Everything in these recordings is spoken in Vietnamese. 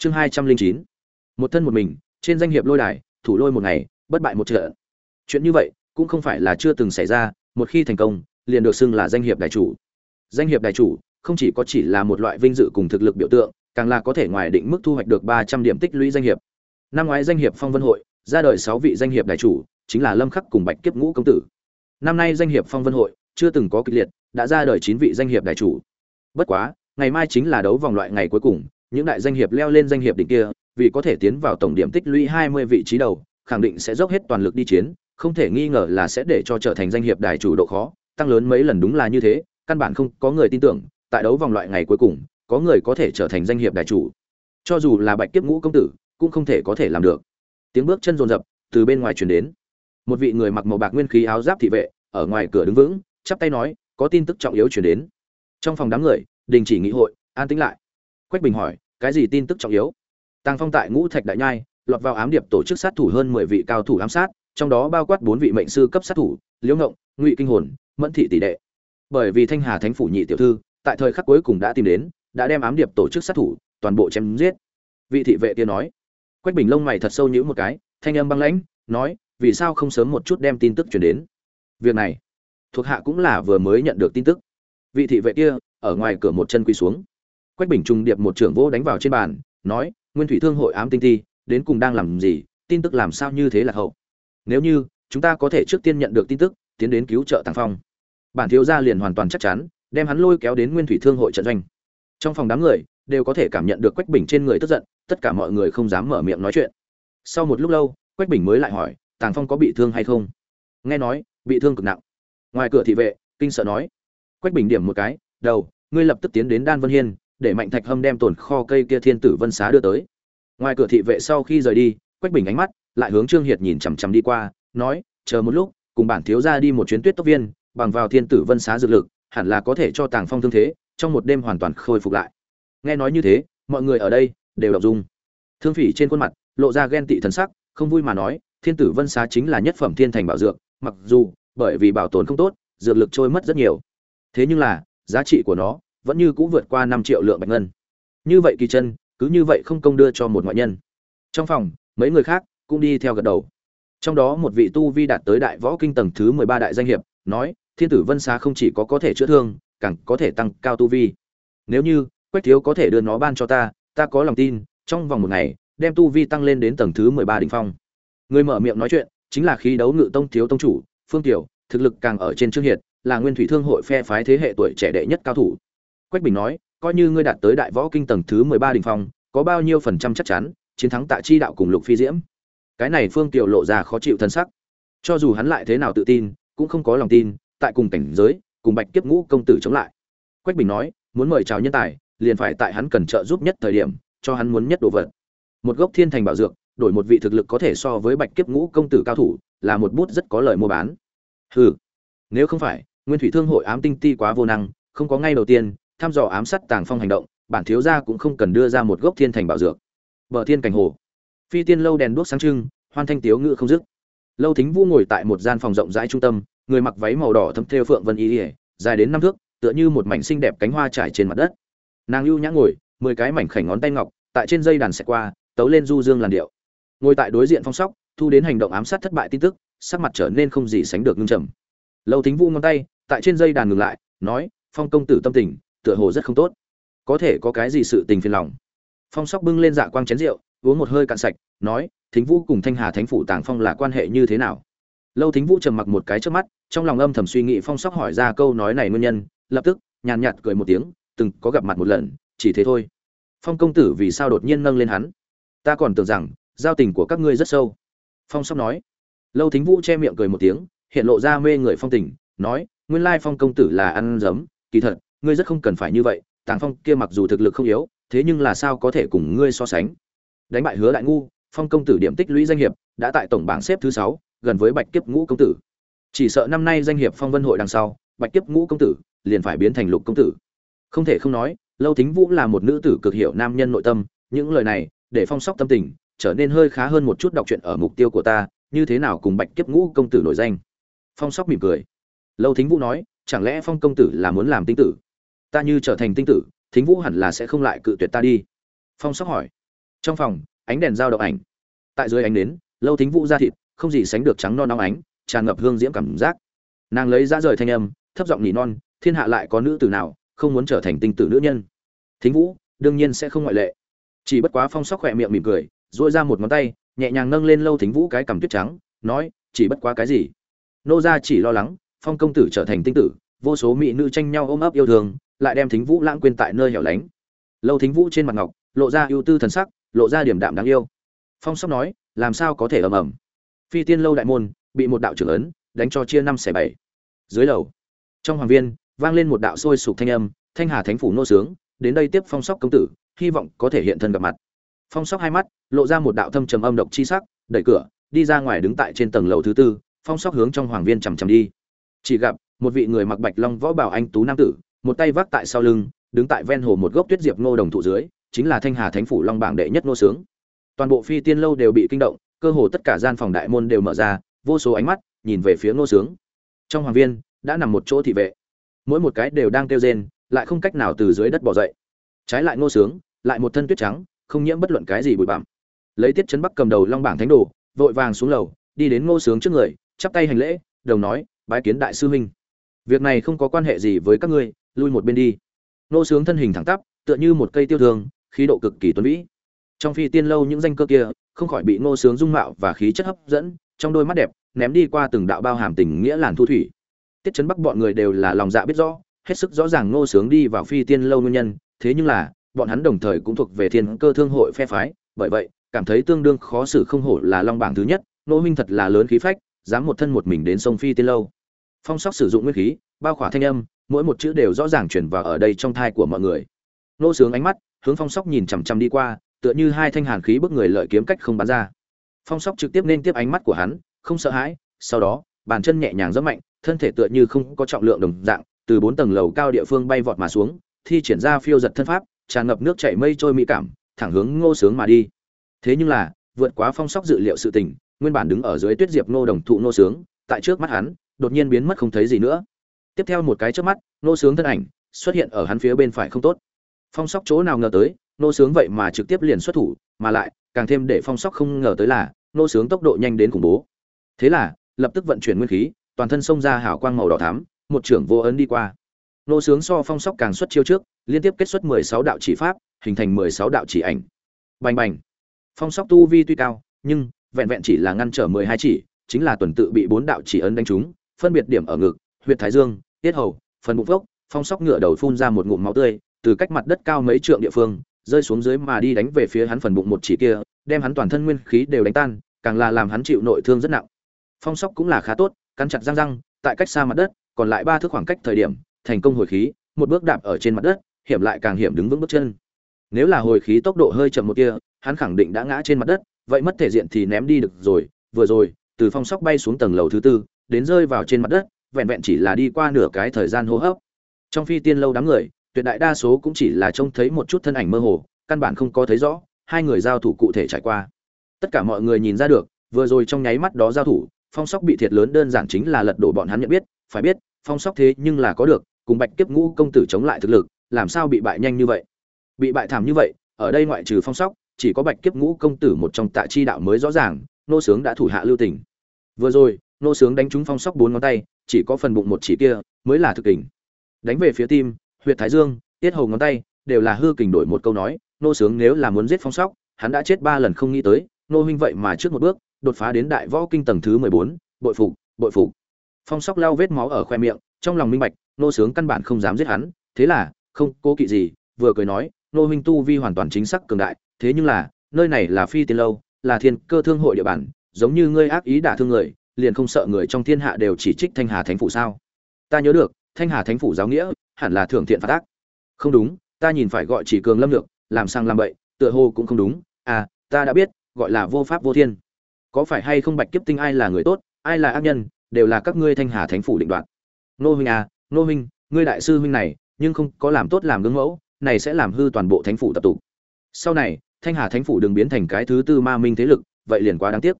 chương hai trăm linh chín. Một thân một mình, trên danh hiệp lôi đài, thủ lôi một ngày, bất bại một trận chuyện như vậy, cũng không phải là chưa từng xảy ra, một khi thành công, liền được xưng là danh hiệp đại chủ. Danh hiệp đại chủ, không chỉ có chỉ là một loại vinh dự cùng thực lực biểu tượng, càng là có thể ngoài định mức thu hoạch được ba trăm điểm tích lũy danh hiệp. Năm ngoái danh hiệp phong vân hội, ra đời sáu vị danh hiệp đại chủ, chính là lâm khắc cùng bạch kiếp ngũ công tử. Năm nay danh hiệp phong vân hội, chưa từng có kịch liệt, đã ra đời chín vị danh hiệp đại chủ. Bất quá, ngày mai chính là đấu vòng loại ngày cuối cùng những đại danh hiệp leo lên danh hiệp đỉnh kia, vì có thể tiến vào tổng điểm tích lũy 20 vị trí đầu, khẳng định sẽ dốc hết toàn lực đi chiến, không thể nghi ngờ là sẽ để cho trở thành danh hiệp đại chủ độ khó, tăng lớn mấy lần đúng là như thế, căn bản không có người tin tưởng, tại đấu vòng loại ngày cuối cùng, có người có thể trở thành danh hiệp đại chủ. Cho dù là bạch kiếp ngũ công tử, cũng không thể có thể làm được. Tiếng bước chân rồn rập từ bên ngoài truyền đến. Một vị người mặc màu bạc nguyên khí áo giáp thị vệ, ở ngoài cửa đứng vững, chắp tay nói, có tin tức trọng yếu truyền đến. Trong phòng đám người, đình chỉ nghị hội, an tĩnh lại quách bình hỏi, cái gì tin tức trọng yếu? Tàng phong tại ngũ thạch đại nhai, lọt vào ám điệp tổ chức sát thủ hơn mười vị cao thủ ám sát, trong đó bao quát bốn vị mệnh sư cấp sát thủ, liễu ngộng, ngụy kinh hồn, mẫn thị tỷ đệ. Bởi vì thanh hà thánh phủ nhị tiểu thư, tại thời khắc cuối cùng đã tìm đến, đã đem ám điệp tổ chức sát thủ toàn bộ chém giết. Vị thị vệ kia nói, quách bình lông mày thật sâu nhữ một cái, thanh âm băng lãnh, nói, vì sao không sớm một chút đem tin tức truyền đến? Việc này, thuộc hạ cũng là vừa mới nhận được tin tức. Vị thị vệ kia, ở ngoài cửa một chân quỳ xuống quách bình trung điệp một trưởng vô đánh vào trên bàn, nói, nguyên thủy thương hội ám tinh thi đến cùng đang làm gì, tin tức làm sao như thế là hậu? Nếu như, chúng ta có thể trước tiên nhận được tin tức, tiến đến cứu trợ tàng phong. Bản thiếu gia liền hoàn toàn chắc chắn, đem hắn lôi kéo đến nguyên thủy thương hội trận doanh. Trong phòng đám người, đều có thể cảm nhận được quách bình trên người tức giận, tất cả mọi người không dám mở miệng nói chuyện. Sau một lúc lâu, quách bình mới lại hỏi, tàng phong có bị thương hay không? Nghe nói, bị thương cực nặng. Ngoài cửa thị vệ, kinh sợ nói. Quách bình điểm một cái, đầu, ngươi lập tức tiến đến đan vân hiên để mạnh thạch hâm đem tồn kho cây kia thiên tử vân xá đưa tới. Ngoài cửa thị vệ sau khi rời đi, quách bình ánh mắt lại hướng trương hiệt nhìn chằm chằm đi qua, nói, chờ một lúc, cùng bản thiếu ra đi một chuyến tuyết tốc viên, bằng vào thiên tử vân xá dược lực, hẳn là có thể cho tàng phong thương thế, trong một đêm hoàn toàn khôi phục lại. Nghe nói như thế, mọi người ở đây đều đọc dung thương phỉ trên khuôn mặt lộ ra ghen tị thần sắc, không vui mà nói, thiên tử vân xá chính là nhất phẩm thiên thành bảo dược, mặc dù bởi vì bảo tồn không tốt, dược lực trôi mất rất nhiều. Thế nhưng là, giá trị của nó vẫn như cũ vượt qua năm triệu lượng bạch ngân. Như vậy kỳ chân, cứ như vậy không công đưa cho một ngoại nhân. Trong phòng, mấy người khác cũng đi theo gật đầu. Trong đó một vị tu vi đạt tới đại võ kinh tầng thứ mười ba đại danh hiệp, nói, thiên tử vân xá không chỉ có có thể chữa thương, càng có thể tăng cao tu vi. Nếu như quách thiếu có thể đưa nó ban cho ta ta có lòng tin, trong vòng một ngày, đem tu vi tăng lên đến tầng thứ mười ba đỉnh phong. Người mở miệng nói chuyện, chính là khí đấu ngự tông thiếu tông chủ, phương tiểu, thực lực càng ở trên trương hiệt, là nguyên thủy thương hội phe phái thế hệ tuổi trẻ đệ nhất cao thủ quách bình nói, coi như ngươi đạt tới đại võ kinh tầng thứ mười ba đỉnh phong, có bao nhiêu phần trăm chắc chắn, chiến thắng tạ chi đạo cùng lục phi diễm. Cái này phương tiểu lộ ra khó chịu thân sắc. Cho dù hắn lại thế nào tự tin, cũng không có lòng tin, tại cùng cảnh giới, cùng bạch kiếp ngũ công tử chống lại. Quách bình nói, muốn mời chào nhân tài, liền phải tại hắn cần trợ giúp nhất thời điểm, cho hắn muốn nhất đồ vật. Một gốc thiên thành bảo dược, đổi một vị thực lực có thể so với bạch kiếp ngũ công tử cao thủ, là một bút rất có lợi mua bán. Hừ, nếu không phải, nguyên thủy thương hội ám tinh ti quá vô năng, không có ngay đầu tiên thăm dò ám sát tàng phong hành động, bản thiếu gia cũng không cần đưa ra một gốc thiên thành bảo dược. Bờ thiên cảnh hồ. Phi tiên lâu đèn đuốc sáng trưng, hoan thanh tiếu ngự không dứt. Lâu thính vũ ngồi tại một gian phòng rộng rãi trung tâm, người mặc váy màu đỏ thâm thêu phượng vân y ỉa dài đến năm thước, tựa như một mảnh xinh đẹp cánh hoa trải trên mặt đất. Nàng lưu nhã ngồi, mười cái mảnh khảnh ngón tay ngọc, tại trên dây đàn xẹt qua, tấu lên du dương làn điệu. Ngồi tại đối diện phong sóc, thu đến hành động ám sát thất bại tin tức, sắc mặt trở nên không gì sánh được ngưng trầm. Lâu thính vũ ngón tay, tại trên dây đàn ngừng lại, nói, phong công tử tâm tình tựa hồ rất không tốt. Có thể có cái gì sự tình phiền lòng. Phong sóc bưng lên dạ quang chén rượu, uống một hơi cạn sạch, nói, thính vũ cùng thanh hà thánh phủ tàng phong là quan hệ như thế nào? Lâu thính vũ trầm mặc một cái trước mắt, trong lòng âm thầm suy nghĩ phong sóc hỏi ra câu nói này nguyên nhân, lập tức, nhàn nhạt cười một tiếng, từng có gặp mặt một lần, chỉ thế thôi. Phong công tử vì sao đột nhiên nâng lên hắn? Ta còn tưởng rằng, giao tình của các ngươi rất sâu. Phong sóc nói. Lâu thính vũ che miệng cười một tiếng, hiện lộ ra mê người phong tình, nói, nguyên lai phong công tử là ăn giấm kỳ thật ngươi rất không cần phải như vậy, tàng phong kia mặc dù thực lực không yếu, thế nhưng là sao có thể cùng ngươi so sánh? Đánh bại hứa đại ngu, phong công tử điểm tích lũy danh hiệp, đã tại tổng bảng xếp thứ sáu, gần với bạch kiếp ngũ công tử. Chỉ sợ năm nay danh hiệp phong vân hội đằng sau, bạch kiếp ngũ công tử liền phải biến thành lục công tử. Không thể không nói, lâu thính vũ là một nữ tử cực hiểu nam nhân nội tâm, những lời này để phong sóc tâm tình trở nên hơi khá hơn một chút đọc truyện ở mục tiêu của ta, như thế nào cùng bạch kiếp ngũ công tử nổi danh? Phong sóc mỉm cười. Lâu thính vũ nói, chẳng lẽ phong công tử là muốn làm tinh tử? Ta như trở thành tinh tử, thính vũ hẳn là sẽ không lại cự tuyệt ta đi. Phong sóc hỏi. Trong phòng, ánh đèn dao động ảnh. Tại dưới ánh nến, lâu thính vũ ra thịt, không gì sánh được trắng non nóng ánh, tràn ngập hương diễm cảm giác. Nàng lấy ra rời thanh âm, thấp giọng nỉ non, thiên hạ lại có nữ tử nào không muốn trở thành tinh tử nữ nhân? Thính vũ, đương nhiên sẽ không ngoại lệ. Chỉ bất quá phong sóc khỏe miệng mỉm cười dội ra một ngón tay, nhẹ nhàng nâng lên lâu thính vũ cái cằm tuyết trắng, nói, chỉ bất quá cái gì? Nô gia chỉ lo lắng, phong công tử trở thành tinh tử, vô số mỹ nữ tranh nhau ôm ấp yêu thương lại đem thính vũ lãng quên tại nơi hẻo lánh. Lâu thính vũ trên mặt ngọc, lộ ra ưu tư thần sắc, lộ ra điểm đạm đáng yêu. Phong sóc nói, làm sao có thể ầm ầm? Phi tiên lâu đại môn, bị một đạo trưởng ấn, đánh cho chia năm xẻ bảy. Dưới lầu, trong hoàng viên, vang lên một đạo sôi sục thanh âm, thanh hà thánh phủ nô sướng, đến đây tiếp phong sóc công tử, hy vọng có thể hiện thân gặp mặt. Phong sóc hai mắt, lộ ra một đạo thâm trầm âm độc chi sắc, đẩy cửa, đi ra ngoài đứng tại trên tầng lầu thứ tư, phong sóc hướng trong hoàng viên chằm chằm đi. Chỉ gặp, một vị người mặc bạch long võ bảo anh tú nam tử một tay vác tại sau lưng, đứng tại ven hồ một gốc tuyết diệp ngô đồng thụ dưới, chính là thanh hà thánh phủ long bảng đệ nhất nô sướng. Toàn bộ phi tiên lâu đều bị kinh động, cơ hồ tất cả gian phòng đại môn đều mở ra, vô số ánh mắt nhìn về phía ngô sướng. Trong hoàng viên, đã nằm một chỗ thị vệ. Mỗi một cái đều đang kêu rên, lại không cách nào từ dưới đất bỏ dậy. Trái lại ngô sướng, lại một thân tuyết trắng, không nhiễm bất luận cái gì bụi bặm. Lấy tiết chấn bắc cầm đầu long bảng thánh đồ, vội vàng xuống lầu, đi đến ngô sướng trước người, chắp tay hành lễ, đồng nói, bái kiến đại sư huynh. Việc này không có quan hệ gì với các ngươi lui một bên đi. Nô sướng thân hình thẳng tắp, tựa như một cây tiêu thương, khí độ cực kỳ tuấn vĩ trong phi tiên lâu những danh cơ kia, không khỏi bị ngô sướng dung mạo và khí chất hấp dẫn, trong đôi mắt đẹp, ném đi qua từng đạo bao hàm tình nghĩa làn thu thủy. Tiết chấn bắc bọn người đều là lòng dạ biết rõ, hết sức rõ ràng ngô sướng đi vào phi tiên lâu nguyên nhân, thế nhưng là, bọn hắn đồng thời cũng thuộc về thiên cơ thương hội phe phái, bởi vậy, cảm thấy tương đương khó xử không hổ là long bảng thứ nhất, nô huynh thật là lớn khí phách, dám một thân một mình đến sông phi tiên lâu. Phong sóc sử dụng nguyên khí, bao khỏa thanh âm mỗi một chữ đều rõ ràng chuyển vào ở đây trong thai của mọi người. Nô sướng ánh mắt, hướng phong sóc nhìn chằm chằm đi qua, tựa như hai thanh hàn khí bức người lợi kiếm cách không bắn ra. Phong sóc trực tiếp nên tiếp ánh mắt của hắn, không sợ hãi, sau đó, bàn chân nhẹ nhàng rất mạnh, thân thể tựa như không có trọng lượng đồng dạng, từ bốn tầng lầu cao địa phương bay vọt mà xuống, thi triển ra phiêu giật thân pháp, tràn ngập nước chảy mây trôi mỹ cảm, thẳng hướng ngô sướng mà đi. Thế nhưng là, vượt quá phong sóc dự liệu sự tình, nguyên bản đứng ở dưới tuyết diệp ngô đồng thụ ngô sướng, tại trước mắt hắn, đột nhiên biến mất không thấy gì nữa tiếp theo một cái trước mắt nô sướng thân ảnh xuất hiện ở hắn phía bên phải không tốt. Phong sóc chỗ nào ngờ tới nô sướng vậy mà trực tiếp liền xuất thủ, mà lại, càng thêm để phong sóc không ngờ tới là nô sướng tốc độ nhanh đến khủng bố. Thế là, lập tức vận chuyển nguyên khí, toàn thân xông ra hào quang màu đỏ thắm, một trưởng vô ấn đi qua. Nô sướng so phong sóc càng xuất chiêu trước, liên tiếp kết xuất mười sáu đạo chỉ pháp, hình thành mười sáu đạo chỉ ảnh. Bành bành. Phong sóc tu vi tuy cao, nhưng vẹn vẹn chỉ là ngăn trở mười hai chỉ, chính là tuần tự bị bốn đạo chỉ ấn đánh trúng, phân biệt điểm ở ngực, huyệt thái dương tiết hầu, phần bụng vốc phong sóc ngựa đầu phun ra một ngụm máu tươi, từ cách mặt đất cao mấy trượng địa phương, rơi xuống dưới mà đi đánh về phía hắn phần bụng một chỉ kia, đem hắn toàn thân nguyên khí đều đánh tan, càng là làm hắn chịu nội thương rất nặng. Phong sóc cũng là khá tốt, cắn chặt răng răng, tại cách xa mặt đất, còn lại ba thước khoảng cách thời điểm, thành công hồi khí, một bước đạp ở trên mặt đất, hiểm lại càng hiểm đứng vững bước chân. Nếu là hồi khí tốc độ hơi chậm một kia, hắn khẳng định đã ngã trên mặt đất, vậy mất thể diện thì ném đi được rồi, vừa rồi, từ phong sóc bay xuống tầng lầu thứ tư, đến rơi vào trên mặt đất vẹn vẹn chỉ là đi qua nửa cái thời gian hô hấp. Trong phi tiên lâu đám người, tuyệt đại đa số cũng chỉ là trông thấy một chút thân ảnh mơ hồ, căn bản không có thấy rõ, hai người giao thủ cụ thể trải qua. Tất cả mọi người nhìn ra được, vừa rồi trong nháy mắt đó giao thủ, phong sóc bị thiệt lớn đơn giản chính là lật đổ bọn hắn nhận biết, phải biết, phong sóc thế nhưng là có được, cùng bạch kiếp ngũ công tử chống lại thực lực, làm sao bị bại nhanh như vậy? Bị bại thảm như vậy, ở đây ngoại trừ phong sóc, chỉ có bạch kiếp ngũ công tử một trong tạ chi đạo mới rõ ràng, nô sướng đã thủ hạ lưu tình. Vừa rồi, nô sướng đánh trúng phong sóc bốn ngón tay chỉ có phần bụng một chỉ kia mới là thực kình. Đánh về phía tim, huyệt thái dương, tiết hầu ngón tay đều là hư kình đổi một câu nói, nô sướng nếu là muốn giết phong sóc, hắn đã chết ba lần không nghĩ tới, nô huynh vậy mà trước một bước, đột phá đến đại võ kinh tầng thứ mười bốn, bội phục bội phục. Phong sóc lau vết máu ở khoe miệng, trong lòng minh bạch, nô sướng căn bản không dám giết hắn, thế là, không cố kỵ gì, vừa cười nói, nô huynh tu vi hoàn toàn chính xác cường đại, thế nhưng là, nơi này là phi tiên lâu, là thiên cơ thương hội địa bàn, giống như ngươi ác ý đả thương người liền không sợ người trong thiên hạ đều chỉ trích thanh hà thánh phủ sao? Ta nhớ được, thanh hà thánh phủ giáo nghĩa, hẳn là thưởng thiện phạt ác. Không đúng, ta nhìn phải gọi chỉ cường lâm lược, làm sang làm bậy, tựa hồ cũng không đúng. À ta đã biết, gọi là vô pháp vô thiên. Có phải hay không bạch kiếp tinh ai là người tốt, ai là ác nhân, đều là các ngươi thanh hà thánh phủ định đoạt. Nô huynh à nô huynh, ngươi đại sư huynh này, nhưng không có làm tốt làm gương mẫu, này sẽ làm hư toàn bộ thánh phủ tập tụ. Sau này, thanh hà thánh phủ đừng biến thành cái thứ tư ma minh thế lực, vậy liền quá đáng tiếc.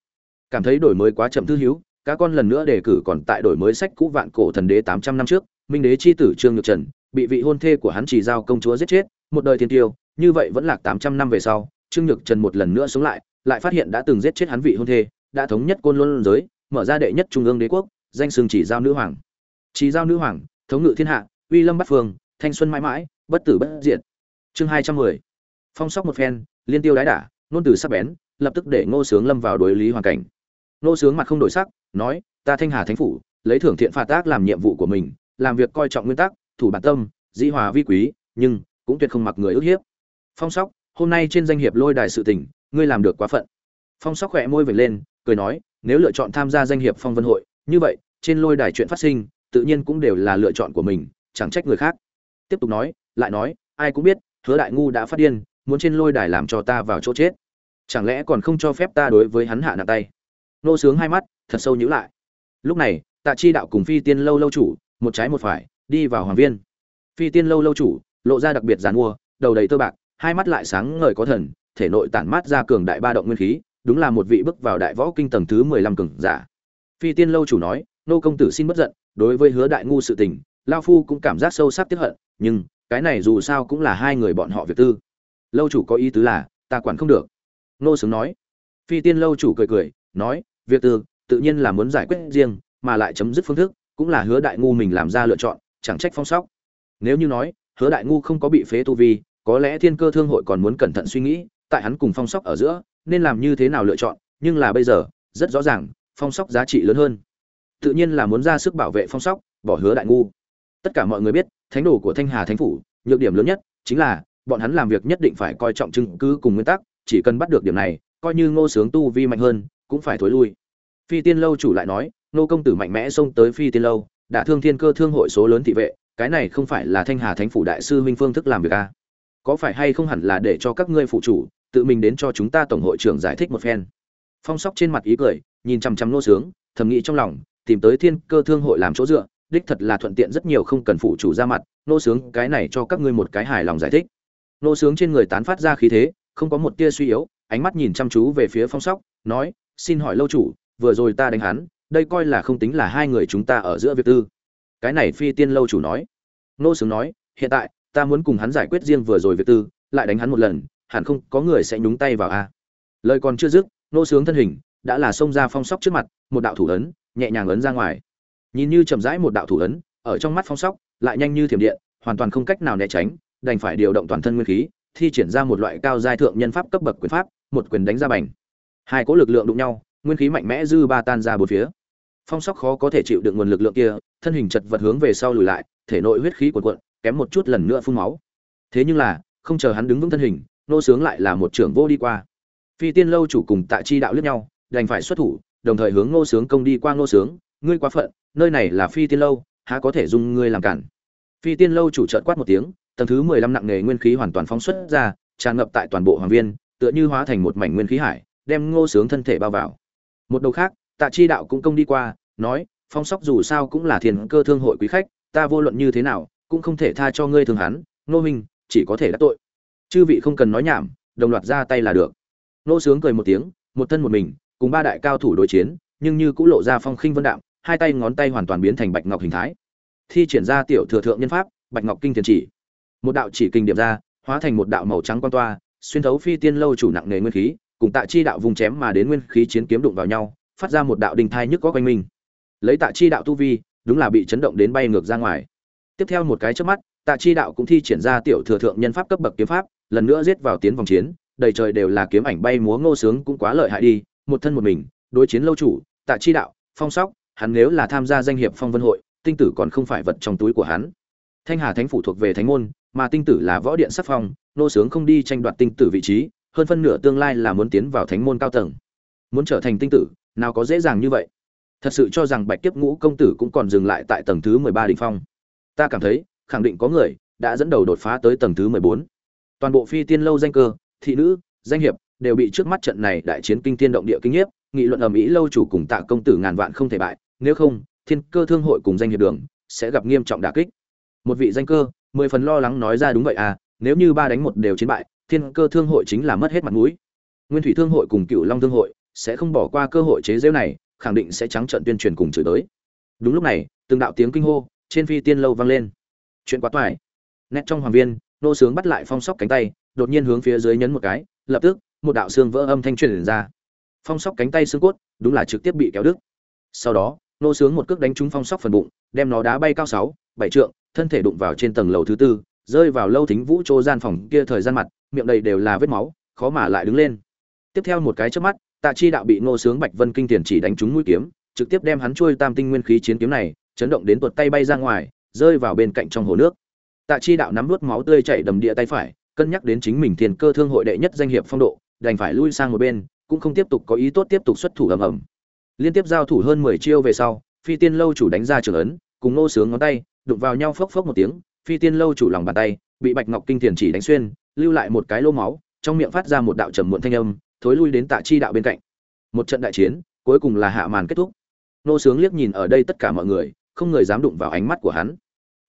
Cảm thấy đổi mới quá chậm thư hiếu các con lần nữa đề cử còn tại đổi mới sách cũ vạn cổ thần đế tám trăm năm trước, minh đế chi tử trương nhược trần, bị vị hôn thê của hắn chỉ giao công chúa giết chết, một đời thiên tiêu, như vậy vẫn lạc tám trăm năm về sau, trương nhược trần một lần nữa sống lại lại phát hiện đã từng giết chết hắn vị hôn thê, đã thống nhất côn luân giới, mở ra đệ nhất trung ương đế quốc, danh sừng chỉ giao nữ hoàng. Chỉ giao nữ hoàng, thống ngự thiên hạ, uy lâm bắt phương, thanh xuân mãi mãi, bất tử bất diệt. Chương hai trăm mười. Phong sóc một phen, liên tiêu đái đả nôn từ sắc bén, lập tức để ngô sướng lâm vào đối lý hoàn cảnh. Nô sướng mặt không đổi sắc, nói, ta thanh hà thánh phủ, lấy thưởng thiện phạt tác làm nhiệm vụ của mình, làm việc coi trọng nguyên tắc, thủ bản tâm, dĩ hòa vi quý, nhưng cũng tuyệt không mặc người ức hiếp. Phong sóc, hôm nay trên danh hiệp lôi đài sự tình, ngươi làm được quá phận. Phong sóc khỏe môi vểnh lên, cười nói, nếu lựa chọn tham gia danh hiệp phong vân hội, như vậy, trên lôi đài chuyện phát sinh, tự nhiên cũng đều là lựa chọn của mình, chẳng trách người khác. Tiếp tục nói, lại nói, ai cũng biết, hứa đại ngu đã phát điên, muốn trên lôi đài làm cho ta vào chỗ chết. Chẳng lẽ còn không cho phép ta đối với hắn hạ nặng tay? Nô sướng hai mắt, thật sâu nhữ lại. Lúc này, tạ chi đạo cùng phi tiên lâu lâu chủ, một trái một phải, đi vào hoàng viên. Phi tiên lâu lâu chủ, lộ ra đặc biệt giàn mua, đầu đầy tơ bạc, hai mắt lại sáng ngời có thần, thể nội tản mát ra cường đại ba động nguyên khí, đúng là một vị bước vào đại võ kinh tầng thứ mười lăm cường giả. Phi tiên lâu chủ nói, nô công tử xin bất giận, đối với hứa đại ngu sự tình, lao phu cũng cảm giác sâu sắc tiếp hận, nhưng cái này dù sao cũng là hai người bọn họ việc tư. Lâu chủ có ý tứ là, ta quản không được. Nô sướng nói. Phi tiên lâu chủ cười cười, nói việc tư tự nhiên là muốn giải quyết riêng, mà lại chấm dứt phương thức, cũng là hứa đại ngu mình làm ra lựa chọn, chẳng trách phong sóc. Nếu như nói, hứa đại ngu không có bị phế tu vi, có lẽ thiên cơ thương hội còn muốn cẩn thận suy nghĩ, tại hắn cùng phong sóc ở giữa, nên làm như thế nào lựa chọn, nhưng là bây giờ, rất rõ ràng, phong sóc giá trị lớn hơn. Tự nhiên là muốn ra sức bảo vệ phong sóc, bỏ hứa đại ngu. Tất cả mọi người biết, thánh đồ của thanh hà thánh phủ, nhược điểm lớn nhất, chính là, bọn hắn làm việc nhất định phải coi trọng chứng cứ cùng nguyên tắc, chỉ cần bắt được điểm này, coi như ngô sướng tu vi mạnh hơn cũng phải thối lui. Phi tiên lâu chủ lại nói, nô công tử mạnh mẽ xông tới phi tiên lâu, đã thương thiên cơ thương hội số lớn thị vệ, cái này không phải là thanh hà thánh phủ đại sư minh phương thức làm việc à? có phải hay không hẳn là để cho các ngươi phụ chủ, tự mình đến cho chúng ta tổng hội trưởng giải thích một phen? Phong sóc trên mặt ý cười, nhìn chằm chằm nô sướng, thầm nghĩ trong lòng, tìm tới thiên cơ thương hội làm chỗ dựa, đích thật là thuận tiện rất nhiều không cần phụ chủ ra mặt, nô sướng, cái này cho các ngươi một cái hài lòng giải thích. Nô sướng trên người tán phát ra khí thế, không có một tia suy yếu, ánh mắt nhìn chăm chú về phía phong sóc, nói xin hỏi lâu chủ, vừa rồi ta đánh hắn, đây coi là không tính là hai người chúng ta ở giữa việc tư. Cái này phi tiên lâu chủ nói. Nô sướng nói, hiện tại, ta muốn cùng hắn giải quyết riêng vừa rồi việc tư, lại đánh hắn một lần, hẳn không có người sẽ nhúng tay vào a. Lời còn chưa dứt, nô sướng thân hình, đã là xông ra phong sóc trước mặt, một đạo thủ ấn, nhẹ nhàng ấn ra ngoài. Nhìn như chậm rãi một đạo thủ ấn, ở trong mắt phong sóc, lại nhanh như thiểm điện, hoàn toàn không cách nào né tránh, đành phải điều động toàn thân nguyên khí, thi triển ra một loại cao giai thượng nhân pháp cấp bậc quyền pháp, một quyền đánh ra bành hai cỗ lực lượng đụng nhau, nguyên khí mạnh mẽ dư ba tan ra bốn phía. Phong sóc khó có thể chịu được nguồn lực lượng kia, thân hình chật vật hướng về sau lùi lại, thể nội huyết khí cuồn cuộn, kém một chút lần nữa phun máu. Thế nhưng là, không chờ hắn đứng vững thân hình, nô sướng lại là một trưởng vô đi qua. Phi tiên lâu chủ cùng tạ chi đạo liếc nhau, đành phải xuất thủ, đồng thời hướng nô sướng công đi qua nô sướng, ngươi quá phận, nơi này là phi tiên lâu, há có thể dùng ngươi làm cản? Phi tiên lâu chủ trợn quát một tiếng, tầng thứ mười lăm nặng nghề nguyên khí hoàn toàn phóng xuất ra, tràn ngập tại toàn bộ hoàng viên, tựa như hóa thành một mảnh nguyên khí hải đem ngô sướng thân thể bao vào. Một đầu khác, tạ chi đạo cũng công đi qua, nói, phong sóc dù sao cũng là thiền cơ thương hội quý khách, ta vô luận như thế nào, cũng không thể tha cho ngươi thường hắn nô minh chỉ có thể đắc tội. Chư vị không cần nói nhảm, đồng loạt ra tay là được. Nô sướng cười một tiếng, một thân một mình, cùng ba đại cao thủ đối chiến, nhưng như cũng lộ ra phong khinh vân đạm, hai tay ngón tay hoàn toàn biến thành bạch ngọc hình thái. Thi triển ra tiểu thừa thượng nhân pháp, bạch ngọc kinh thiền chỉ. Một đạo chỉ kinh điểm ra, hóa thành một đạo màu trắng quan toa, xuyên thấu phi tiên lâu chủ nặng nề nguyên khí cùng tạ chi đạo vùng chém mà đến nguyên khí chiến kiếm đụng vào nhau, phát ra một đạo đình thai nhức có quanh mình. Lấy tạ chi đạo tu vi, đúng là bị chấn động đến bay ngược ra ngoài. Tiếp theo một cái trước mắt, tạ chi đạo cũng thi triển ra tiểu thừa thượng nhân pháp cấp bậc kiếm pháp, lần nữa giết vào tiến vòng chiến, đầy trời đều là kiếm ảnh bay múa ngô sướng cũng quá lợi hại đi, một thân một mình, đối chiến lâu chủ, tạ chi đạo, phong sóc, hắn nếu là tham gia danh hiệp phong vân hội, tinh tử còn không phải vật trong túi của hắn. Thanh hà thánh phủ thuộc về thánh môn, mà tinh tử là võ điện sắc phong nô sướng không đi tranh đoạt tinh tử vị trí hơn phân nửa tương lai là muốn tiến vào thánh môn cao tầng. Muốn trở thành tinh tử, nào có dễ dàng như vậy. Thật sự cho rằng bạch kiếp ngũ công tử cũng còn dừng lại tại tầng thứ mười ba đ ỉ n h phong. Ta cảm thấy, khẳng định có người đã dẫn đầu đột phá tới tầng thứ mười bốn. Toàn bộ phi tiên lâu danh cơ, thị nữ, danh hiệp đều bị trước mắt trận này đại chiến kinh tiên động địa kinh nhiếp, nghị luận ầm ĩ lâu chủ cùng tạ công tử ngàn vạn không thể bại, nếu không, thiên cơ thương hội cùng danh hiệp đường sẽ gặp nghiêm trọng đà kích. Một vị danh cơ, mười phần lo lắng nói ra đúng vậy à nếu như ba đánh một đều chiến bại thiên cơ thương hội chính là mất hết mặt mũi. Nguyên thủy thương hội cùng cựu long thương hội sẽ không bỏ qua cơ hội chế giễu này, khẳng định sẽ trắng trợn tuyên truyền cùng chửi tới đúng lúc này, từng đạo tiếng kinh hô trên phi tiên lâu vang lên. Chuyện quá toại nét trong hoàng viên, nô sướng bắt lại phong sóc cánh tay, đột nhiên hướng phía dưới nhấn một cái, lập tức, một đạo xương vỡ âm thanh truyền ra. Phong sóc cánh tay xương cốt, đúng là trực tiếp bị kéo đứt. Sau đó, nô sướng một cước đánh trúng phong sóc phần bụng, đem nó đá bay cao sáu, bảy trượng, thân thể đụng vào trên tầng lầu thứ tư rơi vào lâu thính vũ chỗ gian phòng kia thời gian mặt, miệng đầy đều là vết máu, khó mà lại đứng lên. Tiếp theo một cái chớp mắt, tạ chi đạo bị nô sướng bạch vân kinh tiền chỉ đánh trúng mũi kiếm, trực tiếp đem hắn chui tam tinh nguyên khí chiến kiếm này, chấn động đến tuột tay bay ra ngoài, rơi vào bên cạnh trong hồ nước. Tạ chi đạo nắm nuốt máu tươi chảy đầm địa tay phải, cân nhắc đến chính mình tiền cơ thương hội đệ nhất danh hiệp phong độ, đành phải lui sang một bên, cũng không tiếp tục có ý tốt tiếp tục xuất thủ ầm ầm. Liên tiếp giao thủ hơn mười chiêu về sau, phi tiên lâu chủ đánh ra trường ấn, cùng nô sướng ngón tay, đụng vào nhau phốc phốc một tiếng phi tiên lâu chủ lòng bàn tay, bị bạch ngọc kinh tiền chỉ đánh xuyên, lưu lại một cái lô máu, trong miệng phát ra một đạo trầm muộn thanh âm, thối lui đến tạ chi đạo bên cạnh. Một trận đại chiến, cuối cùng là hạ màn kết thúc. Nô sướng liếc nhìn ở đây tất cả mọi người, không người dám đụng vào ánh mắt của hắn.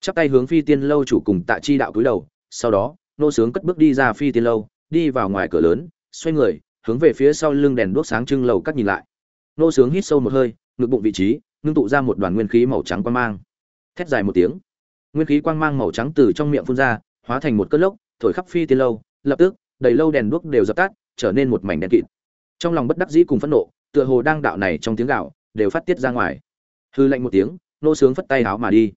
Chắp tay hướng phi tiên lâu chủ cùng tạ chi đạo cúi đầu, sau đó, nô sướng cất bước đi ra phi tiên lâu, đi vào ngoài cửa lớn, xoay người, hướng về phía sau lưng đèn đuốc sáng trưng lầu cắt nhìn lại. Nô sướng hít sâu một hơi, ngực bụng vị trí, ngưng tụ ra một đoàn nguyên khí màu trắng quan mang. Thét dài một tiếng nguyên khí quang mang màu trắng từ trong miệng phun ra, hóa thành một cơn lốc, thổi khắp phi tiên lâu, lập tức, đầy lâu đèn đuốc đều dập tắt, trở nên một mảnh đen kịt. Trong lòng bất đắc dĩ cùng phẫn nộ, tựa hồ đang đạo này trong tiếng gạo, đều phát tiết ra ngoài. Hư lạnh một tiếng, nô sướng phất tay áo mà đi.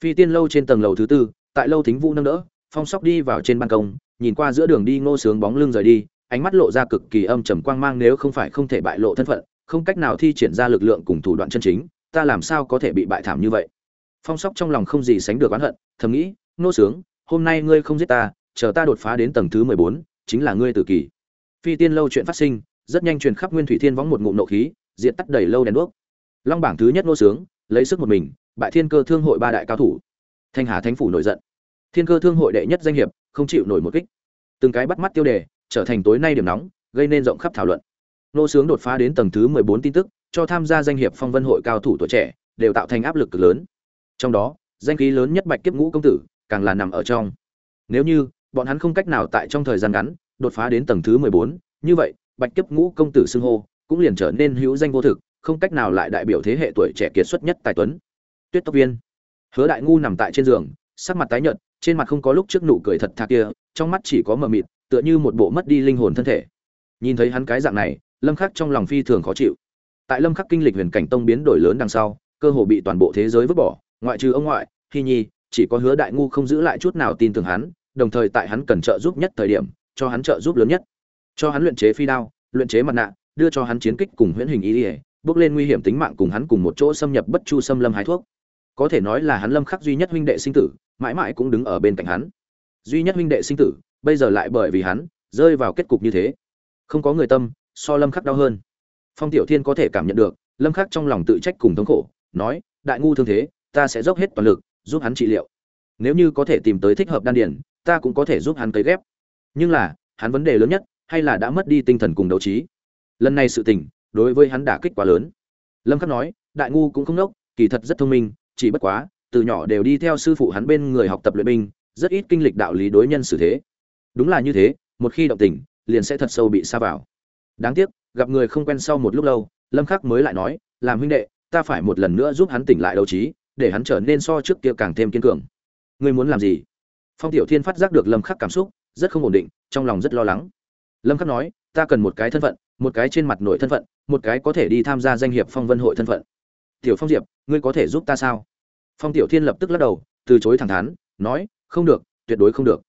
Phi tiên lâu trên tầng lầu thứ tư, tại lâu thính vũ nâng đỡ, phong sóc đi vào trên ban công, nhìn qua giữa đường đi ngô sướng bóng lưng rời đi, ánh mắt lộ ra cực kỳ âm trầm quang mang nếu không phải không thể bại lộ thân phận, không cách nào thi triển ra lực lượng cùng thủ đoạn chân chính, ta làm sao có thể bị bại thảm như vậy? Phong sóc trong lòng không gì sánh được oán hận, thầm nghĩ, nô sướng, hôm nay ngươi không giết ta, chờ ta đột phá đến tầng thứ mười bốn, chính là ngươi tử kỳ. Phi tiên lâu chuyện phát sinh, rất nhanh truyền khắp nguyên thủy thiên võng một ngụm nộ khí, diện tắt đầy lâu đèn đuốc. Long bảng thứ nhất nô sướng, lấy sức một mình, bại thiên cơ thương hội ba đại cao thủ. Thanh hà thánh phủ nổi giận. Thiên cơ thương hội đệ nhất danh hiệp, không chịu nổi một kích. Từng cái bắt mắt tiêu đề, trở thành tối nay điểm nóng, gây nên rộng khắp thảo luận. Nô sướng đột phá đến tầng thứ mười bốn tin tức, cho tham gia danh hiệp phong vân hội cao thủ tuổi trẻ, đều tạo thành áp lực cực lớn trong đó, danh khí lớn nhất bạch kiếp ngũ công tử, càng là nằm ở trong. Nếu như, bọn hắn không cách nào tại trong thời gian ngắn, đột phá đến tầng thứ mười bốn, như vậy, bạch kiếp ngũ công tử xưng hô, cũng liền trở nên hữu danh vô thực, không cách nào lại đại biểu thế hệ tuổi trẻ kiệt xuất nhất tài tuấn. Tuyết tốc viên. Hứa đại ngu nằm tại trên giường, sắc mặt tái nhợt, trên mặt không có lúc trước nụ cười thật thà kia, trong mắt chỉ có mờ mịt, tựa như một bộ mất đi linh hồn thân thể. Nhìn thấy hắn cái dạng này, lâm khắc trong lòng phi thường khó chịu. Tại lâm khắc kinh lịch huyền cảnh tông biến đổi lớn đằng sau, cơ hồ bị toàn bộ thế giới vứt bỏ ngoại trừ ông ngoại hy nhi, chỉ có hứa đại ngu không giữ lại chút nào tin tưởng hắn, đồng thời tại hắn cần trợ giúp nhất thời điểm, cho hắn trợ giúp lớn nhất. Cho hắn luyện chế phi đao, luyện chế mặt nạ, đưa cho hắn chiến kích cùng huyễn hình ý ỉa bước lên nguy hiểm tính mạng cùng hắn cùng một chỗ xâm nhập bất chu xâm lâm hái thuốc. Có thể nói là hắn lâm khắc duy nhất huynh đệ sinh tử, mãi mãi cũng đứng ở bên cạnh hắn. Duy nhất huynh đệ sinh tử, bây giờ lại bởi vì hắn, rơi vào kết cục như thế. Không có người tâm, so lâm khắc đau hơn. Phong tiểu thiên có thể cảm nhận được, lâm khắc trong lòng tự trách cùng thống khổ, nói, đại ngu thương thế ta sẽ dốc hết toàn lực, giúp hắn trị liệu. Nếu như có thể tìm tới thích hợp đan điển ta cũng có thể giúp hắn cấy ghép. Nhưng là, hắn vấn đề lớn nhất, hay là đã mất đi tinh thần cùng đấu trí. Lần này sự tình, đối với hắn đả kích quá lớn. Lâm khắc nói, đại ngu cũng không nốc, kỳ thật rất thông minh, chỉ bất quá, từ nhỏ đều đi theo sư phụ hắn bên người học tập luyện binh, rất ít kinh lịch đạo lý đối nhân xử thế. Đúng là như thế, một khi động tình, liền sẽ thật sâu bị xa vào. Đáng tiếc, gặp người không quen sau một lúc lâu, lâm khắc mới lại nói, làm huynh đệ, ta phải một lần nữa giúp hắn tỉnh lại đấu trí để hắn trở nên so trước kia càng thêm kiên cường. Ngươi muốn làm gì? Phong tiểu thiên phát giác được lâm khắc cảm xúc, rất không ổn định, trong lòng rất lo lắng. Lâm khắc nói, ta cần một cái thân phận, một cái trên mặt nổi thân phận, một cái có thể đi tham gia danh hiệp phong vân hội thân phận. Tiểu phong diệp, ngươi có thể giúp ta sao? Phong tiểu thiên lập tức lắc đầu, từ chối thẳng thắn, nói, không được, tuyệt đối không được.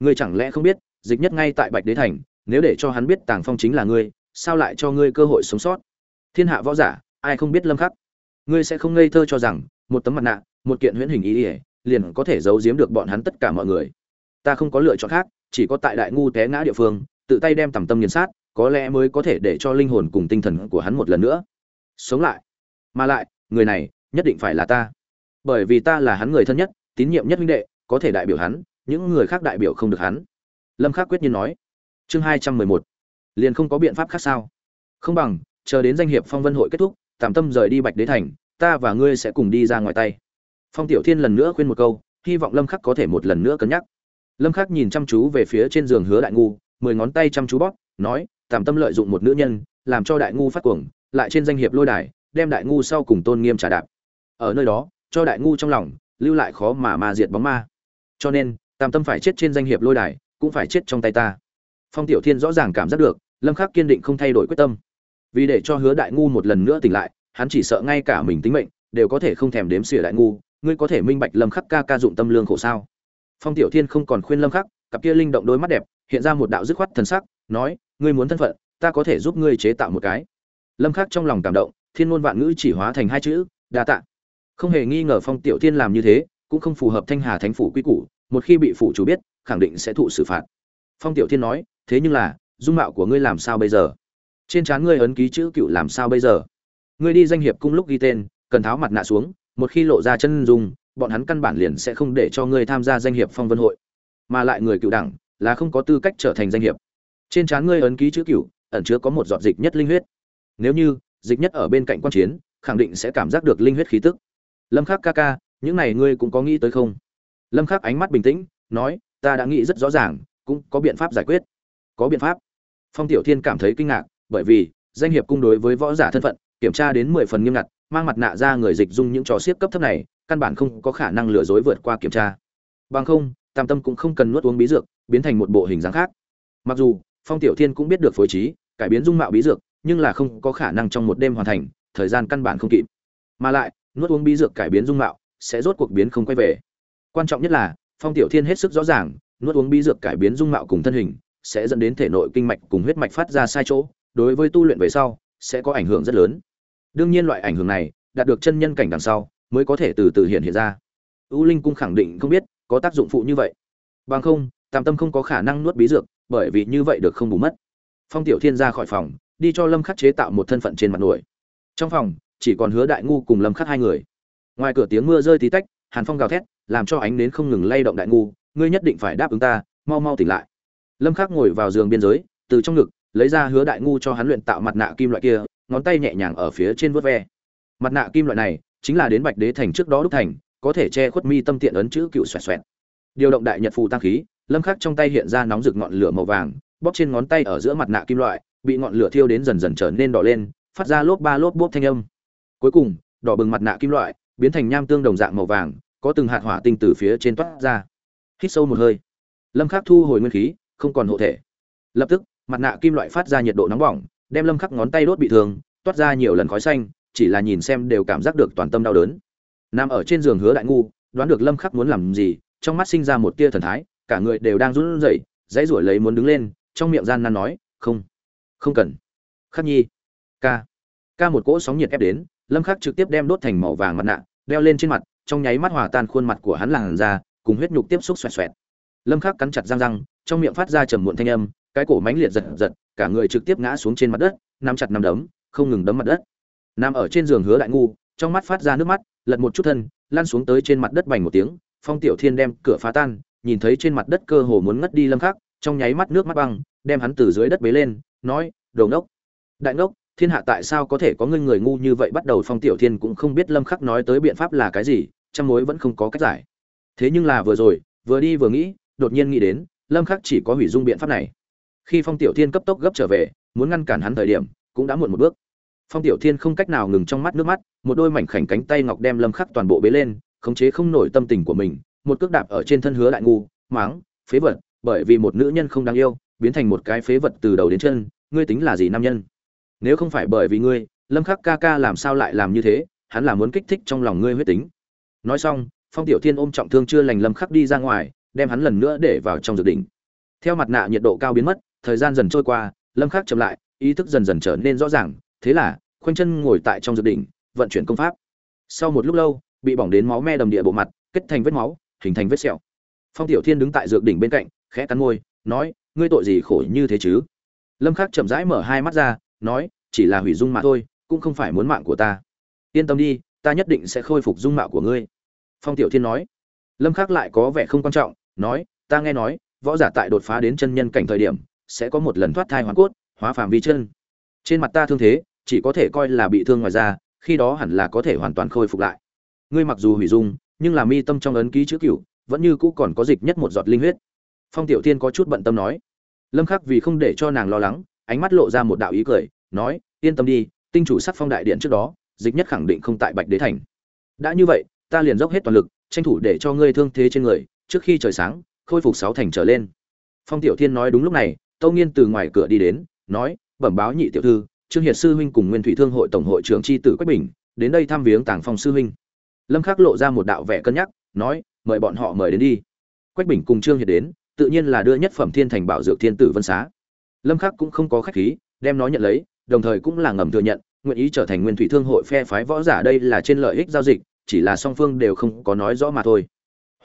Ngươi chẳng lẽ không biết, dịch nhất ngay tại bạch đế thành, nếu để cho hắn biết tàng phong chính là ngươi, sao lại cho ngươi cơ hội sống sót? Thiên hạ võ giả, ai không biết lâm khắc? Ngươi sẽ không ngây thơ cho rằng một tấm mặt nạ, một kiện huyễn hình ý ỉa liền có thể giấu giếm được bọn hắn tất cả mọi người. Ta không có lựa chọn khác, chỉ có tại đại ngu té ngã địa phương, tự tay đem tầm tâm nghiền sát, có lẽ mới có thể để cho linh hồn cùng tinh thần của hắn một lần nữa. Sống lại. Mà lại, người này, nhất định phải là ta. Bởi vì ta là hắn người thân nhất, tín nhiệm nhất minh đệ, có thể đại biểu hắn, những người khác đại biểu không được hắn. Lâm khắc quyết nhiên nói. Chương hai trăm mười một. Liền không có biện pháp khác sao? Không bằng, chờ đến danh hiệp phong vân hội kết thúc, tạm tâm rời đi bạch đế thành ta và ngươi sẽ cùng đi ra ngoài tay. Phong tiểu thiên lần nữa khuyên một câu, hy vọng lâm khắc có thể một lần nữa cân nhắc. Lâm khắc nhìn chăm chú về phía trên giường hứa đại ngu, mười ngón tay chăm chú bóp, nói, tạm tâm lợi dụng một nữ nhân, làm cho đại ngu phát cuồng, lại trên danh hiệp lôi đài, đem đại ngu sau cùng tôn nghiêm trả đạp. Ở nơi đó, cho đại ngu trong lòng, lưu lại khó mà ma diệt bóng ma. Cho nên, tạm tâm phải chết trên danh hiệp lôi đài, cũng phải chết trong tay ta. Phong tiểu thiên rõ ràng cảm giác được, lâm khắc kiên định không thay đổi quyết tâm. Vì để cho hứa đại ngu một lần nữa tỉnh lại hắn chỉ sợ ngay cả mình tính mệnh đều có thể không thèm đếm xỉa đại ngu. Ngươi có thể minh bạch lâm khắc ca ca dụng tâm lương khổ sao? Phong tiểu thiên không còn khuyên lâm khắc, cặp kia linh động đôi mắt đẹp, hiện ra một đạo dứt khoát thần sắc, nói, ngươi muốn thân phận, ta có thể giúp ngươi chế tạo một cái. Lâm khắc trong lòng cảm động, thiên ngôn vạn ngữ chỉ hóa thành hai chữ, đa tạ. Không hề nghi ngờ phong tiểu thiên làm như thế, cũng không phù hợp thanh hà thánh phủ quy củ, một khi bị phủ chủ biết, khẳng định sẽ thụ xử phạt. Phong tiểu thiên nói, thế nhưng là, dung mạo của ngươi làm sao bây giờ? Trên trán ngươi ấn ký chữ cựu làm sao bây giờ? Ngươi đi danh hiệp cung lúc ghi tên, cần tháo mặt nạ xuống, một khi lộ ra chân dung, bọn hắn căn bản liền sẽ không để cho ngươi tham gia danh hiệp phong vân hội. Mà lại người cựu đẳng, là không có tư cách trở thành danh hiệp. Trên trán ngươi ấn ký chữ cựu, ẩn chứa có một giọt dịch nhất linh huyết. Nếu như, dịch nhất ở bên cạnh quan chiến, khẳng định sẽ cảm giác được linh huyết khí tức. Lâm khắc ca ca, những này ngươi cũng có nghĩ tới không? Lâm khắc ánh mắt bình tĩnh, nói, ta đã nghĩ rất rõ ràng, cũng có biện pháp giải quyết. Có biện pháp. Phong tiểu thiên cảm thấy kinh ngạc, bởi vì, danh hiệp cung đối với võ giả thân phận kiểm tra đến mười phần nghiêm ngặt, mang mặt nạ ra người dịch dung những trò xiếc cấp thấp này, căn bản không có khả năng lừa dối vượt qua kiểm tra. Bằng không, tam tâm cũng không cần nuốt uống bí dược, biến thành một bộ hình dáng khác. Mặc dù, phong tiểu thiên cũng biết được phối trí, cải biến dung mạo bí dược, nhưng là không có khả năng trong một đêm hoàn thành, thời gian căn bản không kịp. Mà lại, nuốt uống bí dược cải biến dung mạo, sẽ rốt cuộc biến không quay về. Quan trọng nhất là, phong tiểu thiên hết sức rõ ràng, nuốt uống bí dược cải biến dung mạo cùng thân hình, sẽ dẫn đến thể nội kinh mạch cùng huyết mạch phát ra sai chỗ, đối với tu luyện về sau, sẽ có ảnh hưởng rất lớn đương nhiên loại ảnh hưởng này, đạt được chân nhân cảnh đằng sau, mới có thể từ từ hiện hiện ra. U linh cung khẳng định không biết có tác dụng phụ như vậy. Bằng không, tam tâm không có khả năng nuốt bí dược, bởi vì như vậy được không bù mất. Phong tiểu thiên ra khỏi phòng, đi cho lâm khắc chế tạo một thân phận trên mặt nổi. Trong phòng, chỉ còn hứa đại ngu cùng lâm khắc hai người. Ngoài cửa tiếng mưa rơi tí tách, hàn phong gào thét, làm cho ánh nến không ngừng lay động đại ngu, ngươi nhất định phải đáp ứng ta, mau mau tỉnh lại. Lâm khắc ngồi vào giường biên giới, từ trong ngực, lấy ra hứa đại ngu cho hắn luyện tạo mặt nạ kim loại kia ngón tay nhẹ nhàng ở phía trên vuốt ve. Mặt nạ kim loại này chính là đến bạch đế thành trước đó đúc thành, có thể che khuất mi tâm tiện ấn chữ cựu xoẹt xoẹt. Điều động đại nhật phù tăng khí, lâm khắc trong tay hiện ra nóng rực ngọn lửa màu vàng, bóp trên ngón tay ở giữa mặt nạ kim loại, bị ngọn lửa thiêu đến dần dần trở nên đỏ lên, phát ra lốp ba lốp bốp thanh âm. Cuối cùng, đỏ bừng mặt nạ kim loại, biến thành nham tương đồng dạng màu vàng, có từng hạt hỏa tinh từ phía trên toát ra. Hít sâu một hơi, lâm khắc thu hồi nguyên khí, không còn hộ thể. Lập tức, mặt nạ kim loại phát ra nhiệt độ nóng bỏng đem lâm khắc ngón tay đốt bị thương, toát ra nhiều lần khói xanh, chỉ là nhìn xem đều cảm giác được toàn tâm đau đớn. Nằm ở trên giường hứa đại ngu, đoán được lâm khắc muốn làm gì, trong mắt sinh ra một tia thần thái, cả người đều đang run rẩy, dãy ruổi lấy muốn đứng lên, trong miệng gian nan nói, không không cần. Khắc nhi, ca. Ca một cỗ sóng nhiệt ép đến, lâm khắc trực tiếp đem đốt thành màu vàng mặt nạ, đeo lên trên mặt, trong nháy mắt hòa tan khuôn mặt của hắn làn ra cùng huyết nhục tiếp xúc xoẹt xoẹt. Lâm khắc cắn chặt răng răng, trong miệng phát ra trầm muộn thanh âm, cái cổ mánh liệt giật giật cả người trực tiếp ngã xuống trên mặt đất, nắm chặt nắm đấm, không ngừng đấm mặt đất. Nằm ở trên giường hứa đại ngu, trong mắt phát ra nước mắt, lật một chút thân, lăn xuống tới trên mặt đất bành một tiếng, phong tiểu thiên đem cửa phá tan, nhìn thấy trên mặt đất cơ hồ muốn ngất đi lâm khắc, trong nháy mắt nước mắt băng, đem hắn từ dưới đất bế lên, nói, đồ ngốc! Đại ngốc, thiên hạ tại sao có thể có người người ngu như vậy? Bắt đầu phong tiểu thiên cũng không biết lâm khắc nói tới biện pháp là cái gì, trăm mối vẫn không có cách giải. Thế nhưng là vừa rồi, vừa đi vừa nghĩ, đột nhiên nghĩ đến, lâm khắc chỉ có hủy dung biện pháp này khi phong tiểu thiên cấp tốc gấp trở về, muốn ngăn cản hắn thời điểm, cũng đã muộn một bước. Phong tiểu thiên không cách nào ngừng trong mắt nước mắt, một đôi mảnh khảnh cánh tay ngọc đem lâm khắc toàn bộ bế lên, khống chế không nổi tâm tình của mình, một cước đạp ở trên thân hứa đại ngu, máng, phế vật, bởi vì một nữ nhân không đáng yêu, biến thành một cái phế vật từ đầu đến chân, ngươi tính là gì nam nhân? Nếu không phải bởi vì ngươi, lâm khắc ca ca làm sao lại làm như thế, hắn là muốn kích thích trong lòng ngươi huyết tính. Nói xong, phong tiểu thiên ôm trọng thương chưa lành lâm khắc đi ra ngoài, đem hắn lần nữa để vào trong dự định. Theo mặt nạ nhiệt độ cao biến mất thời gian dần trôi qua lâm khắc chậm lại ý thức dần dần trở nên rõ ràng thế là khoanh chân ngồi tại trong dự đỉnh, vận chuyển công pháp. Sau một lúc lâu bị bỏng đến máu me đầm địa bộ mặt kết thành vết máu hình thành vết sẹo. Phong tiểu thiên đứng tại dược đỉnh bên cạnh khẽ cắn môi nói ngươi tội gì khổ như thế chứ? Lâm khắc chậm rãi mở hai mắt ra nói chỉ là hủy dung mà thôi cũng không phải muốn mạng của ta. Yên tâm đi ta nhất định sẽ khôi phục dung mạo của ngươi. Phong tiểu thiên nói. Lâm khắc lại có vẻ không quan trọng nói ta nghe nói võ giả tại đột phá đến chân nhân cảnh thời điểm sẽ có một lần thoát thai hoàn cốt, hóa phàm vi chân. Trên mặt ta thương thế, chỉ có thể coi là bị thương ngoài da, khi đó hẳn là có thể hoàn toàn khôi phục lại. Ngươi mặc dù hủy dung, nhưng là mi tâm trong ấn ký chữ cửu, vẫn như cũ còn có dịch nhất một giọt linh huyết. Phong tiểu thiên có chút bận tâm nói. Lâm khắc vì không để cho nàng lo lắng, ánh mắt lộ ra một đạo ý cười, nói, yên tâm đi, tinh chủ sắc phong đại điện trước đó, dịch nhất khẳng định không tại bạch đế thành. Đã như vậy, ta liền dốc hết toàn lực, tranh thủ để cho ngươi thương thế trên người, trước khi trời sáng, khôi phục sáu thành trở lên. Phong tiểu thiên nói đúng lúc này tâu nghiên từ ngoài cửa đi đến, nói, bẩm báo nhị tiểu thư, trương hiệt sư huynh cùng nguyên thủy thương hội tổng hội trưởng tri tử quách bình, đến đây thăm viếng tàng phong sư huynh. Lâm khắc lộ ra một đạo vẻ cân nhắc, nói, mời bọn họ mời đến đi. Quách bình cùng trương hiệt đến, tự nhiên là đưa nhất phẩm thiên thành bảo dược thiên tử vân xá. Lâm khắc cũng không có khách khí, đem nó nhận lấy, đồng thời cũng là ngầm thừa nhận, nguyện ý trở thành nguyên thủy thương hội phe phái võ giả đây là trên lợi ích giao dịch, chỉ là song phương đều không có nói rõ mà thôi.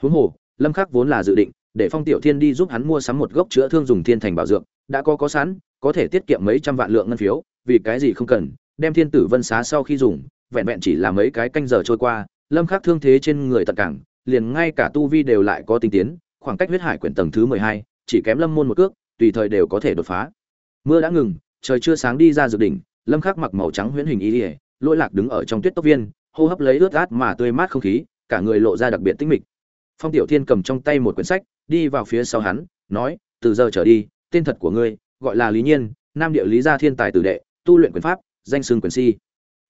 Huống hồ, lâm khắc vốn là dự định để phong tiểu thiên đi giúp hắn mua sắm một gốc chữa thương dùng thiên thành bảo dược đã có có sẵn có thể tiết kiệm mấy trăm vạn lượng ngân phiếu vì cái gì không cần đem thiên tử vân xá sau khi dùng vẹn vẹn chỉ là mấy cái canh giờ trôi qua lâm khắc thương thế trên người tận cảng liền ngay cả tu vi đều lại có tinh tiến khoảng cách huyết hải quyển tầng thứ 12, chỉ kém lâm môn một cước tùy thời đều có thể đột phá. Mưa đã ngừng trời chưa sáng đi ra dược đỉnh lâm khắc mặc màu trắng huyễn hình y ỉa lỗi lạc đứng ở trong tuyết tốc viên hô hấp lấy ướt át mà tươi mát không khí cả người lộ ra đặc biệt tinh mịch. Phong tiểu thiên cầm trong tay một quyển sách đi vào phía sau hắn, nói, từ giờ trở đi, tên thật của ngươi gọi là lý nhiên, nam địa lý gia thiên tài tử đệ, tu luyện quyền pháp, danh xưng quyền si.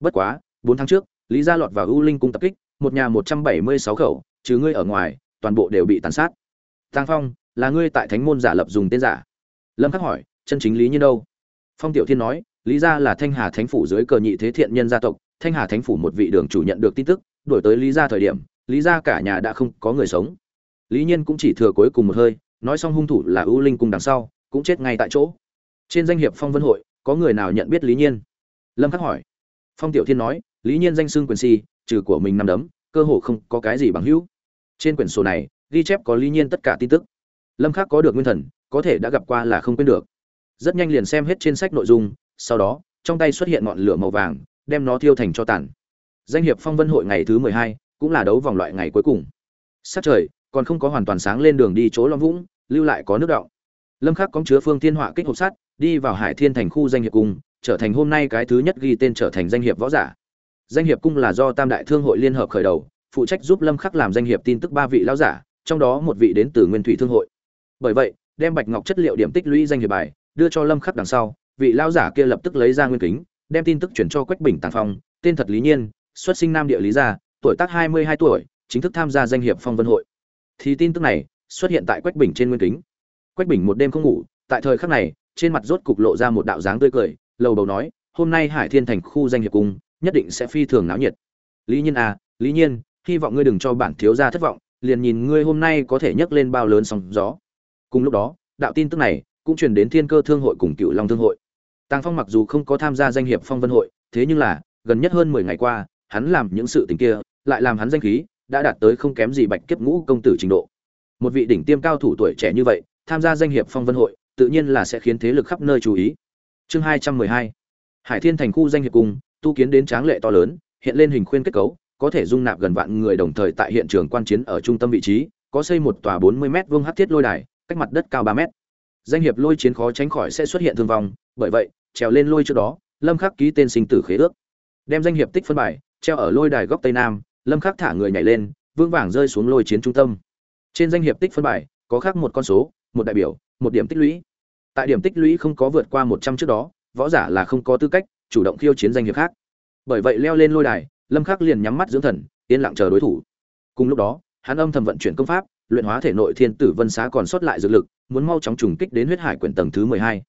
Bất quá, bốn tháng trước, lý gia lọt vào u linh cung tập kích, một nhà một trăm bảy mươi sáu khẩu, trừ ngươi ở ngoài, toàn bộ đều bị tàn sát. Tang phong, là ngươi tại thánh môn giả lập dùng tên giả? Lâm khắc hỏi, chân chính lý nhiên đâu? Phong tiểu thiên nói, lý gia là thanh hà thánh phủ dưới cờ nhị thế thiện nhân gia tộc, thanh hà thánh phủ một vị đường chủ nhận được tin tức, đổi tới lý gia thời điểm, lý gia cả nhà đã không có người sống lý nhiên cũng chỉ thừa cuối cùng một hơi, nói xong hung thủ là ưu linh cùng đằng sau, cũng chết ngay tại chỗ. Trên danh hiệp phong vân hội, có người nào nhận biết lý nhiên? Lâm khắc hỏi. Phong tiểu thiên nói, lý nhiên danh xưng quyền si, trừ của mình nằm đấm, cơ hồ không có cái gì bằng hữu. Trên quyển sổ này, ghi chép có lý nhiên tất cả tin tức. Lâm khắc có được nguyên thần, có thể đã gặp qua là không quên được. Rất nhanh liền xem hết trên sách nội dung, sau đó, trong tay xuất hiện ngọn lửa màu vàng, đem nó thiêu thành cho tàn. Danh hiệp phong vân hội ngày thứ mười hai, cũng là đấu vòng loại ngày cuối cùng. Sát trời còn không có hoàn toàn sáng lên đường đi chỗ long vũng, lưu lại có nước động lâm khắc có chứa phương thiên họa kích hộp sắt, đi vào hải thiên thành khu danh hiệp cung, trở thành hôm nay cái thứ nhất ghi tên trở thành danh hiệp võ giả. Danh hiệp cung là do tam đại thương hội liên hợp khởi đầu, phụ trách giúp lâm khắc làm danh hiệp tin tức ba vị lão giả, trong đó một vị đến từ nguyên thủy thương hội. Bởi vậy, đem bạch ngọc chất liệu điểm tích lũy danh hiệp bài, đưa cho lâm khắc đằng sau, vị lão giả kia lập tức lấy ra nguyên kính, đem tin tức chuyển cho quách bình tàng phong, tên thật lý nhiên, xuất sinh nam địa lý gia, tuổi tác 22 tuổi, chính thức tham gia danh hiệp phong vân hội thì tin tức này xuất hiện tại quách bình trên nguyên kính. Quách bình một đêm không ngủ, tại thời khắc này, trên mặt rốt cục lộ ra một đạo dáng tươi cười, lầu bầu nói, hôm nay hải thiên thành khu danh hiệp cung nhất định sẽ phi thường náo nhiệt. Lý nhiên à lý nhiên, hy vọng ngươi đừng cho bản thiếu gia thất vọng, liền nhìn ngươi hôm nay có thể nhấc lên bao lớn sóng gió. Cùng lúc đó, đạo tin tức này cũng truyền đến thiên cơ thương hội cùng cựu long thương hội. Tàng phong mặc dù không có tham gia danh hiệp phong vân hội, thế nhưng là, gần nhất hơn mười ngày qua, hắn làm những sự tình kia, lại làm hắn danh khí đã đạt tới không kém gì bạch kiếp ngũ công tử trình độ. Một vị đỉnh tiêm cao thủ tuổi trẻ như vậy, tham gia danh hiệp phong vân hội, tự nhiên là sẽ khiến thế lực khắp nơi chú ý. Chương hai trăm mười hai. Hải thiên thành khu danh hiệp cung tu kiến đến tráng lệ to lớn, hiện lên hình khuyên kết cấu, có thể dung nạp gần vạn người đồng thời tại hiện trường quan chiến ở trung tâm vị trí, có xây một tòa bốn mươi m vuông hát thiết lôi đài, cách mặt đất cao ba m danh hiệp lôi chiến khó tránh khỏi sẽ xuất hiện thương vong, bởi vậy, trèo lên lôi trước đó, lâm khắc ký tên sinh tử khế ước. Đem danh hiệp tích phân bài, treo ở lôi đài góc tây nam lâm khắc thả người nhảy lên vương vàng rơi xuống lôi chiến trung tâm. Trên danh hiệp tích phân bài, có khác một con số, một đại biểu, một điểm tích lũy. Tại điểm tích lũy không có vượt qua một trăm trước đó, võ giả là không có tư cách chủ động khiêu chiến danh hiệp khác. Bởi vậy leo lên lôi đài, lâm khắc liền nhắm mắt dưỡng thần, yên lặng chờ đối thủ. Cùng lúc đó, hắn âm thầm vận chuyển công pháp, luyện hóa thể nội thiên tử vân xá còn sót lại dược lực, muốn mau chóng trùng kích đến huyết hải quyển tầng thứ mười hai.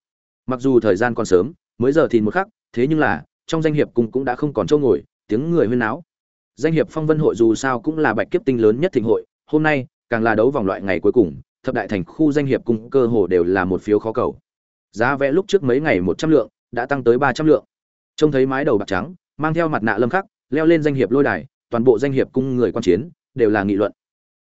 mặc dù thời gian còn sớm, mới giờ thì một khắc, thế nhưng là, trong danh hiệp cung cũng đã không còn chỗ ngồi, tiếng người huyên náo danh hiệp phong vân hội dù sao cũng là bạch kiếp tinh lớn nhất thịnh hội, hôm nay, càng là đấu vòng loại ngày cuối cùng, thập đại thành khu danh hiệp cung cơ hồ đều là một phiếu khó cầu. Giá vẽ lúc trước mấy ngày một trăm lượng, đã tăng tới ba trăm lượng. Trông thấy mái đầu bạc trắng, mang theo mặt nạ lâm khắc, leo lên danh hiệp lôi đài, toàn bộ danh hiệp cung người quan chiến, đều là nghị luận.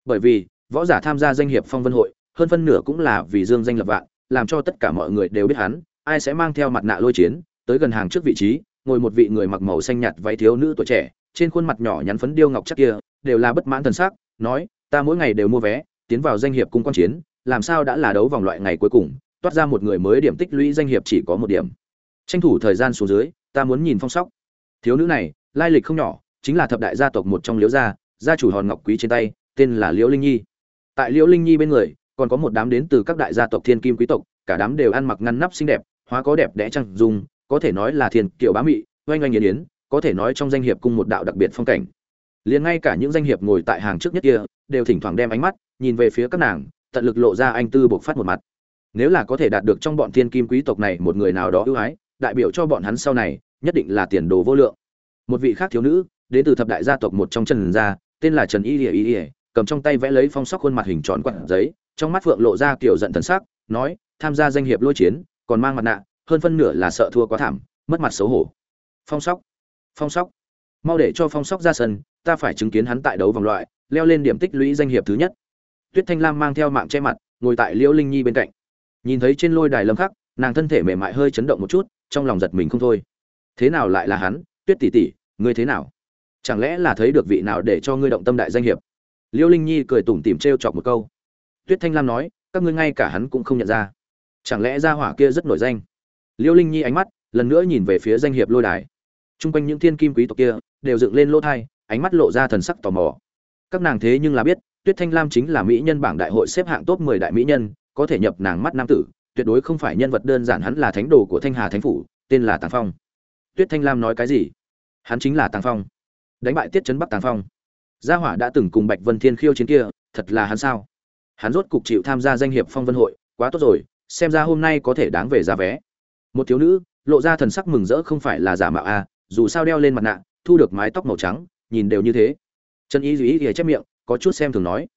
Bởi vì, võ giả tham gia danh hiệp phong vân hội, hơn phân nửa cũng là vì dương danh lập vạn, làm cho tất cả mọi người đều biết hắn, ai sẽ mang theo mặt nạ lôi chiến, tới gần hàng trước vị trí, ngồi một vị người mặc màu xanh nhạt váy thiếu nữ tuổi trẻ trên khuôn mặt nhỏ nhắn phấn điêu ngọc chắc kia, đều là bất mãn thần sắc, nói, ta mỗi ngày đều mua vé, tiến vào danh hiệp cung quan chiến, làm sao đã là đấu vòng loại ngày cuối cùng, toát ra một người mới điểm tích lũy danh hiệp chỉ có một điểm. Tranh thủ thời gian xuống dưới, ta muốn nhìn phong sóc. Thiếu nữ này, lai lịch không nhỏ, chính là thập đại gia tộc một trong liễu gia gia chủ hòn ngọc quý trên tay, tên là liễu linh nhi. Tại liễu linh nhi bên người, còn có một đám đến từ các đại gia tộc thiên kim quý tộc, cả đám đều ăn mặc ngăn nắp xinh đẹp, hóa có đẹp đẽ trăng dùng có thể nói là thiên kiểu bá mị, oanh oanh nghiến yến có thể nói trong danh hiệp cung một đạo đặc biệt phong cảnh. Liền ngay cả những danh hiệp ngồi tại hàng trước nhất kia, đều thỉnh thoảng đem ánh mắt nhìn về phía các nàng, tận lực lộ ra anh tư buộc phát một mặt. Nếu là có thể đạt được trong bọn thiên kim quý tộc này một người nào đó ưu ái, đại biểu cho bọn hắn sau này, nhất định là tiền đồ vô lượng. Một vị khác thiếu nữ, đến từ thập đại gia tộc một trong trần gia tên là trần y ỉa y ỉa cầm trong tay vẽ lấy phong sóc khuôn mặt hình tròn quặn giấy, trong mắt phượng lộ ra kiểu giận thần sắc, nói, tham gia danh hiệp lôi chiến, còn mang mặt nạ, hơn phân nửa là sợ thua quá thảm, mất mặt xấu hổ. Phong sóc phong sóc. Mau để cho phong sóc ra sân, ta phải chứng kiến hắn tại đấu vòng loại, leo lên điểm tích lũy danh hiệp thứ nhất. Tuyết thanh lam mang theo mạng che mặt, ngồi tại liễu linh nhi bên cạnh. Nhìn thấy trên lôi đài lâm khắc, nàng thân thể mềm mại hơi chấn động một chút, trong lòng giật mình không thôi. Thế nào lại là hắn? Tuyết tỷ tỷ, ngươi thế nào? Chẳng lẽ là thấy được vị nào để cho ngươi động tâm đại danh hiệp? Liễu linh nhi cười tủm tỉm trêu chọc một câu. Tuyết thanh lam nói, các ngươi ngay cả hắn cũng không nhận ra. Chẳng lẽ gia hỏa kia rất nổi danh? Liễu linh nhi ánh mắt, lần nữa nhìn về phía danh hiệp lôi đài. Trung quanh những thiên kim quý tộc kia đều dựng lên lỗ thai, ánh mắt lộ ra thần sắc tò mò. Các nàng thế nhưng là biết, Tuyết Thanh Lam chính là mỹ nhân bảng đại hội xếp hạng top 10 đại mỹ nhân, có thể nhập nàng mắt nam tử, tuyệt đối không phải nhân vật đơn giản hắn là thánh đồ của Thanh Hà Thánh phủ, tên là Tàng Phong. Tuyết Thanh Lam nói cái gì? Hắn chính là Tàng Phong. Đánh bại Tiết Chấn Bắc Tàng Phong. Gia Hỏa đã từng cùng Bạch Vân Thiên khiêu chiến kia, thật là hắn sao? Hắn rốt cục chịu tham gia danh hiệp Phong Vân hội, quá tốt rồi, xem ra hôm nay có thể đáng về giá vé. Một thiếu nữ, lộ ra thần sắc mừng rỡ không phải là giả mạo a, dù sao đeo lên mặt nạ, thu được mái tóc màu trắng, nhìn đều như thế. Trần y duy ý chép miệng, có chút xem thường nói.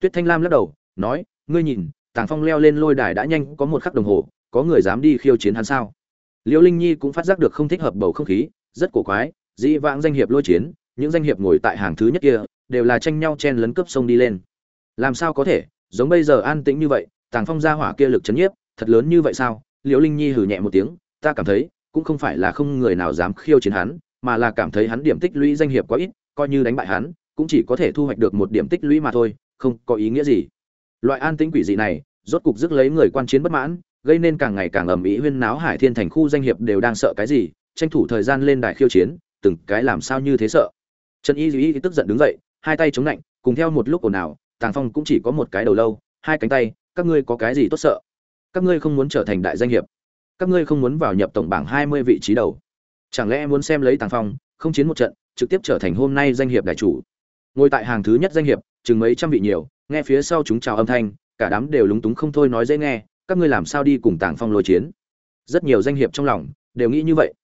Tuyết thanh lam lắc đầu, nói, ngươi nhìn, tàng phong leo lên lôi đài đã nhanh có một khắc đồng hồ, có người dám đi khiêu chiến hắn sao? Liễu linh nhi cũng phát giác được không thích hợp bầu không khí, rất cổ quái, dĩ vãng danh hiệp lôi chiến, những danh hiệp ngồi tại hàng thứ nhất kia, đều là tranh nhau chen lấn cướp sông đi lên. Làm sao có thể, giống bây giờ an tĩnh như vậy, tàng phong ra hỏa kia lực chấn nhiếp, thật lớn như vậy sao? Liễu linh nhi hừ nhẹ một tiếng, ta cảm thấy cũng không phải là không người nào dám khiêu chiến hắn, mà là cảm thấy hắn điểm tích lũy danh hiệp quá ít, coi như đánh bại hắn, cũng chỉ có thể thu hoạch được một điểm tích lũy mà thôi, không có ý nghĩa gì. Loại an tĩnh quỷ dị này, rốt cục rước lấy người quan chiến bất mãn, gây nên càng ngày càng ầm ĩ huyên náo Hải Thiên thành khu danh hiệp đều đang sợ cái gì, tranh thủ thời gian lên đài khiêu chiến, từng cái làm sao như thế sợ. Trần Y Dĩ tức giận đứng dậy, hai tay chống lạnh, cùng theo một lúc ồn ào, Tàng Phong cũng chỉ có một cái đầu lâu, hai cánh tay, các ngươi có cái gì tốt sợ? Các ngươi không muốn trở thành đại danh hiệp các ngươi không muốn vào nhập tổng bảng hai mươi vị trí đầu. Chẳng lẽ muốn xem lấy tàng phong, không chiến một trận, trực tiếp trở thành hôm nay danh hiệp đại chủ? Ngồi tại hàng thứ nhất danh hiệp, chừng mấy trăm vị nhiều, nghe phía sau chúng chào âm thanh, cả đám đều lúng túng không thôi nói dễ nghe, các ngươi làm sao đi cùng tàng phong lôi chiến? Rất nhiều danh hiệp trong lòng đều nghĩ như vậy.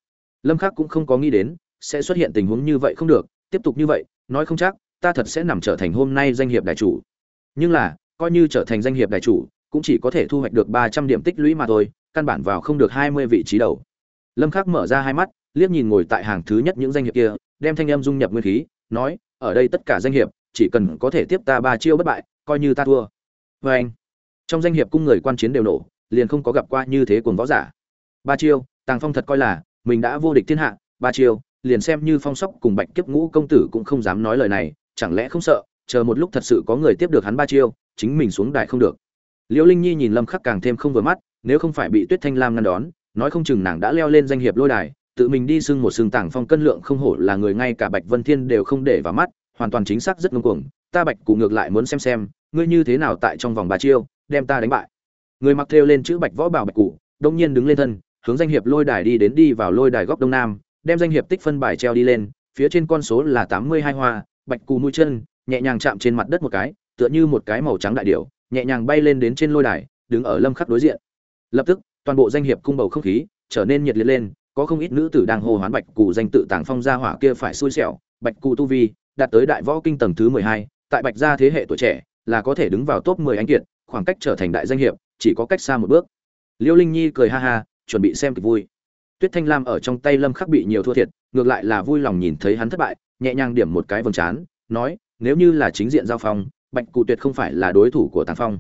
Lâm khắc cũng không có nghĩ đến, sẽ xuất hiện tình huống như vậy không được, tiếp tục như vậy, nói không chắc, ta thật sẽ nằm trở thành hôm nay danh hiệp đại chủ. Nhưng là, coi như trở thành danh hiệp đại chủ, cũng chỉ có thể thu hoạch được 300 điểm tích lũy mà thôi căn bản vào không được hai mươi vị trí đầu. Lâm Khắc mở ra hai mắt, liếc nhìn ngồi tại hàng thứ nhất những danh hiệp kia, đem thanh âm dung nhập nguyên khí, nói, ở đây tất cả danh hiệp, chỉ cần có thể tiếp ta ba chiêu bất bại, coi như ta thua. Và anh, trong danh hiệp cung người quan chiến đều nổ, liền không có gặp qua như thế cuồng võ giả. Ba chiêu, Tàng Phong thật coi là mình đã vô địch thiên hạ, ba chiêu, liền xem như Phong Sóc cùng Bạch Kiếp Ngũ công tử cũng không dám nói lời này, chẳng lẽ không sợ, chờ một lúc thật sự có người tiếp được hắn ba chiêu, chính mình xuống đài không được. Liễu Linh Nhi nhìn Lâm Khắc càng thêm không vừa mắt, nếu không phải bị Tuyết Thanh Lam ngăn đón, nói không chừng nàng đã leo lên danh hiệp lôi đài, tự mình đi xưng một xương tảng phong cân lượng không hổ là người ngay cả Bạch Vân Thiên đều không để vào mắt, hoàn toàn chính xác rất ngông cuồng, ta Bạch Cụ ngược lại muốn xem xem, ngươi như thế nào tại trong vòng ba chiêu, đem ta đánh bại. Người mặc thêu lên chữ Bạch Võ Bảo Bạch Cụ, đông nhiên đứng lên thân, hướng danh hiệp lôi đài đi đến đi vào lôi đài góc đông nam, đem danh hiệp tích phân bài treo đi lên, phía trên con số là tám mươi hai hoa, Bạch Cụ mũi chân, nhẹ nhàng chạm trên mặt đất một cái, tựa như một cái màu trắng đại điểu, nhẹ nhàng bay lên đến trên lôi đài, đứng ở Lâm Khắc đối diện lập tức, toàn bộ danh hiệp cung bầu không khí trở nên nhiệt liệt lên, có không ít nữ tử đang hô hoán bạch cụ danh tự tàng phong gia hỏa kia phải xui xẻo. Bạch cụ tu vi đạt tới đại võ kinh tầng thứ mười hai, tại bạch gia thế hệ tuổi trẻ là có thể đứng vào top mười anh kiệt, khoảng cách trở thành đại danh hiệp chỉ có cách xa một bước. Liêu linh nhi cười ha ha, chuẩn bị xem kịch vui. Tuyết thanh lam ở trong tay lâm khắc bị nhiều thua thiệt, ngược lại là vui lòng nhìn thấy hắn thất bại, nhẹ nhàng điểm một cái vầng trán, nói, nếu như là chính diện giao phong, bạch cụ tuyệt không phải là đối thủ của tàng phong.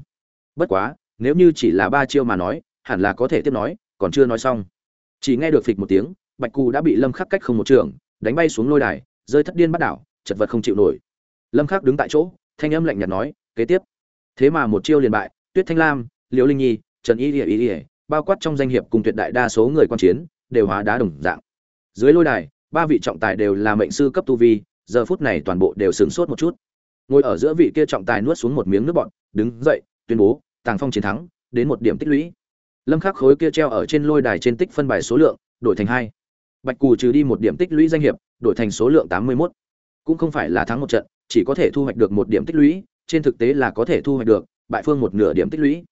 Bất quá, nếu như chỉ là ba chiêu mà nói hẳn là có thể tiếp nói, còn chưa nói xong. Chỉ nghe được phịch một tiếng, bạch cù đã bị lâm khắc cách không một trường, đánh bay xuống lôi đài, rơi thất điên bắt đảo, chật vật không chịu nổi. Lâm khắc đứng tại chỗ, thanh âm lạnh nhạt nói, kế tiếp. Thế mà một chiêu liền bại, tuyết thanh lam, liễu linh nhi, trần y lìa y lìa bao quát trong danh hiệp cùng tuyệt đại đa số người quan chiến, đều hóa đá đồng dạng. Dưới lôi đài, ba vị trọng tài đều là mệnh sư cấp tu vi, giờ phút này toàn bộ đều sửng sốt một chút. Ngồi ở giữa vị kia trọng tài nuốt xuống một miếng nước bọt, đứng dậy, tuyên bố, tàng phong chiến thắng, đến một điểm tích lũy lâm khắc khối kia treo ở trên lôi đài trên tích phân bài số lượng, đổi thành hai. Bạch cù trừ đi một điểm tích lũy danh hiệp, đổi thành số lượng tám mươi 81. cũng không phải là thắng một trận, chỉ có thể thu hoạch được một điểm tích lũy, trên thực tế là có thể thu hoạch được bại phương một nửa điểm tích lũy.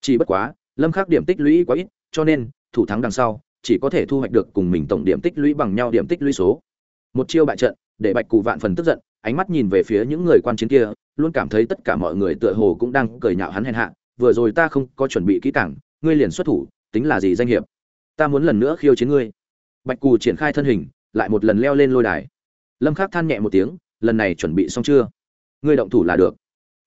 Chỉ bất quá, lâm khắc điểm tích lũy quá ít, cho nên, thủ thắng đằng sau, chỉ có thể thu hoạch được cùng mình tổng điểm tích lũy bằng nhau điểm tích lũy số. Một chiêu bại trận, để bạch cụ vạn phần tức giận, ánh mắt nhìn về phía những người quan chiến kia, luôn cảm thấy tất cả mọi người tựa hồ cũng đang cười nhạo hắn hèn hạ, vừa rồi ta không có chuẩn bị kỹ càng ngươi liền xuất thủ, tính là gì danh hiệp? Ta muốn lần nữa khiêu chiến ngươi. Bạch cù triển khai thân hình, lại một lần leo lên lôi đài. Lâm khắc than nhẹ một tiếng, lần này chuẩn bị xong chưa? Ngươi động thủ là được.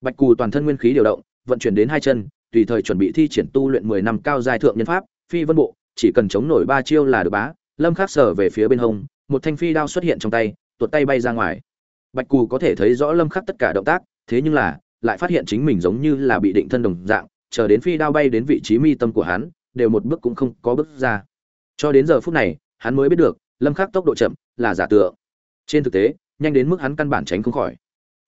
Bạch cù toàn thân nguyên khí điều động, vận chuyển đến hai chân, tùy thời chuẩn bị thi triển tu luyện 10 năm cao giai thượng nhân pháp, phi vân bộ, chỉ cần chống nổi ba chiêu là được bá. Lâm khắc sở về phía bên hông, một thanh phi đao xuất hiện trong tay, tuột tay bay ra ngoài. Bạch cù có thể thấy rõ lâm khắc tất cả động tác, thế nhưng là, lại phát hiện chính mình giống như là bị định thân đồng dạng chờ đến phi đao bay đến vị trí mi tâm của hắn, đều một bước cũng không có bước ra. Cho đến giờ phút này, hắn mới biết được, lâm khắc tốc độ chậm là giả tượng. Trên thực tế, nhanh đến mức hắn căn bản tránh không khỏi.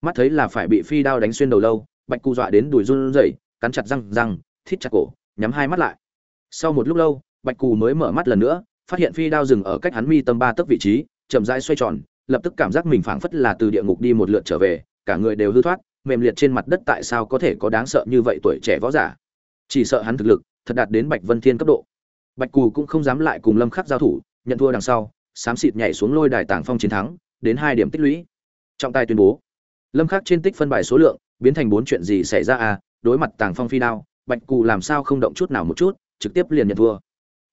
Mắt thấy là phải bị phi đao đánh xuyên đầu lâu, bạch cụ dọa đến đùi run rẩy, cắn chặt răng răng, thít chặt cổ, nhắm hai mắt lại. Sau một lúc lâu, bạch Cụ mới mở mắt lần nữa, phát hiện phi đao dừng ở cách hắn mi tâm ba tấc vị trí, chậm rãi xoay tròn, lập tức cảm giác mình phảng phất là từ địa ngục đi một lượt trở về, cả người đều hư thoát mềm liệt trên mặt đất tại sao có thể có đáng sợ như vậy tuổi trẻ võ giả? Chỉ sợ hắn thực lực thật đạt đến bạch vân thiên cấp độ. Bạch cù cũng không dám lại cùng lâm khắc giao thủ, nhận thua đằng sau, xám xịt nhảy xuống lôi đài tàng phong chiến thắng, đến hai điểm tích lũy. Trọng tài tuyên bố. Lâm khắc trên tích phân bài số lượng, biến thành bốn chuyện gì xảy ra à? Đối mặt tàng phong phi đao, bạch cù làm sao không động chút nào một chút, trực tiếp liền nhận thua.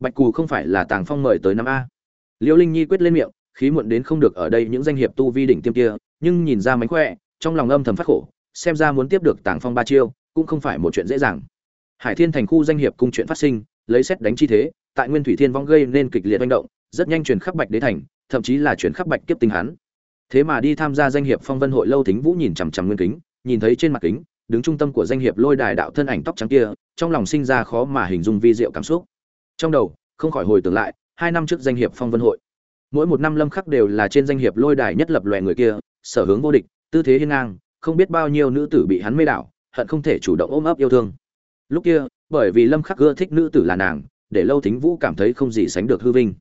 Bạch cù không phải là tàng phong mời tới năm a. Liễu linh nhi quyết lên miệng, khí muộn đến không được ở đây những danh hiệp tu vi đỉnh tiêm kia, nhưng nhìn ra mánh khỏe, trong lòng âm thầm phát khổ xem ra muốn tiếp được tàng phong ba chiêu, cũng không phải một chuyện dễ dàng. Hải thiên thành khu danh hiệp cung chuyện phát sinh, lấy xét đánh chi thế, tại nguyên thủy thiên vong gây nên kịch liệt manh động, rất nhanh chuyển khắp bạch đế thành, thậm chí là chuyển khắp bạch kiếp tinh hắn thế mà đi tham gia danh hiệp phong vân hội lâu thính vũ nhìn chằm chằm nguyên kính, nhìn thấy trên mặt kính, đứng trung tâm của danh hiệp lôi đài đạo thân ảnh tóc trắng kia, trong lòng sinh ra khó mà hình dung vi diệu cảm xúc. Trong đầu, không khỏi hồi tưởng lại, hai năm trước danh hiệp phong vân hội. Mỗi một năm lâm khắc đều là trên danh hiệp lôi đài nhất lập loè người kia, sở hướng vô địch, tư thế hiên ngang không biết bao nhiêu nữ tử bị hắn mê đảo, hận không thể chủ động ôm ấp yêu thương. Lúc kia, bởi vì lâm khắc ưa thích nữ tử là nàng, để lâu thính vũ cảm thấy không gì sánh được hư vinh.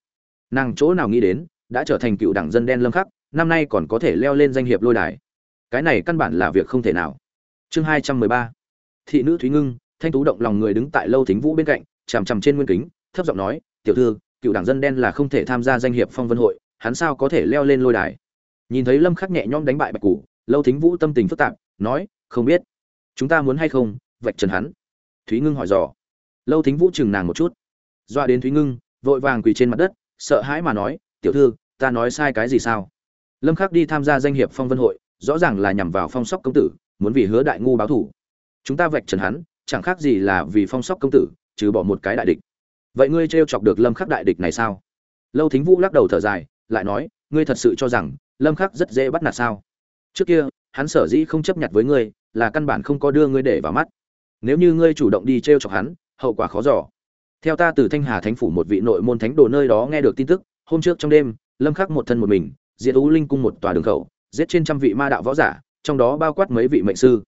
Nàng chỗ nào nghĩ đến, đã trở thành cựu đảng dân đen lâm khắc, năm nay còn có thể leo lên danh hiệp lôi đài. Cái này căn bản là việc không thể nào. Chương hai trăm mười ba. Thị nữ thúy ngưng, thanh tú động lòng người đứng tại lâu thính vũ bên cạnh, chằm chằm trên nguyên kính, thấp giọng nói, tiểu thư, cựu đảng dân đen là không thể tham gia danh hiệp phong vân hội, hắn sao có thể leo lên lôi đài? Nhìn thấy lâm khắc nhẹ nhõm đánh bại bạch củ lâu thính vũ tâm tình phức tạp, nói, không biết. Chúng ta muốn hay không? Vạch trần hắn. Thúy ngưng hỏi dò. Lâu thính vũ chừng nàng một chút. Doa đến thúy ngưng, vội vàng quỳ trên mặt đất, sợ hãi mà nói, tiểu thư, ta nói sai cái gì sao? Lâm khắc đi tham gia danh hiệp phong vân hội, rõ ràng là nhằm vào phong sóc công tử, muốn vì hứa đại ngu báo thủ. Chúng ta vạch trần hắn, chẳng khác gì là vì phong sóc công tử, trừ bỏ một cái đại địch. Vậy ngươi trêu chọc được lâm khắc đại địch này sao? Lâu thính vũ lắc đầu thở dài, lại nói, ngươi thật sự cho rằng lâm khắc rất dễ bắt nạt sao? Trước kia, hắn sở dĩ không chấp nhận với ngươi, là căn bản không có đưa ngươi để vào mắt. Nếu như ngươi chủ động đi trêu chọc hắn, hậu quả khó giỏ theo ta từ thanh hà thánh phủ một vị nội môn thánh đồ nơi đó nghe được tin tức, hôm trước trong đêm, lâm khắc một thân một mình, diệt ú linh cung một tòa đường khẩu, giết trên trăm vị ma đạo võ giả, trong đó bao quát mấy vị mệnh sư.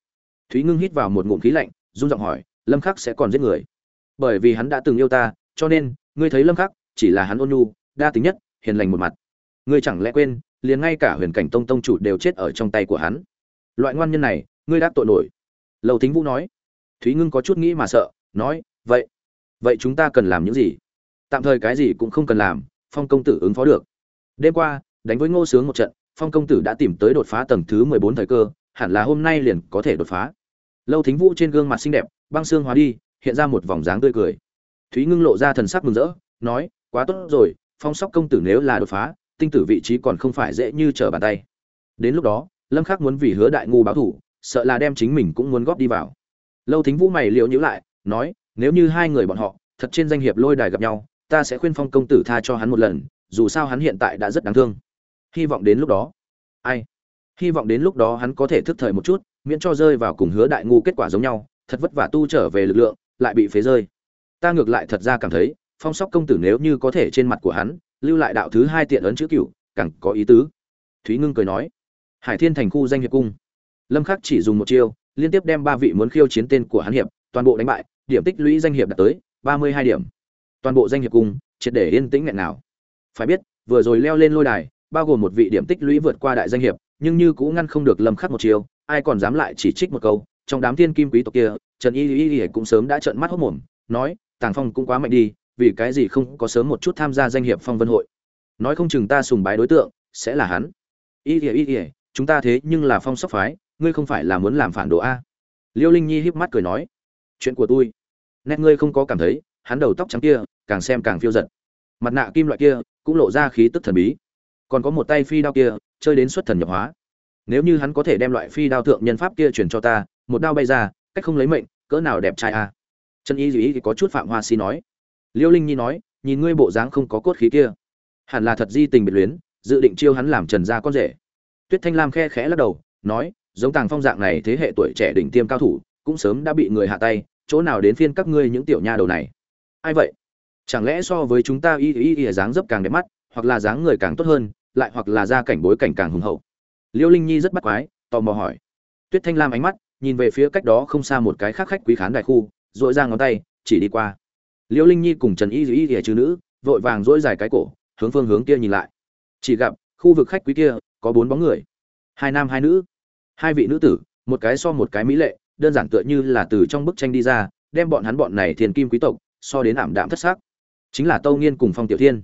Thúy ngưng hít vào một ngụm khí lạnh, run giọng hỏi, lâm khắc sẽ còn giết người? Bởi vì hắn đã từng yêu ta, cho nên, ngươi thấy lâm khắc chỉ là hắn ôn nhu, đa tính nhất, hiền lành một mặt ngươi chẳng lẽ quên, liền ngay cả huyền cảnh tông tông chủ đều chết ở trong tay của hắn? Loại ngoan nhân này, ngươi đã tội nổi. Lầu thính vũ nói. Thúy ngưng có chút nghĩ mà sợ, nói, vậy vậy chúng ta cần làm những gì? Tạm thời cái gì cũng không cần làm, phong công tử ứng phó được. Đêm qua, đánh với ngô sướng một trận, phong công tử đã tìm tới đột phá tầng thứ mười bốn thời cơ, hẳn là hôm nay liền có thể đột phá. Lâu thính vũ trên gương mặt xinh đẹp, băng xương hóa đi, hiện ra một vòng dáng tươi cười. Thúy ngưng lộ ra thần sắc mừng rỡ, nói, quá tốt rồi, phong sóc công tử nếu là đột phá tinh tử vị trí còn không phải dễ như trở bàn tay. Đến lúc đó, lâm khắc muốn vì hứa đại ngu báo thủ sợ là đem chính mình cũng muốn góp đi vào. Lâu thính vũ mày liễu nhíu lại, nói, nếu như hai người bọn họ, thật trên danh hiệp lôi đài gặp nhau, ta sẽ khuyên phong công tử tha cho hắn một lần, dù sao hắn hiện tại đã rất đáng thương. Hy vọng đến lúc đó, ai? Hy vọng đến lúc đó hắn có thể thức thời một chút, miễn cho rơi vào cùng hứa đại ngu kết quả giống nhau, thật vất vả tu trở về lực lượng, lại bị phế rơi. Ta ngược lại thật ra cảm thấy, phong sóc công tử nếu như có thể trên mặt của hắn lưu lại đạo thứ hai tiện ấn chữ cửu, càng có ý tứ. Thúy ngưng cười nói, hải thiên thành khu danh hiệp cung. Lâm khắc chỉ dùng một chiêu, liên tiếp đem ba vị muốn khiêu chiến tên của hắn hiệp, toàn bộ đánh bại, điểm tích lũy danh hiệp đạt tới ba mươi hai điểm. Toàn bộ danh hiệp cung, triệt để yên tĩnh nghẹn nào phải biết, vừa rồi leo lên lôi đài, bao gồm một vị điểm tích lũy vượt qua đại danh hiệp, nhưng như cũng ngăn không được lâm khắc một chiêu, ai còn dám lại chỉ trích một câu. Trong đám thiên kim quý tộc kia, trần y y y cũng sớm đã trợn mắt hốt mồm, nói, tàng phong cũng quá mạnh đi vì cái gì không có sớm một chút tham gia danh hiệp phong vân hội? Nói không chừng ta sùng bái đối tượng, sẽ là hắn. Ý ỉa ý ỉa chúng ta thế nhưng là phong sóc phái, ngươi không phải là muốn làm phản đồ a. Liêu linh nhi híp mắt cười nói, chuyện của tôi. Nét ngươi không có cảm thấy, hắn đầu tóc trắng kia, càng xem càng phiêu giật. Mặt nạ kim loại kia, cũng lộ ra khí tức thần bí. Còn có một tay phi đao kia, chơi đến xuất thần nhập hóa. Nếu như hắn có thể đem loại phi đao thượng nhân pháp kia truyền cho ta, một đao bay ra, cách không lấy mệnh, cỡ nào đẹp trai a. Chân y dù ý thì có chút phạm hoa si nói liêu linh nhi nói, nhìn ngươi bộ dáng không có cốt khí kia. Hẳn là thật di tình biệt luyến, dự định chiêu hắn làm trần gia con rể. Tuyết thanh lam khe khẽ lắc đầu, nói, giống tàng phong dạng này thế hệ tuổi trẻ đỉnh tiêm cao thủ, cũng sớm đã bị người hạ tay, chỗ nào đến phiên các ngươi những tiểu nha đầu này. Ai vậy? Chẳng lẽ so với chúng ta y y y dáng dấp càng đẹp mắt, hoặc là dáng người càng tốt hơn, lại hoặc là gia cảnh bối cảnh càng hùng hậu? Liêu linh nhi rất bắt quái, tò mò hỏi. Tuyết thanh lam ánh mắt, nhìn về phía cách đó không xa một cái khác khách quý khán đại khu dội ra ngón tay, chỉ đi qua. Liễu linh nhi cùng trần y dĩ ỉa chữ nữ vội vàng dỗi dài cái cổ, hướng phương hướng kia nhìn lại. Chỉ gặp, khu vực khách quý kia có bốn bóng người. Hai nam, hai nữ. Hai vị nữ tử, một cái so một cái mỹ lệ, đơn giản tựa như là từ trong bức tranh đi ra, đem bọn hắn bọn này thiền kim quý tộc so đến ảm đạm thất xác chính là tâu nghiên cùng phong tiểu thiên.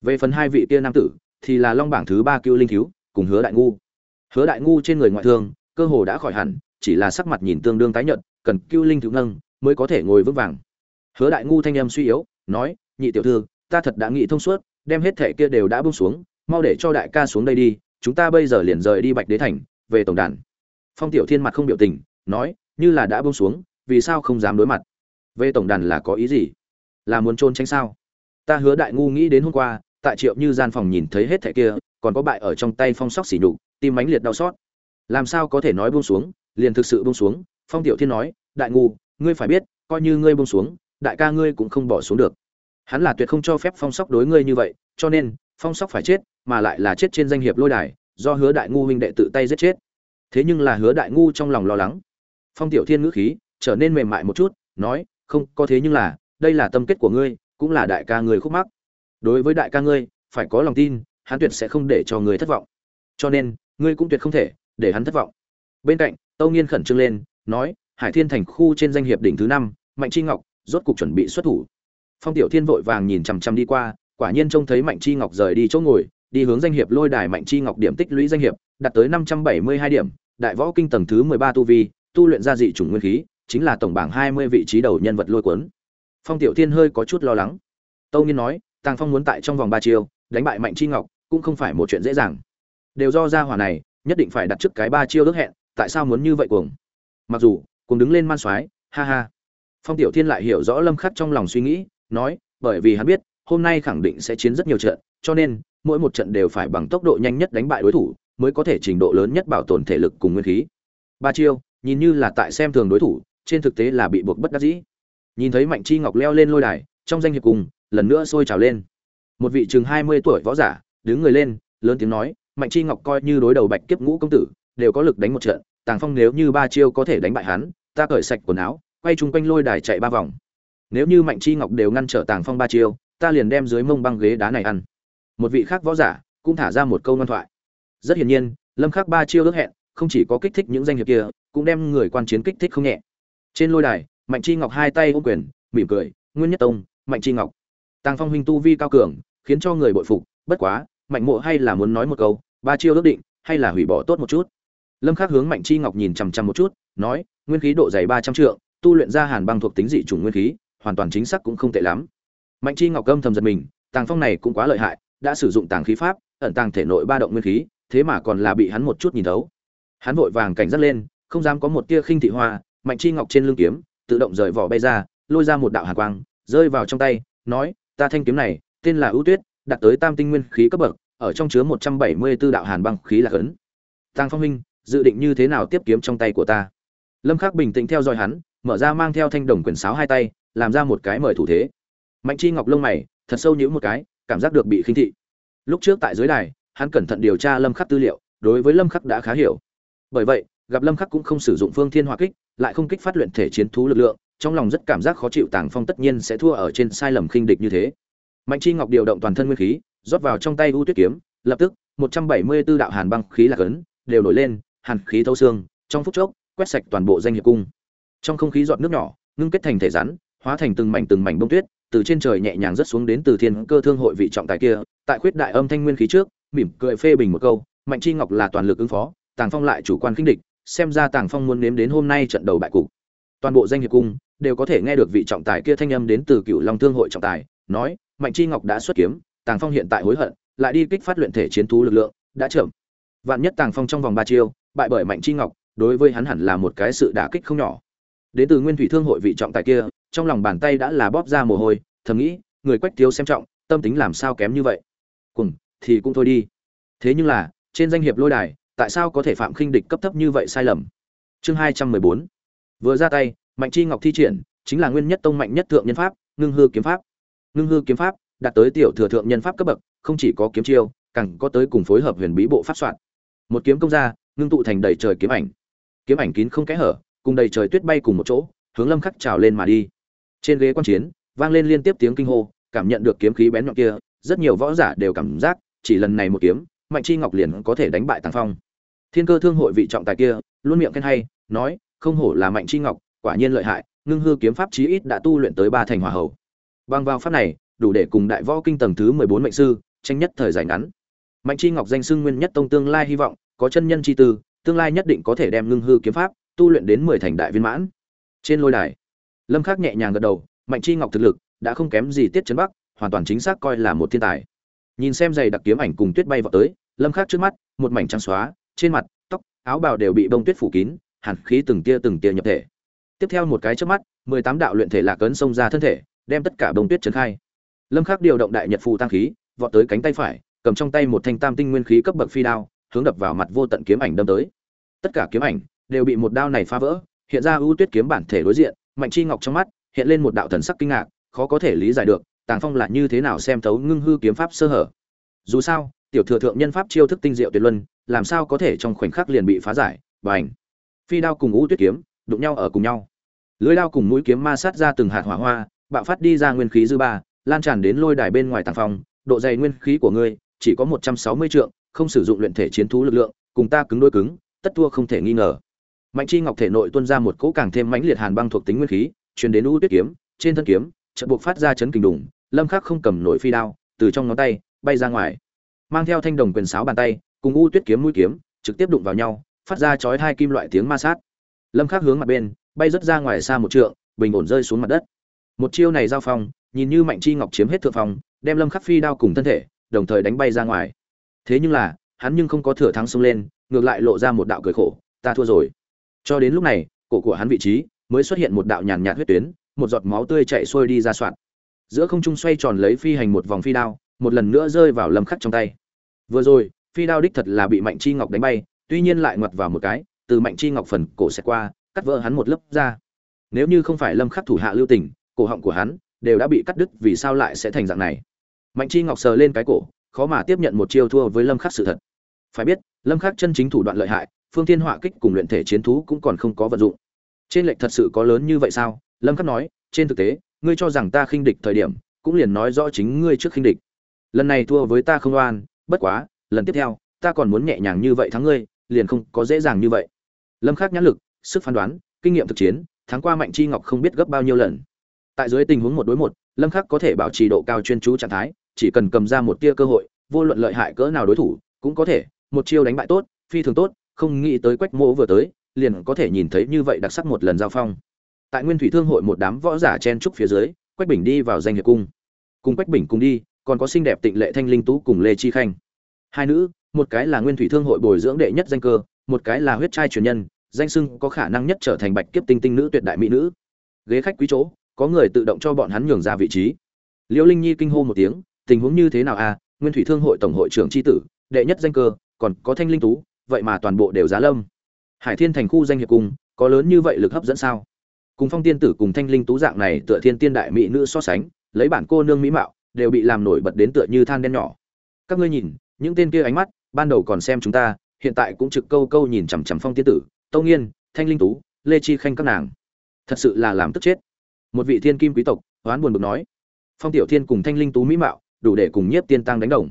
Về phần hai vị kia nam tử, thì là long bảng thứ ba cưu linh thiếu cùng hứa đại ngu. Hứa đại ngu trên người ngoại thương, cơ hồ đã khỏi hẳn, chỉ là sắc mặt nhìn tương đương tái nhợt, cần cưu linh thiếu nâng mới có thể ngồi vững vàng hứa đại ngu thanh âm suy yếu, nói, nhị tiểu thư, ta thật đã nghĩ thông suốt, đem hết thẻ kia đều đã buông xuống, mau để cho đại ca xuống đây đi, chúng ta bây giờ liền rời đi bạch đế thành, về tổng đàn. Phong tiểu thiên mặt không biểu tình, nói, như là đã buông xuống, vì sao không dám đối mặt? Về tổng đàn là có ý gì? Là muốn trôn tránh sao? Ta hứa đại ngu nghĩ đến hôm qua, tại triệu như gian phòng nhìn thấy hết thẻ kia, còn có bại ở trong tay phong sóc xỉ nhục, tim mãnh liệt đau xót. Làm sao có thể nói buông xuống, liền thực sự buông xuống? Phong tiểu thiên nói, đại ngu, ngươi phải biết, coi như ngươi buông xuống đại ca ngươi cũng không bỏ xuống được. Hắn là tuyệt không cho phép phong sóc đối ngươi như vậy, cho nên, phong sóc phải chết, mà lại là chết trên danh hiệp lôi đài, do hứa đại ngu huynh đệ tự tay giết chết. Thế nhưng là hứa đại ngu trong lòng lo lắng. Phong tiểu thiên ngữ khí, trở nên mềm mại một chút, nói, không, có thế nhưng là, đây là tâm kết của ngươi, cũng là đại ca ngươi khúc mắc. Đối với đại ca ngươi, phải có lòng tin, hắn tuyệt sẽ không để cho ngươi thất vọng. Cho nên, ngươi cũng tuyệt không thể để hắn thất vọng. Bên cạnh, tâu nghiên khẩn trương lên, nói, hải thiên thành khu trên danh hiệp đỉnh thứ năm, mạnh chi ngọc rốt cục chuẩn bị xuất thủ. Phong tiểu thiên vội vàng nhìn chằm chằm đi qua, quả nhiên trông thấy mạnh chi ngọc rời đi chỗ ngồi, đi hướng danh hiệp lôi đài mạnh chi ngọc điểm tích lũy danh hiệp, đạt tới năm trăm bảy mươi hai điểm, đại võ kinh tầng thứ mười ba tu vi, tu luyện ra dị chủng nguyên khí, chính là tổng bảng hai mươi vị trí đầu nhân vật lôi cuốn. Phong tiểu thiên hơi có chút lo lắng. Tâu nghiên nói, tàng phong muốn tại trong vòng ba chiêu, đánh bại mạnh chi ngọc, cũng không phải một chuyện dễ dàng. Đều do gia hỏa này, nhất định phải đặt trước cái ba chiêu ước hẹn, tại sao muốn như vậy cuồng? Mặc dù cùng đứng lên man soái, ha ha phong tiểu thiên lại hiểu rõ lâm khắc trong lòng suy nghĩ, nói, bởi vì hắn biết, hôm nay khẳng định sẽ chiến rất nhiều trận, cho nên, mỗi một trận đều phải bằng tốc độ nhanh nhất đánh bại đối thủ, mới có thể trình độ lớn nhất bảo tồn thể lực cùng nguyên khí. Ba chiêu, nhìn như là tại xem thường đối thủ, trên thực tế là bị buộc bất đắc dĩ. Nhìn thấy mạnh chi ngọc leo lên lôi đài, trong danh hiệp cùng, lần nữa sôi trào lên. Một vị chừng hai mươi tuổi võ giả, đứng người lên, lớn tiếng nói, mạnh chi ngọc coi như đối đầu bạch kiếp ngũ công tử, đều có lực đánh một trận, tàng phong nếu như ba chiêu có thể đánh bại hắn, ta cởi sạch quần áo quay chung quanh lôi đài chạy ba vòng. Nếu như mạnh chi ngọc đều ngăn trở tàng phong ba chiêu, ta liền đem dưới mông băng ghế đá này ăn. Một vị khác võ giả cũng thả ra một câu ngoan thoại. Rất hiển nhiên, lâm khắc ba chiêu ước hẹn, không chỉ có kích thích những danh hiệp kia, cũng đem người quan chiến kích thích không nhẹ. Trên lôi đài, mạnh chi ngọc hai tay ô quyền, mỉm cười, nguyên nhất tông, mạnh chi ngọc. Tàng phong huynh tu vi cao cường, khiến cho người bội phục, bất quá, mạnh mộ hay là muốn nói một câu, ba chiêu ước định, hay là hủy bỏ tốt một chút? Lâm khắc hướng mạnh chi ngọc nhìn chằm chằm một chút, nói, nguyên khí độ dày ba trăm trượng tu luyện ra hàn băng thuộc tính dị chủng nguyên khí, hoàn toàn chính xác cũng không tệ lắm. Mạnh chi ngọc âm thầm giật mình, tàng phong này cũng quá lợi hại, đã sử dụng tàng khí pháp, ẩn tàng thể nội ba động nguyên khí, thế mà còn là bị hắn một chút nhìn thấu. Hắn vội vàng cảnh giác lên, không dám có một tia khinh thị hoa, mạnh chi ngọc trên lưng kiếm, tự động rời vỏ bay ra, lôi ra một đạo hàn quang, rơi vào trong tay, nói, ta thanh kiếm này, tên là ưu tuyết đạt tới tam tinh nguyên khí cấp bậc, ở trong chứa một trăm bảy mươi 174 đạo hàn băng khí là ấn." tàng phong huynh dự định như thế nào tiếp kiếm trong tay của ta? Lâm khắc bình tĩnh theo dõi hắn mở ra mang theo thanh đồng quyền sáo hai tay, làm ra một cái mời thủ thế. Mạnh chi ngọc lông mày, thật sâu nhíu một cái, cảm giác được bị khinh thị. Lúc trước tại dưới đài, hắn cẩn thận điều tra lâm khắc tư liệu, đối với lâm khắc đã khá hiểu. Bởi vậy, gặp lâm khắc cũng không sử dụng phương thiên hỏa kích, lại không kích phát luyện thể chiến thú lực lượng, trong lòng rất cảm giác khó chịu tàng phong tất nhiên sẽ thua ở trên sai lầm khinh địch như thế. Mạnh chi ngọc điều động toàn thân nguyên khí, rót vào trong tay u tuyết kiếm, lập tức 174 đạo hàn băng khí là cấn đều nổi lên, hàn khí thấu xương, trong phút chốc, quét sạch toàn bộ danh hiệp cung trong không khí giọt nước nhỏ, ngưng kết thành thể rắn, hóa thành từng mảnh từng mảnh bông tuyết, từ trên trời nhẹ nhàng rớt xuống đến từ thiên cơ thương hội vị trọng tài kia, tại khuyết đại âm thanh nguyên khí trước, mỉm cười phê bình một câu, mạnh chi ngọc là toàn lực ứng phó, tàng phong lại chủ quan khinh địch, xem ra tàng phong muốn nếm đến hôm nay trận đầu bại cục. Toàn bộ danh hiệp cung đều có thể nghe được vị trọng tài kia thanh âm đến từ cựu long thương hội trọng tài, nói, mạnh chi ngọc đã xuất kiếm, tàng phong hiện tại hối hận, lại đi kích phát luyện thể chiến thú lực lượng, đã chậm. Vạn nhất tàng phong trong vòng ba chiêu, bại bởi mạnh chi ngọc, đối với hắn hẳn là một cái sự đả kích không nhỏ đến từ nguyên thủy thương hội vị trọng tài kia, trong lòng bàn tay đã là bóp ra mồ hôi, thầm nghĩ, người quách thiếu xem trọng, tâm tính làm sao kém như vậy? Cùng, thì cũng thôi đi. Thế nhưng là, trên danh hiệp lôi đài, tại sao có thể phạm khinh địch cấp thấp như vậy sai lầm? Chương hai trăm mười bốn. Vừa ra tay, mạnh chi ngọc thi triển, chính là nguyên nhất tông mạnh nhất thượng nhân pháp, ngưng hư kiếm pháp. Ngưng hư kiếm pháp, đạt tới tiểu thừa thượng nhân pháp cấp bậc, không chỉ có kiếm chiêu, càng có tới cùng phối hợp huyền bí bộ pháp soạn. Một kiếm công ra, ngưng tụ thành đầy trời kiếm ảnh. Kiếm ảnh kín không kẽ hở cùng đầy trời tuyết bay cùng một chỗ, hướng lâm khắc trào lên mà đi. Trên ghế quan chiến, vang lên liên tiếp tiếng kinh hô, cảm nhận được kiếm khí bén nhọn kia, rất nhiều võ giả đều cảm giác, chỉ lần này một kiếm, mạnh chi ngọc liền có thể đánh bại tàng phong. Thiên cơ thương hội vị trọng tài kia, luôn miệng khen hay, nói, không hổ là mạnh chi ngọc, quả nhiên lợi hại, ngưng hư kiếm pháp chí ít đã tu luyện tới ba thành hòa hậu bằng vào pháp này, đủ để cùng đại võ kinh tầng thứ mười bốn mệnh sư, tranh nhất thời dài ngắn. Mạnh chi ngọc danh xưng nguyên nhất tông tương lai hy vọng, có chân nhân chi tư, tương lai nhất định có thể đem ngưng hư kiếm pháp tu luyện đến mười thành đại viên mãn. Trên lôi đài, lâm khắc nhẹ nhàng gật đầu, mạnh chi ngọc thực lực đã không kém gì tiết chấn bắc, hoàn toàn chính xác coi là một thiên tài. Nhìn xem giày đặc kiếm ảnh cùng tuyết bay vào tới, lâm khắc trước mắt, một mảnh trắng xóa, trên mặt, tóc, áo bào đều bị bông tuyết phủ kín, hàn khí từng tia từng tia nhập thể. Tiếp theo một cái chớp mắt, mười tám đạo luyện thể lạc cấn xông ra thân thể, đem tất cả bông tuyết trấn khai. Lâm khắc điều động đại nhật phù tăng khí, vọt tới cánh tay phải, cầm trong tay một thanh tam tinh nguyên khí cấp bậc phi đao, hướng đập vào mặt vô tận kiếm ảnh đâm tới. Tất cả kiếm ảnh đều bị một đao này phá vỡ, hiện ra ưu tuyết kiếm bản thể đối diện, mạnh chi ngọc trong mắt hiện lên một đạo thần sắc kinh ngạc, khó có thể lý giải được, tàng phong là như thế nào xem thấu ngưng hư kiếm pháp sơ hở. Dù sao, tiểu thừa thượng nhân pháp chiêu thức tinh diệu tuyệt luân, làm sao có thể trong khoảnh khắc liền bị phá giải, bành. Phi đao cùng ưu tuyết kiếm, đụng nhau ở cùng nhau. Lưới đao cùng mũi kiếm ma sát ra từng hạt hỏa hoa, bạo phát đi ra nguyên khí dư ba, lan tràn đến lôi đài bên ngoài tàng phong, độ dày nguyên khí của ngươi chỉ có một trăm sáu mươi trượng, không sử dụng luyện thể chiến thú lực lượng, cùng ta cứng đôi cứng, tất thua không thể nghi ngờ mạnh chi ngọc thể nội tuôn ra một cỗ càng thêm mãnh liệt hàn băng thuộc tính nguyên khí, truyền đến u tuyết kiếm, trên thân kiếm, chợt buộc phát ra chấn kình đùng, lâm khắc không cầm nổi phi đao, từ trong ngón tay, bay ra ngoài. Mang theo thanh đồng quyền sáo bàn tay, cùng u tuyết kiếm mũi kiếm, trực tiếp đụng vào nhau, phát ra chói hai kim loại tiếng ma sát. Lâm khắc hướng mặt bên, bay rất ra ngoài xa một trượng, bình ổn rơi xuống mặt đất. Một chiêu này giao phong, nhìn như mạnh chi ngọc chiếm hết thượng phong, đem lâm khắc phi đao cùng thân thể, đồng thời đánh bay ra ngoài. Thế nhưng là, hắn nhưng không có thừa thắng xông lên, ngược lại lộ ra một đạo cười khổ, ta thua rồi cho đến lúc này, cổ của hắn vị trí mới xuất hiện một đạo nhàn nhạt huyết tuyến, một giọt máu tươi chảy xuôi đi ra soạn. Giữa không trung xoay tròn lấy phi hành một vòng phi đao, một lần nữa rơi vào lâm khắc trong tay. Vừa rồi, phi đao đích thật là bị mạnh chi ngọc đánh bay, tuy nhiên lại ngoặt vào một cái, từ mạnh chi ngọc phần cổ sẽ qua, cắt vỡ hắn một lớp ra nếu như không phải lâm khắc thủ hạ lưu tình, cổ họng của hắn đều đã bị cắt đứt, vì sao lại sẽ thành dạng này? Mạnh chi ngọc sờ lên cái cổ, khó mà tiếp nhận một chiêu thua với lâm khắc sự thật. Phải biết, lâm khắc chân chính thủ đoạn lợi hại phương thiên họa kích cùng luyện thể chiến thú cũng còn không có vận dụng. Trên lệch thật sự có lớn như vậy sao? Lâm khắc nói, trên thực tế, ngươi cho rằng ta khinh địch thời điểm, cũng liền nói rõ chính ngươi trước khinh địch. Lần này thua với ta không oan, bất quá, lần tiếp theo, ta còn muốn nhẹ nhàng như vậy thắng ngươi, liền không có dễ dàng như vậy. Lâm khắc nhãn lực, sức phán đoán, kinh nghiệm thực chiến, thắng qua mạnh chi ngọc không biết gấp bao nhiêu lần. Tại dưới tình huống một đối một, lâm khắc có thể bảo trì độ cao chuyên chú trạng thái, chỉ cần cầm ra một tia cơ hội, vô luận lợi hại cỡ nào đối thủ, cũng có thể, một chiêu đánh bại tốt, phi thường tốt không nghĩ tới quách mỗ vừa tới, liền có thể nhìn thấy như vậy đặc sắc một lần giao phong. Tại nguyên thủy thương hội một đám võ giả chen trúc phía dưới, quách bình đi vào danh hiệp cung. Cùng quách bình cùng đi, còn có xinh đẹp tịnh lệ thanh linh tú cùng lê chi khanh. Hai nữ, một cái là nguyên thủy thương hội bồi dưỡng đệ nhất danh cơ, một cái là huyết trai truyền nhân, danh sưng có khả năng nhất trở thành bạch kiếp tinh tinh nữ tuyệt đại mỹ nữ. Ghế khách quý chỗ, có người tự động cho bọn hắn nhường ra vị trí. Liễu linh nhi kinh hô một tiếng, tình huống như thế nào a à? nguyên thủy thương hội tổng hội trưởng tri tử, đệ nhất danh cơ, còn có thanh linh tú vậy mà toàn bộ đều giá lâm. Hải thiên thành khu danh hiệp cung có lớn như vậy lực hấp dẫn sao? Cùng phong tiên tử cùng thanh linh tú dạng này tựa thiên tiên đại mỹ nữ so sánh, lấy bản cô nương mỹ mạo, đều bị làm nổi bật đến tựa như than đen nhỏ. Các ngươi nhìn, những tên kia ánh mắt, ban đầu còn xem chúng ta, hiện tại cũng trực câu câu nhìn chằm chằm phong tiên tử, tâu nghiên, thanh linh tú, lê chi khanh các nàng. Thật sự là làm tức chết. Một vị thiên kim quý tộc oán buồn bực nói. Phong tiểu thiên cùng thanh linh tú mỹ mạo, đủ để cùng nhiếp tiên tăng đánh đồng.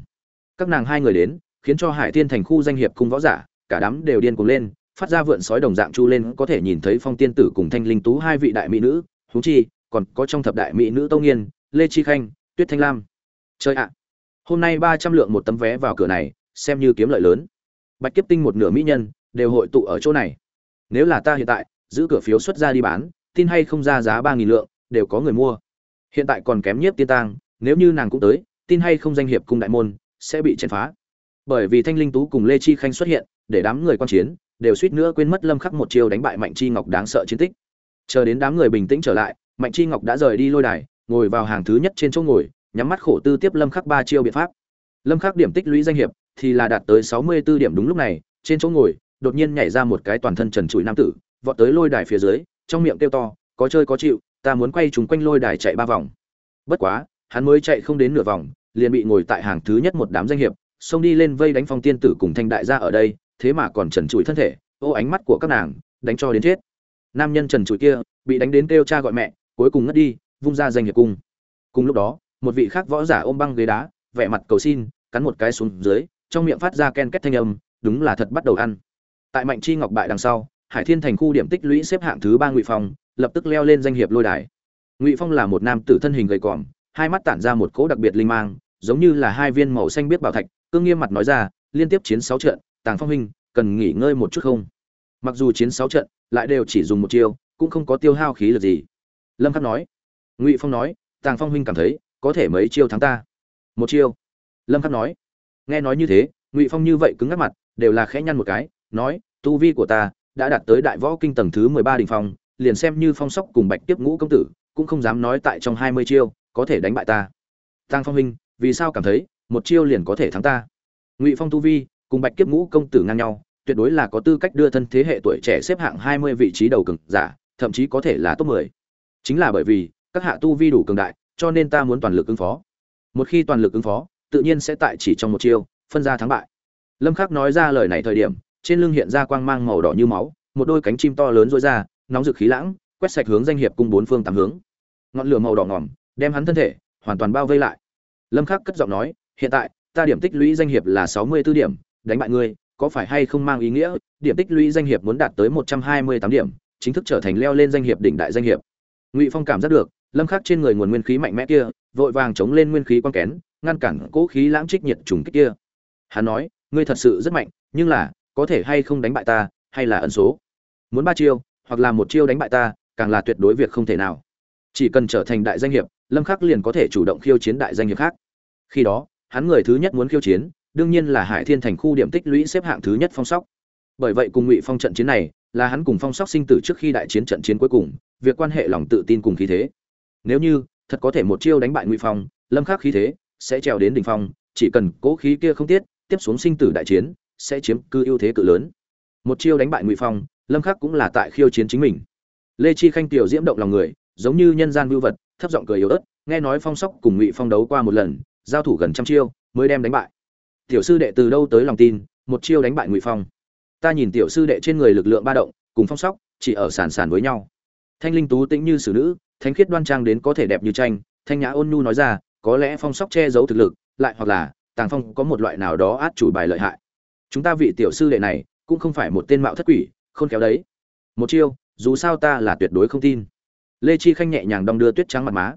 Các nàng hai người đến khiến cho hải thiên thành khu danh hiệp cung võ giả, cả đám đều điên cuồng lên, phát ra vượn sói đồng dạng chu lên, có thể nhìn thấy phong tiên tử cùng thanh linh tú hai vị đại mỹ nữ, huống chi, còn có trong thập đại mỹ nữ tâu nghiên, lê chi khanh, tuyết thanh lam. Chơi ạ! Hôm nay ba trăm lượng một tấm vé vào cửa này, xem như kiếm lợi lớn. Bạch kiếp tinh một nửa mỹ nhân, đều hội tụ ở chỗ này. Nếu là ta hiện tại, giữ cửa phiếu xuất ra đi bán, tin hay không ra giá ba nghìn lượng, đều có người mua. Hiện tại còn kém nhiếp tiên tang, nếu như nàng cũng tới, tin hay không danh hiệp cung đại môn, sẽ bị chèn phá bởi vì thanh linh tú cùng lê chi khanh xuất hiện, để đám người quan chiến, đều suýt nữa quên mất lâm khắc một chiêu đánh bại mạnh chi ngọc đáng sợ chiến tích. Chờ đến đám người bình tĩnh trở lại, mạnh chi ngọc đã rời đi lôi đài, ngồi vào hàng thứ nhất trên chỗ ngồi, nhắm mắt khổ tư tiếp lâm khắc ba chiêu biện pháp. Lâm khắc điểm tích lũy danh hiệp thì là đạt tới 64 điểm đúng lúc này, trên chỗ ngồi, đột nhiên nhảy ra một cái toàn thân trần trụi nam tử, vọt tới lôi đài phía dưới, trong miệng kêu to, có chơi có chịu, ta muốn quay chúng quanh lôi đài chạy ba vòng. Bất quá, hắn mới chạy không đến nửa vòng, liền bị ngồi tại hàng thứ nhất một đám danh hiệp xông đi lên vây đánh phong tiên tử cùng thanh đại gia ở đây, thế mà còn trần trụi thân thể, ô ánh mắt của các nàng, đánh cho đến chết. Nam nhân trần trụi kia, bị đánh đến kêu cha gọi mẹ, cuối cùng ngất đi, vung ra danh hiệp cung. Cùng lúc đó, một vị khác võ giả ôm băng ghế đá, vẻ mặt cầu xin, cắn một cái xuống dưới, trong miệng phát ra ken két thanh âm, đúng là thật bắt đầu ăn. Tại mạnh chi ngọc bại đằng sau, hải thiên thành khu điểm tích lũy xếp hạng thứ ba ngụy phong, lập tức leo lên danh hiệp lôi đài. Ngụy phong là một nam tử thân hình gầy còm, hai mắt tản ra một cỗ đặc biệt linh mang, giống như là hai viên màu xanh biết bảo thạch cương nghiêm mặt nói ra, liên tiếp chiến sáu trận, tàng phong huynh, cần nghỉ ngơi một chút không? Mặc dù chiến sáu trận, lại đều chỉ dùng một chiêu, cũng không có tiêu hao khí lực gì. Lâm khắc nói. Ngụy phong nói, tàng phong huynh cảm thấy, có thể mấy chiêu thắng ta. Một chiêu. Lâm khắc nói. Nghe nói như thế, ngụy phong như vậy cứng ngắc mặt, đều là khẽ nhăn một cái, nói, tu vi của ta đã đạt tới đại võ kinh tầng thứ 13 đỉnh phong, liền xem như phong sóc cùng bạch tiếp ngũ công tử, cũng không dám nói tại trong 20 chiêu, có thể đánh bại ta. Tàng phong huynh, vì sao cảm thấy một chiêu liền có thể thắng ta. Ngụy phong tu vi, cùng bạch kiếp ngũ công tử ngang nhau, tuyệt đối là có tư cách đưa thân thế hệ tuổi trẻ xếp hạng 20 vị trí đầu cường giả, thậm chí có thể là top 10. chính là bởi vì, các hạ tu vi đủ cường đại, cho nên ta muốn toàn lực ứng phó. Một khi toàn lực ứng phó, tự nhiên sẽ tại chỉ trong một chiêu, phân ra thắng bại. Lâm khắc nói ra lời này thời điểm, trên lưng hiện ra quang mang màu đỏ như máu, một đôi cánh chim to lớn rối ra, nóng rực khí lãng, quét sạch hướng danh hiệp cung bốn phương tám hướng. Ngọn lửa màu đỏ ngỏm đem hắn thân thể hoàn toàn bao vây lại. Lâm khắc cất giọng nói hiện tại, ta điểm tích lũy danh hiệp là 64 điểm, đánh bại ngươi, có phải hay không mang ý nghĩa? Điểm tích lũy danh hiệp muốn đạt tới 128 điểm, chính thức trở thành leo lên danh hiệp đỉnh đại danh hiệp. Ngụy phong cảm giác được, lâm khắc trên người nguồn nguyên khí mạnh mẽ kia, vội vàng chống lên nguyên khí quan kén, ngăn cản cố khí lãng trích nhiệt trùng kích kia. Hắn nói, ngươi thật sự rất mạnh, nhưng là, có thể hay không đánh bại ta, hay là ẩn số? Muốn ba chiêu, hoặc là một chiêu đánh bại ta, càng là tuyệt đối việc không thể nào. Chỉ cần trở thành đại danh hiệp, lâm khắc liền có thể chủ động khiêu chiến đại danh hiệp khác. Khi đó hắn người thứ nhất muốn khiêu chiến, đương nhiên là hải thiên thành khu điểm tích lũy xếp hạng thứ nhất phong sóc. Bởi vậy cùng ngụy phong trận chiến này, là hắn cùng phong sóc sinh tử trước khi đại chiến trận chiến cuối cùng, việc quan hệ lòng tự tin cùng khí thế. Nếu như, thật có thể một chiêu đánh bại ngụy phong, lâm khắc khí thế sẽ trèo đến đỉnh phong, chỉ cần cố khí kia không tiết, tiếp xuống sinh tử đại chiến sẽ chiếm cư ưu thế cự lớn. Một chiêu đánh bại ngụy phong, lâm khắc cũng là tại khiêu chiến chính mình. Lê chi khanh tiểu diễm động lòng người, giống như nhân gian vưu vật, thấp giọng cười yếu ớt, nghe nói phong sóc cùng ngụy phong đấu qua một lần giao thủ gần trăm chiêu, mới đem đánh bại. Tiểu sư đệ từ đâu tới lòng tin, một chiêu đánh bại ngụy phong. Ta nhìn tiểu sư đệ trên người lực lượng ba động, cùng phong sóc, chỉ ở sàn sàn với nhau. Thanh linh tú tĩnh như xử nữ, thánh khiết đoan trang đến có thể đẹp như tranh, thanh nhã ôn nhu nói ra, có lẽ phong sóc che giấu thực lực, lại hoặc là, tàng phong có một loại nào đó át chủ bài lợi hại. Chúng ta vị tiểu sư đệ này, cũng không phải một tên mạo thất quỷ, khôn khéo đấy. Một chiêu, dù sao ta là tuyệt đối không tin. Lê chi khanh nhẹ nhàng đong đưa tuyết trắng mặt má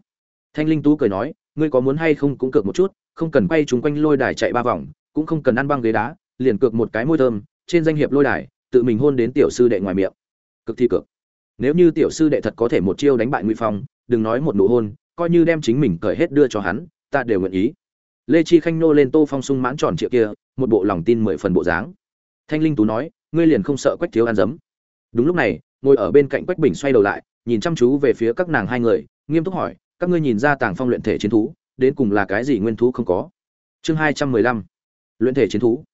thanh linh tú cười nói ngươi có muốn hay không cũng cược một chút không cần quay chúng quanh lôi đài chạy ba vòng cũng không cần ăn băng ghế đá liền cược một cái môi thơm trên danh hiệp lôi đài tự mình hôn đến tiểu sư đệ ngoài miệng. Cực thi cược, nếu như tiểu sư đệ thật có thể một chiêu đánh bại Ngụy phong đừng nói một nụ hôn coi như đem chính mình cởi hết đưa cho hắn ta đều nguyện ý. Lê chi khanh nô lên tô phong sung mãn tròn triệu kia một bộ lòng tin mười phần bộ dáng. Thanh linh tú nói ngươi liền không sợ quách thiếu ăn dấm đúng lúc này ngồi ở bên cạnh quách bình xoay đầu lại nhìn chăm chú về phía các nàng hai người nghiêm túc hỏi các ngươi nhìn ra tàng phong luyện thể chiến thú, đến cùng là cái gì nguyên thú không có? Chương hai trăm mười lăm. Luyện thể chiến thú.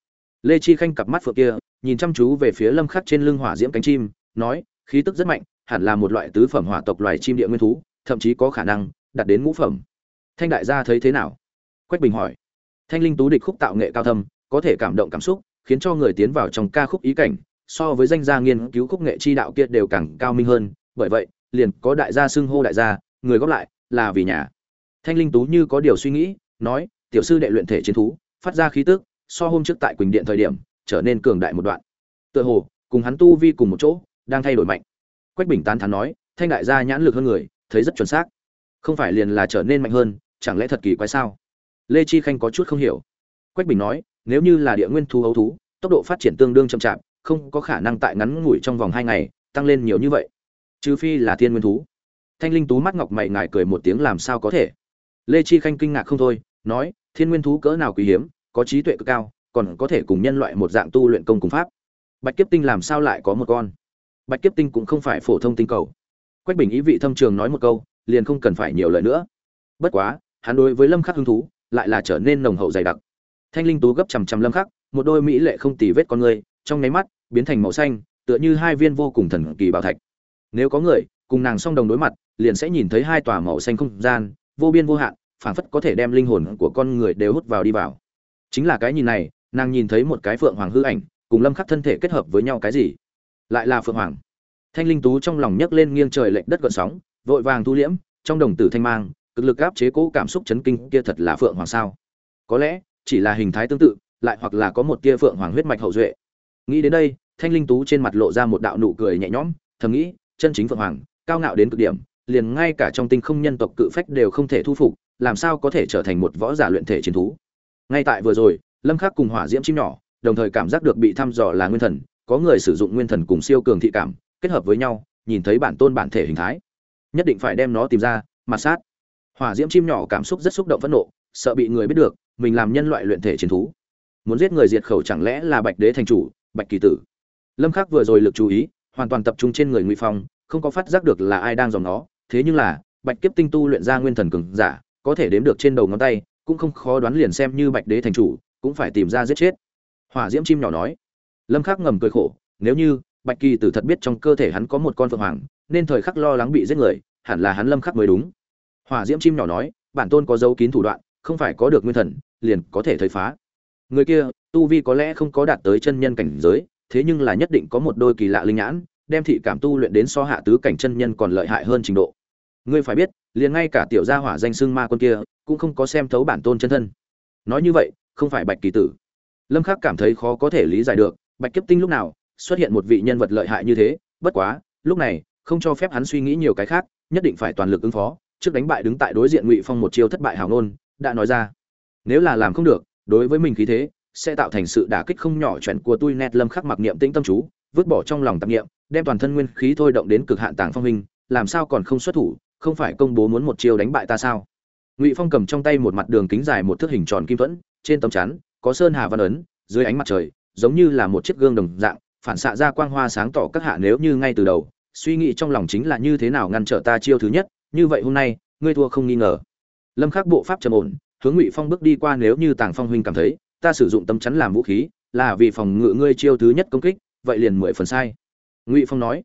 Lê chi khanh cặp mắt phượng kia, nhìn chăm chú về phía lâm khắc trên lưng hỏa diễm cánh chim, nói, khí tức rất mạnh, hẳn là một loại tứ phẩm hỏa tộc loài chim địa nguyên thú, thậm chí có khả năng đạt đến ngũ phẩm. Thanh đại gia thấy thế nào? Quách bình hỏi. Thanh linh tú địch khúc tạo nghệ cao thâm, có thể cảm động cảm xúc, khiến cho người tiến vào trong ca khúc ý cảnh, so với danh gia nghiên cứu khúc nghệ chi đạo kia đều càng cao minh hơn. Bởi vậy, liền có đại gia xưng hô đại gia, người góp lại là vì nhà. Thanh linh tú như có điều suy nghĩ, nói, tiểu sư đệ luyện thể chiến thú, phát ra khí tức, so hôm trước tại quỳnh điện thời điểm, trở nên cường đại một đoạn. Tựa hồ, cùng hắn tu vi cùng một chỗ, đang thay đổi mạnh. Quách bình tán thán nói, thanh đại gia nhãn lực hơn người, thấy rất chuẩn xác. Không phải liền là trở nên mạnh hơn, chẳng lẽ thật kỳ quái sao? Lê chi khanh có chút không hiểu. Quách bình nói, nếu như là địa nguyên thú ấu thú, tốc độ phát triển tương đương chậm chạp, không có khả năng tại ngắn ngủi trong vòng hai ngày, tăng lên nhiều như vậy. Trừ phi là thiên nguyên thú thanh linh tú mắt ngọc mày ngài cười một tiếng làm sao có thể? Lê chi khanh kinh ngạc không thôi, nói, thiên nguyên thú cỡ nào quý hiếm, có trí tuệ cực cao, còn có thể cùng nhân loại một dạng tu luyện công cùng pháp. Bạch kiếp tinh làm sao lại có một con? Bạch kiếp tinh cũng không phải phổ thông tinh cầu. Quách bình ý vị thâm trường nói một câu, liền không cần phải nhiều lời nữa. Bất quá, hắn đối với lâm khắc hứng thú, lại là trở nên nồng hậu dày đặc. Thanh linh tú gấp chằm chằm lâm khắc, một đôi mỹ lệ không tì vết con người, trong nháy mắt, biến thành màu xanh, tựa như hai viên vô cùng thần kỳ bảo thạch. Nếu có người cùng nàng song đồng đối mặt liền sẽ nhìn thấy hai tòa màu xanh không gian, vô biên vô hạn, phảng phất có thể đem linh hồn của con người đều hút vào đi vào. Chính là cái nhìn này, nàng nhìn thấy một cái phượng hoàng hư ảnh, cùng lâm khắc thân thể kết hợp với nhau cái gì? Lại là phượng hoàng. Thanh linh tú trong lòng nhấc lên nghiêng trời lệch đất gợn sóng, vội vàng thu liễm, trong đồng tử thanh mang, cực lực áp chế cố cảm xúc chấn kinh kia thật là phượng hoàng sao? Có lẽ, chỉ là hình thái tương tự, lại hoặc là có một tia phượng hoàng huyết mạch hậu duệ. Nghĩ đến đây, thanh linh tú trên mặt lộ ra một đạo nụ cười nhẹ nhõm, thầm nghĩ, chân chính phượng hoàng, cao ngạo đến cực điểm liền ngay cả trong tinh không nhân tộc cự phách đều không thể thu phục, làm sao có thể trở thành một võ giả luyện thể chiến thú? Ngay tại vừa rồi, lâm khắc cùng hỏa diễm chim nhỏ, đồng thời cảm giác được bị thăm dò là nguyên thần, có người sử dụng nguyên thần cùng siêu cường thị cảm, kết hợp với nhau, nhìn thấy bản tôn bản thể hình thái. Nhất định phải đem nó tìm ra mặt sát. Hỏa diễm chim nhỏ cảm xúc rất xúc động phẫn nộ, sợ bị người biết được, mình làm nhân loại luyện thể chiến thú. Muốn giết người diệt khẩu chẳng lẽ là bạch đế thành chủ, bạch kỳ tử? Lâm khắc vừa rồi lực chú ý, hoàn toàn tập trung trên người ngụy phong, không có phát giác được là ai đang dòng nó thế nhưng là, bạch kiếp tinh tu luyện ra nguyên thần cường giả, có thể đếm được trên đầu ngón tay, cũng không khó đoán liền xem như bạch đế thành chủ, cũng phải tìm ra giết chết. Hỏa diễm chim nhỏ nói. Lâm khắc ngầm cười khổ, nếu như bạch kỳ tử thật biết trong cơ thể hắn có một con phượng hoàng, nên thời khắc lo lắng bị giết người, hẳn là hắn lâm khắc mới đúng. Hỏa diễm chim nhỏ nói, bản tôn có dấu kín thủ đoạn, không phải có được nguyên thần, liền có thể thấy phá. Người kia, tu vi có lẽ không có đạt tới chân nhân cảnh giới, thế nhưng là nhất định có một đôi kỳ lạ linh nhãn, đem thị cảm tu luyện đến so hạ tứ cảnh chân nhân còn lợi hại hơn trình độ ngươi phải biết, liền ngay cả tiểu gia hỏa danh xưng ma quân kia, cũng không có xem thấu bản tôn chân thân. Nói như vậy, không phải bạch kỳ tử. Lâm khắc cảm thấy khó có thể lý giải được, bạch kiếp tinh lúc nào xuất hiện một vị nhân vật lợi hại như thế, bất quá, lúc này, không cho phép hắn suy nghĩ nhiều cái khác, nhất định phải toàn lực ứng phó, trước đánh bại đứng tại đối diện ngụy phong một chiêu thất bại hào ngôn, đã nói ra. Nếu là làm không được, đối với mình khí thế, sẽ tạo thành sự đả kích không nhỏ chuyện của tôi nét lâm khắc mặc niệm tĩnh tâm chú, vứt bỏ trong lòng tạp niệm, đem toàn thân nguyên khí thôi động đến cực hạn tàng phong hình, làm sao còn không xuất thủ không phải công bố muốn một chiêu đánh bại ta sao? Ngụy phong cầm trong tay một mặt đường kính dài một thước hình tròn kim thuẫn, trên tấm chắn có sơn hà văn ấn, dưới ánh mặt trời, giống như là một chiếc gương đồng dạng, phản xạ ra quang hoa sáng tỏ các hạ nếu như ngay từ đầu, suy nghĩ trong lòng chính là như thế nào ngăn trở ta chiêu thứ nhất, như vậy hôm nay, ngươi thua không nghi ngờ. Lâm khắc bộ pháp trầm ổn, hướng ngụy phong bước đi qua nếu như tàng phong huynh cảm thấy, ta sử dụng tấm chắn làm vũ khí, là vì phòng ngự ngươi chiêu thứ nhất công kích, vậy liền mười phần sai. Ngụy phong nói.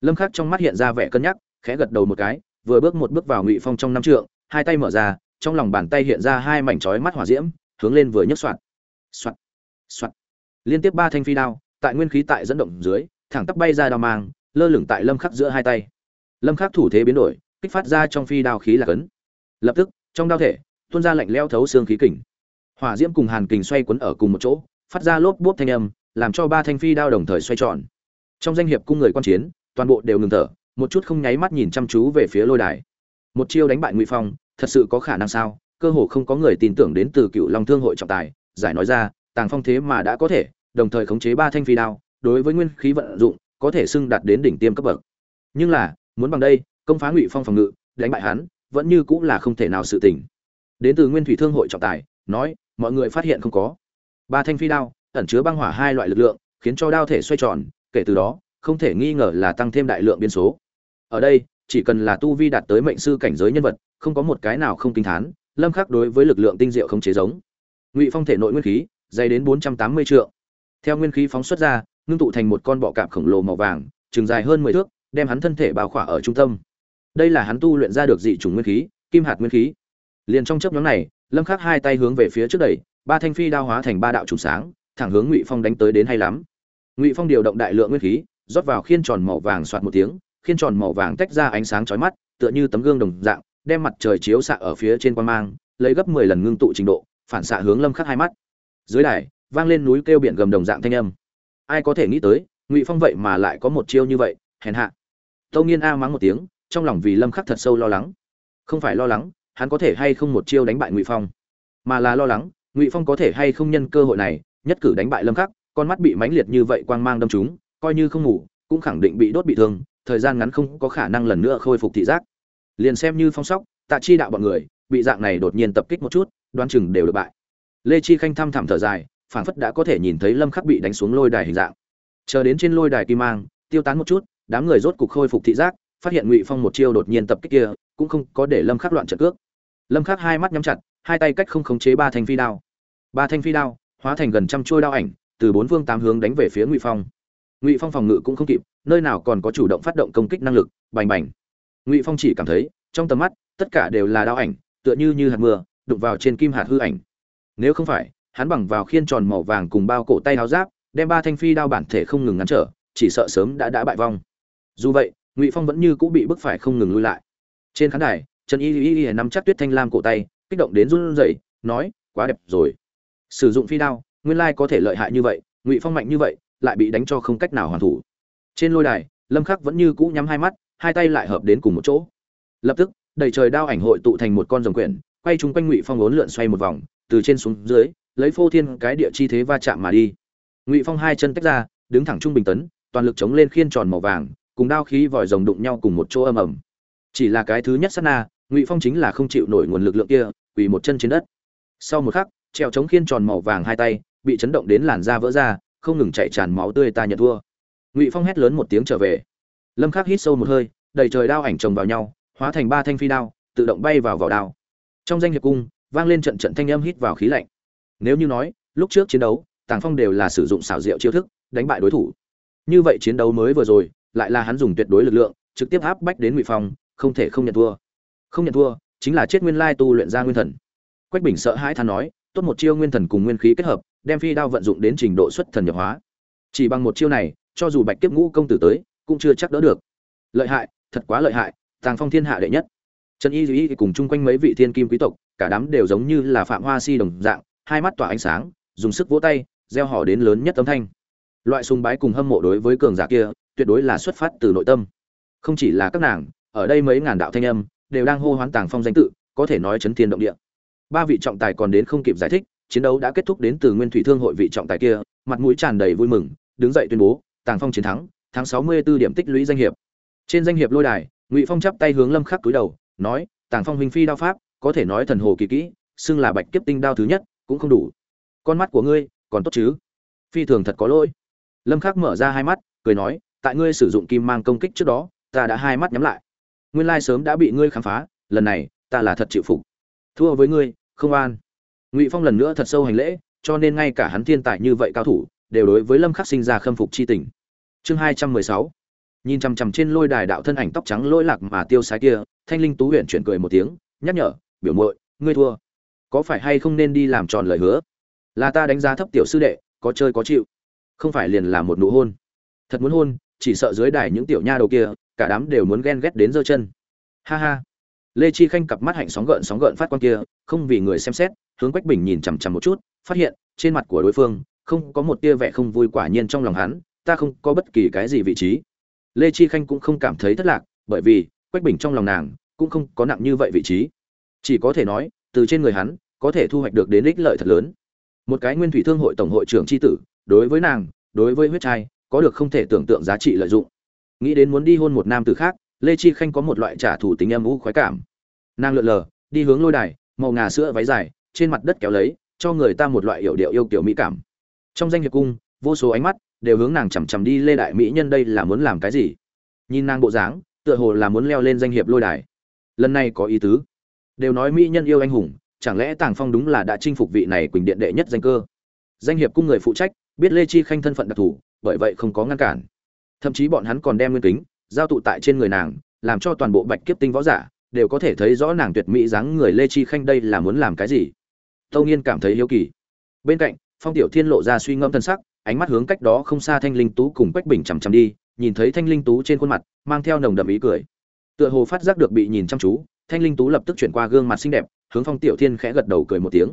Lâm khắc trong mắt hiện ra vẻ cân nhắc, khẽ gật đầu một cái vừa bước một bước vào ngụy phong trong năm trượng, hai tay mở ra, trong lòng bàn tay hiện ra hai mảnh chói mắt hỏa diễm, hướng lên vừa nhấc soạt soạt soạt liên tiếp ba thanh phi đao, tại nguyên khí tại dẫn động dưới, thẳng tắp bay ra đao mang, lơ lửng tại lâm khắc giữa hai tay. Lâm khắc thủ thế biến đổi, kích phát ra trong phi đao khí là cấn. Lập tức, trong đao thể, tuôn ra lạnh leo thấu xương khí kình. Hỏa diễm cùng hàn kình xoay quấn ở cùng một chỗ, phát ra lốp bốp thanh âm, làm cho ba thanh phi đao đồng thời xoay tròn. Trong danh hiệp cung người quan chiến, toàn bộ đều ngừng thở một chút không nháy mắt nhìn chăm chú về phía lôi đài. Một chiêu đánh bại ngụy phong, thật sự có khả năng sao? Cơ hồ không có người tin tưởng đến từ cựu long thương hội trọng tài, giải nói ra, tàng phong thế mà đã có thể, đồng thời khống chế ba thanh phi đao, đối với nguyên khí vận dụng, có thể xưng đạt đến đỉnh tiêm cấp bậc. Nhưng là, muốn bằng đây, công phá ngụy phong phòng ngự, đánh bại hắn, vẫn như cũng là không thể nào sự tỉnh đến từ nguyên thủy thương hội trọng tài, nói, mọi người phát hiện không có. Ba thanh phi đao, ẩn chứa băng hỏa hai loại lực lượng, khiến cho đao thể xoay tròn, kể từ đó, không thể nghi ngờ là tăng thêm đại lượng biên số ở đây, chỉ cần là tu vi đạt tới mệnh sư cảnh giới nhân vật, không có một cái nào không kinh thán, lâm khắc đối với lực lượng tinh diệu không chế giống. Ngụy phong thể nội nguyên khí, dày đến 480 trượng. Theo nguyên khí phóng xuất ra, ngưng tụ thành một con bọ cạp khổng lồ màu vàng trường dài hơn 10 thước, đem hắn thân thể bao khỏa ở trung tâm. Đây là hắn tu luyện ra được dị chủng nguyên khí, kim hạt nguyên khí. Liền trong chớp nhoáng này, lâm khắc hai tay hướng về phía trước đẩy, ba thanh phi đao hóa thành ba đạo trùng sáng, thẳng hướng ngụy phong đánh tới đến hay lắm. Ngụy phong điều động đại lượng nguyên khí, rót vào khiên tròn màu vàng soạt một tiếng khiên tròn màu vàng tách ra ánh sáng chói mắt, tựa như tấm gương đồng dạng, đem mặt trời chiếu xạ ở phía trên quang mang, lấy gấp 10 lần ngưng tụ trình độ, phản xạ hướng lâm khắc hai mắt. Dưới đài, vang lên núi kêu biển gầm đồng dạng thanh âm. Ai có thể nghĩ tới, ngụy phong vậy mà lại có một chiêu như vậy, hèn hạ. Tâu nghiên a mắng một tiếng, trong lòng vì lâm khắc thật sâu lo lắng. Không phải lo lắng, hắn có thể hay không một chiêu đánh bại ngụy phong. Mà là lo lắng, ngụy phong có thể hay không nhân cơ hội này, nhất cử đánh bại lâm khắc, con mắt bị mãnh liệt như vậy quang mang đâm chúng coi như không ngủ, cũng khẳng định bị đốt bị thương thời gian ngắn không có khả năng lần nữa khôi phục thị giác. Liền xem như phong sóc, tạ chi đạo bọn người, bị dạng này đột nhiên tập kích một chút, đoán chừng đều được bại. Lê chi khanh thăm thẳm thở dài, phảng phất đã có thể nhìn thấy lâm khắc bị đánh xuống lôi đài hình dạng. Chờ đến trên lôi đài kim mang, tiêu tán một chút, đám người rốt cục khôi phục thị giác, phát hiện ngụy phong một chiêu đột nhiên tập kích kia, cũng không có để lâm khắc loạn trận cước. Lâm khắc hai mắt nhắm chặt, hai tay cách không khống chế ba thanh phi đao. Ba thanh phi đao, hóa thành gần trăm chuôi đao ảnh, từ bốn phương tám hướng đánh về phía ngụy phong. Ngụy phong phòng ngự cũng không kịp nơi nào còn có chủ động phát động công kích năng lực, bành bành. Ngụy phong chỉ cảm thấy, trong tầm mắt, tất cả đều là đao ảnh, tựa như như hạt mưa, đụng vào trên kim hạt hư ảnh. Nếu không phải, hắn bằng vào khiên tròn màu vàng cùng bao cổ tay áo giáp, đem ba thanh phi đao bản thể không ngừng ngăn trở, chỉ sợ sớm đã đã bại vong. Dù vậy, ngụy phong vẫn như cũng bị bức phải không ngừng lui lại. Trên khán đài, trần y y y nắm chắc tuyết thanh lam cổ tay, kích động đến run rẩy, nói, quá đẹp rồi. Sử dụng phi đao, nguyên lai có thể lợi hại như vậy, ngụy phong mạnh như vậy, lại bị đánh cho không cách nào hoàn thủ trên lôi đài, lâm khắc vẫn như cũ nhắm hai mắt, hai tay lại hợp đến cùng một chỗ. Lập tức, đầy trời đao ảnh hội tụ thành một con rồng quyển, quay chúng quanh ngụy phong ốn lượn xoay một vòng, từ trên xuống dưới, lấy phô thiên cái địa chi thế va chạm mà đi. Ngụy phong hai chân tách ra, đứng thẳng trung bình tấn, toàn lực chống lên khiên tròn màu vàng, cùng đao khí vòi rồng đụng nhau cùng một chỗ âm ầm. Chỉ là cái thứ nhất sát na, ngụy phong chính là không chịu nổi nguồn lực lượng kia, quỳ một chân trên đất. Sau một khắc, treo chống khiên tròn màu vàng hai tay, bị chấn động đến làn da vỡ ra, không ngừng chạy tràn máu tươi ta nhận thua ngụy phong hét lớn một tiếng trở về. Lâm khắc hít sâu một hơi, đầy trời đao ảnh chồng vào nhau, hóa thành ba thanh phi đao, tự động bay vào vỏ đao. Trong danh hiệp cung, vang lên trận trận thanh âm hít vào khí lạnh. Nếu như nói, lúc trước chiến đấu, tàng phong đều là sử dụng xảo diệu chiêu thức, đánh bại đối thủ. Như vậy chiến đấu mới vừa rồi, lại là hắn dùng tuyệt đối lực lượng, trực tiếp áp bách đến ngụy phong, không thể không nhận thua. Không nhận thua, chính là chết nguyên lai tu luyện ra nguyên thần. Quách bình sợ hãi than nói, tốt một chiêu nguyên thần cùng nguyên khí kết hợp, đem phi đao vận dụng đến trình độ xuất thần nhập hóa. Chỉ bằng một chiêu này cho dù bạch kiếp ngũ công tử tới, cũng chưa chắc đỡ được. Lợi hại, thật quá lợi hại, tàng phong thiên hạ đệ nhất. Trần y duy cùng chung quanh mấy vị thiên kim quý tộc, cả đám đều giống như là phạm hoa si đồng dạng, hai mắt tỏa ánh sáng, dùng sức vỗ tay gieo họ đến lớn nhất âm thanh. Loại sùng bái cùng hâm mộ đối với cường giả kia, tuyệt đối là xuất phát từ nội tâm. Không chỉ là các nàng, ở đây mấy ngàn đạo thanh âm, đều đang hô hoán tàng phong danh tự, có thể nói chấn thiên động địa. Ba vị trọng tài còn đến không kịp giải thích, chiến đấu đã kết thúc đến từ nguyên thủy thương hội vị trọng tài kia, mặt mũi tràn đầy vui mừng, đứng dậy tuyên bố tàng phong chiến thắng, tháng sáu mươi 64 điểm tích lũy danh hiệp. Trên danh hiệp lôi đài, ngụy phong chắp tay hướng lâm khắc túi đầu, nói, tàng phong huynh phi đao pháp, có thể nói thần hồ kỳ kỹ, xưng là bạch kiếp tinh đao thứ nhất, cũng không đủ. Con mắt của ngươi, còn tốt chứ? Phi thường thật có lỗi. Lâm khắc mở ra hai mắt, cười nói, tại ngươi sử dụng kim mang công kích trước đó, ta đã hai mắt nhắm lại. Nguyên lai sớm đã bị ngươi khám phá, lần này, ta là thật chịu phục. Thua với ngươi, không an ngụy phong lần nữa thật sâu hành lễ, cho nên ngay cả hắn thiên tài như vậy cao thủ đều đối với lâm khắc sinh ra khâm phục chi tình. Chương hai trăm mười sáu. Nhìn chằm chằm trên lôi đài đạo thân ảnh tóc trắng lỗi lạc mà tiêu sái kia, thanh linh tú huyện chuyển cười một tiếng, nhắc nhở, biểu muội, ngươi thua. Có phải hay không nên đi làm tròn lời hứa? Là ta đánh giá thấp tiểu sư đệ, có chơi có chịu. Không phải liền là một nụ hôn. Thật muốn hôn, chỉ sợ dưới đài những tiểu nha đầu kia, cả đám đều muốn ghen ghét đến giơ chân. Ha ha. Lê chi khanh cặp mắt hạnh sóng gợn sóng gợn phát quan kia, không vì người xem xét, hướng quách bình nhìn chằm chằm một chút, phát hiện, trên mặt của đối phương không có một tia vẻ không vui quả nhiên trong lòng hắn, ta không có bất kỳ cái gì vị trí. Lê chi khanh cũng không cảm thấy thất lạc, bởi vì, quách bình trong lòng nàng, cũng không có nặng như vậy vị trí. Chỉ có thể nói, từ trên người hắn, có thể thu hoạch được đến ích lợi thật lớn. Một cái nguyên thủy thương hội tổng hội trưởng chi tử, đối với nàng, đối với huyết trai, có được không thể tưởng tượng giá trị lợi dụng. Nghĩ đến muốn đi hôn một nam tử khác, lê chi khanh có một loại trả thù tính âm u khoái cảm. Nàng lượn lờ, đi hướng lôi đài, màu ngà sữa váy dài, trên mặt đất kéo lấy, cho người ta một loại hiểu điệu yêu kiểu mỹ cảm trong danh hiệp cung, vô số ánh mắt đều hướng nàng chằm chằm đi, lê đại mỹ nhân đây là muốn làm cái gì? Nhìn nàng bộ dáng, tựa hồ là muốn leo lên danh hiệp lôi đài. Lần này có ý tứ. Đều nói mỹ nhân yêu anh hùng, chẳng lẽ tàng phong đúng là đã chinh phục vị này quỳnh điện đệ nhất danh cơ? Danh hiệp cung người phụ trách biết lê chi khanh thân phận đặc thù, bởi vậy không có ngăn cản. Thậm chí bọn hắn còn đem nguyên kính giao tụ tại trên người nàng, làm cho toàn bộ bạch kiếp tinh võ giả đều có thể thấy rõ nàng tuyệt mỹ dáng người lê chi khanh đây là muốn làm cái gì. Tâu nghiên cảm thấy hiếu kỳ. Bên cạnh phong tiểu thiên lộ ra suy ngẫm thân sắc, ánh mắt hướng cách đó không xa thanh linh tú cùng quách bình chằm chằm đi, nhìn thấy thanh linh tú trên khuôn mặt, mang theo nồng đậm ý cười. Tựa hồ phát giác được bị nhìn chăm chú, thanh linh tú lập tức chuyển qua gương mặt xinh đẹp, hướng phong tiểu thiên khẽ gật đầu cười một tiếng.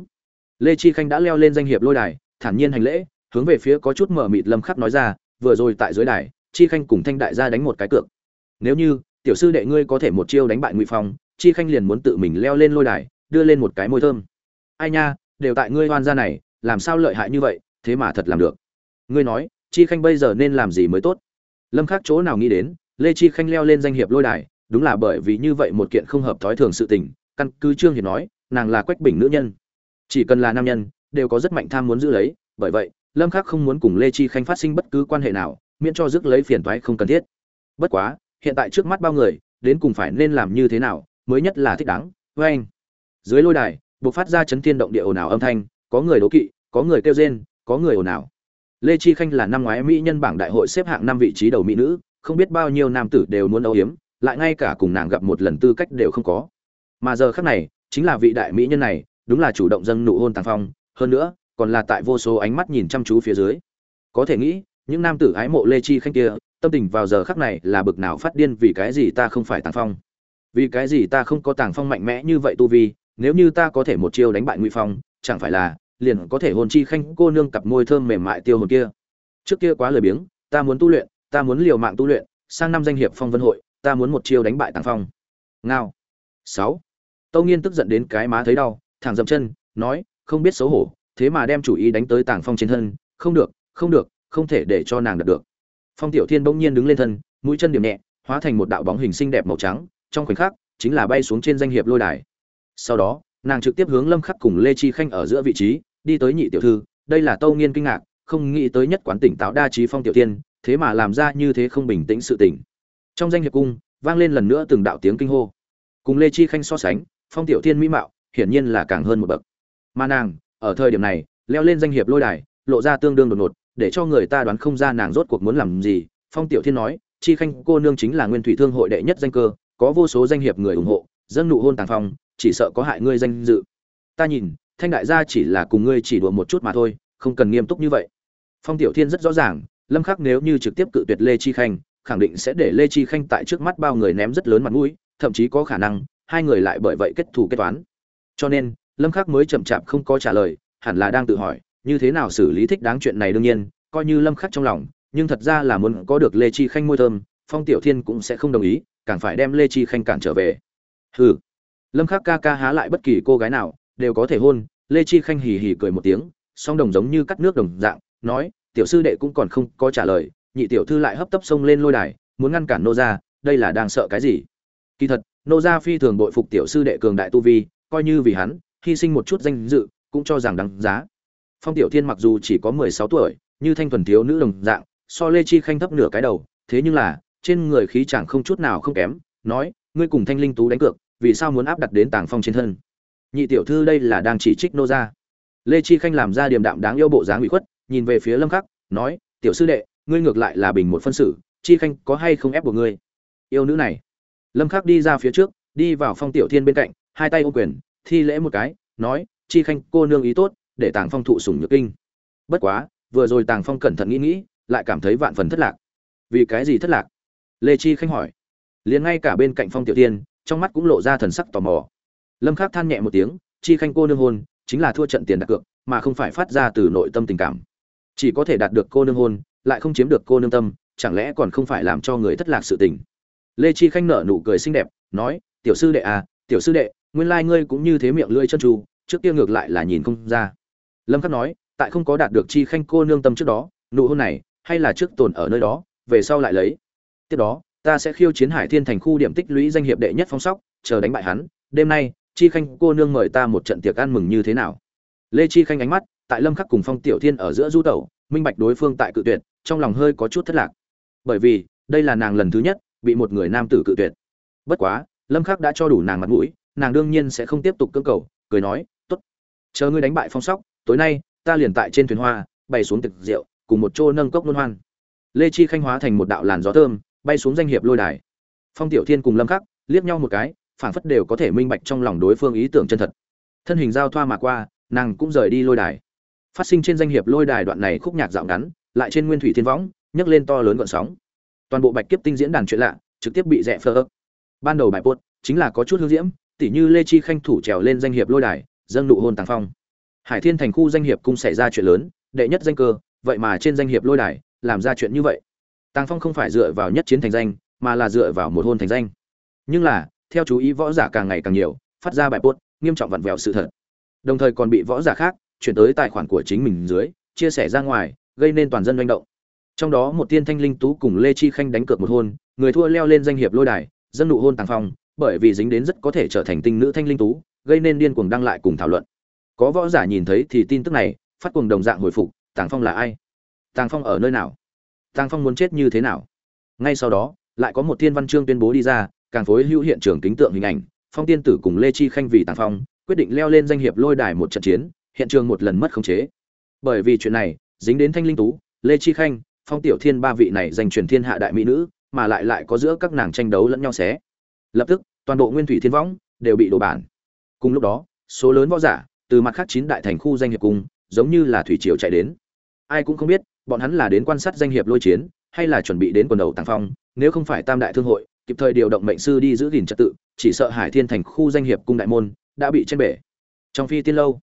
Lê chi khanh đã leo lên danh hiệp lôi đài, thản nhiên hành lễ, hướng về phía có chút mở mịt lâm khắc nói ra, vừa rồi tại dưới đài, chi khanh cùng thanh đại gia đánh một cái cược. Nếu như, tiểu sư đệ ngươi có thể một chiêu đánh bại ngụy phong, chi khanh liền muốn tự mình leo lên lôi đài, đưa lên một cái môi thơm. Ai nha, đều tại ngươi oan gia này làm sao lợi hại như vậy, thế mà thật làm được. Ngươi nói, chi khanh bây giờ nên làm gì mới tốt? Lâm khắc chỗ nào nghĩ đến, lê chi khanh leo lên danh hiệp lôi đài, đúng là bởi vì như vậy một kiện không hợp thói thường sự tình, căn cứ trương hiền nói, nàng là quách bình nữ nhân. Chỉ cần là nam nhân, đều có rất mạnh tham muốn giữ lấy, bởi vậy, lâm khắc không muốn cùng lê chi khanh phát sinh bất cứ quan hệ nào, miễn cho rước lấy phiền toái không cần thiết. Bất quá, hiện tại trước mắt bao người, đến cùng phải nên làm như thế nào, mới nhất là thích đáng với anh dưới lôi đài buộc phát ra chấn thiên động địa ồn ào âm thanh, có người đố kỵ có người kêu rên, có người ồn ào. Lê chi khanh là năm ngoái mỹ nhân bảng đại hội xếp hạng năm vị trí đầu mỹ nữ, không biết bao nhiêu nam tử đều muốn âu hiếm lại ngay cả cùng nàng gặp một lần tư cách đều không có. Mà giờ khắc này, chính là vị đại mỹ nhân này, đúng là chủ động dâng nụ hôn tàng phong, hơn nữa, còn là tại vô số ánh mắt nhìn chăm chú phía dưới. Có thể nghĩ, những nam tử ái mộ lê chi khanh kia, tâm tình vào giờ khắc này là bực nào phát điên vì cái gì ta không phải tàng phong. Vì cái gì ta không có tàng phong mạnh mẽ như vậy tu vi, nếu như ta có thể một chiêu đánh bại ngụy phong, chẳng phải là liền có thể hồn chi khanh cô nương cặp môi thơm mềm mại tiêu hồn kia. Trước kia quá lười biếng, ta muốn tu luyện, ta muốn liều mạng tu luyện, sang năm danh hiệp phong vân hội, ta muốn một chiêu đánh bại tàng phong. Ngao. Sáu. Tâu nghiên tức giận đến cái má thấy đau, thẳng dậm chân, nói, không biết xấu hổ, thế mà đem chủ ý đánh tới tàng phong trên thân, không được không được, không thể để cho nàng đạt được. Phong tiểu thiên bỗng nhiên đứng lên thân, mũi chân điểm nhẹ, hóa thành một đạo bóng hình xinh đẹp màu trắng, trong khoảnh khắc, chính là bay xuống trên danh hiệp lôi đài. Sau đó, nàng trực tiếp hướng lâm khắc cùng lê chi khanh ở giữa vị trí đi tới nhị tiểu thư đây là tâu nghiên kinh ngạc không nghĩ tới nhất quán tỉnh táo đa trí phong tiểu tiên, thế mà làm ra như thế không bình tĩnh sự tình. Trong danh hiệp cung vang lên lần nữa từng đạo tiếng kinh hô. Cùng lê chi khanh so sánh phong tiểu thiên mỹ mạo hiển nhiên là càng hơn một bậc. Mà nàng ở thời điểm này leo lên danh hiệp lôi đài lộ ra tương đương đột ngột để cho người ta đoán không ra nàng rốt cuộc muốn làm gì. Phong tiểu thiên nói chi khanh cô nương chính là nguyên thủy thương hội đệ nhất danh cơ có vô số danh hiệp người ủng hộ dân nụ hôn tàng phong chỉ sợ có hại ngươi danh dự. Ta nhìn thanh đại gia chỉ là cùng ngươi chỉ đùa một chút mà thôi, không cần nghiêm túc như vậy. Phong tiểu thiên rất rõ ràng, lâm khắc nếu như trực tiếp cự tuyệt lê chi khanh, khẳng định sẽ để lê chi khanh tại trước mắt bao người ném rất lớn mặt mũi, thậm chí có khả năng, hai người lại bởi vậy kết thù kết toán. Cho nên, lâm khắc mới chậm chạp không có trả lời, hẳn là đang tự hỏi, như thế nào xử lý thích đáng chuyện này đương nhiên, coi như lâm khắc trong lòng, nhưng thật ra là muốn có được lê chi khanh môi thơm, phong tiểu thiên cũng sẽ không đồng ý, càng phải đem lê chi khanh cản trở về. Hừ. Lâm khắc ca ca há lại bất kỳ cô gái nào đều có thể hôn, lê chi khanh hì hì cười một tiếng, song đồng giống như cắt nước đồng dạng, nói, tiểu sư đệ cũng còn không có trả lời, nhị tiểu thư lại hấp tấp xông lên lôi đài, muốn ngăn cản nô gia, đây là đang sợ cái gì? Kỳ thật, nô gia phi thường bội phục tiểu sư đệ cường đại tu vi, coi như vì hắn, hy sinh một chút danh dự, cũng cho rằng đáng giá. Phong tiểu thiên mặc dù chỉ có mười sáu tuổi, như thanh thuần thiếu nữ đồng dạng, so lê chi khanh thấp nửa cái đầu, thế nhưng là, trên người khí chẳng không chút nào không kém, nói, ngươi cùng thanh linh tú đánh cược, vì sao muốn áp đặt đến tàng phong trên thân? Nhị tiểu thư đây là đang chỉ trích nô gia. Lê chi khanh làm ra điềm đạm đáng yêu bộ dáng ủy khuất, nhìn về phía lâm khắc, nói, tiểu sư đệ, ngươi ngược lại là bình một phân xử, chi khanh có hay không ép buộc ngươi? Yêu nữ này. Lâm khắc đi ra phía trước, đi vào phong tiểu thiên bên cạnh, hai tay ô quyền, thi lễ một cái, nói, chi khanh, cô nương ý tốt, để tàng phong thụ sủng nhược kinh. Bất quá, vừa rồi tàng phong cẩn thận nghĩ nghĩ, lại cảm thấy vạn phần thất lạc. Vì cái gì thất lạc? Lê chi khanh hỏi. Liền ngay cả bên cạnh phong tiểu tiên trong mắt cũng lộ ra thần sắc tò mò lâm khắc than nhẹ một tiếng, chi khanh cô nương hôn, chính là thua trận tiền đặt cược, mà không phải phát ra từ nội tâm tình cảm. Chỉ có thể đạt được cô nương hôn, lại không chiếm được cô nương tâm, chẳng lẽ còn không phải làm cho người thất lạc sự tình? Lê chi khanh nở nụ cười xinh đẹp, nói, tiểu sư đệ à tiểu sư đệ, nguyên lai ngươi cũng như thế miệng lưỡi chân tru, trước kia ngược lại là nhìn không ra. Lâm khắc nói, tại không có đạt được chi khanh cô nương tâm trước đó, nụ hôn này, hay là trước tồn ở nơi đó, về sau lại lấy. Tiếp đó, ta sẽ khiêu chiến hải thiên thành khu điểm tích lũy danh hiệp đệ nhất phong sóc, chờ đánh bại hắn, đêm nay chi khanh, cô nương mời ta một trận tiệc ăn mừng như thế nào? Lê chi khanh ánh mắt, tại lâm khắc cùng phong tiểu thiên ở giữa du tẩu, minh bạch đối phương tại cự tuyệt, trong lòng hơi có chút thất lạc. Bởi vì, đây là nàng lần thứ nhất bị một người nam tử cự tuyệt. Bất quá, lâm khắc đã cho đủ nàng mặt mũi, nàng đương nhiên sẽ không tiếp tục cưỡng cầu, cười nói, tốt, chờ ngươi đánh bại phong sóc, tối nay, ta liền tại trên thuyền hoa bay xuống tiệc rượu, cùng một chỗ nâng cốc luân hoan. Lê chi khanh hóa thành một đạo làn gió thơm, bay xuống danh hiệp lôi đài. Phong tiểu thiên cùng lâm khắc liếc nhau một cái phảng phất đều có thể minh bạch trong lòng đối phương ý tưởng chân thật. Thân hình giao thoa mà qua, nàng cũng rời đi lôi đài. Phát sinh trên danh hiệp lôi đài đoạn này khúc nhạc dạo ngắn, lại trên nguyên thủy thiên võng, nhấc lên to lớn gọn sóng. Toàn bộ bạch kiếp tinh diễn đàn chuyện lạ, trực tiếp bị rẽ phơ ấp ban đầu bài buốt chính là có chút hương diễm, tỉ như lê chi khanh thủ trèo lên danh hiệp lôi đài, dâng nụ hôn tàng phong. Hải thiên thành khu danh hiệp cung xảy ra chuyện lớn, đệ nhất danh cơ, vậy mà trên danh hiệp lôi đài, làm ra chuyện như vậy. Tàng phong không phải dựa vào nhất chiến thành danh, mà là dựa vào một hôn thành danh. Nhưng là theo chú ý võ giả càng ngày càng nhiều, phát ra bài post, nghiêm trọng vặn vẹo sự thật. Đồng thời còn bị võ giả khác chuyển tới tài khoản của chính mình dưới, chia sẻ ra ngoài, gây nên toàn dân manh động. Trong đó một tiên thanh linh tú cùng lê chi khanh đánh cược một hôn, người thua leo lên danh hiệp lôi đài dân nụ hôn tàng phong, bởi vì dính đến rất có thể trở thành tinh nữ thanh linh tú, gây nên điên cuồng đăng lại cùng thảo luận. Có võ giả nhìn thấy thì tin tức này, phát cuồng đồng dạng hồi phục, tàng phong là ai? Tàng phong ở nơi nào? Tàng phong muốn chết như thế nào? Ngay sau đó, lại có một thiên văn chương tuyên bố đi ra càng phối hữu hiện trường kính tượng hình ảnh, phong tiên tử cùng lê chi khanh vì tàng phong, quyết định leo lên danh hiệp lôi đài một trận chiến, hiện trường một lần mất khống chế. Bởi vì chuyện này, dính đến thanh linh tú, lê chi khanh, phong tiểu thiên ba vị này giành truyền thiên hạ đại mỹ nữ, mà lại lại có giữa các nàng tranh đấu lẫn nhau xé. Lập tức, toàn bộ nguyên thủy thiên võng đều bị đổ bản. Cùng lúc đó, số lớn võ giả từ mặt khác chín đại thành khu danh hiệp cung giống như là thủy triều chạy đến. Ai cũng không biết, bọn hắn là đến quan sát danh hiệp lôi chiến, hay là chuẩn bị đến quần đầu tàng phong, nếu không phải tam đại thương hội kịp thời điều động mệnh sư đi giữ gìn trật tự, chỉ sợ hải thiên thành khu danh hiệp cung đại môn đã bị trên bể. Trong phi tiên lâu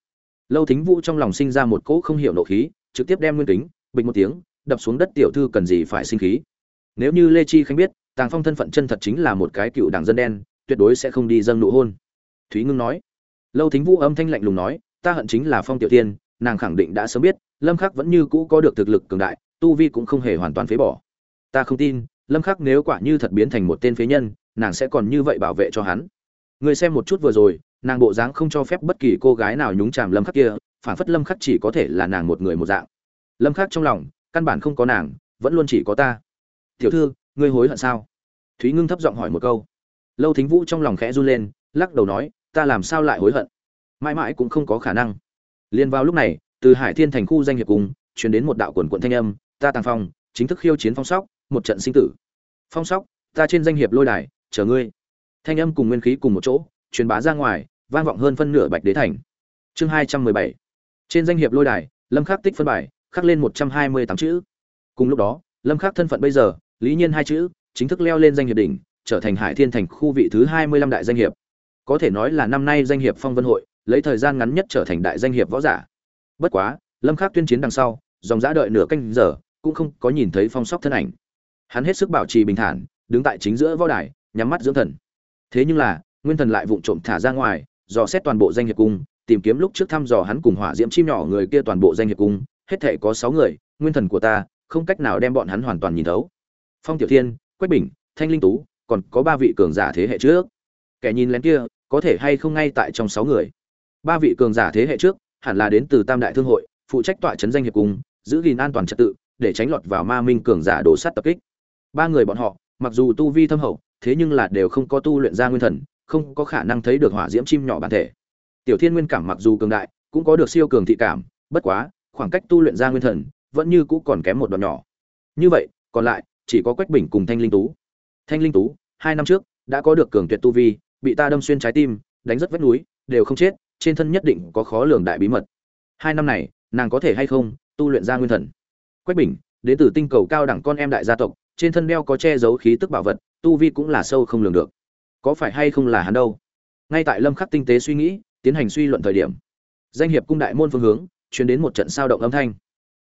lâu thính vũ trong lòng sinh ra một cỗ không hiểu nộ khí, trực tiếp đem nguyên kính, bình một tiếng, đập xuống đất tiểu thư cần gì phải sinh khí. Nếu như lê chi khanh biết, tàng phong thân phận chân thật chính là một cái cựu đảng dân đen, tuyệt đối sẽ không đi dâng nụ hôn. Thúy ngưng nói. Lâu thính vũ âm thanh lạnh lùng nói, ta hận chính là phong tiểu tiên, nàng khẳng định đã sớm biết, lâm khắc vẫn như cũ có được thực lực cường đại, tu vi cũng không hề hoàn toàn phế bỏ. Ta không tin lâm khắc nếu quả như thật biến thành một tên phế nhân, nàng sẽ còn như vậy bảo vệ cho hắn. Người xem một chút vừa rồi, nàng bộ dáng không cho phép bất kỳ cô gái nào nhúng chàm lâm khắc kia, phản phất lâm khắc chỉ có thể là nàng một người một dạng. Lâm khắc trong lòng, căn bản không có nàng, vẫn luôn chỉ có ta. Tiểu thư, ngươi hối hận sao? Thúy ngưng thấp giọng hỏi một câu. Lâu thính vũ trong lòng khẽ run lên, lắc đầu nói, ta làm sao lại hối hận? Mãi mãi cũng không có khả năng. Liền vào lúc này, từ hải thiên thành khu danh hiệp cùng, truyền đến một đạo quần quận thanh âm, ta tàng phong, chính thức khiêu chiến phong sóc một trận sinh tử. Phong sóc, ta trên danh hiệp lôi đài, chờ ngươi. Thanh âm cùng nguyên khí cùng một chỗ, truyền bá ra ngoài, vang vọng hơn phân nửa bạch đế thành. Chương hai trăm mười bảy. Trên danh hiệp lôi đài, lâm khắc tích phân bài, khắc lên một trăm hai mươi tám chữ. Cùng lúc đó, lâm khắc thân phận bây giờ, lý nhiên hai chữ, chính thức leo lên danh hiệp đỉnh, trở thành hải thiên thành khu vị thứ hai mươi lăm đại danh hiệp. Có thể nói là năm nay danh hiệp phong vân hội, lấy thời gian ngắn nhất trở thành đại danh hiệp võ giả. Bất quá, lâm khắc tuyên chiến đằng sau, dòng dã đợi nửa canh giờ, cũng không có nhìn thấy phong sóc thân ảnh hắn hết sức bảo trì bình thản, đứng tại chính giữa võ đài, nhắm mắt dưỡng thần. Thế nhưng là, nguyên thần lại vụng trộm thả ra ngoài, dò xét toàn bộ danh hiệp cung, tìm kiếm lúc trước thăm dò hắn cùng hỏa diễm chim nhỏ người kia toàn bộ danh hiệp cung, hết thể có sáu người, nguyên thần của ta, không cách nào đem bọn hắn hoàn toàn nhìn thấu. Phong tiểu thiên, quách bình, thanh linh tú, còn có ba vị cường giả thế hệ trước. Kẻ nhìn lén kia, có thể hay không ngay tại trong sáu người? Ba vị cường giả thế hệ trước, hẳn là đến từ tam đại thương hội, phụ trách tọa trấn danh hiệp cung, giữ gìn an toàn trật tự, để tránh lọt vào ma minh cường giả đổ sát tập kích ba người bọn họ, mặc dù tu vi thâm hậu, thế nhưng là đều không có tu luyện ra nguyên thần, không có khả năng thấy được hỏa diễm chim nhỏ bản thể. Tiểu thiên nguyên cảm mặc dù cường đại, cũng có được siêu cường thị cảm, bất quá, khoảng cách tu luyện ra nguyên thần, vẫn như cũ còn kém một đoạn nhỏ. Như vậy, còn lại, chỉ có quách bình cùng thanh linh tú. Thanh linh tú, hai năm trước, đã có được cường tuyệt tu vi, bị ta đâm xuyên trái tim, đánh rất vách núi, đều không chết, trên thân nhất định có khó lường đại bí mật. Hai năm này, nàng có thể hay không tu luyện ra nguyên thần? Quách bình, đến từ tinh cầu cao đẳng con em đại gia tộc trên thân đeo có che giấu khí tức bảo vật, tu vi cũng là sâu không lường được. Có phải hay không là hắn đâu? Ngay tại lâm khắc tinh tế suy nghĩ, tiến hành suy luận thời điểm, danh hiệp cung đại môn phương hướng, truyền đến một trận sao động âm thanh.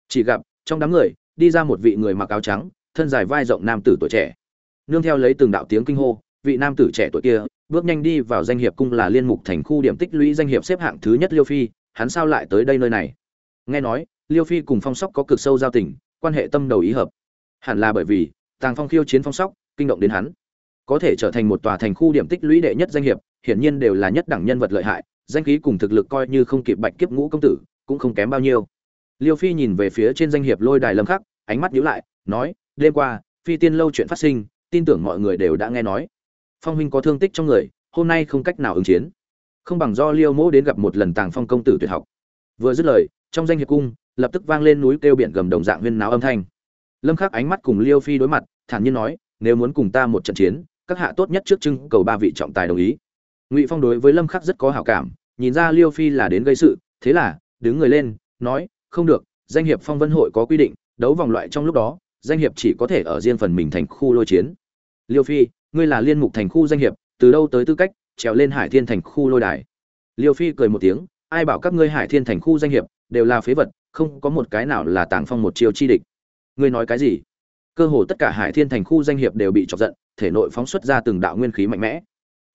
Chỉ gặp, trong đám người, đi ra một vị người mặc áo trắng, thân dài vai rộng nam tử tuổi trẻ. Nương theo lấy từng đạo tiếng kinh hô, vị nam tử trẻ tuổi kia, bước nhanh đi vào danh hiệp cung là liên mục thành khu điểm tích lũy danh hiệp xếp hạng thứ nhất liêu phi, hắn sao lại tới đây nơi này? Nghe nói, liêu phi cùng phong sóc có cực sâu giao tình, quan hệ tâm đầu ý hợp. Hẳn là bởi vì tàng phong khiêu chiến phong sóc, kinh động đến hắn. Có thể trở thành một tòa thành khu điểm tích lũy đệ nhất danh hiệp, hiển nhiên đều là nhất đẳng nhân vật lợi hại, danh khí cùng thực lực coi như không kịp bạch kiếp ngũ công tử, cũng không kém bao nhiêu. Liêu phi nhìn về phía trên danh hiệp lôi đài lâm khắc, ánh mắt nhíu lại, nói, đêm qua, phi tiên lâu chuyện phát sinh, tin tưởng mọi người đều đã nghe nói. Phong huynh có thương tích trong người, hôm nay không cách nào ứng chiến. Không bằng do liêu mỗ đến gặp một lần tàng phong công tử tuyệt học. Vừa dứt lời, trong danh hiệp cung, lập tức vang lên núi kêu biển gầm đồng dạng huyên náo âm thanh lâm khắc ánh mắt cùng liêu phi đối mặt, thản nhiên nói, nếu muốn cùng ta một trận chiến, các hạ tốt nhất trước trưng cầu ba vị trọng tài đồng ý. Ngụy phong đối với lâm khắc rất có hảo cảm, nhìn ra liêu phi là đến gây sự, thế là, đứng người lên, nói, không được, danh hiệp phong vân hội có quy định, đấu vòng loại trong lúc đó, danh hiệp chỉ có thể ở riêng phần mình thành khu lôi chiến. Liêu phi, ngươi là liên mục thành khu danh hiệp, từ đâu tới tư cách, trèo lên hải thiên thành khu lôi đài? Liêu phi cười một tiếng, ai bảo các ngươi hải thiên thành khu danh hiệp đều là phế vật, không có một cái nào là tàng phong một chiêu chi địch ngươi nói cái gì? Cơ hồ tất cả hải thiên thành khu danh hiệp đều bị chọc giận, thể nội phóng xuất ra từng đạo nguyên khí mạnh mẽ.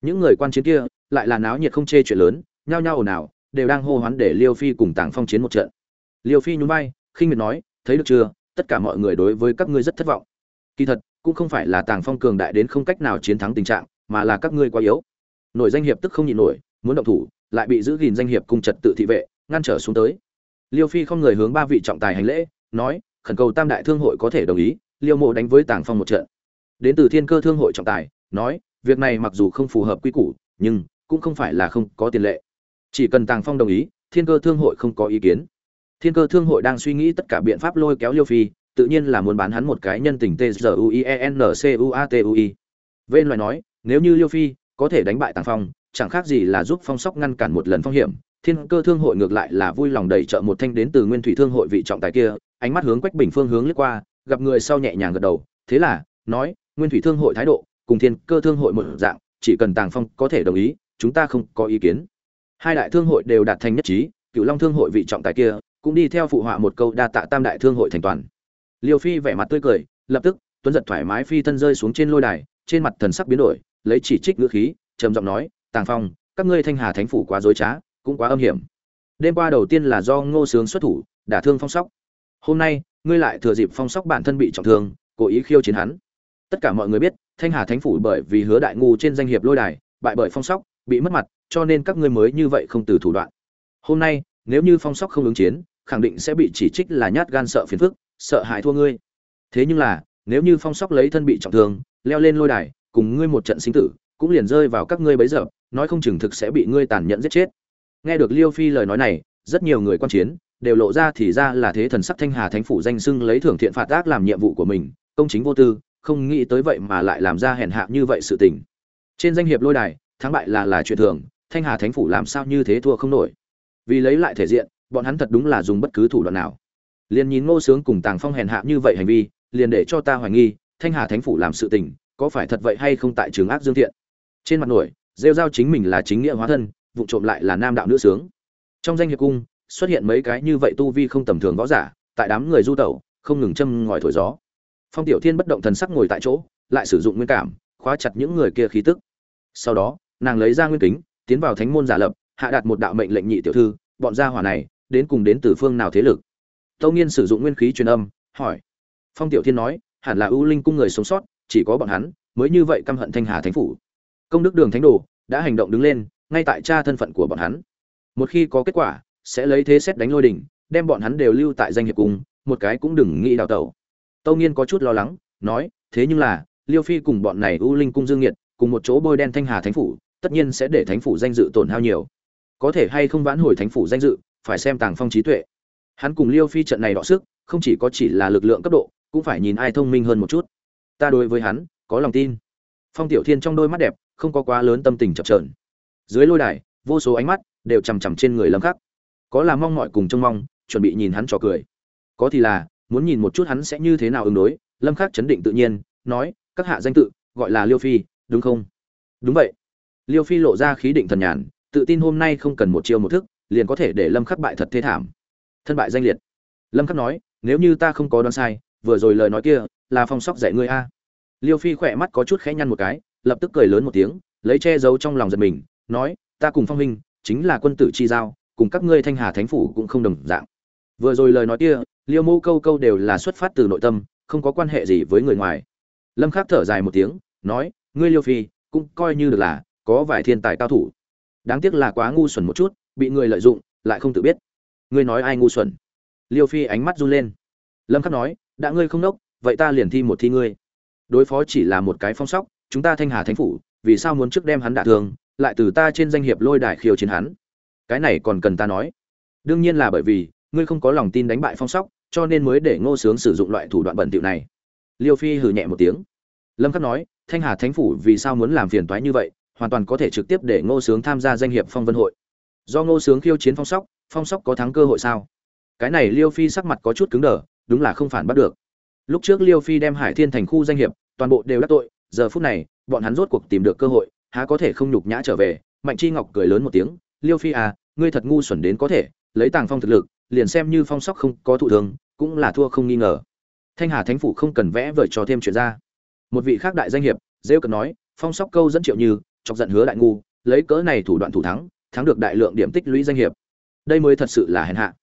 Những người quan chiến kia lại là náo nhiệt không chê chuyện lớn, nhao nhao ồn ào, đều đang hô hoán để liêu phi cùng tàng phong chiến một trận. Liêu phi nhún vai, khinh miệt nói, thấy được chưa? Tất cả mọi người đối với các ngươi rất thất vọng. Kỳ thật, cũng không phải là tàng phong cường đại đến không cách nào chiến thắng tình trạng, mà là các ngươi quá yếu. Nội danh hiệp tức không nhịn nổi, muốn động thủ, lại bị giữ gìn danh hiệp cung trật tự thị vệ, ngăn trở xuống tới. Liêu phi không người hướng ba vị trọng tài hành lễ, nói khẩn cầu tam đại thương hội có thể đồng ý liêu mộ đánh với tàng phong một trận. Đến từ thiên cơ thương hội trọng tài nói việc này mặc dù không phù hợp quy củ nhưng cũng không phải là không có tiền lệ. Chỉ cần tàng phong đồng ý thiên cơ thương hội không có ý kiến. Thiên cơ thương hội đang suy nghĩ tất cả biện pháp lôi kéo liêu phi tự nhiên là muốn bán hắn một cái nhân tình t u e n c u a t u i. Vên loại nói, nếu như Liêu Phi có thể đánh bại Tàng Phong, chẳng khác gì là giúp Phong Sóc ngăn cản một lần phong hiểm. Thiên Cơ Thương hội ngược lại là vui lòng đẩy trợ một thanh đến từ Nguyên Thủy Thương hội vị trọng tài kia, ánh mắt hướng Quách Bình phương hướng lướt qua, gặp người sau nhẹ nhàng gật đầu, thế là, nói, Nguyên Thủy Thương hội thái độ, cùng Thiên Cơ Thương hội một dạng, chỉ cần Tàng Phong có thể đồng ý, chúng ta không có ý kiến. Hai đại thương hội đều đạt thành nhất trí, Cửu Long Thương hội vị trọng tài kia cũng đi theo phụ họa một câu đa tạ Tam đại thương hội thành toàn. Liêu Phi vẻ mặt tươi cười, lập tức, tuấn giật thoải mái phi thân rơi xuống trên lôi đài, trên mặt thần sắc biến đổi, lấy chỉ trích ngữ khí, trầm giọng nói, "Tàng Phong, các ngươi Thanh Hà Thánh phủ quá dối trá, cũng quá âm hiểm. Đêm qua đầu tiên là do Ngô Sướng xuất thủ, đả thương Phong Sóc. Hôm nay, ngươi lại thừa dịp Phong Sóc bản thân bị trọng thương, cố ý khiêu chiến hắn. Tất cả mọi người biết, Thanh Hà Thánh phủ bởi vì hứa đại ngu trên danh hiệp lôi đài, bại bởi Phong Sóc, bị mất mặt, cho nên các ngươi mới như vậy không từ thủ đoạn. Hôm nay, nếu như Phong Sóc không ứng chiến, khẳng định sẽ bị chỉ trích là nhát gan sợ phiền phức, sợ hại thua ngươi. Thế nhưng là, nếu như Phong Sóc lấy thân bị trọng thương, leo lên lôi đài cùng ngươi một trận sinh tử cũng liền rơi vào các ngươi bấy giờ nói không chừng thực sẽ bị ngươi tàn nhẫn giết chết nghe được liêu phi lời nói này rất nhiều người quan chiến đều lộ ra thì ra là thế thần sắc thanh hà thánh phủ danh xưng lấy thưởng thiện phạt ác làm nhiệm vụ của mình, công chính vô tư, không nghĩ tới vậy mà lại làm ra hèn hạ như vậy sự tình. Trên danh hiệp lôi đài, thắng bại là là chuyện thường, thanh hà thánh phủ làm sao như thế thua không nổi. Vì lấy lại thể diện, bọn hắn thật đúng là dùng bất cứ thủ đoạn nào. Liền nhìn ngô sướng cùng tàng phong hèn hạ như vậy hành vi, liền để cho ta hoài nghi, thanh hà thánh phủ làm sự tình, có phải thật vậy hay không tại trường ác dương thiện. Trên mặt nổi, rêu giao chính mình là chính nghĩa hóa thân, vụ trộm lại là nam đạo nữ sướng. Trong danh hiệp cung xuất hiện mấy cái như vậy tu vi không tầm thường võ giả, tại đám người du tẩu, không ngừng châm ngòi thổi gió. Phong tiểu thiên bất động thần sắc ngồi tại chỗ, lại sử dụng nguyên cảm, khóa chặt những người kia khí tức. Sau đó, nàng lấy ra nguyên kính, tiến vào thánh môn giả lập, hạ đạt một đạo mệnh lệnh nhị tiểu thư, bọn gia hỏa này, đến cùng đến từ phương nào thế lực? Tâu nghiên sử dụng nguyên khí truyền âm, hỏi. Phong tiểu thiên nói, hẳn là ưu linh cung người sống sót, chỉ có bọn hắn, mới như vậy căm hận thanh hà thánh phủ. Công đức đường thánh đồ, đã hành động đứng lên, ngay tại tra thân phận của bọn hắn. Một khi có kết quả sẽ lấy thế xét đánh lôi đỉnh đem bọn hắn đều lưu tại danh hiệp cùng, một cái cũng đừng nghĩ đào tẩu. Tâu nghiên có chút lo lắng nói thế nhưng là liêu phi cùng bọn này ưu linh cung dương nghiệt, cùng một chỗ bôi đen thanh hà thánh phủ tất nhiên sẽ để thánh phủ danh dự tổn hao nhiều. Có thể hay không vãn hồi thánh phủ danh dự phải xem tàng phong trí tuệ. Hắn cùng liêu phi trận này đọ sức không chỉ có chỉ là lực lượng cấp độ cũng phải nhìn ai thông minh hơn một chút. Ta đối với hắn có lòng tin. Phong tiểu thiên trong đôi mắt đẹp không có quá lớn tâm tình chập chờn. dưới lôi đài vô số ánh mắt đều chằm chằm trên người lâm khắc có là mong mọi cùng trông mong, chuẩn bị nhìn hắn trò cười. Có thì là, muốn nhìn một chút hắn sẽ như thế nào ứng đối, lâm khắc chấn định tự nhiên, nói, các hạ danh tự, gọi là liêu phi, đúng không? Đúng vậy. Liêu phi lộ ra khí định thần nhàn, tự tin hôm nay không cần một chiêu một thức, liền có thể để lâm khắc bại thật thế thảm. Thân bại danh liệt. Lâm khắc nói, nếu như ta không có đoán sai, vừa rồi lời nói kia, là phong sóc dạy ngươi a. Liêu phi khỏe mắt có chút khẽ nhăn một cái, lập tức cười lớn một tiếng, lấy che giấu trong lòng giật mình, nói, ta cùng phong huynh, chính là quân tử chi giao cùng các ngươi thanh hà thánh phủ cũng không đồng dạng. Vừa rồi lời nói kia, liêu mô câu câu đều là xuất phát từ nội tâm, không có quan hệ gì với người ngoài. Lâm khắc thở dài một tiếng, nói, ngươi liêu phi, cũng coi như được là, có vài thiên tài cao thủ. Đáng tiếc là quá ngu xuẩn một chút, bị người lợi dụng, lại không tự biết. Ngươi nói ai ngu xuẩn? Liêu phi ánh mắt run lên. Lâm khắc nói, đã ngươi không nốc vậy ta liền thi một thi ngươi. Đối phó chỉ là một cái phong sóc, chúng ta thanh hà thánh phủ, vì sao muốn trước đem hắn đả thương, lại từ ta trên danh hiệp lôi đài khiêu chiến hắn? Cái này còn cần ta nói. Đương nhiên là bởi vì, ngươi không có lòng tin đánh bại phong sóc, cho nên mới để ngô sướng sử dụng loại thủ đoạn bẩn thỉu này. Liêu phi hừ nhẹ một tiếng. Lâm khắc nói, thanh hà thánh phủ vì sao muốn làm phiền toái như vậy, hoàn toàn có thể trực tiếp để ngô sướng tham gia danh hiệp phong vân hội. Do ngô sướng khiêu chiến phong sóc phong sóc có thắng cơ hội sao? Cái này liêu phi sắc mặt có chút cứng đờ, đúng là không phản bắt được. Lúc trước liêu phi đem hải thiên thành khu danh hiệp, toàn bộ đều đắc tội, giờ phút này, bọn hắn rốt cuộc tìm được cơ hội, há có thể không nhục nhã trở về, mạnh chi ngọc cười lớn một tiếng liêu phi à ngươi thật ngu xuẩn đến có thể, lấy tàng phong thực lực, liền xem như phong sóc không có thụ thường cũng là thua không nghi ngờ. Thanh hà thánh phủ không cần vẽ vời cho thêm chuyện ra. Một vị khác đại danh hiệp, rêu cần nói, phong sóc câu dẫn triệu như, chọc giận hứa đại ngu, lấy cỡ này thủ đoạn thủ thắng thắng được đại lượng điểm tích lũy danh hiệp. Đây mới thật sự là hèn hạ.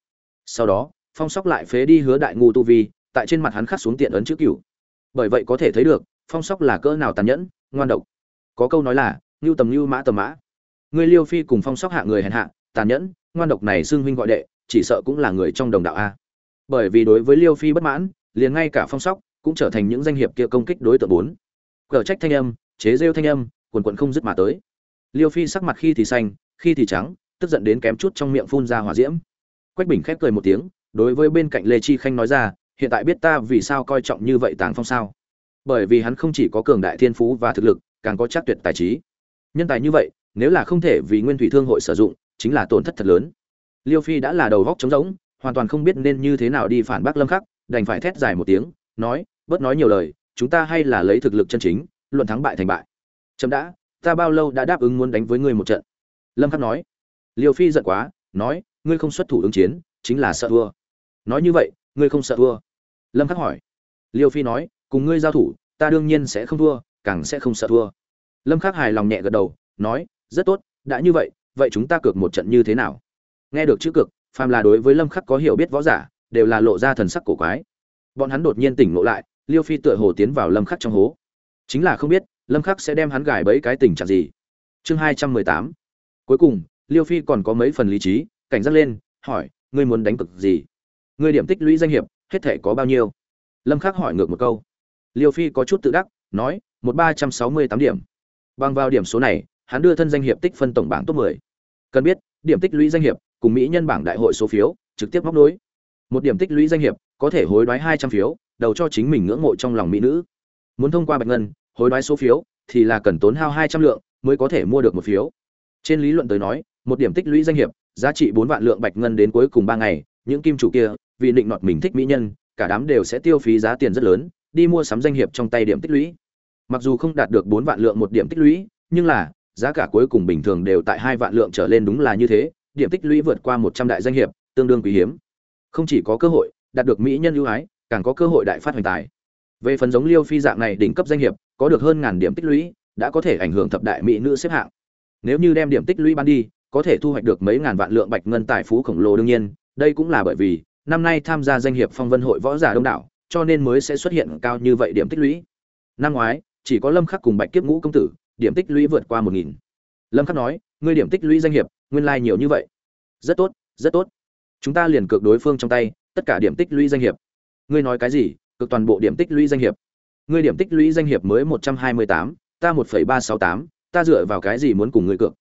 Sau đó, phong sóc lại phế đi hứa đại ngu tu vi, tại trên mặt hắn khắc xuống tiện ấn chữ cửu. Bởi vậy có thể thấy được, phong sóc là cỡ nào tàn nhẫn, ngoan độc. Có câu nói là, ngưu tầm ngưu mã tầm mã. Ngươi liêu phi cùng phong sóc hạ người hèn hạ, tàn nhẫn, ngoan độc này xưng huynh gọi đệ, chỉ sợ cũng là người trong đồng đạo a. Bởi vì đối với liêu phi bất mãn, liền ngay cả phong sóc cũng trở thành những danh hiệp kia công kích đối tượng bốn. Cờ trách thanh âm, chế rêu thanh âm, quần quần không dứt mà tới. Liêu phi sắc mặt khi thì xanh, khi thì trắng, tức giận đến kém chút trong miệng phun ra hỏa diễm. Quách bình khép cười một tiếng, đối với bên cạnh lê chi khanh nói ra, hiện tại biết ta vì sao coi trọng như vậy tàng phong sao? Bởi vì hắn không chỉ có cường đại thiên phú và thực lực, càng có chắc tuyệt tài trí. Nhân tài như vậy nếu là không thể vì nguyên thủy thương hội sử dụng, chính là tổn thất thật lớn. Liêu phi đã là đầu góc trống rỗng, hoàn toàn không biết nên như thế nào đi phản bác lâm khắc, đành phải thét dài một tiếng, nói, bớt nói nhiều lời, chúng ta hay là lấy thực lực chân chính, luận thắng bại thành bại. Chậm đã, ta bao lâu đã đáp ứng muốn đánh với ngươi một trận? Lâm khắc nói. Liêu phi giận quá, nói, ngươi không xuất thủ ứng chiến, chính là sợ thua. Nói như vậy, ngươi không sợ thua? Lâm khắc hỏi. Liêu phi nói, cùng ngươi giao thủ, ta đương nhiên sẽ không thua, càng sẽ không sợ thua. Lâm khắc hài lòng nhẹ gật đầu, nói rất tốt, đã như vậy vậy chúng ta cược một trận như thế nào? Nghe được chữ cực phàm là đối với lâm khắc có hiểu biết võ giả, đều là lộ ra thần sắc cổ quái. Bọn hắn đột nhiên tỉnh ngộ lại, liêu phi tựa hồ tiến vào lâm khắc trong hố. Chính là không biết, lâm khắc sẽ đem hắn gài bẫy cái tình trạng gì. Chương 218 cuối cùng, liêu phi còn có mấy phần lý trí, cảnh giác lên, hỏi, ngươi muốn đánh cực gì? Ngươi điểm tích lũy danh hiệp, hết thể có bao nhiêu? Lâm khắc hỏi ngược một câu. Liêu phi có chút tự đắc, nói, một ba trăm sáu mươi tám điểm. Bằng vào điểm số này hắn đưa thân danh hiệp tích phân tổng bảng top 10. cần biết, điểm tích lũy danh hiệp cùng mỹ nhân bảng đại hội số phiếu trực tiếp móc nối. Một điểm tích lũy danh hiệp có thể hối đoái hai trăm phiếu, đầu cho chính mình ngưỡng mộ trong lòng mỹ nữ. Muốn thông qua bạch ngân, hối đoái số phiếu thì là cần tốn hao hai trăm lượng mới có thể mua được một phiếu. Trên lý luận tới nói, một điểm tích lũy danh hiệp, giá trị bốn vạn lượng bạch ngân đến cuối cùng ba ngày, những kim chủ kia, vì định nọt mình thích mỹ nhân, cả đám đều sẽ tiêu phí giá tiền rất lớn, đi mua sắm danh hiệp trong tay điểm tích lũy. Mặc dù không đạt được bốn vạn lượng một điểm tích lũy, nhưng là giá cả cuối cùng bình thường đều tại hai vạn lượng trở lên đúng là như thế, điểm tích lũy vượt qua một trăm đại danh hiệp, tương đương quý hiếm. Không chỉ có cơ hội, đạt được mỹ nhân ưu ái, càng có cơ hội đại phát hoành tài. Về phần giống liêu phi dạng này đỉnh cấp danh hiệp, có được hơn ngàn điểm tích lũy, đã có thể ảnh hưởng thập đại mỹ nữ xếp hạng. Nếu như đem điểm tích lũy ban đi, có thể thu hoạch được mấy ngàn vạn lượng bạch ngân tài phú khổng lồ đương nhiên, đây cũng là bởi vì, năm nay tham gia danh hiệp phong vân hội võ giả đông đảo, cho nên mới sẽ xuất hiện cao như vậy điểm tích lũy. Năm ngoái, chỉ có lâm khắc cùng bạch kiếp ngũ công tử điểm tích lũy vượt qua một nghìn. Lâm khắc nói, ngươi điểm tích lũy danh hiệp, nguyên lai like nhiều như vậy. Rất tốt rất tốt. Chúng ta liền cược đối phương trong tay, tất cả điểm tích lũy danh hiệp. Ngươi nói cái gì? Cược toàn bộ điểm tích lũy danh hiệp. Ngươi điểm tích lũy danh hiệp mới một trăm hai mươi tám, ta một phẩy ba sáu tám, ta dựa vào cái gì muốn cùng ngươi cược?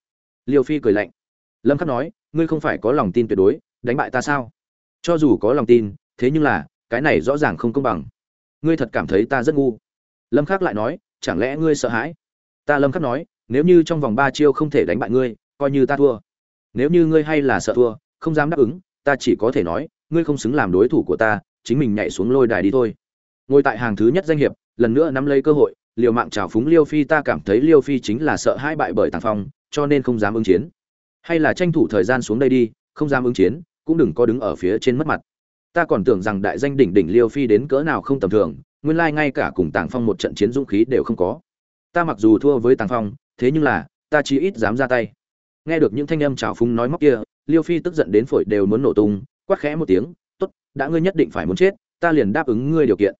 Liêu phi cười lạnh. Lâm khắc nói, ngươi không phải có lòng tin tuyệt đối, đánh bại ta sao? Cho dù có lòng tin, thế nhưng là, cái này rõ ràng không công bằng. Ngươi thật cảm thấy ta rất ngu. Lâm khắc lại nói, chẳng lẽ ngươi sợ hãi? Ta lâm khắc nói, nếu như trong vòng ba chiêu không thể đánh bại ngươi, coi như ta thua. Nếu như ngươi hay là sợ thua, không dám đáp ứng, ta chỉ có thể nói, ngươi không xứng làm đối thủ của ta, chính mình nhảy xuống lôi đài đi thôi. Ngồi tại hàng thứ nhất danh hiệp, lần nữa nắm lấy cơ hội, liều mạng trào phúng liêu phi, ta cảm thấy liêu phi chính là sợ hai bại bởi tàng phong, cho nên không dám ứng chiến. Hay là tranh thủ thời gian xuống đây đi, không dám ứng chiến, cũng đừng có đứng ở phía trên mất mặt. Ta còn tưởng rằng đại danh đỉnh đỉnh liêu phi đến cỡ nào không tầm thường, nguyên lai ngay cả cùng tàng phong một trận chiến dũng khí đều không có ta mặc dù thua với tàng phong thế nhưng là ta chỉ ít dám ra tay. Nghe được những thanh âm trào phúng nói móc kia liêu phi tức giận đến phổi đều muốn nổ tung quát khẽ một tiếng tốt đã ngươi nhất định phải muốn chết ta liền đáp ứng ngươi điều kiện.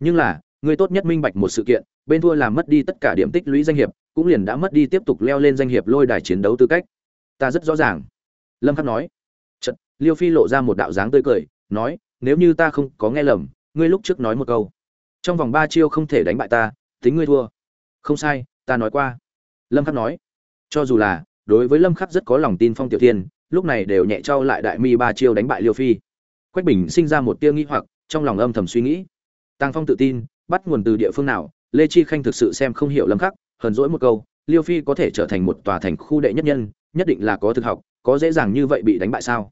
Nhưng là ngươi tốt nhất minh bạch một sự kiện bên thua làm mất đi tất cả điểm tích lũy danh hiệp cũng liền đã mất đi tiếp tục leo lên danh hiệp lôi đài chiến đấu tư cách. Ta rất rõ ràng. Lâm khắc nói. Chật, liêu phi lộ ra một đạo dáng tươi cười nói nếu như ta không có nghe lầm ngươi lúc trước nói một câu trong vòng ba chiêu không thể đánh bại ta tính ngươi thua không sai, ta nói qua. Lâm khắc nói. Cho dù là, đối với lâm khắc rất có lòng tin phong tiểu thiên, lúc này đều nhẹ trao lại đại mi ba chiêu đánh bại liêu phi. Quách bình sinh ra một tia nghi hoặc, trong lòng âm thầm suy nghĩ. Tăng phong tự tin, bắt nguồn từ địa phương nào, lê chi khanh thực sự xem không hiểu lâm khắc, hờn dỗi một câu, liêu phi có thể trở thành một tòa thành khu đệ nhất nhân, nhất định là có thực học, có dễ dàng như vậy bị đánh bại sao?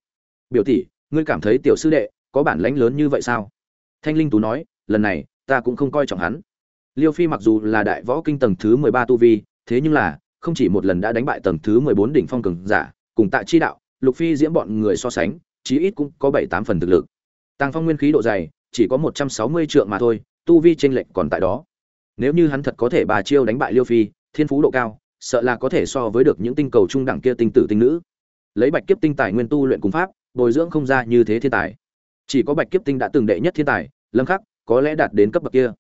Biểu tỷ, ngươi cảm thấy tiểu sư đệ có bản lãnh lớn như vậy sao? Thanh linh tú nói, lần này, ta cũng không coi trọng hắn liêu phi mặc dù là đại võ kinh tầng thứ mười ba tu vi, thế nhưng là, không chỉ một lần đã đánh bại tầng thứ mười bốn đỉnh phong cường giả, cùng tại chi đạo, lục phi diễm bọn người so sánh, chí ít cũng có bảy tám phần thực lực. Tàng phong nguyên khí độ dày, chỉ có một trăm sáu mươi trượng mà thôi, tu vi chênh lệch còn tại đó. Nếu như hắn thật có thể bà chiêu đánh bại liêu phi, thiên phú độ cao, sợ là có thể so với được những tinh cầu trung đẳng kia tinh tử tinh nữ. Lấy bạch kiếp tinh tài nguyên tu luyện cùng pháp, bồi dưỡng không ra như thế thiên tài. Chỉ có bạch kiếp tinh đã từng đệ nhất thiên tài, lâm khắc, có lẽ đạt đến cấp bậc kia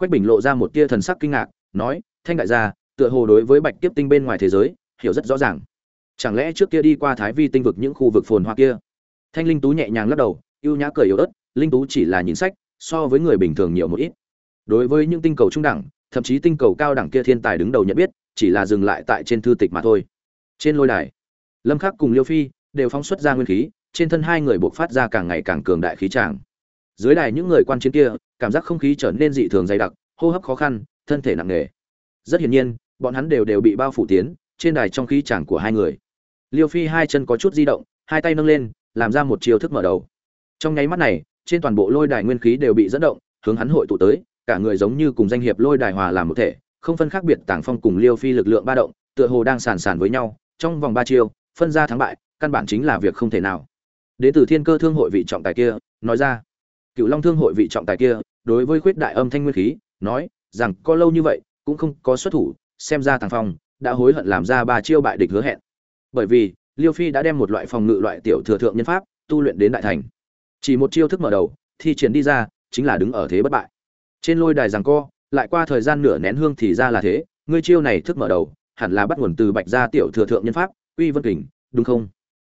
quách bình lộ ra một tia thần sắc kinh ngạc, nói, thanh đại gia, tựa hồ đối với bạch kiếp tinh bên ngoài thế giới, hiểu rất rõ ràng. Chẳng lẽ trước kia đi qua thái vi tinh vực những khu vực phồn hoa kia? Thanh linh tú nhẹ nhàng lắc đầu, ưu nhã cười yếu ớt, linh tú chỉ là nhìn sách, so với người bình thường nhiều một ít. Đối với những tinh cầu trung đẳng, thậm chí tinh cầu cao đẳng kia thiên tài đứng đầu nhận biết, chỉ là dừng lại tại trên thư tịch mà thôi. Trên lôi đài, lâm khắc cùng liêu phi đều phóng xuất ra nguyên khí, trên thân hai người buộc phát ra càng ngày càng cường đại khí tràng dưới đài những người quan chiến kia, cảm giác không khí trở nên dị thường dày đặc, hô hấp khó khăn, thân thể nặng nề. Rất hiển nhiên, bọn hắn đều đều bị bao phủ tiến, trên đài trong khí tràng của hai người. Liêu phi hai chân có chút di động, hai tay nâng lên, làm ra một chiêu thức mở đầu. Trong nháy mắt này, trên toàn bộ lôi đài nguyên khí đều bị dẫn động, hướng hắn hội tụ tới, cả người giống như cùng danh hiệp lôi đài hòa làm một thể, không phân khác biệt tàng phong cùng liêu phi lực lượng ba động, tựa hồ đang sàn sàn với nhau, trong vòng ba chiêu, phân ra thắng bại, căn bản chính là việc không thể nào. Đến từ thiên cơ thương hội vị trọng tài kia, nói ra cựu long thương hội vị trọng tài kia, đối với khuyết đại âm thanh nguyên khí, nói, rằng có lâu như vậy, cũng không có xuất thủ, xem ra thằng phong đã hối hận làm ra ba chiêu bại địch hứa hẹn. Bởi vì, liêu phi đã đem một loại phòng ngự loại tiểu thừa thượng nhân pháp, tu luyện đến đại thành. Chỉ một chiêu thức mở đầu, thi triển đi ra, chính là đứng ở thế bất bại. Trên lôi đài rằng co, lại qua thời gian nửa nén hương thì ra là thế, ngươi chiêu này thức mở đầu, hẳn là bắt nguồn từ bạch gia tiểu thừa thượng nhân pháp, uy vân kình, đúng không?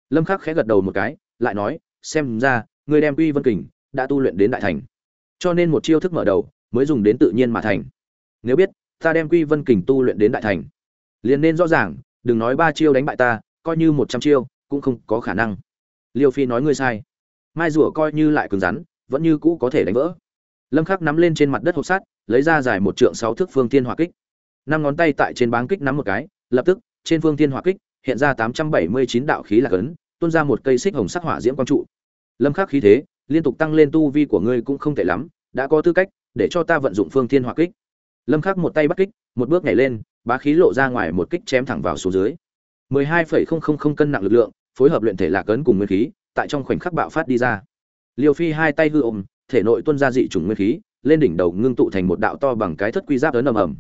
Lâm khắc khẽ gật đầu một cái, lại nói, xem ra, ngươi đem uy vân kình đã tu luyện đến đại thành. Cho nên một chiêu thức mở đầu mới dùng đến tự nhiên mà thành. Nếu biết, ta đem quy vân kình tu luyện đến đại thành, liền nên rõ ràng, đừng nói ba chiêu đánh bại ta, coi như một trăm chiêu cũng không có khả năng. Liêu phi nói ngươi sai. Mai rủa coi như lại cứng rắn, vẫn như cũ có thể đánh vỡ. Lâm khắc nắm lên trên mặt đất hộp sắt, lấy ra dài một trượng sáu thước phương thiên hỏa kích. Năm ngón tay tại trên báng kích nắm một cái, lập tức, trên phương thiên hỏa kích hiện ra tám trăm bảy mươi chín đạo khí lạc ấn tuôn ra một cây xích hồng sắc hỏa diễm quang trụ. Lâm khắc khí thế liên tục tăng lên tu vi của ngươi cũng không tệ lắm đã có tư cách để cho ta vận dụng phương thiên hỏa kích. Lâm khắc một tay bắt kích một bước nhảy lên bá khí lộ ra ngoài một kích chém thẳng vào xuống dưới. 12,000 cân nặng lực lượng phối hợp luyện thể lạc cấn cùng nguyên khí tại trong khoảnh khắc bạo phát đi ra. Liêu phi hai tay hư ôm thể nội tuôn ra dị chủng nguyên khí lên đỉnh đầu ngưng tụ thành một đạo to bằng cái thất quy giáp ấn ầm ầm.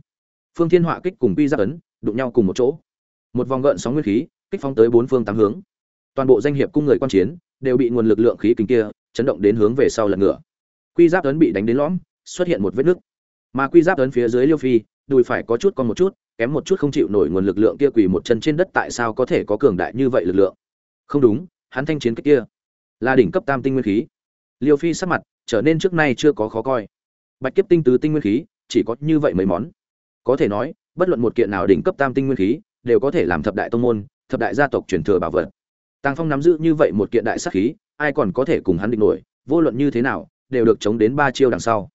Phương thiên hỏa kích cùng quy giáp ấn đụng nhau cùng một chỗ. Một vòng gợn sóng nguyên khí kích phóng tới bốn phương tám hướng. Toàn bộ danh hiệp cung người quan chiến đều bị nguồn lực lượng khí kình kia chấn động đến hướng về sau lần ngựa. Quy giáp ấn bị đánh đến lõm, xuất hiện một vết nứt. Mà quy giáp ấn phía dưới liêu phi, đùi phải có chút còn một chút, kém một chút không chịu nổi nguồn lực lượng kia quỳ một chân trên đất tại sao có thể có cường đại như vậy lực lượng? Không đúng, hắn thanh chiến cái kia là đỉnh cấp tam tinh nguyên khí. Liêu phi sắc mặt trở nên trước nay chưa có khó coi. Bạch kiếp tinh tứ tinh nguyên khí chỉ có như vậy mấy món. Có thể nói, bất luận một kiện nào đỉnh cấp tam tinh nguyên khí đều có thể làm thập đại tông môn, thập đại gia tộc truyền thừa bảo vật. Tàng phong nắm giữ như vậy một kiện đại sắc khí ai còn có thể cùng hắn định nổi, vô luận như thế nào, đều được chống đến ba chiêu đằng sau.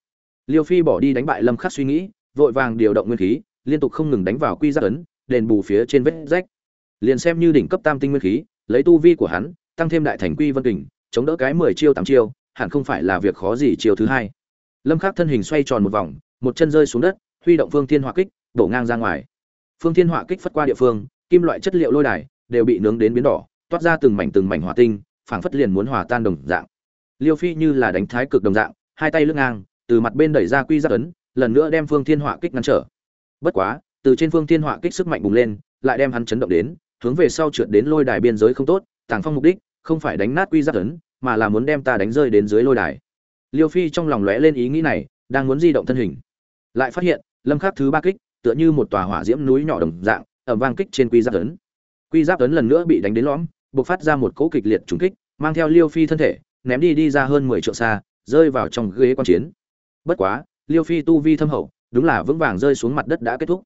Liêu phi bỏ đi đánh bại lâm khắc suy nghĩ, vội vàng điều động nguyên khí, liên tục không ngừng đánh vào quy giác ấn, đền bù phía trên vết rách. Liền xem như đỉnh cấp tam tinh nguyên khí, lấy tu vi của hắn, tăng thêm đại thành quy vân kình, chống đỡ cái mười chiêu tám chiêu, hẳn không phải là việc khó gì chiêu thứ hai. Lâm khắc thân hình xoay tròn một vòng, một chân rơi xuống đất, huy động phương thiên hỏa kích, đổ ngang ra ngoài. Phương thiên hỏa kích phất qua địa phương, kim loại chất liệu lôi đài, đều bị nướng đến biến đỏ, toát ra từng mảnh từng mảnh hỏa tinh phảng phất liền muốn hòa tan đồng dạng. Liêu phi như là đánh thái cực đồng dạng, hai tay lưng ngang, từ mặt bên đẩy ra quy giác ấn, lần nữa đem phương thiên hỏa kích ngăn trở. Bất quá, từ trên phương thiên hỏa kích sức mạnh bùng lên, lại đem hắn chấn động đến, hướng về sau trượt đến lôi đài biên giới không tốt, tàng phong mục đích, không phải đánh nát quy giác ấn, mà là muốn đem ta đánh rơi đến dưới lôi đài. Liêu phi trong lòng lóe lên ý nghĩ này, đang muốn di động thân hình. Lại phát hiện, lâm khắc thứ ba kích, tựa như một tòa hỏa diễm núi nhỏ đồng dạng ẩm vang kích trên quy giáp ấn. Quy giáp ấn lần nữa bị đánh đến lõm bộc phát ra một cỗ kịch liệt trúng kích, mang theo liêu phi thân thể, ném đi đi ra hơn 10 trượng xa, rơi vào trong ghế quan chiến. Bất quá, liêu phi tu vi thâm hậu, đúng là vững vàng rơi xuống mặt đất đã kết thúc.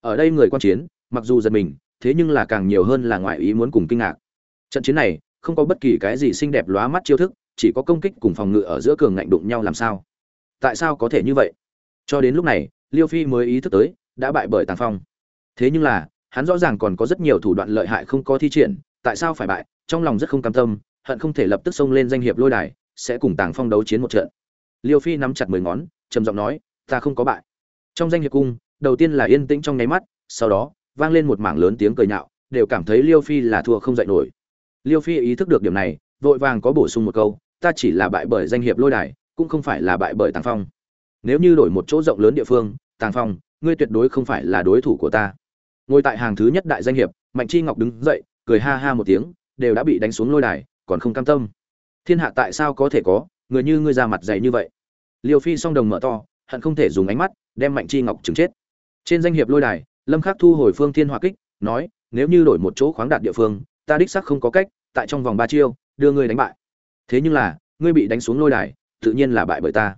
Ở đây người quan chiến, mặc dù giật mình, thế nhưng là càng nhiều hơn là ngoại ý muốn cùng kinh ngạc. Trận chiến này, không có bất kỳ cái gì xinh đẹp lóa mắt chiêu thức, chỉ có công kích cùng phòng ngự ở giữa cường ngạnh đụng nhau làm sao? Tại sao có thể như vậy? Cho đến lúc này, liêu phi mới ý thức tới, đã bại bởi tàng phong. Thế nhưng là, hắn rõ ràng còn có rất nhiều thủ đoạn lợi hại không có thi triển tại sao phải bại, trong lòng rất không cam tâm, hận không thể lập tức xông lên danh hiệp lôi đài, sẽ cùng tàng phong đấu chiến một trận. Liêu phi nắm chặt mười ngón, trầm giọng nói, ta không có bại. Trong danh hiệp cung, đầu tiên là yên tĩnh trong nháy mắt, sau đó, vang lên một mảng lớn tiếng cười nhạo, đều cảm thấy liêu phi là thua không dạy nổi. Liêu phi ý thức được điểm này, vội vàng có bổ sung một câu, ta chỉ là bại bởi danh hiệp lôi đài, cũng không phải là bại bởi tàng phong. Nếu như đổi một chỗ rộng lớn địa phương, tàng phong, ngươi tuyệt đối không phải là đối thủ của ta. Ngồi tại hàng thứ nhất đại danh hiệp, mạnh chi ngọc đứng dậy cười ha ha một tiếng, đều đã bị đánh xuống lôi đài, còn không cam tâm. Thiên hạ tại sao có thể có, người như ngươi ra mặt dày như vậy? Liêu phi song đồng mở to, hận không thể dùng ánh mắt, đem mạnh chi ngọc chừng chết. Trên danh hiệp lôi đài, lâm khắc thu hồi phương thiên hỏa kích, nói, nếu như đổi một chỗ khoáng đạt địa phương, ta đích xác không có cách, tại trong vòng ba chiêu, đưa ngươi đánh bại. Thế nhưng là, ngươi bị đánh xuống lôi đài, tự nhiên là bại bởi ta.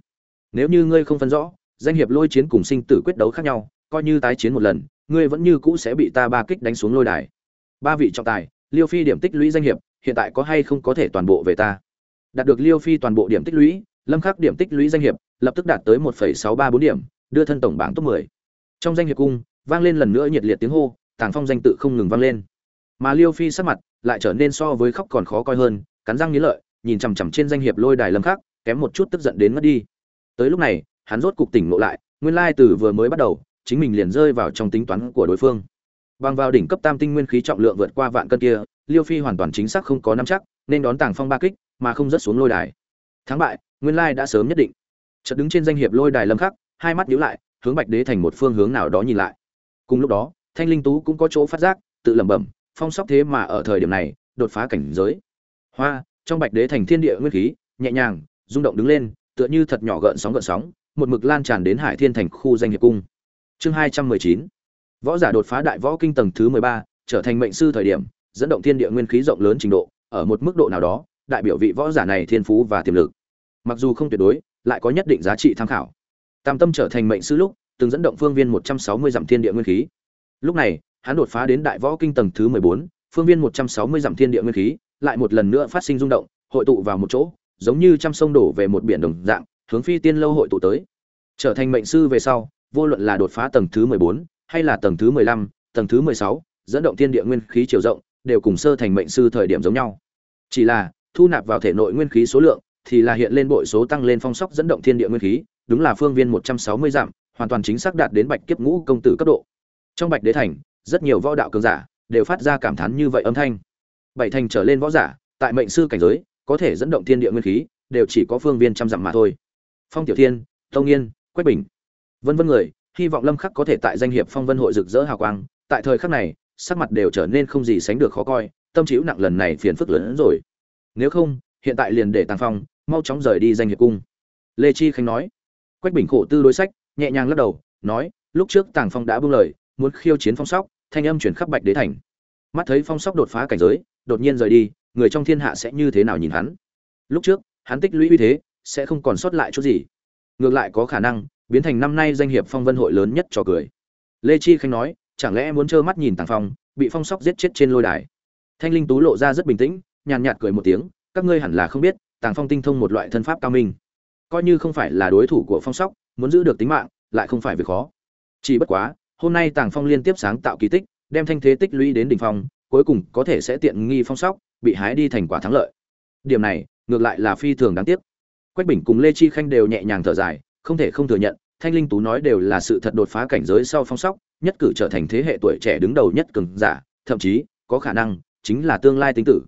Nếu như ngươi không phân rõ, danh hiệp lôi chiến cùng sinh tử quyết đấu khác nhau, coi như tái chiến một lần, ngươi vẫn như cũ sẽ bị ta ba kích đánh xuống lôi đài ba vị trọng tài liêu phi điểm tích lũy danh hiệp hiện tại có hay không có thể toàn bộ về ta? Đạt được liêu phi toàn bộ điểm tích lũy lâm khắc điểm tích lũy danh hiệp lập tức đạt tới 1,634 điểm đưa thân tổng bảng top 10. trong danh hiệp cung vang lên lần nữa nhiệt liệt tiếng hô tàng phong danh tự không ngừng vang lên. Mà liêu phi sắc mặt lại trở nên so với khóc còn khó coi hơn cắn răng nghiến lợi nhìn chằm chằm trên danh hiệp lôi đài lâm khắc kém một chút tức giận đến mất đi. Tới lúc này hắn rốt cục tỉnh ngộ lại nguyên lai từ vừa mới bắt đầu chính mình liền rơi vào trong tính toán của đối phương bằng vào đỉnh cấp tam tinh nguyên khí trọng lượng vượt qua vạn cân kia, liêu phi hoàn toàn chính xác không có nắm chắc, nên đón tàng phong ba kích, mà không rớt xuống lôi đài. Thắng bại, nguyên lai đã sớm nhất định. Chợt đứng trên danh hiệp lôi đài lâm khắc, hai mắt nhíu lại, hướng bạch đế thành một phương hướng nào đó nhìn lại. Cùng lúc đó, thanh linh tú cũng có chỗ phát giác, tự lẩm bẩm, phong sóc thế mà ở thời điểm này, đột phá cảnh giới. Hoa, trong bạch đế thành thiên địa nguyên khí, nhẹ nhàng, rung động đứng lên, tựa như thật nhỏ gợn sóng gợn sóng, một mực lan tràn đến hải thiên thành khu danh hiệp cung. Chương hai trăm mười chín võ giả đột phá đại võ kinh tầng thứ mười ba, trở thành mệnh sư thời điểm, dẫn động thiên địa nguyên khí rộng lớn trình độ, ở một mức độ nào đó, đại biểu vị võ giả này thiên phú và tiềm lực. Mặc dù không tuyệt đối, lại có nhất định giá trị tham khảo. Tam tâm trở thành mệnh sư lúc, từng dẫn động phương viên một trăm sáu mươi dặm thiên địa nguyên khí. Lúc này, hắn đột phá đến đại võ kinh tầng thứ mười bốn, phương viên một trăm sáu mươi dặm thiên địa nguyên khí, lại một lần nữa phát sinh rung động, hội tụ vào một chỗ, giống như trăm sông đổ về một biển đồng dạng, hướng phi tiên lâu hội tụ tới. Trở thành mệnh sư về sau, vô luận là đột phá tầng thứ mười bốn hay là tầng thứ mười lăm, tầng thứ mười sáu, dẫn động thiên địa nguyên khí chiều rộng, đều cùng sơ thành mệnh sư thời điểm giống nhau. Chỉ là, thu nạp vào thể nội nguyên khí số lượng thì là hiện lên bội số tăng lên phong sóc dẫn động thiên địa nguyên khí, đúng là phương viên một trăm sáu mươi dặm, hoàn toàn chính xác đạt đến bạch kiếp ngũ công tử cấp độ. Trong bạch đế thành, rất nhiều võ đạo cường giả đều phát ra cảm thán như vậy âm thanh. Bảy thành trở lên võ giả, tại mệnh sư cảnh giới, có thể dẫn động thiên địa nguyên khí, đều chỉ có phương viên trăm dặm mà thôi. Phong tiểu thiên, tông nghiên quách bình, vân vân người hy vọng lâm khắc có thể tại danh hiệp phong vân hội rực rỡ hào quang. Tại thời khắc này, sắc mặt đều trở nên không gì sánh được khó coi, tâm chịu nặng lần này phiền phức lớn hơn rồi. Nếu không, hiện tại liền để tàng phong, mau chóng rời đi danh hiệp cung. Lê chi khánh nói. Quách bình khổ tư đối sách, nhẹ nhàng lắc đầu, nói, lúc trước tàng phong đã buông lời, muốn khiêu chiến phong sóc, thanh âm chuyển khắp bạch đế thành. Mắt thấy phong sóc đột phá cảnh giới, đột nhiên rời đi, người trong thiên hạ sẽ như thế nào nhìn hắn? Lúc trước, hắn tích lũy uy thế, sẽ không còn sót lại chút gì. Ngược lại có khả năng biến thành năm nay danh hiệp phong vân hội lớn nhất cho cười. Lê chi khanh nói, chẳng lẽ muốn trơ mắt nhìn tàng phong, bị phong sóc giết chết trên lôi đài? Thanh linh tú lộ ra rất bình tĩnh, nhàn nhạt cười một tiếng, các ngươi hẳn là không biết, tàng phong tinh thông một loại thân pháp cao minh. Coi như không phải là đối thủ của phong sóc, muốn giữ được tính mạng, lại không phải việc khó. Chỉ bất quá, hôm nay tàng phong liên tiếp sáng tạo kỳ tích, đem thanh thế tích lũy đến đỉnh phong, cuối cùng có thể sẽ tiện nghi phong sóc, bị hái đi thành quả thắng lợi. Điểm này, ngược lại là phi thường đáng tiếc. Quách bình cùng lê chi khanh đều nhẹ nhàng thở dài không thể không thừa nhận thanh linh tú nói đều là sự thật đột phá cảnh giới sau phong sóc nhất cử trở thành thế hệ tuổi trẻ đứng đầu nhất cường giả thậm chí có khả năng chính là tương lai tính tử.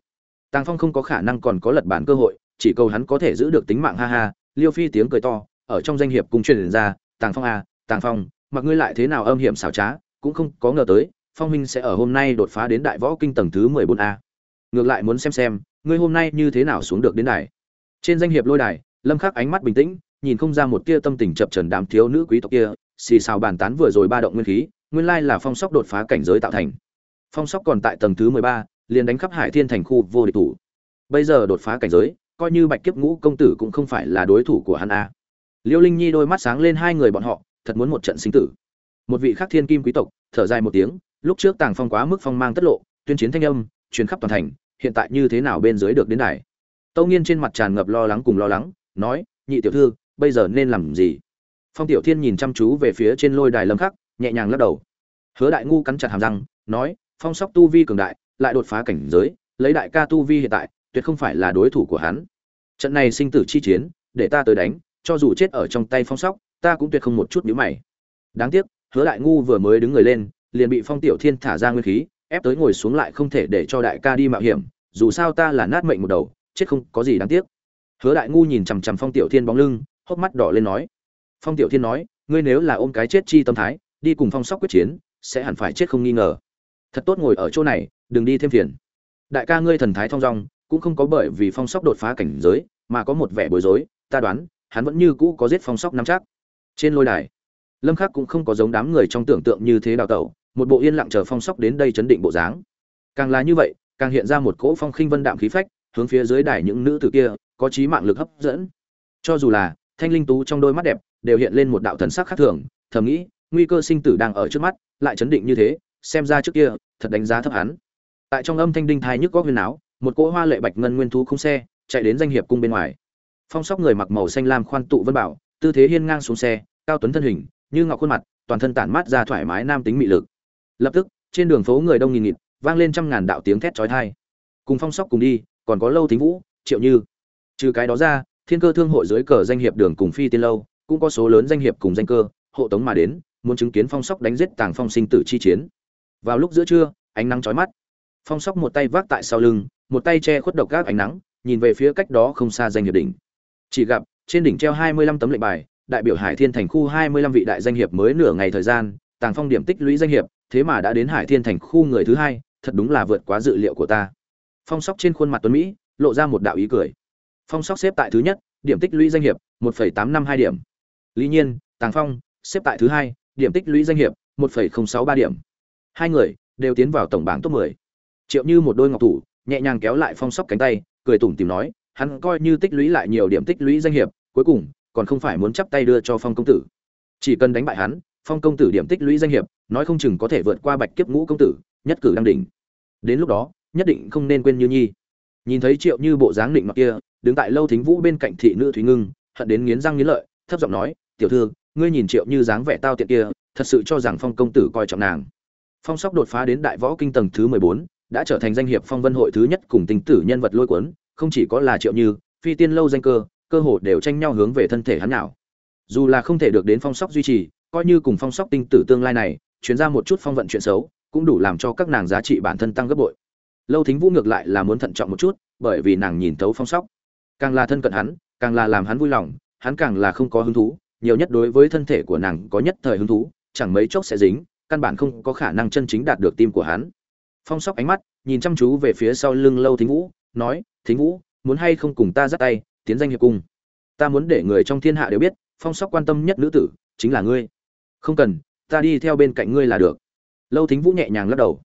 Tàng phong không có khả năng còn có lật bản cơ hội chỉ cầu hắn có thể giữ được tính mạng ha ha liêu phi tiếng cười to ở trong danh hiệp cùng truyền ra tàng phong a à, tàng phong mặc ngươi lại thế nào âm hiểm xảo trá cũng không có ngờ tới phong minh sẽ ở hôm nay đột phá đến đại võ kinh tầng thứ mười bốn a. Ngược lại muốn xem xem ngươi hôm nay như thế nào xuống được đến đài. Trên danh hiệp lôi đài lâm khắc ánh mắt bình tĩnh nhìn không ra một tia tâm tình chập trần đám thiếu nữ quý tộc kia, xì xào bàn tán vừa rồi ba động nguyên khí, nguyên lai là phong sóc đột phá cảnh giới tạo thành. Phong sóc còn tại tầng thứ mười ba, liền đánh khắp hải thiên thành khu vô địch thủ. Bây giờ đột phá cảnh giới, coi như bạch kiếp ngũ công tử cũng không phải là đối thủ của hắn a. Liêu linh nhi đôi mắt sáng lên hai người bọn họ, thật muốn một trận sinh tử. Một vị khắc thiên kim quý tộc, thở dài một tiếng, lúc trước tàng phong quá mức phong mang tất lộ, tuyên chiến thanh âm, truyền khắp toàn thành, hiện tại như thế nào bên dưới được đến đài? Tâu nghiên trên mặt tràn ngập lo lắng cùng lo lắng, nói, nhị tiểu thư bây giờ nên làm gì? Phong tiểu thiên nhìn chăm chú về phía trên lôi đài lâm khắc, nhẹ nhàng lắc đầu. Hứa đại ngu cắn chặt hàm răng, nói, phong sóc tu vi cường đại, lại đột phá cảnh giới, lấy đại ca tu vi hiện tại, tuyệt không phải là đối thủ của hắn. Trận này sinh tử chi chiến, để ta tới đánh, cho dù chết ở trong tay phong sóc, ta cũng tuyệt không một chút nhíu mày. Đáng tiếc, hứa đại ngu vừa mới đứng người lên, liền bị phong tiểu thiên thả ra nguyên khí, ép tới ngồi xuống lại không thể để cho đại ca đi mạo hiểm, dù sao ta là nát mệnh một đầu, chết không có gì đáng tiếc. Hứa đại ngu nhìn chằm chằm phong tiểu thiên bóng lưng hốc mắt đỏ lên nói. Phong tiểu thiên nói, ngươi nếu là ôm cái chết chi tâm thái, đi cùng phong sóc quyết chiến, sẽ hẳn phải chết không nghi ngờ. Thật tốt ngồi ở chỗ này, đừng đi thêm phiền. Đại ca ngươi thần thái thong dong, cũng không có bởi vì phong sóc đột phá cảnh giới, mà có một vẻ bối rối, ta đoán, hắn vẫn như cũ có giết phong sóc nắm chắc. Trên lôi đài, lâm khắc cũng không có giống đám người trong tưởng tượng như thế đào tẩu, một bộ yên lặng chờ phong sóc đến đây chấn định bộ dáng. Càng là như vậy, càng hiện ra một cỗ phong khinh vân đạm khí phách, hướng phía dưới đài những nữ tử kia, có trí mạng lực hấp dẫn. Cho dù là thanh linh tú trong đôi mắt đẹp đều hiện lên một đạo thần sắc khác thường, thầm nghĩ, nguy cơ sinh tử đang ở trước mắt, lại chấn định như thế, xem ra trước kia, thật đánh giá thấp hắn. Tại trong âm thanh đinh thai nhức có huyền áo, một cỗ hoa lệ bạch ngân nguyên thú không xe chạy đến danh hiệp cung bên ngoài. Phong sóc người mặc màu xanh lam khoan tụ vân bảo, tư thế hiên ngang xuống xe, cao tuấn thân hình, như ngọc khuôn mặt, toàn thân tản mát ra thoải mái nam tính mị lực. Lập tức, trên đường phố người đông nghìn nghịt, vang lên trăm ngàn đạo tiếng thét chói tai. Cùng phong sóc cùng đi, còn có lâu thính vũ, triệu như. Trừ cái đó ra thiên cơ thương hội dưới cờ danh hiệp đường cùng phi tiên lâu, cũng có số lớn danh hiệp cùng danh cơ, hộ tống mà đến, muốn chứng kiến phong sóc đánh giết tàng phong sinh tử chi chiến. Vào lúc giữa trưa, ánh nắng chói mắt. Phong sóc một tay vác tại sau lưng, một tay che khuất độc gác ánh nắng, nhìn về phía cách đó không xa danh hiệp đỉnh. Chỉ gặp, trên đỉnh treo hai mươi lăm tấm lệnh bài, đại biểu hải thiên thành khu hai mươi lăm vị đại danh hiệp mới nửa ngày thời gian, tàng phong điểm tích lũy danh hiệp, thế mà đã đến hải thiên thành khu người thứ hai, thật đúng là vượt quá dự liệu của ta. Phong sóc trên khuôn mặt tuấn mỹ, lộ ra một đạo ý cười phong sóc xếp tại thứ nhất, điểm tích lũy danh hiệp, một tám năm hai điểm. Lý nhiên, tàng phong, xếp tại thứ hai, điểm tích lũy danh hiệp, một sáu ba điểm. Hai người đều tiến vào tổng bảng top 10. triệu như một đôi ngọc thủ, nhẹ nhàng kéo lại phong sóc cánh tay, cười tủm tìm nói, hắn coi như tích lũy lại nhiều điểm tích lũy danh hiệp, cuối cùng còn không phải muốn chắp tay đưa cho phong công tử. Chỉ cần đánh bại hắn, phong công tử điểm tích lũy danh hiệp, nói không chừng có thể vượt qua bạch kiếp ngũ công tử, nhất cử đăng đỉnh. Đến lúc đó, nhất định không nên quên như nhi. Nhìn thấy triệu như bộ dáng định mặc kia đứng tại lâu thính vũ bên cạnh thị nữ thúy ngưng, hận đến nghiến răng nghiến lợi, thấp giọng nói, tiểu thư, ngươi nhìn triệu như dáng vẻ tao tiện kia, thật sự cho rằng phong công tử coi trọng nàng. Phong sóc đột phá đến đại võ kinh tầng thứ mười bốn, đã trở thành danh hiệp phong vân hội thứ nhất cùng tình tử nhân vật lôi cuốn, không chỉ có là triệu như, phi tiên lâu danh cơ cơ hội đều tranh nhau hướng về thân thể hắn nào. Dù là không thể được đến phong sóc duy trì, coi như cùng phong sóc tinh tử tương lai này chuyển ra một chút phong vận chuyện xấu, cũng đủ làm cho các nàng giá trị bản thân tăng gấp bội. Lâu thính vũ ngược lại là muốn thận trọng một chút, bởi vì nàng nhìn thấu phong sóc càng là thân cận hắn, càng là làm hắn vui lòng, hắn càng là không có hứng thú, nhiều nhất đối với thân thể của nàng có nhất thời hứng thú, chẳng mấy chốc sẽ dính, căn bản không có khả năng chân chính đạt được tim của hắn. Phong sóc ánh mắt, nhìn chăm chú về phía sau lưng lâu thính vũ, nói, thính vũ, muốn hay không cùng ta dắt tay, tiến danh hiệp cung? Ta muốn để người trong thiên hạ đều biết, phong sóc quan tâm nhất nữ tử, chính là ngươi. Không cần, ta đi theo bên cạnh ngươi là được. Lâu thính vũ nhẹ nhàng lắc đầu.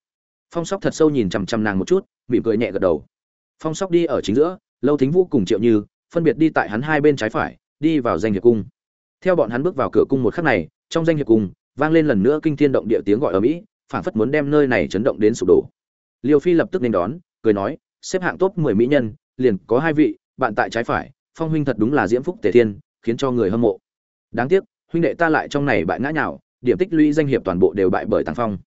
Phong sóc thật sâu nhìn chằm chằm nàng một chút, mỉm cười nhẹ gật đầu. Phong sóc đi ở chính giữa lâu thính vũ cùng triệu như phân biệt đi tại hắn hai bên trái phải, đi vào danh hiệp cung. Theo bọn hắn bước vào cửa cung một khắc này, trong danh hiệp cung vang lên lần nữa kinh thiên động địa tiếng gọi ở mỹ phảng phất muốn đem nơi này chấn động đến sụp đổ. Liêu phi lập tức nên đón, cười nói, xếp hạng top mười mỹ nhân, liền có hai vị, bạn tại trái phải, phong huynh thật đúng là diễm phúc tề thiên, khiến cho người hâm mộ. Đáng tiếc, huynh đệ ta lại trong này bại ngã nhào, điểm tích lũy danh hiệp toàn bộ đều bại bởi tàng phong.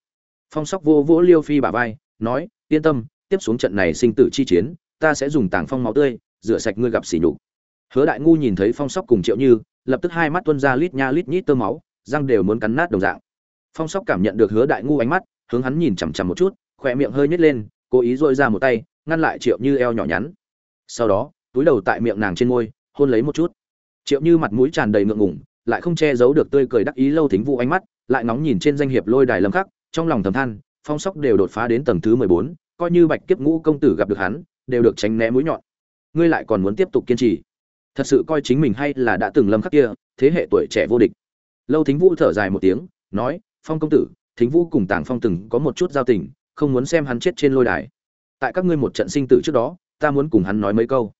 Phong sóc vô vỗ liêu phi bả vai, nói, yên tâm, tiếp xuống trận này sinh tử chi chiến ta sẽ dùng tàng phong máu tươi rửa sạch ngươi gặp sỉ nhục. Hứa đại ngu nhìn thấy phong sóc cùng triệu như lập tức hai mắt tuôn ra lít nha lít nhít tơ máu răng đều muốn cắn nát đồng dạng. Phong sóc cảm nhận được hứa đại ngu ánh mắt hướng hắn nhìn chằm chằm một chút khỏe miệng hơi nhếch lên cố ý dội ra một tay ngăn lại triệu như eo nhỏ nhắn. Sau đó túi đầu tại miệng nàng trên môi hôn lấy một chút. Triệu như mặt mũi tràn đầy ngượng ngùng lại không che giấu được tươi cười đắc ý lâu thính vụ ánh mắt lại nóng nhìn trên danh hiệp lôi đài lâm khắc trong lòng thầm than phong sóc đều đột phá đến tầng thứ mười bốn, coi như bạch kiếp ngũ công tử gặp được hắn đều được tránh né mũi nhọn. Ngươi lại còn muốn tiếp tục kiên trì. Thật sự coi chính mình hay là đã từng lâm khắc kia, thế hệ tuổi trẻ vô địch. Lâu thính vũ thở dài một tiếng, nói, phong công tử, thính vũ cùng tàng phong từng có một chút giao tình, không muốn xem hắn chết trên lôi đài. Tại các ngươi một trận sinh tử trước đó, ta muốn cùng hắn nói mấy câu.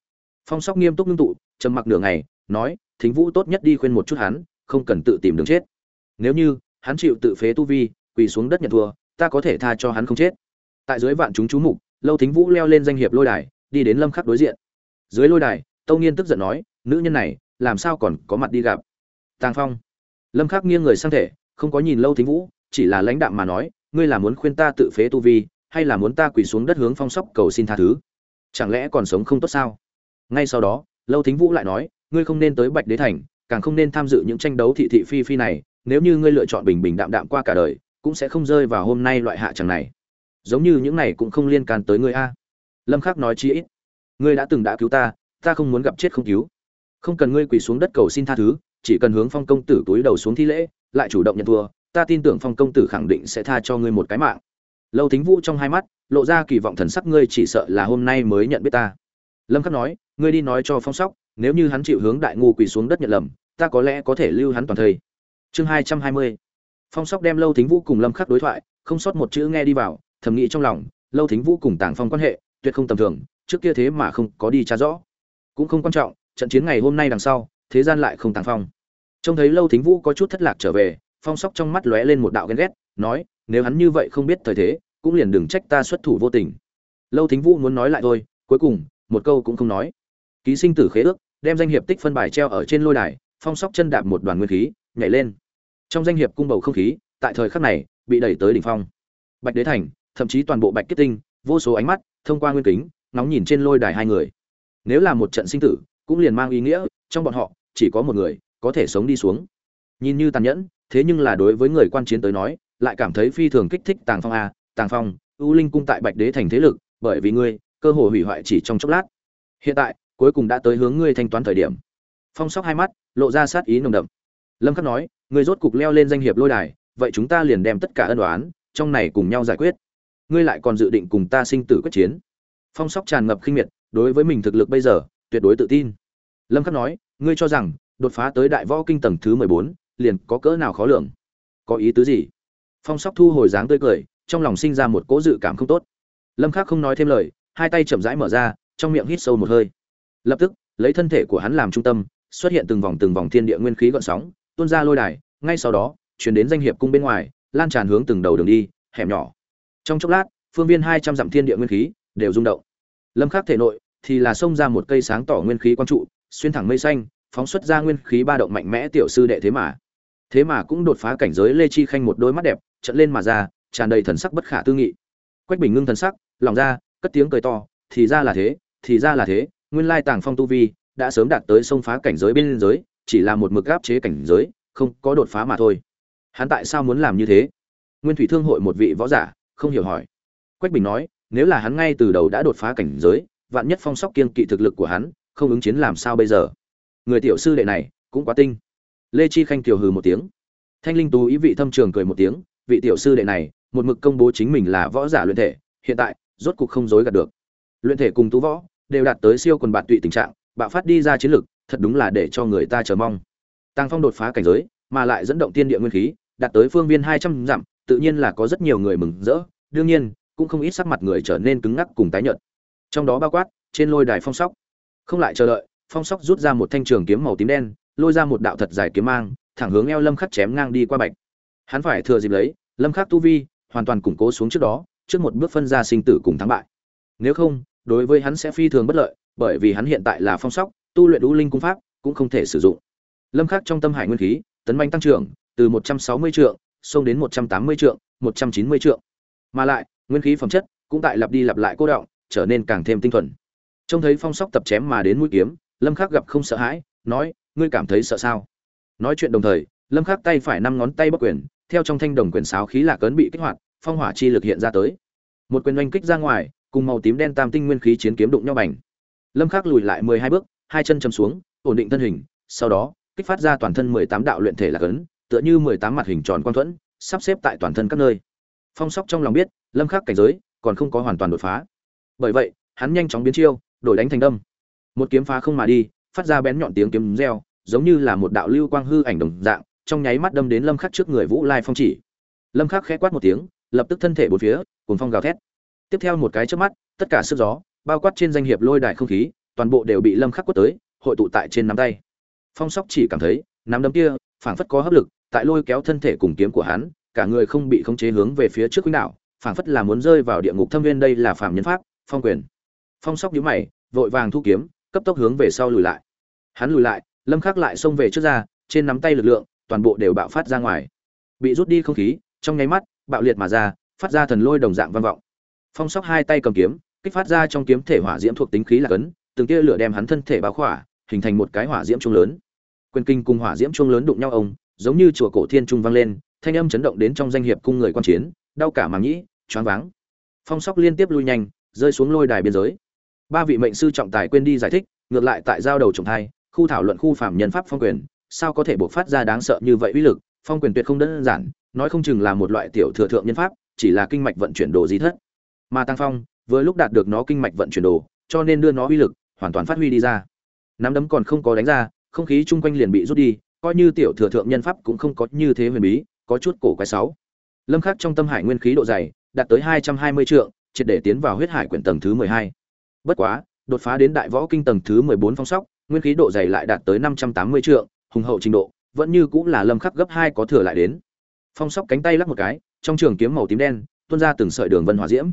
Phong sóc nghiêm túc ngưng tụ, trầm mặc nửa ngày, nói, thính vũ tốt nhất đi khuyên một chút hắn, không cần tự tìm đường chết. Nếu như hắn chịu tự phế tu vi, quỳ xuống đất nhận thua, ta có thể tha cho hắn không chết. Tại dưới vạn chúng chú mục lâu thính vũ leo lên danh hiệp lôi đài, đi đến lâm khắc đối diện. Dưới lôi đài, tâu nghiên tức giận nói, nữ nhân này, làm sao còn có mặt đi gặp? Tàng phong. Lâm khắc nghiêng người sang thể, không có nhìn lâu thính vũ, chỉ là lãnh đạm mà nói, ngươi là muốn khuyên ta tự phế tu vi, hay là muốn ta quỳ xuống đất hướng phong sóc cầu xin tha thứ? Chẳng lẽ còn sống không tốt sao? Ngay sau đó, lâu thính vũ lại nói, ngươi không nên tới bạch đế thành, càng không nên tham dự những tranh đấu thị thị phi phi này, nếu như ngươi lựa chọn bình bình đạm đạm qua cả đời, cũng sẽ không rơi vào hôm nay loại hạ chẳng này giống như những này cũng không liên can tới ngươi a. Lâm khắc nói chi ít. Ngươi đã từng đã cứu ta ta không muốn gặp chết không cứu. Không cần ngươi quỳ xuống đất cầu xin tha thứ, chỉ cần hướng phong công tử túi đầu xuống thi lễ, lại chủ động nhận thua, ta tin tưởng phong công tử khẳng định sẽ tha cho ngươi một cái mạng. Lâu thính vũ trong hai mắt, lộ ra kỳ vọng thần sắc ngươi chỉ sợ là hôm nay mới nhận biết ta. Lâm khắc nói, ngươi đi nói cho phong sóc, nếu như hắn chịu hướng đại ngu quỳ xuống đất nhận lầm, ta có lẽ có thể lưu hắn toàn thời. Chương hai trăm hai mươi. Phong sóc đem lâu thính vũ cùng lâm khắc đối thoại, không sót một chữ nghe đi vào thầm nghĩ trong lòng, lâu thính vũ cùng tàng phong quan hệ tuyệt không tầm thường, trước kia thế mà không có đi tra rõ. Cũng không quan trọng, trận chiến ngày hôm nay đằng sau, thế gian lại không tàng phong. Trông thấy lâu thính vũ có chút thất lạc trở về, phong sóc trong mắt lóe lên một đạo ghen ghét, nói, nếu hắn như vậy không biết thời thế, cũng liền đừng trách ta xuất thủ vô tình. Lâu thính vũ muốn nói lại thôi, cuối cùng, một câu cũng không nói. Ký sinh tử khế ước, đem danh hiệp tích phân bài treo ở trên lôi đài, phong sóc chân đạp một đoàn nguyên khí, nhảy lên. Trong danh hiệp cung bầu không khí, tại thời khắc này, bị đẩy tới đỉnh phong. Bạch đế thành thậm chí toàn bộ bạch kết tinh, vô số ánh mắt thông qua nguyên kính nóng nhìn trên lôi đài hai người. Nếu là một trận sinh tử, cũng liền mang ý nghĩa, trong bọn họ, chỉ có một người có thể sống đi xuống. Nhìn như tàn nhẫn, thế nhưng là đối với người quan chiến tới nói, lại cảm thấy phi thường kích thích tàng phong a, tàng phong ưu linh cung tại bạch đế thành thế lực, bởi vì ngươi, cơ hội hủy hoại chỉ trong chốc lát. Hiện tại, cuối cùng đã tới hướng ngươi thanh toán thời điểm. Phong sóc hai mắt, lộ ra sát ý nồng đậm. Lâm khắc nói, ngươi rốt cục leo lên danh hiệp lôi đài, vậy chúng ta liền đem tất cả ân đoán trong này cùng nhau giải quyết ngươi lại còn dự định cùng ta sinh tử quyết chiến. Phong sóc tràn ngập khinh miệt đối với mình thực lực bây giờ tuyệt đối tự tin. Lâm khắc nói ngươi cho rằng đột phá tới đại võ kinh tầng thứ 14, liền có cỡ nào khó lường? Có ý tứ gì? Phong sóc thu hồi dáng tươi cười trong lòng sinh ra một cỗ dự cảm không tốt. Lâm khắc không nói thêm lời hai tay chậm rãi mở ra trong miệng hít sâu một hơi. Lập tức lấy thân thể của hắn làm trung tâm xuất hiện từng vòng từng vòng thiên địa nguyên khí gợn sóng tuôn ra lôi đài ngay sau đó chuyển đến danh hiệp cung bên ngoài lan tràn hướng từng đầu đường đi hẻm nhỏ trong chốc lát, phương viên hai trăm dặm thiên địa nguyên khí đều rung động. Lâm khắc thể nội thì là xông ra một cây sáng tỏ nguyên khí quang trụ, xuyên thẳng mây xanh, phóng xuất ra nguyên khí ba động mạnh mẽ tiểu sư đệ thế mà. Thế mà cũng đột phá cảnh giới lê chi khanh một đôi mắt đẹp, trận lên mà ra, tràn đầy thần sắc bất khả tư nghị. Quách bình ngưng thần sắc, lòng ra, cất tiếng cười to, thì ra là thế, thì ra là thế, nguyên lai tàng phong tu vi đã sớm đạt tới sông phá cảnh giới bên giới, chỉ là một mực áp chế cảnh giới, không có đột phá mà thôi. Hắn tại sao muốn làm như thế? Nguyên thủy thương hội một vị võ giả không hiểu hỏi. Quách bình nói, nếu là hắn ngay từ đầu đã đột phá cảnh giới, vạn nhất phong sóc kiên kỵ thực lực của hắn, không ứng chiến làm sao bây giờ? Người tiểu sư đệ này, cũng quá tinh. Lê chi khanh tiểu hừ một tiếng. Thanh linh tú ý vị thâm trường cười một tiếng, vị tiểu sư đệ này, một mực công bố chính mình là võ giả luyện thể, hiện tại, rốt cục không dối gạt được. Luyện thể cùng tú võ, đều đạt tới siêu quần bạt tụy tình trạng, bạo phát đi ra chiến lực, thật đúng là để cho người ta chờ mong. Tăng phong đột phá cảnh giới, mà lại dẫn động tiên địa nguyên khí, đạt tới phương viên hai trăm dặm tự nhiên là có rất nhiều người mừng rỡ, đương nhiên, cũng không ít sắc mặt người trở nên cứng ngắc cùng tái nhợt. Trong đó bao quát, trên lôi đài phong sóc. Không lại chờ đợi, phong sóc rút ra một thanh trường kiếm màu tím đen, lôi ra một đạo thật dài kiếm mang, thẳng hướng eo lâm khắc chém ngang đi qua bạch. Hắn phải thừa dịp lấy, lâm khắc tu vi, hoàn toàn củng cố xuống trước đó, trước một bước phân ra sinh tử cùng thắng bại. Nếu không, đối với hắn sẽ phi thường bất lợi, bởi vì hắn hiện tại là phong sóc, tu luyện đũ linh cung pháp, cũng không thể sử dụng. Lâm khắc trong tâm hải nguyên khí, tấn manh tăng trưởng, từ 160 trượng xông đến 180 trượng 190 trượng. Mà lại, nguyên khí phẩm chất cũng tại lặp đi lặp lại cô động trở nên càng thêm tinh thuần. Trông thấy phong sóc tập chém mà đến mũi kiếm, lâm khắc gặp không sợ hãi, nói, ngươi cảm thấy sợ sao? Nói chuyện đồng thời, lâm khắc tay phải năm ngón tay bắc quyền, theo trong thanh đồng quyền sáo khí lạc cấn bị kích hoạt, phong hỏa chi lực hiện ra tới. Một quyền oanh kích ra ngoài, cùng màu tím đen tam tinh nguyên khí chiến kiếm đụng nhau bành. Lâm khắc lùi lại mười hai bước, hai chân chầm xuống, ổn định thân hình, sau đó, kích phát ra toàn thân mười tám đạo luyện thể lạc ấn tựa như mười tám mặt hình tròn quan thuẫn, sắp xếp tại toàn thân các nơi. Phong sóc trong lòng biết, lâm khắc cảnh giới còn không có hoàn toàn đột phá. Bởi vậy, hắn nhanh chóng biến chiêu, đổi đánh thành đâm. Một kiếm phá không mà đi, phát ra bén nhọn tiếng kiếm reo, giống như là một đạo lưu quang hư ảnh đồng dạng, trong nháy mắt đâm đến lâm khắc trước người vũ lai phong chỉ. Lâm khắc khẽ quát một tiếng, lập tức thân thể bốn phía, cuồng phong gào thét. Tiếp theo một cái chớp mắt, tất cả sức gió, bao quát trên danh hiệp lôi đài không khí, toàn bộ đều bị lâm khắc quất tới, hội tụ tại trên nắm tay. Phong sóc chỉ cảm thấy, nắm đấm kia, phảng phất có hấp lực tại lôi kéo thân thể cùng kiếm của hắn, cả người không bị khống chế hướng về phía trước quỹ đạo, phảng phất là muốn rơi vào địa ngục thâm viên đây là phạm nhân pháp, phong quyền. Phong sóc nhíu mày, vội vàng thu kiếm, cấp tốc hướng về sau lùi lại. Hắn lùi lại, lâm khắc lại xông về trước ra, trên nắm tay lực lượng, toàn bộ đều bạo phát ra ngoài. Bị rút đi không khí, trong nháy mắt, bạo liệt mà ra, phát ra thần lôi đồng dạng vang vọng. Phong sóc hai tay cầm kiếm, kích phát ra trong kiếm thể hỏa diễm thuộc tính khí là cấn từng tia lửa đem hắn thân thể bao khỏa, hình thành một cái hỏa diễm trung lớn. Quyền kinh cùng hỏa diễm trung lớn đụng nhau ông giống như chùa cổ thiên trung vang lên, thanh âm chấn động đến trong danh hiệp cung người quan chiến, đau cả màng nhĩ, choáng váng. Phong sóc liên tiếp lui nhanh, rơi xuống lôi đài biên giới. Ba vị mệnh sư trọng tài quên đi giải thích, ngược lại tại giao đầu trọng thai, khu thảo luận khu phạm nhân pháp phong quyền, sao có thể bộc phát ra đáng sợ như vậy uy lực, phong quyền tuyệt không đơn giản, nói không chừng là một loại tiểu thừa thượng nhân pháp, chỉ là kinh mạch vận chuyển đồ gì thất. Mà tăng phong, vừa lúc đạt được nó kinh mạch vận chuyển đồ, cho nên đưa nó uy lực hoàn toàn phát huy đi ra. Nắm đấm còn không có đánh ra, không khí chung quanh liền bị rút đi coi như tiểu thừa thượng nhân pháp cũng không có như thế huyền bí, có chút cổ quái sáu. Lâm khắc trong tâm hải nguyên khí độ dày, đạt tới 220 trượng, triệt để tiến vào huyết hải quyển tầng thứ 12. bất quá, đột phá đến đại võ kinh tầng thứ 14 phong sóc, nguyên khí độ dày lại đạt tới 580 trượng, hùng hậu trình độ, vẫn như cũng là lâm khắc gấp hai có thừa lại đến. Phong sóc cánh tay lắc một cái, trong trường kiếm màu tím đen, tuôn ra từng sợi đường vân hỏa diễm.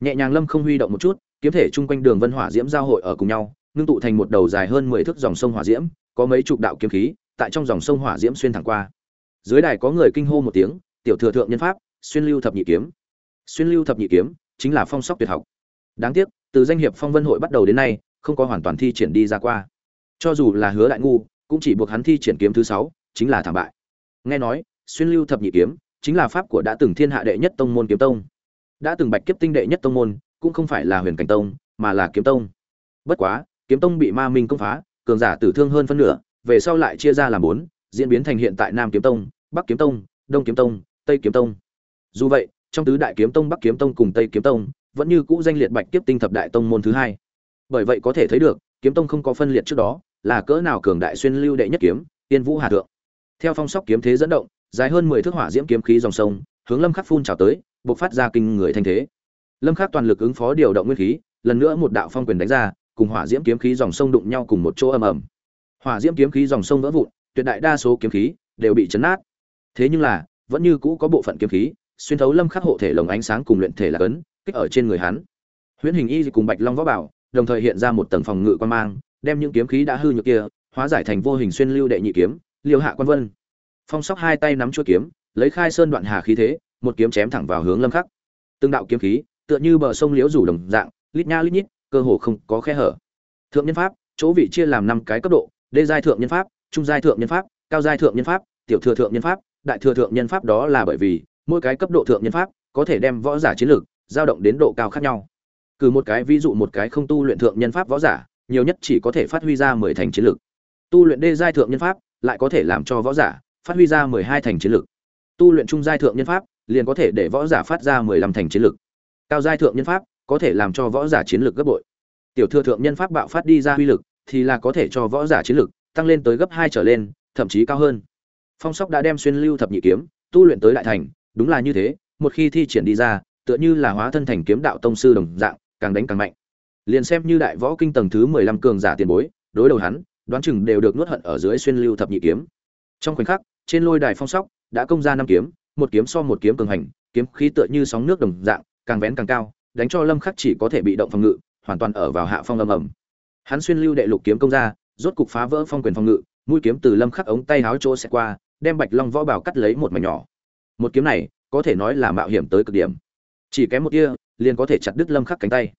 Nhẹ nhàng lâm không huy động một chút, kiếm thể chung quanh đường vân hỏa diễm giao hội ở cùng nhau, ngưng tụ thành một đầu dài hơn mười thước dòng sông hỏa diễm, có mấy chục đạo kiếm khí tại trong dòng sông hỏa diễm xuyên thẳng qua. Dưới đài có người kinh hô một tiếng, tiểu thừa thượng nhân pháp, xuyên lưu thập nhị kiếm. Xuyên lưu thập nhị kiếm chính là phong sóc tuyệt học. Đáng tiếc, từ danh hiệp phong vân hội bắt đầu đến nay, không có hoàn toàn thi triển đi ra qua. Cho dù là hứa đại ngu, cũng chỉ buộc hắn thi triển kiếm thứ sáu, chính là thảm bại. Nghe nói, xuyên lưu thập nhị kiếm chính là pháp của đã từng thiên hạ đệ nhất tông môn kiếm tông. Đã từng bạch kiếp tinh đệ nhất tông môn, cũng không phải là huyền cảnh tông, mà là kiếm tông. Bất quá, kiếm tông bị ma minh công phá, cường giả tử thương hơn phân nửa về sau lại chia ra làm bốn, diễn biến thành hiện tại nam kiếm tông, bắc kiếm tông, đông kiếm tông, tây kiếm tông. Dù vậy, trong tứ đại kiếm tông bắc kiếm tông cùng tây kiếm tông, vẫn như cũ danh liệt bạch kiếp tinh thập đại tông môn thứ hai. Bởi vậy có thể thấy được, kiếm tông không có phân liệt trước đó, là cỡ nào cường đại xuyên lưu đệ nhất kiếm, tiên vũ hà thượng. Theo phong sóc kiếm thế dẫn động, dài hơn mười thước hỏa diễm kiếm khí dòng sông, hướng lâm khắc phun trào tới, bộc phát ra kinh người thanh thế. Lâm khắc toàn lực ứng phó điều động nguyên khí, lần nữa một đạo phong quyền đánh ra, cùng hỏa diễm kiếm khí dòng sông đụng nhau cùng một chỗ ầm ầm hỏa diễm kiếm khí dòng sông vỡ vụn, tuyệt đại đa số kiếm khí đều bị chấn nát. Thế nhưng là, vẫn như cũ có bộ phận kiếm khí xuyên thấu lâm khắc hộ thể lồng ánh sáng cùng luyện thể là cấn, kích ở trên người hắn. Huyễn hình y cùng bạch long võ bảo đồng thời hiện ra một tầng phòng ngự quan mang, đem những kiếm khí đã hư nhược kia hóa giải thành vô hình xuyên lưu đệ nhị kiếm, liêu hạ quan vân. Phong sóc hai tay nắm chuôi kiếm, lấy khai sơn đoạn hà khí thế, một kiếm chém thẳng vào hướng lâm khắc. Từng đạo kiếm khí, tựa như bờ sông liễu rủ đồng dạng, lít nha lít nhít, cơ hồ không có khe hở. Thượng nhân pháp, chỗ vị chia làm năm cái cấp độ đê giai thượng nhân pháp trung giai thượng nhân pháp cao giai thượng nhân pháp tiểu thừa thượng nhân pháp đại thừa thượng nhân pháp đó là bởi vì mỗi cái cấp độ thượng nhân pháp có thể đem võ giả chiến lược dao động đến độ cao khác nhau cử một cái ví dụ một cái không tu luyện thượng nhân pháp võ giả nhiều nhất chỉ có thể phát huy ra mười thành chiến lược tu luyện đê giai thượng nhân pháp lại có thể làm cho võ giả phát huy ra mười hai thành chiến lược tu luyện trung giai thượng nhân pháp liền có thể để võ giả phát ra mười lăm thành chiến lược cao giai thượng nhân pháp có thể làm cho võ giả chiến lược gấp bội tiểu thừa thượng nhân pháp bạo phát đi ra uy lực thì là có thể cho võ giả chiến lược tăng lên tới gấp hai trở lên, thậm chí cao hơn. Phong sóc đã đem xuyên lưu thập nhị kiếm, tu luyện tới đại thành, đúng là như thế, một khi thi triển đi ra, tựa như là hóa thân thành kiếm đạo tông sư đồng dạng, càng đánh càng mạnh. Liền xem như đại võ kinh tầng thứ mười lăm cường giả tiền bối, đối đầu hắn, đoán chừng đều được nuốt hận ở dưới xuyên lưu thập nhị kiếm. Trong khoảnh khắc, trên lôi đài phong sóc đã công ra năm kiếm, một kiếm so một kiếm cường hành, kiếm khí tựa như sóng nước đồng dạng, càng vén càng cao, đánh cho lâm khắc chỉ có thể bị động phòng ngự, hoàn toàn ở vào hạ phong âm ầm hắn xuyên lưu đệ lục kiếm công ra, rốt cục phá vỡ phong quyền phòng ngự, mũi kiếm từ lâm khắc ống tay háo chỗ sẽ qua, đem bạch long võ bảo cắt lấy một mảnh nhỏ. Một kiếm này, có thể nói là mạo hiểm tới cực điểm. Chỉ kém một tia, liền có thể chặt đứt lâm khắc cánh tay.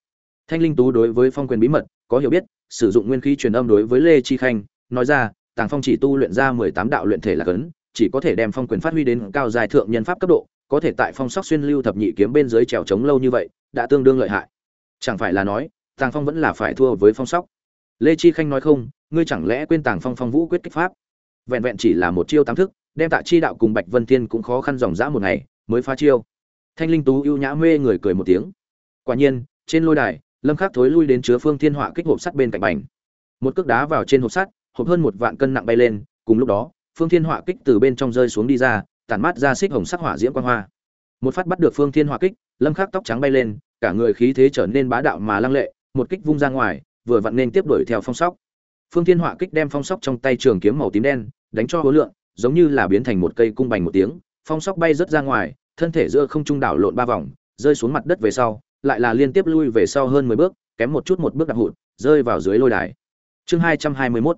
Thanh linh tú đối với phong quyền bí mật, có hiểu biết, sử dụng nguyên khí truyền âm đối với lê chi khanh, nói ra, tàng phong chỉ tu luyện ra 18 đạo luyện thể là cấn, chỉ có thể đem phong quyền phát huy đến cao dài thượng nhân pháp cấp độ, có thể tại phong sóc xuyên lưu thập nhị kiếm bên dưới trèo trống lâu như vậy, đã tương đương lợi hại. Chẳng phải là nói, tàng phong vẫn là phải thua với phong sóc lê chi khanh nói không, ngươi chẳng lẽ quên tàng phong phong vũ quyết kích pháp? Vẹn vẹn chỉ là một chiêu tám thức, đem tạ chi đạo cùng bạch vân thiên cũng khó khăn dòng dã một ngày, mới phá chiêu. Thanh linh tú ưu nhã mê người cười một tiếng. Quả nhiên, trên lôi đài, lâm khắc thối lui đến chứa phương thiên họa kích hộp sắt bên cạnh bành. Một cước đá vào trên hộp sắt, hộp hơn một vạn cân nặng bay lên, cùng lúc đó, phương thiên họa kích từ bên trong rơi xuống đi ra, tản mát ra xích hồng sắc hỏa diễm quang hoa. Một phát bắt được phương thiên họa kích, lâm khắc tóc trắng bay lên, cả người khí thế trở nên bá đạo mà lăng lệ, một kích vung ra ngoài vừa vặn nên tiếp đuổi theo phong sóc. Phương thiên họa kích đem phong sóc trong tay trường kiếm màu tím đen, đánh cho hối lượng, giống như là biến thành một cây cung bành một tiếng, phong sóc bay rớt ra ngoài, thân thể giữa không trung đảo lộn ba vòng, rơi xuống mặt đất về sau, lại là liên tiếp lui về sau hơn mười bước, kém một chút một bước đạp hụt, rơi vào dưới lôi đài. Chương hai trăm hai mươi mốt.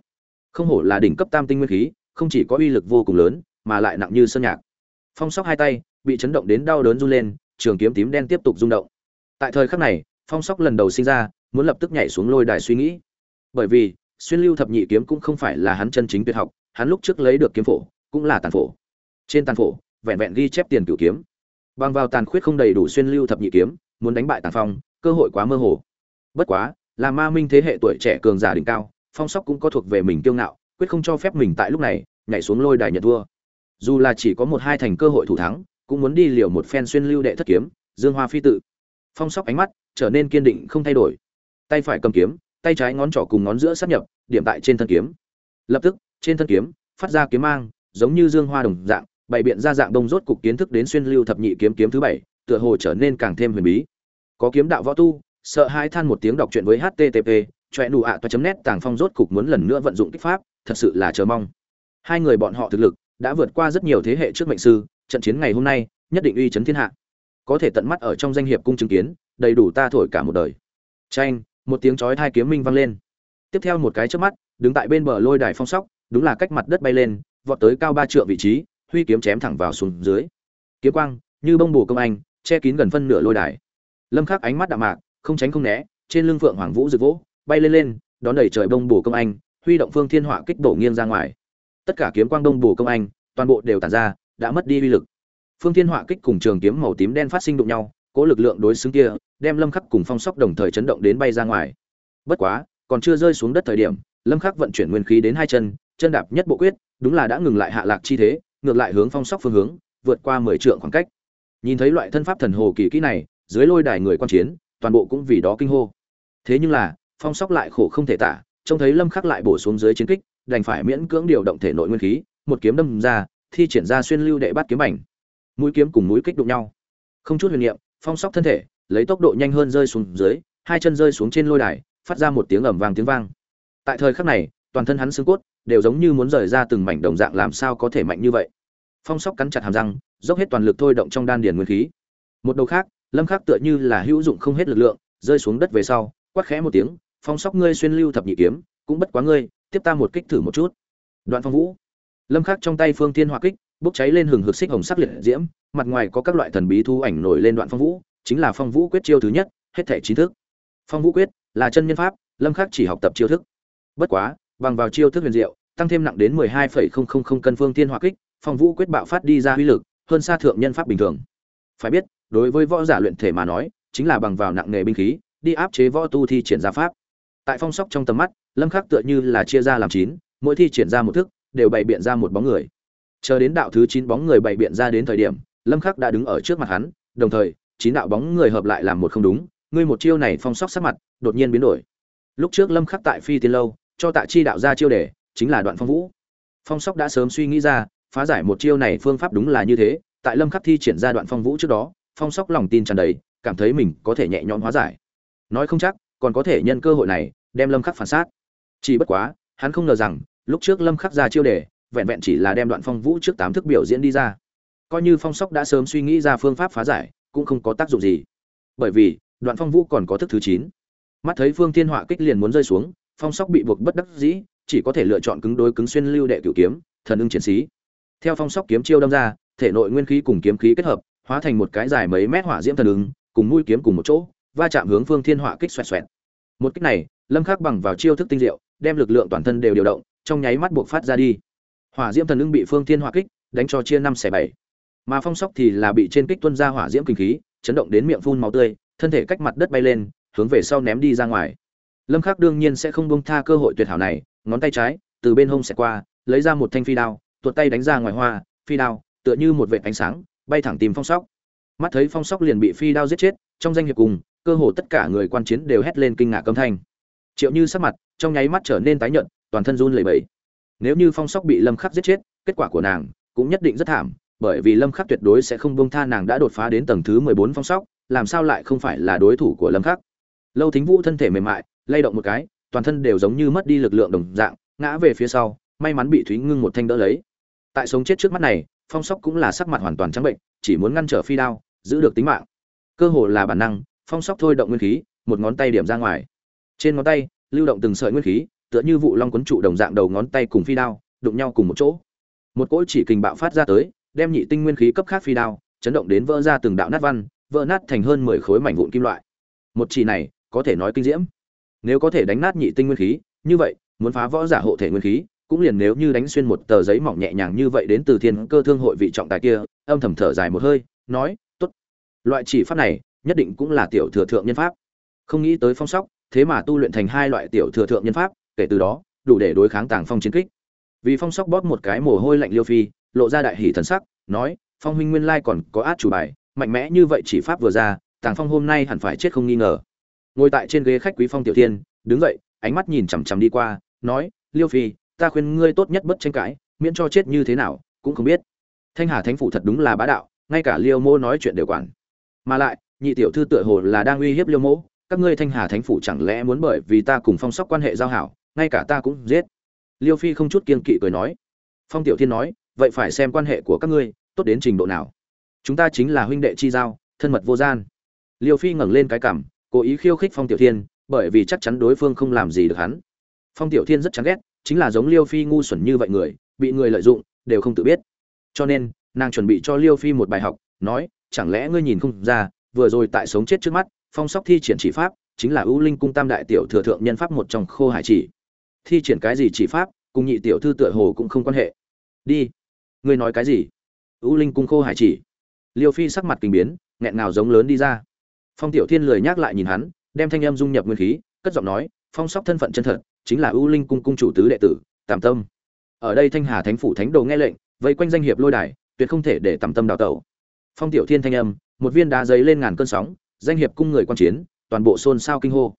Không hổ là đỉnh cấp tam tinh nguyên khí, không chỉ có uy lực vô cùng lớn, mà lại nặng như sơn nhạc. Phong sóc hai tay bị chấn động đến đau đớn run lên, trường kiếm tím đen tiếp tục rung động. Tại thời khắc này, phong sóc lần đầu sinh ra muốn lập tức nhảy xuống lôi đài suy nghĩ. Bởi vì, xuyên lưu thập nhị kiếm cũng không phải là hắn chân chính tuyệt học, hắn lúc trước lấy được kiếm phổ, cũng là tàn phổ. Trên tàn phổ, vẹn vẹn ghi chép tiền cửu kiếm. Bằng vào tàn khuyết không đầy đủ xuyên lưu thập nhị kiếm, muốn đánh bại tàn phong, cơ hội quá mơ hồ. Bất quá, là ma minh thế hệ tuổi trẻ cường giả đỉnh cao, phong sóc cũng có thuộc về mình kiêu ngạo, quyết không cho phép mình tại lúc này nhảy xuống lôi đài nhận thua. Dù là chỉ có một hai thành cơ hội thủ thắng, cũng muốn đi liều một phen xuyên lưu đệ thất kiếm, dương hoa phi tự. Phong sóc ánh mắt trở nên kiên định không thay đổi tay phải cầm kiếm, tay trái ngón trỏ cùng ngón giữa sắp nhập, điểm tại trên thân kiếm. Lập tức, trên thân kiếm, phát ra kiếm mang, giống như dương hoa đồng dạng, bày biện ra dạng đông rốt cục kiến thức đến xuyên lưu thập nhị kiếm kiếm thứ bảy, tựa hồ trở nên càng thêm huyền bí. Có kiếm đạo võ tu, sợ hai than một tiếng đọc chuyện với http choẹ nụ ạ toa net tàng phong rốt cục muốn lần nữa vận dụng kích pháp, thật sự là chờ mong. Hai người bọn họ thực lực đã vượt qua rất nhiều thế hệ trước mệnh sư, trận chiến ngày hôm nay, nhất định uy chấn thiên hạ. Có thể tận mắt ở trong danh hiệp cung chứng kiến, đầy đủ ta thổi cả một đời. Tranh một tiếng chói thai kiếm minh vang lên. Tiếp theo một cái trước mắt, đứng tại bên bờ lôi đài phong sóc, đúng là cách mặt đất bay lên, vọt tới cao ba trượng vị trí, huy kiếm chém thẳng vào xuống dưới. Kiếm quang, như bông bù công anh, che kín gần phân nửa lôi đài. Lâm khắc ánh mắt đạm mạc, không tránh không né, trên lưng phượng hoàng vũ rực vỗ, bay lên lên, đón đẩy trời bông bù công anh, huy động phương thiên họa kích đổ nghiêng ra ngoài. Tất cả kiếm quang bông bù công anh, toàn bộ đều tản ra, đã mất đi uy lực. Phương thiên họa kích cùng trường kiếm màu tím đen phát sinh đụng nhau cố lực lượng đối xứng kia, đem lâm khắc cùng phong sóc đồng thời chấn động đến bay ra ngoài. Bất quá, còn chưa rơi xuống đất thời điểm, lâm khắc vận chuyển nguyên khí đến hai chân chân đạp nhất bộ quyết, đúng là đã ngừng lại hạ lạc chi thế, ngược lại hướng phong sóc phương hướng, vượt qua mười trượng khoảng cách. Nhìn thấy loại thân pháp thần hồ kỳ kỹ này, dưới lôi đài người quan chiến, toàn bộ cũng vì đó kinh hô. Thế nhưng là, phong sóc lại khổ không thể tả, trông thấy lâm khắc lại bổ xuống dưới chiến kích, đành phải miễn cưỡng điều động thể nội nguyên khí, một kiếm đâm ra, thi triển ra xuyên lưu đệ bắt kiếm ảnh. Mũi kiếm cùng mũi kích đụng nhau. Không chút huyền niệm phong sóc thân thể, lấy tốc độ nhanh hơn rơi xuống dưới, hai chân rơi xuống trên lôi đài, phát ra một tiếng ầm vang tiếng vang. Tại thời khắc này, toàn thân hắn xương cốt đều giống như muốn rời ra từng mảnh đồng dạng làm sao có thể mạnh như vậy. Phong sóc cắn chặt hàm răng, dốc hết toàn lực thôi động trong đan điền nguyên khí. Một đầu khác, lâm khắc tựa như là hữu dụng không hết lực lượng, rơi xuống đất về sau, quát khẽ một tiếng, phong sóc ngươi xuyên lưu thập nhị kiếm, cũng bất quá ngươi, tiếp ta một kích thử một chút. Đoạn phong vũ. Lâm khắc trong tay phương thiên hỏa kích bốc cháy lên hừng hực xích hồng sắc liệt diễm mặt ngoài có các loại thần bí thu ảnh nổi lên đoạn phong vũ chính là phong vũ quyết chiêu thứ nhất hết thể trí thức. Phong vũ quyết là chân nhân pháp lâm khắc chỉ học tập chiêu thức. Bất quá bằng vào chiêu thức huyền diệu tăng thêm nặng đến 12,000 cân phương thiên hỏa kích phong vũ quyết bạo phát đi ra uy lực hơn xa thượng nhân pháp bình thường. Phải biết đối với võ giả luyện thể mà nói chính là bằng vào nặng nghề binh khí đi áp chế võ tu thi triển ra pháp. Tại phong sóc trong tầm mắt lâm khắc tựa như là chia ra làm chín mỗi thi triển ra một thức đều bày biện ra một bóng người chờ đến đạo thứ chín bóng người bày biện ra đến thời điểm, lâm khắc đã đứng ở trước mặt hắn, đồng thời, chín đạo bóng người hợp lại làm một không đúng, ngươi một chiêu này phong sóc sắc mặt, đột nhiên biến đổi. Lúc trước lâm khắc tại phi tiên lâu, cho tạ chi đạo ra chiêu đề, chính là đoạn phong vũ. Phong sóc đã sớm suy nghĩ ra, phá giải một chiêu này phương pháp đúng là như thế, tại lâm khắc thi triển ra đoạn phong vũ trước đó, phong sóc lòng tin tràn đầy, cảm thấy mình có thể nhẹ nhõm hóa giải. Nói không chắc, còn có thể nhân cơ hội này, đem lâm khắc phản sát. Chỉ bất quá, hắn không ngờ rằng, lúc trước lâm khắc ra chiêu đề vẹn vẹn chỉ là đem đoạn phong vũ trước tám thức biểu diễn đi ra. Coi như phong sóc đã sớm suy nghĩ ra phương pháp phá giải, cũng không có tác dụng gì. Bởi vì, đoạn phong vũ còn có thức thứ chín. Mắt thấy phương thiên họa kích liền muốn rơi xuống, phong sóc bị buộc bất đắc dĩ, chỉ có thể lựa chọn cứng đối cứng xuyên lưu đệ cửu kiếm, thần ưng chiến sĩ. Theo phong sóc kiếm chiêu đâm ra, thể nội nguyên khí cùng kiếm khí kết hợp, hóa thành một cái dài mấy mét hỏa diễm thần ưng, cùng mũi kiếm cùng một chỗ, va chạm hướng phương thiên họa kích xoẹt xoẹt. Một kích này, lâm khắc bằng vào chiêu thức tinh diệu, đem lực lượng toàn thân đều điều động, trong nháy mắt buộc phát ra đi hỏa diễm thần ưng bị phương thiên hỏa kích, đánh cho chia năm xẻ bảy. Mà phong sóc thì là bị trên kích tuân ra hỏa diễm kinh khí, chấn động đến miệng phun máu tươi, thân thể cách mặt đất bay lên, hướng về sau ném đi ra ngoài. Lâm khắc đương nhiên sẽ không buông tha cơ hội tuyệt hảo này, ngón tay trái, từ bên hông xẹt qua, lấy ra một thanh phi đao, tuột tay đánh ra ngoài hoa, phi đao, tựa như một vệt ánh sáng, bay thẳng tìm phong sóc. Mắt thấy phong sóc liền bị phi đao giết chết, trong danh hiệp cùng, cơ hồ tất cả người quan chiến đều hét lên kinh ngạc âm thanh. Triệu như sắc mặt, trong nháy mắt trở nên tái nhợt, toàn thân run lẩy bẩy nếu như phong sóc bị lâm khắc giết chết, kết quả của nàng cũng nhất định rất thảm, bởi vì lâm khắc tuyệt đối sẽ không buông tha nàng đã đột phá đến tầng thứ 14 phong sóc, làm sao lại không phải là đối thủ của lâm khắc? Lâu thính vũ thân thể mềm mại, lay động một cái, toàn thân đều giống như mất đi lực lượng đồng dạng, ngã về phía sau, may mắn bị thúy ngưng một thanh đỡ lấy. Tại sống chết trước mắt này, phong sóc cũng là sắc mặt hoàn toàn trắng bệnh, chỉ muốn ngăn trở phi đao, giữ được tính mạng. Cơ hồ là bản năng, phong sóc thôi động nguyên khí, một ngón tay điểm ra ngoài. Trên ngón tay, lưu động từng sợi nguyên khí tựa như vụ long quấn trụ đồng dạng đầu ngón tay cùng phi đao, đụng nhau cùng một chỗ. Một cỗ chỉ kình bạo phát ra tới, đem nhị tinh nguyên khí cấp khác phi đao, chấn động đến vỡ ra từng đạo nát văn, vỡ nát thành hơn mười khối mảnh vụn kim loại. Một chỉ này, có thể nói kinh diễm. Nếu có thể đánh nát nhị tinh nguyên khí, như vậy, muốn phá võ giả hộ thể nguyên khí, cũng liền nếu như đánh xuyên một tờ giấy mỏng nhẹ nhàng như vậy đến từ thiên cơ thương hội vị trọng tài kia, âm thầm thở dài một hơi, nói, tốt. Loại chỉ pháp này, nhất định cũng là tiểu thừa thượng nhân pháp. Không nghĩ tới phong sóc, thế mà tu luyện thành hai loại tiểu thừa thượng nhân pháp kể từ đó, đủ để đối kháng tàng phong chiến kích. Vì phong sóc bóp một cái mồ hôi lạnh liêu phi, lộ ra đại hỷ thần sắc, nói, phong huynh nguyên lai còn có át chủ bài, mạnh mẽ như vậy chỉ pháp vừa ra, tàng phong hôm nay hẳn phải chết không nghi ngờ. Ngồi tại trên ghế khách quý phong tiểu thiên, đứng dậy, ánh mắt nhìn chằm chằm đi qua, nói, liêu phi, ta khuyên ngươi tốt nhất bất tranh cãi, miễn cho chết như thế nào, cũng không biết. Thanh hà thánh phủ thật đúng là bá đạo, ngay cả liêu mô nói chuyện đều quản. Mà lại, nhị tiểu thư tựa hồ là đang uy hiếp liêu mô các ngươi thanh hà thánh phủ chẳng lẽ muốn bởi vì ta cùng phong sóc quan hệ giao hảo ngay cả ta cũng giết. Liêu phi không chút kiên kỵ cười nói. Phong tiểu thiên nói, vậy phải xem quan hệ của các ngươi, tốt đến trình độ nào. Chúng ta chính là huynh đệ chi giao, thân mật vô gian. Liêu phi ngẩng lên cái cảm cố ý khiêu khích phong tiểu thiên, bởi vì chắc chắn đối phương không làm gì được hắn. Phong tiểu thiên rất chán ghét, chính là giống liêu phi ngu xuẩn như vậy người, bị người lợi dụng, đều không tự biết. Cho nên, nàng chuẩn bị cho liêu phi một bài học, nói, chẳng lẽ ngươi nhìn không ra, vừa rồi tại sống chết trước mắt, phong sóc thi triển chỉ pháp, chính là ưu linh cung tam đại tiểu thừa thượng nhân pháp một trong khô hải chỉ thi triển cái gì chỉ pháp, cùng nhị tiểu thư tựa hồ cũng không quan hệ. Đi. Ngươi nói cái gì? Ưu linh cung khô hải chỉ. Liêu phi sắc mặt kinh biến, nghẹn ngào giống lớn đi ra. Phong tiểu thiên lười nhắc lại nhìn hắn, đem thanh âm dung nhập nguyên khí, cất giọng nói, phong sóc thân phận chân thật, chính là ưu linh cung cung chủ tứ đệ tử tạm tâm. Ở đây thanh hà thánh phủ thánh đồ nghe lệnh, vây quanh danh hiệp lôi đài, tuyệt không thể để tạm tâm đào tẩu. Phong tiểu thiên thanh âm, một viên đá giấy lên ngàn cơn sóng, danh hiệp cung người quan chiến, toàn bộ xôn xao kinh hô.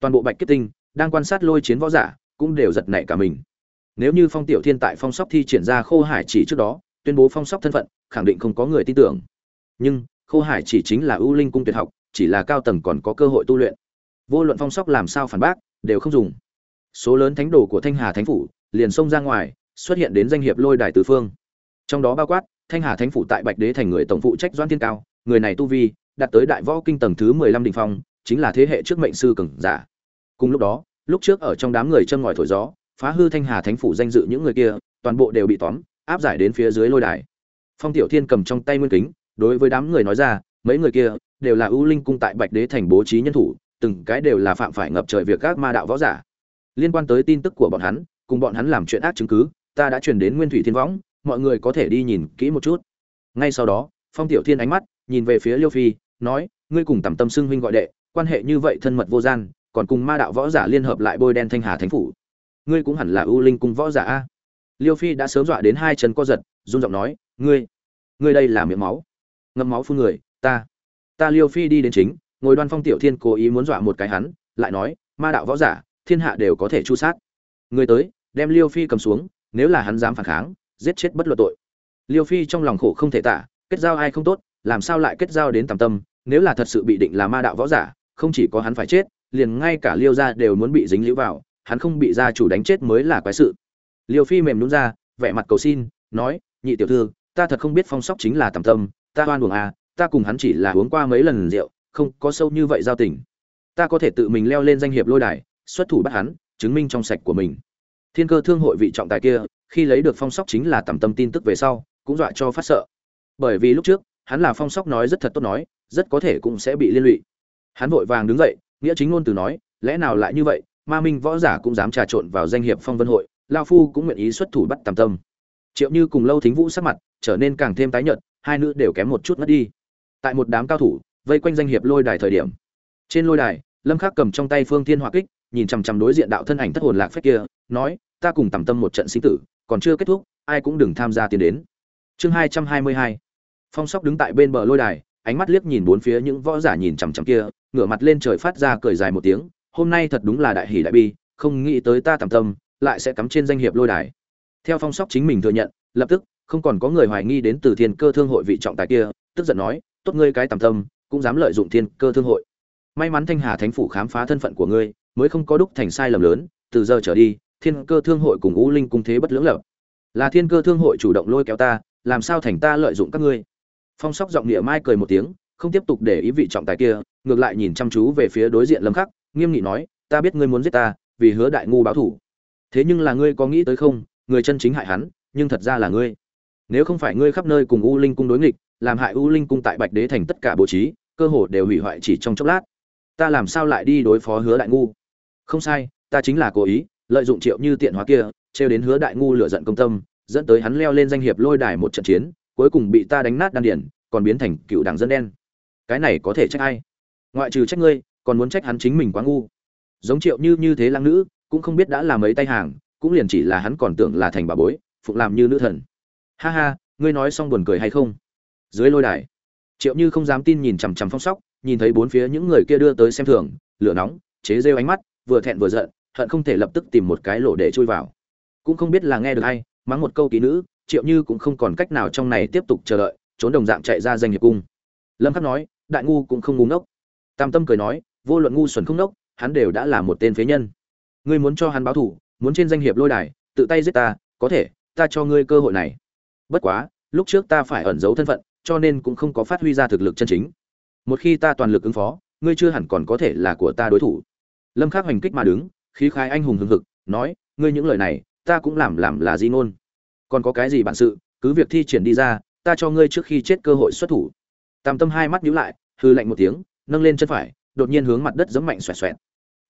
Toàn bộ bạch kết tinh, đang quan sát lôi chiến võ giả cũng đều giật nảy cả mình. Nếu như phong tiểu thiên tại phong sóc thi triển ra khô hải chỉ trước đó, tuyên bố phong sóc thân phận, khẳng định không có người tin tưởng. Nhưng, khô hải chỉ chính là ưu linh cung tuyệt học, chỉ là cao tầng còn có cơ hội tu luyện. Vô luận phong sóc làm sao phản bác, đều không dùng. Số lớn thánh đồ của thanh hà thánh phủ liền xông ra ngoài, xuất hiện đến danh hiệp lôi đài tứ phương. Trong đó bao quát, thanh hà thánh phủ tại bạch đế thành người tổng phụ trách doan thiên cao, người này tu vi, đạt tới đại võ kinh tầng thứ mười lăm đình phong, chính là thế hệ trước mệnh sư cường giả. Cùng lúc đó lúc trước ở trong đám người châm ngòi thổi gió, phá hư thanh hà thánh phủ danh dự những người kia, toàn bộ đều bị tóm, áp giải đến phía dưới lôi đài. Phong tiểu thiên cầm trong tay nguyên kính, đối với đám người nói ra, mấy người kia đều là ưu linh cung tại bạch đế thành bố trí nhân thủ, từng cái đều là phạm phải ngập trời việc các ma đạo võ giả. Liên quan tới tin tức của bọn hắn, cùng bọn hắn làm chuyện ác chứng cứ, ta đã truyền đến nguyên thủy thiên võng, mọi người có thể đi nhìn kỹ một chút. Ngay sau đó, phong tiểu thiên ánh mắt nhìn về phía liêu phi, nói, ngươi cùng tầm tâm xưng huynh gọi đệ, quan hệ như vậy thân mật vô gian còn cùng ma đạo võ giả liên hợp lại bôi đen thanh hà thánh phủ. Ngươi cũng hẳn là ưu linh cung võ giả a. Liêu phi đã sớm dọa đến hai chân co giật, run giọng nói, ngươi ngươi đây là miệng máu. Ngâm máu phun người, ta ta liêu phi đi đến chính, ngồi đoan phong tiểu thiên cố ý muốn dọa một cái hắn, lại nói, ma đạo võ giả, thiên hạ đều có thể chu sát. Người tới, đem liêu phi cầm xuống, nếu là hắn dám phản kháng, giết chết bất luận tội. Liêu phi trong lòng khổ không thể tả, kết giao ai không tốt, làm sao lại kết giao đến tầm tâm, nếu là thật sự bị định là ma đạo võ giả, không chỉ có hắn phải chết liền ngay cả liêu gia đều muốn bị dính liễu vào, hắn không bị gia chủ đánh chết mới là quái sự. Liêu phi mềm nhún ra, vẻ mặt cầu xin, nói, nhị tiểu thư, ta thật không biết phong sóc chính là tầm tâm, ta oan uổng à ta cùng hắn chỉ là uống qua mấy lần rượu, không có sâu như vậy giao tình. Ta có thể tự mình leo lên danh hiệp lôi đài, xuất thủ bắt hắn, chứng minh trong sạch của mình. Thiên cơ thương hội vị trọng tài kia, khi lấy được phong sóc chính là tầm tâm tin tức về sau, cũng dọa cho phát sợ. Bởi vì lúc trước, hắn là phong sóc nói rất thật tốt nói, rất có thể cũng sẽ bị liên lụy. Hắn vội vàng đứng dậy nghĩa chính ngôn từ nói, lẽ nào lại như vậy? Ma minh võ giả cũng dám trà trộn vào danh hiệp phong vân hội, lao phu cũng nguyện ý xuất thủ bắt tàm tâm. Triệu như cùng lâu thính vũ sắc mặt trở nên càng thêm tái nhợt, hai nữ đều kém một chút mất đi. Tại một đám cao thủ vây quanh danh hiệp lôi đài thời điểm, trên lôi đài, lâm khắc cầm trong tay phương thiên hỏa kích, nhìn chằm chằm đối diện đạo thân ảnh thất hồn lạc phách kia, nói, ta cùng tầm tâm một trận sinh tử, còn chưa kết thúc, ai cũng đừng tham gia tiến đến. Chương hai trăm hai mươi hai. Phong sóc đứng tại bên bờ lôi đài, ánh mắt liếc nhìn bốn phía những võ giả nhìn chằm chằm kia ngửa mặt lên trời phát ra cười dài một tiếng, hôm nay thật đúng là đại hỷ đại bi, không nghĩ tới ta tạm tâm, lại sẽ cắm trên danh hiệp lôi đài. Theo phong sóc chính mình thừa nhận, lập tức, không còn có người hoài nghi đến từ thiên cơ thương hội vị trọng tài kia, tức giận nói, tốt ngươi cái tạm tâm, cũng dám lợi dụng thiên cơ thương hội. May mắn thanh hà thánh phủ khám phá thân phận của ngươi, mới không có đúc thành sai lầm lớn, từ giờ trở đi, thiên cơ thương hội cùng u linh cung thế bất lưỡng lập. Là thiên cơ thương hội chủ động lôi kéo ta, làm sao thành ta lợi dụng các ngươi? Phong sóc giọng địa mai cười một tiếng không tiếp tục để ý vị trọng tài kia, ngược lại nhìn chăm chú về phía đối diện lâm khắc, nghiêm nghị nói, ta biết ngươi muốn giết ta, vì hứa đại ngu báo thủ. Thế nhưng là ngươi có nghĩ tới không? Người chân chính hại hắn, nhưng thật ra là ngươi. Nếu không phải ngươi khắp nơi cùng u linh cung đối nghịch, làm hại u linh cung tại bạch đế thành tất cả bố trí, cơ hồ đều hủy hoại chỉ trong chốc lát. Ta làm sao lại đi đối phó hứa đại ngu? Không sai, ta chính là cố ý, lợi dụng triệu như tiện hóa kia, trêu đến hứa đại ngu lửa giận công tâm, dẫn tới hắn leo lên danh hiệp lôi đài một trận chiến, cuối cùng bị ta đánh nát đan điển còn biến thành cựu đảng dân đen cái này có thể trách ai? Ngoại trừ trách ngươi, còn muốn trách hắn chính mình quá ngu. Giống triệu như như thế lăng nữ, cũng không biết đã làm mấy tay hàng, cũng liền chỉ là hắn còn tưởng là thành bà bối, phụng làm như nữ thần. Ha ha, ngươi nói xong buồn cười hay không? Dưới lôi đài, triệu như không dám tin nhìn chằm chằm phong sóc, nhìn thấy bốn phía những người kia đưa tới xem thường, lửa nóng, chế rêu ánh mắt, vừa thẹn vừa giận, hận không thể lập tức tìm một cái lỗ để chui vào. Cũng không biết là nghe được hay, mắng một câu ký nữ, triệu như cũng không còn cách nào trong này tiếp tục chờ đợi, trốn đồng dạng chạy ra danh hiệp cung. Lâm khắc nói đại ngu cũng không ngu ngốc. Tam tâm cười nói, vô luận ngu xuẩn không ngốc, hắn đều đã là một tên phế nhân. Ngươi muốn cho hắn báo thù, muốn trên danh hiệp lôi đài, tự tay giết ta, có thể, ta cho ngươi cơ hội này. Bất quá, lúc trước ta phải ẩn giấu thân phận, cho nên cũng không có phát huy ra thực lực chân chính. Một khi ta toàn lực ứng phó, ngươi chưa hẳn còn có thể là của ta đối thủ. Lâm khắc hoành kích mà đứng, khí khai anh hùng hưng hực, nói, ngươi những lời này, ta cũng làm làm là di ngôn. Còn có cái gì bản sự, cứ việc thi triển đi ra, ta cho ngươi trước khi chết cơ hội xuất thủ tam tâm hai mắt nhíu lại, hừ lạnh một tiếng, nâng lên chân phải, đột nhiên hướng mặt đất giẫm mạnh xoẹt xoẹt.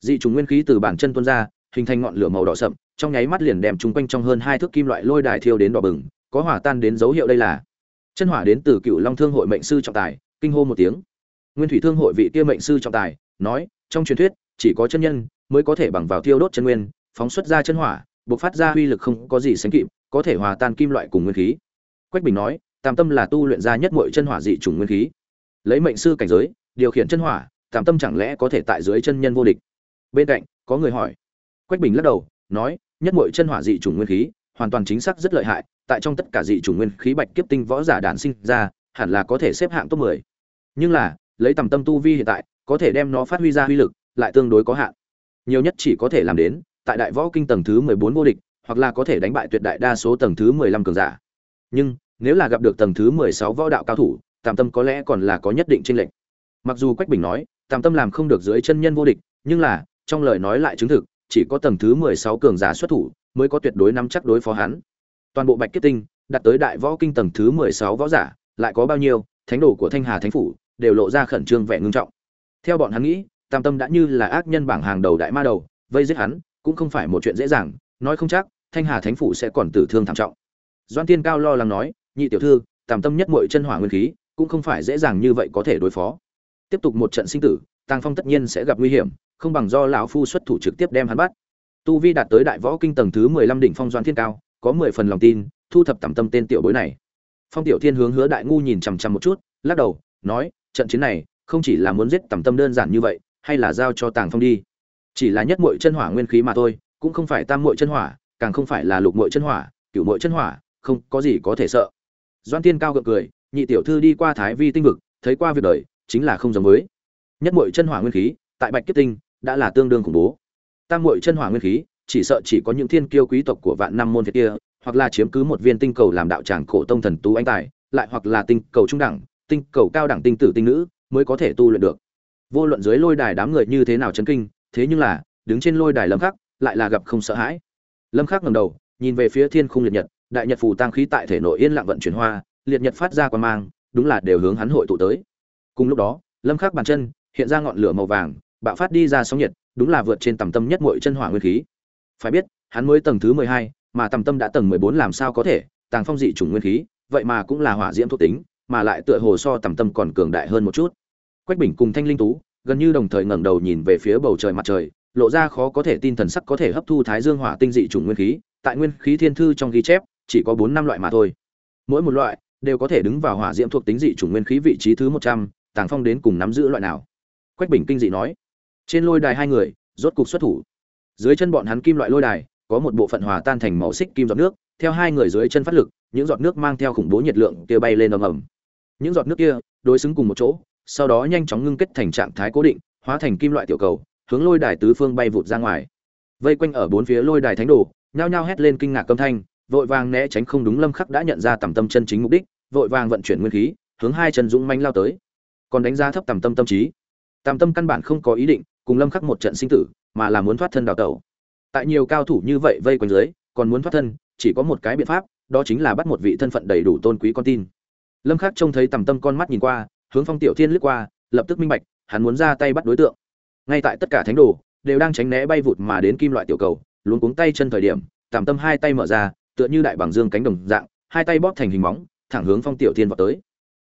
Dị trùng nguyên khí từ bản chân tuôn ra, hình thành ngọn lửa màu đỏ sậm, trong nháy mắt liền đem chúng quanh trong hơn hai thước kim loại lôi đài thiêu đến đỏ bừng, có hỏa tan đến dấu hiệu đây là. Chân hỏa đến từ cựu long thương hội mệnh sư trọng tài, kinh hô một tiếng. Nguyên thủy thương hội vị kia mệnh sư trọng tài, nói, trong truyền thuyết, chỉ có chân nhân mới có thể bằng vào thiêu đốt chân nguyên, phóng xuất ra chân hỏa, bộc phát ra uy lực không có gì sánh kịp, có thể hòa tan kim loại cùng nguyên khí. Quách bình nói tam tâm là tu luyện ra nhất mọi chân hỏa dị chủng nguyên khí. Lấy mệnh sư cảnh giới, điều khiển chân hỏa, tam tâm chẳng lẽ có thể tại dưới chân nhân vô địch? Bên cạnh, có người hỏi. Quách bình lắc đầu, nói, nhất mọi chân hỏa dị chủng nguyên khí, hoàn toàn chính xác rất lợi hại, tại trong tất cả dị chủng nguyên khí bạch kiếp tinh võ giả đản sinh ra, hẳn là có thể xếp hạng top 10. nhưng là, lấy tầm tâm tu vi hiện tại, có thể đem nó phát huy ra uy lực, lại tương đối có hạn. Nhiều nhất chỉ có thể làm đến, tại đại võ kinh tầng thứ 14 vô địch, hoặc là có thể đánh bại tuyệt đại đa số tầng thứ 15 cường giả. Nhưng nếu là gặp được tầng thứ 16 võ đạo cao thủ, tam tâm có lẽ còn là có nhất định chênh lệch. Mặc dù quách bình nói, tam tâm làm không được dưới chân nhân vô địch, nhưng là, trong lời nói lại chứng thực, chỉ có tầng thứ 16 cường giả xuất thủ, mới có tuyệt đối nắm chắc đối phó hắn. Toàn bộ bạch kết tinh đặt tới đại võ kinh tầng thứ 16 võ giả, lại có bao nhiêu, thánh đồ của thanh hà thánh phủ, đều lộ ra khẩn trương vẻ ngưng trọng. Theo bọn hắn nghĩ, tam tâm đã như là ác nhân bảng hàng đầu đại ma đầu, vây giết hắn, cũng không phải một chuyện dễ dàng, nói không chắc, thanh hà thánh phủ sẽ còn tử thương thảm trọng. Doan tiên cao lo lắng nói nhị tiểu thư, tàm tâm nhất muội chân hỏa nguyên khí, cũng không phải dễ dàng như vậy có thể đối phó. Tiếp tục một trận sinh tử, tàng phong tất nhiên sẽ gặp nguy hiểm, không bằng do lão phu xuất thủ trực tiếp đem hắn bắt. Tu vi đạt tới đại võ kinh tầng thứ mười lăm đỉnh phong doan thiên cao, có mười phần lòng tin, thu thập tàm tâm tên tiểu bối này. Phong tiểu thiên hướng hứa đại ngu nhìn chằm chằm một chút, lắc đầu, nói, trận chiến này, không chỉ là muốn giết tàm tâm đơn giản như vậy, hay là giao cho tàng phong đi. Chỉ là nhất muội chân hỏa nguyên khí mà thôi, cũng không phải tam muội chân hỏa, càng không phải là lục muội chân hỏa, cửu muội chân hỏa, không có gì có thể sợ doan Thiên cao gượng cười, nhị tiểu thư đi qua thái vi tinh vực, thấy qua việc đời, chính là không giống với. Nhất muội chân hỏa nguyên khí, tại bạch kiếp tinh, đã là tương đương khủng bố. Tam muội chân hỏa nguyên khí, chỉ sợ chỉ có những thiên kiêu quý tộc của vạn năm môn việt kia, hoặc là chiếm cứ một viên tinh cầu làm đạo tràng cổ tông thần tú anh tài, lại hoặc là tinh cầu trung đẳng, tinh cầu cao đẳng tinh tử tinh nữ, mới có thể tu luyện được. Vô luận dưới lôi đài đám người như thế nào chấn kinh, thế nhưng là, đứng trên lôi đài lâm khắc, lại là gặp không sợ hãi. Lâm khắc ngẩng đầu, nhìn về phía thiên khung liệt nhật đại nhật phù tăng khí tại thể nội yên lặng vận chuyển hoa liệt nhật phát ra quan mang đúng là đều hướng hắn hội tụ tới. Cùng lúc đó lâm khắc bàn chân hiện ra ngọn lửa màu vàng bạo phát đi ra sóng nhiệt đúng là vượt trên tầm tâm nhất muội chân hỏa nguyên khí. Phải biết hắn mới tầng thứ 12, mà tầm tâm đã tầng 14 làm sao có thể tàng phong dị chủng nguyên khí vậy mà cũng là hỏa diễm thuộc tính mà lại tựa hồ so tầm tâm còn cường đại hơn một chút. Quách bình cùng thanh linh tú gần như đồng thời ngẩng đầu nhìn về phía bầu trời mặt trời lộ ra khó có thể tin thần sắc có thể hấp thu thái dương hỏa tinh dị chủng nguyên khí tại nguyên khí thiên thư trong ghi chép chỉ có bốn năm loại mà thôi. Mỗi một loại đều có thể đứng vào hỏa diễm thuộc tính dị chủng nguyên khí vị trí thứ một trăm, tàng phong đến cùng nắm giữ loại nào? Quách bình kinh dị nói. Trên lôi đài hai người, rốt cục xuất thủ. Dưới chân bọn hắn kim loại lôi đài, có một bộ phận hòa tan thành màu xích kim giọt nước, theo hai người dưới chân phát lực, những giọt nước mang theo khủng bố nhiệt lượng kia bay lên ầm ầm. Những giọt nước kia đối xứng cùng một chỗ, sau đó nhanh chóng ngưng kết thành trạng thái cố định, hóa thành kim loại tiểu cầu, hướng lôi đài tứ phương bay vụt ra ngoài. Vây quanh ở bốn phía lôi đài thánh đồ, nhao nhao hét lên kinh ngạc âm thanh vội vàng né tránh không đúng lâm khắc đã nhận ra tầm tâm chân chính mục đích, vội vàng vận chuyển nguyên khí, hướng hai chân dũng manh lao tới. Còn đánh giá thấp tầm tâm tâm trí. Tầm tâm căn bản không có ý định cùng lâm khắc một trận sinh tử, mà là muốn thoát thân đào tẩu. Tại nhiều cao thủ như vậy vây quanh dưới, còn muốn thoát thân, chỉ có một cái biện pháp, đó chính là bắt một vị thân phận đầy đủ tôn quý con tin. Lâm khắc trông thấy tầm tâm con mắt nhìn qua, hướng phong tiểu thiên lướt qua, lập tức minh bạch, hắn muốn ra tay bắt đối tượng. Ngay tại tất cả thánh đồ, đều đang tránh né bay vụt mà đến kim loại tiểu cầu, luống cuống tay chân thời điểm tạm tâm hai tay mở ra tựa như đại bằng dương cánh đồng dạng, hai tay bóp thành hình móng, thẳng hướng phong tiểu thiên vọt tới.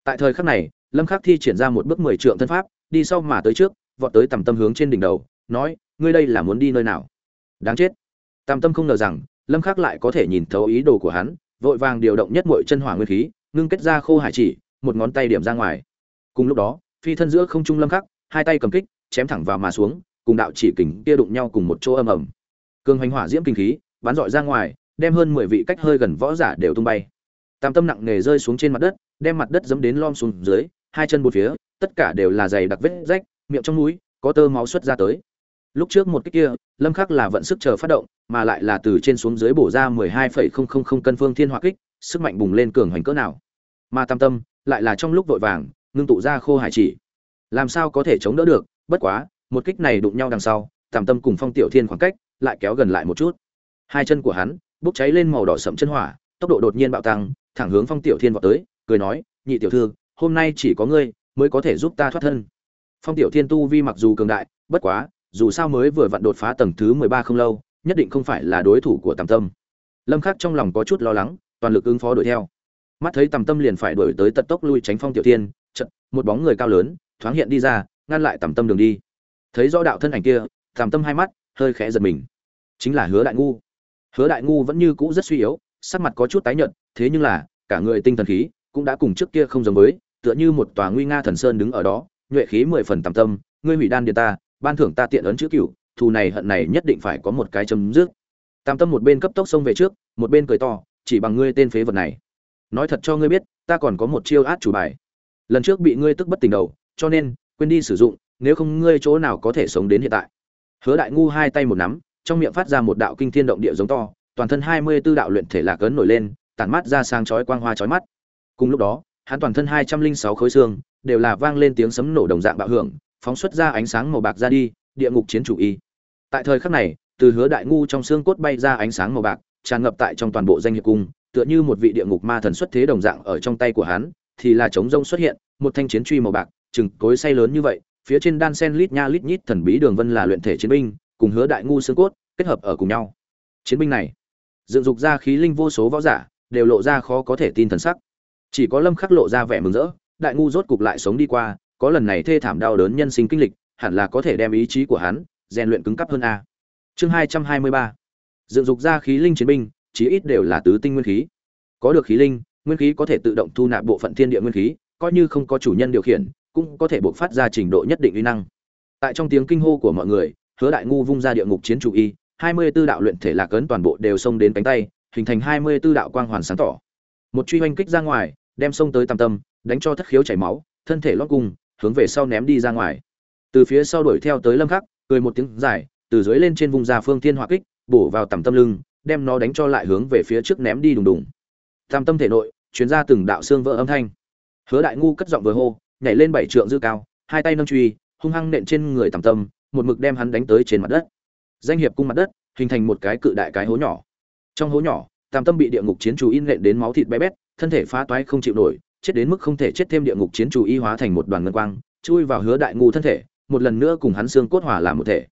Tại thời khắc này, lâm khắc thi triển ra một bước mười trượng thân pháp, đi sau mà tới trước, vọt tới tầm tâm hướng trên đỉnh đầu, nói, ngươi đây là muốn đi nơi nào? Đáng chết. Tam tâm không ngờ rằng, lâm khắc lại có thể nhìn thấu ý đồ của hắn, vội vàng điều động nhất muội chân hỏa nguyên khí, ngưng kết ra khô hải chỉ, một ngón tay điểm ra ngoài. Cùng lúc đó, phi thân giữa không trung lâm khắc, hai tay cầm kích, chém thẳng vào mà xuống, cùng đạo chỉ kình kia đụng nhau cùng một chỗ âm ầm. Cường hoành hỏa diễm kinh khí, bắn dội ra ngoài đem hơn 10 vị cách hơi gần võ giả đều tung bay. Tam tâm nặng nề rơi xuống trên mặt đất đem mặt đất dẫm đến lom xuống dưới hai chân bốn phía tất cả đều là dày đặc vết rách miệng trong mũi có tơ máu xuất ra tới. Lúc trước một cái kia lâm khắc là vận sức chờ phát động mà lại là từ trên xuống dưới bổ ra 12,000 cân phương thiên hỏa kích sức mạnh bùng lên cường hành cỡ nào. Mà tam tâm lại là trong lúc vội vàng ngưng tụ ra khô hải chỉ. Làm sao có thể chống đỡ được? Bất quá một kích này đụng nhau đằng sau tam tâm cùng phong tiểu thiên khoảng cách lại kéo gần lại một chút. Hai chân của hắn bốc cháy lên màu đỏ sẫm chân hỏa, tốc độ đột nhiên bạo tăng, thẳng hướng phong tiểu thiên vọt tới, cười nói, nhị tiểu thư, hôm nay chỉ có ngươi mới có thể giúp ta thoát thân. Phong tiểu thiên tu vi mặc dù cường đại, bất quá, dù sao mới vừa vặn đột phá tầng thứ mười ba không lâu, nhất định không phải là đối thủ của tầm tâm. Lâm khắc trong lòng có chút lo lắng, toàn lực ứng phó đuổi theo. Mắt thấy tầm tâm liền phải đuổi tới tận tốc lui tránh phong tiểu thiên, chợt, một bóng người cao lớn, thoáng hiện đi ra, ngăn lại tầm tâm đường đi. Thấy rõ đạo thân ảnh kia, tầm tâm hai mắt hơi khẽ giật mình. Chính là hứa đại ngu hứa đại ngu vẫn như cũ rất suy yếu, sắc mặt có chút tái nhợt, thế nhưng là, cả người tinh thần khí cũng đã cùng trước kia không giống với, tựa như một tòa nguy nga thần sơn đứng ở đó, nhuệ khí mười phần tầm tâm, ngươi hủy đan điện ta, ban thưởng ta tiện ấn chữ cửu, thù này hận này nhất định phải có một cái chấm dứt. Tam tâm một bên cấp tốc xông về trước, một bên cười to, chỉ bằng ngươi tên phế vật này. Nói thật cho ngươi biết, ta còn có một chiêu át chủ bài. Lần trước bị ngươi tức bất tỉnh đầu, cho nên, quên đi sử dụng, nếu không ngươi chỗ nào có thể sống đến hiện tại. Hứa đại ngu hai tay một nắm trong miệng phát ra một đạo kinh thiên động địa giống to, toàn thân hai mươi 24 đạo luyện thể lạc ấn nổi lên, tản mắt ra sáng chói quang hoa chói mắt. Cùng lúc đó, hắn toàn thân hai trăm linh sáu khối xương đều là vang lên tiếng sấm nổ đồng dạng bạo hưởng, phóng xuất ra ánh sáng màu bạc ra đi, địa ngục chiến chủ y. Tại thời khắc này, từ hứa đại ngu trong xương cốt bay ra ánh sáng màu bạc, tràn ngập tại trong toàn bộ danh hiệp cung, tựa như một vị địa ngục ma thần xuất thế đồng dạng ở trong tay của hắn, thì là chống rông xuất hiện, một thanh chiến truy màu bạc, chừng cối say lớn như vậy, phía trên đan sen lít nha lít nhít thần bí đường vân là luyện thể chiến binh cùng hứa đại ngu xương cốt, kết hợp ở cùng nhau. Chiến binh này, dựng dục ra khí linh vô số võ giả, đều lộ ra khó có thể tin thần sắc. Chỉ có lâm khắc lộ ra vẻ mừng rỡ, đại ngu rốt cục lại sống đi qua, có lần này thê thảm đau đớn nhân sinh kinh lịch, hẳn là có thể đem ý chí của hắn rèn luyện cứng cáp hơn a. Chương hai trăm hai mươi ba, dựng dục ra khí linh chiến binh, chí ít đều là tứ tinh nguyên khí. Có được khí linh, nguyên khí có thể tự động thu nạp bộ phận thiên địa nguyên khí, coi như không có chủ nhân điều khiển, cũng có thể buộc phát ra trình độ nhất định uy năng. Tại trong tiếng kinh hô của mọi người hứa đại ngu vung ra địa ngục chiến chủ y, hai mươi tư đạo luyện thể lạc ấn toàn bộ đều xông đến cánh tay, hình thành hai mươi tư đạo quang hoàn sáng tỏ. Một truy oanh kích ra ngoài, đem xông tới tam tâm, đánh cho thất khiếu chảy máu, thân thể lót cung hướng về sau ném đi ra ngoài. Từ phía sau đuổi theo tới lâm khắc, cười một tiếng dài, từ dưới lên trên vùng ra phương thiên hỏa kích, bổ vào tầm tâm lưng, đem nó đánh cho lại hướng về phía trước ném đi đùng đùng. Tam tâm thể nội chuyến ra từng đạo xương vỡ âm thanh. Hứa đại ngu cất giọng vừa hô, nhảy lên bảy trượng dư cao, hai tay nâng truy, hung hăng nện trên người tầm tâm một mực đem hắn đánh tới trên mặt đất. Danh hiệp cung mặt đất, hình thành một cái cự đại cái hố nhỏ. Trong hố nhỏ, tam tâm bị địa ngục chiến chủ in nện đến máu thịt bé bét, thân thể phá toái không chịu nổi, chết đến mức không thể chết thêm địa ngục chiến chủ y hóa thành một đoàn ngân quang, chui vào hứa đại ngu thân thể, một lần nữa cùng hắn xương cốt hòa làm một thể.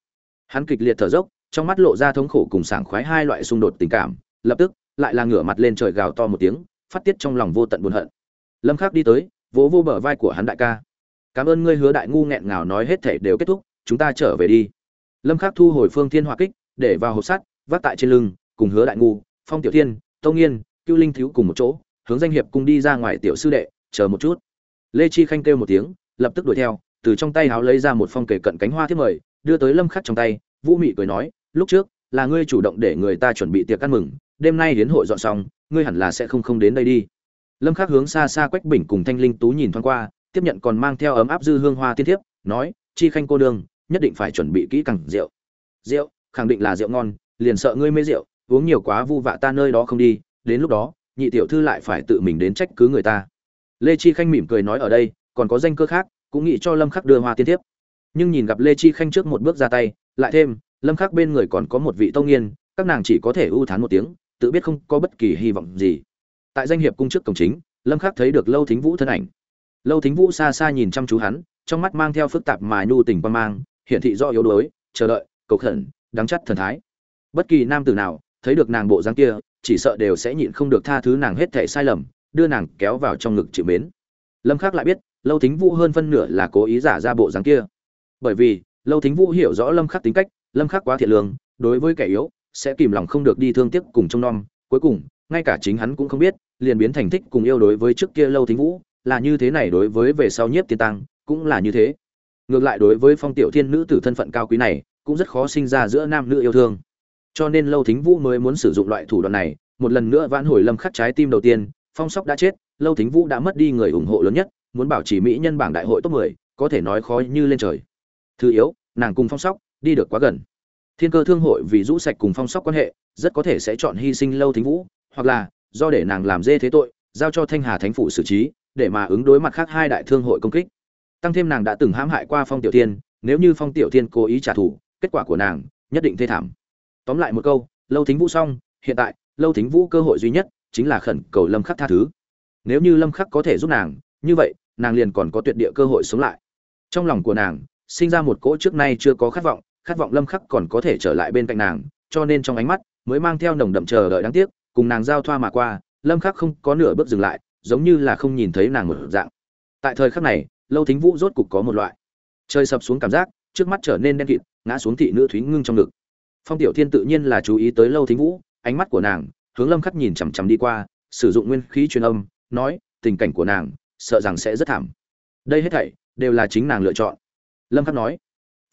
Hắn kịch liệt thở dốc, trong mắt lộ ra thống khổ cùng sảng khoái hai loại xung đột tình cảm, lập tức, lại là ngửa mặt lên trời gào to một tiếng, phát tiết trong lòng vô tận buồn hận. Lâm khắc đi tới, vỗ vô bờ vai của hắn đại ca. Cảm ơn ngươi, hứa đại ngu nghẹn ngào nói hết thể đều kết thúc chúng ta trở về đi lâm khắc thu hồi phương thiên hỏa kích, để vào hộp sắt, vác tại trên lưng, cùng hứa đại ngu, phong tiểu thiên, tông nghiên, cưu linh thiếu cùng một chỗ, hướng danh hiệp cùng đi ra ngoài tiểu sư đệ, chờ một chút lê chi khanh kêu một tiếng, lập tức đuổi theo, từ trong tay háo lấy ra một phong kề cận cánh hoa thiết mời, đưa tới lâm khắc trong tay, vũ mị cười nói, lúc trước, là ngươi chủ động để người ta chuẩn bị tiệc ăn mừng, đêm nay đến hội dọn xong, ngươi hẳn là sẽ không không đến đây đi lâm khắc hướng xa xa quách bình cùng thanh linh tú nhìn thoáng qua, tiếp nhận còn mang theo ấm áp dư hương hoa tiên thiếp, nói, chi khanh cô đường nhất định phải chuẩn bị kỹ càng rượu. Rượu, khẳng định là rượu ngon, liền sợ ngươi mê rượu, uống nhiều quá vu vạ ta nơi đó không đi, đến lúc đó, nhị tiểu thư lại phải tự mình đến trách cứ người ta. Lê chi khanh mỉm cười nói ở đây, còn có danh cơ khác, cũng nghĩ cho lâm khắc đưa hoa tiên tiếp nhưng nhìn gặp lê chi khanh trước một bước ra tay, lại thêm, lâm khắc bên người còn có một vị tông nghiên, các nàng chỉ có thể ưu thán một tiếng, tự biết không có bất kỳ hy vọng gì. Tại danh hiệp cung trước cổng chính, lâm khắc thấy được lâu thính vũ thân ảnh. Lâu thính vũ xa xa nhìn chăm chú hắn, trong mắt mang theo phức tạp mà nhu tình quan mang hiển thị do yếu đuối, chờ đợi, cầu khẩn, đắng chắt thần thái. Bất kỳ nam tử nào thấy được nàng bộ dáng kia, chỉ sợ đều sẽ nhịn không được tha thứ nàng hết thể sai lầm, đưa nàng kéo vào trong ngực chịu mến. Lâm khắc lại biết, lâu thính vũ hơn phân nửa là cố ý giả ra bộ dáng kia. Bởi vì, lâu thính vũ hiểu rõ lâm khắc tính cách, lâm khắc quá thiện lương, đối với kẻ yếu, sẽ kìm lòng không được đi thương tiếc cùng trông nom. Cuối cùng, ngay cả chính hắn cũng không biết, liền biến thành thích cùng yêu đối với trước kia lâu thính vũ, là như thế này đối với về sau nhiếp tiên tăng, cũng là như thế ngược lại đối với phong tiểu thiên nữ tử thân phận cao quý này cũng rất khó sinh ra giữa nam nữ yêu thương. Cho nên lâu thính vũ mới muốn sử dụng loại thủ đoạn này một lần nữa vãn hồi lâm khắc trái tim đầu tiên phong sóc đã chết lâu thính vũ đã mất đi người ủng hộ lớn nhất muốn bảo trì mỹ nhân bảng đại hội top 10, có thể nói khó như lên trời. Thứ yếu nàng cùng phong sóc đi được quá gần. Thiên cơ thương hội vì rũ sạch cùng phong sóc quan hệ rất có thể sẽ chọn hy sinh lâu thính vũ hoặc là do để nàng làm dê thế tội giao cho thanh hà thánh phủ xử trí để mà ứng đối mặt khác hai đại thương hội công kích tăng thêm nàng đã từng hãm hại qua phong tiểu thiên, nếu như phong tiểu thiên cố ý trả thù, kết quả của nàng nhất định thê thảm. Tóm lại một câu, lâu thính vũ xong, hiện tại, lâu thính vũ cơ hội duy nhất chính là khẩn cầu lâm khắc tha thứ. Nếu như lâm khắc có thể giúp nàng, như vậy, nàng liền còn có tuyệt địa cơ hội sống lại. Trong lòng của nàng, sinh ra một cỗ trước nay chưa có khát vọng khát vọng lâm khắc còn có thể trở lại bên cạnh nàng, cho nên trong ánh mắt mới mang theo nồng đậm chờ đợi đáng tiếc, cùng nàng giao thoa mà qua, lâm khắc không có nửa bước dừng lại, giống như là không nhìn thấy nàng một dạng. Tại thời khắc này lâu thính vũ rốt cục có một loại. Trời sập xuống cảm giác, trước mắt trở nên đen kịt, ngã xuống thị nữ thúy ngưng trong ngực. Phong tiểu thiên tự nhiên là chú ý tới lâu thính vũ, ánh mắt của nàng, hướng lâm khắc nhìn chằm chằm đi qua, sử dụng nguyên khí truyền âm, nói, tình cảnh của nàng, sợ rằng sẽ rất thảm. Đây hết thảy, đều là chính nàng lựa chọn. Lâm khắc nói.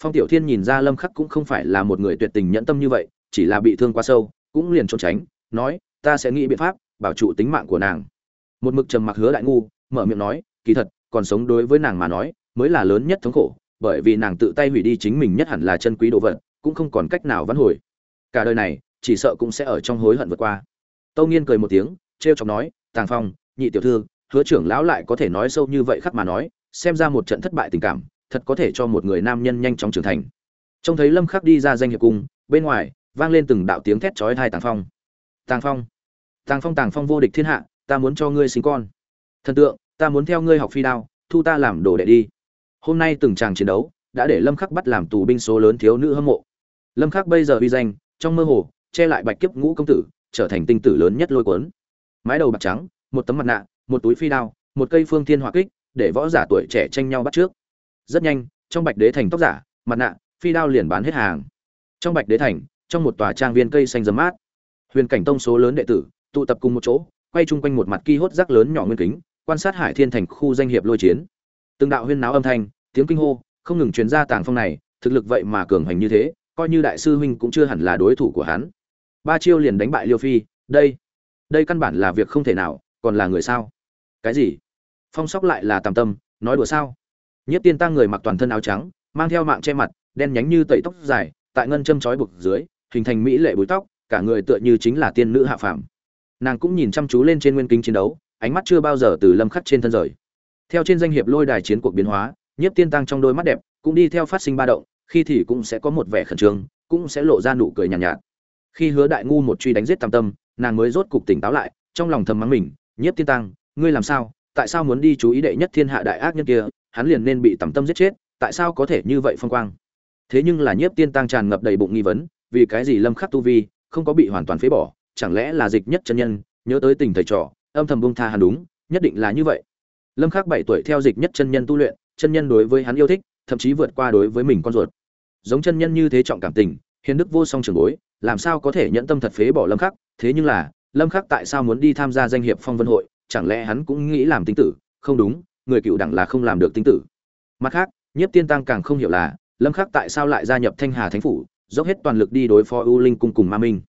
Phong tiểu thiên nhìn ra lâm khắc cũng không phải là một người tuyệt tình nhẫn tâm như vậy, chỉ là bị thương quá sâu, cũng liền trốn tránh, nói, ta sẽ nghĩ biện pháp, bảo trụ tính mạng của nàng. Một mực trầm mặc hứa đại ngu, mở miệng nói, kỳ thật còn sống đối với nàng mà nói, mới là lớn nhất thống khổ, bởi vì nàng tự tay hủy đi chính mình nhất hẳn là chân quý đồ vật, cũng không còn cách nào vãn hồi. Cả đời này, chỉ sợ cũng sẽ ở trong hối hận vượt qua. Tâu nghiên cười một tiếng, trêu chọc nói, tàng phong, nhị tiểu thư, hứa trưởng lão lại có thể nói sâu như vậy khắc mà nói, xem ra một trận thất bại tình cảm, thật có thể cho một người nam nhân nhanh chóng trưởng thành. Trông thấy lâm khắc đi ra danh hiệp cung, bên ngoài, vang lên từng đạo tiếng thét chói tai tàng phong. Tàng phong tàng phong tàng phong vô địch thiên hạ, ta muốn cho ngươi sinh con. Thần tượng ta muốn theo ngươi học phi đao, thu ta làm đồ đệ đi. Hôm nay từng tràng chiến đấu, đã để lâm khắc bắt làm tù binh số lớn thiếu nữ hâm mộ. Lâm khắc bây giờ uy danh, trong mơ hồ, che lại bạch kiếp ngũ công tử, trở thành tinh tử lớn nhất lôi cuốn. Mái đầu bạc trắng, một tấm mặt nạ, một túi phi đao, một cây phương thiên hỏa kích, để võ giả tuổi trẻ tranh nhau bắt trước. Rất nhanh, trong bạch đế thành tóc giả, mặt nạ, phi đao liền bán hết hàng. Trong bạch đế thành, trong một tòa trang viên cây xanh rậm mát, huyền cảnh tông số lớn đệ tử, tụ tập cùng một chỗ, quay chung quanh một mặt ki hốt rác lớn nhỏ nguyên kính quan sát hải thiên thành khu danh hiệp lôi chiến. Từng đạo huyên náo âm thanh, tiếng kinh hô, không ngừng truyền ra tàng phong này, thực lực vậy mà cường hành như thế, coi như đại sư huynh cũng chưa hẳn là đối thủ của hắn. Ba chiêu liền đánh bại liêu phi, đây đây căn bản là việc không thể nào, còn là người sao? Cái gì? Phong sóc lại là tàm tâm, nói đùa sao? Nhất tiên tăng người mặc toàn thân áo trắng, mang theo mạng che mặt, đen nhánh như tẩy tóc dài, tại ngân châm trói bực dưới, hình thành mỹ lệ búi tóc, cả người tựa như chính là tiên nữ hạ phàm. Nàng cũng nhìn chăm chú lên trên nguyên kính chiến đấu ánh mắt chưa bao giờ từ lâm khắc trên thân rời. Theo trên danh hiệp lôi đài chiến cuộc biến hóa nhiếp tiên tăng trong đôi mắt đẹp cũng đi theo phát sinh ba động khi thì cũng sẽ có một vẻ khẩn trương cũng sẽ lộ ra nụ cười nhàn nhạt, nhạt. Khi hứa đại ngu một truy đánh giết tam tâm nàng mới rốt cục tỉnh táo lại trong lòng thầm mắng mình nhiếp tiên tăng ngươi làm sao? Tại sao muốn đi chú ý đệ nhất thiên hạ đại ác nhân kia? Hắn liền nên bị tầm tâm giết chết tại sao có thể như vậy phong quang? Thế nhưng là nhiếp tiên tăng tràn ngập đầy bụng nghi vấn vì cái gì lâm khắc tu vi không có bị hoàn toàn phế bỏ chẳng lẽ là dịch nhất chân nhân nhớ tới tình thầy trò âm thầm buông tha hắn đúng, nhất định là như vậy. Lâm khắc bảy tuổi theo dịch nhất chân nhân tu luyện, chân nhân đối với hắn yêu thích, thậm chí vượt qua đối với mình con ruột. Giống chân nhân như thế trọng cảm tình, hiền đức vô song trường bối, làm sao có thể nhẫn tâm thật phế bỏ lâm khắc? Thế nhưng là, lâm khắc tại sao muốn đi tham gia danh hiệp phong vân hội? Chẳng lẽ hắn cũng nghĩ làm tinh tử? Không đúng, người cựu đẳng là không làm được tinh tử. Mặt khác, nhiếp tiên tăng càng không hiểu là, lâm khắc tại sao lại gia nhập thanh hà thánh phủ, dốc hết toàn lực đi đối phó u linh cung cùng ma minh?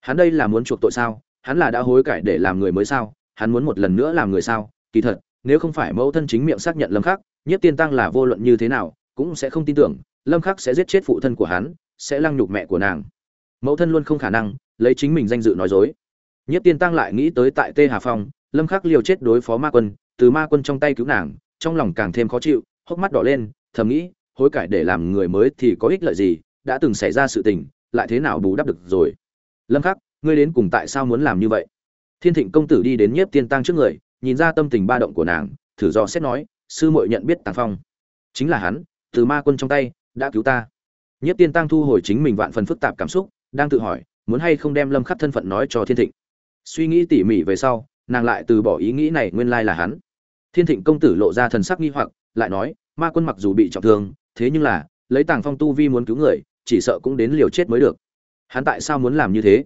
Hắn đây là muốn chuộc tội sao? Hắn là đã hối cải để làm người mới sao? Hắn muốn một lần nữa làm người sao? Kỳ thật, nếu không phải mẫu thân chính miệng xác nhận lâm khắc, nhiếp tiên tăng là vô luận như thế nào, cũng sẽ không tin tưởng, lâm khắc sẽ giết chết phụ thân của hắn, sẽ lăng nhục mẹ của nàng. Mẫu thân luôn không khả năng, lấy chính mình danh dự nói dối. Nhiếp tiên tăng lại nghĩ tới tại tê hà phong, lâm khắc liều chết đối phó ma quân, từ ma quân trong tay cứu nàng, trong lòng càng thêm khó chịu, hốc mắt đỏ lên, thầm nghĩ, hối cải để làm người mới thì có ích lợi gì, đã từng xảy ra sự tình, lại thế nào bù đắp được rồi? Lâm khắc, ngươi đến cùng tại sao muốn làm như vậy? Thiên thịnh công tử đi đến nhiếp tiên tăng trước người, nhìn ra tâm tình ba động của nàng, thử do xét nói, sư muội nhận biết tàng phong. Chính là hắn, từ ma quân trong tay, đã cứu ta. Nhiếp tiên tăng thu hồi chính mình vạn phần phức tạp cảm xúc, đang tự hỏi, muốn hay không đem lâm khắc thân phận nói cho thiên thịnh? Suy nghĩ tỉ mỉ về sau, nàng lại từ bỏ ý nghĩ này nguyên lai là hắn. Thiên thịnh công tử lộ ra thần sắc nghi hoặc, lại nói, ma quân mặc dù bị trọng thương, thế nhưng là, lấy tàng phong tu vi muốn cứu người, chỉ sợ cũng đến liều chết mới được. Hắn tại sao muốn làm như thế?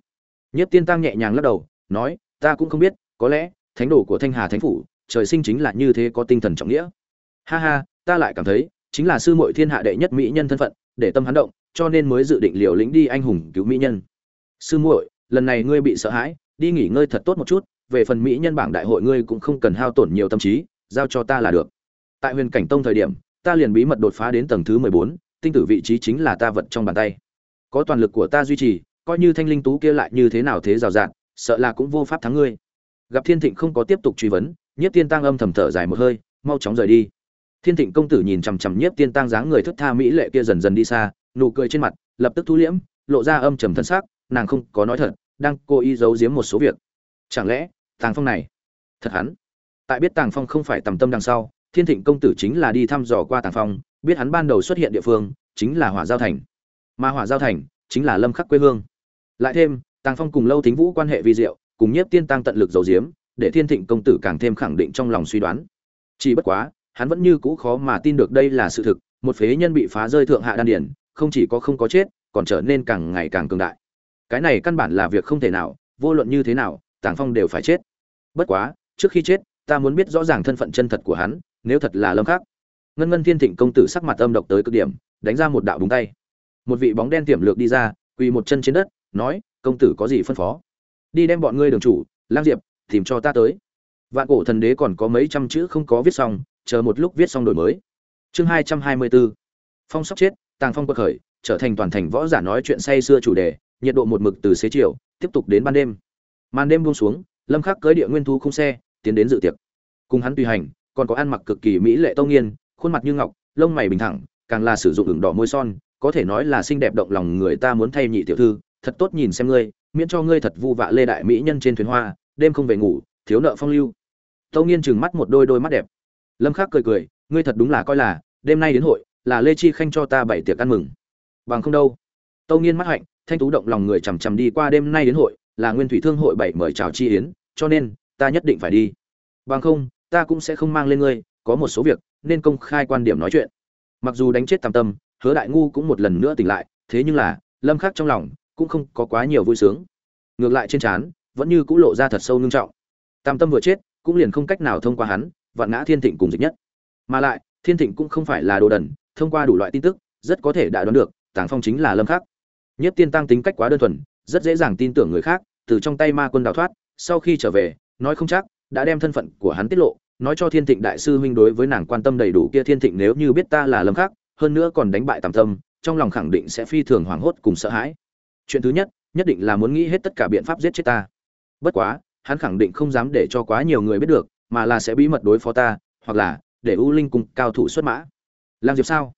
Nhất tiên tăng nhẹ nhàng lắc đầu, nói ta cũng không biết, có lẽ, thánh đồ của thanh hà thánh phủ, trời sinh chính là như thế có tinh thần trọng nghĩa. Ha ha, ta lại cảm thấy, chính là sư muội thiên hạ đệ nhất mỹ nhân thân phận, để tâm hắn động, cho nên mới dự định liều lĩnh đi anh hùng cứu mỹ nhân. Sư muội, lần này ngươi bị sợ hãi, đi nghỉ ngơi thật tốt một chút, về phần mỹ nhân bảng đại hội ngươi cũng không cần hao tổn nhiều tâm trí, giao cho ta là được. Tại huyền cảnh tông thời điểm, ta liền bí mật đột phá đến tầng thứ mười bốn, tinh tử vị trí chính là ta vật trong bàn tay. Có toàn lực của ta duy trì, coi như thanh linh tú kia lại như thế nào thế rào rạt sợ là cũng vô pháp thắng ngươi. Gặp thiên thịnh không có tiếp tục truy vấn, nhiếp tiên tăng âm thầm thở dài một hơi, mau chóng rời đi. Thiên thịnh công tử nhìn chằm chằm nhiếp tiên tăng dáng người thức tha mỹ lệ kia dần dần đi xa, nụ cười trên mặt lập tức thu liễm, lộ ra âm trầm thân xác nàng không có nói thật, đang cố ý giấu giếm một số việc. Chẳng lẽ, tàng phong này, thật hắn? Tại biết tàng phong không phải tầm tâm đằng sau, thiên thịnh công tử chính là đi thăm dò qua tàng phong, biết hắn ban đầu xuất hiện địa phương chính là hỏa giao thành. Mà hỏa giao thành chính là lâm khắc quê hương. Lại thêm tàng phong cùng lâu thính vũ quan hệ vi diệu, cùng nhiếp tiên tăng tận lực giấu giếm, để thiên thịnh công tử càng thêm khẳng định trong lòng suy đoán. Chỉ bất quá, hắn vẫn như cũ khó mà tin được đây là sự thực, một phế nhân bị phá rơi thượng hạ đan điển không chỉ có không có chết, còn trở nên càng ngày càng cường đại. Cái này căn bản là việc không thể nào, vô luận như thế nào, tàng phong đều phải chết. Bất quá, trước khi chết, ta muốn biết rõ ràng thân phận chân thật của hắn, nếu thật là lâm khắc. Ngân ngân thiên thịnh công tử sắc mặt âm độc tới cực điểm, đánh ra một đạo búng tay. Một vị bóng đen tiềm lược đi ra quỳ một chân trên đất, nói, công tử có gì phân phó? Đi đem bọn ngươi đường chủ, lang diệp, tìm cho ta tới. Vạn cổ thần đế còn có mấy trăm chữ không có viết xong, chờ một lúc viết xong đổi mới. Chương hai trăm hai mươi bốn phong sóc chết, tàng phong quật khởi, trở thành toàn thành võ giả nói chuyện say xưa chủ đề, nhiệt độ một mực từ xế chiều, tiếp tục đến ban đêm. Màn đêm buông xuống, lâm khắc cưới địa nguyên thú không xe, tiến đến dự tiệc. Cùng hắn tùy hành, còn có ăn mặc cực kỳ mỹ lệ tông nghiên, khuôn mặt như ngọc, lông mày bình thẳng, càng là sử dụng ửng đỏ môi son có thể nói là xinh đẹp động lòng người ta muốn thay nhị tiểu thư, thật tốt nhìn xem ngươi, miễn cho ngươi thật vu vạ lê đại mỹ nhân trên thuyền hoa, đêm không về ngủ, thiếu nợ phong lưu. Tâu nghiên chừng mắt một đôi đôi mắt đẹp. Lâm khắc cười cười, ngươi thật đúng là coi là, đêm nay đến hội, là lê chi khanh cho ta bảy tiệc ăn mừng. Bằng không đâu. Tâu nghiên mắt hạnh, thanh tú động lòng người chằm chằm đi qua đêm nay đến hội, là nguyên thủy thương hội bảy mời chào chi yến, cho nên, ta nhất định phải đi. Bằng không, ta cũng sẽ không mang lên ngươi, có một số việc, nên công khai quan điểm nói chuyện. Mặc dù đánh chết tam tâm hứa đại ngu cũng một lần nữa tỉnh lại, thế nhưng là, lâm khắc trong lòng cũng không có quá nhiều vui sướng. Ngược lại trên trán, vẫn như cũ lộ ra thật sâu ngưng trọng. Tam tâm vừa chết, cũng liền không cách nào thông qua hắn, vạn ngã thiên thịnh cùng dịch nhất. Mà lại, thiên thịnh cũng không phải là đồ đần, thông qua đủ loại tin tức, rất có thể đã đoán được, tàng phong chính là lâm khắc. Nhất tiên tăng tính cách quá đơn thuần, rất dễ dàng tin tưởng người khác, từ trong tay ma quân đào thoát, sau khi trở về, nói không chắc, đã đem thân phận của hắn tiết lộ, nói cho thiên thịnh đại sư huynh đối với nàng quan tâm đầy đủ kia thiên thịnh nếu như biết ta là lâm khắc hơn nữa còn đánh bại tạm tâm trong lòng khẳng định sẽ phi thường hoảng hốt cùng sợ hãi. Chuyện thứ nhất nhất định là muốn nghĩ hết tất cả biện pháp giết chết ta. Bất quá, hắn khẳng định không dám để cho quá nhiều người biết được, mà là sẽ bí mật đối phó ta, hoặc là để u linh cung cao thủ xuất mã. Làm diệp sao?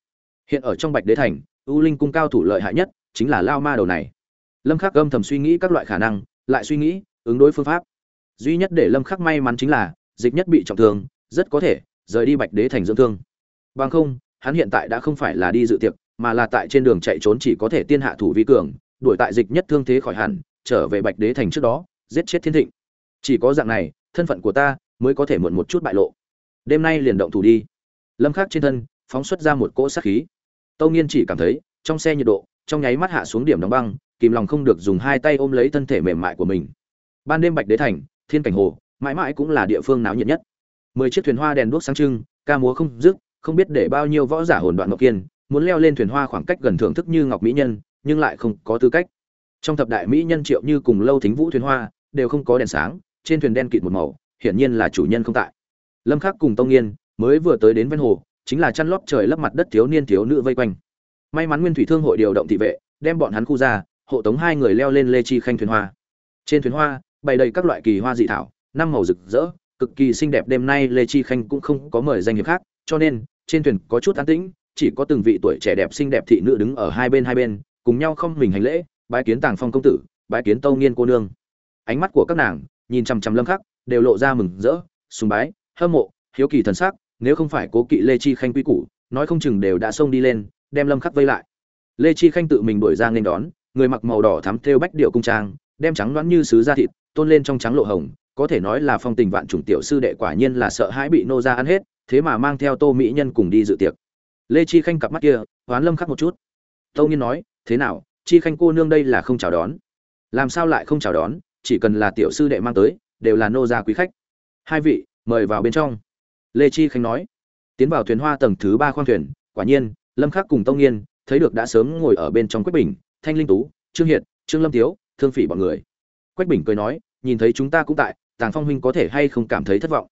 Hiện ở trong bạch đế thành, u linh cung cao thủ lợi hại nhất chính là lao ma đầu này. Lâm khắc âm thầm suy nghĩ các loại khả năng, lại suy nghĩ, ứng đối phương pháp. Duy nhất để lâm khắc may mắn chính là, dịch nhất bị trọng thương, rất có thể rời đi bạch đế thành dưỡng thương. Bằng không hắn hiện tại đã không phải là đi dự tiệc, mà là tại trên đường chạy trốn chỉ có thể tiên hạ thủ vi cường, đuổi tại dịch nhất thương thế khỏi hẳn, trở về bạch đế thành trước đó, giết chết thiên thịnh. Chỉ có dạng này, thân phận của ta mới có thể muộn một chút bại lộ. Đêm nay liền động thủ đi. Lâm khắc trên thân phóng xuất ra một cỗ sát khí. Tâu nghiên chỉ cảm thấy, trong xe nhiệt độ, trong nháy mắt hạ xuống điểm đóng băng, kìm lòng không được dùng hai tay ôm lấy thân thể mềm mại của mình. Ban đêm bạch đế thành, thiên cảnh hồ, mãi mãi cũng là địa phương náo nhiệt nhất. Mười chiếc thuyền hoa đèn đuốc sáng trưng, ca múa không dứt không biết để bao nhiêu võ giả hồn đoạn ngọc kiên, muốn leo lên thuyền hoa khoảng cách gần thưởng thức như ngọc mỹ nhân, nhưng lại không có tư cách. Trong thập đại mỹ nhân triệu như cùng lâu thính vũ thuyền hoa, đều không có đèn sáng, trên thuyền đen kịt một màu, hiển nhiên là chủ nhân không tại. Lâm khắc cùng tông nghiên mới vừa tới đến ven hồ, chính là chăn lót trời lấp mặt đất thiếu niên thiếu nữ vây quanh. May mắn nguyên thủy thương hội điều động thị vệ, đem bọn hắn khu ra, hộ tống hai người leo lên lê chi khanh thuyền hoa. Trên thuyền hoa, bày đầy các loại kỳ hoa dị thảo, năm màu rực rỡ, cực kỳ xinh đẹp. Đêm nay lê chi khanh cũng không có mời danh hiệp khác cho nên, trên thuyền có chút an tĩnh, chỉ có từng vị tuổi trẻ đẹp xinh đẹp thị nữ đứng ở hai bên hai bên, cùng nhau không mình hành lễ, bái kiến tàng phong công tử, bái kiến tâu nghiên cô nương. Ánh mắt của các nàng, nhìn chằm chằm lâm khắc, đều lộ ra mừng rỡ, sùng bái, hâm mộ, hiếu kỳ thần sắc, nếu không phải cố kỵ lê chi khanh quy củ, nói không chừng đều đã xông đi lên, đem lâm khắc vây lại. Lê chi khanh tự mình đuổi ra nên đón, người mặc màu đỏ thắm thêu bách điệu cung trang, đem trắng đoán như sứ da thịt, tôn lên trong trắng lộ hồng, có thể nói là phong tình vạn chủng tiểu sư đệ quả nhiên là sợ hãi bị nô ra ăn hết thế mà mang theo tô mỹ nhân cùng đi dự tiệc. Lê chi khanh cặp mắt kia oán lâm khắc một chút. Tâu nghiên nói, thế nào, chi khanh cô nương đây là không chào đón? Làm sao lại không chào đón? Chỉ cần là tiểu sư đệ mang tới, đều là nô gia quý khách. Hai vị, mời vào bên trong. Lê chi khanh nói. Tiến vào thuyền hoa tầng thứ ba khoang thuyền, quả nhiên, lâm khắc cùng tông nghiên, thấy được đã sớm ngồi ở bên trong quách bình, thanh linh tú, trương hiệt, trương lâm tiếu, thương phỉ bọn người. Quách bình cười nói, nhìn thấy chúng ta cũng tại, tàng phong huynh có thể hay không cảm thấy thất vọng?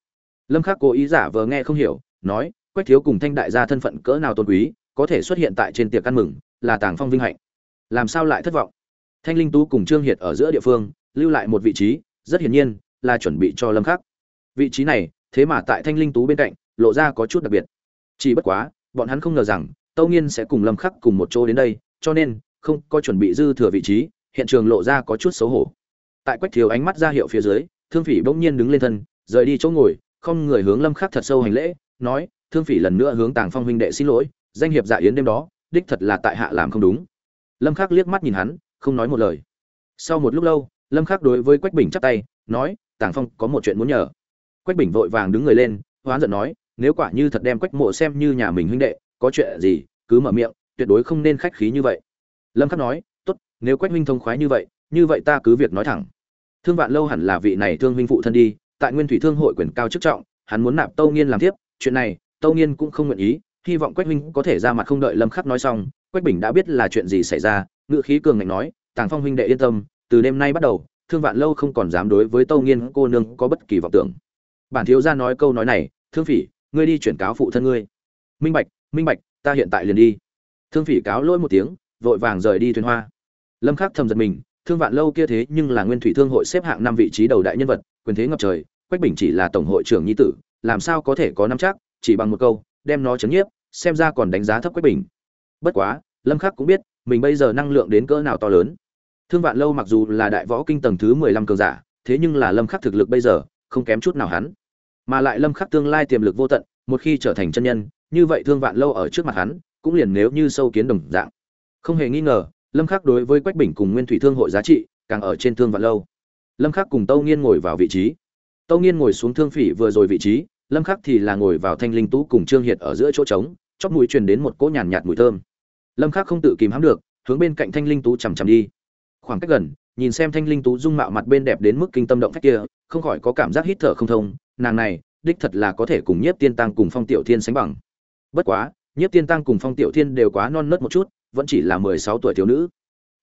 Lâm khắc cố ý giả vờ nghe không hiểu, nói, quách thiếu cùng thanh đại gia thân phận cỡ nào tôn quý, có thể xuất hiện tại trên tiệc ăn mừng, là tàng phong vinh hạnh. Làm sao lại thất vọng? Thanh linh tú cùng trương hiệt ở giữa địa phương, lưu lại một vị trí, rất hiển nhiên, là chuẩn bị cho lâm khắc. Vị trí này, thế mà tại thanh linh tú bên cạnh, lộ ra có chút đặc biệt. Chỉ bất quá, bọn hắn không ngờ rằng, tâu nghiên sẽ cùng lâm khắc cùng một chỗ đến đây, cho nên, không có chuẩn bị dư thừa vị trí, hiện trường lộ ra có chút xấu hổ. Tại quách thiếu ánh mắt ra hiệu phía dưới, thương phỉ bỗng nhiên đứng lên thân, rời đi chỗ ngồi không người hướng lâm khắc thật sâu hành lễ, nói, thương phỉ lần nữa hướng tàng phong huynh đệ xin lỗi, danh hiệp dạ yến đêm đó, đích thật là tại hạ làm không đúng. Lâm khắc liếc mắt nhìn hắn, không nói một lời. Sau một lúc lâu, lâm khắc đối với quách bình chắp tay, nói, tàng phong, có một chuyện muốn nhờ. Quách bình vội vàng đứng người lên, hoán giận nói, nếu quả như thật đem quách mộ xem như nhà mình huynh đệ, có chuyện gì, cứ mở miệng, tuyệt đối không nên khách khí như vậy. Lâm khắc nói, tốt, nếu quách huynh thông khoái như vậy như vậy ta cứ việc nói thẳng. Thương vạn lâu hẳn là vị này thương huynh phụ thân đi tại nguyên thủy thương hội quyền cao chức trọng, hắn muốn nạp tâu nghiên làm tiếp chuyện này, tâu nghiên cũng không nguyện ý, hy vọng quách huynh có thể ra mặt không đợi lâm khắc nói xong, quách bình đã biết là chuyện gì xảy ra ngựa khí cường ngạnh nói, tàng phong huynh đệ yên tâm, từ đêm nay bắt đầu, thương vạn lâu không còn dám đối với tâu nghiên cô nương có bất kỳ vọng tưởng. Bản thiếu gia nói câu nói này, thương phỉ, ngươi đi chuyển cáo phụ thân ngươi. Minh bạch minh bạch, ta hiện tại liền đi. Thương phỉ cáo lỗi một tiếng, vội vàng rời đi thuyền hoa. Lâm khắc thầm giật mình, thương vạn lâu kia thế nhưng là nguyên thủy thương hội xếp hạng năm vị trí đầu đại nhân vật quyền thế ngập trời, quách bình chỉ là tổng hội trưởng nhi tử, làm sao có thể có năm chắc, chỉ bằng một câu, đem nó chấn nhiếp, xem ra còn đánh giá thấp quách bình. Bất quá, lâm khắc cũng biết, mình bây giờ năng lượng đến cỡ nào to lớn. Thương vạn lâu mặc dù là đại võ kinh tầng thứ 15 cường giả, thế nhưng là lâm khắc thực lực bây giờ, không kém chút nào hắn. Mà lại lâm khắc tương lai tiềm lực vô tận, một khi trở thành chân nhân, như vậy thương vạn lâu ở trước mặt hắn, cũng liền nếu như sâu kiến đồng dạng. Không hề nghi ngờ, lâm khắc đối với quách bình cùng nguyên thủy thương hội giá trị, càng ở trên thương vạn lâu lâm khắc cùng tâu nghiên ngồi vào vị trí. Tâu nghiên ngồi xuống thương phỉ vừa rồi vị trí, lâm khắc thì là ngồi vào thanh linh tú cùng trương hiệt ở giữa chỗ trống, chóp mũi truyền đến một cỗ nhàn nhạt mùi thơm. Lâm khắc không tự kìm hãm được, hướng bên cạnh thanh linh tú chằm chằm đi. Khoảng cách gần, nhìn xem thanh linh tú dung mạo mặt bên đẹp đến mức kinh tâm động phách kia, không khỏi có cảm giác hít thở không thông, nàng này, đích thật là có thể cùng nhiếp tiên tăng cùng phong tiểu thiên sánh bằng. Bất quá, nhiếp tiên tăng cùng phong tiểu thiên đều quá non nớt một chút, vẫn chỉ là mười sáu tuổi thiếu nữ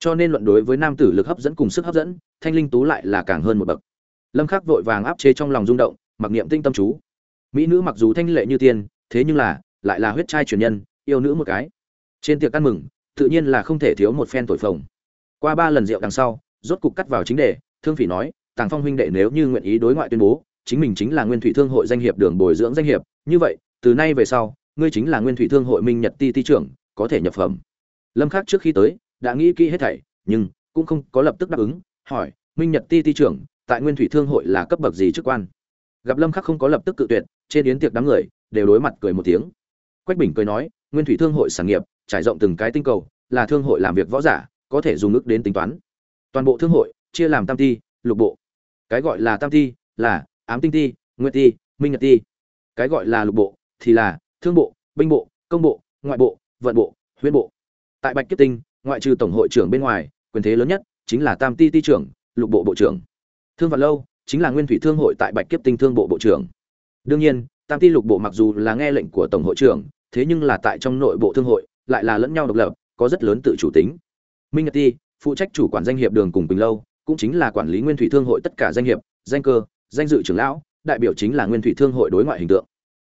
cho nên luận đối với nam tử lực hấp dẫn cùng sức hấp dẫn, thanh linh tú lại là càng hơn một bậc. Lâm khắc vội vàng áp chế trong lòng rung động, mặc niệm tinh tâm chú. Mỹ nữ mặc dù thanh lệ như tiên, thế nhưng là, lại là huyết trai truyền nhân, yêu nữ một cái. Trên tiệc ăn mừng, tự nhiên là không thể thiếu một phen tuổi phồng. Qua ba lần rượu đằng sau, rốt cục cắt vào chính đề, thương phỉ nói, tàng phong huynh đệ nếu như nguyện ý đối ngoại tuyên bố, chính mình chính là nguyên thủy thương hội danh hiệp đường bồi dưỡng danh hiệp, như vậy, từ nay về sau, ngươi chính là nguyên thủy thương hội minh nhật ti ti trưởng, có thể nhập phẩm. Lâm khắc trước khi tới đã nghĩ kỹ hết thảy, nhưng cũng không có lập tức đáp ứng, hỏi, minh nhật ti ti trưởng, tại nguyên thủy thương hội là cấp bậc gì chức quan? Gặp lâm khắc không có lập tức cự tuyệt, trên yến tiệc đám người đều đối mặt cười một tiếng. Quách bình cười nói, nguyên thủy thương hội sản nghiệp, trải rộng từng cái tinh cầu, là thương hội làm việc võ giả, có thể dùng ước đến tính toán. Toàn bộ thương hội chia làm tam ti, lục bộ. Cái gọi là tam ti là ám tinh ti nguyên ti, minh nhật ti. Cái gọi là lục bộ thì là thương bộ, binh bộ, công bộ, ngoại bộ, vận bộ huyết bộ. Tại bạch kiếp tinh ngoại trừ tổng hội trưởng bên ngoài, quyền thế lớn nhất chính là tam ti ti trưởng, lục bộ bộ trưởng. Thương vạn lâu chính là nguyên thủy thương hội tại bạch kiếp tinh thương bộ bộ trưởng. Đương nhiên, tam ti lục bộ mặc dù là nghe lệnh của tổng hội trưởng, thế nhưng là tại trong nội bộ thương hội lại là lẫn nhau độc lập, có rất lớn tự chủ tính. Minh nhật ti, phụ trách chủ quản danh hiệp đường cùng bình lâu, cũng chính là quản lý nguyên thủy thương hội tất cả danh hiệp, danh cơ, danh dự trưởng lão, đại biểu chính là nguyên thủy thương hội đối ngoại hình tượng.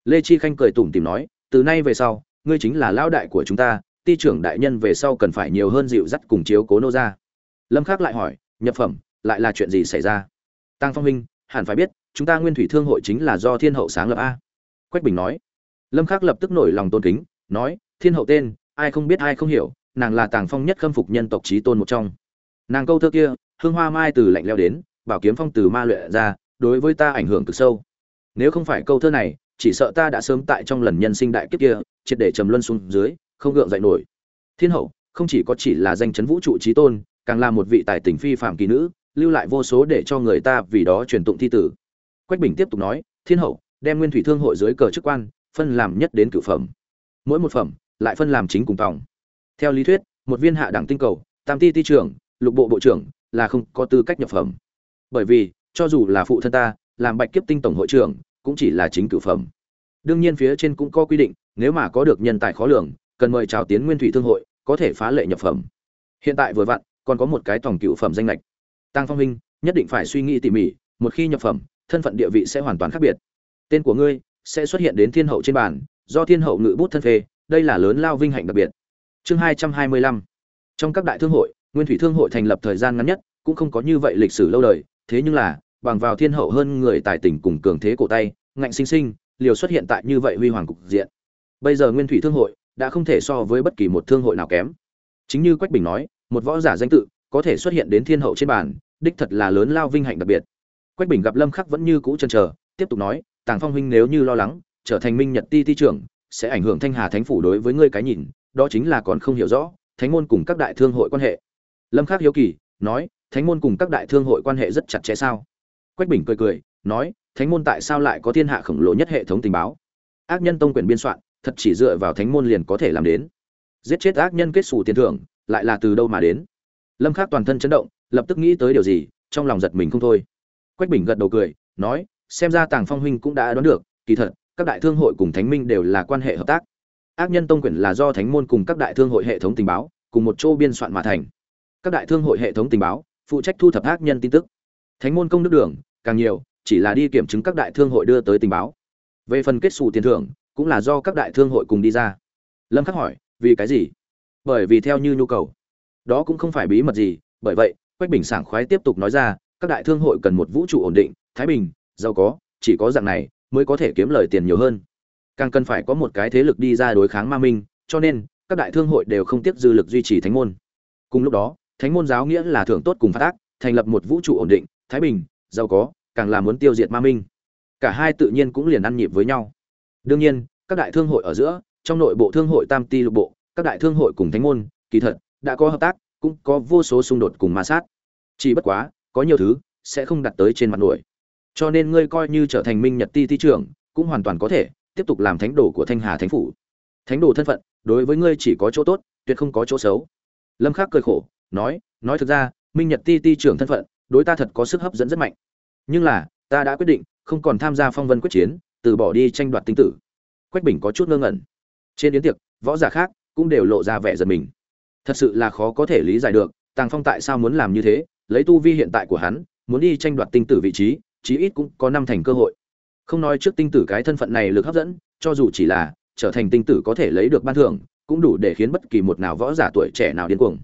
Lê chi khanh cười tủm tìm nói, từ nay về sau, ngươi chính là lão đại của chúng ta ti trưởng đại nhân về sau cần phải nhiều hơn dịu dắt cùng chiếu cố nô ra lâm khắc lại hỏi, nhập phẩm, lại là chuyện gì xảy ra? Tăng phong minh, hẳn phải biết, chúng ta nguyên thủy thương hội chính là do thiên hậu sáng lập a. Quách bình nói. Lâm khắc lập tức nổi lòng tôn kính, nói, thiên hậu tên, ai không biết ai không hiểu, nàng là tàng phong nhất khâm phục nhân tộc trí tôn một trong. Nàng câu thơ kia, hương hoa mai từ lạnh leo đến, bảo kiếm phong từ ma luyện ra, đối với ta ảnh hưởng cực sâu. Nếu không phải câu thơ này, chỉ sợ ta đã sớm tại trong lần nhân sinh đại kiếp kia, triệt để trầm luân xuống dưới không gượng dậy nổi. Thiên hậu, không chỉ có chỉ là danh chấn vũ trụ trí tôn, càng là một vị tài tình phi phạm kỳ nữ, lưu lại vô số để cho người ta vì đó truyền tụng thi tử. Quách bình tiếp tục nói, thiên hậu, đem nguyên thủy thương hội dưới cờ chức quan, phân làm nhất đến cửu phẩm. Mỗi một phẩm, lại phân làm chính cùng tòng. Theo lý thuyết, một viên hạ đẳng tinh cầu, tam ti ti trưởng, lục bộ bộ trưởng, là không có tư cách nhập phẩm. Bởi vì, cho dù là phụ thân ta, làm bạch kiếp tinh tổng hội trưởng, cũng chỉ là chính cử phẩm. Đương nhiên phía trên cũng có quy định, nếu mà có được nhân tài khó lường cần mời chào tiến nguyên thủy thương hội, có thể phá lệ nhập phẩm. Hiện tại vừa vặn, còn có một cái tổng cựu phẩm danh lệch tăng phong huynh nhất định phải suy nghĩ tỉ mỉ, một khi nhập phẩm, thân phận địa vị sẽ hoàn toàn khác biệt. Tên của ngươi sẽ xuất hiện đến thiên hậu trên bàn, do thiên hậu ngự bút thân phê, đây là lớn lao vinh hạnh đặc biệt. Chương hai trăm hai mươi lăm. Trong các đại thương hội, nguyên thủy thương hội thành lập thời gian ngắn nhất, cũng không có như vậy lịch sử lâu đời, thế nhưng là, bằng vào thiên hậu hơn người tài tình cùng cường thế cổ tay, ngạnh sinh sinh, liều xuất hiện tại như vậy huy hoàng cục diện. Bây giờ nguyên thủy thương hội đã không thể so với bất kỳ một thương hội nào kém. Chính như quách bình nói, một võ giả danh tự có thể xuất hiện đến thiên hậu trên bàn, đích thật là lớn lao vinh hạnh đặc biệt. Quách bình gặp lâm khắc vẫn như cũ chân chờ, tiếp tục nói, tàng phong huynh nếu như lo lắng, trở thành minh nhật ti ti trưởng, sẽ ảnh hưởng thanh hà thánh phủ đối với ngươi cái nhìn, đó chính là còn không hiểu rõ, thánh môn cùng các đại thương hội quan hệ. Lâm khắc hiếu kỳ, nói, thánh môn cùng các đại thương hội quan hệ rất chặt chẽ sao? Quách bình cười cười, nói, thánh môn tại sao lại có thiên hạ khổng lồ nhất hệ thống tình báo? Ác nhân tông quyền biên soạn thật chỉ dựa vào thánh môn liền có thể làm đến. Giết chết ác nhân kết xù tiền thưởng, lại là từ đâu mà đến? Lâm khắc toàn thân chấn động, lập tức nghĩ tới điều gì, trong lòng giật mình không thôi. Quách bình gật đầu cười, nói, xem ra tàng phong huynh cũng đã đoán được, kỳ thật, các đại thương hội cùng thánh minh đều là quan hệ hợp tác. Ác nhân tông quyển là do thánh môn cùng các đại thương hội hệ thống tình báo, cùng một chỗ biên soạn mà thành. Các đại thương hội hệ thống tình báo, phụ trách thu thập ác nhân tin tức. Thánh môn công đức đường, càng nhiều, chỉ là đi kiểm chứng các đại thương hội đưa tới tình báo. Về phần kết xù tiền thưởng cũng là do các đại thương hội cùng đi ra. Lâm khắc hỏi, vì cái gì? Bởi vì theo như nhu cầu. Đó cũng không phải bí mật gì, bởi vậy, quách bình sảng khoái tiếp tục nói ra, các đại thương hội cần một vũ trụ ổn định, thái bình, giàu có, chỉ có dạng này mới có thể kiếm lời tiền nhiều hơn. Càng cần phải có một cái thế lực đi ra đối kháng ma minh, cho nên, các đại thương hội đều không tiếc dư lực duy trì thánh môn. Cùng lúc đó, thánh môn giáo nghĩa là thưởng tốt cùng phát ác, thành lập một vũ trụ ổn định, thái bình, giàu có, càng là muốn tiêu diệt ma minh. Cả hai tự nhiên cũng liền ăn nhịp với nhau đương nhiên, các đại thương hội ở giữa, trong nội bộ thương hội tam ti lục bộ, các đại thương hội cùng thánh môn, kỳ thật, đã có hợp tác, cũng có vô số xung đột cùng ma sát. Chỉ bất quá, có nhiều thứ sẽ không đặt tới trên mặt nổi. Cho nên ngươi coi như trở thành minh nhật ti ti trưởng, cũng hoàn toàn có thể tiếp tục làm thánh đồ của thanh hà thánh phủ. Thánh đồ thân phận, đối với ngươi chỉ có chỗ tốt, tuyệt không có chỗ xấu. Lâm khắc cười khổ, nói nói thực ra, minh nhật ti ti trưởng thân phận, đối ta thật có sức hấp dẫn rất mạnh. Nhưng là, ta đã quyết định không còn tham gia phong vân quyết chiến từ bỏ đi tranh đoạt tinh tử. Quách bình có chút ngơ ngẩn. Trên yến tiệc, võ giả khác cũng đều lộ ra vẻ giật mình. Thật sự là khó có thể lý giải được, tàng phong tại sao muốn làm như thế, lấy tu vi hiện tại của hắn, muốn đi tranh đoạt tinh tử vị trí, chí ít cũng có năm thành cơ hội. Không nói trước tinh tử cái thân phận này lực hấp dẫn, cho dù chỉ là trở thành tinh tử có thể lấy được ban thưởng, cũng đủ để khiến bất kỳ một nào võ giả tuổi trẻ nào điên cuồng.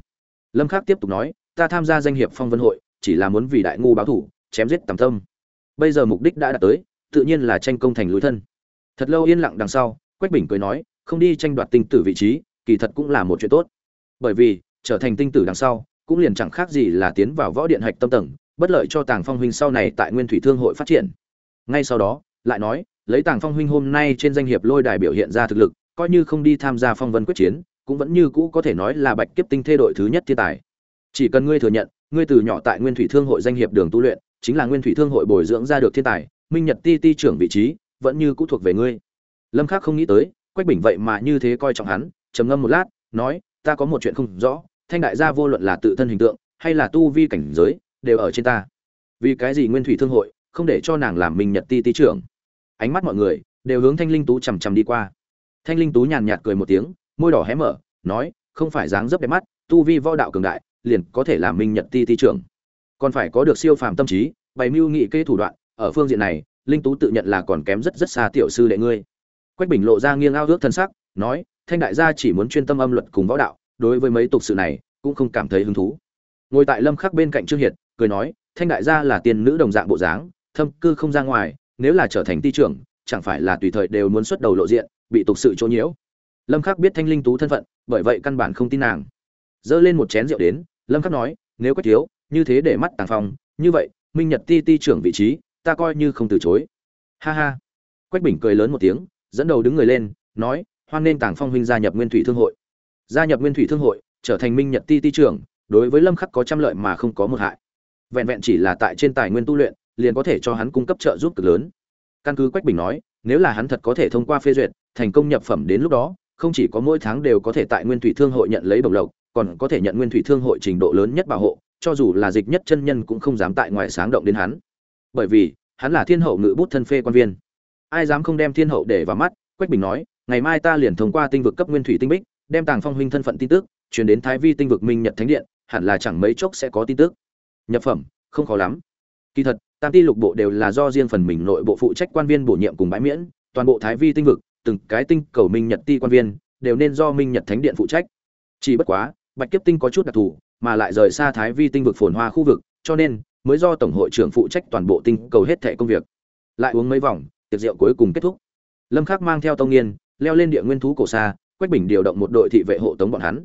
Lâm khắc tiếp tục nói, ta tham gia danh hiệp phong vân hội, chỉ là muốn vì đại ngu báo thủ, chém giết tầm tâm. Bây giờ mục đích đã đạt tới tự nhiên là tranh công thành lối thân. Thật lâu yên lặng đằng sau, quách bình cười nói, không đi tranh đoạt tinh tử vị trí, kỳ thật cũng là một chuyện tốt. Bởi vì, trở thành tinh tử đằng sau, cũng liền chẳng khác gì là tiến vào võ điện hạch tâm tầng, bất lợi cho tàng phong huynh sau này tại nguyên thủy thương hội phát triển. Ngay sau đó, lại nói, lấy tàng phong huynh hôm nay trên danh hiệp lôi đài biểu hiện ra thực lực, coi như không đi tham gia phong vân quyết chiến, cũng vẫn như cũ có thể nói là bạch kiếp tinh thê đội thứ nhất thiên tài. Chỉ cần ngươi thừa nhận, ngươi từ nhỏ tại nguyên thủy thương hội danh hiệp đường tu luyện, chính là nguyên thủy thương hội bồi dưỡng ra được thiên tài minh nhật ti ti trưởng vị trí, vẫn như cũ thuộc về ngươi. Lâm khắc không nghĩ tới, quách bình vậy mà như thế coi trọng hắn, trầm ngâm một lát, nói, ta có một chuyện không rõ, thanh đại gia vô luận là tự thân hình tượng, hay là tu vi cảnh giới, đều ở trên ta. Vì cái gì nguyên thủy thương hội, không để cho nàng làm minh nhật ti ti trưởng? Ánh mắt mọi người đều hướng thanh linh tú chằm chằm đi qua. Thanh linh tú nhàn nhạt cười một tiếng, môi đỏ hé mở, nói, không phải dáng dấp đẹp mắt, tu vi võ đạo cường đại, liền có thể làm minh nhật ti ti trưởng. Còn phải có được siêu phàm tâm trí, bày mưu nghị kê thủ đoạn ở phương diện này, linh tú tự nhận là còn kém rất rất xa tiểu sư đệ ngươi. Quách bình lộ ra nghiêng ao ước thân sắc, nói, thanh đại gia chỉ muốn chuyên tâm âm luật cùng võ đạo, đối với mấy tục sự này, cũng không cảm thấy hứng thú. Ngồi tại lâm khắc bên cạnh trương hiệt, cười nói, thanh đại gia là tiên nữ đồng dạng bộ dáng, thâm cư không ra ngoài, nếu là trở thành ti trưởng, chẳng phải là tùy thời đều muốn xuất đầu lộ diện, bị tục sự chỗ nhiễu. Lâm khắc biết thanh linh tú thân phận, bởi vậy căn bản không tin nàng. Dơ lên một chén rượu đến, lâm khắc nói, nếu quách thiếu, như thế để mắt tàng phong, như vậy, minh nhật ti ti trưởng vị trí ta coi như không từ chối. Ha ha. Quách bình cười lớn một tiếng, dẫn đầu đứng người lên, nói, hoan nên tàng phong huynh gia nhập nguyên thủy thương hội. Gia nhập nguyên thủy thương hội, trở thành minh nhật ti ti trưởng, đối với lâm khắc có trăm lợi mà không có một hại. Vẹn vẹn chỉ là tại trên tài nguyên tu luyện, liền có thể cho hắn cung cấp trợ giúp cực lớn. Căn cứ quách bình nói, nếu là hắn thật có thể thông qua phê duyệt, thành công nhập phẩm đến lúc đó, không chỉ có mỗi tháng đều có thể tại nguyên thủy thương hội nhận lấy đồng lộc, còn có thể nhận nguyên thủy thương hội trình độ lớn nhất bảo hộ, cho dù là dịch nhất chân nhân cũng không dám tại ngoài sáng động đến hắn bởi vì, hắn là thiên hậu ngự bút thân phê quan viên. Ai dám không đem thiên hậu để vào mắt, quách bình nói, ngày mai ta liền thông qua tinh vực cấp nguyên thủy tinh bích, đem tàng phong huynh thân phận tin tức chuyển đến thái vi tinh vực minh nhật thánh điện, hẳn là chẳng mấy chốc sẽ có tin tức. Nhập phẩm, không khó lắm. Kỳ thật, tam ti lục bộ đều là do riêng phần mình nội bộ phụ trách quan viên bổ nhiệm cùng bãi miễn, toàn bộ thái vi tinh vực, từng cái tinh cầu minh nhật ti quan viên, đều nên do minh nhật thánh điện phụ trách. Chỉ bất quá, bạch kiếp tinh có chút đặc thù, mà lại rời xa thái vi tinh vực phồn hoa khu vực, cho nên mới do tổng hội trưởng phụ trách toàn bộ tinh cầu hết thẻ công việc. Lại uống mấy vòng, tiệc rượu cuối cùng kết thúc. Lâm khắc mang theo tông nghiên, leo lên địa nguyên thú cổ xa, quách bình điều động một đội thị vệ hộ tống bọn hắn.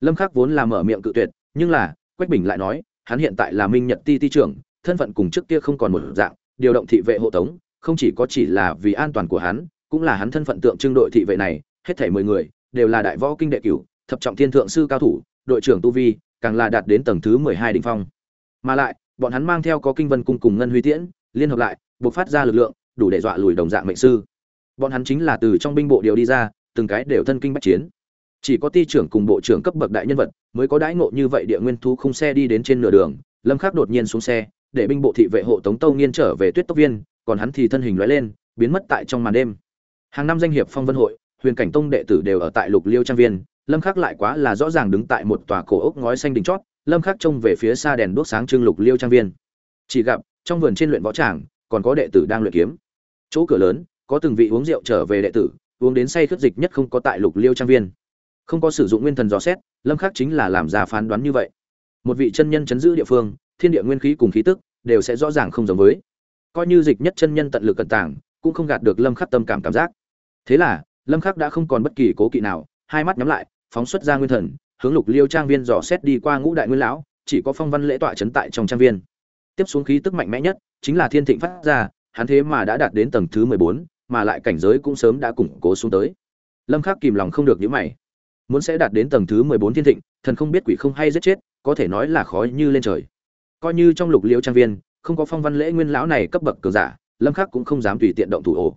Lâm khắc vốn là mở miệng cự tuyệt, nhưng là, quách bình lại nói, hắn hiện tại là minh nhật ti ti trưởng, thân phận cùng trước kia không còn một dạng, điều động thị vệ hộ tống, không chỉ có chỉ là vì an toàn của hắn, cũng là hắn thân phận tượng trưng đội thị vệ này, hết thảy mười người, đều là đại võ kinh đệ cửu, thập trọng thiên thượng sư cao thủ, đội trưởng tu vi, càng là đạt đến tầng thứ mười hai đỉnh phong. Mà lại bọn hắn mang theo có kinh vân cung cùng ngân huy tiễn, liên hợp lại, buộc phát ra lực lượng, đủ để dọa lùi đồng dạng mệnh sư. Bọn hắn chính là từ trong binh bộ điều đi ra, từng cái đều thân kinh bách chiến. Chỉ có ti trưởng cùng bộ trưởng cấp bậc đại nhân vật mới có đãi ngộ như vậy địa nguyên thú không xe đi đến trên nửa đường, lâm khắc đột nhiên xuống xe, để binh bộ thị vệ hộ tống tâu nghiên trở về tuyết tốc viên, còn hắn thì thân hình lóe lên, biến mất tại trong màn đêm. Hàng năm danh hiệp phong vân hội, huyền cảnh tông đệ tử đều ở tại lục liêu trang viên, lâm khắc lại quá là rõ ràng đứng tại một tòa cổ ốc ngói xanh đỉnh chót lâm khắc trông về phía xa đèn đuốc sáng trưng lục liêu trang viên. Chỉ gặp, trong vườn trên luyện võ tràng, còn có đệ tử đang luyện kiếm. Chỗ cửa lớn, có từng vị uống rượu trở về đệ tử, uống đến say khất dịch nhất không có tại lục liêu trang viên. Không có sử dụng nguyên thần dò xét, lâm khắc chính là làm ra phán đoán như vậy. Một vị chân nhân chấn giữ địa phương, thiên địa nguyên khí cùng khí tức, đều sẽ rõ ràng không giống với. Coi như dịch nhất chân nhân tận lực cận tảng cũng không gạt được lâm khắc tâm cảm cảm giác. Thế là, lâm khắc đã không còn bất kỳ cố kỵ nào, hai mắt nhắm lại, phóng xuất ra nguyên thần hướng lục liêu trang viên dò xét đi qua ngũ đại nguyên lão chỉ có phong văn lễ tọa chấn tại trong trang viên. Tiếp xuống khí tức mạnh mẽ nhất chính là thiên thịnh phát ra hắn thế mà đã đạt đến tầng thứ 14, mà lại cảnh giới cũng sớm đã củng cố xuống tới. Lâm khắc kìm lòng không được những mày. Muốn sẽ đạt đến tầng thứ 14 thiên thịnh thần không biết quỷ không hay giết chết có thể nói là khó như lên trời. Coi như trong lục liêu trang viên không có phong văn lễ nguyên lão này cấp bậc cường giả lâm khắc cũng không dám tùy tiện động thủ ổ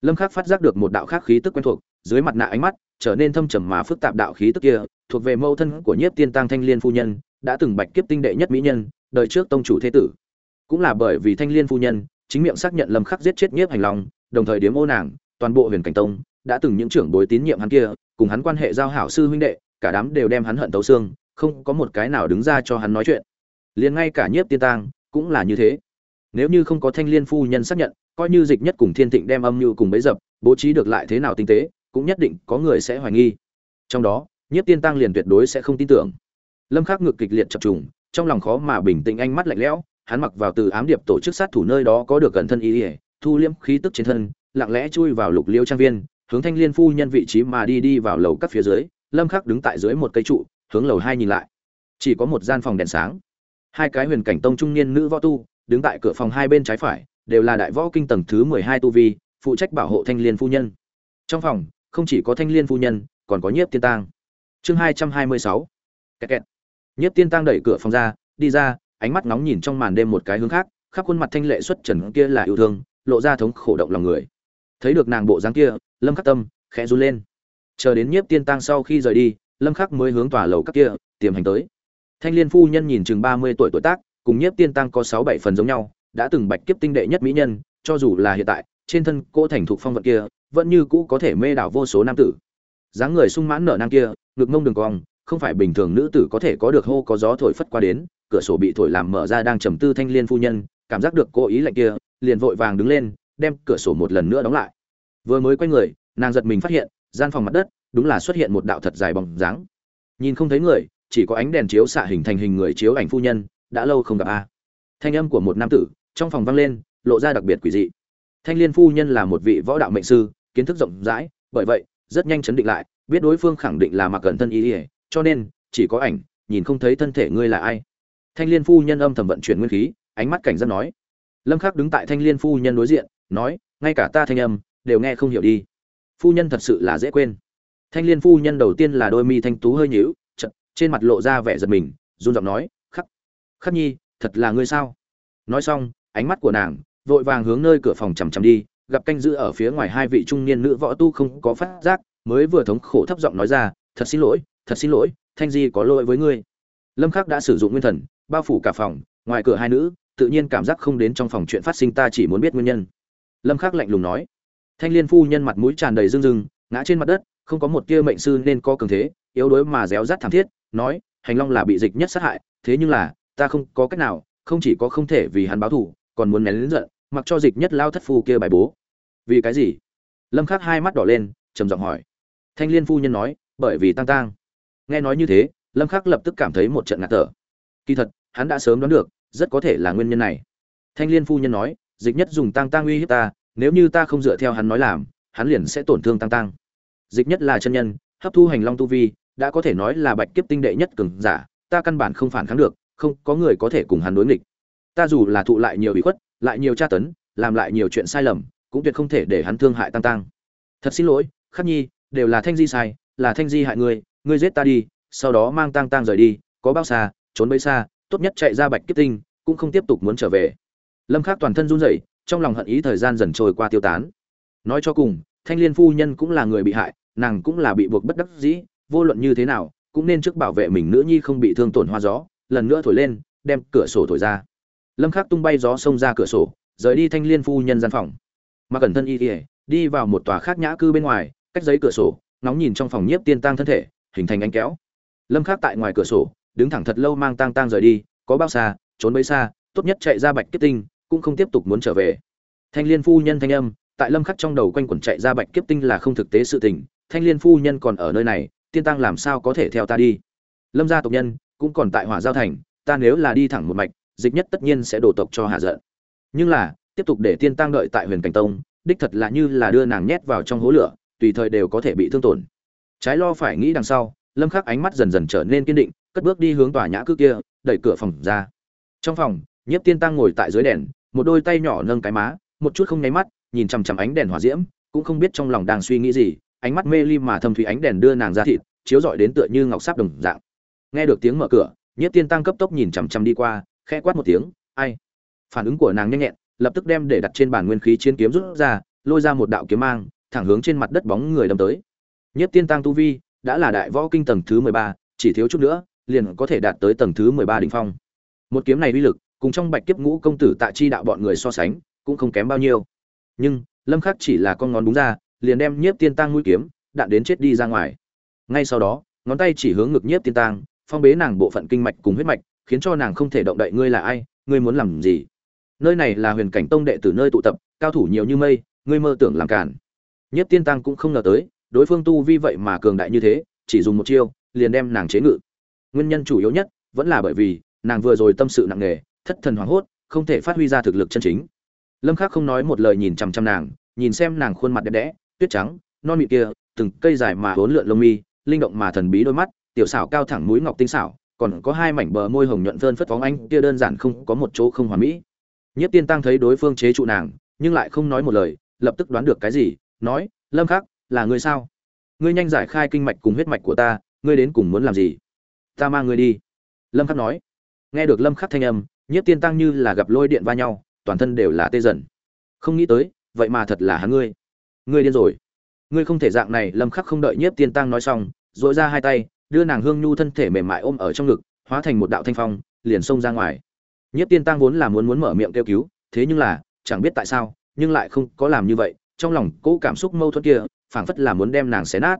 lâm khắc phát giác được một đạo khác khí tức quen thuộc dưới mặt nạ ánh mắt trở nên thâm trầm mà phức tạp đạo khí tức kia, thuộc về mâu thân của nhiếp tiên tăng thanh liên phu nhân, đã từng bạch kiếp tinh đệ nhất mỹ nhân, đời trước tông chủ thế tử. Cũng là bởi vì thanh liên phu nhân, chính miệng xác nhận lâm khắc giết chết nhiếp hành long, đồng thời điểm ô nàng, toàn bộ huyền cảnh tông, đã từng những trưởng bối tín nhiệm hắn kia, cùng hắn quan hệ giao hảo sư huynh đệ, cả đám đều đem hắn hận tấu xương, không có một cái nào đứng ra cho hắn nói chuyện. Liền ngay cả nhiếp tiên tăng, cũng là như thế. Nếu như không có thanh liên phu nhân xác nhận, coi như dịch nhất cùng thiên thịnh đem âm như cùng bấy dập, bố trí được lại thế nào tinh tế cũng nhất định có người sẽ hoài nghi. Trong đó, nhiếp tiên tăng liền tuyệt đối sẽ không tin tưởng. Lâm khắc ngực kịch liệt chập trùng, trong lòng khó mà bình tĩnh ánh mắt lạnh lẽo, hắn mặc vào từ ám điệp tổ chức sát thủ nơi đó có được cẩn thân ý ỉa thu liễm khí tức trên thân, lặng lẽ chui vào lục liêu trang viên, hướng thanh liên phu nhân vị trí mà đi đi vào lầu các phía dưới, lâm khắc đứng tại dưới một cây trụ, hướng lầu hai nhìn lại. Chỉ có một gian phòng đèn sáng. Hai cái huyền cảnh tông trung niên nữ võ tu, đứng tại cửa phòng hai bên trái phải, đều là đại võ kinh tầng thứ mười hai tu vi, phụ trách bảo hộ thanh liên phu nhân. Trong phòng không chỉ có thanh liên phu nhân, còn có nhiếp tiên tang. Chương hai trăm hai mươi sáu. Kẹt kẹt. Nhiếp tiên tang đẩy cửa phòng ra, đi ra, ánh mắt nóng nhìn trong màn đêm một cái hướng khác, khắp khuôn mặt thanh lệ xuất trần kia là yêu thương, lộ ra thống khổ động lòng người. Thấy được nàng bộ dáng kia, lâm khắc tâm khẽ run lên. Chờ đến nhiếp tiên tang sau khi rời đi, lâm khắc mới hướng tòa lầu các kia, tiềm hành tới. Thanh liên phu nhân nhìn chừng ba mươi tuổi tuổi tác, cùng nhiếp tiên tăng có sáu bảy phần giống nhau, đã từng bạch kiếp tinh đệ nhất mỹ nhân, cho dù là hiện tại trên thân cô thành thục phong vận kia, vẫn như cũ có thể mê đảo vô số nam tử. Dáng người sung mãn nở nang kia, ngực mông đường cong, không phải bình thường nữ tử có thể có được hô có gió thổi phất qua đến, cửa sổ bị thổi làm mở ra đang trầm tư thanh liên phu nhân, cảm giác được cô ý lạnh kia, liền vội vàng đứng lên, đem cửa sổ một lần nữa đóng lại. Vừa mới quay người, nàng giật mình phát hiện, gian phòng mặt đất, đúng là xuất hiện một đạo thật dài bóng dáng. Nhìn không thấy người, chỉ có ánh đèn chiếu xạ hình thành hình người chiếu ảnh phu nhân, đã lâu không gặp a. Thanh âm của một nam tử, trong phòng vang lên, lộ ra đặc biệt quỷ dị thanh liên phu nhân là một vị võ đạo mệnh sư kiến thức rộng rãi bởi vậy rất nhanh chấn định lại biết đối phương khẳng định là mặc cẩn thân ý ỉa cho nên chỉ có ảnh nhìn không thấy thân thể ngươi là ai. Thanh liên phu nhân âm thầm vận chuyển nguyên khí ánh mắt cảnh giác nói. Lâm khắc đứng tại thanh liên phu nhân đối diện nói ngay cả ta thanh âm đều nghe không hiểu đi. Phu nhân thật sự là dễ quên. Thanh liên phu nhân đầu tiên là đôi mi thanh tú hơi nhíu chật, trên mặt lộ ra vẻ giật mình run giọng nói khắc khắc nhi thật là ngươi sao? Nói xong ánh mắt của nàng vội vàng hướng nơi cửa phòng chằm chằm đi, gặp canh giữ ở phía ngoài hai vị trung niên nữ võ tu không có phát giác, mới vừa thống khổ thấp giọng nói ra, thật xin lỗi, thật xin lỗi, thanh di có lỗi với ngươi. Lâm khắc đã sử dụng nguyên thần, bao phủ cả phòng, ngoài cửa hai nữ, tự nhiên cảm giác không đến trong phòng chuyện phát sinh ta chỉ muốn biết nguyên nhân. Lâm khắc lạnh lùng nói. Thanh liên phu nhân mặt mũi tràn đầy rưng rưng, ngã trên mặt đất, không có một tia mệnh sư nên có cường thế, yếu đuối mà réo rắt thảm thiết, nói, hành long là bị dịch nhất sát hại, thế nhưng là, ta không có cách nào, không chỉ có không thể vì hắn báo thù, còn muốn nén lớn giận mặc cho dịch nhất lao thất phu kia bài bố. Vì cái gì? Lâm khắc hai mắt đỏ lên, trầm giọng hỏi. Thanh liên phu nhân nói, bởi vì tăng tăng nghe nói như thế, lâm khắc lập tức cảm thấy một trận ngạt thở. Kỳ thật, hắn đã sớm đoán được, rất có thể là nguyên nhân này. Thanh liên phu nhân nói, dịch nhất dùng tăng tăng uy hiếp ta, nếu như ta không dựa theo hắn nói làm, hắn liền sẽ tổn thương tăng tăng dịch nhất là chân nhân, hấp thu hành long tu vi, đã có thể nói là bạch kiếp tinh đệ nhất cường giả, ta căn bản không phản kháng được, không có người có thể cùng hắn đối nghịch. Ta dù là thụ lại nhiều ủy khuất lại nhiều tra tấn, làm lại nhiều chuyện sai lầm, cũng tuyệt không thể để hắn thương hại tăng tăng. Thật xin lỗi, khắc nhi, đều là thanh di sai, là thanh di hại ngươi ngươi giết ta đi, sau đó mang tăng tăng rời đi, có bao xa, trốn bấy xa, tốt nhất chạy ra bạch kiếp tinh, cũng không tiếp tục muốn trở về. Lâm khắc toàn thân run rẩy, trong lòng hận ý thời gian dần trôi qua tiêu tán. Nói cho cùng, thanh liên phu nhân cũng là người bị hại, nàng cũng là bị buộc bất đắc dĩ, vô luận như thế nào, cũng nên trước bảo vệ mình nữ nhi không bị thương tổn hoa gió, lần nữa thổi lên, đem cửa sổ thổi ra lâm khắc tung bay gió xông ra cửa sổ, rời đi thanh liên phu nhân gian phòng. Mà cẩn thân y ỉa đi vào một tòa khác nhã cư bên ngoài, cách giấy cửa sổ nóng nhìn trong phòng nhiếp tiên tăng thân thể, hình thành ánh kéo. Lâm khắc tại ngoài cửa sổ, đứng thẳng thật lâu mang tang tang rời đi, có bao xa, trốn bấy xa, tốt nhất chạy ra bạch kiếp tinh, cũng không tiếp tục muốn trở về. Thanh liên phu nhân thanh âm, tại lâm khắc trong đầu quanh quẩn chạy ra bạch kiếp tinh là không thực tế sự tình, thanh liên phu nhân còn ở nơi này, tiên tăng làm sao có thể theo ta đi? Lâm gia tộc nhân, cũng còn tại hỏa giao thành, ta nếu là đi thẳng một mạch dịch nhất tất nhiên sẽ đổ tộc cho hạ giận. Nhưng là, tiếp tục để tiên tăng đợi tại huyền cảnh tông, đích thật là như là đưa nàng nhét vào trong hố lửa, tùy thời đều có thể bị thương tổn. Trái lo phải nghĩ đằng sau, lâm khắc ánh mắt dần dần trở nên kiên định, cất bước đi hướng tòa nhã cư kia, đẩy cửa phòng ra. Trong phòng, nhiếp tiên tăng ngồi tại dưới đèn, một đôi tay nhỏ nâng cái má, một chút không nháy mắt, nhìn chằm chằm ánh đèn hỏa diễm, cũng không biết trong lòng đang suy nghĩ gì, ánh mắt mê ly mà thâm thủy ánh đèn đưa nàng ra thịt, chiếu rọi đến tựa như ngọc sáp đồng dạng. Nghe được tiếng mở cửa, nhiếp tiên tăng cấp tốc nhìn chằm chằm đi qua khẽ quát một tiếng, ai? Phản ứng của nàng nhanh nhẹn, lập tức đem để đặt trên bàn nguyên khí chiến kiếm rút ra, lôi ra một đạo kiếm mang, thẳng hướng trên mặt đất bóng người đâm tới. Nhiếp tiên tăng tu vi đã là đại võ kinh tầng thứ mười ba, chỉ thiếu chút nữa, liền có thể đạt tới tầng thứ mười ba đỉnh phong. Một kiếm này uy lực, cùng trong bạch kiếp ngũ công tử tạ chi đạo bọn người so sánh, cũng không kém bao nhiêu. Nhưng, lâm khắc chỉ là con ngón đúng ra, liền đem nhiếp tiên tăng mũi kiếm, đạn đến chết đi ra ngoài. Ngay sau đó, ngón tay chỉ hướng ngực nhiếp tiên tăng, phong bế nàng bộ phận kinh mạch cùng huyết mạch khiến cho nàng không thể động đậy ngươi là ai, ngươi muốn làm gì? Nơi này là huyền cảnh tông đệ tử nơi tụ tập, cao thủ nhiều như mây, ngươi mơ tưởng làm cản nhất tiên tăng cũng không ngờ tới, đối phương tu vi vậy mà cường đại như thế, chỉ dùng một chiêu, liền đem nàng chế ngự. Nguyên nhân chủ yếu nhất vẫn là bởi vì nàng vừa rồi tâm sự nặng nề, thất thần hoảng hốt, không thể phát huy ra thực lực chân chính. Lâm khắc không nói một lời nhìn chằm chằm nàng, nhìn xem nàng khuôn mặt đẹp đẽ, tuyết trắng, non mịn kia, từng cây dài mà hốn lượn lông mi, linh động mà thần bí đôi mắt, tiểu xảo cao thẳng mũi ngọc tinh xảo còn có hai mảnh bờ môi hồng nhuận vơn phất phóng anh kia đơn giản không có một chỗ không hoàn mỹ. Nhất tiên tăng thấy đối phương chế trụ nàng, nhưng lại không nói một lời, lập tức đoán được cái gì, nói, lâm khắc, là ngươi sao? Ngươi nhanh giải khai kinh mạch cùng huyết mạch của ta, ngươi đến cùng muốn làm gì? Ta mang ngươi đi. Lâm khắc nói. Nghe được lâm khắc thanh âm nhiếp tiên tăng như là gặp lôi điện va nhau, toàn thân đều là tê dần. Không nghĩ tới, vậy mà thật là hắn ngươi. Ngươi điên rồi. Ngươi không thể dạng này, lâm khắc không đợi nhiếp tiên tăng nói xong dội ra hai tay đưa nàng hương nhu thân thể mềm mại ôm ở trong ngực, hóa thành một đạo thanh phong, liền xông ra ngoài. Nhất tiên tăng vốn là muốn muốn mở miệng kêu cứu, thế nhưng là, chẳng biết tại sao, nhưng lại không có làm như vậy, trong lòng cỗ cảm xúc mâu thuẫn kia, phảng phất là muốn đem nàng xé nát.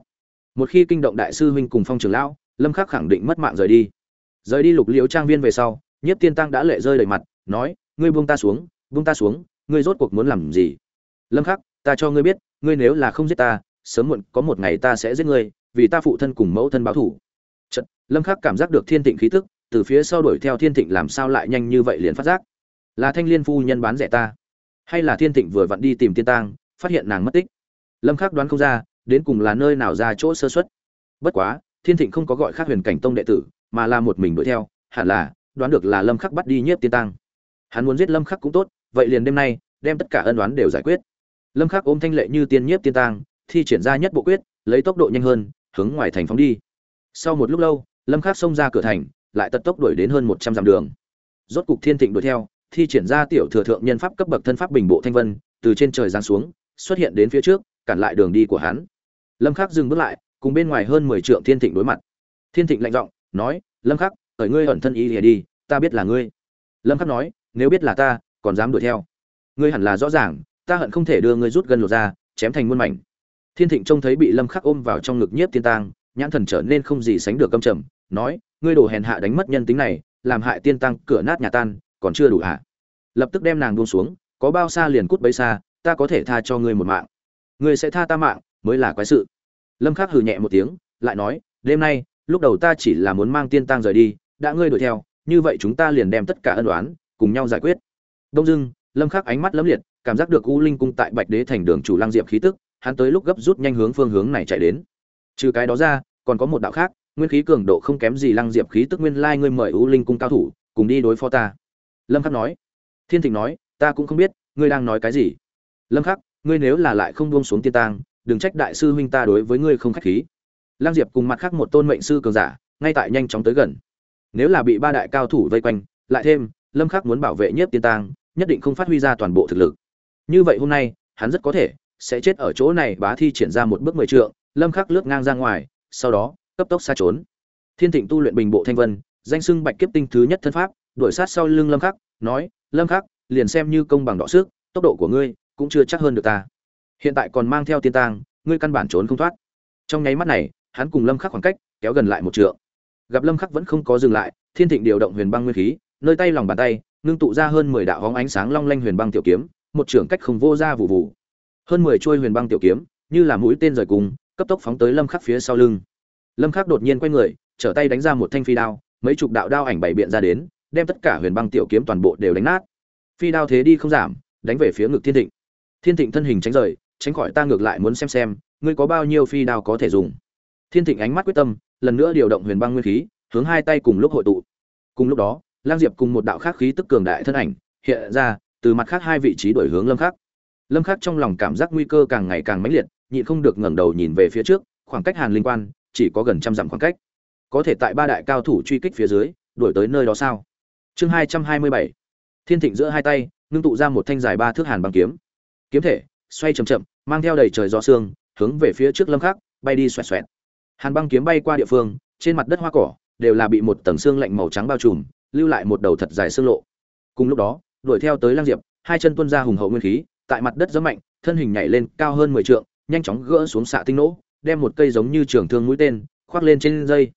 Một khi kinh động đại sư huynh cùng phong trường lão, lâm khắc khẳng định mất mạng rời đi. Rời đi lục liễu trang viên về sau, nhiếp tiên tăng đã lệ rơi đầy mặt, nói, ngươi buông ta xuống, buông ta xuống, ngươi rốt cuộc muốn làm gì? Lâm khắc, ta cho ngươi biết, ngươi nếu là không giết ta, sớm muộn có một ngày ta sẽ giết ngươi vì ta phụ thân cùng mẫu thân báo thủ. Chật, lâm khắc cảm giác được thiên thịnh khí tức từ phía sau đuổi theo thiên thịnh làm sao lại nhanh như vậy liền phát giác là thanh liên phu nhân bán rẻ ta hay là thiên thịnh vừa vặn đi tìm tiên tang phát hiện nàng mất tích lâm khắc đoán không ra đến cùng là nơi nào ra chỗ sơ suất bất quá thiên thịnh không có gọi khác huyền cảnh tông đệ tử mà là một mình đuổi theo hẳn là đoán được là lâm khắc bắt đi nhiếp tiên tang. hắn muốn giết lâm khắc cũng tốt vậy liền đêm nay đem tất cả ân đoán đều giải quyết lâm khắc ôm thanh lệ như tiên nhiếp tiên tang thi triển ra nhất bộ quyết lấy tốc độ nhanh hơn hướng ngoài thành phóng đi. Sau một lúc lâu, lâm khắc xông ra cửa thành, lại tật tốc đuổi đến hơn 100 dặm đường. Rốt cục thiên thịnh đuổi theo, thi triển ra tiểu thừa thượng nhân pháp cấp bậc thân pháp bình bộ thanh vân, từ trên trời giáng xuống, xuất hiện đến phía trước, cản lại đường đi của hắn. Lâm khắc dừng bước lại, cùng bên ngoài hơn 10 trượng thiên thịnh đối mặt. Thiên thịnh lạnh giọng nói, lâm khắc ở ngươi ẩn thân ý lìa đi, ta biết là ngươi. Lâm khắc nói, nếu biết là ta, còn dám đuổi theo. Ngươi hẳn là rõ ràng, ta hận không thể đưa ngươi rút gần lột ra chém thành muôn mảnh thiên thịnh trông thấy bị lâm khắc ôm vào trong ngực nhiếp tiên tang, nhãn thần trở nên không gì sánh được căm trầm, nói, ngươi đồ hèn hạ đánh mất nhân tính này, làm hại tiên tăng cửa nát nhà tan, còn chưa đủ hạ lập tức đem nàng buông xuống, có bao xa liền cút bấy xa, ta có thể tha cho ngươi một mạng. Ngươi sẽ tha ta mạng, mới là quái sự. Lâm khắc hừ nhẹ một tiếng, lại nói, đêm nay, lúc đầu ta chỉ là muốn mang tiên tăng rời đi, đã ngươi đuổi theo, như vậy chúng ta liền đem tất cả ân oán, cùng nhau giải quyết. Đông dưng lâm khắc ánh mắt lấm liệt, cảm giác được u linh cung tại bạch đế thành đường chủ lang diệp khí tức hắn tới lúc gấp rút nhanh hướng phương hướng này chạy đến. Trừ cái đó ra, còn có một đạo khác, nguyên khí cường độ không kém gì lăng diệp khí tức nguyên lai ngươi mời u linh cung cao thủ, cùng đi đối phó ta. Lâm khắc nói. Thiên thịnh nói, ta cũng không biết, ngươi đang nói cái gì. Lâm khắc, ngươi nếu là lại không buông xuống tiên tang, đừng trách đại sư huynh ta đối với ngươi không khách khí. Lăng diệp cùng mặt khác một tôn mệnh sư cường giả, ngay tại nhanh chóng tới gần. Nếu là bị ba đại cao thủ vây quanh, lại thêm, lâm khắc muốn bảo vệ nhất tiên tang, nhất định không phát huy ra toàn bộ thực lực. Như vậy hôm nay, hắn rất có thể sẽ chết ở chỗ này, bá thi triển ra một bước mười trượng, lâm khắc lướt ngang ra ngoài, sau đó, cấp tốc xa trốn. Thiên thịnh tu luyện bình bộ thanh vân, danh xưng bạch kiếp tinh thứ nhất thân pháp, đuổi sát sau lưng lâm khắc, nói, lâm khắc, liền xem như công bằng đọ sức, tốc độ của ngươi cũng chưa chắc hơn được ta. Hiện tại còn mang theo tiên tang, ngươi căn bản trốn không thoát. Trong nháy mắt này, hắn cùng lâm khắc khoảng cách kéo gần lại một trượng. Gặp lâm khắc vẫn không có dừng lại, thiên thịnh điều động huyền băng nguyên khí, nơi tay lòng bàn tay, ngưng tụ ra hơn 10 đạo hóng ánh sáng long lanh huyền băng tiểu kiếm, một trường cách không vô ra vụ vụ hơn 10 chuôi huyền băng tiểu kiếm, như là mũi tên rời cùng, cấp tốc phóng tới lâm khắc phía sau lưng. Lâm khắc đột nhiên quay người, trở tay đánh ra một thanh phi đao, mấy chục đạo đao ảnh bảy biện ra đến, đem tất cả huyền băng tiểu kiếm toàn bộ đều đánh nát. Phi đao thế đi không giảm, đánh về phía ngực thiên thịnh. Thiên thịnh thân hình tránh rời, tránh khỏi ta ngược lại muốn xem xem, ngươi có bao nhiêu phi đao có thể dùng. Thiên thịnh ánh mắt quyết tâm, lần nữa điều động huyền băng nguyên khí, hướng hai tay cùng lúc hội tụ. Cùng lúc đó, lang diệp cùng một đạo khác khí tức cường đại thân ảnh, hiện ra, từ mặt khác hai vị trí đổi hướng lâm khắc lâm khắc trong lòng cảm giác nguy cơ càng ngày càng mãnh liệt, nhịn không được ngẩng đầu nhìn về phía trước, khoảng cách hàn linh quan chỉ có gần trăm dặm khoảng cách. Có thể tại ba đại cao thủ truy kích phía dưới, đuổi tới nơi đó sao? Chương hai trăm hai mươi bảy. Thiên thịnh giữa hai tay, ngưng tụ ra một thanh dài ba thước hàn băng kiếm. Kiếm thể, xoay chậm chậm, mang theo đầy trời gió sương, hướng về phía trước lâm khắc, bay đi xoẹt xoẹt. Hàn băng kiếm bay qua địa phương, trên mặt đất hoa cỏ, đều là bị một tầng xương lạnh màu trắng bao trùm, lưu lại một đầu thật dài xương lộ. Cùng lúc đó, đuổi theo tới lang diệp, hai chân tuôn ra hùng hậu nguyên khí tại mặt đất giẫm mạnh, thân hình nhảy lên cao hơn mười trượng, nhanh chóng gỡ xuống xạ tinh nỗ, đem một cây giống như trường thương mũi tên khoác lên trên dây.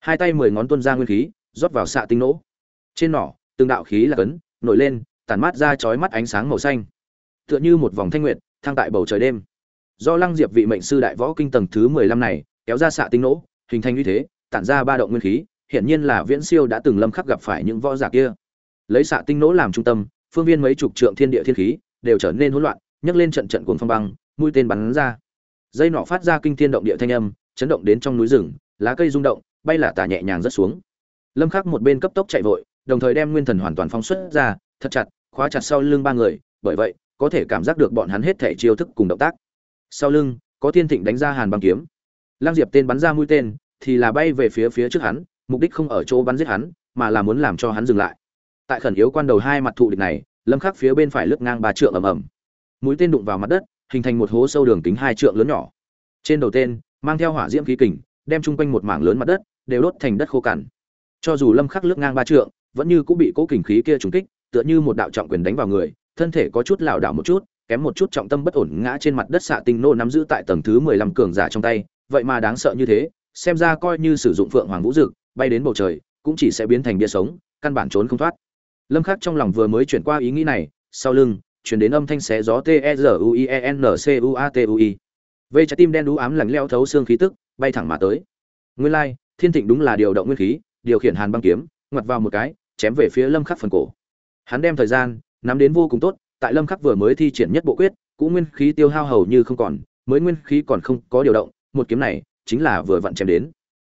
Hai tay mười ngón tuôn ra nguyên khí, rót vào xạ tinh nỗ. Trên nỏ, từng đạo khí là cấn, nổi lên, tản mát ra chói mắt ánh sáng màu xanh. Tựa như một vòng thanh nguyệt, thăng tại bầu trời đêm. Do lăng diệp vị mệnh sư đại võ kinh tầng thứ mười lăm này, kéo ra xạ tinh nỗ, hình thành như thế, tản ra ba động nguyên khí, hiển nhiên là viễn siêu đã từng lâm khắc gặp phải những võ giả kia. Lấy xạ tinh nỗ làm trung tâm, phương viên mấy chục trượng thiên địa thiên khí đều trở nên hỗn loạn, nhấc lên trận trận cuồng phong băng, mũi tên bắn ra. Dây nỏ phát ra kinh thiên động địa thanh âm, chấn động đến trong núi rừng, lá cây rung động, bay là tả nhẹ nhàng rất xuống. Lâm khắc một bên cấp tốc chạy vội, đồng thời đem nguyên thần hoàn toàn phóng xuất ra, thật chặt, khóa chặt sau lưng ba người, bởi vậy, có thể cảm giác được bọn hắn hết thể chiêu thức cùng động tác. Sau lưng, có thiên thịnh đánh ra hàn băng kiếm. Lang diệp tên bắn ra mũi tên, thì là bay về phía phía trước hắn, mục đích không ở chỗ bắn giết hắn, mà là muốn làm cho hắn dừng lại. Tại khẩn yếu quan đầu hai mặt thụ địch này lâm khắc phía bên phải lướt ngang ba trượng ầm ầm. Mũi tên đụng vào mặt đất, hình thành một hố sâu đường kính hai trượng lớn nhỏ. Trên đầu tên, mang theo hỏa diễm khí kình, đem chung quanh một mảng lớn mặt đất, đều đốt thành đất khô cằn. Cho dù lâm khắc lướt ngang ba trượng, vẫn như cũng bị cố kình khí kia trúng kích, tựa như một đạo trọng quyền đánh vào người, thân thể có chút lảo đảo một chút, kém một chút trọng tâm bất ổn ngã trên mặt đất xạ tinh nô nắm giữ tại tầng thứ 15 cường giả trong tay, vậy mà đáng sợ như thế, xem ra coi như sử dụng phượng hoàng vũ dực, bay đến bầu trời, cũng chỉ sẽ biến thành bia sống, căn bản trốn không thoát lâm khắc trong lòng vừa mới chuyển qua ý nghĩ này sau lưng chuyển đến âm thanh xé gió t e r u i e n c u a t u i. Vây trái tim đen đú ám lạnh leo thấu xương khí tức bay thẳng mà tới. Nguyên lai like, thiên thịnh đúng là điều động nguyên khí điều khiển hàn băng kiếm ngoặt vào một cái chém về phía lâm khắc phần cổ. Hắn đem thời gian nắm đến vô cùng tốt tại lâm khắc vừa mới thi triển nhất bộ quyết cũng nguyên khí tiêu hao hầu như không còn mới nguyên khí còn không có điều động một kiếm này chính là vừa vặn chém đến.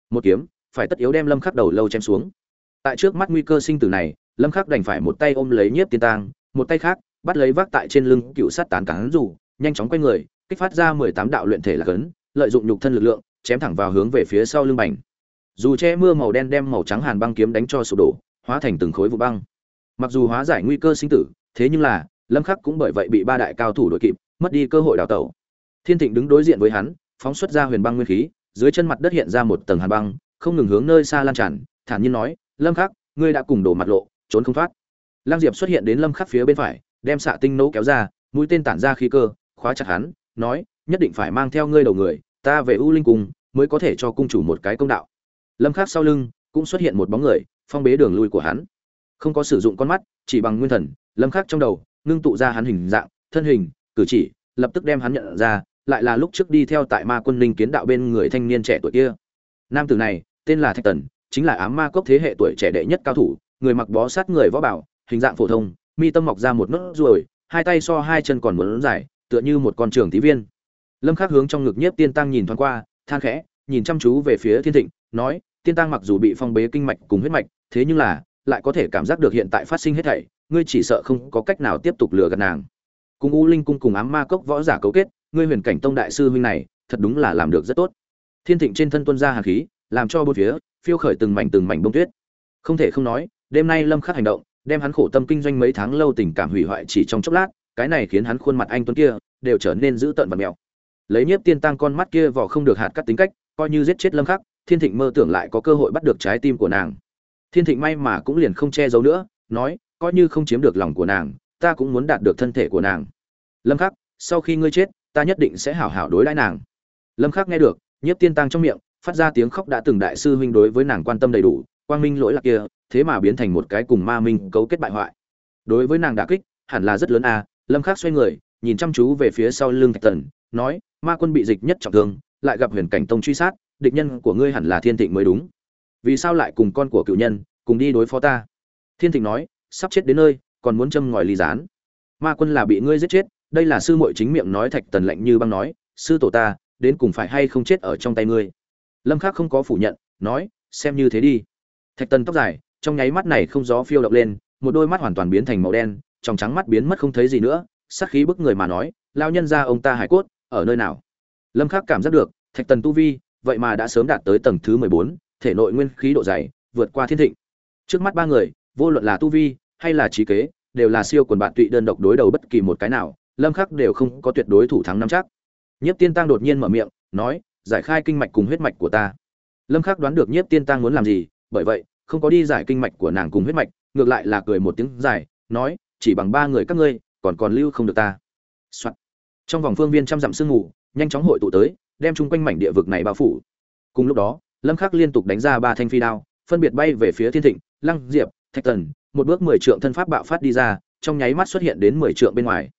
Một kiếm phải tất yếu đem lâm khắc đầu lâu chém xuống. Tại trước mắt nguy cơ sinh tử này lâm khắc đành phải một tay ôm lấy nhiếp tiên tang, một tay khác, bắt lấy vác tại trên lưng cựu sát tán cán rủ, nhanh chóng quay người, kích phát ra 18 đạo luyện thể là cấn, lợi dụng nhục thân lực lượng, chém thẳng vào hướng về phía sau lưng bành. Dù che mưa màu đen đem màu trắng hàn băng kiếm đánh cho sụp đổ, hóa thành từng khối vụ băng. Mặc dù hóa giải nguy cơ sinh tử, thế nhưng là, lâm khắc cũng bởi vậy bị ba đại cao thủ đội kịp, mất đi cơ hội đào tẩu. Thiên thịnh đứng đối diện với hắn, phóng xuất ra huyền băng nguyên khí, dưới chân mặt đất hiện ra một tầng hàn băng, không ngừng hướng nơi xa lan tràn, thản nhiên nói, lâm khắc, ngươi đã cùng đổ mặt lộ trốn không thoát. Lang diệp xuất hiện đến lâm khắc phía bên phải, đem xạ tinh nỗ kéo ra, mũi tên tản ra khí cơ, khóa chặt hắn, nói, nhất định phải mang theo ngươi đầu người, ta về u linh cung mới có thể cho cung chủ một cái công đạo. Lâm khắc sau lưng cũng xuất hiện một bóng người, phong bế đường lui của hắn. Không có sử dụng con mắt, chỉ bằng nguyên thần, lâm khắc trong đầu ngưng tụ ra hắn hình dạng, thân hình, cử chỉ, lập tức đem hắn nhận ra, lại là lúc trước đi theo tại ma quân linh kiến đạo bên người thanh niên trẻ tuổi kia. Nam tử này tên là thạch tần, chính là ám ma cốc thế hệ tuổi trẻ đệ nhất cao thủ người mặc bó sát người võ bảo, hình dạng phổ thông, mi tâm mọc ra một nốt ruồi, hai tay so hai chân còn muốn dài, tựa như một con trường tí viên. Lâm khắc hướng trong ngực nhiếp tiên tăng nhìn thoáng qua, than khẽ, nhìn chăm chú về phía thiên thịnh, nói, tiên tăng mặc dù bị phong bế kinh mạch cùng huyết mạch, thế nhưng là, lại có thể cảm giác được hiện tại phát sinh hết thảy, ngươi chỉ sợ không có cách nào tiếp tục lừa gạt nàng. Cùng u linh cung cùng ám ma cốc võ giả cấu kết, ngươi huyền cảnh tông đại sư huynh này, thật đúng là làm được rất tốt. Thiên thịnh trên thân tuân ra hàn khí, làm cho bốn phía, phiêu khởi từng mảnh từng mảnh bông tuyết. Không thể không nói đêm nay lâm khắc hành động, đem hắn khổ tâm kinh doanh mấy tháng lâu tình cảm hủy hoại chỉ trong chốc lát, cái này khiến hắn khuôn mặt anh tuấn kia đều trở nên dữ tợn và mèo lấy nhiếp tiên tăng con mắt kia vỏ không được hạt cắt tính cách, coi như giết chết lâm khắc, thiên thịnh mơ tưởng lại có cơ hội bắt được trái tim của nàng. Thiên thịnh may mà cũng liền không che giấu nữa, nói, coi như không chiếm được lòng của nàng, ta cũng muốn đạt được thân thể của nàng. Lâm khắc, sau khi ngươi chết, ta nhất định sẽ hảo hảo đối đãi nàng. Lâm khắc nghe được, nhiếp tiên tăng trong miệng, phát ra tiếng khóc đã từng đại sư huynh đối với nàng quan tâm đầy đủ, quang minh lỗi lạc kia thế mà biến thành một cái cùng ma minh cấu kết bại hoại. Đối với nàng đả kích, hẳn là rất lớn à lâm khắc xoay người, nhìn chăm chú về phía sau lưng thạch tần nói, ma quân bị dịch nhất trọng thương, lại gặp huyền cảnh tông truy sát, địch nhân của ngươi hẳn là thiên thịnh mới đúng. Vì sao lại cùng con của cựu nhân, cùng đi đối phó ta? Thiên thịnh nói, sắp chết đến nơi, còn muốn châm ngòi ly gián. Ma quân là bị ngươi giết chết, đây là sư muội chính miệng nói thạch tần lạnh như băng nói, sư tổ ta, đến cùng phải hay không chết ở trong tay ngươi? Lâm khắc không có phủ nhận, nói, xem như thế đi. Thạch tần tóc dài trong nháy mắt này không gió phiêu động lên một đôi mắt hoàn toàn biến thành màu đen trong trắng mắt biến mất không thấy gì nữa sắc khí bức người mà nói lao nhân ra ông ta hải cốt ở nơi nào? Lâm khắc cảm giác được thạch tần tu vi vậy mà đã sớm đạt tới tầng thứ 14, thể nội nguyên khí độ dày vượt qua thiên thịnh. Trước mắt ba người vô luận là tu vi hay là trí kế đều là siêu quần bạn tụy đơn độc đối đầu bất kỳ một cái nào lâm khắc đều không có tuyệt đối thủ thắng năm chắc. Nhiếp tiên tăng đột nhiên mở miệng nói giải khai kinh mạch cùng huyết mạch của ta. Lâm khắc đoán được nhiếp tiên tăng muốn làm gì bởi vậy không có đi giải kinh mạch của nàng cùng huyết mạch, ngược lại là cười một tiếng dài, nói, chỉ bằng ba người các ngươi, còn còn lưu không được ta、Soạn. Trong vòng phương viên trăm dặm sương ngủ nhanh chóng hội tụ tới, đem chung quanh mảnh địa vực này bao phủ. Cùng lúc đó, lâm khắc liên tục đánh ra ba thanh phi đao, phân biệt bay về phía thiên thịnh, lăng diệp, thạch tần một bước mười trượng thân pháp bạo phát đi ra, trong nháy mắt xuất hiện đến mười trượng bên ngoài.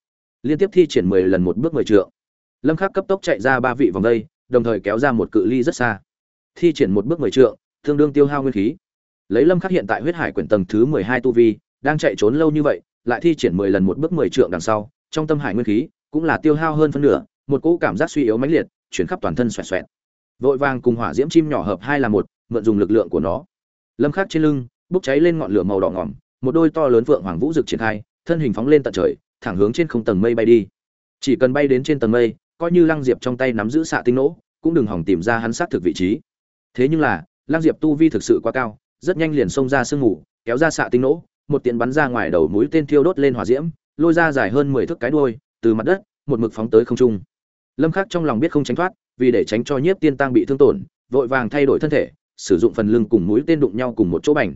Liên tiếp thi triển mười lần một bước mười trượng. Lâm khắc cấp tốc chạy ra ba vị vòng đây, đồng thời kéo ra một cự ly rất xa. Thi triển một bước mười trượng, tương đương tiêu hao nguyên khí lấy lâm khắc hiện tại huyết hải quyển tầng thứ mười hai tu vi, đang chạy trốn lâu như vậy, lại thi triển mười lần một bước mười trượng đằng sau, trong tâm hải nguyên khí cũng là tiêu hao hơn phân nửa, một cỗ cảm giác suy yếu mãnh liệt, chuyển khắp toàn thân xoẹt xoẹt. Vội vàng cùng hỏa diễm chim nhỏ hợp hai là một, mượn dùng lực lượng của nó. Lâm khắc trên lưng, bốc cháy lên ngọn lửa màu đỏ ngỏm, một đôi to lớn vượng hoàng vũ rực triển khai, thân hình phóng lên tận trời, thẳng hướng trên không tầng mây bay đi. Chỉ cần bay đến trên tầng mây, coi như lăng diệp trong tay nắm giữ xạ tinh nỗ, cũng đừng hỏng tìm ra hắn sát thực vị trí. Thế nhưng là, lăng diệp tu vi thực sự quá cao rất nhanh liền xông ra sương ngủ kéo ra xạ tinh nỗ, một tiện bắn ra ngoài đầu mũi tên thiêu đốt lên hỏa diễm, lôi ra dài hơn mười thước cái đuôi, từ mặt đất, một mực phóng tới không trung. Lâm khắc trong lòng biết không tránh thoát, vì để tránh cho nhiếp tiên tăng bị thương tổn, vội vàng thay đổi thân thể, sử dụng phần lưng cùng mũi tên đụng nhau cùng một chỗ bành.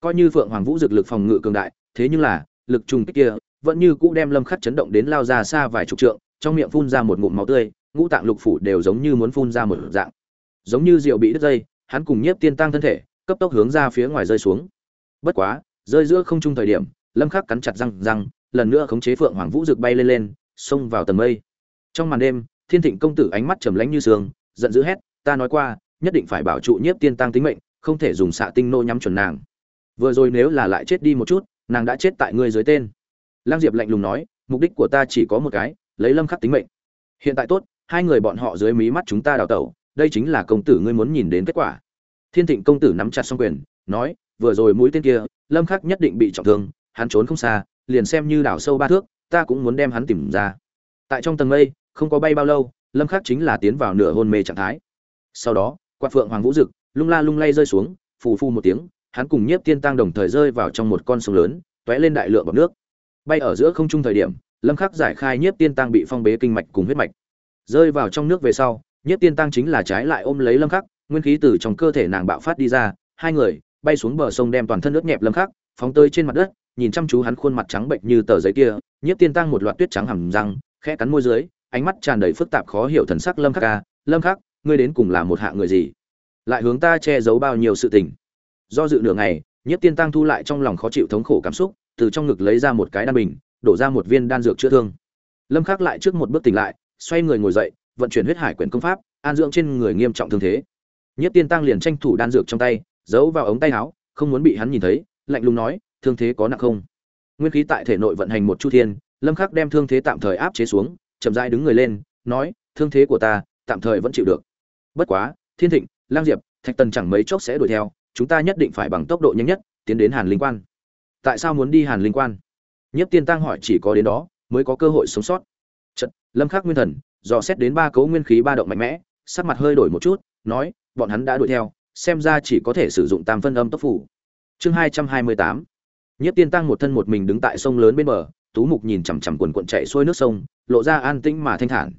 Coi như phượng hoàng vũ dực lực phòng ngự cường đại, thế nhưng là, lực trùng kích kia, vẫn như cũ đem lâm khắc chấn động đến lao ra xa vài chục trượng, trong miệng phun ra một ngụm máu tươi, ngũ tạng lục phủ đều giống như muốn phun ra một dạng. Giống như rượu bị đứt dây, hắn cùng nhiếp tiên tăng thân thể cấp tốc hướng ra phía ngoài rơi xuống. Bất quá, rơi giữa không trung thời điểm, lâm khắc cắn chặt răng răng, lần nữa khống chế phượng hoàng vũ dực bay lên lên, xông vào tầng mây. Trong màn đêm, thiên thịnh công tử ánh mắt trầm lãnh như sương, giận dữ hét, ta nói qua, nhất định phải bảo trụ nhiếp tiên tăng tính mệnh, không thể dùng xạ tinh nô nhắm chuẩn nàng. Vừa rồi nếu là lại chết đi một chút, nàng đã chết tại ngươi dưới tên. Lang diệp lạnh lùng nói, mục đích của ta chỉ có một cái, lấy lâm khắc tính mệnh. Hiện tại tốt, hai người bọn họ dưới mí mắt chúng ta đào tẩu, đây chính là công tử ngươi muốn nhìn đến kết quả thiên thịnh công tử nắm chặt song quyền, nói, vừa rồi mũi tên kia, lâm khắc nhất định bị trọng thương, hắn trốn không xa, liền xem như đào sâu ba thước, ta cũng muốn đem hắn tìm ra. Tại trong tầng mây, không có bay bao lâu, lâm khắc chính là tiến vào nửa hôn mê trạng thái. Sau đó, quạt phượng hoàng vũ dực, lung la lung lay rơi xuống, phù phu một tiếng, hắn cùng nhiếp tiên tăng đồng thời rơi vào trong một con sông lớn, tóe lên đại lượng bọt nước. Bay ở giữa không trung thời điểm, lâm khắc giải khai nhiếp tiên tăng bị phong bế kinh mạch cùng huyết mạch. Rơi vào trong nước về sau, nhiếp tiên tăng chính là trái lại ôm lấy lâm khắc nguyên khí từ trong cơ thể nàng bạo phát đi ra, hai người bay xuống bờ sông đem toàn thân nước nhẹp lâm khắc, phóng tơi trên mặt đất, nhìn chăm chú hắn khuôn mặt trắng bệnh như tờ giấy kia, nhiếp tiên tăng một loạt tuyết trắng hầm răng, khẽ cắn môi dưới, ánh mắt tràn đầy phức tạp khó hiểu thần sắc lâm khắc ca, lâm khắc, ngươi đến cùng là một hạ người gì? Lại hướng ta che giấu bao nhiêu sự tình? Do dự nửa ngày, nhiếp tiên tăng thu lại trong lòng khó chịu thống khổ cảm xúc, từ trong ngực lấy ra một cái đan bình, đổ ra một viên đan dược chữa thương. Lâm khắc lại trước một bước tỉnh lại, xoay người ngồi dậy, vận chuyển huyết hải quyển công pháp, an dưỡng trên người nghiêm trọng thương thế nhiếp tiên tăng liền tranh thủ đan dược trong tay giấu vào ống tay áo không muốn bị hắn nhìn thấy lạnh lùng nói thương thế có nặng không? Nguyên khí tại thể nội vận hành một chu thiên lâm khắc đem thương thế tạm thời áp chế xuống chậm rãi đứng người lên nói thương thế của ta tạm thời vẫn chịu được. Bất quá thiên thịnh lang diệp thạch tần chẳng mấy chốc sẽ đuổi theo chúng ta nhất định phải bằng tốc độ nhanh nhất tiến đến hàn linh quan. Tại sao muốn đi hàn linh quan? Nhất tiên tăng hỏi chỉ có đến đó mới có cơ hội sống sót. Chậm, lâm khắc nguyên thần dò xét đến ba cấu nguyên khí ba động mạnh mẽ sắc mặt hơi đổi một chút nói, bọn hắn đã đuổi theo, xem ra chỉ có thể sử dụng tam phân âm tốc phủ. Chương hai trăm hai mươi tám. Nhất tiên tăng một thân một mình đứng tại sông lớn bên bờ, tú mục nhìn chằm chằm quần quận chạy xuôi nước sông, lộ ra an tĩnh mà thanh thản.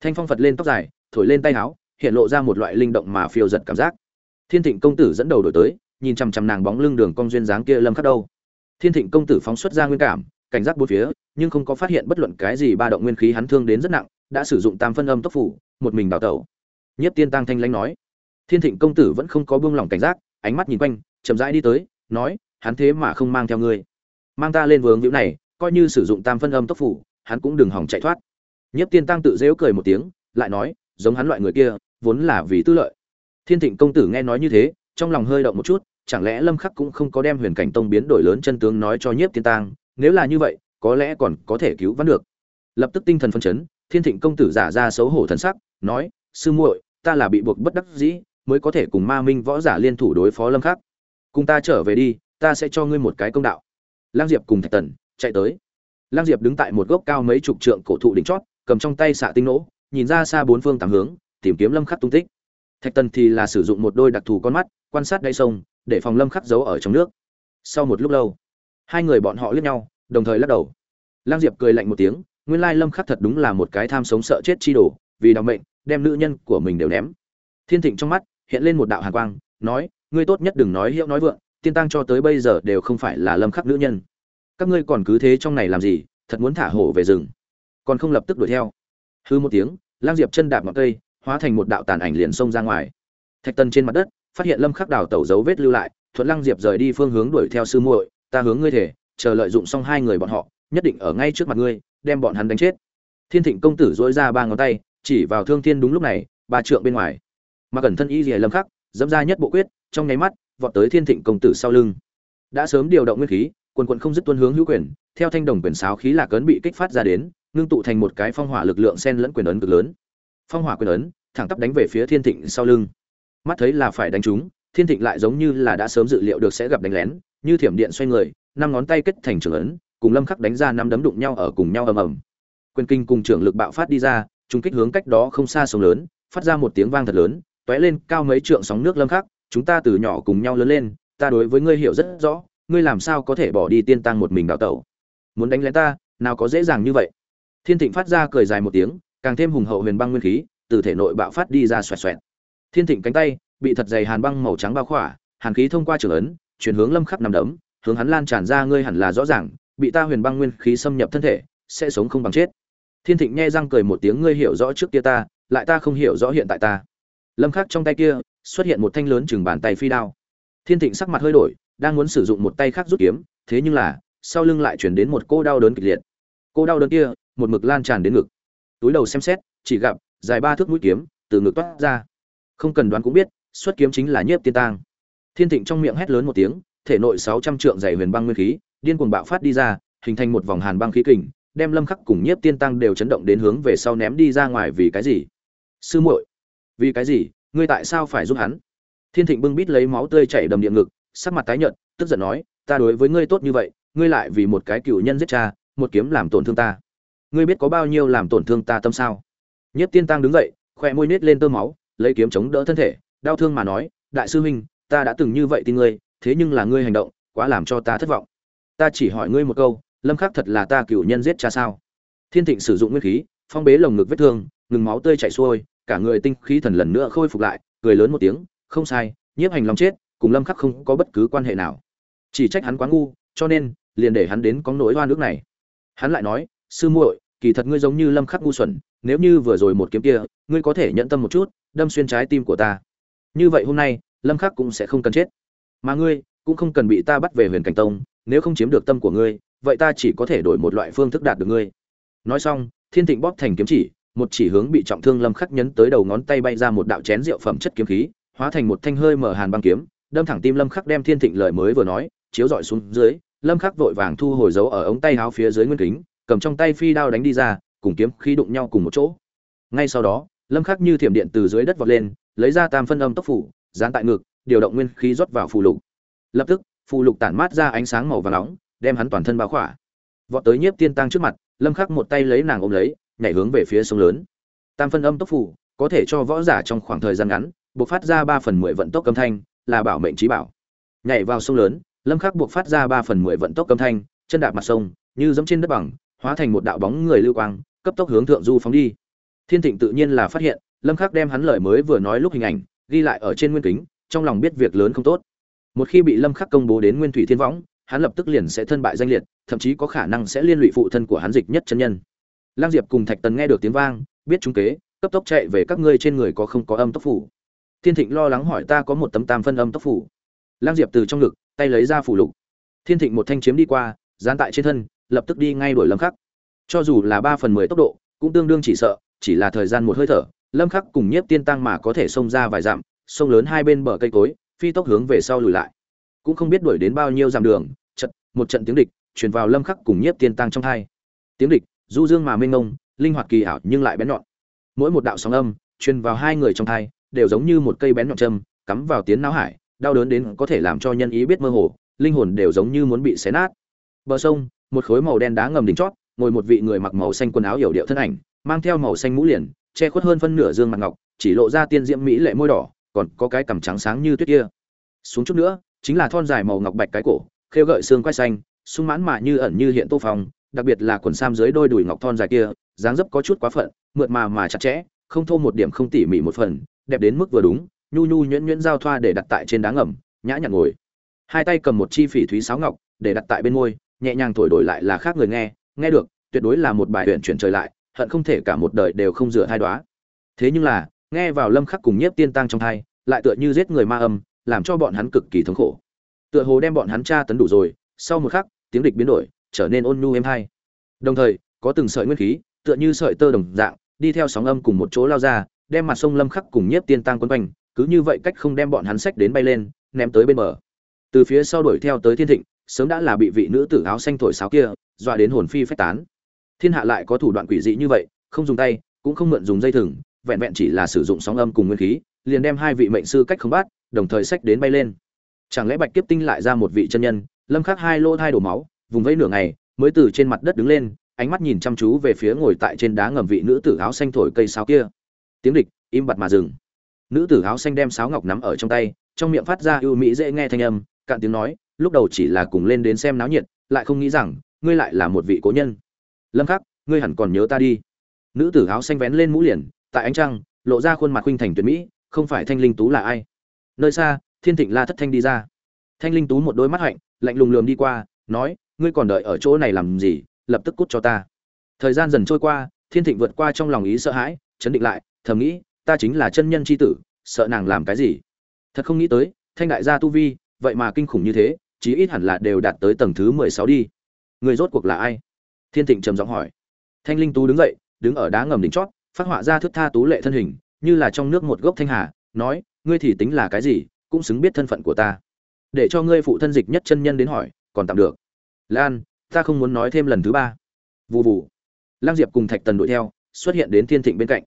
Thanh phong phật lên tóc dài, thổi lên tay áo, hiện lộ ra một loại linh động mà phiêu giật cảm giác. Thiên thịnh công tử dẫn đầu đổi tới, nhìn chằm chằm nàng bóng lưng đường cong duyên dáng kia lâm khắc đâu. Thiên thịnh công tử phóng xuất ra nguyên cảm, cảnh giác bốn phía, nhưng không có phát hiện bất luận cái gì ba động nguyên khí hắn thương đến rất nặng, đã sử dụng tam phân âm tốc phủ, một mình đào tẩu nhất tiên tăng thanh lãnh nói. Thiên thịnh công tử vẫn không có buông lỏng cảnh giác, ánh mắt nhìn quanh, chậm rãi đi tới, nói, hắn thế mà không mang theo ngươi. Mang ta lên vướng hữu này, coi như sử dụng tam phân âm tốc phủ, hắn cũng đừng hỏng chạy thoát. Nhất tiên tăng tự dễu cười một tiếng, lại nói, giống hắn loại người kia, vốn là vì tư lợi. Thiên thịnh công tử nghe nói như thế, trong lòng hơi động một chút, chẳng lẽ lâm khắc cũng không có đem huyền cảnh tông biến đổi lớn chân tướng nói cho nhiếp tiên tăng nếu là như vậy, có lẽ còn có thể cứu vãn được. Lập tức tinh thần phân chấn, thiên thịnh công tử giả ra xấu hổ thần sắc, nói, sư muội ta là bị buộc bất đắc dĩ, mới có thể cùng ma minh võ giả liên thủ đối phó lâm khắc. Cùng ta trở về đi, ta sẽ cho ngươi một cái công đạo. Lang diệp cùng thạch tần chạy tới. Lang diệp đứng tại một gốc cao mấy chục trượng cổ thụ đỉnh chót, cầm trong tay xạ tinh nỗ, nhìn ra xa bốn phương tám hướng, tìm kiếm lâm khắc tung tích. Thạch tần thì là sử dụng một đôi đặc thù con mắt, quan sát đáy sông, để phòng lâm khắc giấu ở trong nước. Sau một lúc lâu, hai người bọn họ liếc nhau, đồng thời lắc đầu. Lang diệp cười lạnh một tiếng, nguyên lai lâm khắc thật đúng là một cái tham sống sợ chết chi đồ, vì đào mệnh đem nữ nhân của mình đều ném. Thiên thịnh trong mắt hiện lên một đạo hàn quang, nói, ngươi tốt nhất đừng nói hiệu nói vượng, tiên tăng cho tới bây giờ đều không phải là lâm khắc nữ nhân. Các ngươi còn cứ thế trong này làm gì, thật muốn thả hổ về rừng. Còn không lập tức đuổi theo. Hư một tiếng, lang diệp chân đạp ngọn cây, hóa thành một đạo tàn ảnh liền xông ra ngoài. Thạch tân trên mặt đất, phát hiện lâm khắc đào tẩu dấu vết lưu lại, thuận lang diệp rời đi phương hướng đuổi theo sư muội, ta hướng ngươi thể, chờ lợi dụng xong hai người bọn họ, nhất định ở ngay trước mặt ngươi, đem bọn hắn đánh chết. Thiên thịnh công tử dỗi ra ba ngón tay chỉ vào thương thiên đúng lúc này, ba trượng bên ngoài. Mà cẩn thân y dì lâm khắc, dẫm ra nhất bộ quyết, trong nháy mắt, vọt tới thiên thịnh công tử sau lưng. Đã sớm điều động nguyên khí, quần quần không dứt tuân hướng hữu quyền, theo thanh đồng quyền sáo khí lạc ấn bị kích phát ra đến, ngưng tụ thành một cái phong hỏa lực lượng xen lẫn quyền ấn cực lớn. Phong hỏa quyền ấn, thẳng tắp đánh về phía thiên thịnh sau lưng. Mắt thấy là phải đánh trúng, thiên thịnh lại giống như là đã sớm dự liệu được sẽ gặp đánh lén, như thiểm điện xoay người, năm ngón tay kết thành trường ấn, cùng lâm khắc đánh ra năm đấm đụng nhau ở cùng nhau ầm ầm. Quyền kinh cùng trưởng lực bạo phát đi ra trùng kích hướng cách đó không xa sông lớn, phát ra một tiếng vang thật lớn, tóe lên cao mấy trượng sóng nước lâm khắc, chúng ta từ nhỏ cùng nhau lớn lên, ta đối với ngươi hiểu rất rõ, ngươi làm sao có thể bỏ đi tiên tăng một mình đạo tẩu? Muốn đánh lén ta, nào có dễ dàng như vậy? Thiên thịnh phát ra cười dài một tiếng, càng thêm hùng hậu huyền băng nguyên khí, từ thể nội bạo phát đi ra xoẹt xoẹt. Thiên thịnh cánh tay bị thật dày hàn băng màu trắng bao khỏa, hàn khí thông qua trường ấn, chuyển hướng lâm khắc nằm đấm, hướng hắn lan tràn ra, ngươi hẳn là rõ ràng, bị ta huyền băng nguyên khí xâm nhập thân thể, sẽ sống không bằng chết thiên thịnh nghe răng cười một tiếng, ngươi hiểu rõ trước kia ta, lại ta không hiểu rõ hiện tại ta. Lâm khắc trong tay kia xuất hiện một thanh lớn chừng bàn tay phi đao. Thiên thịnh sắc mặt hơi đổi, đang muốn sử dụng một tay khác rút kiếm, thế nhưng là, sau lưng lại chuyển đến một cô đau đớn kịch liệt. Cô đau đớn kia, một mực lan tràn đến ngực. Túi đầu xem xét, chỉ gặp dài ba thước mũi kiếm từ ngực toát ra. Không cần đoán cũng biết, xuất kiếm chính là nhiếp tiên tang. Thiên thịnh trong miệng hét lớn một tiếng, thể nội sáu trăm trượng dày huyền băng nguyên khí, điên cuồng bạo phát đi ra, hình thành một vòng hàn băng khí kình đem lâm khắc cùng nhiếp tiên tăng đều chấn động đến hướng về sau ném đi ra ngoài vì cái gì? Sư muội, vì cái gì? Ngươi tại sao phải giúp hắn? Thiên thịnh bưng bít lấy máu tươi chảy đầm địa ngực, sắc mặt tái nhợt, tức giận nói, ta đối với ngươi tốt như vậy, ngươi lại vì một cái cựu nhân giết cha, một kiếm làm tổn thương ta. Ngươi biết có bao nhiêu làm tổn thương ta tâm sao? Nhất tiên tăng đứng dậy, khoe môi nết lên tơ máu, lấy kiếm chống đỡ thân thể, đau thương mà nói, đại sư huynh, ta đã từng như vậy tin ngươi, thế nhưng là ngươi hành động, quá làm cho ta thất vọng. Ta chỉ hỏi ngươi một câu lâm khắc thật là ta cựu nhân giết cha sao? Thiên thịnh sử dụng nguyên khí, phong bế lồng ngực vết thương, ngừng máu tươi chảy xuôi, cả người tinh khí thần lần nữa khôi phục lại, cười lớn một tiếng, không sai, nhiếp hành lòng chết, cùng lâm khắc không có bất cứ quan hệ nào. Chỉ trách hắn quá ngu, cho nên, liền để hắn đến có nỗi hoa nước này. Hắn lại nói, sư muội, kỳ thật ngươi giống như lâm khắc ngu xuẩn, nếu như vừa rồi một kiếm kia, ngươi có thể nhận tâm một chút, đâm xuyên trái tim của ta. Như vậy hôm nay, lâm khắc cũng sẽ không cần chết. Mà ngươi, cũng không cần bị ta bắt về huyền cảnh tông, nếu không chiếm được tâm của ngươi vậy ta chỉ có thể đổi một loại phương thức đạt được ngươi. Nói xong, thiên thịnh bóp thành kiếm chỉ, một chỉ hướng bị trọng thương lâm khắc nhấn tới đầu ngón tay bay ra một đạo chén rượu phẩm chất kiếm khí, hóa thành một thanh hơi mở hàn băng kiếm, đâm thẳng tim lâm khắc đem thiên thịnh lời mới vừa nói, chiếu dọi xuống dưới, lâm khắc vội vàng thu hồi dấu ở ống tay áo phía dưới nguyên kính, cầm trong tay phi đao đánh đi ra, cùng kiếm khí đụng nhau cùng một chỗ. Ngay sau đó, lâm khắc như thiểm điện từ dưới đất vọt lên, lấy ra tam phân âm tốc phủ, dán tại ngực, điều động nguyên khí rót vào phù lục. Lập tức, phù lục tản mát ra ánh sáng màu vàng nóng đem hắn toàn thân bao khỏa. Vọt tới nhiếp tiên tăng trước mặt, lâm khắc một tay lấy nàng ôm lấy, nhảy hướng về phía sông lớn. Tam phân âm tốc phủ, có thể cho võ giả trong khoảng thời gian ngắn, buộc phát ra ba phần mười vận tốc âm thanh, là bảo mệnh trí bảo. Nhảy vào sông lớn, lâm khắc buộc phát ra ba phần mười vận tốc âm thanh, chân đạp mặt sông, như giống trên đất bằng, hóa thành một đạo bóng người lưu quang, cấp tốc hướng thượng du phóng đi. Thiên thịnh tự nhiên là phát hiện, lâm khắc đem hắn lời mới vừa nói lúc hình ảnh, ghi lại ở trên nguyên kính, trong lòng biết việc lớn không tốt. Một khi bị lâm khắc công bố đến nguyên thủy thiên võng hắn lập tức liền sẽ thân bại danh liệt, thậm chí có khả năng sẽ liên lụy phụ thân của hắn dịch nhất chân nhân. Lang diệp cùng thạch tần nghe được tiếng vang, biết chúng kế, cấp tốc chạy về các ngươi trên người có không có âm tốc phủ. Thiên thịnh lo lắng hỏi ta có một tấm tam phân âm tốc phủ. Lang diệp từ trong ngực, tay lấy ra phủ lục. Thiên thịnh một thanh chiếm đi qua, dán tại trên thân, lập tức đi ngay đuổi lâm khắc. Cho dù là ba phần mười tốc độ, cũng tương đương chỉ sợ, chỉ là thời gian một hơi thở, lâm khắc cùng nhiếp tiên tăng mà có thể xông ra vài dặm, sông lớn hai bên bờ cây cối, phi tốc hướng về sau lùi lại. Cũng không biết đuổi đến bao nhiêu dặm đường một trận tiếng địch truyền vào lâm khắc cùng nhiếp tiên tăng trong hai tiếng địch, du dương mà mênh mông, linh hoạt kỳ ảo nhưng lại bén nhọn. Mỗi một đạo sóng âm truyền vào hai người trong thai đều giống như một cây bén nhọn châm cắm vào tiến não hải, đau đớn đến có thể làm cho nhân ý biết mơ hồ, linh hồn đều giống như muốn bị xé nát. Bờ sông, một khối màu đen đá ngầm đỉnh chót, ngồi một vị người mặc màu xanh quần áo hiểu điệu thân ảnh, mang theo màu xanh mũ liền, che khuất hơn phân nửa dương mặt ngọc, chỉ lộ ra tiên diễm mỹ lệ môi đỏ, còn có cái cằm trắng sáng như tuyết kia. Xuống chút nữa, chính là thon dài màu ngọc bạch cái cổ khêu gợi xương quai xanh, sung mãn mà như ẩn như hiện tô phong, đặc biệt là quần sam dưới đôi đùi ngọc thon dài kia, dáng dấp có chút quá phận, mượt mà mà chặt chẽ, không thô một điểm không tỉ mỉ một phần, đẹp đến mức vừa đúng, nhu nhu nhuyễn nhuyễn giao thoa để đặt tại trên đá ngầm, nhã nhặn ngồi. Hai tay cầm một chi phỉ thúy sáo ngọc, để đặt tại bên môi, nhẹ nhàng thổi đổi lại là khác người nghe nghe được, tuyệt đối là một bài huyện chuyển trời lại, hận không thể cả một đời đều không rửa hai đoá. Thế nhưng là, nghe vào lâm khắc cùng nhiếp tiên tăng trong thai, lại tựa như giết người ma âm, làm cho bọn hắn cực kỳ thống khổ tựa hồ đem bọn hắn tra tấn đủ rồi, sau một khắc, tiếng địch biến đổi, trở nên ôn nhu êm hay. Đồng thời, có từng sợi nguyên khí, tựa như sợi tơ đồng dạng, đi theo sóng âm cùng một chỗ lao ra, đem mặt sông lâm khắc cùng nhiếp tiên tăng quấn quanh, cứ như vậy cách không đem bọn hắn sách đến bay lên, ném tới bên bờ. Từ phía sau đuổi theo tới thiên thịnh, sớm đã là bị vị nữ tử áo xanh thổi sáo kia, dọa đến hồn phi phách tán. Thiên hạ lại có thủ đoạn quỷ dị như vậy, không dùng tay, cũng không mượn dùng dây thừng, vẹn vẹn chỉ là sử dụng sóng âm cùng nguyên khí, liền đem hai vị mệnh sư cách không bắt, đồng thời sách đến bay lên chẳng lẽ bạch kiếp tinh lại ra một vị chân nhân, lâm khắc hai lô thai đổ máu, vùng vẫy nửa ngày, mới từ trên mặt đất đứng lên, ánh mắt nhìn chăm chú về phía ngồi tại trên đá ngầm vị nữ tử áo xanh thổi cây sáo kia. Tiếng địch, im bặt mà dừng. Nữ tử áo xanh đem sáo ngọc nắm ở trong tay, trong miệng phát ra ưu mỹ dễ nghe thanh âm, cạn tiếng nói, lúc đầu chỉ là cùng lên đến xem náo nhiệt, lại không nghĩ rằng, ngươi lại là một vị cố nhân. Lâm khắc, ngươi hẳn còn nhớ ta đi. Nữ tử áo xanh vén lên mũ liền, tại ánh trăng, lộ ra khuôn mặt khuynh thành tuyệt mỹ, không phải thanh linh tú là ai? Nơi xa thiên thịnh la thất thanh đi ra. Thanh linh tú một đôi mắt hạnh, lạnh lùng lườm đi qua, nói, ngươi còn đợi ở chỗ này làm gì? Lập tức cút cho ta. Thời gian dần trôi qua, thiên thịnh vượt qua trong lòng ý sợ hãi, chấn định lại, thầm nghĩ, ta chính là chân nhân c h i tử, sợ nàng làm cái gì? Thật không nghĩ tới, thanh đại gia tu vi, vậy mà kinh khủng như thế, chí ít hẳn là đều đạt tới tầng thứ mười sáu đi. Người rốt cuộc là ai? Thiên thịnh trầm giọng hỏi. Thanh linh tú đứng dậy, đứng ở đá ngầm đỉnh chót, phát họa ra thước tha tú lệ thân hình, như là trong nước một gốc thanh hà, nói, ngươi thì tính là cái gì? Cũng xứng biết thân phận của ta. Để cho ngươi phụ thân dịch nhất chân nhân đến hỏi, còn tạm được. Lan, ta không muốn nói thêm lần thứ ba. Vụ vụ lang diệp cùng thạch tần đuổi theo, xuất hiện đến thiên thịnh bên cạnh.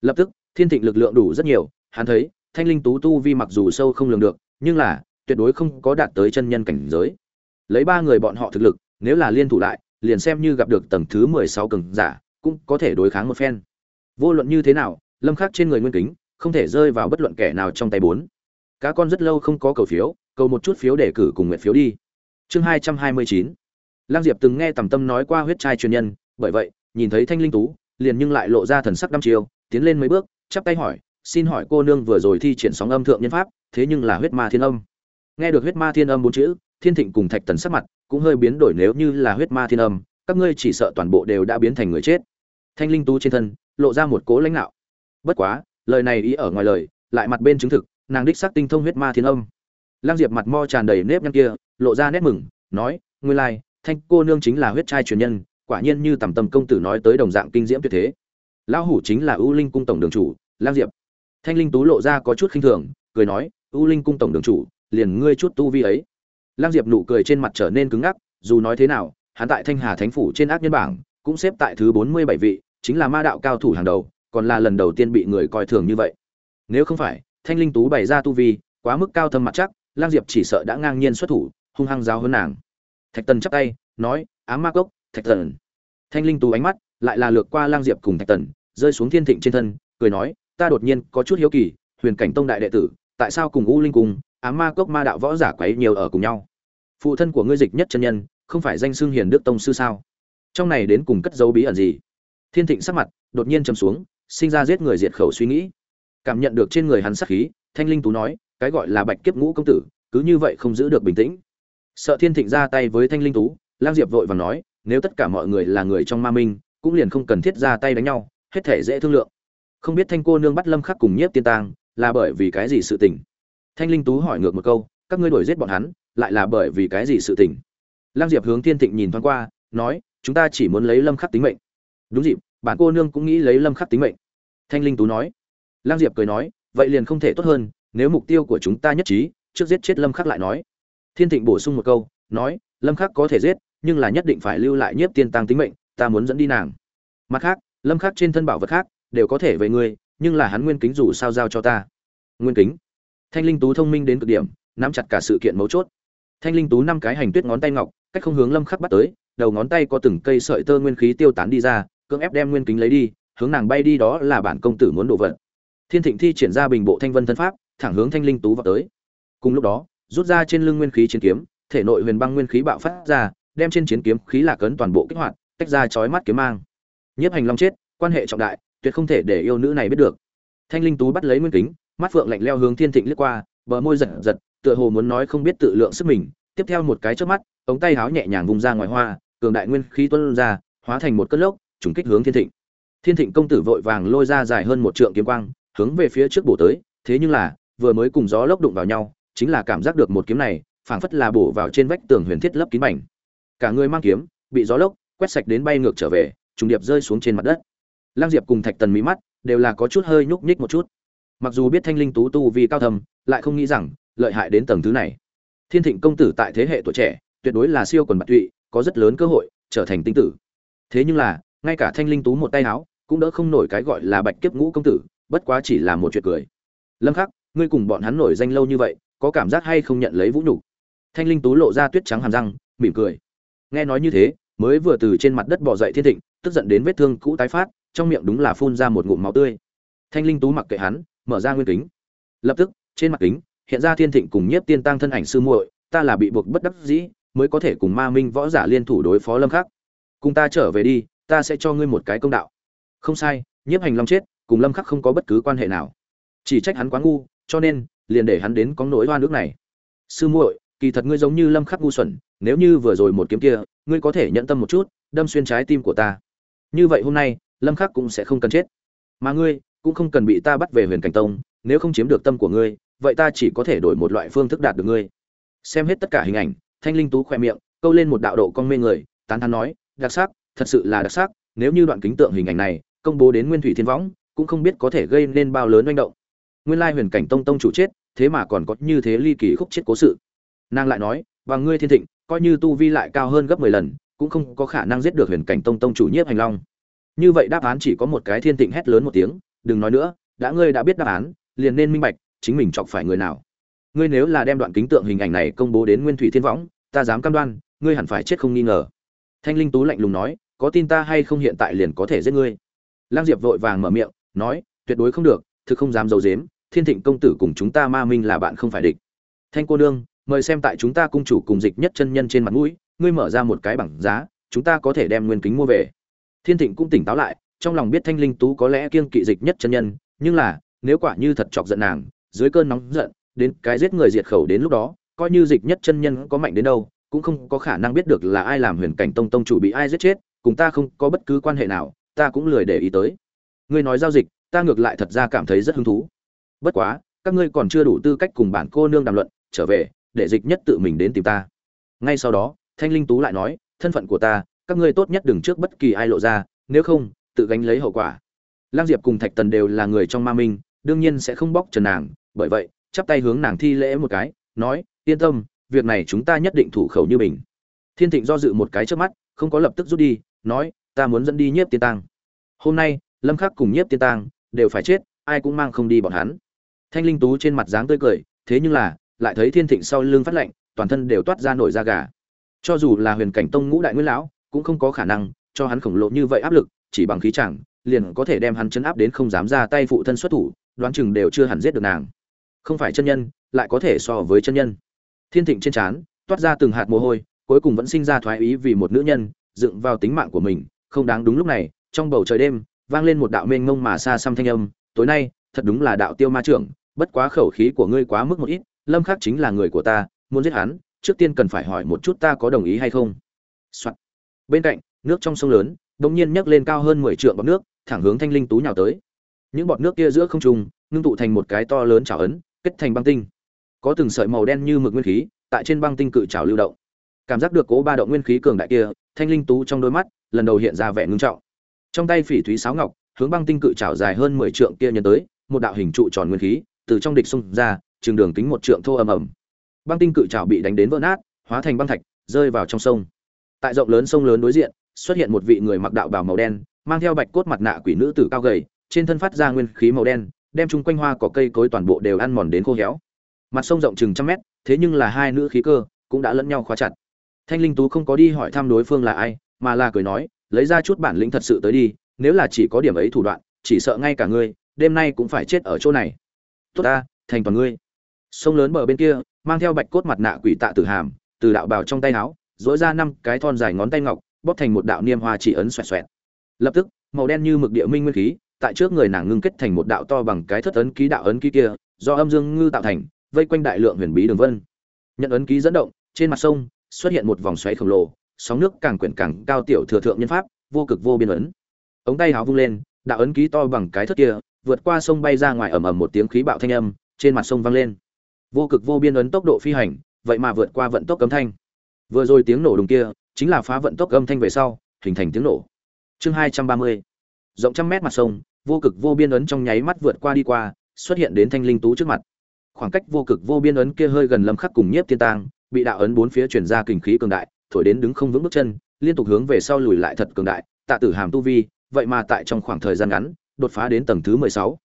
Lập tức, thiên thịnh lực lượng đủ rất nhiều, hắn thấy, thanh linh tú tu vi mặc dù sâu không lường được, nhưng là, tuyệt đối không có đạt tới chân nhân cảnh giới. Lấy ba người bọn họ thực lực, nếu là liên thủ lại, liền xem như gặp được tầng thứ mười sáu cường giả, cũng có thể đối kháng một phen. Vô luận như thế nào, lâm khắc trên người nguyên kính, không thể rơi vào bất luận kẻ nào trong tay bốn cá con rất lâu không có cầu phiếu, cầu một chút phiếu để cử cùng nguyện phiếu đi. Chương hai trăm hai mươi chín. Lang diệp từng nghe tầm tâm nói qua huyết trai truyền nhân, bởi vậy, nhìn thấy thanh linh tú, liền nhưng lại lộ ra thần sắc đăm chiêu, tiến lên mấy bước, chắp tay hỏi, xin hỏi cô nương vừa rồi thi triển sóng âm thượng nhân pháp, thế nhưng là huyết ma thiên âm? Nghe được huyết ma thiên âm bốn chữ, thiên thịnh cùng thạch tần sắc mặt cũng hơi biến đổi nếu như là huyết ma thiên âm, các ngươi chỉ sợ toàn bộ đều đã biến thành người chết. Thanh linh tú trên thân, lộ ra một cố lãnh đạo. Bất quá, lời này ý ở ngoài lời, lại mặt bên chứng thực nàng đích xác tinh thông huyết ma thiên âm. Lang diệp mặt mo tràn đầy nếp nhăn kia, lộ ra nét mừng, nói, nguyên lai, thanh cô nương chính là huyết trai truyền nhân, quả nhiên như tầm tầm công tử nói tới đồng dạng kinh diễm tuyệt thế. Lão hủ chính là ưu linh cung tổng đường chủ lang diệp. Thanh linh tú lộ ra có chút khinh thường, cười nói ưu linh cung tổng đường chủ, liền ngươi chút tu vi ấy. Lang diệp nụ cười trên mặt trở nên cứng ngắc, dù nói thế nào, hắn tại thanh hà thánh phủ trên ác nhân bảng, cũng xếp tại thứ bốn mươi bảy vị, chính là ma đạo cao thủ hàng đầu, còn là lần đầu tiên bị người coi thường như vậy. Nếu không phải thanh linh tú bày ra tu vi, quá mức cao thâm mặt chắc, lang diệp chỉ sợ đã ngang nhiên xuất thủ, hung hăng giáo hơn nàng. Thạch tần chắp tay, nói, Á ma cốc, thạch tần. Thanh linh tú ánh mắt lại là lược qua lang diệp cùng thạch tần, rơi xuống thiên thịnh trên thân, cười nói, ta đột nhiên có chút hiếu kỳ, huyền cảnh tông đại đệ tử, tại sao cùng u linh cùng Á ma cốc ma đạo võ giả quấy nhiều ở cùng nhau? Phụ thân của ngươi dịch nhất chân nhân, không phải danh xưng hiền đức tông sư sao? Trong này đến cùng cất dấu bí ẩn gì? Thiên thịnh sắc mặt đột nhiên chầm xuống, sinh ra giết người diệt khẩu suy nghĩ cảm nhận được trên người hắn sắc khí, thanh linh tú nói, cái gọi là bạch kiếp ngũ công tử, cứ như vậy không giữ được bình tĩnh. Sợ thiên thịnh ra tay với thanh linh tú, lang diệp vội vàng nói, nếu tất cả mọi người là người trong ma minh, cũng liền không cần thiết ra tay đánh nhau, hết thể dễ thương lượng. Không biết thanh cô nương bắt lâm khắc cùng nhiếp tiên tang, là bởi vì cái gì sự tình? Thanh linh tú hỏi ngược một câu, các ngươi đuổi giết bọn hắn, lại là bởi vì cái gì sự tình? Lang diệp hướng thiên thịnh nhìn thoáng qua, nói, chúng ta chỉ muốn lấy lâm khắc tính mệnh. Đúng dịp, bản cô nương cũng nghĩ lấy lâm khắc tính mệnh. Thanh linh tú nói lang diệp cười nói, vậy liền không thể tốt hơn, nếu mục tiêu của chúng ta nhất trí, trước giết chết lâm khắc lại nói. Thiên thịnh bổ sung một câu, nói, lâm khắc có thể giết, nhưng là nhất định phải lưu lại nhiếp tiên tăng tính mệnh, ta muốn dẫn đi nàng. Mặt khác, lâm khắc trên thân bảo vật khác, đều có thể về ngươi, nhưng là hắn nguyên kính dù sao giao cho ta. Nguyên kính? Thanh linh tú thông minh đến cực điểm, nắm chặt cả sự kiện mấu chốt. Thanh linh tú năm cái hành tuyết ngón tay ngọc, cách không hướng lâm khắc bắt tới, đầu ngón tay có từng cây sợi tơ nguyên khí tiêu tán đi ra, cưỡng ép đem nguyên kính lấy đi, hướng nàng bay đi đó là bản công tử muốn đổ vật thiên thịnh thi triển ra bình bộ thanh vân thân pháp, thẳng hướng thanh linh tú vào tới. Cùng lúc đó, rút ra trên lưng nguyên khí chiến kiếm, thể nội huyền băng nguyên khí bạo phát ra, đem trên chiến kiếm khí lạc ấn toàn bộ kích hoạt, tách ra chói mắt kiếm mang. Nhiếp hành long chết, quan hệ trọng đại, tuyệt không thể để yêu nữ này biết được. Thanh linh tú bắt lấy nguyên kính, mắt phượng lạnh leo hướng thiên thịnh lướt qua, bờ môi giật giật, tựa hồ muốn nói không biết tự lượng sức mình. Tiếp theo một cái chớp mắt, ống tay háo nhẹ nhàng vùng ra ngoài hoa, cường đại nguyên khí tuôn ra, hóa thành một cơn lốc, trùng kích hướng thiên thịnh. Thiên thịnh công tử vội vàng lôi ra dài hơn một trượng kiếm quang hướng về phía trước bổ tới, thế nhưng là, vừa mới cùng gió lốc đụng vào nhau, chính là cảm giác được một kiếm này, phảng phất là bổ vào trên vách tường huyền thiết lấp kín mảnh. Cả người mang kiếm, bị gió lốc quét sạch đến bay ngược trở về, trùng điệp rơi xuống trên mặt đất. Lang diệp cùng thạch tần mí mắt đều là có chút hơi nhúc nhích một chút. Mặc dù biết thanh linh tú tu vì cao thầm lại không nghĩ rằng lợi hại đến tầng thứ này. Thiên thịnh công tử tại thế hệ tuổi trẻ, tuyệt đối là siêu quần bạc tụy, có rất lớn cơ hội trở thành tinh tử. Thế nhưng là, ngay cả thanh linh tú một tay áo cũng đỡ không nổi cái gọi là bạch kiếp ngũ công tử bất quá chỉ là một chuyện cười. Lâm khắc, ngươi cùng bọn hắn nổi danh lâu như vậy, có cảm giác hay không nhận lấy vũ nhục? Thanh linh tú lộ ra tuyết trắng hàm răng, mỉm cười. Nghe nói như thế, mới vừa từ trên mặt đất bò dậy thiên thịnh, tức giận đến vết thương cũ tái phát, trong miệng đúng là phun ra một ngụm máu tươi. Thanh linh tú mặc kệ hắn, mở ra nguyên kính. Lập tức, trên mặt kính, hiện ra thiên thịnh cùng nhiếp tiên tăng thân ảnh sư muội, ta là bị buộc bất đắc dĩ, mới có thể cùng ma minh võ giả liên thủ đối phó lâm khắc. Cùng ta trở về đi, ta sẽ cho ngươi một cái công đạo. Không sai, nhiếp hành long chết cùng lâm khắc không có bất cứ quan hệ nào. Chỉ trách hắn quá ngu, cho nên liền để hắn đến có nỗi oan nước này. Sư muội, kỳ thật ngươi giống như lâm khắc ngu xuẩn, nếu như vừa rồi một kiếm kia, ngươi có thể nhận tâm một chút, đâm xuyên trái tim của ta. Như vậy hôm nay, lâm khắc cũng sẽ không cần chết. Mà ngươi cũng không cần bị ta bắt về huyền cảnh tông, nếu không chiếm được tâm của ngươi, vậy ta chỉ có thể đổi một loại phương thức đạt được ngươi. Xem hết tất cả hình ảnh, thanh linh tú khoe miệng, câu lên một đạo độ con mê người, tán thán nói, đặc sắc, thật sự là đặc sắc, nếu như đoạn kính tượng hình ảnh này công bố đến nguyên thủy thiên võng cũng không biết có thể gây nên bao lớn manh động. Nguyên lai huyền cảnh tông tông chủ chết, thế mà còn có như thế ly kỳ khúc chết cố sự. Nàng lại nói, và ngươi thiên thịnh, coi như tu vi lại cao hơn gấp mười lần, cũng không có khả năng giết được huyền cảnh tông tông chủ nhiếp hành long. Như vậy đáp án chỉ có một cái thiên thịnh hét lớn một tiếng, đừng nói nữa, đã ngươi đã biết đáp án, liền nên minh bạch, chính mình chọc phải người nào. Ngươi nếu là đem đoạn kính tượng hình ảnh này công bố đến nguyên thủy thiên võng, ta dám cam đoan, ngươi hẳn phải chết không nghi ngờ. Thanh linh tú lạnh lùng nói, có tin ta hay không hiện tại liền có thể giết ngươi? Lang diệp vội vàng mở miệng nói, tuyệt đối không được, thực không dám giấu i dếm thiên thịnh công tử cùng chúng ta ma minh là bạn không phải địch. Thanh cô nương, mời xem tại chúng ta cung chủ cùng dịch nhất chân nhân trên mặt mũi, ngươi mở ra một cái bảng giá, chúng ta có thể đem nguyên kính mua về. Thiên thịnh cũng tỉnh táo lại, trong lòng biết thanh linh tú có lẽ kiêng kỵ dịch nhất chân nhân, nhưng là, nếu quả như thật chọc giận nàng, dưới cơn nóng giận, đến cái giết người diệt khẩu đến lúc đó, coi như dịch nhất chân nhân có mạnh đến đâu, cũng không có khả năng biết được là ai làm huyền cảnh tông tông chủ bị ai giết chết, cùng ta không có bất cứ quan hệ nào, ta cũng lười để ý tới ngươi nói giao dịch, ta ngược lại thật ra cảm thấy rất hứng thú. Bất quá, các ngươi còn chưa đủ tư cách cùng bản cô nương đàm luận, trở về, để dịch nhất tự mình đến tìm ta. Ngay sau đó, thanh linh tú lại nói, thân phận của ta, các ngươi tốt nhất đừng trước bất kỳ ai lộ ra, nếu không, tự gánh lấy hậu quả. Lang diệp cùng thạch tần đều là người trong ma minh, đương nhiên sẽ không bóc trần nàng, bởi vậy, chắp tay hướng nàng thi lễ một cái, nói, yên tâm, việc này chúng ta nhất định thủ khẩu như mình thiên thịnh do dự một cái trước mắt, không có lập tức rút đi, nói, ta muốn dẫn đi nhiếp tiên tăng. hôm nay lâm khắc cùng nhiếp tiên tang đều phải chết, ai cũng mang không đi bọn hắn. Thanh linh tú trên mặt dáng tươi cười, thế nhưng là, lại thấy thiên thịnh sau lưng phát lạnh toàn thân đều toát ra nổi da gà. Cho dù là huyền cảnh tông ngũ đại nguyên lão, cũng không có khả năng cho hắn khổng lồ như vậy áp lực, chỉ bằng khí chẳng, liền có thể đem hắn chấn áp đến không dám ra tay phụ thân xuất thủ, đoán chừng đều chưa hẳn giết được nàng. Không phải chân nhân, lại có thể so với chân nhân. Thiên thịnh trên trán toát ra từng hạt mồ hôi, cuối cùng vẫn sinh ra thoái ý vì một nữ nhân, dựng vào tính mạng của mình, không đáng đúng lúc này, trong bầu trời đêm vang lên một đạo mênh mông mà xa xăm thanh âm, tối nay, thật đúng là đạo tiêu ma trưởng, bất quá khẩu khí của ngươi quá mức một ít, lâm khắc chính là người của ta, muốn giết hắn, trước tiên cần phải hỏi một chút ta có đồng ý hay không. Soạn. bên cạnh, nước trong sông lớn đống nhiên nhấc lên cao hơn 10 trượng bọt nước, thẳng hướng thanh linh tú nhào tới. Những bọt nước kia giữa không trung, ngưng tụ thành một cái to lớn chảo ấn, kết thành băng tinh. Có từng sợi màu đen như mực nguyên khí, tại trên băng tinh cự chảo lưu động. Cảm giác được cố ba động nguyên khí cường đại kia, thanh linh tú trong đôi mắt, lần đầu hiện ra vẻ ngưng trọng trong tay phỉ thúy sáo ngọc, hướng băng tinh cự chảo dài hơn 10 trượng kia nhân tới, một đạo hình trụ tròn nguyên khí, từ trong địch xung ra, trường đường kính một trượng thô ầm ầm. Băng tinh cự trảo bị đánh đến vỡ nát, hóa thành băng thạch, rơi vào trong sông. Tại rộng lớn sông lớn đối diện, xuất hiện một vị người mặc đạo bào màu đen, mang theo bạch cốt mặt nạ quỷ nữ tử cao gầy, trên thân phát ra nguyên khí màu đen, đem chung quanh hoa có cây cối toàn bộ đều ăn mòn đến khô héo. Mặt sông rộng chừng trăm mét, thế nhưng là hai nữ khí cơ cũng đã lẫn nhau khóa chặt. Thanh linh tú không có đi hỏi thăm đối phương là ai, mà là cười nói lấy ra chút bản lĩnh thật sự tới đi, nếu là chỉ có điểm ấy thủ đoạn, chỉ sợ ngay cả ngươi, đêm nay cũng phải chết ở chỗ này. Tốt ta, thành toàn ngươi. Sông lớn bờ bên kia, mang theo bạch cốt mặt nạ quỷ tạ tử hàm, từ đạo bào trong tay áo dỗi ra năm cái thon dài ngón tay ngọc, bóp thành một đạo niêm hoa chỉ ấn xoẹt xoẹt. Lập tức, màu đen như mực địa minh nguyên khí, tại trước người nàng ngưng kết thành một đạo to bằng cái thất ấn ký đạo ấn ký kia, do âm dương ngư tạo thành, vây quanh đại lượng huyền bí đường vân. Nhận ấn ký dẫn động, trên mặt sông xuất hiện một vòng xoáy khổng lồ sóng nước càng quyển càng cao tiểu thừa thượng nhân pháp, vô cực vô biên ấn. Ống tay háo vung lên, đạo ấn ký to bằng cái thất kia, vượt qua sông bay ra ngoài ầm ầm một tiếng khí bạo thanh âm, trên mặt sông vang lên. Vô cực vô biên ấn tốc độ phi hành, vậy mà vượt qua vận tốc âm thanh. Vừa rồi tiếng nổ đùng kia, chính là phá vận tốc âm thanh về sau, hình thành tiếng nổ. Chương hai trăm ba mươi. Rộng trăm mét mặt sông, vô cực vô biên ấn trong nháy mắt vượt qua đi qua, xuất hiện đến thanh linh tú trước mặt. Khoảng cách vô cực vô biên ấn kia hơi gần lâm khắc cùng nhiếp tiên tang, bị đạo ấn bốn phía truyền ra kình khí cường đại thổi đến đứng không vững bước chân, liên tục hướng về sau lùi lại thật cường đại, tạ tử hàm tu vi, vậy mà tại trong khoảng thời gian ngắn, đột phá đến tầng thứ mười sáu.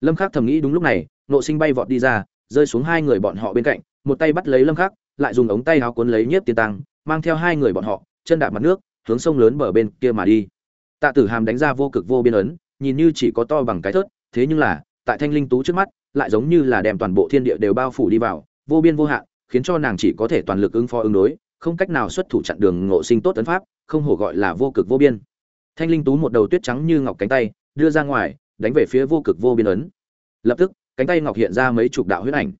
Lâm khắc thầm nghĩ đúng lúc này, nộ sinh bay vọt đi ra, rơi xuống hai người bọn họ bên cạnh, một tay bắt lấy lâm khắc, lại dùng ống tay áo cuốn lấy nhiếp tiên tăng, mang theo hai người bọn họ, chân đạp mặt nước, hướng sông lớn bờ bên kia mà đi. Tạ tử hàm đánh ra vô cực vô biên ấn, nhìn như chỉ có to bằng cái thớt, thế nhưng là, tại thanh linh tú trước mắt, lại giống như là đem toàn bộ thiên địa đều bao phủ đi vào, vô biên vô hạn, khiến cho nàng chỉ có thể toàn lực ứng phó ứng đối không cách nào xuất thủ chặn đường ngộ sinh tốt tấn pháp, không hổ gọi là vô cực vô biên. Thanh linh tú một đầu tuyết trắng như ngọc cánh tay, đưa ra ngoài, đánh về phía vô cực vô biên ấn. Lập tức, cánh tay ngọc hiện ra mấy chục đạo huyết ảnh.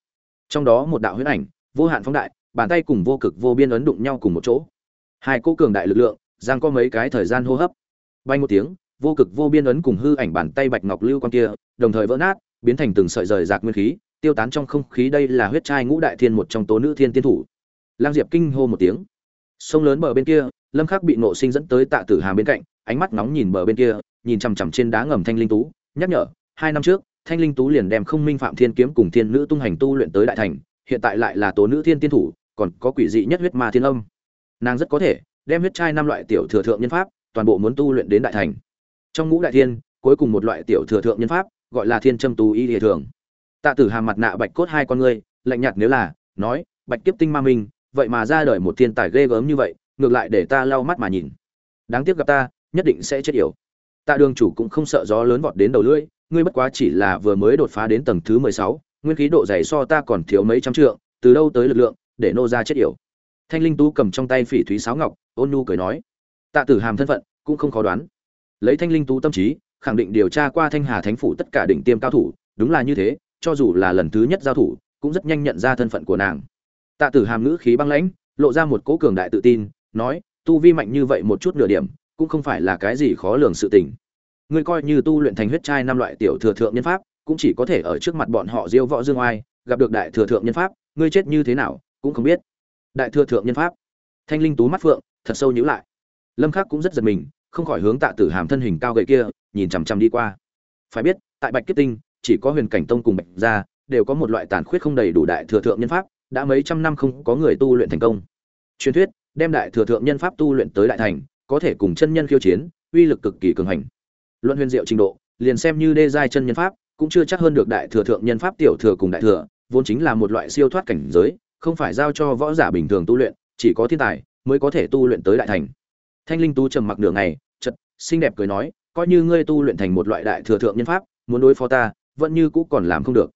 Trong đó một đạo huyết ảnh, vô hạn phóng đại, bàn tay cùng vô cực vô biên ấn đụng nhau cùng một chỗ. Hai cô cường đại lực lượng, giang có mấy cái thời gian hô hấp. Bay một tiếng, vô cực vô biên ấn cùng hư ảnh bàn tay bạch ngọc lưu quan kia, đồng thời vỡ nát, biến thành từng sợi rời rạc nguyên khí, tiêu tán trong không khí. Đây là huyết trai ngũ đại thiên một trong tố nữ thiên tiên thủ lang diệp kinh hô một tiếng. Sông lớn bờ bên kia, lâm khắc bị nộ sinh dẫn tới tạ tử hàm bên cạnh, ánh mắt nóng nhìn bờ bên kia, nhìn chằm chằm trên đá ngầm thanh linh tú, nhắc nhở, hai năm trước, thanh linh tú liền đem không minh phạm thiên kiếm cùng thiên nữ tung hành tu luyện tới đại thành, hiện tại lại là tố nữ thiên tiên thủ, còn có quỷ dị nhất huyết ma thiên âm. Nàng rất có thể đem huyết trai năm loại tiểu thừa thượng nhân pháp, toàn bộ muốn tu luyện đến đại thành. Trong ngũ đại thiên, cuối cùng một loại tiểu thừa thượng nhân pháp, gọi là thiên trâm tú y địa thường. Tạ tử hàm mặt nạ bạch cốt hai con ngươi, lạnh nhạt nếu là, nói, bạch kiếp tinh ma minh vậy mà ra đời một thiên tài ghê gớm như vậy, ngược lại để ta lau mắt mà nhìn. Đáng tiếc gặp ta, nhất định sẽ chết yểu. Tạ đường chủ cũng không sợ gió lớn vọt đến đầu lưỡi, ngươi bất quá chỉ là vừa mới đột phá đến tầng thứ mười sáu, nguyên khí độ dày so ta còn thiếu mấy trăm trượng, từ đâu tới lực lượng, để nô ra chết yểu. Thanh linh tú cầm trong tay phỉ thúy sáo ngọc, ôn nhu cười nói. Tạ tử hàm thân phận, cũng không khó đoán. Lấy thanh linh tú tâm trí, khẳng định điều tra qua thanh hà thánh phủ tất cả đỉnh tiêm cao thủ, đúng là như thế, cho dù là lần thứ nhất giao thủ, cũng rất nhanh nhận ra thân phận của nàng tạ tử hàm ngữ khí băng lãnh, lộ ra một cố cường đại tự tin, nói, tu vi mạnh như vậy một chút nửa điểm, cũng không phải là cái gì khó lường sự tình. Ngươi coi như tu luyện thành huyết trai năm loại tiểu thừa thượng nhân pháp, cũng chỉ có thể ở trước mặt bọn họ diêu võ dương oai, gặp được đại thừa thượng nhân pháp, ngươi chết như thế nào, cũng không biết. Đại thừa thượng nhân pháp. Thanh linh tú mắt phượng, thật sâu nhíu lại. Lâm khắc cũng rất giật mình, không khỏi hướng tạ tử hàm thân hình cao gầy kia, nhìn chằm chằm đi qua. Phải biết, tại bạch kiếp tinh, chỉ có huyền cảnh tông cùng bạch gia, đều có một loại tàn khuyết không đầy đủ đại thừa thượng nhân pháp đã mấy trăm năm không có người tu luyện thành công. Truyền thuyết, đem đại thừa thượng nhân pháp tu luyện tới đại thành, có thể cùng chân nhân khiêu chiến, uy lực cực kỳ cường hành. Luận huyền diệu trình độ, liền xem như đê giai chân nhân pháp, cũng chưa chắc hơn được đại thừa thượng nhân pháp tiểu thừa cùng đại thừa, vốn chính là một loại siêu thoát cảnh giới, không phải giao cho võ giả bình thường tu luyện, chỉ có thiên tài mới có thể tu luyện tới đại thành. Thanh linh tu trầm mặc nửa ngày chật xinh đẹp cười nói, coi như ngươi tu luyện thành một loại đại thừa thượng nhân pháp, muốn đối phó ta, vẫn như cũ còn làm không được.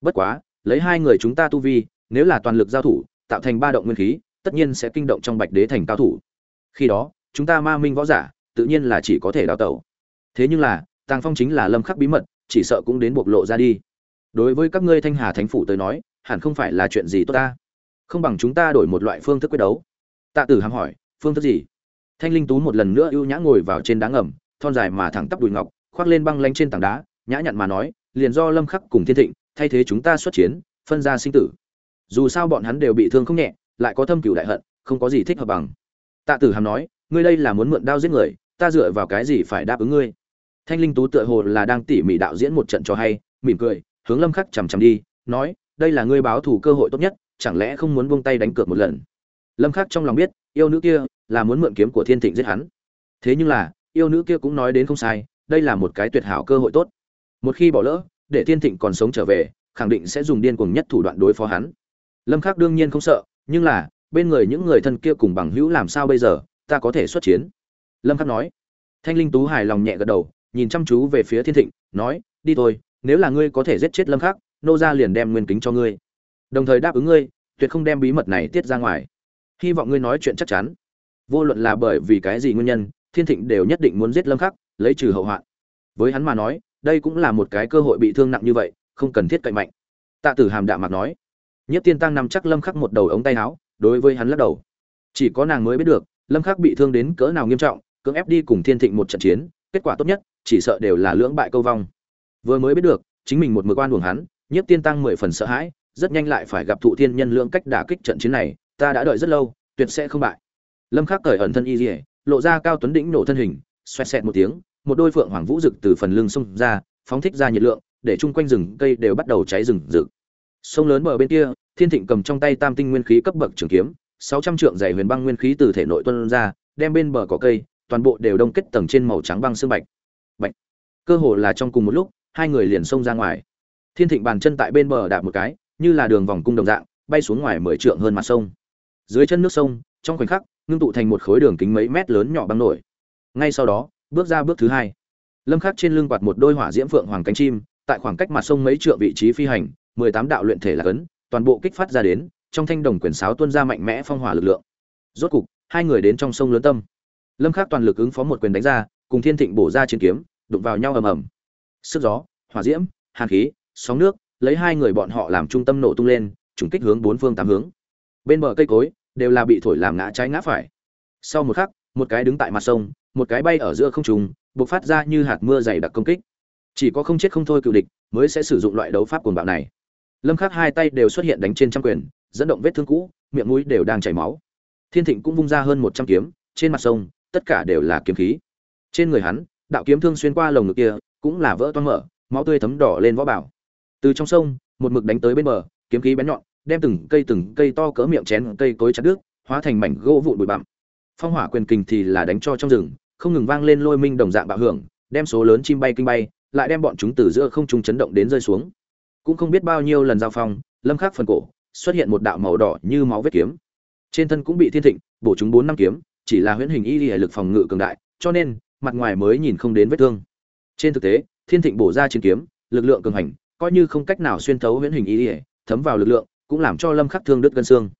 Bất quá, lấy hai người chúng ta tu vi nếu là toàn lực giao thủ, tạo thành ba động nguyên khí, tất nhiên sẽ kinh động trong bạch đế thành cao thủ. Khi đó, chúng ta ma minh võ giả, tự nhiên là chỉ có thể đào tẩu. Thế nhưng là, tàng phong chính là lâm khắc bí mật, chỉ sợ cũng đến bộc lộ ra đi. Đối với các ngươi thanh hà thánh phủ tới nói, hẳn không phải là chuyện gì tốt ta. Không bằng chúng ta đổi một loại phương thức quyết đấu. Tạ tử hàm hỏi, phương thức gì? Thanh linh tú một lần nữa ưu nhã ngồi vào trên đá ngầm, thon dài mà thẳng tắp đùi ngọc, khoác lên băng lanh trên tảng đá, nhã nhặn mà nói, liền do lâm khắc cùng thiên thịnh, thay thế chúng ta xuất chiến, phân ra sinh tử dù sao bọn hắn đều bị thương không nhẹ, lại có thâm cửu đại hận, không có gì thích hợp bằng. Tạ tử hàm nói, ngươi đây là muốn mượn đao giết người, ta dựa vào cái gì phải đáp ứng ngươi? Thanh linh tú tựa hồ là đang tỉ mỉ đạo diễn một trận cho hay, mỉm cười, hướng lâm khắc chằm chằm đi, nói, đây là ngươi báo thù cơ hội tốt nhất, chẳng lẽ không muốn buông tay đánh cược một lần? Lâm khắc trong lòng biết, yêu nữ kia là muốn mượn kiếm của thiên thịnh giết hắn. Thế nhưng là, yêu nữ kia cũng nói đến không sai, đây là một cái tuyệt hảo cơ hội tốt. Một khi bỏ lỡ, để thiên thịnh còn sống trở về, khẳng định sẽ dùng điên cuồng nhất thủ đoạn đối phó hắn lâm khắc đương nhiên không sợ, nhưng là, bên người những người thân kia cùng bằng hữu làm sao bây giờ, ta có thể xuất chiến? Lâm khắc nói. Thanh linh tú hài lòng nhẹ gật đầu, nhìn chăm chú về phía thiên thịnh, nói, đi thôi, nếu là ngươi có thể giết chết lâm khắc, nô gia liền đem nguyên kính cho ngươi. Đồng thời đáp ứng ngươi, tuyệt không đem bí mật này tiết ra ngoài. Hy vọng ngươi nói chuyện chắc chắn. Vô luận là bởi vì cái gì nguyên nhân, thiên thịnh đều nhất định muốn giết lâm khắc, lấy trừ hậu hoạn. Với hắn mà nói, đây cũng là một cái cơ hội bị thương nặng như vậy, không cần thiết cậy mạnh. Tạ tử hàm đạm mặt nói nhất tiên tăng nằm chắc lâm khắc một đầu ống tay áo đối với hắn lắc đầu. Chỉ có nàng mới biết được lâm khắc bị thương đến cỡ nào nghiêm trọng cưỡng ép đi cùng thiên thịnh một trận chiến kết quả tốt nhất chỉ sợ đều là lưỡng bại câu vong. Vừa mới biết được chính mình một mực quan uổng hắn nhất tiên tăng mười phần sợ hãi rất nhanh lại phải gặp thụ thiên nhân lượng cách đả kích trận chiến này ta đã đợi rất lâu tuyệt sẽ không bại. Lâm khắc cởi ẩn thân y liễu, lộ ra cao tuấn đỉnh nổ thân hình xoẹt xẹt một tiếng một đôi phượng hoàng vũ rực từ phần lưng xung ra phóng thích ra nhiệt lượng để chung quanh rừng cây đều bắt đầu cháy rừng rực sông lớn bờ bên kia, thiên thịnh cầm trong tay tam tinh nguyên khí cấp bậc trường kiếm, sáu trăm trượng dày huyền băng nguyên khí từ thể nội tuân ra, đem bên bờ cỏ cây, toàn bộ đều đông kết tầng trên màu trắng băng xương bạch. Bạch. Cơ hồ là trong cùng một lúc, hai người liền xông ra ngoài. Thiên thịnh bàn chân tại bên bờ đạp một cái, như là đường vòng cung đồng dạng, bay xuống ngoài mười trượng hơn mặt sông. Dưới chân nước sông, trong khoảnh khắc, ngưng tụ thành một khối đường kính mấy mét lớn nhỏ băng nổi. Ngay sau đó, bước ra bước thứ hai. Lâm khắc trên lưng quạt một đôi hỏa diễm phượng hoàng cánh chim, tại khoảng cách mặt sông mấy trượng vị trí phi hành mười tám đạo luyện thể là cấn, toàn bộ kích phát ra đến, trong thanh đồng quyền sáo tuôn ra mạnh mẽ phong hỏa lực lượng. Rốt cục, hai người đến trong sông lớn tâm. Lâm khắc toàn lực ứng phó một quyền đánh ra, cùng thiên thịnh bổ ra chiến kiếm, đụng vào nhau ầm ầm. Sức gió, hỏa diễm, hàn khí, sóng nước, lấy hai người bọn họ làm trung tâm nổ tung lên, trùng kích hướng bốn phương tám hướng. Bên bờ cây cối, đều là bị thổi làm ngã trái ngã phải. Sau một khắc, một cái đứng tại mặt sông, một cái bay ở giữa không trung, bộc phát ra như hạt mưa dày đặc công kích. Chỉ có không chết không thôi cựu địch mới sẽ sử dụng loại đấu pháp cuồng bạo này lâm khắc hai tay đều xuất hiện đánh trên trăm quyền, dẫn động vết thương cũ, miệng mũi đều đang chảy máu. Thiên thịnh cũng vung ra hơn một trăm kiếm, trên mặt sông, tất cả đều là kiếm khí. Trên người hắn, đạo kiếm thương xuyên qua lồng ngực kia, cũng là vỡ toang mở, máu tươi thấm đỏ lên võ bảo. Từ trong sông, một mực đánh tới bên bờ, kiếm khí bén nhọn, đem từng cây từng cây to cỡ miệng chén cây cối chặt đứt, hóa thành mảnh gỗ vụn bụi bặm. Phong hỏa quyền kình thì là đánh cho trong rừng, không ngừng vang lên lôi minh đồng dạng bạo hưởng, đem số lớn chim bay kinh bay, lại đem bọn chúng từ giữa không trung chấn động đến rơi xuống cũng không biết bao nhiêu lần giao phong, lâm khắc phần cổ, xuất hiện một đạo màu đỏ như máu vết kiếm. Trên thân cũng bị thiên thịnh, bổ chúng bốn năm kiếm, chỉ là huyễn hình y lìa lực phòng ngự cường đại, cho nên, mặt ngoài mới nhìn không đến vết thương. Trên thực tế, thiên thịnh bổ ra chiến kiếm, lực lượng cường hành, coi như không cách nào xuyên thấu huyễn hình y lìa thấm vào lực lượng, cũng làm cho lâm khắc thương đứt gân xương.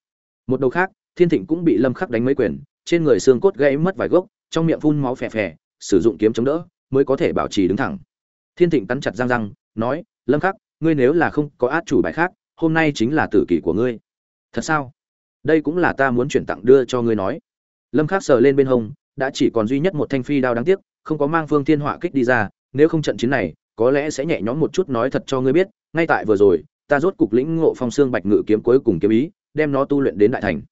Một đầu khác, thiên thịnh cũng bị lâm khắc đánh mấy quyền, trên người xương cốt gãy mất vài gốc, trong miệng phun máu phè phè, sử dụng kiếm chống đỡ, mới có thể bảo trì đứng thẳng. Thiên thịnh cắn chặt răng răng, nói, lâm khắc ngươi nếu là không có át chủ bài khác, hôm nay chính là tử kỷ của ngươi. Thật sao? Đây cũng là ta muốn chuyển tặng đưa cho ngươi nói. Lâm khắc sờ lên bên hông, đã chỉ còn duy nhất một thanh phi đao đáng tiếc, không có mang phương thiên họa kích đi ra, nếu không trận chiến này, có lẽ sẽ nhẹ nhõm một chút nói thật cho ngươi biết, ngay tại vừa rồi, ta rốt cục lĩnh ngộ phong xương bạch ngự kiếm cuối cùng kiếm ý, đem nó tu luyện đến đại thành.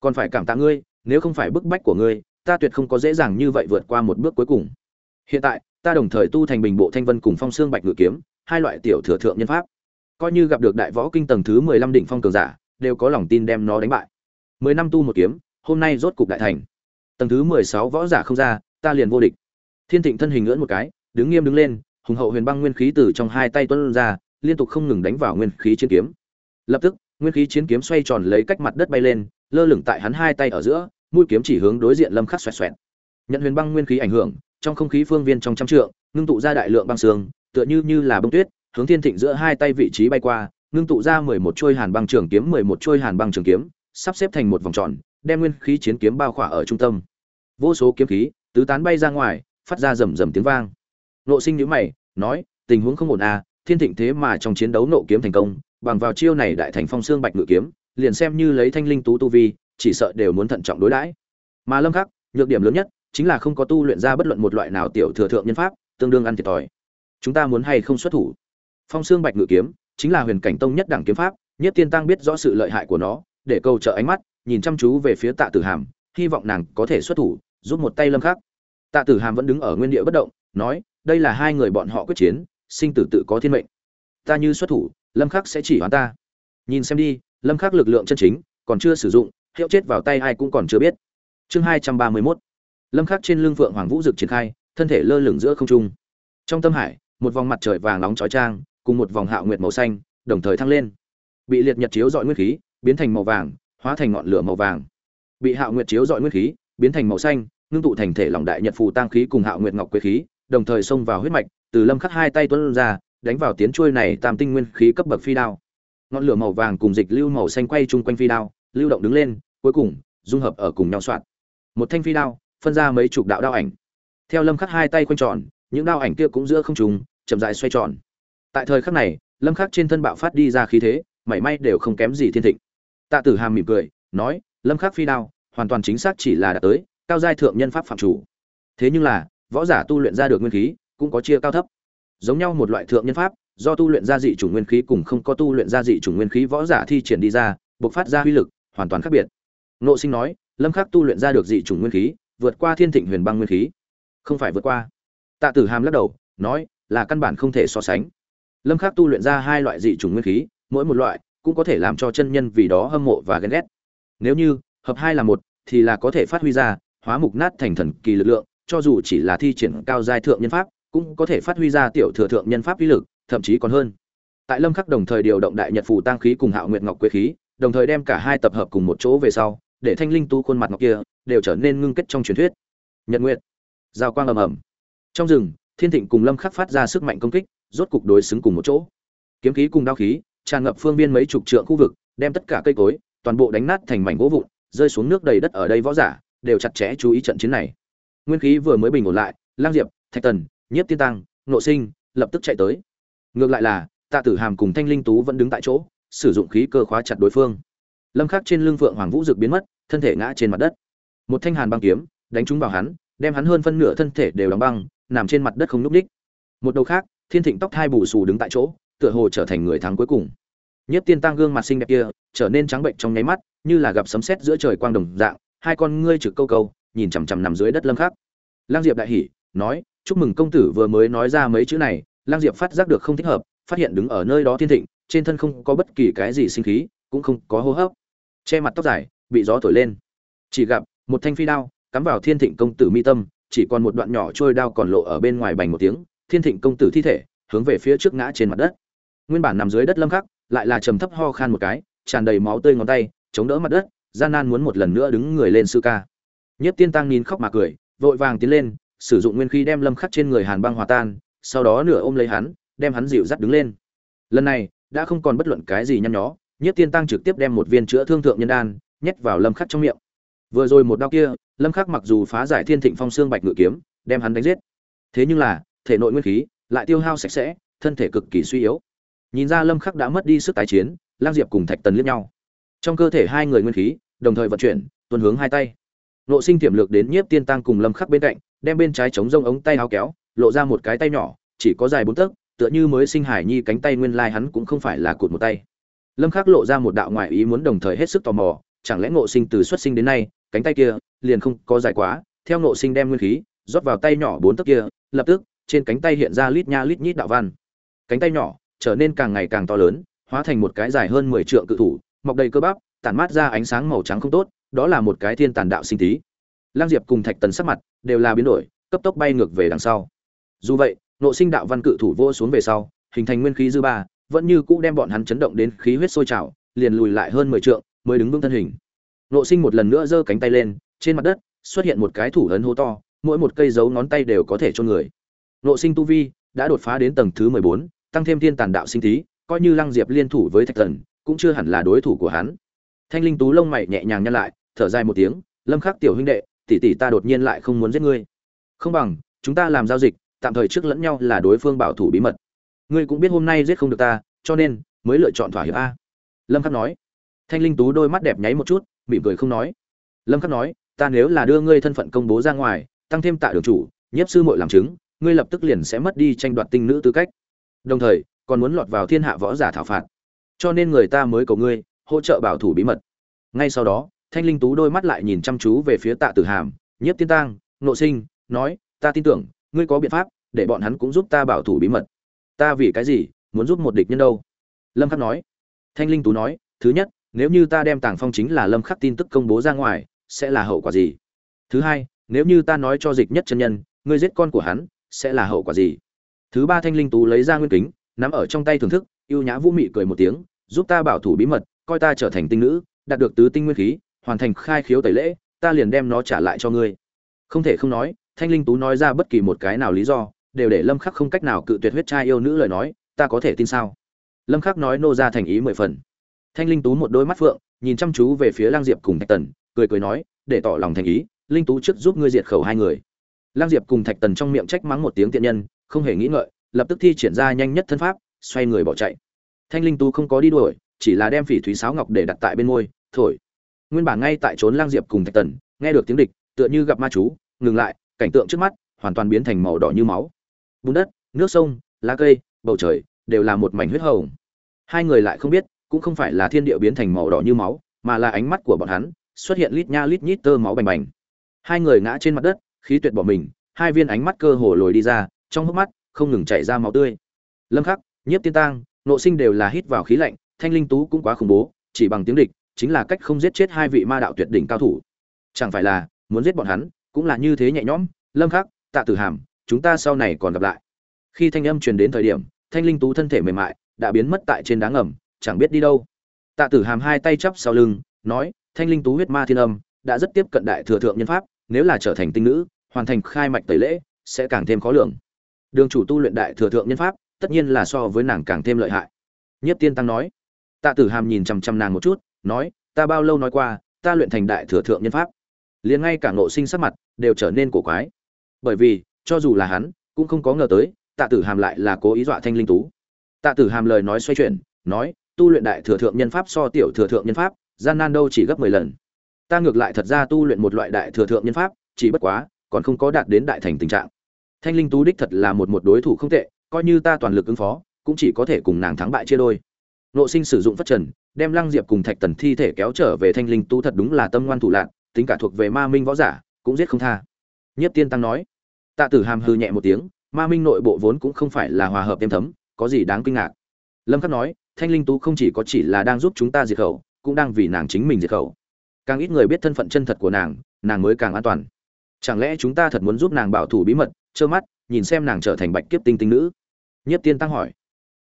Còn phải cảm tạ ngươi, nếu không phải bức bách của ngươi, ta tuyệt không có dễ dàng như vậy vượt qua một bước cuối cùng. Hiện tại, ta đồng thời tu thành bình bộ thanh vân cùng phong xương bạch ngự kiếm hai loại tiểu thừa thượng nhân pháp. Coi như gặp được đại võ kinh tầng thứ mười lăm đỉnh phong cường giả, đều có lòng tin đem nó đánh bại. Mười năm tu một kiếm, hôm nay rốt cục đại thành. Tầng thứ mười sáu võ giả không ra, ta liền vô địch. Thiên thịnh thân hình ngưỡng một cái, đứng nghiêm đứng lên, hùng hậu huyền băng nguyên khí từ trong hai tay tuân ra, liên tục không ngừng đánh vào nguyên khí chiến kiếm. Lập tức, nguyên khí chiến kiếm xoay tròn lấy cách mặt đất bay lên, lơ lửng tại hắn hai tay ở giữa, mũi kiếm chỉ hướng đối diện lâm khắc xoẹt xoẹt. Nhận huyền băng nguyên khí ảnh hưởng, trong không khí phương viên trong trăm trượng, ngưng tụ ra đại lượng băng sương tựa như như là bông tuyết, hướng thiên thịnh giữa hai tay vị trí bay qua, ngưng tụ ra mười một chuôi hàn băng trường kiếm, mười một chuôi hàn băng trường kiếm, sắp xếp thành một vòng tròn, đem nguyên khí chiến kiếm bao khỏa ở trung tâm. Vô số kiếm khí, tứ tán bay ra ngoài, phát ra rầm rầm tiếng vang. Nộ sinh nhíu mày, nói, tình huống không ổn à thiên thịnh thế mà trong chiến đấu nộ kiếm thành công, bằng vào chiêu này đại thành phong xương bạch ngự kiếm, liền xem như lấy thanh linh tú tu vi, chỉ sợ đều muốn thận trọng đối đãi. Mà lâm khắc, nhược điểm lớn nhất, chính là không có tu luyện ra bất luận một loại nào tiểu thừa thượng nhân pháp, tương đương ăn thiệt thòi chúng ta muốn hay không xuất thủ? Phong xương bạch ngự kiếm, chính là huyền cảnh tông nhất đẳng kiếm pháp, nhất tiên tăng biết rõ sự lợi hại của nó, để câu trợ ánh mắt, nhìn chăm chú về phía tạ tử hàm, hy vọng nàng có thể xuất thủ, giúp một tay lâm khắc. Tạ tử hàm vẫn đứng ở nguyên địa bất động, nói, đây là hai người bọn họ quyết chiến, sinh tử tự có thiên mệnh. Ta như xuất thủ, lâm khắc sẽ chỉ hoán ta. Nhìn xem đi, lâm khắc lực lượng chân chính, còn chưa sử dụng, hiệu chết vào tay ai cũng còn chưa biết. Chương 231 lâm khắc trên lưng phượng hoàng vũ dực triển khai, thân thể lơ lửng giữa không trung. Trong tâm hải một vòng mặt trời vàng nóng chói chang, cùng một vòng hạo nguyệt màu xanh, đồng thời thăng lên. Bị liệt nhật chiếu dọi nguyên khí, biến thành màu vàng, hóa thành ngọn lửa màu vàng. Bị hạo nguyệt chiếu dọi nguyên khí, biến thành màu xanh, ngưng tụ thành thể lỏng đại nhật phù tăng khí cùng hạo nguyệt ngọc quế khí, đồng thời xông vào huyết mạch, từ lâm khắc hai tay tuấn ra, đánh vào tiến chuôi này tam tinh nguyên khí cấp bậc phi đao. Ngọn lửa màu vàng cùng dịch lưu màu xanh quay chung quanh phi đao, lưu động đứng lên, cuối cùng, dung hợp ở cùng nhau soạn. Một thanh phi đao, phân ra mấy chục đạo đao ảnh. Theo lâm khắc hai tay quanh tròn, những đao ảnh kia cũng giữa không trùng chậm rãi xoay tròn. Tại thời khắc này, lâm khắc trên thân bạo phát đi ra khí thế, mảy may đều không kém gì thiên thịnh. Tạ tử hàm mỉm cười, nói, lâm khắc phi đao, hoàn toàn chính xác chỉ là đã tới, cao giai thượng nhân pháp phạm chủ. Thế nhưng là, võ giả tu luyện ra được nguyên khí, cũng có chia cao thấp. Giống nhau một loại thượng nhân pháp, do tu luyện ra dị chủng nguyên khí cùng không có tu luyện ra dị chủng nguyên khí võ giả thi triển đi ra, bộc phát ra uy lực, hoàn toàn khác biệt. Nộ sinh nói, lâm khắc tu luyện ra được dị chủng nguyên khí, vượt qua thiên thịnh huyền băng nguyên khí. Không phải vượt qua. Tạ tử hàm lắc đầu, nói là căn bản không thể so sánh. Lâm khắc tu luyện ra hai loại dị chủng nguyên khí, mỗi một loại cũng có thể làm cho chân nhân vì đó hâm mộ và ghen ghét. Nếu như hợp hai là một, thì là có thể phát huy ra hóa mục nát thành thần kỳ lực lượng, cho dù chỉ là thi triển cao giai thượng nhân pháp, cũng có thể phát huy ra tiểu thừa thượng nhân pháp uy lực, thậm chí còn hơn. Tại lâm khắc đồng thời điều động đại nhật phù tăng khí cùng hạo nguyệt ngọc quế khí, đồng thời đem cả hai tập hợp cùng một chỗ về sau, để thanh linh tu khuôn mặt ngọc kia đều trở nên ngưng kết trong truyền thuyết. Nhật nguyệt, giao quang ầm ầm. Trong rừng thiên thịnh cùng lâm khắc phát ra sức mạnh công kích, rốt cục đối xứng cùng một chỗ. Kiếm khí cùng đao khí, tràn ngập phương viên mấy chục trượng khu vực, đem tất cả cây cối, toàn bộ đánh nát thành mảnh gỗ vụn, rơi xuống nước đầy đất ở đây võ giả, đều chặt chẽ chú ý trận chiến này. Nguyên khí vừa mới bình ổn lại, lang diệp, thạch tần, nhiếp tiên tăng, nộ sinh, lập tức chạy tới. Ngược lại là, tạ tử hàm cùng thanh linh tú vẫn đứng tại chỗ, sử dụng khí cơ khóa chặt đối phương. Lâm khắc trên lưng phượng hoàng vũ dực biến mất, thân thể ngã trên mặt đất. Một thanh hàn băng kiếm, đánh trúng vào hắn, đem hắn hơn phân nửa thân thể đều đóng băng nằm trên mặt đất không nhúc đích một đầu khác, thiên thịnh tóc thai bù xù đứng tại chỗ, tựa hồ trở thành người thắng cuối cùng. Nhất tiên tăng gương mặt xinh đẹp kia, trở nên trắng bệnh trong nháy mắt, như là gặp sấm sét giữa trời quang đồng dạng, hai con ngươi trực câu câu, nhìn chằm chằm nằm dưới đất lâm khắc. Lang diệp đại hỉ, nói, chúc mừng công tử vừa mới nói ra mấy chữ này. Lang diệp phát giác được không thích hợp, phát hiện đứng ở nơi đó thiên thịnh, trên thân không có bất kỳ cái gì sinh khí, cũng không có hô hấp. Che mặt tóc dài, bị gió thổi lên. Chỉ gặp, một thanh phi đao, cắm vào thiên thịnh công tử mi tâm chỉ còn một đoạn nhỏ trôi đao còn lộ ở bên ngoài bành một tiếng, thiên thịnh công tử thi thể, hướng về phía trước ngã trên mặt đất. Nguyên bản nằm dưới đất lâm khắc, lại là trầm thấp ho khan một cái, tràn đầy máu tươi ngón tay, chống đỡ mặt đất, gian nan muốn một lần nữa đứng người lên sư ca. Nhất tiên tăng nhìn khóc mà cười, vội vàng tiến lên, sử dụng nguyên khí đem lâm khắc trên người hàn băng hòa tan, sau đó nửa ôm lấy hắn, đem hắn dịu dắt đứng lên. Lần này, đã không còn bất luận cái gì nhăn nhó, nhất tiên tăng trực tiếp đem một viên chữa thương thượng nhân đan, nhét vào lâm khắc trong miệng vừa rồi một đao kia, lâm khắc mặc dù phá giải thiên thịnh phong xương bạch ngự kiếm, đem hắn đánh giết. Thế nhưng là, thể nội nguyên khí lại tiêu hao sạch sẽ, thân thể cực kỳ suy yếu. Nhìn ra lâm khắc đã mất đi sức tái chiến, lang diệp cùng thạch tần liếc nhau. Trong cơ thể hai người nguyên khí, đồng thời vận chuyển, tuần hướng hai tay. Nội sinh tiềm lực đến nhiếp tiên tăng cùng lâm khắc bên cạnh, đem bên trái chống rông ống tay áo kéo, lộ ra một cái tay nhỏ, chỉ có dài bốn tấc, tựa như mới sinh hải nhi cánh tay nguyên lai hắn cũng không phải là cụt một tay. Lâm khắc lộ ra một đạo ngoại ý muốn đồng thời hết sức tò mò, chẳng lẽ ngộ sinh từ xuất sinh đến nay cánh tay kia, liền không có dài quá, theo nộ sinh đem nguyên khí, rót vào tay nhỏ bốn tấc kia, lập tức, trên cánh tay hiện ra lít nha lít nhít đạo văn. Cánh tay nhỏ, trở nên càng ngày càng to lớn, hóa thành một cái dài hơn 10 trượng cự thủ, mọc đầy cơ bắp, tản mát ra ánh sáng màu trắng không tốt, đó là một cái thiên tàn đạo sinh tí lang diệp cùng thạch tần sắc mặt đều là biến đổi, cấp tốc bay ngược về đằng sau. Dù vậy, nộ sinh đạo văn cự thủ vô xuống về sau, hình thành nguyên khí dư ba, vẫn như cũ đem bọn hắn chấn động đến khí huyết sôi trào, liền lùi lại hơn mười trượng, mới đứng vững thân hình nộ sinh một lần nữa giơ cánh tay lên, trên mặt đất xuất hiện một cái thủ ấn hô to, mỗi một cây dấu ngón tay đều có thể cho người. Nộ sinh tu vi đã đột phá đến tầng thứ mười bốn, tăng thêm thiên tàn đạo sinh thí, coi như lăng diệp liên thủ với thạch thần, cũng chưa hẳn là đối thủ của hắn. Thanh linh tú lông mày nhẹ nhàng nhăn lại, thở dài một tiếng, lâm khắc tiểu huynh đệ, tỷ tỷ ta đột nhiên lại không muốn giết ngươi. Không bằng, chúng ta làm giao dịch, tạm thời trước lẫn nhau là đối phương bảo thủ bí mật. Ngươi cũng biết hôm nay giết không được ta, cho nên mới lựa chọn thỏa hiệp a. Lâm khắc nói. Thanh linh tú đôi mắt đẹp nháy một chút mỉm cười không nói. Lâm khắc nói, ta nếu là đưa ngươi thân phận công bố ra ngoài, tăng thêm tạ đường chủ, nhiếp sư muội làm chứng, ngươi lập tức liền sẽ mất đi tranh đoạt tinh nữ tư cách. Đồng thời, còn muốn lọt vào thiên hạ võ giả thảo phạt. Cho nên người ta mới cầu ngươi hỗ trợ bảo thủ bí mật. Ngay sau đó, thanh linh tú đôi mắt lại nhìn chăm chú về phía tạ tử hàm, nhiếp tiên tang, nộ sinh, nói, ta tin tưởng, ngươi có biện pháp, để bọn hắn cũng giúp ta bảo thủ bí mật. Ta vì cái gì, muốn giúp một địch nhân đâu? Lâm khắc nói. Thanh linh tú nói, thứ nhất nếu như ta đem tàng phong chính là lâm khắc tin tức công bố ra ngoài, sẽ là hậu quả gì? Thứ hai, nếu như ta nói cho dịch nhất chân nhân, ngươi giết con của hắn, sẽ là hậu quả gì? Thứ ba, thanh linh tú lấy ra nguyên kính, nắm ở trong tay thưởng thức, yêu nhã vũ mị cười một tiếng, giúp ta bảo thủ bí mật, coi ta trở thành tinh nữ, đạt được tứ tinh nguyên khí, hoàn thành khai khiếu tẩy lễ, ta liền đem nó trả lại cho ngươi. Không thể không nói, thanh linh tú nói ra bất kỳ một cái nào lý do, đều để lâm khắc không cách nào cự tuyệt huyết trai yêu nữ lời nói, ta có thể tin sao? Lâm khắc nói nô ra thành ý mười phần thanh linh tú một đôi mắt phượng, nhìn chăm chú về phía lang diệp cùng thạch tần, cười cười nói, để tỏ lòng thành ý, linh tú trước giúp ngươi diệt khẩu hai người. Lang diệp cùng thạch tần trong miệng trách mắng một tiếng tiện nhân, không hề nghĩ ngợi, lập tức thi triển ra nhanh nhất thân pháp, xoay người bỏ chạy. Thanh linh tú không có đi đuổi, chỉ là đem phỉ thúy sáo ngọc để đặt tại bên môi, thổi. Nguyên bản ngay tại trốn lang diệp cùng thạch tần, nghe được tiếng địch, tựa như gặp ma chú, ngừng lại, cảnh tượng trước mắt hoàn toàn biến thành màu đỏ như máu. Bùn đất, nước sông, lá cây, bầu trời đều là một mảnh huyết hồng. Hai người lại không biết cũng không phải là thiên địa biến thành màu đỏ như máu, mà là ánh mắt của bọn hắn xuất hiện lít nha lít nhít tơ máu bành bành. Hai người ngã trên mặt đất, khí tuyệt bỏ mình, hai viên ánh mắt cơ hồ lồi đi ra, trong hốc mắt không ngừng chảy ra máu tươi. Lâm khắc, nhiếp tiên tang nộ sinh đều là hít vào khí lạnh, thanh linh tú cũng quá khủng bố, chỉ bằng tiếng địch, chính là cách không giết chết hai vị ma đạo tuyệt đỉnh cao thủ. Chẳng phải là muốn giết bọn hắn, cũng là như thế nhẹ nhõm. Lâm khắc, tạ tử hàm, chúng ta sau này còn gặp lại. Khi thanh âm truyền đến thời điểm, thanh linh tú thân thể mềm mại, đã biến mất tại trên đá ngầm chẳng biết đi đâu. Tạ tử hàm hai tay chắp sau lưng, nói, thanh linh tú huyết ma thiên âm, đã rất tiếp cận đại thừa thượng nhân pháp, nếu là trở thành tinh nữ, hoàn thành khai mạch tẩy lễ, sẽ càng thêm khó lường. Đường chủ tu luyện đại thừa thượng nhân pháp, tất nhiên là so với nàng càng thêm lợi hại. Nhất tiên tăng nói. Tạ tử hàm nhìn chằm chằm nàng một chút, nói, ta bao lâu nói qua, ta luyện thành đại thừa thượng nhân pháp. Liền ngay cả ngộ sinh sắc mặt, đều trở nên cổ quái. Bởi vì, cho dù là hắn, cũng không có ngờ tới, tạ tử hàm lại là cố ý dọa thanh linh tú. Tạ tử hàm lời nói xoay chuyển, nói tu luyện đại thừa thượng nhân pháp so tiểu thừa thượng nhân pháp, gian nan đâu chỉ gấp mười lần. Ta ngược lại thật ra tu luyện một loại đại thừa thượng nhân pháp, chỉ bất quá, còn không có đạt đến đại thành tình trạng. Thanh linh tú đích thật là một một đối thủ không tệ, coi như ta toàn lực ứng phó, cũng chỉ có thể cùng nàng thắng bại chia đôi. Nộ sinh sử dụng phất trần, đem lăng diệp cùng thạch tần thi thể kéo trở về thanh linh tú thật đúng là tâm ngoan thủ lạc tính cả thuộc về ma minh võ giả, cũng giết không tha. Nhất tiên tăng nói, tạ tử hàm hư nhẹ một tiếng, ma minh nội bộ vốn cũng không phải là hòa hợp êm thấm, có gì đáng kinh ngạc. Lâm khắc nói thanh linh tú không chỉ có chỉ là đang giúp chúng ta diệt khẩu, cũng đang vì nàng chính mình diệt khẩu. Càng ít người biết thân phận chân thật của nàng nàng mới càng an toàn. Chẳng lẽ chúng ta thật muốn giúp nàng bảo thủ bí mật, trơ mắt, nhìn xem nàng trở thành bạch kiếp tinh tinh nữ? Nhất tiên tăng hỏi.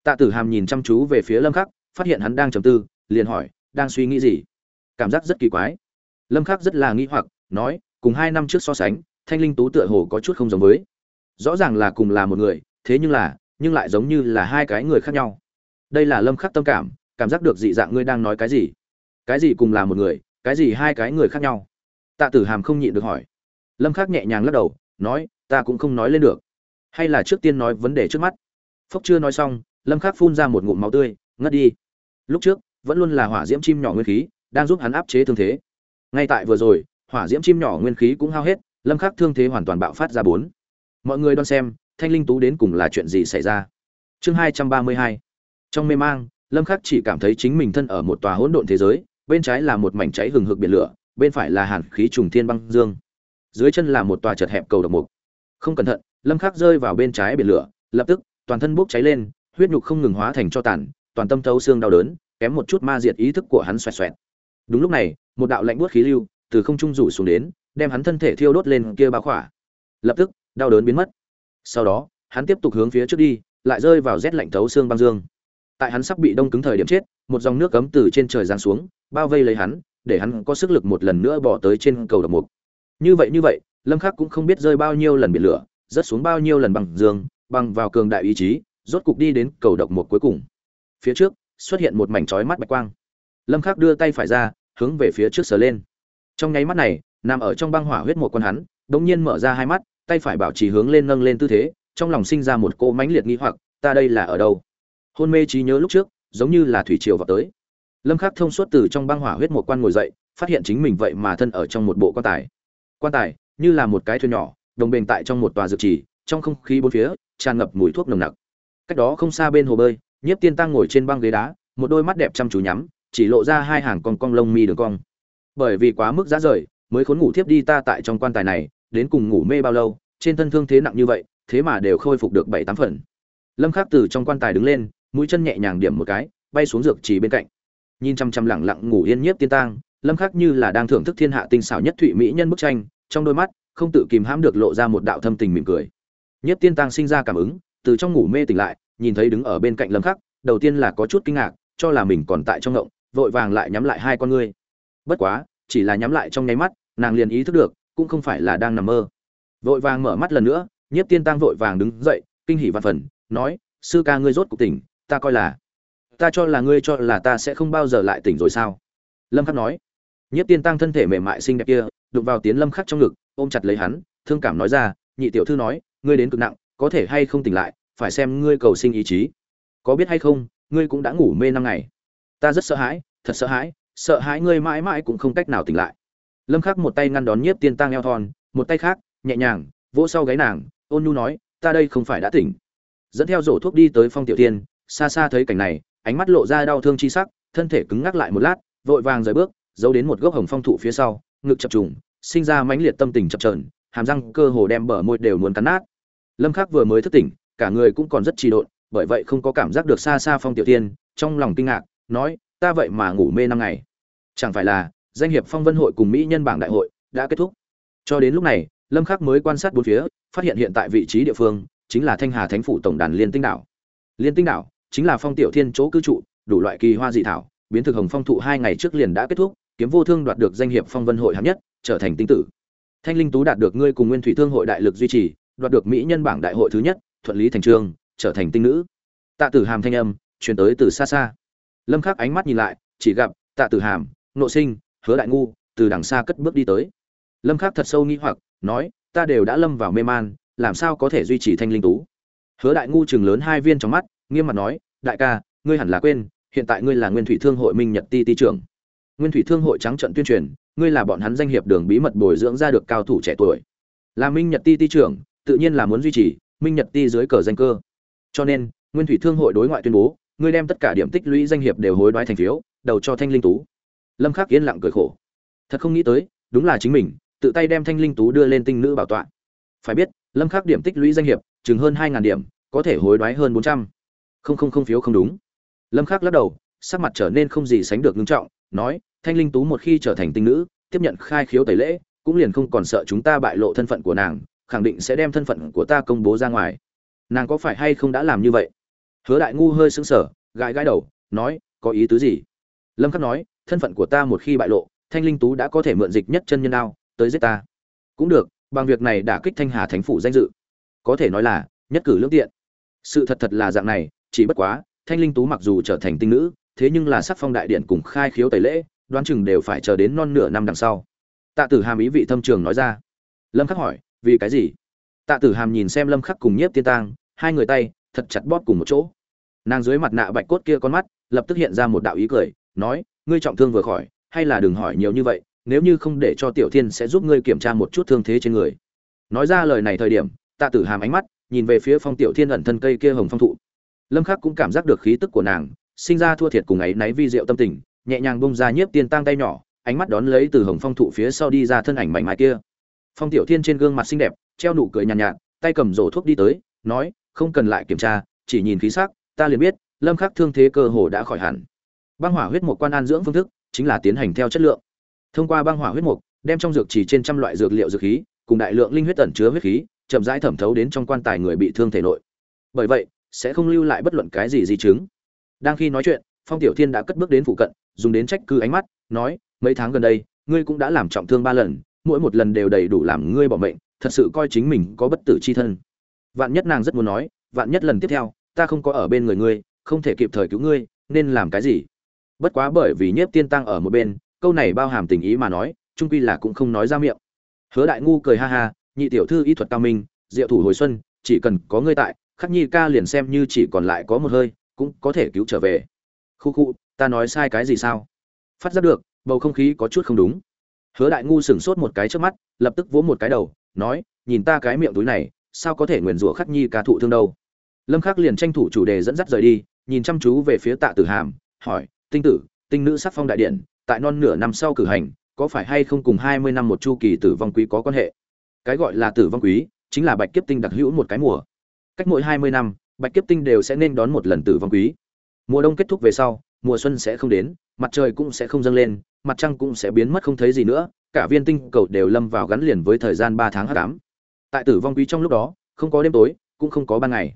Tạ tử hàm nhìn chăm chú về phía lâm khắc, phát hiện hắn đang trầm tư, liền hỏi, đang suy nghĩ gì? Cảm giác rất kỳ quái. Lâm khắc rất là nghi hoặc, nói, cùng hai năm trước so sánh, thanh linh tú tựa hồ có chút không giống với. Rõ ràng là cùng là một người, thế nhưng là, nhưng lại giống như là hai cái người khác nhau đây là lâm khắc tâm cảm cảm giác được dị dạng ngươi đang nói cái gì. Cái gì cùng là một người, cái gì hai cái người khác nhau? Tạ tử hàm không nhịn được hỏi. Lâm khắc nhẹ nhàng lắc đầu, nói, ta cũng không nói lên được. Hay là trước tiên nói vấn đề trước mắt. Phúc chưa nói xong, lâm khắc phun ra một ngụm máu tươi, ngất đi. Lúc trước, vẫn luôn là hỏa diễm chim nhỏ nguyên khí, đang giúp hắn áp chế thương thế. Ngay tại vừa rồi, hỏa diễm chim nhỏ nguyên khí cũng hao hết, lâm khắc thương thế hoàn toàn bạo phát ra bốn. Mọi người đoán xem, thanh linh tú đến cùng là chuyện gì xảy ra? Chương 232 trong mê mang, lâm khắc chỉ cảm thấy chính mình thân ở một tòa hỗn độn thế giới, bên trái là một mảnh cháy hừng hực biển lửa, bên phải là hàn khí trùng thiên băng dương. Dưới chân là một tòa chật hẹp cầu độc mục. Không cẩn thận, lâm khắc rơi vào bên trái biển lửa, lập tức, toàn thân bốc cháy lên, huyết nhục không ngừng hóa thành cho tàn, toàn tâm thấu xương đau đớn, kém một chút ma diệt ý thức của hắn xoẹt xoẹt. Đúng lúc này, một đạo lạnh buốt khí lưu, từ không trung rủ xuống đến, đem hắn thân thể thiêu đốt lên kia bao khỏa. Lập tức, đau đớn biến mất. Sau đó, hắn tiếp tục hướng phía trước đi, lại rơi vào rét lạnh thấu xương băng dương tại hắn sắp bị đông cứng thời điểm chết, một dòng nước cấm từ trên trời giáng xuống, bao vây lấy hắn, để hắn có sức lực một lần nữa bỏ tới trên cầu độc mục. Như vậy như vậy, lâm khắc cũng không biết rơi bao nhiêu lần biển lửa, rớt xuống bao nhiêu lần bằng dương băng vào cường đại ý chí, rốt cục đi đến cầu độc mục cuối cùng. Phía trước, xuất hiện một mảnh chói mắt bạch quang. Lâm khắc đưa tay phải ra, hướng về phía trước sờ lên. Trong nháy mắt này, nằm ở trong băng hỏa huyết một con hắn, đống nhiên mở ra hai mắt, tay phải bảo trì hướng lên nâng lên tư thế, trong lòng sinh ra một cô mãnh liệt nghi hoặc, ta đây là ở đâu? Hôn mê trí nhớ lúc trước, giống như là thủy triều vào tới. Lâm khắc thông suốt từ trong băng hỏa huyết một quan ngồi dậy, phát hiện chính mình vậy mà thân ở trong một bộ quan tài. Quan tài, như là một cái thuyền nhỏ, đồng bền tại trong một tòa dược trì, trong không khí bốn phía, tràn ngập mùi thuốc nồng nặc. Cách đó không xa bên hồ bơi, nhiếp tiên tăng ngồi trên băng ghế đá, một đôi mắt đẹp chăm chú nhắm, chỉ lộ ra hai hàng con cong lông mi đường cong. Bởi vì quá mức giá rời, mới khốn ngủ thiếp đi ta tại trong quan tài này, đến cùng ngủ mê bao lâu, trên thân thương thế nặng như vậy, thế mà đều khôi phục được bảy tám phần. Lâm khắc từ trong quan tài đứng lên mũi chân nhẹ nhàng điểm một cái, bay xuống dược trì bên cạnh. Nhìn chăm chăm lẳng lặng ngủ yên nhiếp tiên tang, lâm khắc như là đang thưởng thức thiên hạ tinh xảo nhất thụy mỹ nhân bức tranh, trong đôi mắt, không tự kìm hãm được lộ ra một đạo thâm tình mỉm cười. Nhiếp tiên tang sinh ra cảm ứng, từ trong ngủ mê tỉnh lại, nhìn thấy đứng ở bên cạnh lâm khắc, đầu tiên là có chút kinh ngạc, cho là mình còn tại trong ngộng, vội vàng lại nhắm lại hai con ngươi. Bất quá, chỉ là nhắm lại trong nháy mắt, nàng liền ý thức được, cũng không phải là đang nằm mơ. Vội vàng mở mắt lần nữa, nhiếp tiên tăng vội vàng đứng dậy, kinh hỉ văn phần, nói, sư ca ngươi rốt cuộc tỉnh ta coi là, ta cho là ngươi cho là ta sẽ không bao giờ lại tỉnh rồi sao? Lâm khắc nói. Nhất tiên tăng thân thể mềm mại xinh đẹp kia, đụng vào tiến lâm khắc trong ngực, ôm chặt lấy hắn, thương cảm nói ra, nhị tiểu thư nói, ngươi đến cực nặng, có thể hay không tỉnh lại, phải xem ngươi cầu sinh ý chí. Có biết hay không, ngươi cũng đã ngủ mê năm ngày. Ta rất sợ hãi, thật sợ hãi sợ hãi ngươi mãi mãi cũng không cách nào tỉnh lại. Lâm khắc một tay ngăn đón nhiếp tiên tăng eo thon, một tay khác, nhẹ nhàng, vỗ sau gáy nàng, ôn nhu nói, ta đây không phải đã tỉnh. Dẫn theo rổ thuốc đi tới phong tiểu tiên xa xa thấy cảnh này, ánh mắt lộ ra đau thương chi sắc, thân thể cứng ngắc lại một lát, vội vàng rời bước, giấu đến một gốc hồng phong thụ phía sau, ngực chập trùng, sinh ra mãnh liệt tâm tình chập trờn hàm răng cơ hồ đem bờ môi đều muốn cắn nát. Lâm khắc vừa mới thức tỉnh, cả người cũng còn rất trì độn, bởi vậy không có cảm giác được xa xa phong tiểu tiên trong lòng kinh ngạc, nói, ta vậy mà ngủ mê năm ngày. Chẳng phải là, danh hiệp phong vân hội cùng mỹ nhân bảng đại hội đã kết thúc. Cho đến lúc này, lâm khắc mới quan sát bốn phía, phát hiện hiện tại vị trí địa phương chính là thanh hà thánh phủ tổng đàn liên tinh đảo. Liên tinh đảo chính là phong tiểu thiên chỗ cư trụ, đủ loại kỳ hoa dị thảo, biến thực hồng phong thụ hai ngày trước liền đã kết thúc, kiếm vô thương đoạt được danh hiệp phong vân hội hạng nhất, trở thành tinh tử. Thanh linh tú đạt được ngươi cùng nguyên thủy thương hội đại lực duy trì, đoạt được mỹ nhân bảng đại hội thứ nhất, thuận lý thành trương trở thành tinh nữ. Tạ tử hàm thanh âm, truyền tới từ xa xa. Lâm khắc ánh mắt nhìn lại, chỉ gặp tạ tử hàm nội sinh, hứa đại ngu, từ đằng xa cất bước đi tới. Lâm khắc thật sâu nghi hoặc, nói, ta đều đã lâm vào mê man, làm sao có thể duy trì thanh linh tú? Hứa đại ngu chừng lớn hai viên trong mắt nghiêm mặt nói, đại ca, ngươi hẳn là quên, hiện tại ngươi là nguyên thủy thương hội minh nhật ti ti trưởng. Nguyên thủy thương hội trắng trận tuyên truyền, ngươi là bọn hắn danh hiệp đường bí mật bồi dưỡng ra được cao thủ trẻ tuổi. Là minh nhật ti ti trưởng, tự nhiên là muốn duy trì minh nhật ti dưới cờ danh cơ. Cho nên, nguyên thủy thương hội đối ngoại tuyên bố, ngươi đem tất cả điểm tích lũy danh hiệp đều hối đoái thành phiếu, đầu cho thanh linh tú. Lâm khắc yên lặng cười khổ. Thật không nghĩ tới, đúng là chính mình, tự tay đem thanh linh tú đưa lên tinh nữ bảo tọa. Phải biết, lâm khắc điểm tích lũy danh hiệp, chừng hơn hai ngàn điểm, có thể hối đoái hơn bốn trăm không không không phiếu không đúng. Lâm khắc lắc đầu, sắc mặt trở nên không gì sánh được nghiêm trọng, nói, thanh linh tú một khi trở thành tinh nữ, tiếp nhận khai khiếu tẩy lễ, cũng liền không còn sợ chúng ta bại lộ thân phận của nàng, khẳng định sẽ đem thân phận của ta công bố ra ngoài. Nàng có phải hay không đã làm như vậy? Hứa đại ngu hơi sững sờ, gãi gãi đầu, nói, có ý tứ gì? Lâm khắc nói, thân phận của ta một khi bại lộ, thanh linh tú đã có thể mượn dịch nhất chân nhân đao, tới giết ta. Cũng được, bằng việc này đã kích thanh hà thánh phủ danh dự. Có thể nói là, nhất cử lương tiện. Sự thật thật là dạng này chỉ bất quá, thanh linh tú mặc dù trở thành tinh nữ, thế nhưng là sắc phong đại điện cùng khai khiếu tẩy lễ, đoán chừng đều phải chờ đến non nửa năm đằng sau. Tạ tử hàm ý vị thâm trường nói ra. Lâm khắc hỏi, vì cái gì? Tạ tử hàm nhìn xem lâm khắc cùng nhiếp tiên tang, hai người tay, thật chặt bóp cùng một chỗ. Nàng dưới mặt nạ bạch cốt kia con mắt, lập tức hiện ra một đạo ý cười, nói, ngươi trọng thương vừa khỏi, hay là đừng hỏi nhiều như vậy, nếu như không để cho tiểu thiên sẽ giúp ngươi kiểm tra một chút thương thế trên người. Nói ra lời này thời điểm, tạ tử hàm ánh mắt, nhìn về phía phong tiểu thiên ẩn thân cây kia hồng phong thụ lâm khắc cũng cảm giác được khí tức của nàng sinh ra thua thiệt cùng ấy náy vi diệu tâm tình nhẹ nhàng bông ra nhiếp tiên tang tay nhỏ ánh mắt đón lấy từ hồng phong thụ phía sau đi ra thân ảnh mạnh mẽ kia. Phong tiểu thiên trên gương mặt xinh đẹp treo nụ cười nhàn nhạt, nhạt tay cầm rổ thuốc đi tới nói không cần lại kiểm tra chỉ nhìn khí sắc ta liền biết lâm khắc thương thế cơ hồ đã khỏi hẳn. Băng hỏa huyết mục quan an dưỡng phương thức chính là tiến hành theo chất lượng. Thông qua băng hỏa huyết mục đem trong dược chỉ trên trăm loại dược liệu dược khí cùng đại lượng linh huyết tẩn chứa huyết khí chậm rãi thẩm thấu đến trong quan tài người bị thương thể nội. Bởi vậy sẽ không lưu lại bất luận cái gì di chứng. Đang khi nói chuyện, phong tiểu thiên đã cất bước đến phụ cận, dùng đến trách cứ ánh mắt, nói, mấy tháng gần đây, ngươi cũng đã làm trọng thương ba lần, mỗi một lần đều đầy đủ làm ngươi bỏ mệnh, thật sự coi chính mình có bất tử chi thân. Vạn nhất nàng rất muốn nói, vạn nhất lần tiếp theo, ta không có ở bên người ngươi, không thể kịp thời cứu ngươi, nên làm cái gì? Bất quá bởi vì nhiếp tiên tăng ở một bên, câu này bao hàm tình ý mà nói trung quy là cũng không nói ra miệng. Hứa đại ngu cười ha ha, nhị tiểu thư y thuật cao minh, diệu thủ hồi xuân, chỉ cần có ngươi tại khắc nhi ca liền xem như chỉ còn lại có một hơi, cũng có thể cứu trở về. Khu khu, ta nói sai cái gì sao? Phát giác được, bầu không khí có chút không đúng. Hứa đại ngu sửng sốt một cái trước mắt, lập tức vỗ một cái đầu, nói, nhìn ta cái miệng túi này, sao có thể nguyền rủa khắc nhi ca thụ thương đâu? Lâm khắc liền tranh thủ chủ đề dẫn dắt rời đi, nhìn chăm chú về phía tạ tử hàm, hỏi, tinh tử, tinh nữ sắc phong đại điện, tại non nửa năm sau cử hành, có phải hay không cùng 20 năm một chu kỳ tử vong quý có quan hệ? Cái gọi là tử vong quý, chính là bạch kiếp tinh đặc hữu một cái mùa cách mỗi 20 năm, bạch kiếp tinh đều sẽ nên đón một lần tử vong quý. Mùa đông kết thúc về sau, mùa xuân sẽ không đến, mặt trời cũng sẽ không dâng lên, mặt trăng cũng sẽ biến mất không thấy gì nữa, cả viên tinh cầu đều lâm vào gắn liền với thời gian ba tháng hắc ám. Tại tử vong quý trong lúc đó, không có đêm tối, cũng không có ban ngày.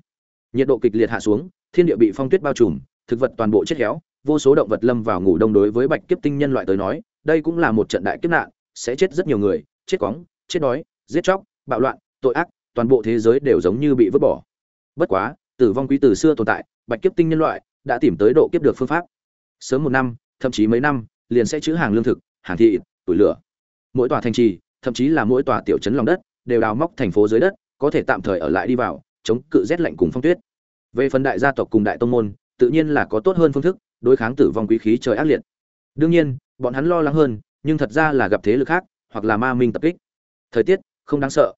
Nhiệt độ kịch liệt hạ xuống, thiên địa bị phong tuyết bao trùm, thực vật toàn bộ chết héo, vô số động vật lâm vào ngủ đông đối với bạch kiếp tinh nhân loại tới nói, đây cũng là một trận đại kiếp nạn, sẽ chết rất nhiều người, chết quóng, chết đói, giết chóc, bạo loạn, tội ác, toàn bộ thế giới đều giống như bị vứt bỏ bất quá, tử vong quý từ xưa tồn tại, bạch kiếp tinh nhân loại đã tìm tới độ kiếp được phương pháp. Sớm một năm, thậm chí mấy năm, liền sẽ chữ hàng lương thực, hàng thị tuổi lửa. Mỗi tòa thành trì, thậm chí là mỗi tòa tiểu trấn lòng đất, đều đào móc thành phố dưới đất, có thể tạm thời ở lại đi vào, chống cự rét lạnh cùng phong tuyết. Về phần đại gia tộc cùng đại tông môn, tự nhiên là có tốt hơn phương thức, đối kháng tử vong quý khí trời ác liệt. Đương nhiên, bọn hắn lo lắng hơn, nhưng thật ra là gặp thế lực khác, hoặc là ma minh tập kích. Thời tiết không đáng sợ.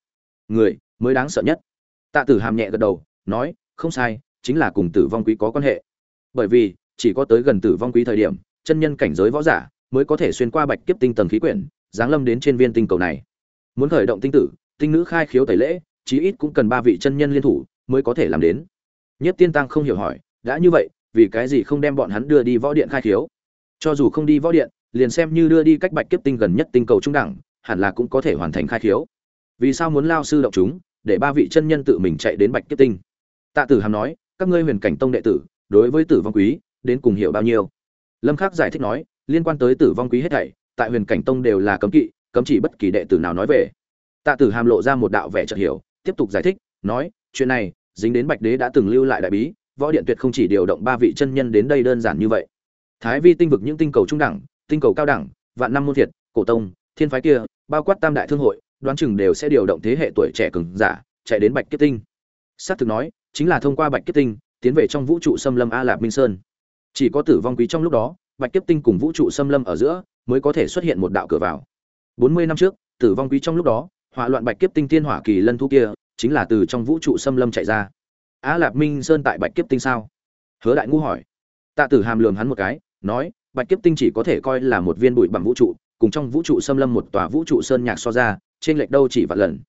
Người mới đáng sợ nhất. Tạ tử hàm nhẹ gật đầu nói, không sai, chính là cùng tử vong quý có quan hệ. Bởi vì, chỉ có tới gần tử vong quý thời điểm, chân nhân cảnh giới võ giả mới có thể xuyên qua bạch kiếp tinh tầng khí quyển, giáng lâm đến trên viên tinh cầu này. Muốn khởi động tinh tử, tinh nữ khai khiếu tẩy lễ, chí ít cũng cần ba vị chân nhân liên thủ mới có thể làm đến. Nhất tiên tăng không hiểu hỏi, đã như vậy, vì cái gì không đem bọn hắn đưa đi võ điện khai khiếu? Cho dù không đi võ điện, liền xem như đưa đi cách bạch kiếp tinh gần nhất tinh cầu trung đẳng, hẳn là cũng có thể hoàn thành khai khiếu. Vì sao muốn lao sư động chúng, để ba vị chân nhân tự mình chạy đến bạch kiếp tinh? Tạ tử hàm nói, các ngươi huyền cảnh tông đệ tử, đối với tử vong quý, đến cùng hiểu bao nhiêu? Lâm khắc giải thích nói, liên quan tới tử vong quý hết thảy, tại huyền cảnh tông đều là cấm kỵ, cấm chỉ bất kỳ đệ tử nào nói về. Tạ tử hàm lộ ra một đạo vẻ chợt hiểu, tiếp tục giải thích, nói, chuyện này, dính đến bạch đế đã từng lưu lại đại bí, võ điện tuyệt không chỉ điều động ba vị chân nhân đến đây đơn giản như vậy. Thái vi tinh vực những tinh cầu trung đẳng, tinh cầu cao đẳng, vạn năm môn thiệt, cổ tông, thiên phái kia, bao quát tam đại thương hội, đoán chừng đều sẽ điều động thế hệ tuổi trẻ cường giả, chạy đến bạch kiếp tinh. Xác thực nói chính là thông qua bạch kiếp tinh, tiến về trong vũ trụ xâm lâm a lạp minh sơn. Chỉ có tử vong quý trong lúc đó, bạch kiếp tinh cùng vũ trụ xâm lâm ở giữa mới có thể xuất hiện một đạo cửa vào. Bốn mươi năm trước, tử vong quý trong lúc đó, hỏa loạn bạch kiếp tinh thiên hỏa kỳ lân thu kia chính là từ trong vũ trụ xâm lâm chạy ra. Á lạp minh sơn tại bạch kiếp tinh sao? Hứa đại ngu hỏi. Tạ tử hàm lường hắn một cái, nói, bạch kiếp tinh chỉ có thể coi là một viên bụi bằng vũ trụ, cùng trong vũ trụ xâm lâm một tòa vũ trụ sơn nhạc so ra, trên lệch đâu chỉ vạn lần.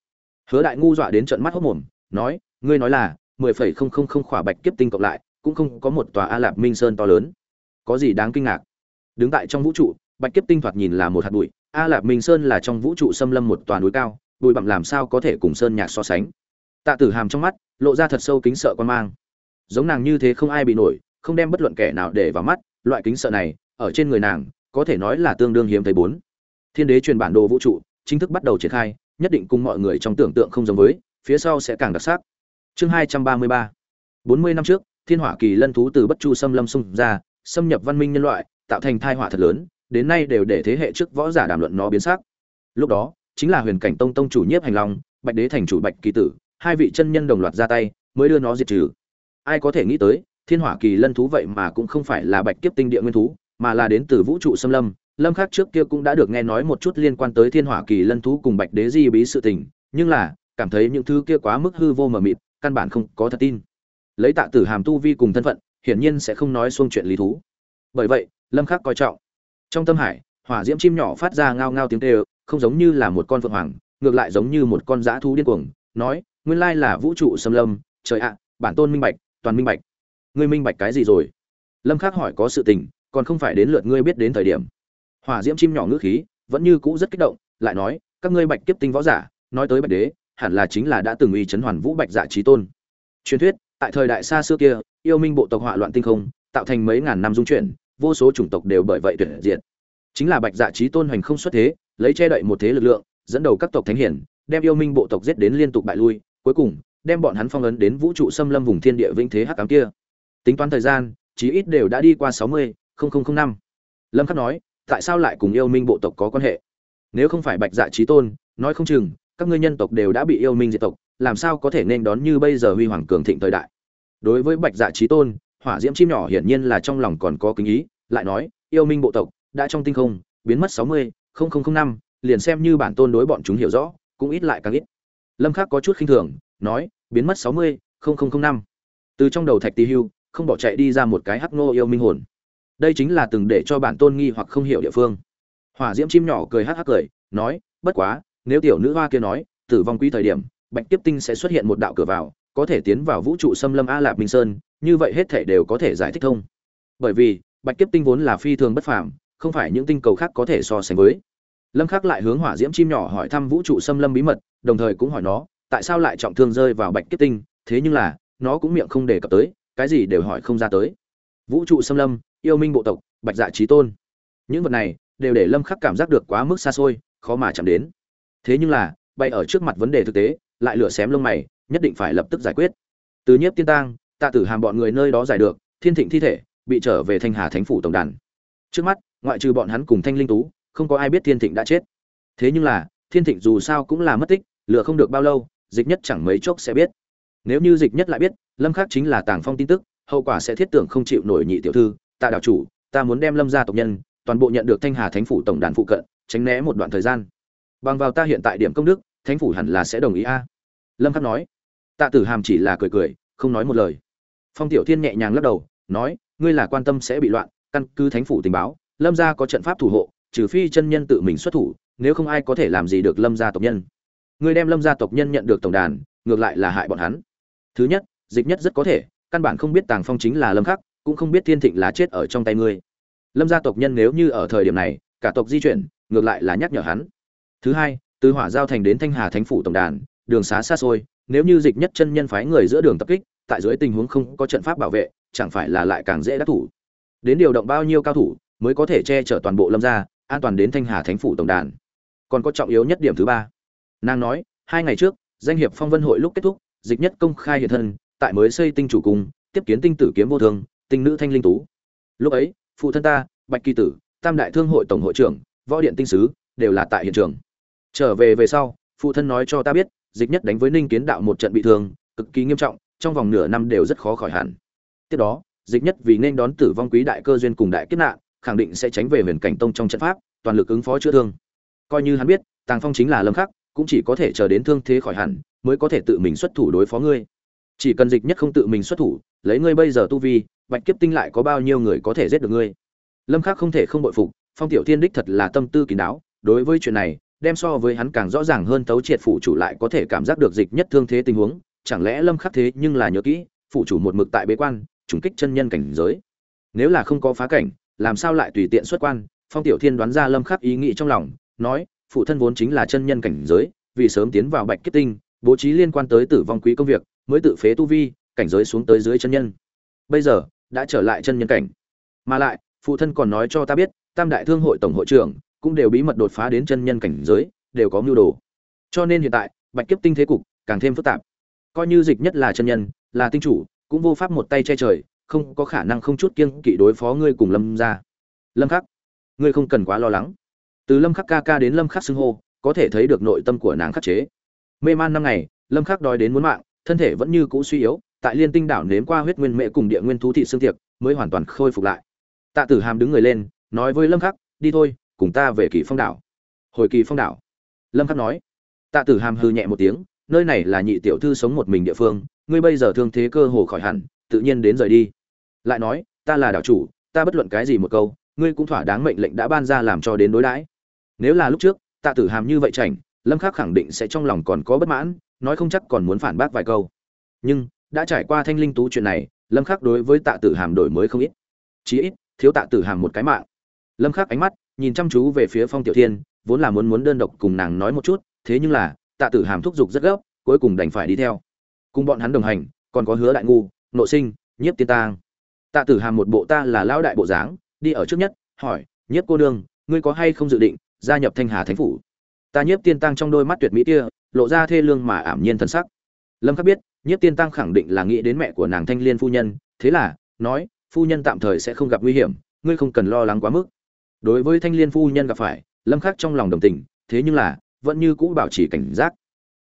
Hứa đại ngu dọa đến trận mắt hốc mồm, nói, ngươi nói là mười phẩy không không không khỏa bạch kiếp tinh cộng lại, cũng không có một tòa a lạp minh sơn to lớn. Có gì đáng kinh ngạc? Đứng tại trong vũ trụ, bạch kiếp tinh thoạt nhìn là một hạt bụi, a lạp minh sơn là trong vũ trụ xâm lâm một tòa núi cao, bụi bặm làm sao có thể cùng sơn nhạc so sánh? Tạ tử hàm trong mắt, lộ ra thật sâu kính sợ quan mang. Giống nàng như thế không ai bị nổi, không đem bất luận kẻ nào để vào mắt, loại kính sợ này, ở trên người nàng, có thể nói là tương đương hiếm thấy bốn. Thiên đế truyền bản đồ vũ trụ, chính thức bắt đầu triển khai, nhất định cùng mọi người trong tưởng tượng không giống với, phía sau sẽ càng đặc sắc chương hai trăm ba mươi ba. Bốn mươi năm trước, thiên hỏa kỳ lân thú từ bất chu xâm lâm xung ra, xâm nhập văn minh nhân loại, tạo thành thai họa thật lớn, đến nay đều để thế hệ trước võ giả đàm luận nó biến sắc. Lúc đó, chính là huyền cảnh tông tông chủ nhiếp hành long, bạch đế thành chủ bạch kỳ tử, hai vị chân nhân đồng loạt ra tay, mới đưa nó diệt trừ. Ai có thể nghĩ tới, thiên hỏa kỳ lân thú vậy mà cũng không phải là bạch kiếp tinh địa nguyên thú, mà là đến từ vũ trụ xâm lâm. Lâm khác trước kia cũng đã được nghe nói một chút liên quan tới thiên hỏa kỳ lân thú cùng bạch đế di bí sự tình, nhưng là, cảm thấy những thứ kia quá mức hư vô mờ mịt căn bản không có thật tin. Lấy tạ tử hàm tu vi cùng thân phận, hiển nhiên sẽ không nói xuông chuyện lý thú. Bởi vậy, lâm khắc coi trọng. Trong tâm hải, hỏa diễm chim nhỏ phát ra ngao ngao tiếng kêu, không giống như là một con phượng hoàng, ngược lại giống như một con dã thú điên cuồng, nói, nguyên lai là vũ trụ xâm lâm, trời ạ, bản tôn minh bạch, toàn minh bạch. Ngươi minh bạch cái gì rồi? Lâm khắc hỏi có sự tình, còn không phải đến lượt ngươi biết đến thời điểm. Hỏa diễm chim nhỏ ngữ khí vẫn như cũ rất kích động, lại nói, các ngươi bạch kiếp tinh võ giả, nói tới bạch đế hẳn là chính là đã từng uy chấn hoàn vũ bạch dạ trí tôn. Truyền thuyết, tại thời đại xa xưa kia, yêu minh bộ tộc họa loạn tinh không, tạo thành mấy ngàn năm dung chuyển, vô số chủng tộc đều bởi vậy tuyệt diệt. Chính là bạch dạ trí tôn hoành không xuất thế, lấy che đậy một thế lực lượng, dẫn đầu các tộc thánh hiển, đem yêu minh bộ tộc giết đến liên tục bại lui, cuối cùng, đem bọn hắn phong ấn đến vũ trụ xâm lâm vùng thiên địa vĩnh thế hắc ám kia. Tính toán thời gian, chí ít đều đã đi qua sáu mươi năm. Lâm khắc nói, tại sao lại cùng yêu minh bộ tộc có quan hệ? Nếu không phải bạch dạ trí tôn, nói không chừng các ngươi nhân tộc đều đã bị yêu minh diệt tộc, làm sao có thể nên đón như bây giờ huy hoàng cường thịnh thời đại? Đối với bạch dạ trí tôn, hỏa diễm chim nhỏ hiển nhiên là trong lòng còn có kính ý, lại nói, yêu minh bộ tộc, đã trong tinh không, biến mất sáu mươi năm, liền xem như bản tôn đối bọn chúng hiểu rõ, cũng ít lại càng ít. Lâm khắc có chút khinh thường, nói, biến mất sáu mươi năm. Từ trong đầu thạch tì hưu, không bỏ chạy đi ra một cái hắc nô yêu minh hồn. Đây chính là từng để cho bản tôn nghi hoặc không hiểu địa phương. Hỏa diễm chim nhỏ cười hắc hắc cười, nói, bất quá nếu tiểu nữ hoa kia nói, tử vong quý thời điểm, bạch tiếp tinh sẽ xuất hiện một đạo cửa vào, có thể tiến vào vũ trụ xâm lâm a lạp minh sơn, như vậy hết thể đều có thể giải thích thông. Bởi vì, bạch kiếp tinh vốn là phi thường bất phàm, không phải những tinh cầu khác có thể so sánh với. Lâm khắc lại hướng hỏa diễm chim nhỏ hỏi thăm vũ trụ xâm lâm bí mật, đồng thời cũng hỏi nó, tại sao lại trọng thương rơi vào bạch kiếp tinh, thế nhưng là, nó cũng miệng không đề cập tới, cái gì đều hỏi không ra tới. Vũ trụ xâm lâm, yêu minh bộ tộc, bạch dạ trí tôn. Những vật này, đều để lâm khắc cảm giác được quá mức xa xôi, khó mà chạm đến thế nhưng là, bay ở trước mặt vấn đề thực tế, lại lửa xém lông mày, nhất định phải lập tức giải quyết. Từ nhiếp tiên tang, tạ tử hàm bọn người nơi đó giải được, thiên thịnh thi thể, bị trở về thanh hà thánh phủ tổng đàn. Trước mắt, ngoại trừ bọn hắn cùng thanh linh tú, không có ai biết thiên thịnh đã chết. Thế nhưng là, thiên thịnh dù sao cũng là mất tích lựa không được bao lâu, dịch nhất chẳng mấy chốc sẽ biết. Nếu như dịch nhất lại biết, lâm khắc chính là tàng phong tin tức, hậu quả sẽ thiết tưởng không chịu nổi nhị tiểu thư, tạ đạo chủ, ta muốn đem lâm gia tộc nhân, toàn bộ nhận được thanh hà thánh phủ tổng đàn phụ cận, tránh né một đoạn thời gian bằng vào ta hiện tại điểm công đức, thánh phủ hẳn là sẽ đồng ý a. Lâm khắc nói. Tạ tử hàm chỉ là cười cười, không nói một lời. Phong tiểu thiên nhẹ nhàng lắc đầu, nói, ngươi là quan tâm sẽ bị loạn, căn cứ thánh phủ tình báo, lâm gia có trận pháp thủ hộ, trừ phi chân nhân tự mình xuất thủ, nếu không ai có thể làm gì được lâm gia tộc nhân. Ngươi đem lâm gia tộc nhân nhận được tổng đàn, ngược lại là hại bọn hắn. Thứ nhất, dịch nhất rất có thể, căn bản không biết tàng phong chính là lâm khắc, cũng không biết thiên thịnh lá chết ở trong tay ngươi. Lâm gia tộc nhân nếu như ở thời điểm này, cả tộc di chuyển, ngược lại là nhắc nhở hắn thứ hai, từ hỏa giao thành đến thanh hà thánh phủ tổng đàn, đường xá xa xôi, nếu như dịch nhất chân nhân phái người giữa đường tập kích, tại dưới tình huống không có trận pháp bảo vệ, chẳng phải là lại càng dễ đắc thủ. Đến điều động bao nhiêu cao thủ mới có thể che chở toàn bộ lâm gia, an toàn đến thanh hà thánh phủ tổng đàn. Còn có trọng yếu nhất điểm thứ ba. Nàng nói, hai ngày trước, danh hiệp phong vân hội lúc kết thúc, dịch nhất công khai hiện thân, tại mới xây tinh chủ cung tiếp kiến tinh tử kiếm vô thương tinh nữ thanh linh tú. Lúc ấy, phụ thân ta, bạch kỳ tử, tam đại thương hội tổng hội trưởng, võ điện tinh sứ, đều là tại hiện trường trở về về sau, phụ thân nói cho ta biết, dịch nhất đánh với ninh kiến đạo một trận bị thương, cực kỳ nghiêm trọng, trong vòng nửa năm đều rất khó khỏi hẳn. Tiếp đó, dịch nhất vì nên đón tử vong quý đại cơ duyên cùng đại kết nạn, khẳng định sẽ tránh về huyền cảnh tông trong trận pháp, toàn lực ứng phó chữa thương. Coi như hắn biết, tàng phong chính là lâm khắc, cũng chỉ có thể chờ đến thương thế khỏi hẳn, mới có thể tự mình xuất thủ đối phó ngươi. Chỉ cần dịch nhất không tự mình xuất thủ, lấy ngươi bây giờ tu vi, bạch kiếp tinh lại có bao nhiêu người có thể giết được ngươi? Lâm khắc không thể không bội phục, phong tiểu thiên đích thật là tâm tư kín đáo, đối với chuyện này đem so với hắn càng rõ ràng hơn tấu triệt phủ chủ lại có thể cảm giác được dịch nhất thương thế tình huống, chẳng lẽ lâm khắc thế nhưng là nhớ kỹ, phủ chủ một mực tại bế quan, trùng kích chân nhân cảnh giới. Nếu là không có phá cảnh, làm sao lại tùy tiện xuất quan? Phong tiểu thiên đoán ra lâm khắc ý nghĩ trong lòng, nói, phụ thân vốn chính là chân nhân cảnh giới, vì sớm tiến vào bạch kết tinh, bố trí liên quan tới tử vong quý công việc, mới tự phế tu vi, cảnh giới xuống tới dưới chân nhân. Bây giờ, đã trở lại chân nhân cảnh. Mà lại, phụ thân còn nói cho ta biết, tam đại thương hội tổng hội trưởng cũng đều bí mật đột phá đến chân nhân cảnh giới đều có mưu đồ. Cho nên hiện tại bạch kiếp tinh thế cục càng thêm phức tạp. Coi như dịch nhất là chân nhân là tinh chủ cũng vô pháp một tay che trời không có khả năng không chút kiêng kỵ đối phó ngươi cùng lâm gia, lâm khắc ngươi không cần quá lo lắng. Từ lâm khắc ca ca đến lâm khắc xưng hô có thể thấy được nội tâm của nàng khắc chế. Mê man năm ngày lâm khắc đói đến muốn mạng thân thể vẫn như cũ suy yếu tại liên tinh đảo nếm qua huyết nguyên mẹ cùng địa nguyên thú thị xương tiệc mới hoàn toàn khôi phục lại. Tạ tử hàm đứng người lên nói với lâm khắc đi thôi cùng ta về kỳ phong đảo. Hồi kỳ phong đảo. Lâm khắc nói. Tạ tử hàm hư nhẹ một tiếng, nơi này là nhị tiểu thư sống một mình địa phương, ngươi bây giờ thương thế cơ hồ khỏi hẳn, tự nhiên đến rời đi. Lại nói, ta là đảo chủ, ta bất luận cái gì một câu, ngươi cũng thỏa đáng mệnh lệnh đã ban ra làm cho đến đối đãi. Nếu là lúc trước, tạ tử hàm như vậy chảnh, lâm khắc khẳng định sẽ trong lòng còn có bất mãn, nói không chắc còn muốn phản bác vài câu. Nhưng, đã trải qua thanh linh tú chuyện này, lâm khắc đối với tạ tử hàm đổi mới không ít. Chí ít, thiếu tạ tử hàm một cái mạng. Lâm khắc ánh mắt nhìn chăm chú về phía phong tiểu thiên, vốn là muốn muốn đơn độc cùng nàng nói một chút, thế nhưng là, tạ tử hàm thúc giục rất gấp, cuối cùng đành phải đi theo. Cùng bọn hắn đồng hành, còn có hứa đại ngu, nội sinh, nhiếp tiên tang. Tạ tử hàm một bộ ta là lão đại bộ dáng, đi ở trước nhất, hỏi, nhiếp cô đương ngươi có hay không dự định gia nhập thanh hà thánh phủ? Ta nhiếp tiên tăng trong đôi mắt tuyệt mỹ kia, lộ ra thê lương mà ảm nhiên thần sắc. Lâm khắc biết, nhiếp tiên tăng khẳng định là nghĩ đến mẹ của nàng thanh liên phu nhân, thế là, nói, phu nhân tạm thời sẽ không gặp nguy hiểm, ngươi không cần lo lắng quá mức đối với thanh liên phu nhân gặp phải, lâm khắc trong lòng đồng tình, thế nhưng là, vẫn như cũ bảo trì cảnh giác.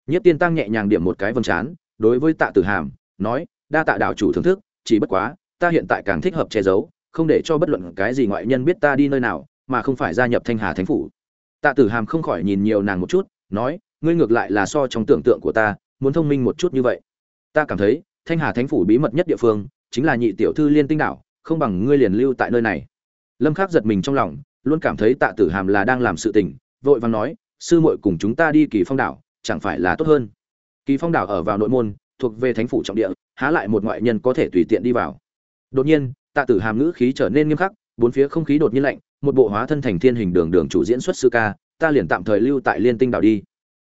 Nhất tiên tăng nhẹ nhàng điểm một cái vầng trán, đối với tạ tử hàm, nói, đa tạ đạo chủ thưởng thức, chỉ bất quá, ta hiện tại càng thích hợp che giấu, không để cho bất luận cái gì ngoại nhân biết ta đi nơi nào, mà không phải gia nhập thanh hà thánh phủ. Tạ tử hàm không khỏi nhìn nhiều nàng một chút, nói, ngươi ngược lại là so trong tưởng tượng của ta, muốn thông minh một chút như vậy. Ta cảm thấy, thanh hà thánh phủ bí mật nhất địa phương, chính là nhị tiểu thư liên tinh đảo, không bằng ngươi liền lưu tại nơi này. Lâm khắc giật mình trong lòng luôn cảm thấy tạ tử hàm là đang làm sự tình, vội vàng nói, sư muội cùng chúng ta đi kỳ phong đảo, chẳng phải là tốt hơn? Kỳ phong đảo ở vào nội môn, thuộc về thánh phủ trọng địa, há lại một ngoại nhân có thể tùy tiện đi vào. Đột nhiên, tạ tử hàm ngữ khí trở nên nghiêm khắc, bốn phía không khí đột nhiên lạnh, một bộ hóa thân thành thiên hình đường đường chủ diễn xuất sư ca, ta liền tạm thời lưu tại liên tinh đảo đi.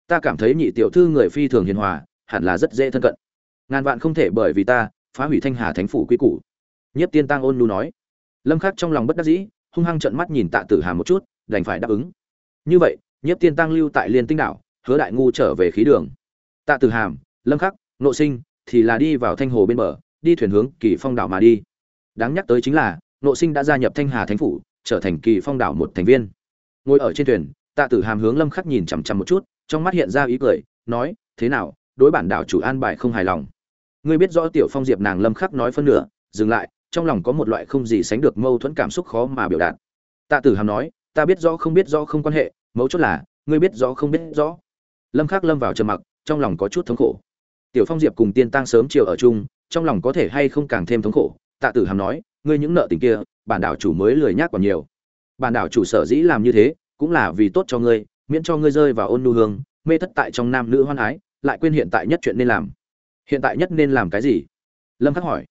Ta cảm thấy nhị tiểu thư người phi thường hiền hòa, hẳn là rất dễ thân cận. Ngàn vạn không thể bởi vì ta, phá hủy thanh hà thánh phủ quy củ. Nhất tiên tăng ôn lu nói. Lâm khắc trong lòng bất đắc dĩ hung hăng trợn mắt nhìn tạ tử hàm một chút, đành phải đáp ứng. Như vậy, Nhiếp tiên tăng lưu tại liên tinh đảo, hứa đại ngu trở về khí đường. Tạ tử hàm, lâm khắc, nộ sinh thì là đi vào thanh hồ bên bờ, đi thuyền hướng kỳ phong đảo mà đi. Đáng nhắc tới chính là, nộ sinh đã gia nhập thanh hà thánh phủ, trở thành kỳ phong đảo một thành viên. Ngồi ở trên thuyền, tạ tử hàm hướng lâm khắc nhìn chằm chằm một chút, trong mắt hiện ra ý cười, nói, thế nào, đối bản đảo chủ an bài không hài lòng? Ngươi biết rõ tiểu phong diệp nàng lâm khắc nói phân nửa, dừng lại trong lòng có một loại không gì sánh được mâu thuẫn cảm xúc khó mà biểu đạt. Tạ tử hàm nói, ta biết rõ không biết rõ không quan hệ, mấu chốt là, ngươi biết rõ không biết rõ. Lâm khắc lâm vào trầm mặc, trong lòng có chút thống khổ. Tiểu phong diệp cùng tiên tăng sớm chiều ở chung, trong lòng có thể hay không càng thêm thống khổ. Tạ tử hàm nói, ngươi những nợ tình kia, bản đảo chủ mới lười nhác còn nhiều. Bản đảo chủ sở dĩ làm như thế, cũng là vì tốt cho ngươi, miễn cho ngươi rơi vào ôn nu hương, mê thất tại trong nam nữ hoan ái, lại quên hiện tại nhất chuyện nên làm. Hiện tại nhất nên làm cái gì? Lâm khắc hỏi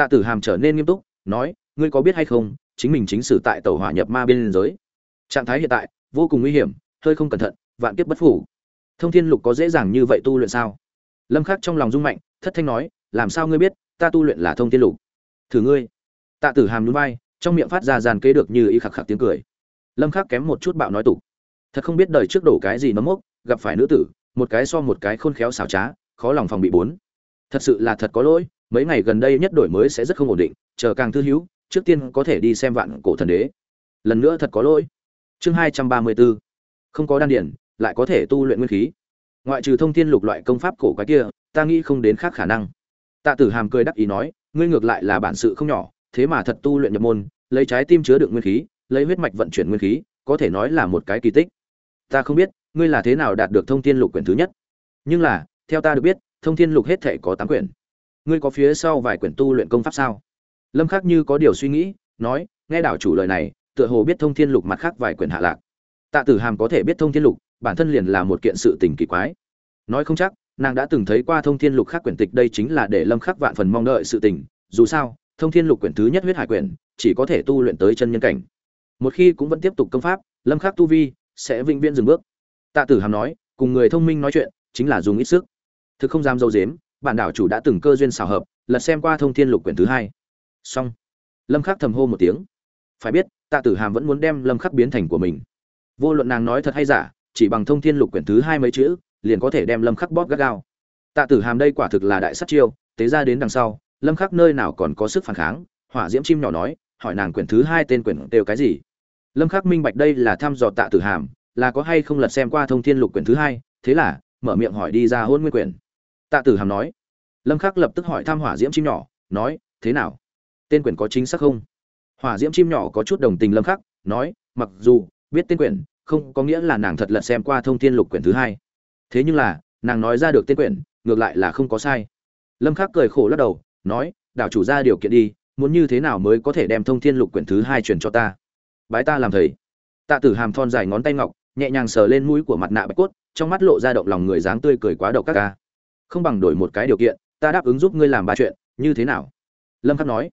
tạ tử hàm trở nên nghiêm túc, nói, ngươi có biết hay không, chính mình chính sử tại tàu hỏa nhập ma bên giới. Trạng thái hiện tại, vô cùng nguy hiểm, hơi không cẩn thận, vạn kiếp bất phủ thông thiên lục có dễ dàng như vậy tu luyện sao? Lâm khắc trong lòng rung mạnh, thất thanh nói, làm sao ngươi biết, ta tu luyện là thông thiên lục? Thử ngươi. Tạ tử hàm nhún vai, trong miệng phát ra dàn kế được như y khạc khạc tiếng cười. Lâm khắc kém một chút bạo nói tục, thật không biết đời trước đổ cái gì nó mốc, gặp phải nữ tử, một cái so một cái khôn khéo xảo trá, khó lòng phòng bị bốn. Thật sự là thật có lỗi mấy ngày gần đây nhất đổi mới sẽ rất không ổn định, chờ càng thư hữu, trước tiên có thể đi xem vạn cổ thần đế. Lần nữa thật có lỗi. Chương hai trăm ba mươi 234 không có đan điển, lại có thể tu luyện nguyên khí. Ngoại trừ thông thiên lục loại công pháp cổ quái kia, ta nghĩ không đến khác khả năng. Tạ tử hàm cười đắc ý nói, ngươi ngược lại là bản sự không nhỏ, thế mà thật tu luyện nhập môn, lấy trái tim chứa đựng nguyên khí, lấy huyết mạch vận chuyển nguyên khí, có thể nói là một cái kỳ tích. Ta không biết, ngươi là thế nào đạt được thông thiên lục quyển thứ nhất. Nhưng là, theo ta được biết, thông thiên lục hết thể có tám quyển ngươi có phía sau vài quyển tu luyện công pháp sao? Lâm khắc như có điều suy nghĩ, nói, nghe đảo chủ lời này, tựa hồ biết thông thiên lục mặt khác vài quyển hạ lạc. Tạ tử hàm có thể biết thông thiên lục, bản thân liền là một kiện sự tình kỳ quái. Nói không chắc, nàng đã từng thấy qua thông thiên lục khác quyển tịch đây chính là để lâm khắc vạn phần mong đợi sự tình. Dù sao, thông thiên lục quyển thứ nhất huyết hải quyển, chỉ có thể tu luyện tới chân nhân cảnh. Một khi cũng vẫn tiếp tục công pháp, lâm khắc tu vi sẽ vĩnh viễn dừng bước. Tạ tử hàm nói, cùng người thông minh nói chuyện, chính là dùng ít sức. Thực không dám dâu dếm bản đảo chủ đã từng cơ duyên xảo hợp, lật xem qua thông thiên lục quyển thứ hai. Xong. Lâm khắc thầm hô một tiếng. Phải biết, tạ tử hàm vẫn muốn đem lâm khắc biến thành của mình. Vô luận nàng nói thật hay giả, chỉ bằng thông thiên lục quyển thứ hai mấy chữ, liền có thể đem lâm khắc bóp gắt gao. Tạ tử hàm đây quả thực là đại sát chiêu, tế ra đến đằng sau, lâm khắc nơi nào còn có sức phản kháng, hỏa diễm chim nhỏ nói, hỏi nàng quyển thứ hai tên quyển đều cái gì? Lâm khắc minh bạch đây là thăm dò tạ tử hàm, là có hay không lật xem qua thông thiên lục quyển thứ hai, thế là, mở miệng hỏi đi ra hôn nguyên quyển tạ tử hàm nói. Lâm khắc lập tức hỏi thăm hỏa diễm chim nhỏ, nói, thế nào? Tên quyển có chính xác không? Hỏa diễm chim nhỏ có chút đồng tình lâm khắc, nói, mặc dù biết tên quyển, không có nghĩa là nàng thật lật xem qua thông thiên lục quyển thứ hai. Thế nhưng là, nàng nói ra được tên quyển, ngược lại là không có sai. Lâm khắc cười khổ lắc đầu, nói, đảo chủ ra điều kiện đi, muốn như thế nào mới có thể đem thông thiên lục quyển thứ hai truyền cho ta? Bái ta làm thầy. Tạ tử hàm thon dài ngón tay ngọc, nhẹ nhàng sờ lên mũi của mặt nạ bạch cốt, trong mắt lộ ra động lòng người dáng tươi cười quá độc các ca không bằng đổi một cái điều kiện, ta đáp ứng giúp ngươi làm ba chuyện, như thế nào? Lâm khắc nói.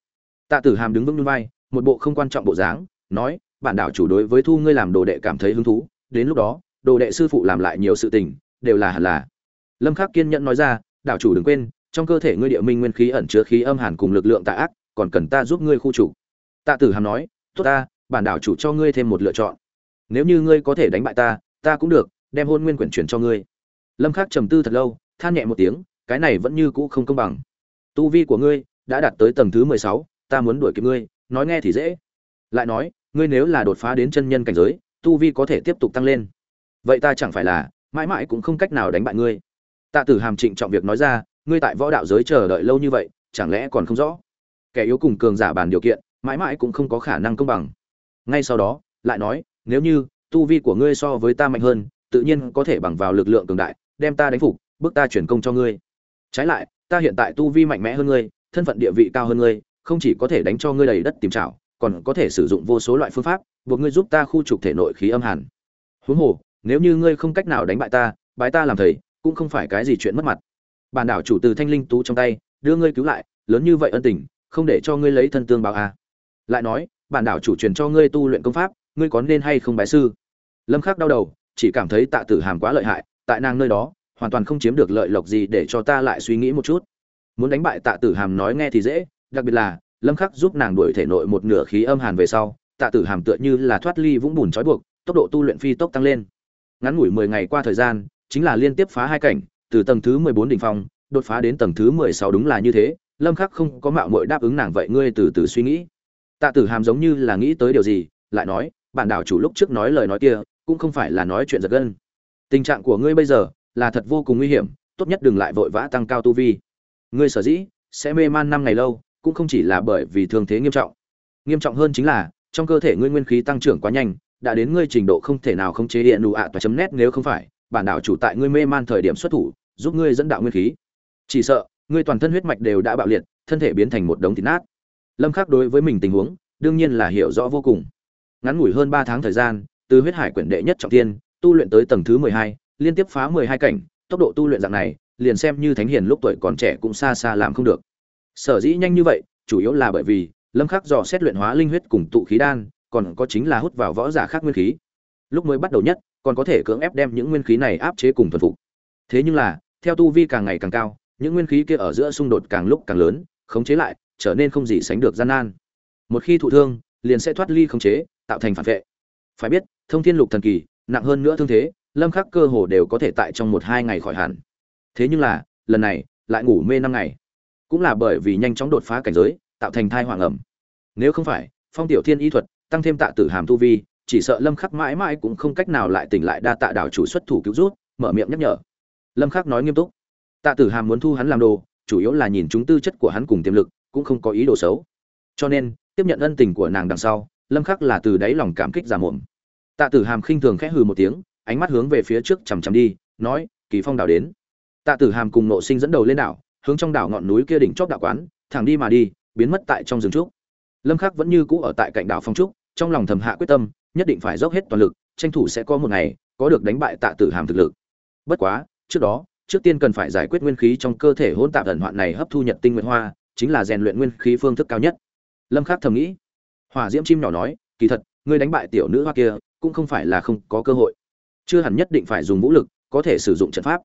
Tạ tử hàm đứng vững vai một bộ không quan trọng bộ dáng, nói, bản đảo chủ đối với thu ngươi làm đồ đệ cảm thấy hứng thú, đến lúc đó, đồ đệ sư phụ làm lại nhiều sự tình, đều là hẳn là. Lâm khắc kiên nhẫn nói ra, đảo chủ đừng quên, trong cơ thể ngươi địa minh nguyên khí ẩn chứa khí âm hàn cùng lực lượng tà ác, còn cần ta giúp ngươi khu chủ. Tạ tử hàm nói, tốt ta, bản đảo chủ cho ngươi thêm một lựa chọn. Nếu như ngươi có thể đánh bại ta ta cũng được, đem hôn nguyên quyển chuyển cho ngươi. Lâm khắc trầm tư thật lâu than nhẹ một tiếng cái này vẫn như cũ không công bằng. Tu vi của ngươi đã đạt tới tầng thứ mười sáu, ta muốn đuổi kịp ngươi nói nghe thì dễ. Lại nói ngươi nếu là đột phá đến chân nhân cảnh giới tu vi có thể tiếp tục tăng lên. Vậy ta chẳng phải là mãi mãi cũng không cách nào đánh bại ngươi. Tạ tử hàm trịnh trọng việc nói ra ngươi tại võ đạo giới chờ đợi lâu như vậy chẳng lẽ còn không rõ? Kẻ yếu cùng cường giả bàn điều kiện mãi mãi cũng không có khả năng công bằng. Ngay sau đó lại nói nếu như tu vi của ngươi so với ta mạnh hơn tự nhiên có thể bằng vào lực lượng cường đại đem ta đánh phục bước ta chuyển công cho ngươi. Trái lại, ta hiện tại tu vi mạnh mẽ hơn ngươi, thân phận địa vị cao hơn ngươi, không chỉ có thể đánh cho ngươi đầy đất tìm trảo còn có thể sử dụng vô số loại phương pháp, buộc ngươi giúp ta khu trục thể nội khí âm hàn. Huống hồ, nếu như ngươi không cách nào đánh bại ta, bái ta làm thầy, cũng không phải cái gì chuyện mất mặt. Bản đảo chủ từ thanh linh tú trong tay, đưa ngươi cứu lại, lớn như vậy ân tình, không để cho ngươi lấy thân tương báo à. lại nói, bản đảo chủ truyền cho ngươi tu luyện công pháp, ngươi có nên hay không bái sư? Lâm khắc đau đầu, chỉ cảm thấy tạ tử hàm quá lợi hại, tại nàng nơi đó hoàn toàn không chiếm được lợi lộc gì để cho ta lại suy nghĩ một chút. Muốn đánh bại tạ tử hàm nói nghe thì dễ, đặc biệt là, lâm khắc giúp nàng đuổi thể nội một nửa khí âm hàn về sau, tạ tử hàm tựa như là thoát ly vũng bùn trói buộc, tốc độ tu luyện phi tốc tăng lên. Ngắn ngủi 10 ngày qua thời gian, chính là liên tiếp phá hai cảnh, từ tầng thứ 14 đỉnh phong, đột phá đến tầng thứ 16 đúng là như thế, lâm khắc không có mạo muội đáp ứng nàng vậy ngươi từ từ suy nghĩ. Tạ tử hàm giống như là nghĩ tới điều gì, lại nói, bản đảo chủ lúc trước nói lời nói kia, cũng không phải là nói chuyện giật gân. Tình trạng của ngươi bây giờ là thật vô cùng nguy hiểm tốt nhất đừng lại vội vã tăng cao tu vi. Ngươi sở dĩ sẽ mê man năm ngày lâu cũng không chỉ là bởi vì thương thế nghiêm trọng. Nghiêm trọng hơn chính là trong cơ thể ngươi nguyên khí tăng trưởng quá nhanh đã đến ngươi trình độ không thể nào khống chế điện đủ ạ toa chấm nét nếu không phải bản đảo chủ tại ngươi mê man thời điểm xuất thủ giúp ngươi dẫn đạo nguyên khí. Chỉ sợ ngươi toàn thân huyết mạch đều đã bạo liệt thân thể biến thành một đống thịt nát. Lâm khắc đối với mình tình huống đương nhiên là hiểu rõ vô cùng. Ngắn ngủi hơn 3 tháng thời gian từ huyết hải quyển đệ nhất trọng thiên tu luyện tới tầng thứ 12, liên tiếp phá 12 cảnh, tốc độ tu luyện dạng này, liền xem như thánh hiền lúc tuổi còn trẻ cũng xa xa làm không được. Sở dĩ nhanh như vậy, chủ yếu là bởi vì, lâm khắc dò xét luyện hóa linh huyết cùng tụ khí đan, còn có chính là hút vào võ giả khác nguyên khí. Lúc mới bắt đầu nhất, còn có thể cưỡng ép đem những nguyên khí này áp chế cùng thuần phục. Thế nhưng là, theo tu vi càng ngày càng cao, những nguyên khí kia ở giữa xung đột càng lúc càng lớn, khống chế lại, trở nên không gì sánh được gian nan. Một khi thụ thương, liền sẽ thoát ly khống chế, tạo thành phản vệ. Phải biết, thông thiên lục thần kỳ, nặng hơn nữa thương thế lâm khắc cơ hồ đều có thể tại trong một hai ngày khỏi hẳn. Thế nhưng là, lần này, lại ngủ mê năm ngày. Cũng là bởi vì nhanh chóng đột phá cảnh giới, tạo thành thai hoàng ẩm. Nếu không phải, phong tiểu thiên y thuật, tăng thêm tạ tử hàm tu vi, chỉ sợ lâm khắc mãi mãi cũng không cách nào lại tỉnh lại đa tạ đảo chủ xuất thủ cứu rút mở miệng nhắc nhở. Lâm khắc nói nghiêm túc. Tạ tử hàm muốn thu hắn làm đồ, chủ yếu là nhìn chúng tư chất của hắn cùng tiềm lực, cũng không có ý đồ xấu. Cho nên, tiếp nhận ân tình của nàng đằng sau, lâm khắc là từ đáy lòng cảm kích giả muộn. tạ tử hàm khinh thường khẽ hừ một tiếng ánh mắt hướng về phía trước chằm chằm đi, nói, kỳ phong đảo đến. Tạ tử hàm cùng nộ sinh dẫn đầu lên đảo, hướng trong đảo ngọn núi kia đỉnh chóp đạo quán, thẳng đi mà đi, biến mất tại trong rừng trúc. Lâm khắc vẫn như cũ ở tại cạnh đảo phong trúc, trong lòng thầm hạ quyết tâm, nhất định phải dốc hết toàn lực, tranh thủ sẽ có một ngày, có được đánh bại tạ tử hàm thực lực. Bất quá, trước đó, trước tiên cần phải giải quyết nguyên khí trong cơ thể hỗn tạp ẩn hoạn này hấp thu nhật tinh nguyệt hoa, chính là rèn luyện nguyên khí phương thức cao nhất. Lâm khắc thầm nghĩ. Hỏa diễm chim nhỏ nói, kỳ thật, ngươi đánh bại tiểu nữ hoa kia, cũng không phải là không có cơ hội chưa hẳn nhất định phải dùng vũ lực có thể sử dụng trận pháp.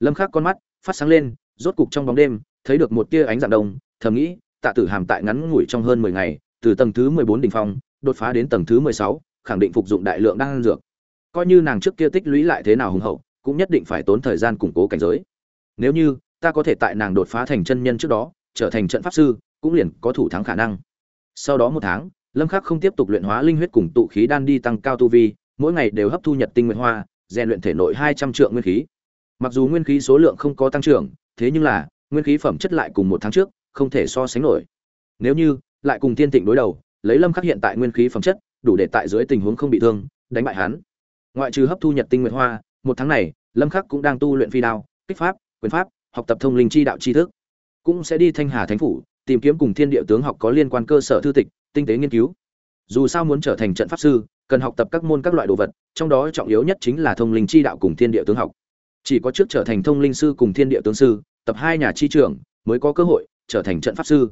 Lâm khắc con mắt phát sáng lên rốt cục trong bóng đêm thấy được một tia ánh dạng đông thầm nghĩ tạ tử hàm tại ngắn ngủi trong hơn 10 ngày từ tầng thứ 14 đỉnh phong đột phá đến tầng thứ 16, khẳng định phục dụng đại lượng đan dược. Coi như nàng trước kia tích lũy lại thế nào hùng hậu cũng nhất định phải tốn thời gian củng cố cảnh giới. Nếu như ta có thể tại nàng đột phá thành chân nhân trước đó trở thành trận pháp sư cũng liền có thủ thắng khả năng. Sau đó một tháng lâm khắc không tiếp tục luyện hóa linh huyết cùng tụ khí đan đi tăng cao tu vi mỗi ngày đều hấp thu nhật tinh nguyệt hoa, rèn luyện thể nội 200 trượng nguyên khí. Mặc dù nguyên khí số lượng không có tăng trưởng, thế nhưng là, nguyên khí phẩm chất lại cùng một tháng trước, không thể so sánh nổi. Nếu như, lại cùng tiên tịnh đối đầu, lấy lâm khắc hiện tại nguyên khí phẩm chất, đủ để tại dưới tình huống không bị thương, đánh bại hắn. Ngoại trừ hấp thu nhật tinh nguyệt hoa, một tháng này, lâm khắc cũng đang tu luyện phi đao, kích pháp, quyền pháp, học tập thông linh chi đạo tri thức. Cũng sẽ đi thanh hà thánh phủ, tìm kiếm cùng thiên địa tướng học có liên quan cơ sở thư tịch, tinh tế nghiên cứu. Dù sao muốn trở thành trận pháp sư cần học tập các môn các loại đồ vật, trong đó trọng yếu nhất chính là thông linh chi đạo cùng thiên địa tướng học. Chỉ có trước trở thành thông linh sư cùng thiên địa tướng sư, tập hai nhà chi trưởng mới có cơ hội trở thành trận pháp sư.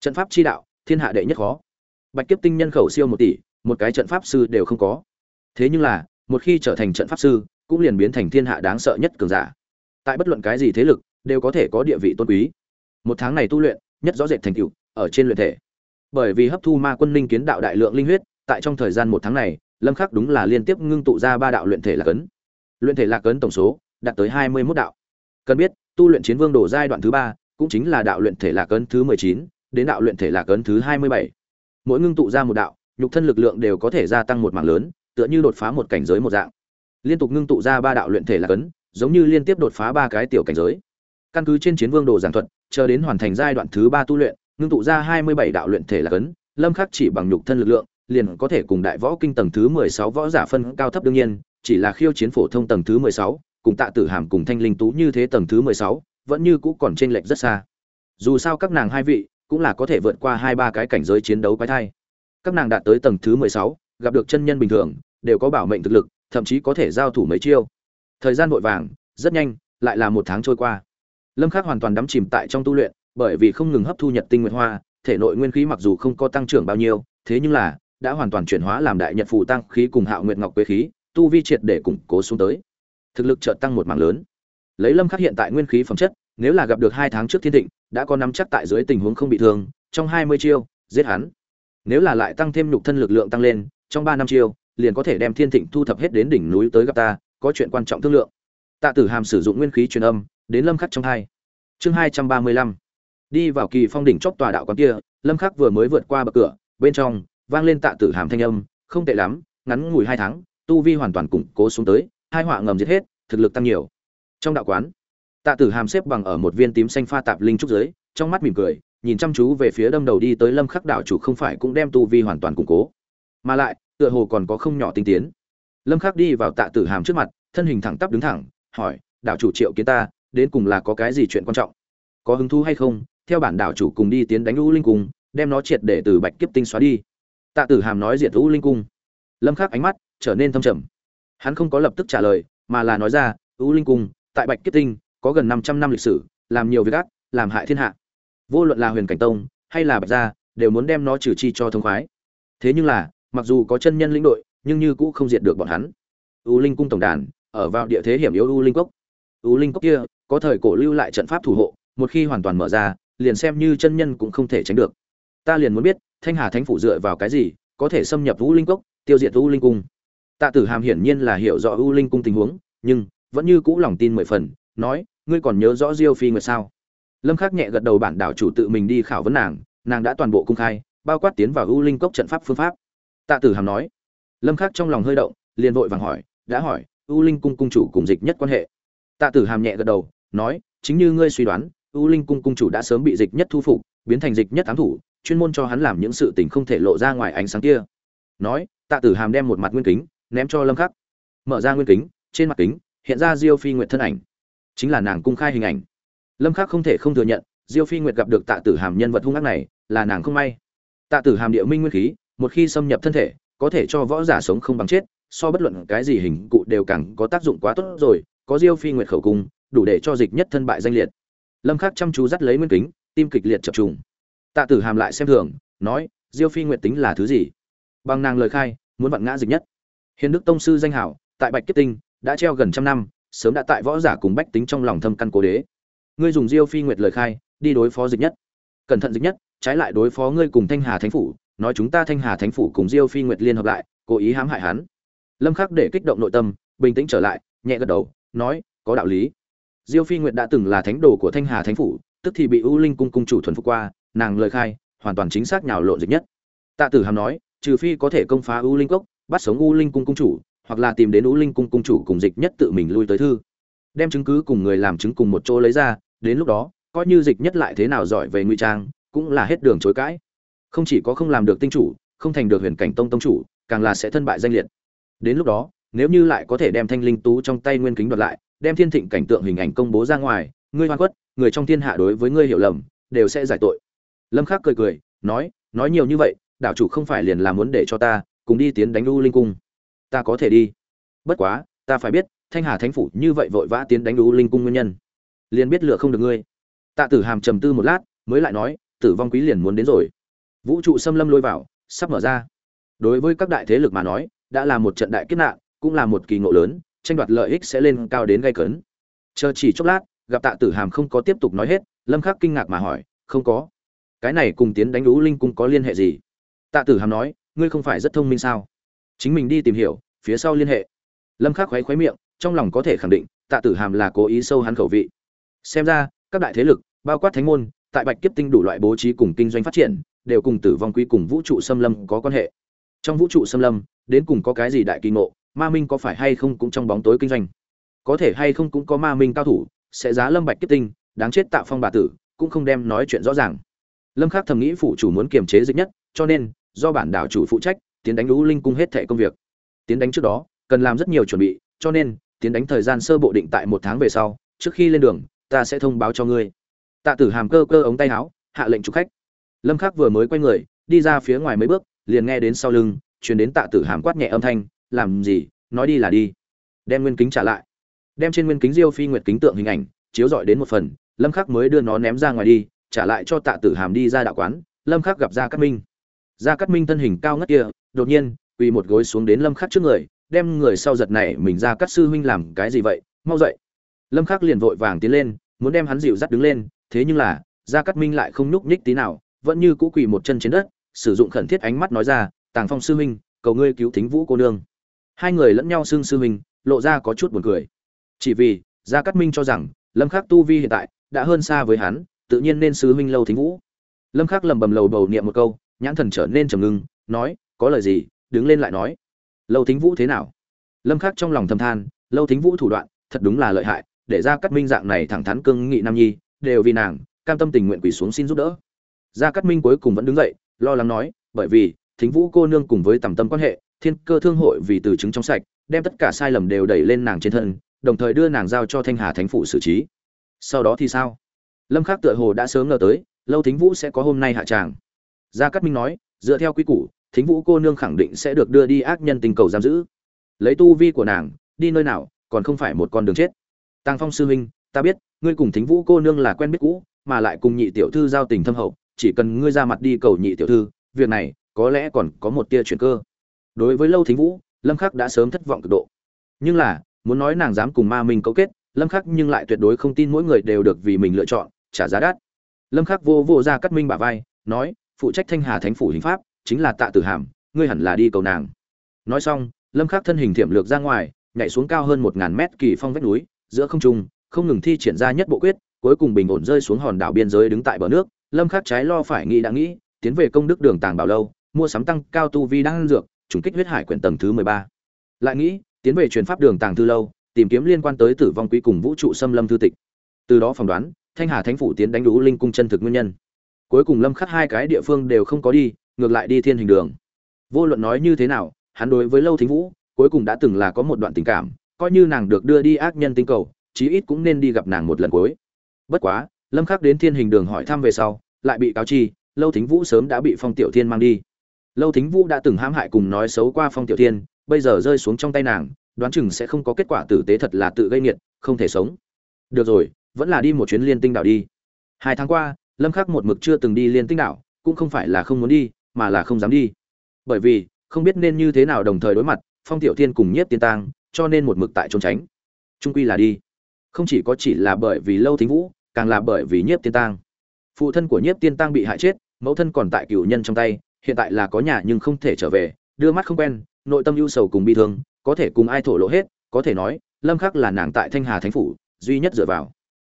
Trận pháp chi đạo, thiên hạ đệ nhất khó. Bạch kiếp tinh nhân khẩu siêu một tỷ, một cái trận pháp sư đều không có. Thế nhưng là, một khi trở thành trận pháp sư, cũng liền biến thành thiên hạ đáng sợ nhất cường giả. Tại bất luận cái gì thế lực, đều có thể có địa vị tôn quý. Một tháng này tu luyện, nhất rõ rệt thành tựu, ở trên luyện thể. Bởi vì hấp thu ma quân linh kiến đạo đại lượng linh huyết tại trong thời gian một tháng này, lâm khắc đúng là liên tiếp ngưng tụ ra ba đạo luyện thể lạc ấn. Luyện thể lạc ấn tổng số đạt tới hai mươi 21 đạo. Cần biết, tu luyện chiến vương đổ giai đoạn thứ ba cũng chính là đạo luyện thể lạc ấn thứ mười chín đến đạo luyện thể lạc ấn thứ hai mươi bảy. Mỗi ngưng tụ ra một đạo, nhục thân lực lượng đều có thể gia tăng một mảng lớn, tựa như đột phá một cảnh giới một dạng. Liên tục ngưng tụ ra ba đạo luyện thể lạc ấn, giống như liên tiếp đột phá ba cái tiểu cảnh giới. Căn cứ trên chiến vương đồ giảng thuật, chờ đến hoàn thành giai đoạn thứ ba tu luyện, ngưng tụ ra hai mươi bảy đạo luyện thể lạc ấn, lâm khắc chỉ bằng nhục thân lực lượng liền có thể cùng đại võ kinh tầng thứ mười sáu võ giả phân cao thấp đương nhiên, chỉ là khiêu chiến phổ thông tầng thứ mười sáu, cùng tạ tử hàm cùng thanh linh tú như thế tầng thứ mười sáu, vẫn như cũ còn trên lệch rất xa. Dù sao các nàng hai vị, cũng là có thể vượt qua hai ba cái cảnh giới chiến đấu quái thai. Các nàng đạt tới tầng thứ mười sáu, gặp được chân nhân bình thường, đều có bảo mệnh thực lực, thậm chí có thể giao thủ mấy chiêu. Thời gian vội vàng, rất nhanh, lại là một tháng trôi qua. Lâm khắc hoàn toàn đắm chìm tại trong tu luyện, bởi vì không ngừng hấp thu nhật tinh nguyệt hoa, thể nội nguyên khí mặc dù không có tăng trưởng bao nhiêu, thế nhưng là đã hoàn toàn chuyển hóa làm đại nhật phù tăng khí cùng hạo nguyệt ngọc quế khí, tu vi triệt để củng cố xuống tới. Thực lực chợt tăng một mảng lớn. Lấy lâm khắc hiện tại nguyên khí phẩm chất, nếu là gặp được hai tháng trước thiên thịnh, đã có nắm chắc tại dưới tình huống không bị thương, trong 20 chiêu, giết hắn. Nếu là lại tăng thêm nhục thân lực lượng tăng lên, trong 3 năm chiêu, liền có thể đem thiên thịnh thu thập hết đến đỉnh núi tới gặp ta, có chuyện quan trọng thương lượng. Tạ tử hàm sử dụng nguyên khí truyền âm, đến lâm khắc trong hai. Chương 235 đi vào kỳ phong đỉnh chóp tòa đạo quán kia, lâm khắc vừa mới vượt qua bậc cửa, bên trong vang lên tạ tử hàm thanh âm, không tệ lắm, ngắn ngủi hai tháng, tu vi hoàn toàn củng cố xuống tới, hai họa ngầm giết hết, thực lực tăng nhiều. Trong đạo quán, tạ tử hàm xếp bằng ở một viên tím xanh pha tạp linh trúc dưới trong mắt mỉm cười, nhìn chăm chú về phía đâm đầu đi tới lâm khắc đạo chủ không phải cũng đem tu vi hoàn toàn củng cố. Mà lại, tựa hồ còn có không nhỏ tinh tiến. Lâm khắc đi vào tạ tử hàm trước mặt, thân hình thẳng tắp đứng thẳng, hỏi, đạo chủ triệu kiến ta, đến cùng là có cái gì chuyện quan trọng? Có hứng thú hay không? Theo bản đạo chủ cùng đi tiến đánh u linh cung, đem nó triệt để từ bạch kiếp tinh xóa đi tạ tử hàm nói diệt u linh cung. Lâm khắc ánh mắt trở nên thâm trầm. Hắn không có lập tức trả lời, mà là nói ra, u linh cung, tại bạch kiếp tinh, có gần 500 năm lịch sử, làm nhiều việc ác, làm hại thiên hạ. Vô luận là huyền cảnh tông, hay là bạch gia, đều muốn đem nó trừ chi cho thông khoái. Thế nhưng là, mặc dù có chân nhân lĩnh đội, nhưng như cũ không diệt được bọn hắn. U linh cung tổng đàn, ở vào địa thế hiểm yếu u linh cốc. U linh cốc kia, có thời cổ lưu lại trận pháp thủ hộ, một khi hoàn toàn mở ra, liền xem như chân nhân cũng không thể tránh được ta liền muốn biết, thanh hà thánh phủ dựa vào cái gì có thể xâm nhập u linh cốc, tiêu diệt u linh cung? Tạ tử hàm hiển nhiên là hiểu rõ u linh cung tình huống, nhưng vẫn như cũ lòng tin mười phần, nói, ngươi còn nhớ rõ diêu phi nguyệt sao? Lâm khắc nhẹ gật đầu bản đảo chủ tự mình đi khảo vấn nàng nàng đã toàn bộ công khai, bao quát tiến vào u linh cốc trận pháp phương pháp. Tạ tử hàm nói. Lâm khắc trong lòng hơi động, liền vội vàng hỏi, đã hỏi u linh cung cung chủ cùng dịch nhất quan hệ? Tạ tử hàm nhẹ gật đầu, nói, chính như ngươi suy đoán u linh cung cung chủ đã sớm bị dịch nhất thu phục, biến thành dịch nhất ám thủ chuyên môn cho hắn làm những sự tình không thể lộ ra ngoài ánh sáng kia. Nói, tạ tử hàm đem một mặt nguyên kính, ném cho lâm khắc. Mở ra nguyên kính, trên mặt kính, hiện ra diêu phi nguyệt thân ảnh. Chính là nàng cung khai hình ảnh. Lâm khắc không thể không thừa nhận, diêu phi nguyệt gặp được tạ tử hàm nhân vật hung ác này, là nàng không may. Tạ tử hàm địa minh nguyên khí, một khi xâm nhập thân thể, có thể cho võ giả sống không bằng chết, so bất luận cái gì hình cụ đều càng có tác dụng quá tốt rồi, có diêu phi nguyệt khẩu cung, đủ để cho dịch nhất thân bại danh liệt. Lâm khắc chăm chú dắt lấy nguyên kính, tim kịch liệt chập trùng tạ tử hàm lại xem thường, nói, diêu phi nguyệt tính là thứ gì? Bằng nàng lời khai, muốn vặn ngã dịch nhất. Hiền đức tông sư danh hảo, tại bạch kiếp tinh, đã treo gần trăm năm, sớm đã tại võ giả cùng bách tính trong lòng thâm căn cố đế. Ngươi dùng diêu phi nguyệt lời khai, đi đối phó dịch nhất. Cẩn thận dịch nhất, trái lại đối phó ngươi cùng thanh hà thánh phủ, nói chúng ta thanh hà thánh phủ cùng diêu phi nguyệt liên hợp lại, cố ý hãm hại hắn. Lâm khắc để kích động nội tâm, bình tĩnh trở lại, nhẹ gật đầu, nói, có đạo lý. Diêu phi nguyệt đã từng là thánh đồ của thanh hà thánh phủ, tức thì bị u linh cung cung chủ thuần phục qua nàng lời khai, hoàn toàn chính xác nhào lộn dịch nhất. Tạ tử hàm nói, trừ phi có thể công phá u linh cốc, bắt sống u linh cung cung chủ, hoặc là tìm đến u linh cung cung chủ cùng dịch nhất tự mình lui tới thư. Đem chứng cứ cùng người làm chứng cùng một chỗ lấy ra, đến lúc đó, coi như dịch nhất lại thế nào giỏi về ngụy trang, cũng là hết đường chối cãi. Không chỉ có không làm được tinh chủ, không thành được huyền cảnh tông tông chủ, càng là sẽ thân bại danh liệt. Đến lúc đó, nếu như lại có thể đem thanh linh tú trong tay nguyên kính đoạt lại, đem thiên thịnh cảnh tượng hình ảnh công bố ra ngoài, ngươi Hoa quất người trong thiên hạ đối với ngươi hiểu lầm, đều sẽ giải tội lâm khắc cười cười, nói nói nhiều như vậy, đảo chủ không phải liền là muốn để cho ta cùng đi tiến đánh u linh cung. Ta có thể đi. Bất quá, ta phải biết, thanh hà thánh phủ như vậy vội vã tiến đánh u linh cung nguyên nhân. Liền biết lựa không được ngươi. Tạ tử hàm trầm tư một lát, mới lại nói, tử vong quý liền muốn đến rồi. Vũ trụ xâm lâm lôi vào, sắp mở ra. Đối với các đại thế lực mà nói, đã là một trận đại kiếp nạn, cũng là một kỳ ngộ lớn, tranh đoạt lợi ích sẽ lên cao đến gay cấn. Chờ chỉ chốc lát, gặp tạ tử hàm không có tiếp tục nói hết, lâm khắc kinh ngạc mà hỏi, không có cái này cùng tiến đánh lũ linh cung có liên hệ gì? Tạ tử hàm nói, ngươi không phải rất thông minh sao? Chính mình đi tìm hiểu, phía sau liên hệ. Lâm khắc khoái khoái miệng, trong lòng có thể khẳng định, tạ tử hàm là cố ý sâu hắn khẩu vị. Xem ra, các đại thế lực, bao quát thánh môn, tại bạch kiếp tinh đủ loại bố trí cùng kinh doanh phát triển, đều cùng tử vong quý cùng vũ trụ xâm lâm có quan hệ. Trong vũ trụ xâm lâm, đến cùng có cái gì đại kỳ ngộ, ma minh có phải hay không cũng trong bóng tối kinh doanh? Có thể hay không cũng có ma minh cao thủ, sẽ giá lâm bạch kiếp tinh, đáng chết tạo phong bà tử, cũng không đem nói chuyện rõ ràng lâm khắc thầm nghĩ phụ chủ muốn kiềm chế dịch nhất, cho nên, do bản đảo chủ phụ trách, tiến đánh lũ linh cung hết thệ công việc. Tiến đánh trước đó, cần làm rất nhiều chuẩn bị, cho nên, tiến đánh thời gian sơ bộ định tại một tháng về sau, trước khi lên đường, ta sẽ thông báo cho ngươi. Tạ tử hàm cơ cơ ống tay áo, hạ lệnh chủ khách. Lâm khắc vừa mới quay người, đi ra phía ngoài mấy bước, liền nghe đến sau lưng, truyền đến tạ tử hàm quát nhẹ âm thanh, làm gì? Nói đi là đi. Đem nguyên kính trả lại. Đem trên nguyên kính diêu phi nguyệt kính tượng hình ảnh, chiếu dọi đến một phần, lâm khắc mới đưa nó ném ra ngoài đi trả lại cho tạ tử hàm đi ra đạo quán, lâm khắc gặp gia cát minh. Gia cát minh thân hình cao ngất kia, đột nhiên, quỳ một gối xuống đến lâm khắc trước người, đem người sau giật này, mình ra cát sư huynh làm cái gì vậy, mau dậy. Lâm khắc liền vội vàng tiến lên, muốn đem hắn dịu dắt đứng lên, thế nhưng là, gia cát minh lại không nhúc nhích tí nào, vẫn như cũ quỳ một chân trên đất, sử dụng khẩn thiết ánh mắt nói ra, tàng phong sư huynh, cầu ngươi cứu thính vũ cô nương. Hai người lẫn nhau xưng sư huynh, lộ ra có chút buồn cười. Chỉ vì, gia cát minh cho rằng, lâm khắc tu vi hiện tại đã hơn xa với hắn tự nhiên nên sư huynh lâu thính vũ. Lâm khắc lầm bầm lầu bầu niệm một câu, nhãn thần trở nên trầm ngưng, nói, có lời gì? Đứng lên lại nói, lâu thính vũ thế nào? Lâm khắc trong lòng thầm than, lâu thính vũ thủ đoạn, thật đúng là lợi hại, để ra cắt minh dạng này thẳng thắn cương nghị nam nhi, đều vì nàng, cam tâm tình nguyện quỳ xuống xin giúp đỡ. Gia cát minh cuối cùng vẫn đứng dậy, lo lắng nói, bởi vì, thính vũ cô nương cùng với tầm tâm quan hệ, thiên cơ thương hội vì từ chứng trong sạch, đem tất cả sai lầm đều đẩy lên nàng trên thân, đồng thời đưa nàng giao cho thanh hà thánh phủ xử trí. Sau đó thì sao? Lâm khắc tựa hồ đã sớm ngờ tới, lâu thính vũ sẽ có hôm nay hạ tràng. Gia cát minh nói, dựa theo quy củ, thính vũ cô nương khẳng định sẽ được đưa đi ác nhân tình cầu giam giữ. Lấy tu vi của nàng, đi nơi nào, còn không phải một con đường chết. Tăng phong sư huynh, ta biết, ngươi cùng thính vũ cô nương là quen biết cũ, mà lại cùng nhị tiểu thư giao tình thâm hậu, chỉ cần ngươi ra mặt đi cầu nhị tiểu thư, việc này, có lẽ còn có một tia chuyển cơ. Đối với lâu thính vũ, lâm khắc đã sớm thất vọng cực độ. Nhưng là, muốn nói nàng dám cùng ma minh cấu kết, lâm khắc nhưng lại tuyệt đối không tin mỗi người đều được vì mình lựa chọn trả giá đắt. Lâm khắc vô vô ra cắt minh bả vai, nói, phụ trách thanh hà thánh phủ hình pháp, chính là tạ tử hàm, ngươi hẳn là đi cầu nàng. Nói xong, lâm khắc thân hình thiểm lược ra ngoài, nhảy xuống cao hơn một ngàn mét kỳ phong vách núi, giữa không trung, không ngừng thi triển ra nhất bộ quyết, cuối cùng bình ổn rơi xuống hòn đảo biên giới đứng tại bờ nước. Lâm khắc trái lo phải nghĩ đã nghĩ, tiến về công đức đường tàng bảo lâu, mua sắm tăng cao tu vi đang dược, trùng kích huyết hải quyển tầng thứ 13. lại nghĩ, tiến về truyền pháp đường tàng thư lâu, tìm kiếm liên quan tới tử vong quý cùng vũ trụ xâm lâm thư tịch. Từ đó phỏng đoán thanh hà thánh phủ tiến đánh đủ linh cung chân thực nguyên nhân. Cuối cùng lâm khắc hai cái địa phương đều không có đi, ngược lại đi thiên hình đường. Vô luận nói như thế nào, hắn đối với lâu thính vũ, cuối cùng đã từng là có một đoạn tình cảm, coi như nàng được đưa đi ác nhân tinh cầu, chí ít cũng nên đi gặp nàng một lần cuối. Bất quá, lâm khắc đến thiên hình đường hỏi thăm về sau, lại bị cáo chi, lâu thính vũ sớm đã bị phong tiểu thiên mang đi. Lâu thính vũ đã từng hãm hại cùng nói xấu qua phong tiểu thiên, bây giờ rơi xuống trong tay nàng, đoán chừng sẽ không có kết quả tử tế thật là tự gây nghiệt, không thể sống. Được rồi vẫn là đi một chuyến liên tinh đảo đi. Hai tháng qua, lâm khắc một mực chưa từng đi liên tinh đảo, cũng không phải là không muốn đi, mà là không dám đi. Bởi vì, không biết nên như thế nào đồng thời đối mặt, phong tiểu thiên cùng nhiếp tiên tang, cho nên một mực tại trốn tránh. Trung quy là đi. Không chỉ có chỉ là bởi vì lâu thính vũ, càng là bởi vì nhiếp tiên tang. Phụ thân của nhiếp tiên tang bị hại chết, mẫu thân còn tại cửu nhân trong tay, hiện tại là có nhà nhưng không thể trở về, đưa mắt không quen, nội tâm ưu sầu cùng bi thương, có thể cùng ai thổ lộ hết, có thể nói, lâm khắc là nàng tại thanh hà thánh phủ, duy nhất dựa vào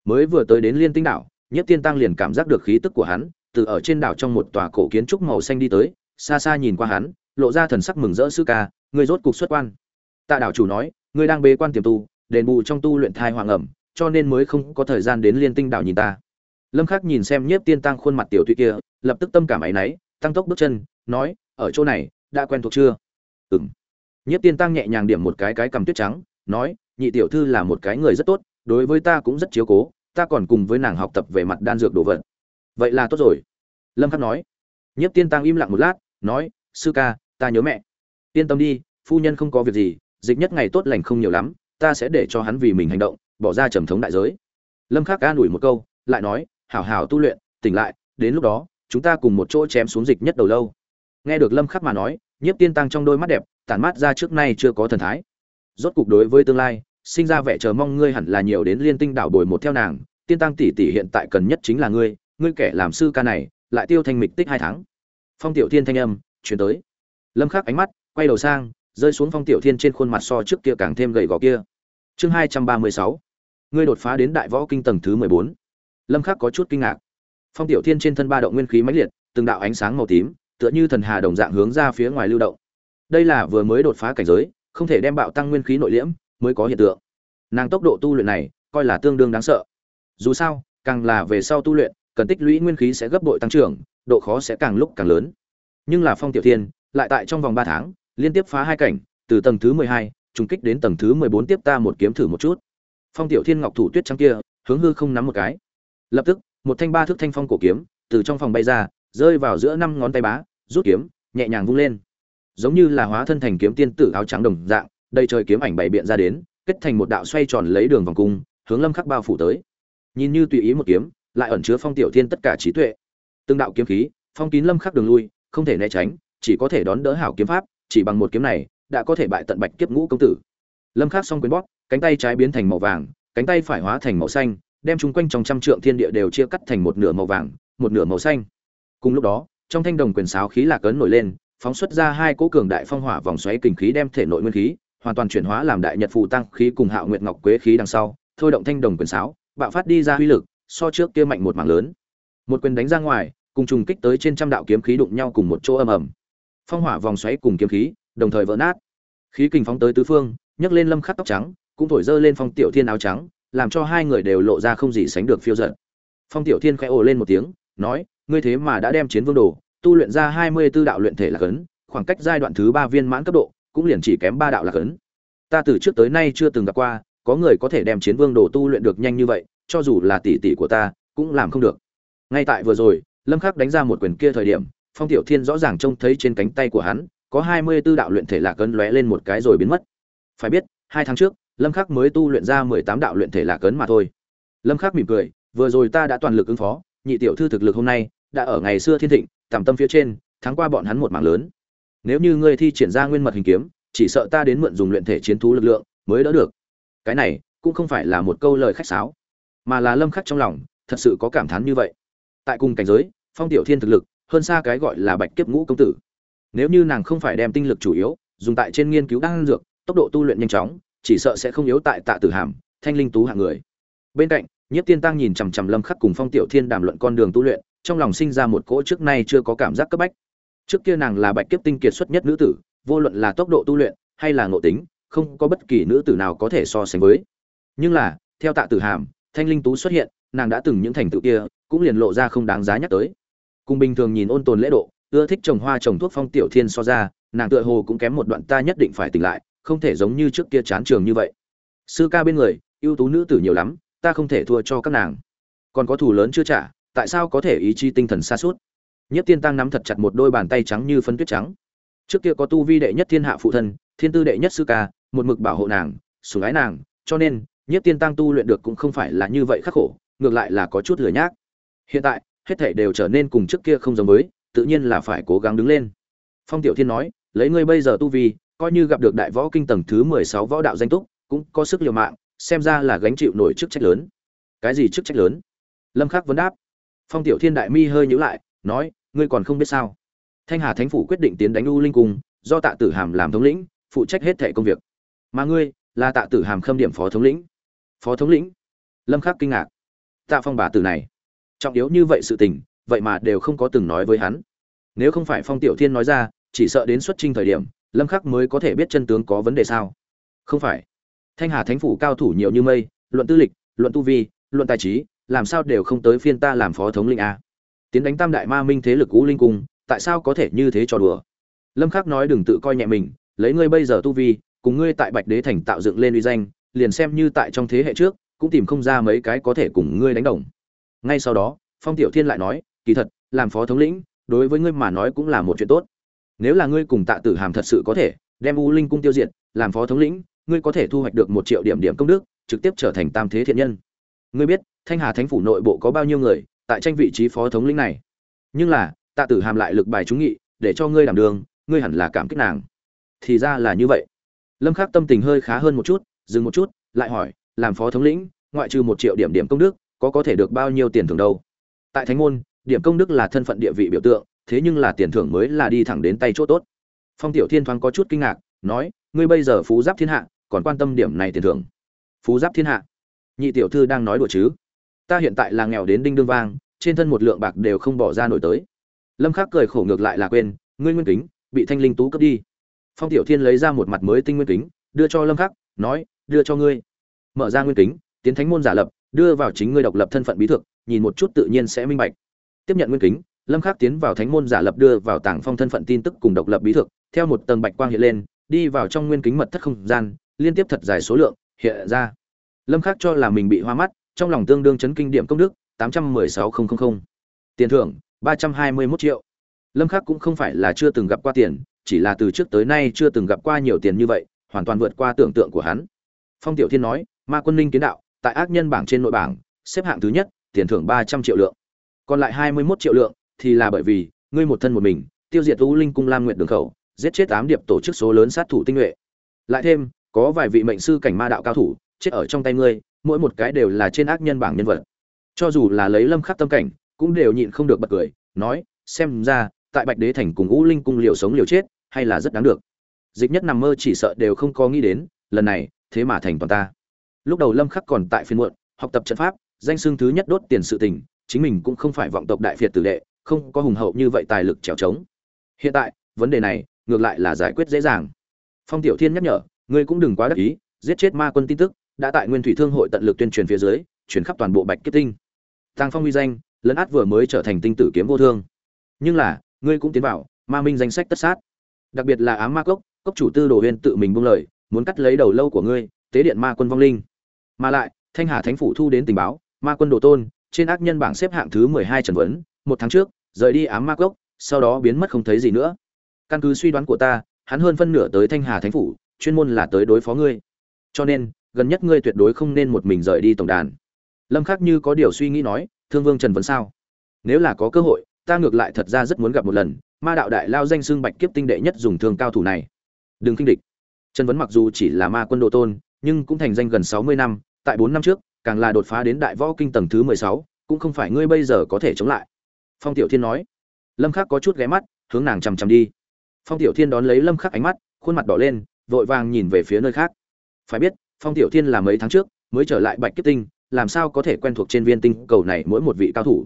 mới vừa tới đến liên tinh đảo nhiếp tiên tăng liền cảm giác được khí tức của hắn, từ ở trên đảo trong một tòa cổ kiến trúc màu xanh đi tới, xa xa nhìn qua hắn, lộ ra thần sắc mừng rỡ sư ca người rốt cục xuất quan. Tạ đảo chủ nói, ngươi đang bế quan tiềm tu, đền bù trong tu luyện thai hoàng ẩm, cho nên mới không có thời gian đến liên tinh đảo nhìn ta. Lâm khắc nhìn xem nhiếp tiên tăng khuôn mặt tiểu thụy kia, lập tức tâm cảm ấy náy, tăng tốc bước chân, nói, ở chỗ này, đã quen thuộc chưa? Ừm. Nhiếp tiên tăng nhẹ nhàng điểm một cái cái cầm tuyết trắng, nói, nhị tiểu thư là một cái người rất tốt đối với ta cũng rất chiếu cố, ta còn cùng với nàng học tập về mặt đan dược đồ vật. Vậy là tốt rồi. Lâm khắc nói. Nhiếp tiên tăng im lặng một lát, nói, sư ca, ta nhớ mẹ. Yên tâm đi, phu nhân không có việc gì, dịch nhất ngày tốt lành không nhiều lắm, ta sẽ để cho hắn vì mình hành động, bỏ ra trầm thống đại giới. Lâm khắc ca đuổi một câu, lại nói, hảo hảo tu luyện, tỉnh lại, đến lúc đó, chúng ta cùng một chỗ chém xuống dịch nhất đầu lâu. Nghe được lâm khắc mà nói, nhiếp tiên tăng trong đôi mắt đẹp, tản mát ra trước nay chưa có thần thái. Rốt cục đối với tương lai sinh ra vẻ chờ mong ngươi hẳn là nhiều đến liên tinh đảo bồi một theo nàng, tiên tăng tỷ tỷ hiện tại cần nhất chính là ngươi ngươi kẻ làm sư ca này, lại tiêu thanh mịch tích hai tháng. Phong tiểu thiên thanh âm chuyển tới. Lâm khắc ánh mắt quay đầu sang, rơi xuống phong tiểu thiên trên khuôn mặt so trước kia càng thêm gầy gò kia. Chương hai trăm ba mươi sáu, ngươi đột phá đến đại võ kinh tầng thứ mười bốn. Lâm khắc có chút kinh ngạc. Phong tiểu thiên trên thân ba động nguyên khí mãnh liệt, từng đạo ánh sáng màu tím, tựa như thần hà đồng dạng hướng ra phía ngoài lưu động. Đây là vừa mới đột phá cảnh giới, không thể đem bạo tăng nguyên khí nội liễm mới có hiện tượng. Nàng tốc độ tu luyện này, coi là tương đương đáng sợ. Dù sao, càng là về sau tu luyện, cần tích lũy nguyên khí sẽ gấp bội tăng trưởng, độ khó sẽ càng lúc càng lớn. Nhưng là phong tiểu thiên, lại tại trong vòng ba tháng, liên tiếp phá hai cảnh, từ tầng thứ mười hai, trùng kích đến tầng thứ mười bốn tiếp ta một kiếm thử một chút. Phong tiểu thiên ngọc thủ tuyết trắng kia, hướng hư không nắm một cái. Lập tức, một thanh ba thước thanh phong cổ kiếm, từ trong phòng bay ra, rơi vào giữa năm ngón tay bá, rút kiếm, nhẹ nhàng vung lên. Giống như là hóa thân thành kiếm tiên tử áo trắng đồng dạng đầy trời kiếm ảnh bảy biện ra đến, kết thành một đạo xoay tròn lấy đường vòng cung, hướng lâm khắc bao phủ tới. Nhìn như tùy ý một kiếm, lại ẩn chứa phong tiểu thiên tất cả trí tuệ. Từng đạo kiếm khí, phong kín lâm khắc đường lui, không thể né tránh, chỉ có thể đón đỡ hảo kiếm pháp, chỉ bằng một kiếm này, đã có thể bại tận bạch kiếp ngũ công tử. Lâm khắc song quyền bóp, cánh tay trái biến thành màu vàng, cánh tay phải hóa thành màu xanh, đem chúng quanh trong trăm trượng thiên địa đều chia cắt thành một nửa màu vàng, một nửa màu xanh. Cùng lúc đó, trong thanh đồng quyền sáo khí lạc cấn nổi lên, phóng xuất ra hai cỗ cường đại phong hỏa vòng xoáy kình khí đem thể nội nguyên khí hoàn toàn chuyển hóa làm đại nhật phù tăng khí cùng hạo nguyệt ngọc quế khí đằng sau, thôi động thanh đồng quyền sáo, bạo phát đi ra uy lực, so trước kia mạnh một mảng lớn. Một quyền đánh ra ngoài, cùng trùng kích tới trên trăm đạo kiếm khí đụng nhau cùng một chỗ âm ầm. Phong hỏa vòng xoáy cùng kiếm khí, đồng thời vỡ nát. Khí kình phóng tới tứ phương, nhấc lên lâm khắc tóc trắng, cũng thổi dơ lên phong tiểu thiên áo trắng, làm cho hai người đều lộ ra không gì sánh được phiêu giận. Phong tiểu thiên khẽ ồ lên một tiếng, nói, ngươi thế mà đã đem chiến vương đồ, tu luyện ra hai mươi 24 đạo luyện thể là cấn, khoảng cách giai đoạn thứ ba viên mãn cấp độ cũng liền chỉ kém ba đạo là cấn ta từ trước tới nay chưa từng gặp qua, có người có thể đem chiến vương đồ tu luyện được nhanh như vậy, cho dù là tỷ tỷ của ta, cũng làm không được. Ngay tại vừa rồi, lâm khắc đánh ra một quyền kia thời điểm, phong tiểu thiên rõ ràng trông thấy trên cánh tay của hắn, có hai mươi 24 đạo luyện thể lạc cấn lóe lên một cái rồi biến mất. Phải biết, hai tháng trước, lâm khắc mới tu luyện ra mười tám đạo luyện thể lạc cấn mà thôi. Lâm khắc mỉm cười, vừa rồi ta đã toàn lực ứng phó, nhị tiểu thư thực lực hôm nay, đã ở ngày xưa thiên thịnh, tạm tâm phía trên, thắng qua bọn hắn một mảng lớn nếu như ngươi thi triển ra nguyên mật hình kiếm, chỉ sợ ta đến mượn dùng luyện thể chiến thú lực lượng mới đỡ được. Cái này cũng không phải là một câu lời khách sáo, mà là lâm khắc trong lòng, thật sự có cảm thán như vậy. Tại cùng cảnh giới, phong tiểu thiên thực lực, hơn xa cái gọi là bạch kiếp ngũ công tử. Nếu như nàng không phải đem tinh lực chủ yếu, dùng tại trên nghiên cứu đan dược, tốc độ tu luyện nhanh chóng, chỉ sợ sẽ không yếu tại tạ tử hàm, thanh linh tú hạng người. Bên cạnh, nhiếp tiên tăng nhìn chằm chằm lâm khắc cùng phong tiểu thiên đàm luận con đường tu luyện, trong lòng sinh ra một cỗ trước nay chưa có cảm giác cấp bách trước kia nàng là bạch kiếp tinh kiệt xuất nhất nữ tử, vô luận là tốc độ tu luyện hay là ngộ tính, không có bất kỳ nữ tử nào có thể so sánh với. Nhưng là, theo tạ tử hàm, thanh linh tú xuất hiện, nàng đã từng những thành tựu kia, cũng liền lộ ra không đáng giá nhắc tới. Cùng bình thường nhìn ôn tồn lễ độ, ưa thích trồng hoa trồng thuốc phong tiểu thiên so ra, nàng tựa hồ cũng kém một đoạn ta nhất định phải tỉnh lại, không thể giống như trước kia chán trường như vậy. Sư ca bên người, ưu tú nữ tử nhiều lắm, ta không thể thua cho các nàng. Còn có thù lớn chưa trả, tại sao có thể ý chí tinh thần xa suốt nhất tiên tăng nắm thật chặt một đôi bàn tay trắng như phân tuyết trắng. Trước kia có tu vi đệ nhất thiên hạ phụ thân, thiên tư đệ nhất sư ca, một mực bảo hộ nàng, sủng ái nàng, cho nên, nhất tiên tăng tu luyện được cũng không phải là như vậy khắc khổ, ngược lại là có chút lười nhác. Hiện tại, hết thảy đều trở nên cùng trước kia không giống với, tự nhiên là phải cố gắng đứng lên. Phong tiểu thiên nói, lấy ngươi bây giờ tu vi, coi như gặp được đại võ kinh tầng thứ mười sáu võ đạo danh túc, cũng có sức liều mạng, xem ra là gánh chịu nổi chức trách lớn. Cái gì chức trách lớn? Lâm khắc vấn đáp. Phong tiểu thiên đại mi hơi nhíu lại, nói ngươi còn không biết sao? Thanh hà thánh phủ quyết định tiến đánh u linh cung, do tạ tử hàm làm thống lĩnh, phụ trách hết thẻ công việc. Mà ngươi là tạ tử hàm khâm điểm phó thống lĩnh. Phó thống lĩnh? Lâm khắc kinh ngạc. Tạ phong bà tử này, trọng yếu như vậy sự tình, vậy mà đều không có từng nói với hắn. Nếu không phải phong tiểu thiên nói ra, chỉ sợ đến xuất trình thời điểm, lâm khắc mới có thể biết chân tướng có vấn đề sao? Không phải. Thanh hà thánh phủ cao thủ nhiều như mây, luận tư lịch, luận tu vi, luận tài trí, làm sao đều không tới phiên ta làm phó thống lĩnh a tiến đánh tam đại ma minh thế lực u linh cung, tại sao có thể như thế cho đùa? Lâm khắc nói đừng tự coi nhẹ mình, lấy ngươi bây giờ tu vi, cùng ngươi tại bạch đế thành tạo dựng lên uy danh, liền xem như tại trong thế hệ trước, cũng tìm không ra mấy cái có thể cùng ngươi đánh đồng. Ngay sau đó, phong tiểu thiên lại nói, kỳ thật, làm phó thống lĩnh, đối với ngươi mà nói cũng là một chuyện tốt. Nếu là ngươi cùng tạ tử hàm thật sự có thể đem u linh cung tiêu diệt, làm phó thống lĩnh, ngươi có thể thu hoạch được một triệu điểm điểm công đức, trực tiếp trở thành tam thế thiện nhân. Ngươi biết, thanh hà thánh phủ nội bộ có bao nhiêu người tại tranh vị trí phó thống lĩnh này. Nhưng là, tạ tử hàm lại lực bài trúng nghị, để cho ngươi đảm đường, ngươi hẳn là cảm kích nàng. Thì ra là như vậy. Lâm khắc tâm tình hơi khá hơn một chút, dừng một chút, lại hỏi, làm phó thống lĩnh, ngoại trừ một triệu điểm điểm công đức, có có thể được bao nhiêu tiền thưởng đâu? Tại thánh môn, điểm công đức là thân phận địa vị biểu tượng, thế nhưng là tiền thưởng mới là đi thẳng đến tay chỗ tốt. Phong tiểu thiên thoáng có chút kinh ngạc, nói, ngươi bây giờ phú giáp thiên hạ, còn quan tâm điểm này tiền thưởng? Phú giáp thiên hạ? Nhị tiểu thư đang nói đùa chứ? Ta hiện tại là nghèo đến đinh đương vang, trên thân một lượng bạc đều không bỏ ra nổi tới. Lâm khắc cười khổ ngược lại là quên, ngươi nguyên kính, bị thanh linh tú cướp đi. Phong tiểu thiên lấy ra một mặt mới tinh nguyên kính, đưa cho lâm khắc, nói, đưa cho ngươi. Mở ra nguyên kính, tiến thánh môn giả lập, đưa vào chính ngươi độc lập thân phận bí thực nhìn một chút tự nhiên sẽ minh bạch. Tiếp nhận nguyên kính, lâm khắc tiến vào thánh môn giả lập đưa vào tảng phong thân phận tin tức cùng độc lập bí thực theo một tầng bạch quang hiện lên, đi vào trong nguyên kính mật thất không gian, liên tiếp thật dài số lượng, hiện ra. Lâm khắc cho là mình bị hoa mắt trong lòng tương đương chấn kinh điểm công đức, tám trăm mười sáu nghìn. Tiền thưởng, ba trăm hai mươi 321 triệu. Lâm khắc cũng không phải là chưa từng gặp qua tiền, chỉ là từ trước tới nay chưa từng gặp qua nhiều tiền như vậy, hoàn toàn vượt qua tưởng tượng của hắn. Phong tiểu thiên nói, ma quân linh kiến đạo, tại ác nhân bảng trên nội bảng, xếp hạng thứ nhất, tiền thưởng ba trăm triệu lượng. Còn lại hai mươi 21 triệu lượng thì là bởi vì, ngươi một thân một mình, tiêu diệt u linh cung lam nguyện đường khẩu, giết chết tám điệp tổ chức số lớn sát thủ tinh nhuệ. Lại thêm, có vài vị mệnh sư cảnh ma đạo cao thủ, chết ở trong tay ngươi mỗi một cái đều là trên ác nhân bảng nhân vật. Cho dù là lấy lâm khắc tâm cảnh, cũng đều nhịn không được bật cười, nói, xem ra, tại bạch đế thành cùng u linh cung liều sống liều chết, hay là rất đáng được. Dịch nhất nằm mơ chỉ sợ đều không có nghĩ đến, lần này, thế mà thành toàn ta. Lúc đầu lâm khắc còn tại phiên muộn, học tập trận pháp, danh xưng thứ nhất đốt tiền sự tình, chính mình cũng không phải vọng tộc đại phiệt tử đệ, không có hùng hậu như vậy tài lực trèo trống. Hiện tại, vấn đề này, ngược lại là giải quyết dễ dàng. Phong tiểu thiên nhắc nhở, ngươi cũng đừng quá đắc ý, giết chết ma quân tin tức đã tại nguyên thủy thương hội tận lực tuyên truyền phía dưới chuyển khắp toàn bộ bạch kết tinh. Tàng phong uy danh, lấn át vừa mới trở thành tinh tử kiếm vô thương. Nhưng là, ngươi cũng tiến vào, ma minh danh sách tất sát. Đặc biệt là ám ma cốc cốc chủ tư đồ huyên tự mình buông lời, muốn cắt lấy đầu lâu của ngươi, tế điện ma quân vong linh. Mà lại, thanh hà thánh phủ thu đến tình báo, ma quân đồ tôn, trên ác nhân bảng xếp hạng thứ mười hai trần vấn, một tháng trước, rời đi ám ma cốc, sau đó biến mất không thấy gì nữa. Căn cứ suy đoán của ta, hắn hơn phân nửa tới thanh hà thánh phủ, chuyên môn là tới đối phó ngươi. Cho nên gần nhất ngươi tuyệt đối không nên một mình rời đi tổng đàn. Lâm khắc như có điều suy nghĩ nói thương vương trần vấn sao? Nếu là có cơ hội ta ngược lại thật ra rất muốn gặp một lần ma đạo đại lao danh xương bạch kiếp tinh đệ nhất dùng thương cao thủ này. Đừng kinh địch. Trần vấn mặc dù chỉ là ma quân độ tôn nhưng cũng thành danh gần 60 năm tại 4 năm trước càng là đột phá đến đại võ kinh tầng thứ 16, cũng không phải ngươi bây giờ có thể chống lại. Phong tiểu thiên nói. Lâm khắc có chút ghé mắt hướng nàng chằm chằm đi. Phong tiểu thiên đón lấy lâm khắc ánh mắt khuôn mặt đỏ lên vội vàng nhìn về phía nơi khác. Phải biết phong tiểu thiên là mấy tháng trước mới trở lại bạch kiếp tinh, làm sao có thể quen thuộc trên viên tinh cầu này mỗi một vị cao thủ?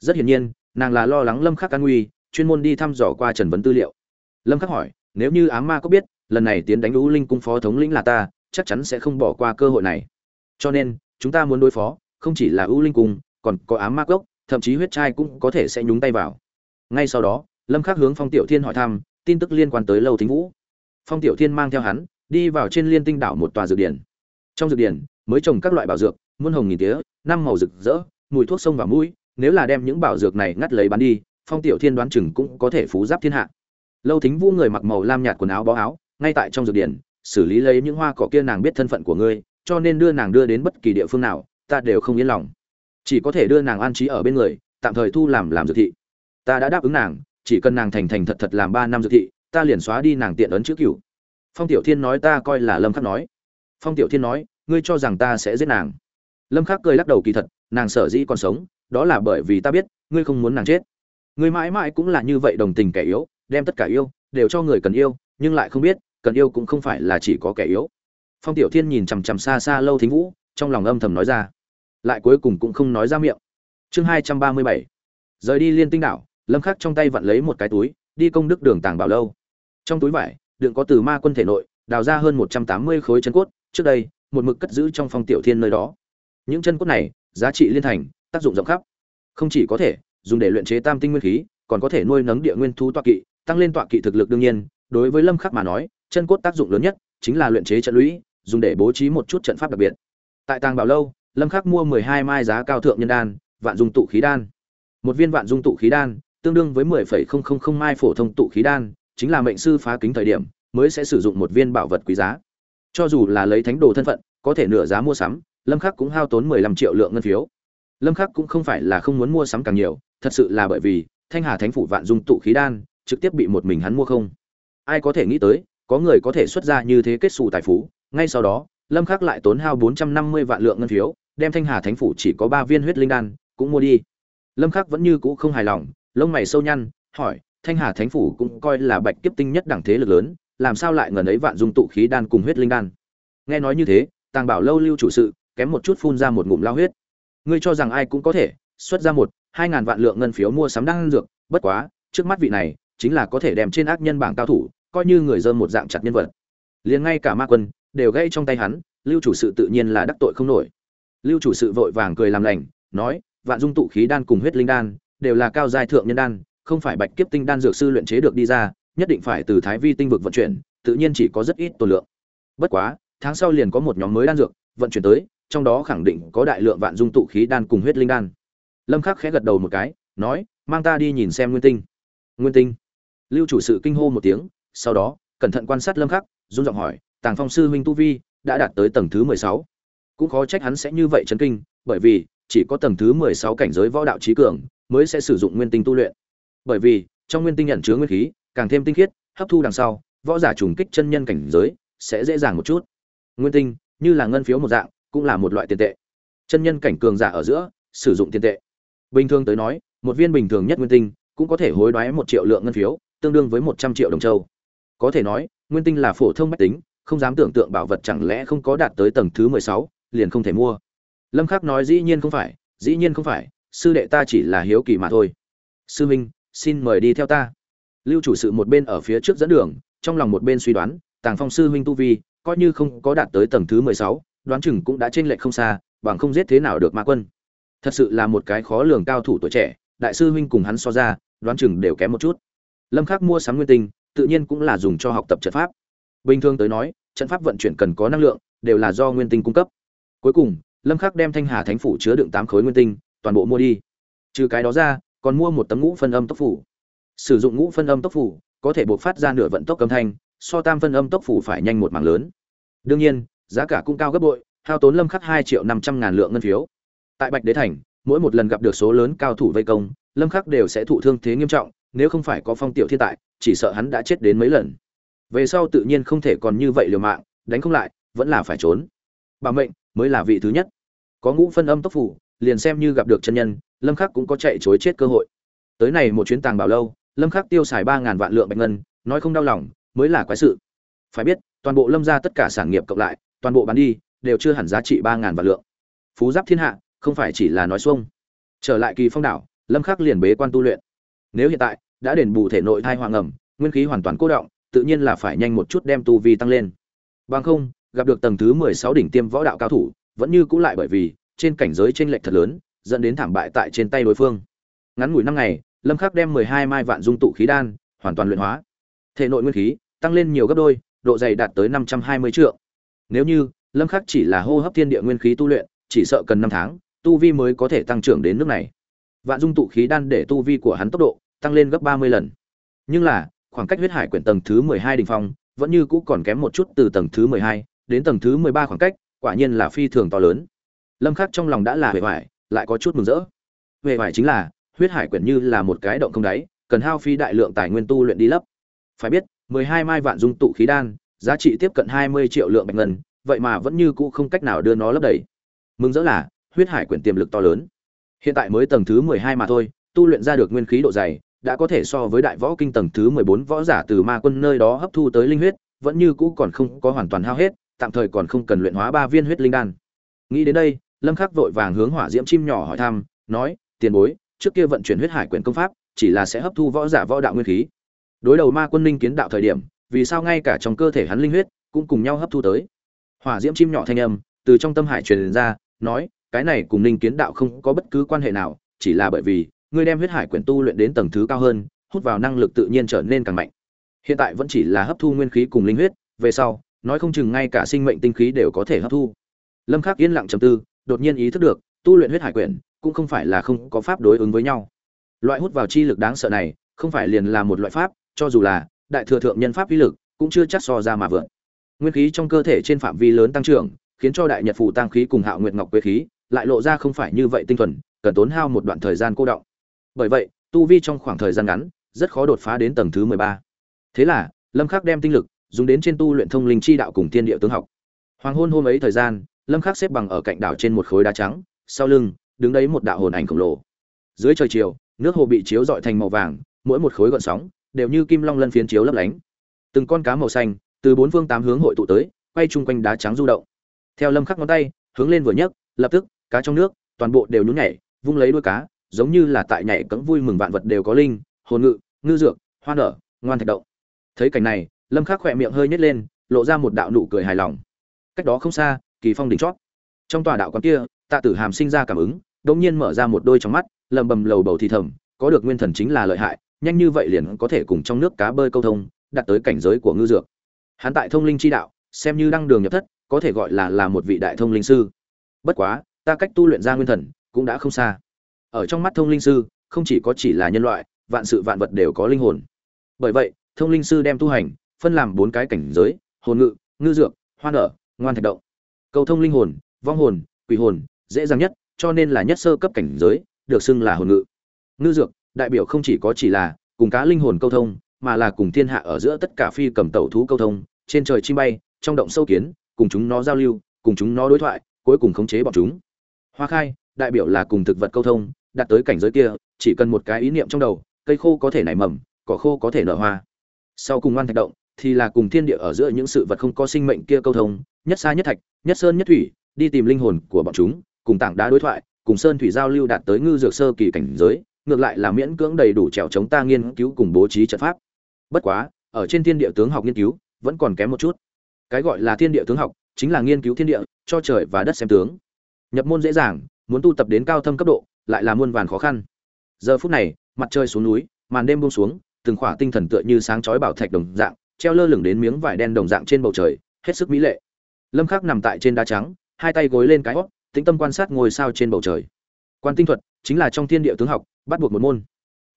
Rất hiển nhiên, nàng là lo lắng lâm khắc an nguy chuyên môn đi thăm dò qua trần vấn tư liệu. Lâm khắc hỏi, nếu như ám ma có biết, lần này tiến đánh lũ linh cung phó thống lĩnh là ta, chắc chắn sẽ không bỏ qua cơ hội này. Cho nên, chúng ta muốn đối phó, không chỉ là ưu linh cung, còn có ám ma cốc, thậm chí huyết trai cũng có thể sẽ nhúng tay vào. Ngay sau đó, lâm khắc hướng phong tiểu thiên hỏi thăm, tin tức liên quan tới lâu thính vũ. Phong tiểu thiên mang theo hắn, đi vào trên liên tinh đảo một tòa dược điển trong dược điển mới trồng các loại bảo dược, muôn hồng nghìn tía, năm màu rực rỡ, mùi thuốc sông và mũi, nếu là đem những bảo dược này ngắt lấy bán đi, phong tiểu thiên đoán chừng cũng có thể phú giáp thiên hạ. Lâu thính vũ người mặc màu lam nhạt quần áo bó áo, ngay tại trong dược điển xử lý lấy những hoa cỏ kia nàng biết thân phận của ngươi, cho nên đưa nàng đưa đến bất kỳ địa phương nào, ta đều không yên lòng. Chỉ có thể đưa nàng an trí ở bên người, tạm thời thu làm làm dược thị. Ta đã đáp ứng nàng, chỉ cần nàng thành thành thật thật làm ba năm dược thị, ta liền xóa đi nàng tiện ấn chữ cửu. Phong tiểu thiên nói ta coi là lâm khắc nói phong tiểu thiên nói, ngươi cho rằng ta sẽ giết nàng? Lâm khắc cười lắc đầu kỳ thật, nàng sở dĩ còn sống, đó là bởi vì ta biết, ngươi không muốn nàng chết. Ngươi mãi mãi cũng là như vậy đồng tình kẻ yếu, đem tất cả yêu, đều cho người cần yêu, nhưng lại không biết, cần yêu cũng không phải là chỉ có kẻ yếu. Phong tiểu thiên nhìn chằm chằm xa xa lâu thính vũ, trong lòng âm thầm nói ra. Lại cuối cùng cũng không nói ra miệng. Chương hai trăm ba mươi bảy. Rời đi liên tinh đảo, lâm khắc trong tay vặn lấy một cái túi, đi công đức đường tàng bảo lâu. Trong túi vải, đựng có từ ma quân thể nội, đào ra hơn một trăm tám mươi khối chân cốt trước đây một mực cất giữ trong phong tiểu thiên nơi đó. Những chân cốt này giá trị liên thành tác dụng rộng khắp. Không chỉ có thể dùng để luyện chế tam tinh nguyên khí còn có thể nuôi nấng địa nguyên thu tọa kỵ tăng lên tọa kỵ thực lực đương nhiên. Đối với lâm khắc mà nói chân cốt tác dụng lớn nhất chính là luyện chế trận lũy dùng để bố trí một chút trận pháp đặc biệt. Tại tàng bảo lâu lâm khắc mua 12 mai giá cao thượng nhân đan vạn dung tụ khí đan. Một viên vạn dung tụ khí đan tương đương với 10,000 mai phổ thông tụ khí đan chính là mệnh sư phá kính thời điểm mới sẽ sử dụng một viên bảo vật quý giá cho dù là lấy thánh đồ thân phận, có thể nửa giá mua sắm, lâm khắc cũng hao tốn 15 triệu lượng ngân phiếu. Lâm khắc cũng không phải là không muốn mua sắm càng nhiều, thật sự là bởi vì thanh hà thánh phủ vạn dung tụ khí đan, trực tiếp bị một mình hắn mua không. Ai có thể nghĩ tới, có người có thể xuất ra như thế kết xù tài phú. Ngay sau đó, lâm khắc lại tốn hao 450 vạn lượng ngân phiếu, đem thanh hà thánh phủ chỉ có ba viên huyết linh đan, cũng mua đi. Lâm khắc vẫn như cũ không hài lòng, lông mày sâu nhăn, hỏi, thanh hà thánh phủ cũng coi là bạch kiếp tinh nhất đẳng thế lực lớn làm sao lại ngần ấy vạn dung tụ khí đan cùng huyết linh đan? Nghe nói như thế, tàng bảo lâu lưu chủ sự, kém một chút phun ra một ngụm lao huyết. Ngươi cho rằng ai cũng có thể, xuất ra một, hai ngàn vạn lượng ngân phiếu mua sắm đan dược, bất quá, trước mắt vị này, chính là có thể đem trên ác nhân bảng cao thủ, coi như người dơm một dạng chặt nhân vật. Liền ngay cả ma quân, đều gây trong tay hắn, lưu chủ sự tự nhiên là đắc tội không nổi. Lưu chủ sự vội vàng cười làm lành, nói, vạn dung tụ khí đan cùng huyết linh đan, đều là cao giai thượng nhân đan, không phải bạch kiếp tinh đan dược sư luyện chế được đi ra nhất định phải từ thái vi tinh vực vận chuyển, tự nhiên chỉ có rất ít tồn lượng. Bất quá, tháng sau liền có một nhóm mới đan dược vận chuyển tới, trong đó khẳng định có đại lượng vạn dung tụ khí đan cùng huyết linh đan. Lâm khắc khẽ gật đầu một cái, nói, mang ta đi nhìn xem nguyên tinh. Nguyên tinh? Lưu chủ sự kinh hô một tiếng, sau đó, cẩn thận quan sát lâm khắc, run giọng hỏi, tàng phong sư huynh tu vi đã đạt tới tầng thứ 16. cũng khó trách hắn sẽ như vậy chấn kinh, bởi vì, chỉ có tầng thứ 16 cảnh giới võ đạo trí cường mới sẽ sử dụng nguyên tinh tu luyện. Bởi vì, trong nguyên tinh nhận chứa nguyên khí càng thêm tinh khiết, hấp thu đằng sau, võ giả trùng kích chân nhân cảnh giới sẽ dễ dàng một chút. Nguyên tinh, như là ngân phiếu một dạng, cũng là một loại tiền tệ. Chân nhân cảnh cường giả ở giữa, sử dụng tiền tệ. Bình thường tới nói, một viên bình thường nhất nguyên tinh cũng có thể hối đoái một triệu lượng ngân phiếu, tương đương với một trăm triệu đồng châu. Có thể nói, nguyên tinh là phổ thông mách tính, không dám tưởng tượng bảo vật chẳng lẽ không có đạt tới tầng thứ mười sáu, liền không thể mua. Lâm khắc nói dĩ nhiên không phải, dĩ nhiên không phải, sư đệ ta chỉ là hiếu kỳ mà thôi. Sư minh, xin mời đi theo ta lưu chủ sự một bên ở phía trước dẫn đường, trong lòng một bên suy đoán, tàng phong sư huynh tu vi, coi như không có đạt tới tầng thứ mười sáu, đoán chừng cũng đã trên lệch không xa, bằng không giết thế nào được ma quân. Thật sự là một cái khó lường cao thủ tuổi trẻ, đại sư huynh cùng hắn so ra, đoán chừng đều kém một chút. Lâm khắc mua sắm nguyên tinh, tự nhiên cũng là dùng cho học tập trận pháp. Bình thường tới nói, trận pháp vận chuyển cần có năng lượng, đều là do nguyên tinh cung cấp. Cuối cùng, lâm khắc đem thanh hà thánh phủ chứa đựng tám khối nguyên tinh, toàn bộ mua đi. Trừ cái đó ra, còn mua một tấm ngũ phân âm tốc phủ sử dụng ngũ phân âm tốc phủ, có thể buộc phát ra nửa vận tốc âm thanh, so tam phân âm tốc phủ phải nhanh một mảng lớn. Đương nhiên, giá cả cũng cao gấp bội, hao tốn lâm khắc hai triệu năm trăm ngàn lượng ngân phiếu. Tại bạch đế thành, mỗi một lần gặp được số lớn cao thủ vây công, lâm khắc đều sẽ thụ thương thế nghiêm trọng, nếu không phải có phong tiểu thiên tại, chỉ sợ hắn đã chết đến mấy lần. Về sau tự nhiên không thể còn như vậy liều mạng, đánh không lại, vẫn là phải trốn. Bà mệnh mới là vị thứ nhất. Có ngũ phân âm tốc phủ, liền xem như gặp được chân nhân, lâm khắc cũng có chạy chối chết cơ hội. Tới này một chuyến tàng bảo lâu lâm khắc tiêu xài ba ngàn vạn lượng bạch ngân, nói không đau lòng, mới là quái sự. Phải biết, toàn bộ lâm ra tất cả sản nghiệp cộng lại, toàn bộ bán đi, đều chưa hẳn giá trị ba ngàn vạn lượng. Phú giáp thiên hạ, không phải chỉ là nói xuông. Trở lại kỳ phong đảo, lâm khắc liền bế quan tu luyện. Nếu hiện tại đã đền bù thể nội thai hoàng ẩm, nguyên khí hoàn toàn cố động, tự nhiên là phải nhanh một chút đem tu vi tăng lên. Bằng không, gặp được tầng thứ 16 đỉnh tiêm võ đạo cao thủ, vẫn như cũ lại bởi vì, trên cảnh giới trên lệch thật lớn, dẫn đến thảm bại tại trên tay đối phương. Ngắn ngủi năm ngày lâm khắc đem 12 mai vạn dung tụ khí đan hoàn toàn luyện hóa. Thể nội nguyên khí tăng lên nhiều gấp đôi, độ dày đạt tới 520 trượng. Nếu như lâm khắc chỉ là hô hấp thiên địa nguyên khí tu luyện, chỉ sợ cần năm tháng, tu vi mới có thể tăng trưởng đến nước này. Vạn dung tụ khí đan để tu vi của hắn tốc độ tăng lên gấp 30 lần. Nhưng là, khoảng cách huyết hải quyển tầng thứ 12 đỉnh phong vẫn như cũ còn kém một chút từ tầng thứ 12 đến tầng thứ 13 khoảng cách, quả nhiên là phi thường to lớn. Lâm khắc trong lòng đã là hề hoài lại có chút mừng rỡ. Hề hoài chính là huyết hải quyển như là một cái động không đáy, cần hao phí đại lượng tài nguyên tu luyện đi lấp. Phải biết 12 mai vạn dung tụ khí đan, giá trị tiếp cận 20 triệu lượng bạch ngân, vậy mà vẫn như cũ không cách nào đưa nó lấp đầy. Mừng rỡ là, huyết hải quyển tiềm lực to lớn. Hiện tại mới tầng thứ 12 mà thôi, tu luyện ra được nguyên khí độ dày, đã có thể so với đại võ kinh tầng thứ 14 võ giả từ ma quân nơi đó hấp thu tới linh huyết, vẫn như cũ còn không có hoàn toàn hao hết, tạm thời còn không cần luyện hóa ba viên huyết linh đan. Nghĩ đến đây, lâm khắc vội vàng hướng hỏa diễm chim nhỏ hỏi thăm, nói, tiền bối trước kia vận chuyển huyết hải quyển công pháp chỉ là sẽ hấp thu võ giả võ đạo nguyên khí đối đầu ma quân linh kiến đạo thời điểm vì sao ngay cả trong cơ thể hắn linh huyết cũng cùng nhau hấp thu tới hỏa diễm chim nhỏ thanh âm từ trong tâm hải truyền ra nói cái này cùng Ninh Kiến đạo không có bất cứ quan hệ nào, chỉ là bởi vì ngươi đem huyết hải quyển tu luyện đến tầng thứ cao hơn, hút vào năng lực tự nhiên trở nên càng mạnh. Hiện tại vẫn chỉ là hấp thu nguyên khí cùng linh huyết, về sau, nói không chừng ngay cả sinh mệnh tinh khí đều có thể hấp thu. Lâm Khắc yên lặng trầm tư, đột nhiên ý thức được, tu luyện huyết hải quyển cũng không phải là không có pháp đối ứng với nhau. Loại hút vào chi lực đáng sợ này, không phải liền là một loại pháp, cho dù là đại thừa thượng nhân pháp uy lực, cũng chưa chắc so ra mà vượt. Nguyên khí trong cơ thể trên phạm vi lớn tăng trưởng, khiến cho đại nhật phù tăng khí cùng hạo nguyệt ngọc quế khí lại lộ ra không phải như vậy tinh thuần, cần tốn hao một đoạn thời gian cô động. Bởi vậy, tu vi trong khoảng thời gian ngắn, rất khó đột phá đến tầng thứ 13. Thế là, Lâm Khắc đem tinh lực dùng đến trên tu luyện thông linh chi đạo cùng tiên địa tướng học. Hoàng hôn hôm ấy thời gian, Lâm Khắc xếp bằng ở cạnh đảo trên một khối đá trắng, sau lưng đứng đấy một đạo hồn ảnh khổng lồ. Dưới trời chiều, nước hồ bị chiếu rọi thành màu vàng, mỗi một khối gợn sóng đều như kim long lân phiến chiếu lấp lánh. Từng con cá màu xanh từ bốn phương tám hướng hội tụ tới, quay chung quanh đá trắng du động. Theo Lâm Khắc ngón tay, hướng lên vừa nhấc, lập tức, cá trong nước, toàn bộ đều nhún nhảy, vung lấy đuôi cá, giống như là tại nhảy cẫng vui mừng vạn vật đều có linh, hồn ngự, ngư dược, hoa nở, ngoan thạch động. Thấy cảnh này, Lâm Khắc khỏe miệng hơi nhếch lên, lộ ra một đạo nụ cười hài lòng. Cách đó không xa, Kỳ Phong đỉnh chót. Trong tòa đạo quán kia, Tạ Tử Hàm sinh ra cảm ứng, đột nhiên mở ra một đôi trong mắt, lẩm bẩm lầu bầu thì thầm, có được nguyên thần chính là lợi hại, nhanh như vậy liền có thể cùng trong nước cá bơi câu thông, đạt tới cảnh giới của ngư dược. Hắn tại thông linh chi đạo, xem như đăng đường nhập thất, có thể gọi là là một vị đại thông linh sư. Bất quá, ta cách tu luyện ra nguyên thần cũng đã không xa. Ở trong mắt thông linh sư, không chỉ có chỉ là nhân loại, vạn sự vạn vật đều có linh hồn. Bởi vậy, thông linh sư đem tu hành phân làm bốn cái cảnh giới: hồn ngự, ngư dược, hoa nở, ngoan thạch động. Cầu thông linh hồn, vong hồn, quỷ hồn, dễ dàng nhất, cho nên là nhất sơ cấp cảnh giới, được xưng là hồn ngự. Ngư dược, đại biểu không chỉ có chỉ là cùng cá linh hồn câu thông, mà là cùng thiên hạ ở giữa tất cả phi cầm tẩu thú câu thông, trên trời chim bay, trong động sâu kiến, cùng chúng nó giao lưu, cùng chúng nó đối thoại, cuối cùng khống chế bọn chúng. Hoa khai, đại biểu là cùng thực vật câu thông, đạt tới cảnh giới kia, chỉ cần một cái ý niệm trong đầu, cây khô có thể nảy mầm, cỏ khô có thể nở hoa. Sau cùng ngoan thạch động, thì là cùng thiên địa ở giữa những sự vật không có sinh mệnh kia câu thông, nhất xa nhất thạch, nhất sơn nhất thủy, đi tìm linh hồn của bọn chúng, cùng tảng đá đối thoại, cùng sơn thủy giao lưu đạt tới ngư dược sơ kỳ cảnh giới, ngược lại là miễn cưỡng đầy đủ trèo chống ta nghiên cứu cùng bố trí trận pháp. Bất quá, ở trên thiên địa tướng học nghiên cứu, vẫn còn kém một chút. Cái gọi là thiên địa tướng học, chính là nghiên cứu thiên địa, cho trời và đất xem tướng. Nhập môn dễ dàng, muốn tu tập đến cao thâm cấp độ, lại là muôn vàn khó khăn. Giờ phút này, mặt trời xuống núi, màn đêm buông xuống, từng khỏa tinh thần tựa như sáng chói bảo thạch đồng dạng, treo lơ lửng đến miếng vải đen đồng dạng trên bầu trời, hết sức mỹ lệ. Lâm Khắc nằm tại trên đá trắng, hai tay gối lên cái hót, tĩnh tâm quan sát ngôi sao trên bầu trời. Quan tinh thuật chính là trong thiên địa tướng học, bắt buộc một môn.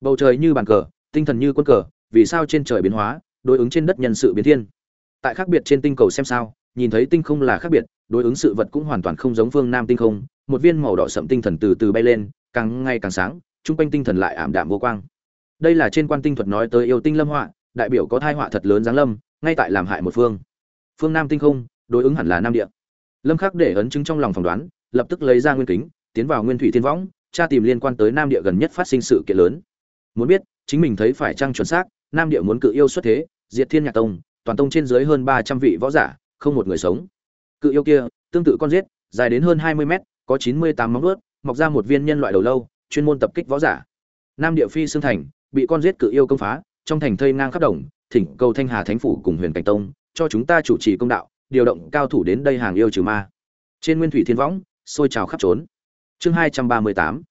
Bầu trời như bàn cờ, tinh thần như quân cờ, vì sao trên trời biến hóa, đối ứng trên đất nhân sự biến thiên. Tại khác biệt trên tinh cầu xem sao, nhìn thấy tinh không là khác biệt, đối ứng sự vật cũng hoàn toàn không giống phương Nam tinh không, một viên màu đỏ sẫm tinh thần từ từ bay lên, càng ngày càng sáng, trung quanh tinh thần lại ảm đạm vô quang. Đây là trên quan tinh thuật nói tới yêu tinh lâm họa, đại biểu có thai họa thật lớn giáng lâm, ngay tại làm hại một phương. Phương Nam tinh không, đối ứng hẳn là nam địa. Lâm Khắc để ấn chứng trong lòng phỏng đoán, lập tức lấy ra nguyên kính, tiến vào Nguyên Thủy Thiên Võng, tra tìm liên quan tới nam địa gần nhất phát sinh sự kiện lớn. Muốn biết, chính mình thấy phải trang chuẩn xác, nam địa muốn cự yêu xuất thế, diệt Thiên Nhạc Tông, toàn tông trên dưới hơn 300 vị võ giả, không một người sống. Cự yêu kia, tương tự con giết, dài đến hơn 20 mét, có 98 móng vuốt, mọc ra một viên nhân loại đầu lâu, chuyên môn tập kích võ giả. Nam địa phi xương thành, bị con giết cự yêu công phá, trong thành thây ngang khắp đồng, thỉnh cầu Thanh Hà Thánh phủ cùng Huyền Cảnh Tông, cho chúng ta chủ trì công đạo, điều động cao thủ đến đây hàng yêu trừ ma. Trên Nguyên Thủy Thiên Võng, sôi trào khắp trốn. Chương 238.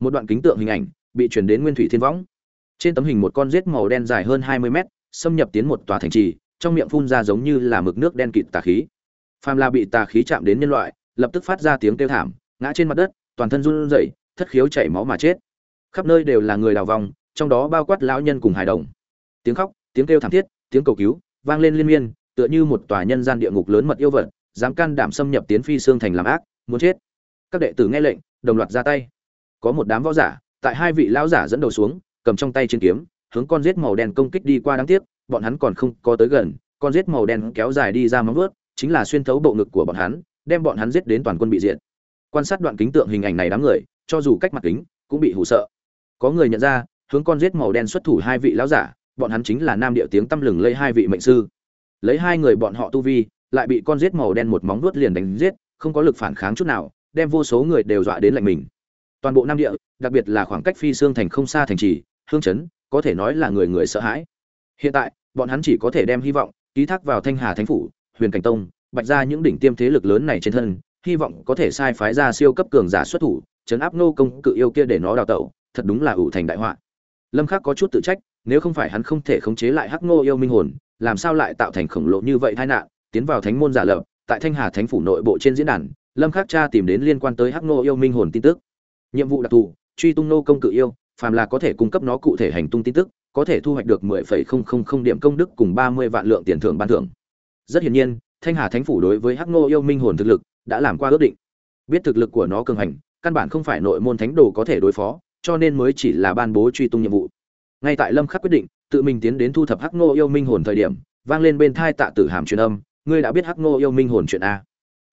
Một đoạn kính tượng hình ảnh bị truyền đến Nguyên Thủy Thiên Võng. Trên tấm hình một con rết màu đen dài hơn 20 mét, xâm nhập tiến một tòa thành trì, trong miệng phun ra giống như là mực nước đen kịt tà khí. Phàm là bị tà khí chạm đến nhân loại, lập tức phát ra tiếng kêu thảm, ngã trên mặt đất, toàn thân run rẩy, thất khiếu chảy máu mà chết. Khắp nơi đều là người đào vòng, trong đó bao quát lão nhân cùng hài đồng. Tiếng khóc, tiếng kêu thảm thiết, tiếng cầu cứu vang lên liên miên, tựa như một tòa nhân gian địa ngục lớn mật yêu vật, dám can đảm xâm nhập tiến phi xương thành làm ác, muốn chết. Các đệ tử nghe lệnh, đồng loạt ra tay. Có một đám võ giả, tại hai vị lão giả dẫn đầu xuống, cầm trong tay chiến kiếm, hướng con rết màu đen công kích đi qua đáng tiếc, bọn hắn còn không có tới gần, con rết màu đen kéo dài đi ra móng vuốt, chính là xuyên thấu bộ ngực của bọn hắn, đem bọn hắn giết đến toàn quân bị diệt. Quan sát đoạn kính tượng hình ảnh này đám người, cho dù cách mặt kính, cũng bị hù sợ. Có người nhận ra, hướng con rết màu đen xuất thủ hai vị lão giả, bọn hắn chính là nam địa tiếng tâm lừng lấy hai vị mệnh sư. Lấy hai người bọn họ tu vi, lại bị con rết màu đen một móng vuốt liền đánh giết, không có lực phản kháng chút nào, đem vô số người đều dọa đến lạnh mình. Toàn bộ nam địa, đặc biệt là khoảng cách phi xương thành không xa thành trì, hương chấn, có thể nói là người người sợ hãi. Hiện tại, bọn hắn chỉ có thể đem hy vọng ký thác vào Thanh Hà Thánh phủ, Huyền Cảnh Tông, bạch ra những đỉnh tiêm thế lực lớn này trên thân, hy vọng có thể sai phái ra siêu cấp cường giả xuất thủ chấn áp nô công cự yêu kia để nó đào tẩu thật đúng là ủ thành đại họa lâm khắc có chút tự trách nếu không phải hắn không thể khống chế lại hắc nô yêu minh hồn làm sao lại tạo thành khổng lồ như vậy tai nạn tiến vào thánh môn giả lập tại thanh hà thánh phủ nội bộ trên diễn đàn lâm khắc cha tìm đến liên quan tới hắc nô yêu minh hồn tin tức. Nhiệm vụ đặc thù truy tung nô công cự yêu phàm là có thể cung cấp nó cụ thể hành tung tin tức có thể thu hoạch được 10,000 điểm công đức cùng 30 vạn lượng tiền thưởng ban thưởng. Rất hiển nhiên thanh hà thánh phủ đối với hắc nô yêu minh hồn thực lực đã làm qua ước định. Biết thực lực của nó cường hành căn bản không phải nội môn thánh đồ có thể đối phó cho nên mới chỉ là ban bố truy tung nhiệm vụ. Ngay tại lâm khắc quyết định tự mình tiến đến thu thập hắc nô yêu minh hồn thời điểm vang lên bên thai tạ tử hàm truyền âm ngươi đã biết hắc Ngô yêu minh hồn chuyện a.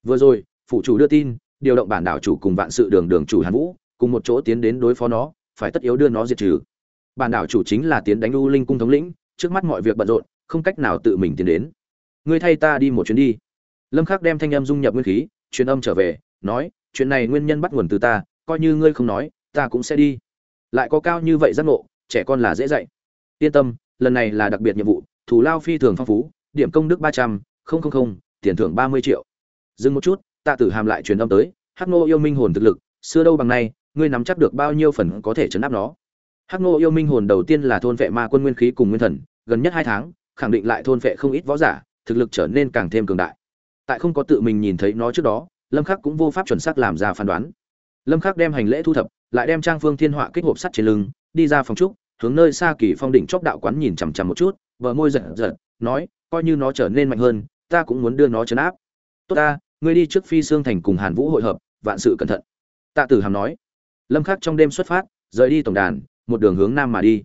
Vừa rồi phụ chủ đưa tin, điều động bản đảo chủ cùng vạn sự đường đường chủ hàn vũ, cùng một chỗ tiến đến đối phó nó, phải tất yếu đưa nó diệt trừ. Bản đảo chủ chính là tiến đánh u linh cung thống lĩnh, trước mắt mọi việc bận rộn, không cách nào tự mình tiến đến. Ngươi thay ta đi một chuyến đi. Lâm khắc đem thanh âm dung nhập nguyên khí, truyền âm trở về, nói, chuyện này nguyên nhân bắt nguồn từ ta, coi như ngươi không nói, ta cũng sẽ đi. Lại có cao như vậy giác ngộ, trẻ con là dễ dạy. Yên tâm, lần này là đặc biệt nhiệm vụ, thủ lao phi thường phong phú, điểm công đức ba trăm không không không, tiền thưởng ba mươi triệu. Dừng một chút, tạ tử hàm lại truyền âm tới, hắc nô yêu minh hồn thực lực, xưa đâu bằng nay, ngươi nắm chắc được bao nhiêu phần có thể chấn áp nó? Hắc nô yêu minh hồn đầu tiên là thôn vệ ma quân nguyên khí cùng nguyên thần, gần nhất hai tháng, khẳng định lại thôn vệ không ít võ giả, thực lực trở nên càng thêm cường đại. Tại không có tự mình nhìn thấy nó trước đó, lâm khắc cũng vô pháp chuẩn xác làm ra phán đoán. Lâm khắc đem hành lễ thu thập, lại đem trang phương thiên họa kích hộp sắt trên lưng, đi ra phòng trúc, hướng nơi xa kỳ phong đỉnh chóp đạo quán nhìn chằm chằm một chút, bờ môi giật giật, nói coi như nó trở nên mạnh hơn, ta cũng muốn đưa nó chấn áp. Tốt ta, ngươi đi trước phi xương thành cùng hàn vũ hội hợp, vạn sự cẩn thận. Tạ tử hàm nói. Lâm khắc trong đêm xuất phát, rời đi tổng đàn, một đường hướng nam mà đi.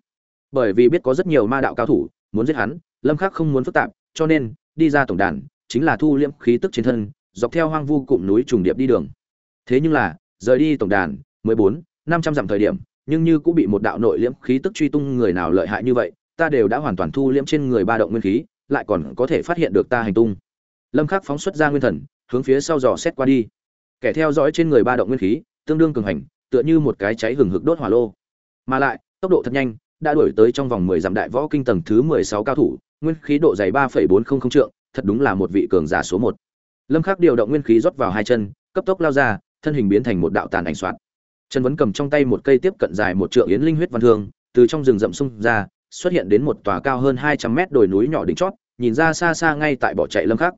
Bởi vì biết có rất nhiều ma đạo cao thủ, muốn giết hắn, lâm khắc không muốn phức tạp, cho nên, đi ra tổng đàn, chính là thu liễm khí tức trên thân, dọc theo hoang vu cụm núi trùng điệp đi đường. Thế nhưng là, rời đi tổng đàn, mười bốn, năm trăm dặm thời điểm, nhưng như cũng bị một đạo nội liễm khí tức truy tung người nào lợi hại như vậy, ta đều đã hoàn toàn thu liễm trên người ba động nguyên khí lại còn có thể phát hiện được ta hành tung. Lâm khắc phóng xuất ra nguyên thần, hướng phía sau dò xét qua đi. Kẻ theo dõi trên người ba động nguyên khí, tương đương cường hành, tựa như một cái cháy hừng hực đốt hỏa lô. Mà lại, tốc độ thật nhanh, đã đuổi tới trong vòng 10 dặm đại võ kinh tầng thứ 16 cao thủ, nguyên khí độ dày 3.400 trượng, thật đúng là một vị cường giả số 1 lâm khắc điều động nguyên khí rót vào hai chân, cấp tốc lao ra, thân hình biến thành một đạo tàn ảnh soạn trần vấn cầm trong tay một cây tiếp cận dài một trượng yến linh huyết văn thương, từ trong rừng rậm xung ra xuất hiện đến một tòa cao hơn hai trăm mét đồi núi nhỏ đỉnh chót, nhìn ra xa xa ngay tại bỏ chạy lâm khắc.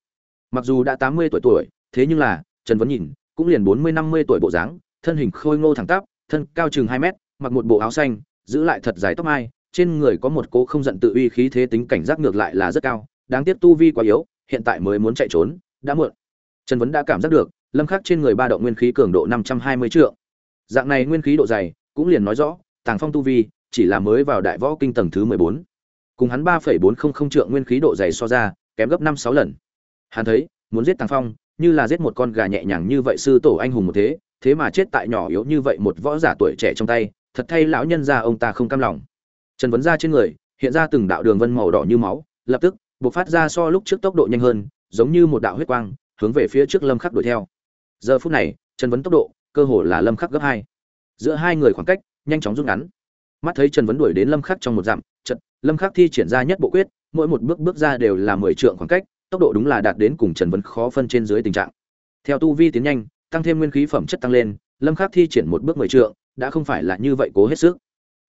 Mặc dù đã tám mươi tuổi tuổi, thế nhưng là, trần vấn nhìn, cũng liền bốn mươi năm mươi tuổi bộ dáng, thân hình khôi ngô thẳng tắp, thân cao chừng hai mét, mặc một bộ áo xanh, giữ lại thật dài tóc mai, trên người có một cố không giận tự uy khí thế tính cảnh giác ngược lại là rất cao, đáng tiếc tu vi quá yếu, hiện tại mới muốn chạy trốn, đã muộn. Trần vấn đã cảm giác được, lâm khắc trên người ba động nguyên khí cường độ 520 trượng. Dạng này nguyên khí độ dày, cũng liền nói rõ, tàng phong tu vi chỉ là mới vào đại võ kinh tầng thứ 14. cùng hắn 3,400 trượng nguyên khí độ dày so ra kém gấp 5-6 lần. Hắn thấy muốn giết tàng phong như là giết một con gà nhẹ nhàng như vậy sư tổ anh hùng một thế thế mà chết tại nhỏ yếu như vậy một võ giả tuổi trẻ trong tay thật thay lão nhân gia ông ta không cam lòng. Trần vấn ra trên người hiện ra từng đạo đường vân màu đỏ như máu lập tức bộc phát ra so lúc trước tốc độ nhanh hơn giống như một đạo huyết quang hướng về phía trước lâm khắc đuổi theo. Giờ phút này trần vấn tốc độ cơ hồ là lâm khắc gấp hai. Giữa hai người khoảng cách nhanh chóng rút ngắn mắt thấy trần vấn đuổi đến lâm khắc trong một dặm trận lâm khắc thi triển ra nhất bộ quyết, mỗi một bước bước ra đều là mười trượng khoảng cách, tốc độ đúng là đạt đến cùng trần vấn khó phân trên dưới tình trạng. Theo tu vi tiến nhanh, tăng thêm nguyên khí phẩm chất tăng lên, lâm khắc thi triển một bước mười trượng, đã không phải là như vậy cố hết sức.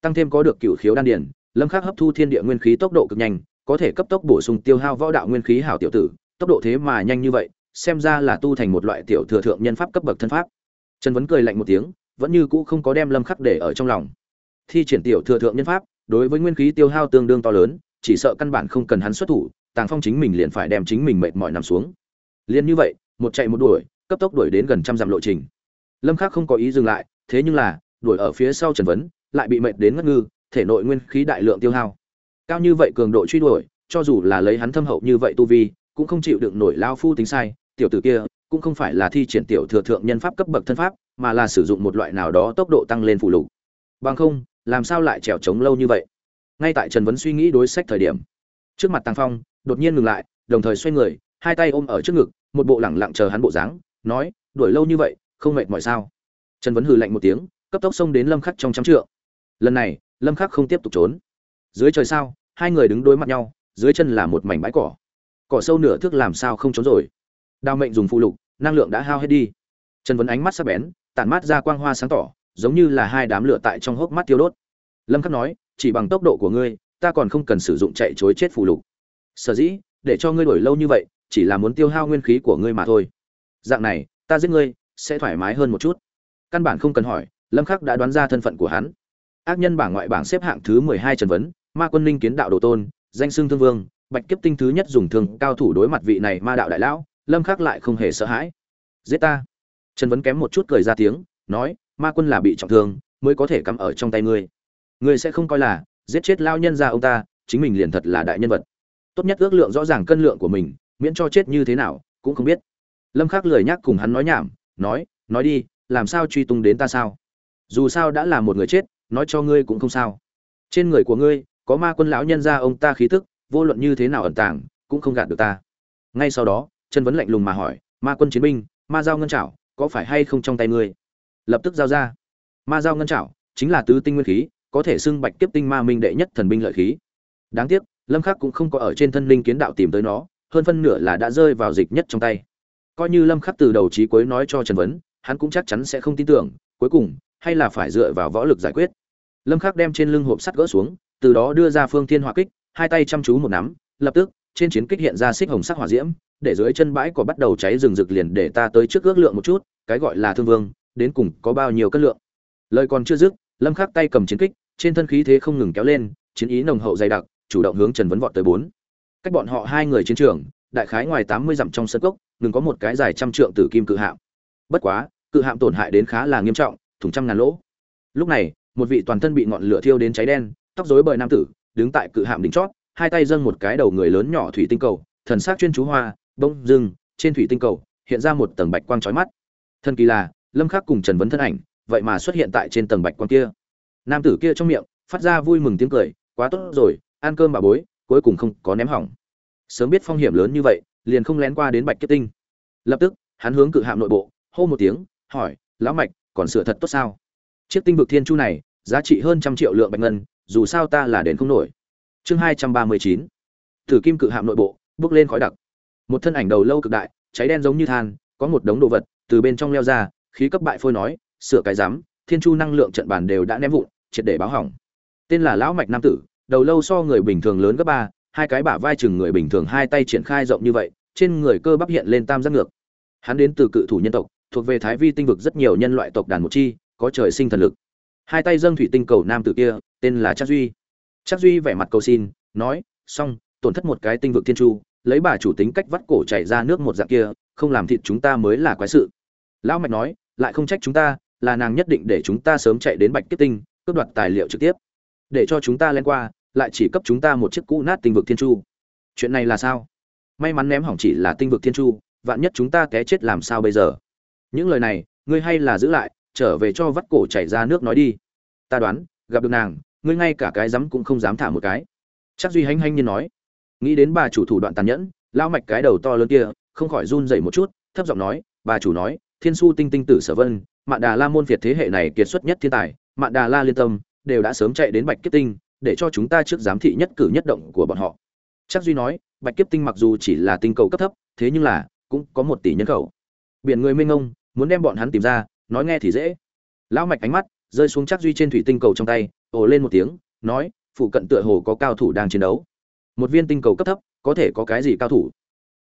Tăng thêm có được cửu khiếu đan điển, lâm khắc hấp thu thiên địa nguyên khí tốc độ cực nhanh, có thể cấp tốc bổ sung tiêu hao võ đạo nguyên khí hảo tiểu tử, tốc độ thế mà nhanh như vậy, xem ra là tu thành một loại tiểu thừa thượng nhân pháp cấp bậc thân pháp. Trần vấn cười lạnh một tiếng, vẫn như cũ không có đem lâm khắc để ở trong lòng thi triển tiểu thừa thượng nhân pháp, đối với nguyên khí tiêu hao tương đương to lớn, chỉ sợ căn bản không cần hắn xuất thủ, tàng phong chính mình liền phải đem chính mình mệt mỏi nằm xuống. Liên như vậy, một chạy một đuổi, cấp tốc đuổi đến gần trăm dặm lộ trình. Lâm khắc không có ý dừng lại, thế nhưng là, đuổi ở phía sau trần vấn, lại bị mệt đến ngất ngư, thể nội nguyên khí đại lượng tiêu hao. Cao như vậy cường độ truy đuổi, cho dù là lấy hắn thâm hậu như vậy tu vi, cũng không chịu đựng nổi lao phu tính sai, tiểu tử kia, cũng không phải là thi triển tiểu thừa thượng nhân pháp cấp bậc thân pháp, mà là sử dụng một loại nào đó tốc độ tăng lên phụ lục. Bằng không làm sao lại trèo trống lâu như vậy? Ngay tại trần vấn suy nghĩ đối sách thời điểm, trước mặt tăng phong đột nhiên ngừng lại, đồng thời xoay người, hai tay ôm ở trước ngực, một bộ lẳng lặng chờ hắn bộ dáng, nói, đuổi lâu như vậy, không mệt mỏi sao? Trần vấn hừ lạnh một tiếng, cấp tốc xông đến lâm khắc trong trăm trượng. Lần này, lâm khắc không tiếp tục trốn. Dưới trời sao, hai người đứng đối mặt nhau, dưới chân là một mảnh bãi cỏ. Cỏ sâu nửa thước làm sao không trốn rồi? Đao mệnh dùng phụ lục, năng lượng đã hao hết đi. Trần vấn ánh mắt sắc bén, tản mát ra quang hoa sáng tỏ giống như là hai đám lửa tại trong hốc mắt tiêu đốt. Lâm khắc nói, chỉ bằng tốc độ của ngươi, ta còn không cần sử dụng chạy chối chết phù lục. Sở dĩ, để cho ngươi đổi lâu như vậy, chỉ là muốn tiêu hao nguyên khí của ngươi mà thôi. Dạng này, ta giết ngươi, sẽ thoải mái hơn một chút. Căn bản không cần hỏi, lâm khắc đã đoán ra thân phận của hắn. Ác nhân bảng ngoại bảng xếp hạng thứ 12 trần vấn, ma quân linh kiến đạo đồ tôn, danh xưng thương vương, bạch kiếp tinh thứ nhất dùng thương cao thủ đối mặt vị này ma đạo đại lão, lâm khắc lại không hề sợ hãi. Giết ta. Trần vấn kém một chút cười ra tiếng, nói ma quân là bị trọng thương, mới có thể cắm ở trong tay ngươi. Ngươi sẽ không coi là, giết chết lao nhân ra ông ta, chính mình liền thật là đại nhân vật. Tốt nhất ước lượng rõ ràng cân lượng của mình, miễn cho chết như thế nào, cũng không biết. Lâm khắc lười nhắc cùng hắn nói nhảm, nói nói đi, làm sao truy tung đến ta sao? Dù sao đã là một người chết, nói cho ngươi cũng không sao. Trên người của ngươi, có ma quân lão nhân ra ông ta khí tức, vô luận như thế nào ẩn tàng, cũng không gạt được ta. Ngay sau đó chân vấn lạnh lùng mà hỏi, ma quân chiến binh, ma giao ngân trảo, có phải hay không trong tay ngươi? Lập tức giao ra. Ma giao ngân trảo, chính là tứ tinh nguyên khí, có thể xưng bạch kiếp tinh ma minh đệ nhất thần binh lợi khí. Đáng tiếc, lâm khắc cũng không có ở trên thân linh kiến đạo tìm tới nó, hơn phân nửa là đã rơi vào dịch nhất trong tay. Coi như lâm khắc từ đầu chí cuối nói cho trần vấn, hắn cũng chắc chắn sẽ không tin tưởng, cuối cùng, hay là phải dựa vào võ lực giải quyết. Lâm khắc đem trên lưng hộp sắt gỡ xuống, từ đó đưa ra phương thiên hỏa kích, hai tay chăm chú một nắm, lập tức, trên chiến kích hiện ra xích hồng sắc hỏa diễm, để dưới chân bãi có bắt đầu cháy rừng rực liền để ta tới trước ước lượng một chút, cái gọi là thương vương đến cùng có bao nhiêu cân lượng. Lời còn chưa dứt, lâm khắc tay cầm chiến kích, trên thân khí thế không ngừng kéo lên, chiến ý nồng hậu dày đặc, chủ động hướng trần vấn vọt tới bốn. Cách bọn họ hai người chiến trường, đại khái ngoài 80 dặm trong sân cốc, đừng có một cái dài trăm trượng tử kim cự hạm. Bất quá, cự hạm tổn hại đến khá là nghiêm trọng, thủng trăm ngàn lỗ. Lúc này, một vị toàn thân bị ngọn lửa thiêu đến cháy đen, tóc rối bời nam tử, đứng tại cự hạm đỉnh chót, hai tay dâng một cái đầu người lớn nhỏ thủy tinh cầu, thần sắc chuyên chú hoa, bông dưng, trên thủy tinh cầu, hiện ra một tầng bạch quang chói mắt. Thân kỳ là lâm khắc cùng trần vấn thân ảnh, vậy mà xuất hiện tại trên tầng bạch quang kia. Nam tử kia trong miệng, phát ra vui mừng tiếng cười, quá tốt rồi, ăn cơm bà bối, cuối cùng không có ném hỏng. Sớm biết phong hiểm lớn như vậy, liền không lén qua đến bạch kết tinh. Lập tức, hắn hướng cự hạm nội bộ, hô một tiếng, hỏi, lão mạch, còn sửa thật tốt sao? Chiếc tinh vực thiên chu này, giá trị hơn trăm triệu lượng bạch ngân, dù sao ta là đền không nổi. Chương hai trăm ba mươi chín. Thử kim cự hạm nội bộ, bước lên khói đặc. Một thân ảnh đầu lâu cực đại, cháy đen giống như than, có một đống đồ vật từ bên trong leo ra khí cấp bại phôi nói, sửa cái dám thiên chu năng lượng trận bàn đều đã ném vụn, triệt để báo hỏng. Tên là lão mạch nam tử, đầu lâu so người bình thường lớn gấp ba, hai cái bả vai chừng người bình thường hai tay triển khai rộng như vậy, trên người cơ bắp hiện lên tam giác ngược. Hắn đến từ cự thủ nhân tộc, thuộc về thái vi tinh vực rất nhiều nhân loại tộc đàn một chi, có trời sinh thần lực. Hai tay dâng thủy tinh cầu nam tử kia, tên là trác duy. Trác duy vẻ mặt cầu xin, nói, xong, tổn thất một cái tinh vực thiên chu, lấy bà chủ tính cách vắt cổ chảy ra nước một dạng kia, không làm thịt chúng ta mới là quái sự. Lão mạch nói lại không trách chúng ta, là nàng nhất định để chúng ta sớm chạy đến bạch kiếp tinh, cướp đoạt tài liệu trực tiếp. Để cho chúng ta len qua, lại chỉ cấp chúng ta một chiếc cũ nát tinh vực thiên chu. Chuyện này là sao? May mắn ném hỏng chỉ là tinh vực thiên chu, vạn nhất chúng ta té chết làm sao bây giờ? Những lời này, ngươi hay là giữ lại, trở về cho vắt cổ chảy ra nước nói đi. Ta đoán, gặp được nàng, ngươi ngay cả cái rắm cũng không dám thả một cái. Chắc duy hanh hanh như nói. Nghĩ đến bà chủ thủ đoạn tàn nhẫn lao mạch cái đầu to lớn kia, không khỏi run dậy một chút, thấp giọng nói, bà chủ nói thiên su tinh tinh tử sở vân, mạn đà la môn việt thế hệ này kiệt xuất nhất thiên tài, mạn đà la liên tâm, đều đã sớm chạy đến bạch kiếp tinh, để cho chúng ta trước giám thị nhất cử nhất động của bọn họ. Chắc duy nói, bạch kiếp tinh mặc dù chỉ là tinh cầu cấp thấp, thế nhưng là, cũng có một tỷ nhân khẩu. Biển người minh ngông muốn đem bọn hắn tìm ra, nói nghe thì dễ. Lão mạch ánh mắt rơi xuống chắc duy trên thủy tinh cầu trong tay, ồ lên một tiếng, nói, phụ cận tựa hồ có cao thủ đang chiến đấu. Một viên tinh cầu cấp thấp, có thể có cái gì cao thủ?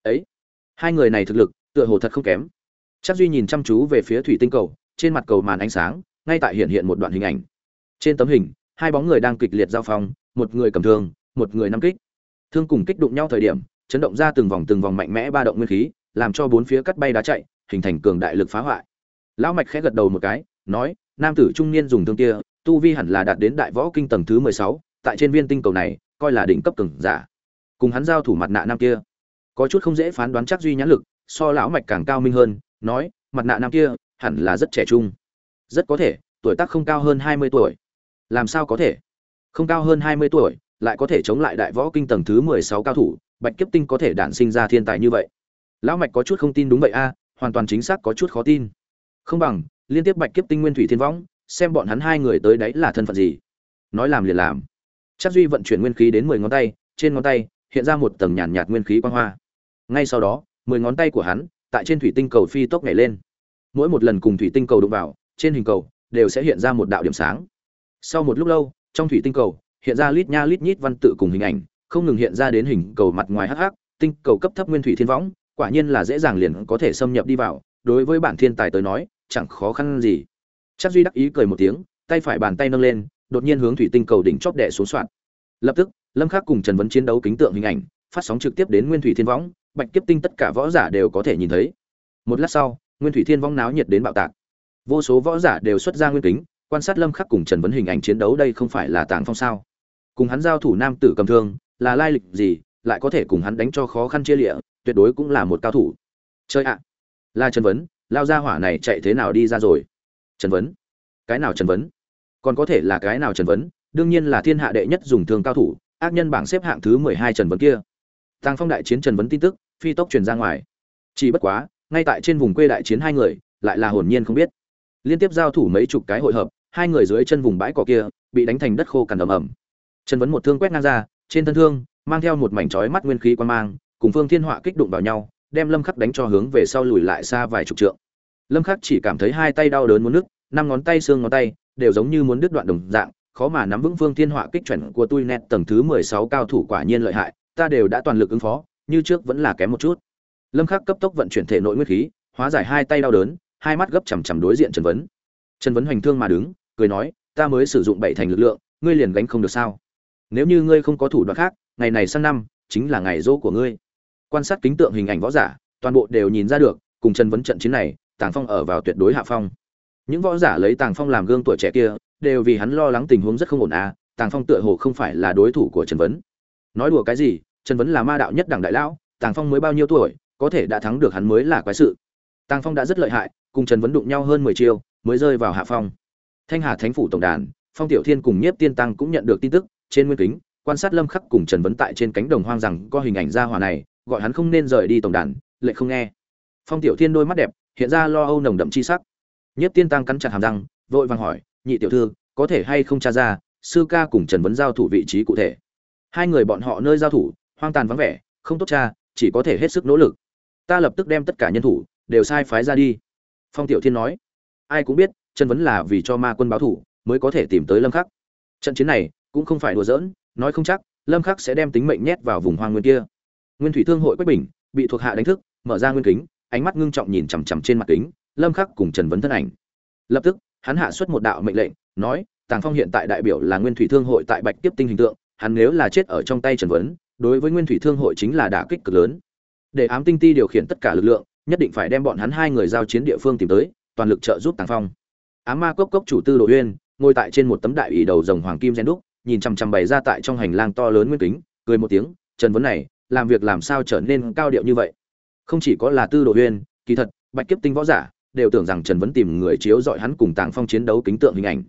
Ấy, hai người này thực lực, tựa hồ thật không kém chắc duy nhìn chăm chú về phía thủy tinh cầu, trên mặt cầu màn ánh sáng, ngay tại hiện hiện một đoạn hình ảnh. Trên tấm hình, hai bóng người đang kịch liệt giao phong, một người cầm thương, một người nắm kích. Thương cùng kích đụng nhau thời điểm, chấn động ra từng vòng từng vòng mạnh mẽ ba động nguyên khí, làm cho bốn phía cắt bay đá chạy, hình thành cường đại lực phá hoại. Lão mạch khẽ gật đầu một cái, nói, nam tử trung niên dùng thương kia, tu vi hẳn là đạt đến đại võ kinh tầng thứ mười sáu, tại trên viên tinh cầu này, coi là đỉnh cấp cường giả. Cùng hắn giao thủ mặt nạ nam kia. Có chút không dễ phán đoán chắc duy nhãn lực, so lão mạch càng cao minh hơn nói mặt nạ nam kia hẳn là rất trẻ trung. Rất có thể tuổi tác không cao hơn hai mươi tuổi. Làm sao có thể? Không cao hơn hai mươi tuổi lại có thể chống lại đại võ kinh tầng thứ mười sáu cao thủ bạch kiếp tinh có thể đản sinh ra thiên tài như vậy. Lão mạch có chút không tin đúng vậy a hoàn toàn chính xác có chút khó tin. Không bằng liên tiếp bạch kiếp tinh nguyên thủy thiên võng xem bọn hắn hai người tới đấy là thân phận gì. Nói làm liền làm. Chắc duy vận chuyển nguyên khí đến mười ngón tay trên ngón tay hiện ra một tầng nhàn nhạt, nguyên khí quang hoa. Ngay sau đó mười ngón tay của hắn tại trên thủy tinh cầu phi tốc nhảy lên. Mỗi một lần cùng thủy tinh cầu đụng vào, trên hình cầu đều sẽ hiện ra một đạo điểm sáng. Sau một lúc lâu, trong thủy tinh cầu hiện ra lít nha lít nhít văn tự cùng hình ảnh, không ngừng hiện ra đến hình cầu mặt ngoài hắc hắc, tinh cầu cấp thấp nguyên thủy thiên võng, quả nhiên là dễ dàng liền có thể xâm nhập đi vào, đối với bản thiên tài tới nói, chẳng khó khăn gì. Chắc duy đắc ý cười một tiếng, tay phải bàn tay nâng lên, đột nhiên hướng thủy tinh cầu đỉnh chóp đệ xuống soạn. Lập tức, lâm khắc cùng trần vấn chiến đấu kính tượng hình ảnh phát sóng trực tiếp đến nguyên thủy thiên võng, bạch kiếp tinh tất cả võ giả đều có thể nhìn thấy. Một lát sau, nguyên thủy thiên võng náo nhiệt đến bạo tạc. Vô số võ giả đều xuất ra nguyên kính, quan sát lâm khắc cùng trần vấn hình ảnh chiến đấu đây không phải là tàng phong sao? Cùng hắn giao thủ nam tử cầm thương, là lai lịch gì, lại có thể cùng hắn đánh cho khó khăn chia lịa, tuyệt đối cũng là một cao thủ. Chơi ạ! Là trần vấn, lao ra hỏa này chạy thế nào đi ra rồi? Trần vấn, cái nào trần vấn? Còn có thể là cái nào trần vấn? Đương nhiên là thiên hạ đệ nhất dùng thương cao thủ, ác nhân bảng xếp hạng thứ mười hai trần vấn kia tàng phong đại chiến trần vấn tin tức, phi tốc truyền ra ngoài. Chỉ bất quá, ngay tại trên vùng quê đại chiến hai người, lại là hồn nhiên không biết. Liên tiếp giao thủ mấy chục cái hội hợp, hai người dưới chân vùng bãi cỏ kia, bị đánh thành đất khô cằn ầm ầm trần vấn một thương quét ngang ra, trên thân thương, mang theo một mảnh chói mắt nguyên khí quan mang, cùng phương thiên họa kích đụng vào nhau, đem lâm khắc đánh cho hướng về sau lùi lại xa vài chục trượng. Lâm khắc chỉ cảm thấy hai tay đau đớn muốn nứt, năm ngón tay xương ngón tay đều giống như muốn đứt đoạn đồng dạng, khó mà nắm vững phương thiên họa kích chuẩn của tôi nét tầng thứ 16 cao thủ quả nhiên lợi hại ta đều đã toàn lực ứng phó, như trước vẫn là kém một chút. Lâm khắc cấp tốc vận chuyển thể nội nguyên khí, hóa giải hai tay đau đớn, hai mắt gấp chằm chằm đối diện trần vấn. Trần vấn hoành thương mà đứng, cười nói, ta mới sử dụng bảy thành lực lượng, ngươi liền gánh không được sao? Nếu như ngươi không có thủ đoạn khác, ngày này sang năm, chính là ngày dỗ của ngươi. Quan sát kính tượng hình ảnh võ giả, toàn bộ đều nhìn ra được, cùng trần vấn trận chiến này, tàng phong ở vào tuyệt đối hạ phong. Những võ giả lấy tàng phong làm gương tuổi trẻ kia, đều vì hắn lo lắng tình huống rất không ổn à tàng phong tựa hồ không phải là đối thủ của trần vấn nói đùa cái gì, trần vấn là ma đạo nhất đảng đại lão, tàng phong mới bao nhiêu tuổi, có thể đã thắng được hắn mới là quái sự. Tàng phong đã rất lợi hại, cùng trần vấn đụng nhau hơn mười chiêu, mới rơi vào hạ phong. Thanh hà thánh phủ tổng đàn, phong tiểu thiên cùng nhiếp tiên tăng cũng nhận được tin tức, trên nguyên kính, quan sát lâm khắc cùng trần vấn tại trên cánh đồng hoang rằng có hình ảnh ra hòa này, gọi hắn không nên rời đi tổng đàn lệ không nghe. Phong tiểu thiên đôi mắt đẹp, hiện ra lo âu nồng đậm chi sắc. Nhất tiên tăng cắn chặt hàm răng, vội vàng hỏi, nhị tiểu thư, có thể hay không tra ra, sư ca cùng trần vấn giao thủ vị trí cụ thể? Hai người bọn họ nơi giao thủ, hoang tàn vắng vẻ, không tốt cha, chỉ có thể hết sức nỗ lực. Ta lập tức đem tất cả nhân thủ đều sai phái ra đi. Phong tiểu thiên nói. Ai cũng biết, trần vấn là vì cho ma quân báo thủ mới có thể tìm tới lâm khắc. Trận chiến này cũng không phải đùa giỡn, nói không chắc lâm khắc sẽ đem tính mệnh nhét vào vùng hoang nguyên kia. Nguyên thủy thương hội quách bình bị thuộc hạ đánh thức, mở ra nguyên kính, ánh mắt ngưng trọng nhìn chằm chằm trên mặt kính, lâm khắc cùng trần vấn thân ảnh. Lập tức, hắn hạ xuất một đạo mệnh lệnh, nói, tàng phong hiện tại đại biểu là nguyên thủy thương hội tại bạch tiếp tinh hình tượng hắn nếu là chết ở trong tay trần vấn, đối với nguyên thủy thương hội chính là đả kích cực lớn. Để ám tinh ti điều khiển tất cả lực lượng, nhất định phải đem bọn hắn hai người giao chiến địa phương tìm tới, toàn lực trợ giúp tàng phong. Ám ma cốc cốc chủ tư đồ uyên, ngồi tại trên một tấm đại ủy đầu rồng hoàng kim gen đúc, nhìn chằm chằm bày ra tại trong hành lang to lớn nguyên kính, cười một tiếng, trần vấn này, làm việc làm sao trở nên cao điệu như vậy? Không chỉ có là tư đồ uyên, kỳ thật, bạch kiếp tinh võ giả, đều tưởng rằng trần vấn tìm người chiếu dọi hắn cùng tàng phong chiến đấu kính tượng hình ảnh.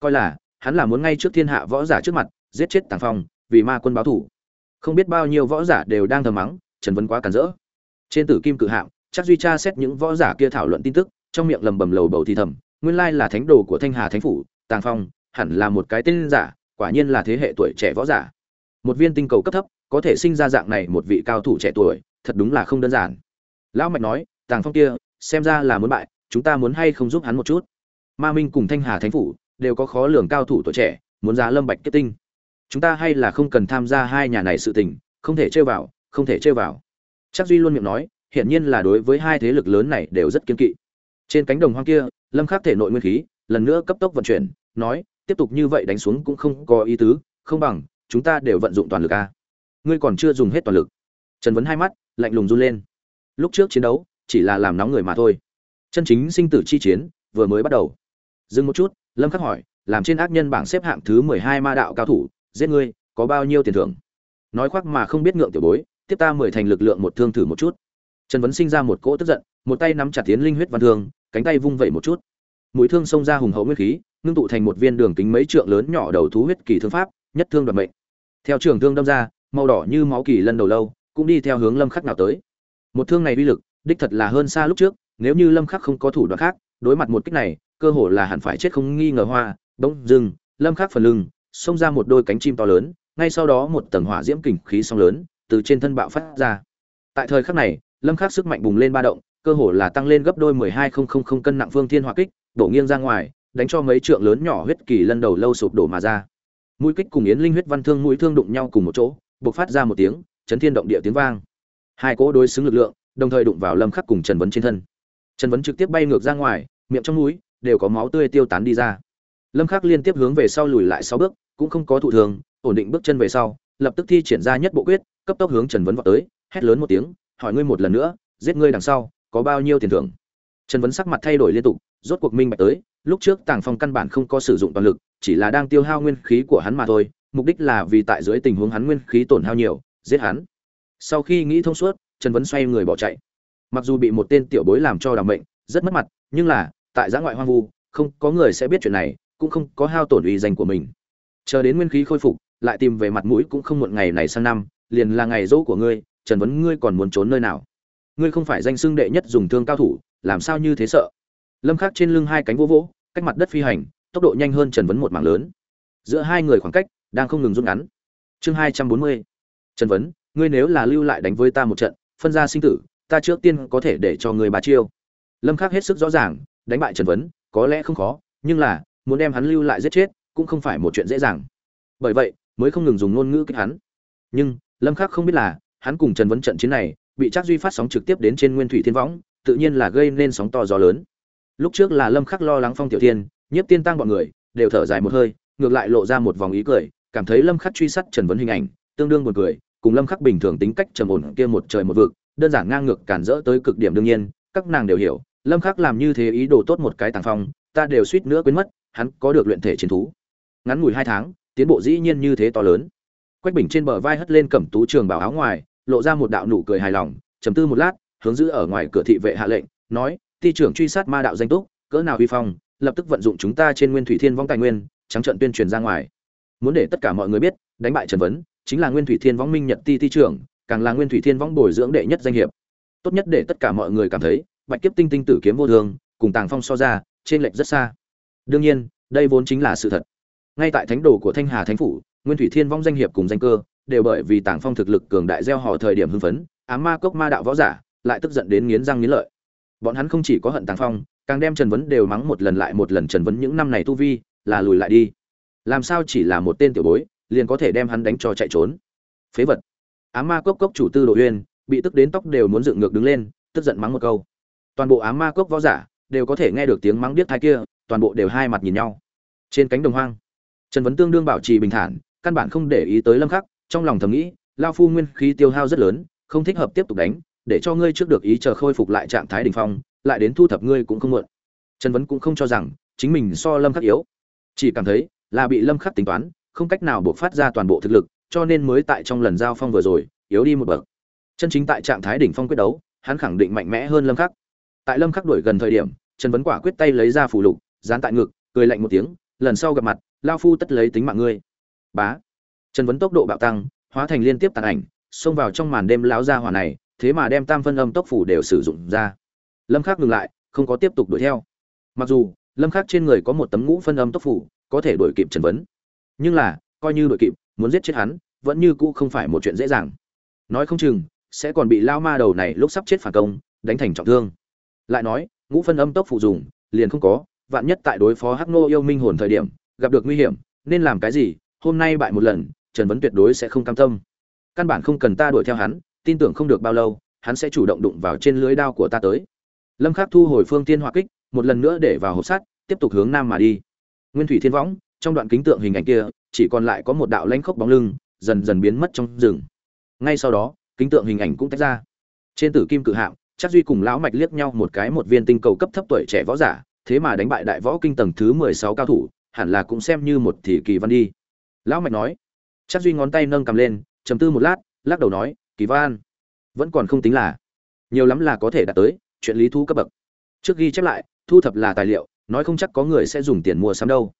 Coi là, hắn là muốn ngay trước thiên hạ võ giả trước mặt giết chết tàng phong, vì ma quân báo thủ. Không biết bao nhiêu võ giả đều đang thầm mắng, trần vấn quá cản rỡ. Trên tử kim cự hạng chắc duy tra xét những võ giả kia thảo luận tin tức, trong miệng lầm bầm lầu bầu thì thầm, nguyên lai là thánh đồ của thanh hà thánh phủ, tàng phong, hẳn là một cái tên giả, quả nhiên là thế hệ tuổi trẻ võ giả. Một viên tinh cầu cấp thấp, có thể sinh ra dạng này một vị cao thủ trẻ tuổi, thật đúng là không đơn giản. Lão mạch nói, tàng phong kia, xem ra là muốn bại, chúng ta muốn hay không giúp hắn một chút? Ma minh cùng thanh hà thánh phủ đều có khó lường cao thủ tuổi trẻ, muốn ra lâm bạch kết tinh chúng ta hay là không cần tham gia hai nhà này sự tình, không thể chơi vào, không thể chơi vào. Chắc duy luôn miệng nói, hiển nhiên là đối với hai thế lực lớn này đều rất kiên kỵ. Trên cánh đồng hoang kia, lâm khắc thể nội nguyên khí, lần nữa cấp tốc vận chuyển, nói, tiếp tục như vậy đánh xuống cũng không có ý tứ, không bằng, chúng ta đều vận dụng toàn lực a. Ngươi còn chưa dùng hết toàn lực. Trần vấn hai mắt, lạnh lùng run lên. Lúc trước chiến đấu, chỉ là làm nóng người mà thôi. Chân chính sinh tử chi chiến, vừa mới bắt đầu. Dừng một chút, lâm khắc hỏi, làm trên ác nhân bảng xếp hạng thứ mười hai ma đạo cao thủ giết ngươi, có bao nhiêu tiền thưởng? Nói khoác mà không biết ngượng tiểu bối, tiếp ta mười thành lực lượng một thương thử một chút. Trần vấn sinh ra một cỗ tức giận, một tay nắm chặt tiến linh huyết văn thương, cánh tay vung vẩy một chút. Mũi thương xông ra hùng hậu nguyên khí, ngưng tụ thành một viên đường kính mấy trượng lớn nhỏ đầu thú huyết kỳ thương pháp, nhất thương đoạt mệnh. Theo trường thương đâm ra, màu đỏ như máu kỳ lân đầu lâu, cũng đi theo hướng lâm khắc nào tới. Một thương này uy lực, đích thật là hơn xa lúc trước, nếu như lâm khắc không có thủ đoạn khác, đối mặt một kích này, cơ hồ là hẳn phải chết không nghi ngờ hoa, bỗng dừng, lâm khắc phần lưng xông ra một đôi cánh chim to lớn, ngay sau đó một tầng hỏa diễm kình khí song lớn từ trên thân bạo phát ra. Tại thời khắc này, lâm khắc sức mạnh bùng lên ba động, cơ hồ là tăng lên gấp đôi mười hai không không không cân nặng phương thiên hỏa kích, đổ nghiêng ra ngoài, đánh cho mấy trượng lớn nhỏ huyết kỳ lân đầu lâu sụp đổ mà ra. Mũi kích cùng yến linh huyết văn thương mũi thương đụng nhau cùng một chỗ, bộc phát ra một tiếng, chấn thiên động địa tiếng vang. Hai cỗ đối xứng lực lượng, đồng thời đụng vào lâm khắc cùng trần vấn trên thân. Trần vấn trực tiếp bay ngược ra ngoài, miệng trong mũi, đều có máu tươi tiêu tán đi ra lâm khắc liên tiếp hướng về sau lùi lại sáu bước, cũng không có thụ thường, ổn định bước chân về sau, lập tức thi triển ra nhất bộ quyết, cấp tốc hướng trần vấn vọt tới, hét lớn một tiếng, hỏi ngươi một lần nữa, giết ngươi đằng sau, có bao nhiêu tiền thưởng? Trần vấn sắc mặt thay đổi liên tục, rốt cuộc minh bạch tới, lúc trước tàng phong căn bản không có sử dụng toàn lực, chỉ là đang tiêu hao nguyên khí của hắn mà thôi, mục đích là vì tại dưới tình huống hắn nguyên khí tổn hao nhiều, giết hắn. Sau khi nghĩ thông suốt, trần vấn xoay người bỏ chạy. Mặc dù bị một tên tiểu bối làm cho đảm mệnh, rất mất mặt, nhưng là, tại giã ngoại hoang vu, không có người sẽ biết chuyện này cũng không có hao tổn uy danh của mình. Chờ đến nguyên khí khôi phục, lại tìm về mặt mũi cũng không muộn ngày này sang năm, liền là ngày dỗ của ngươi, trần vấn ngươi còn muốn trốn nơi nào? Ngươi không phải danh xưng đệ nhất dùng thương cao thủ, làm sao như thế sợ? Lâm khắc trên lưng hai cánh vỗ vỗ, cách mặt đất phi hành, tốc độ nhanh hơn trần vấn một mảng lớn. Giữa hai người khoảng cách đang không ngừng rút ngắn. Chương hai trăm bốn mươi. Trần vấn, ngươi nếu là lưu lại đánh với ta một trận, phân ra sinh tử, ta trước tiên có thể để cho ngươi bà chiêu. Lâm khắc hết sức rõ ràng, đánh bại trần vấn, có lẽ không khó, nhưng là muốn đem hắn lưu lại giết chết cũng không phải một chuyện dễ dàng bởi vậy mới không ngừng dùng ngôn ngữ kích hắn nhưng lâm khắc không biết là hắn cùng trần vấn trận chiến này bị Trác Duy phát sóng trực tiếp đến trên Nguyên Thủy Thiên Võng, tự nhiên là gây nên sóng to gió lớn. Lúc trước là Lâm Khắc lo lắng Phong Tiểu Thiên, Nhiếp Tiên Tăng bọn người, đều thở dài một hơi, ngược lại lộ ra một vòng ý cười, cảm thấy Lâm Khắc truy sát Trần Vấn hình ảnh, tương đương buồn cười, cùng Lâm Khắc bình thường tính cách trầm ổn kia một trời một vực, đơn giản ngang ngược cản rỡ tới cực điểm đương nhiên, các nàng đều hiểu, Lâm Khắc làm như thế ý đồ tốt một cái tàng phong, ta đều suýt nữa quên mất, hắn có được luyện thể chiến thú. Ngắn ngủi hai tháng, tiến bộ dĩ nhiên như thế to lớn. Quách Bình trên bờ vai hất lên cẩm tú trường bảo áo ngoài, lộ ra một đạo nụ cười hài lòng trầm tư một lát hướng giữ ở ngoài cửa thị vệ hạ lệnh nói ti trưởng truy sát ma đạo danh túc cỡ nào uy phong lập tức vận dụng chúng ta trên nguyên thủy thiên vong tài nguyên trắng trận tuyên truyền ra ngoài muốn để tất cả mọi người biết đánh bại trần vấn chính là nguyên thủy thiên vong minh nhật ti ti trưởng càng là nguyên thủy thiên vong bồi dưỡng đệ nhất danh hiệp tốt nhất để tất cả mọi người cảm thấy bạch kiếp tinh tinh tử kiếm vô thường cùng tàng phong so ra trên lệch rất xa đương nhiên đây vốn chính là sự thật ngay tại thánh đồ của thanh hà thánh phủ nguyên thủy thiên vong danh hiệp cùng danh cơ đều bởi vì Tàng Phong thực lực cường đại gieo họ thời điểm hưng phấn, ám ma cốc ma đạo võ giả, lại tức giận đến nghiến răng nghiến lợi. Bọn hắn không chỉ có hận Tàng Phong, càng đem Trần Vấn đều mắng một lần lại một lần Trần Vấn những năm này tu vi, là lùi lại đi. Làm sao chỉ là một tên tiểu bối, liền có thể đem hắn đánh cho chạy trốn. Phế vật. Ám ma cốc cốc chủ tư đội Uyên, bị tức đến tóc đều muốn dựng ngược đứng lên, tức giận mắng một câu. Toàn bộ ám ma cốc võ giả đều có thể nghe được tiếng mắng điếc thai kia, toàn bộ đều hai mặt nhìn nhau. Trên cánh đồng hoang, Trần Vấn tương đương bảo trì bình thản, căn bản không để ý tới Lâm Khắc, trong lòng thầm nghĩ lao phu nguyên khí tiêu hao rất lớn không thích hợp tiếp tục đánh để cho ngươi trước được ý chờ khôi phục lại trạng thái đỉnh phong lại đến thu thập ngươi cũng không muộn. Trần vấn cũng không cho rằng chính mình so lâm khắc yếu. Chỉ cảm thấy là bị lâm khắc tính toán không cách nào buộc phát ra toàn bộ thực lực cho nên mới tại trong lần giao phong vừa rồi yếu đi một bậc. Chân chính tại trạng thái đỉnh phong quyết đấu hắn khẳng định mạnh mẽ hơn lâm khắc. Tại lâm khắc đuổi gần thời điểm trần vấn quả quyết tay lấy ra phù lục dán tại ngực, cười lạnh một tiếng, lần sau gặp mặt, lao phu tất lấy tính mạng ngươi. Bá. Trần vấn tốc độ bạo tăng, hóa thành liên tiếp tàn ảnh, xông vào trong màn đêm lão gia hỏa này, thế mà đem tam phân âm tốc phủ đều sử dụng ra. Lâm khắc ngừng lại, không có tiếp tục đuổi theo. Mặc dù, lâm khắc trên người có một tấm ngũ phân âm tốc phủ, có thể đuổi kịp trần vấn. Nhưng là, coi như đuổi kịp, muốn giết chết hắn, vẫn như cũ không phải một chuyện dễ dàng. Nói không chừng, sẽ còn bị lao ma đầu này lúc sắp chết phản công, đánh thành trọng thương. Lại nói, ngũ phân âm tốc phụ dùng, liền không có vạn nhất tại đối phó hắc nô yêu minh hồn thời điểm, gặp được nguy hiểm, nên làm cái gì? Hôm nay bại một lần, trần vấn tuyệt đối sẽ không cam tâm. Căn bản không cần ta đuổi theo hắn, tin tưởng không được bao lâu, hắn sẽ chủ động đụng vào trên lưới đao của ta tới. Lâm khắc thu hồi phương tiên hỏa kích, một lần nữa để vào hộp sắt, tiếp tục hướng nam mà đi. Nguyên thủy thiên võng, trong đoạn kính tượng hình ảnh kia, chỉ còn lại có một đạo lãnh khốc bóng lưng, dần dần biến mất trong rừng. Ngay sau đó, kính tượng hình ảnh cũng tách ra. Trên tử kim cự hạm, chắc duy cùng lão mạch liếc nhau một cái một viên tinh cầu cấp thấp tuổi trẻ võ giả thế mà đánh bại đại võ kinh tầng thứ mười sáu cao thủ, hẳn là cũng xem như một thị kỳ văn đi. Lão mạch nói. Chắc duy ngón tay nâng cầm lên, trầm tư một lát, lắc đầu nói, kỳ văn, vẫn còn không tính là. Nhiều lắm là có thể đạt tới, chuyện lý thu cấp bậc. Trước ghi chép lại, thu thập là tài liệu, nói không chắc có người sẽ dùng tiền mua sắm đâu.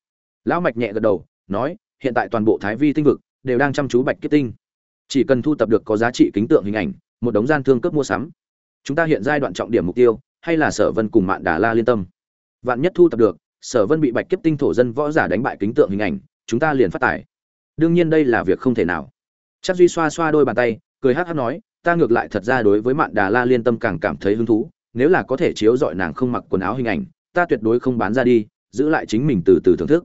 Lão mạch nhẹ gật đầu, nói, hiện tại toàn bộ thái vi tinh vực đều đang chăm chú bạch Kiếp tinh. Chỉ cần thu thập được có giá trị kính tượng hình ảnh, một đống gian thương cấp mua sắm. Chúng ta hiện giai đoạn trọng điểm mục tiêu, hay là sở vân cùng mạn đà la liên tâm vạn nhất thu thập được, sở vân bị bạch kiếp tinh thổ dân võ giả đánh bại kính tượng hình ảnh, chúng ta liền phát tải đương nhiên đây là việc không thể nào. Chắc duy xoa xoa đôi bàn tay, cười hát hát nói, ta ngược lại thật ra đối với mạn đà la liên tâm càng cảm thấy hứng thú, nếu là có thể chiếu dọi nàng không mặc quần áo hình ảnh, ta tuyệt đối không bán ra đi, giữ lại chính mình từ từ thưởng thức.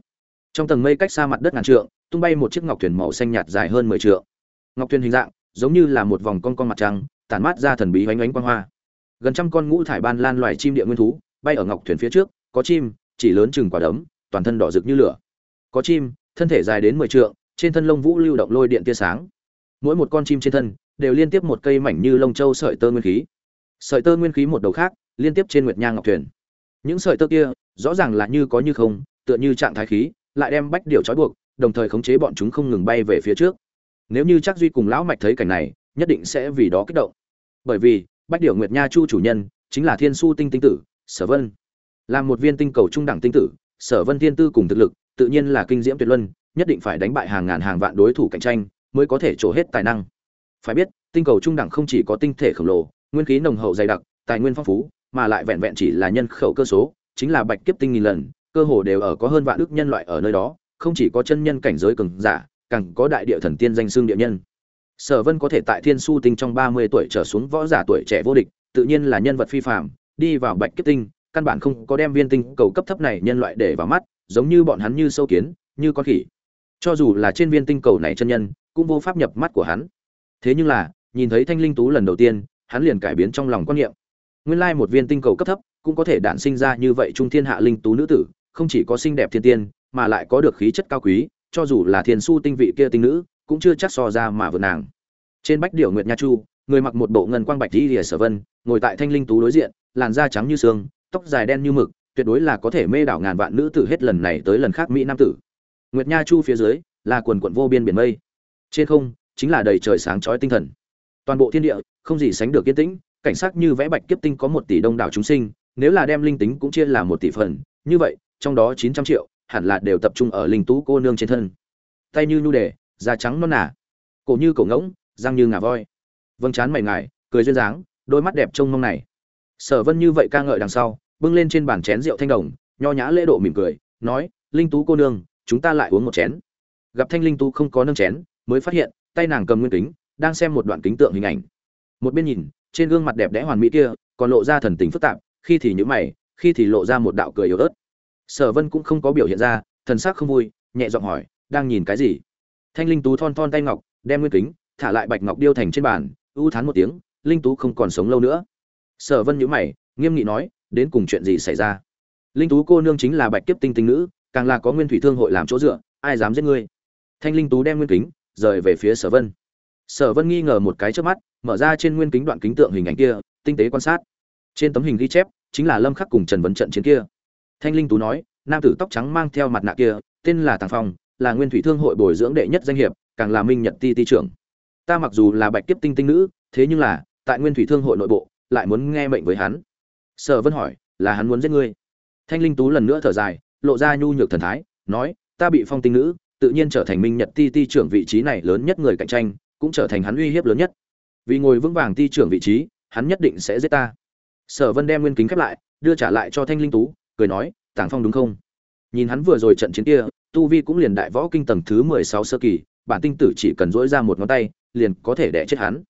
Trong tầng mây cách xa mặt đất ngàn trượng, tung bay một chiếc ngọc thuyền màu xanh nhạt dài hơn mười trượng. Ngọc thuyền hình dạng, giống như là một vòng con con mặt trăng, tản mát ra thần bí oanh ánh quang hoa. Gần trăm con ngũ thải ban lan loài chim địa nguyên thú bay ở ngọc thuyền phía trước có chim, chỉ lớn chừng quả đấm, toàn thân đỏ rực như lửa. Có chim, thân thể dài đến mười trượng, trên thân lông vũ lưu động lôi điện tia sáng. Mỗi một con chim trên thân đều liên tiếp một cây mảnh như lông châu sợi tơ nguyên khí. Sợi tơ nguyên khí một đầu khác, liên tiếp trên nguyệt nha ngọc thuyền. Những sợi tơ kia rõ ràng là như có như không, tựa như trạng thái khí, lại đem bách điều trói buộc, đồng thời khống chế bọn chúng không ngừng bay về phía trước. Nếu như chắc duy cùng lão mạch thấy cảnh này, nhất định sẽ vì đó kích động. Bởi vì, bách điều nguyệt nha chu chủ nhân chính là thiên su tinh tinh tử, sở vân là một viên tinh cầu trung đẳng tinh tử, sở vân thiên tư cùng thực lực, tự nhiên là kinh diễm tuyệt luân, nhất định phải đánh bại hàng ngàn hàng vạn đối thủ cạnh tranh mới có thể trổ hết tài năng. Phải biết, tinh cầu trung đẳng không chỉ có tinh thể khổng lồ, nguyên khí nồng hậu dày đặc, tài nguyên phong phú, mà lại vẹn vẹn chỉ là nhân khẩu cơ số, chính là bạch kiếp tinh nghìn lần, cơ hồ đều ở có hơn vạn ước nhân loại ở nơi đó, không chỉ có chân nhân cảnh giới cường giả, càng có đại địa thần tiên danh xương địa nhân. Sở vân có thể tại thiên su tinh trong ba mươi tuổi trở xuống võ giả tuổi trẻ vô địch, tự nhiên là nhân vật phi phàm, đi vào bạch kiếp tinh căn bản không có đem viên tinh cầu cấp thấp này nhân loại để vào mắt, giống như bọn hắn như sâu kiến, như con khỉ. Cho dù là trên viên tinh cầu này chân nhân, cũng vô pháp nhập mắt của hắn. Thế nhưng là, nhìn thấy thanh linh tú lần đầu tiên, hắn liền cải biến trong lòng quan niệm. Nguyên lai một viên tinh cầu cấp thấp cũng có thể đản sinh ra như vậy trung thiên hạ linh tú nữ tử, không chỉ có xinh đẹp thiên tiên, mà lại có được khí chất cao quý, cho dù là thiên su tinh vị kia tinh nữ, cũng chưa chắc so ra mà vượt nàng. Trên bách điệu nguyệt nha chu, người mặc một bộ ngân quang bạch đi lìa sở vân, ngồi tại thanh linh tú đối diện, làn da trắng như xương tóc dài đen như mực, tuyệt đối là có thể mê đảo ngàn vạn nữ tử hết lần này tới lần khác mỹ nam tử. Nguyệt nha chu phía dưới, là quần quần vô biên biển mây. Trên không, chính là đầy trời sáng chói tinh thần. Toàn bộ thiên địa, không gì sánh được yên tĩnh, cảnh sắc như vẽ bạch kiếp tinh có một tỷ đông đảo chúng sinh, nếu là đem linh tính cũng chia là một tỷ phần, như vậy, trong đó chín trăm triệu, hẳn là đều tập trung ở linh tú cô nương trên thân. Tay như nhu đề, da trắng non nả cổ như cổ ngỗng, răng như ngà voi. Vâng chán mày ngài, cười duyên dáng, đôi mắt đẹp trông mong này. Sở vân như vậy ca ngợi đằng sau bưng lên trên bàn chén rượu thanh đồng, nho nhã lễ độ mỉm cười, nói, linh tú cô nương, chúng ta lại uống một chén. Gặp thanh linh tú không có nâng chén, mới phát hiện, tay nàng cầm nguyên kính, đang xem một đoạn kính tượng hình ảnh. Một bên nhìn, trên gương mặt đẹp đẽ hoàn mỹ kia, còn lộ ra thần tình phức tạp, khi thì nhữ mày, khi thì lộ ra một đạo cười yếu ớt. Sở vân cũng không có biểu hiện ra, thần sắc không vui, nhẹ giọng hỏi, đang nhìn cái gì? Thanh linh tú thon thon tay ngọc, đem nguyên kính, thả lại bạch ngọc điêu thành trên bàn, ưu thán một tiếng, linh tú không còn sống lâu nữa. Sở vân nhữ mày, nghiêm nghị nói đến cùng chuyện gì xảy ra? Linh tú cô nương chính là bạch kiếp tinh tinh nữ, càng là có nguyên thủy thương hội làm chỗ dựa, ai dám giết ngươi? Thanh linh tú đem nguyên kính, rời về phía sở vân. Sở vân nghi ngờ một cái trước mắt, mở ra trên nguyên kính đoạn kính tượng hình ảnh kia, tinh tế quan sát. Trên tấm hình ghi chép, chính là lâm khắc cùng trần vấn trận chiến kia. Thanh linh tú nói, nam tử tóc trắng mang theo mặt nạ kia, tên là tàng phong, là nguyên thủy thương hội bồi dưỡng đệ nhất danh hiệp, càng là minh nhật ti ti trưởng. Ta mặc dù là bạch kiếp tinh tinh nữ, thế nhưng là, tại nguyên thủy thương hội nội bộ, lại muốn nghe mệnh với hắn sở vân hỏi, là hắn muốn giết ngươi? Thanh linh tú lần nữa thở dài, lộ ra nhu nhược thần thái, nói, ta bị phong tinh nữ, tự nhiên trở thành minh nhật ti ti trưởng vị trí này lớn nhất người cạnh tranh, cũng trở thành hắn uy hiếp lớn nhất. Vì ngồi vững vàng ti trưởng vị trí, hắn nhất định sẽ giết ta. Sở vân đem nguyên kính khép lại, đưa trả lại cho thanh linh tú, cười nói, tàng phong đúng không? Nhìn hắn vừa rồi trận chiến kia, tu vi cũng liền đại võ kinh tầng thứ mười sáu sơ kỳ, bản tinh tử chỉ cần dỗi ra một ngón tay, liền có thể đẻ chết hắn.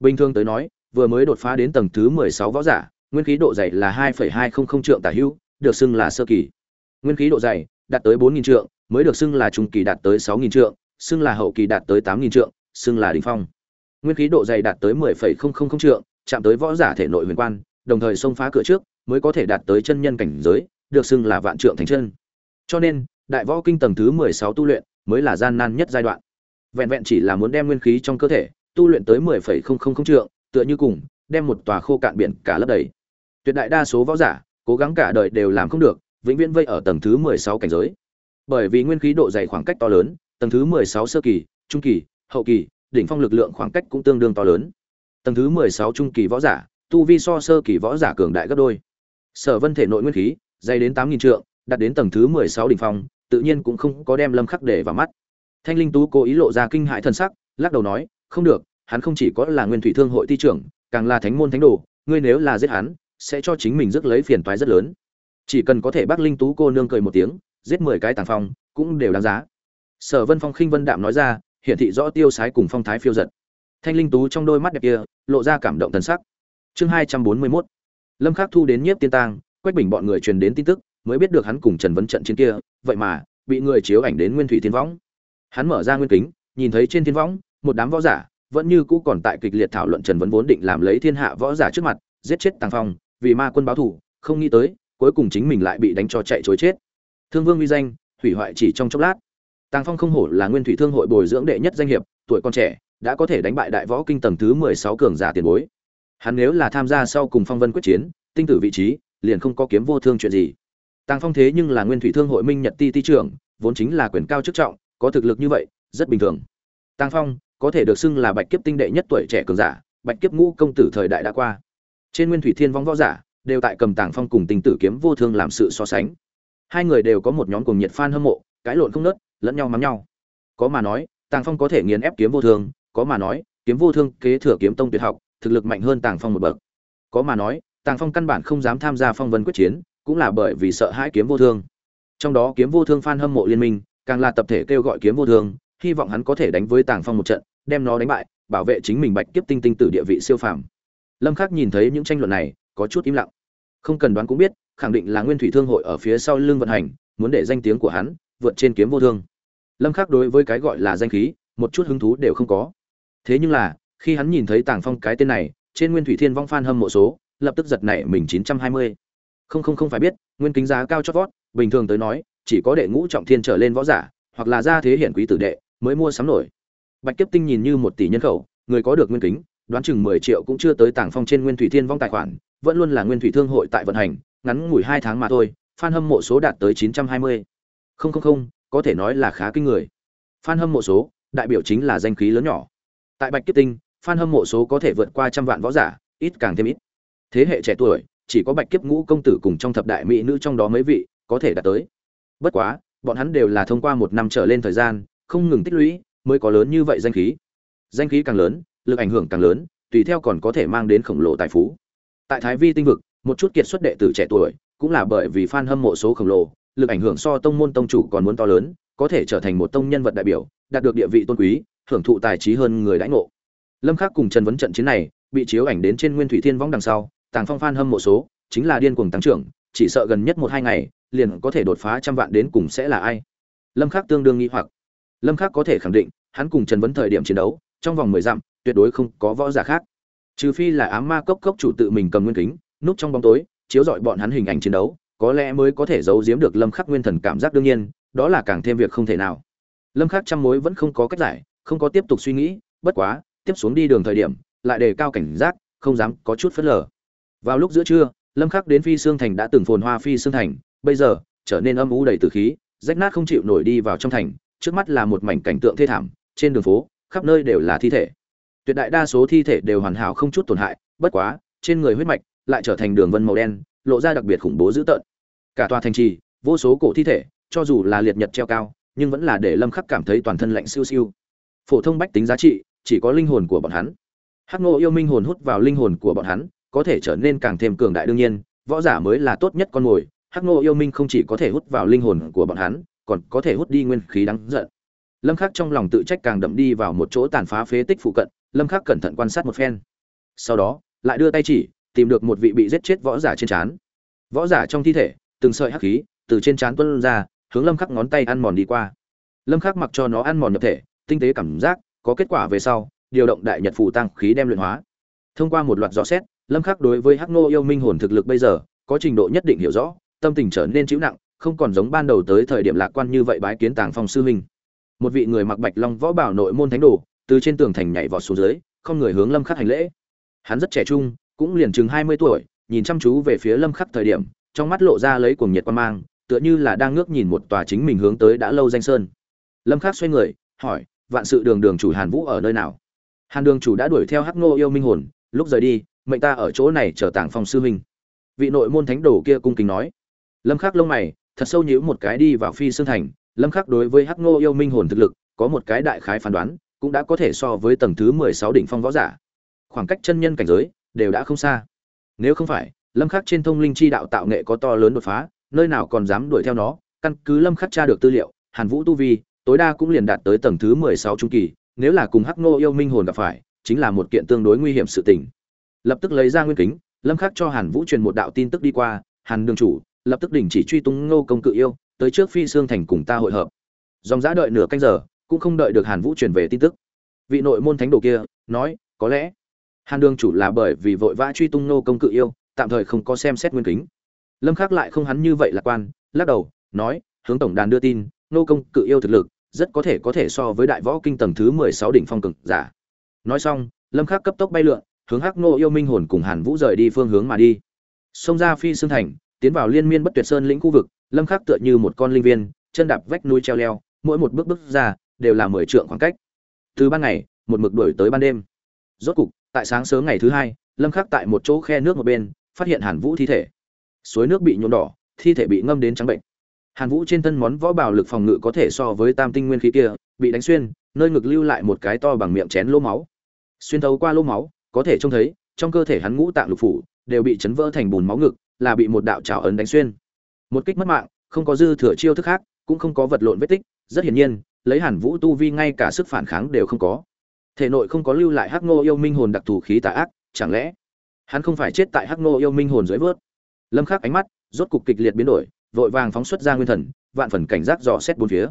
Bình thường tới nói, vừa mới đột phá đến tầng thứ mười sáu võ giả nguyên khí độ dày là hai phẩy hai không không trượng tả hữu, được xưng là sơ kỳ. Nguyên khí độ dày đạt tới bốn nghìn trượng, mới được xưng là trung kỳ đạt tới sáu nghìn trượng, xưng là hậu kỳ đạt tới tám nghìn trượng, xưng là đỉnh phong. Nguyên khí độ dày đạt tới mười phẩy không không không trượng, chạm tới võ giả thể nội huyền quan, đồng thời xông phá cửa trước, mới có thể đạt tới chân nhân cảnh giới, được xưng là vạn trượng thành chân. Cho nên, đại võ kinh tầng thứ mười sáu tu luyện mới là gian nan nhất giai đoạn. Vẹn vẹn chỉ là muốn đem nguyên khí trong cơ thể tu luyện tới mười phẩy không không không trượng, tựa như cùng, đem một tòa khô cạn biển cả lấp đầy tuyệt đại đa số võ giả cố gắng cả đời đều làm không được, vĩnh viễn vây ở tầng thứ mười sáu cảnh giới. Bởi vì nguyên khí độ dày khoảng cách to lớn, tầng thứ mười sáu sơ kỳ, trung kỳ, hậu kỳ, đỉnh phong lực lượng khoảng cách cũng tương đương to lớn. Tầng thứ mười sáu trung kỳ võ giả, tu vi so sơ kỳ võ giả cường đại gấp đôi. Sở vân thể nội nguyên khí, dày đến tám nghìn trượng, đạt đến tầng thứ mười sáu đỉnh phong, tự nhiên cũng không có đem lâm khắc để vào mắt. Thanh linh tú cố ý lộ ra kinh hại thân sắc, lắc đầu nói, không được, hắn không chỉ có là nguyên thủy thương hội ti trưởng, càng là thánh môn thánh đồ, ngươi nếu là giết hắn sẽ cho chính mình rước lấy phiền toái rất lớn. Chỉ cần có thể bắt linh tú cô nương cười một tiếng, giết mười cái tàng phong, cũng đều đáng giá. Sở vân phong khinh vân đạm nói ra hiện thị rõ tiêu sái cùng phong thái phiêu giật. Thanh linh tú trong đôi mắt đẹp kia, lộ ra cảm động thần sắc. Chương hai trăm bốn mươi 241 lâm khắc thu đến nhiếp tiên tang, quách bình bọn người truyền đến tin tức, mới biết được hắn cùng trần vấn trận chiến kia, vậy mà, bị người chiếu ảnh đến nguyên thủy thiên võng. Hắn mở ra nguyên kính, nhìn thấy trên thiên võng, một đám võ giả, vẫn như cũ còn tại kịch liệt thảo luận trần vấn vốn định làm lấy thiên hạ võ giả trước mặt, giết chết tàng phong vì ma quân báo thủ, không nghĩ tới, cuối cùng chính mình lại bị đánh cho chạy chối chết. Thương vương uy danh, hủy hoại chỉ trong chốc lát. Tàng phong không hổ là nguyên thủy thương hội bồi dưỡng đệ nhất danh hiệp, tuổi còn trẻ, đã có thể đánh bại đại võ kinh tầng thứ mười sáu cường giả tiền bối. Hắn nếu là tham gia sau cùng phong vân quyết chiến, tinh tử vị trí, liền không có kiếm vô thương chuyện gì. Tàng phong thế nhưng là nguyên thủy thương hội minh nhật ti ti trưởng, vốn chính là quyền cao chức trọng, có thực lực như vậy, rất bình thường. Tàng phong, có thể được xưng là bạch kiếp tinh đệ nhất tuổi trẻ cường giả, bạch kiếp ngũ công tử thời đại đã qua trên nguyên thủy thiên vong võ giả, đều tại cầm tàng phong cùng tình tử kiếm vô thương làm sự so sánh. Hai người đều có một nhóm cùng nhiệt fan hâm mộ cãi lộn không nớt, lẫn nhau mắng nhau. Có mà nói, tàng phong có thể nghiền ép kiếm vô thương, có mà nói, kiếm vô thương kế thừa kiếm tông tuyệt học, thực lực mạnh hơn tàng phong một bậc. Có mà nói, tàng phong căn bản không dám tham gia phong vân quyết chiến, cũng là bởi vì sợ hãi kiếm vô thương. Trong đó kiếm vô thương fan hâm mộ liên minh, càng là tập thể kêu gọi kiếm vô thương, hy vọng hắn có thể đánh với tàng phong một trận, đem nó đánh bại, bảo vệ chính mình bạch kiếp tinh tinh tử địa vị siêu phàm lâm khắc nhìn thấy những tranh luận này, có chút im lặng. Không cần đoán cũng biết, khẳng định là nguyên thủy thương hội ở phía sau lưng vận hành, muốn để danh tiếng của hắn vượt trên kiếm vô thương. Lâm khắc đối với cái gọi là danh khí, một chút hứng thú đều không có. Thế nhưng là, khi hắn nhìn thấy tàng phong cái tên này, trên nguyên thủy thiên vong phan hâm mộ số, lập tức giật nảy mình 920. không không không phải biết, nguyên kính giá cao chót vót, bình thường tới nói, chỉ có đệ ngũ trọng thiên trở lên võ giả, hoặc là gia thế hiển quý tử đệ, mới mua sắm nổi. Bạch kiếp tinh nhìn như một tỷ nhân khẩu, người có được nguyên kính đoán chừng 10 triệu cũng chưa tới tàng phong trên nguyên thủy thiên vong tài khoản, vẫn luôn là nguyên thủy thương hội tại vận hành, ngắn ngủi hai tháng mà thôi, fan hâm mộ số đạt tới 920. không không không, có thể nói là khá kinh người. Fan hâm mộ số, đại biểu chính là danh khí lớn nhỏ. Tại bạch kiếp tinh, fan hâm mộ số có thể vượt qua trăm vạn võ giả, ít càng thêm ít. Thế hệ trẻ tuổi, chỉ có bạch kiếp ngũ công tử cùng trong thập đại mỹ nữ trong đó mấy vị có thể đạt tới. Bất quá, bọn hắn đều là thông qua một năm trở lên thời gian, không ngừng tích lũy, mới có lớn như vậy danh khí. Danh khí càng lớn lực ảnh hưởng càng lớn, tùy theo còn có thể mang đến khổng lồ tài phú. Tại thái vi tinh vực, một chút kiệt xuất đệ tử trẻ tuổi, cũng là bởi vì fan hâm mộ số khổng lồ, lực ảnh hưởng so tông môn tông chủ còn muốn to lớn, có thể trở thành một tông nhân vật đại biểu, đạt được địa vị tôn quý, hưởng thụ tài trí hơn người đãi ngộ. Lâm khắc cùng trần vấn trận chiến này, bị chiếu ảnh đến trên nguyên thủy thiên võng đằng sau, tàng phong fan hâm mộ số, chính là điên cuồng tăng trưởng, chỉ sợ gần nhất một hai ngày, liền có thể đột phá trăm vạn đến cùng sẽ là ai. Lâm khắc tương đương nghi hoặc. Lâm khắc có thể khẳng định, hắn cùng trần vấn thời điểm chiến đấu, trong vòng mười dặm tuyệt đối không có võ giả khác. Trừ phi là ám ma cốc cốc chủ tự mình cầm nguyên kính, núp trong bóng tối, chiếu dọi bọn hắn hình ảnh chiến đấu, có lẽ mới có thể giấu giếm được lâm khắc nguyên thần cảm giác đương nhiên, đó là càng thêm việc không thể nào. Lâm khắc trăm mối vẫn không có cách giải, không có tiếp tục suy nghĩ, bất quá, tiếp xuống đi đường thời điểm, lại đề cao cảnh giác, không dám có chút phớt lờ. Vào lúc giữa trưa, lâm khắc đến phi xương thành đã từng phồn hoa phi xương thành, bây giờ, trở nên âm u đầy tử khí, rách nát không chịu nổi đi vào trong thành, trước mắt là một mảnh cảnh tượng thê thảm, trên đường phố, khắp nơi đều là thi thể tuyệt đại đa số thi thể đều hoàn hảo không chút tổn hại, bất quá, trên người huyết mạch lại trở thành đường vân màu đen, lộ ra đặc biệt khủng bố dữ tợn. Cả tòa thành trì, vô số cổ thi thể, cho dù là liệt nhật treo cao, nhưng vẫn là để lâm khắc cảm thấy toàn thân lạnh siêu siêu. Phổ thông bách tính giá trị, chỉ có linh hồn của bọn hắn. Hắc ngộ yêu minh hồn hút vào linh hồn của bọn hắn, có thể trở nên càng thêm cường đại đương nhiên, võ giả mới là tốt nhất con mồi. Hắc ngộ yêu minh không chỉ có thể hút vào linh hồn của bọn hắn, còn có thể hút đi nguyên khí đáng giận. Lâm khắc trong lòng tự trách càng đậm đi vào một chỗ tàn phá phế tích phụ cận lâm khắc cẩn thận quan sát một phen. Sau đó, lại đưa tay chỉ, tìm được một vị bị giết chết võ giả trên trán. Võ giả trong thi thể, từng sợi hắc khí từ trên trán tuôn ra, hướng lâm khắc ngón tay ăn mòn đi qua. Lâm khắc mặc cho nó ăn mòn nhập thể, tinh tế cảm giác, có kết quả về sau, điều động đại nhật phù tăng khí đem luyện hóa. Thông qua một loạt rõ xét, lâm khắc đối với hắc nô yêu minh hồn thực lực bây giờ, có trình độ nhất định hiểu rõ, tâm tình trở nên chịu nặng, không còn giống ban đầu tới thời điểm lạc quan như vậy bái kiến tàng phong sư huynh. Một vị người mặc bạch long võ bảo nội môn thánh đồ từ trên tường thành nhảy vọt xuống dưới, không người hướng lâm khắc hành lễ. Hắn rất trẻ trung, cũng liền chừng 20 tuổi, nhìn chăm chú về phía lâm khắc thời điểm, trong mắt lộ ra lấy cuồng nhiệt quan mang, tựa như là đang ngước nhìn một tòa chính mình hướng tới đã lâu danh sơn. Lâm khắc xoay người, hỏi, vạn sự đường đường chủ hàn vũ ở nơi nào? Hàn đường chủ đã đuổi theo hắc ngô yêu minh hồn, lúc rời đi, mệnh ta ở chỗ này chờ tàng phong sư huynh. Vị nội môn thánh đồ kia cung kính nói. Lâm khắc lông mày, thật sâu nhíu một cái đi vào phi xương thành. Lâm khắc đối với hắc ngô yêu minh hồn thực lực, có một cái đại khái phán đoán cũng đã có thể so với tầng thứ 16 đỉnh phong võ giả. Khoảng cách chân nhân cảnh giới đều đã không xa. Nếu không phải, lâm khắc trên thông linh chi đạo tạo nghệ có to lớn đột phá, nơi nào còn dám đuổi theo nó, căn cứ lâm khắc tra được tư liệu, hàn vũ tu vi, tối đa cũng liền đạt tới tầng thứ 16 trung kỳ, nếu là cùng hắc nô yêu minh hồn gặp phải, chính là một kiện tương đối nguy hiểm sự tình. Lập tức lấy ra nguyên kính, lâm khắc cho hàn vũ truyền một đạo tin tức đi qua, hàn đường chủ, lập tức đình chỉ truy tung ngô công cự yêu, tới trước phi xương thành cùng ta hội hợp. Dòng giá đợi nửa canh giờ cũng không đợi được hàn vũ truyền về tin tức. Vị nội môn thánh đồ kia nói, có lẽ hàn đường chủ là bởi vì vội vã truy tung Nô công cự yêu, tạm thời không có xem xét nguyên kính. Lâm khắc lại không hắn như vậy lạc quan, lắc đầu, nói, hướng tổng đàn đưa tin, Nô công cự yêu thực lực rất có thể có thể so với đại võ kinh tầng thứ 16 đỉnh phong cường giả. Nói xong, lâm khắc cấp tốc bay lượn, hướng hắc ngô yêu minh hồn cùng hàn vũ rời đi phương hướng mà đi. Xông ra phi xương thành, tiến vào liên miên bất tuyệt sơn lĩnh khu vực, lâm khắc tựa như một con linh viên, chân đạp vách núi treo leo, mỗi một bước bước ra đều là mười trượng khoảng cách. Từ ban ngày, một mực đuổi tới ban đêm. Rốt cục, tại sáng sớm ngày thứ hai, lâm khắc tại một chỗ khe nước một bên, phát hiện hàn vũ thi thể. Suối nước bị nhuộm đỏ, thi thể bị ngâm đến trắng bệnh. Hàn vũ trên thân món võ bào lực phòng ngự có thể so với tam tinh nguyên khí kia, bị đánh xuyên, nơi ngực lưu lại một cái to bằng miệng chén lỗ máu. Xuyên thấu qua lỗ máu, có thể trông thấy, trong cơ thể hắn ngũ tạng lục phủ, đều bị chấn vỡ thành bùn máu ngực, là bị một đạo trào ấn đánh xuyên. Một kích mất mạng, không có dư thừa chiêu thức khác, cũng không có vật lộn vết tích, rất hiển nhiên lấy hàn vũ tu vi ngay cả sức phản kháng đều không có. Thể nội không có lưu lại hắc ngô yêu minh hồn đặc thù khí tà ác, chẳng lẽ hắn không phải chết tại hắc ngô yêu minh hồn dưới vớt? Lâm khắc ánh mắt rốt cục kịch liệt biến đổi, vội vàng phóng xuất ra nguyên thần, vạn phần cảnh giác dò xét bốn phía.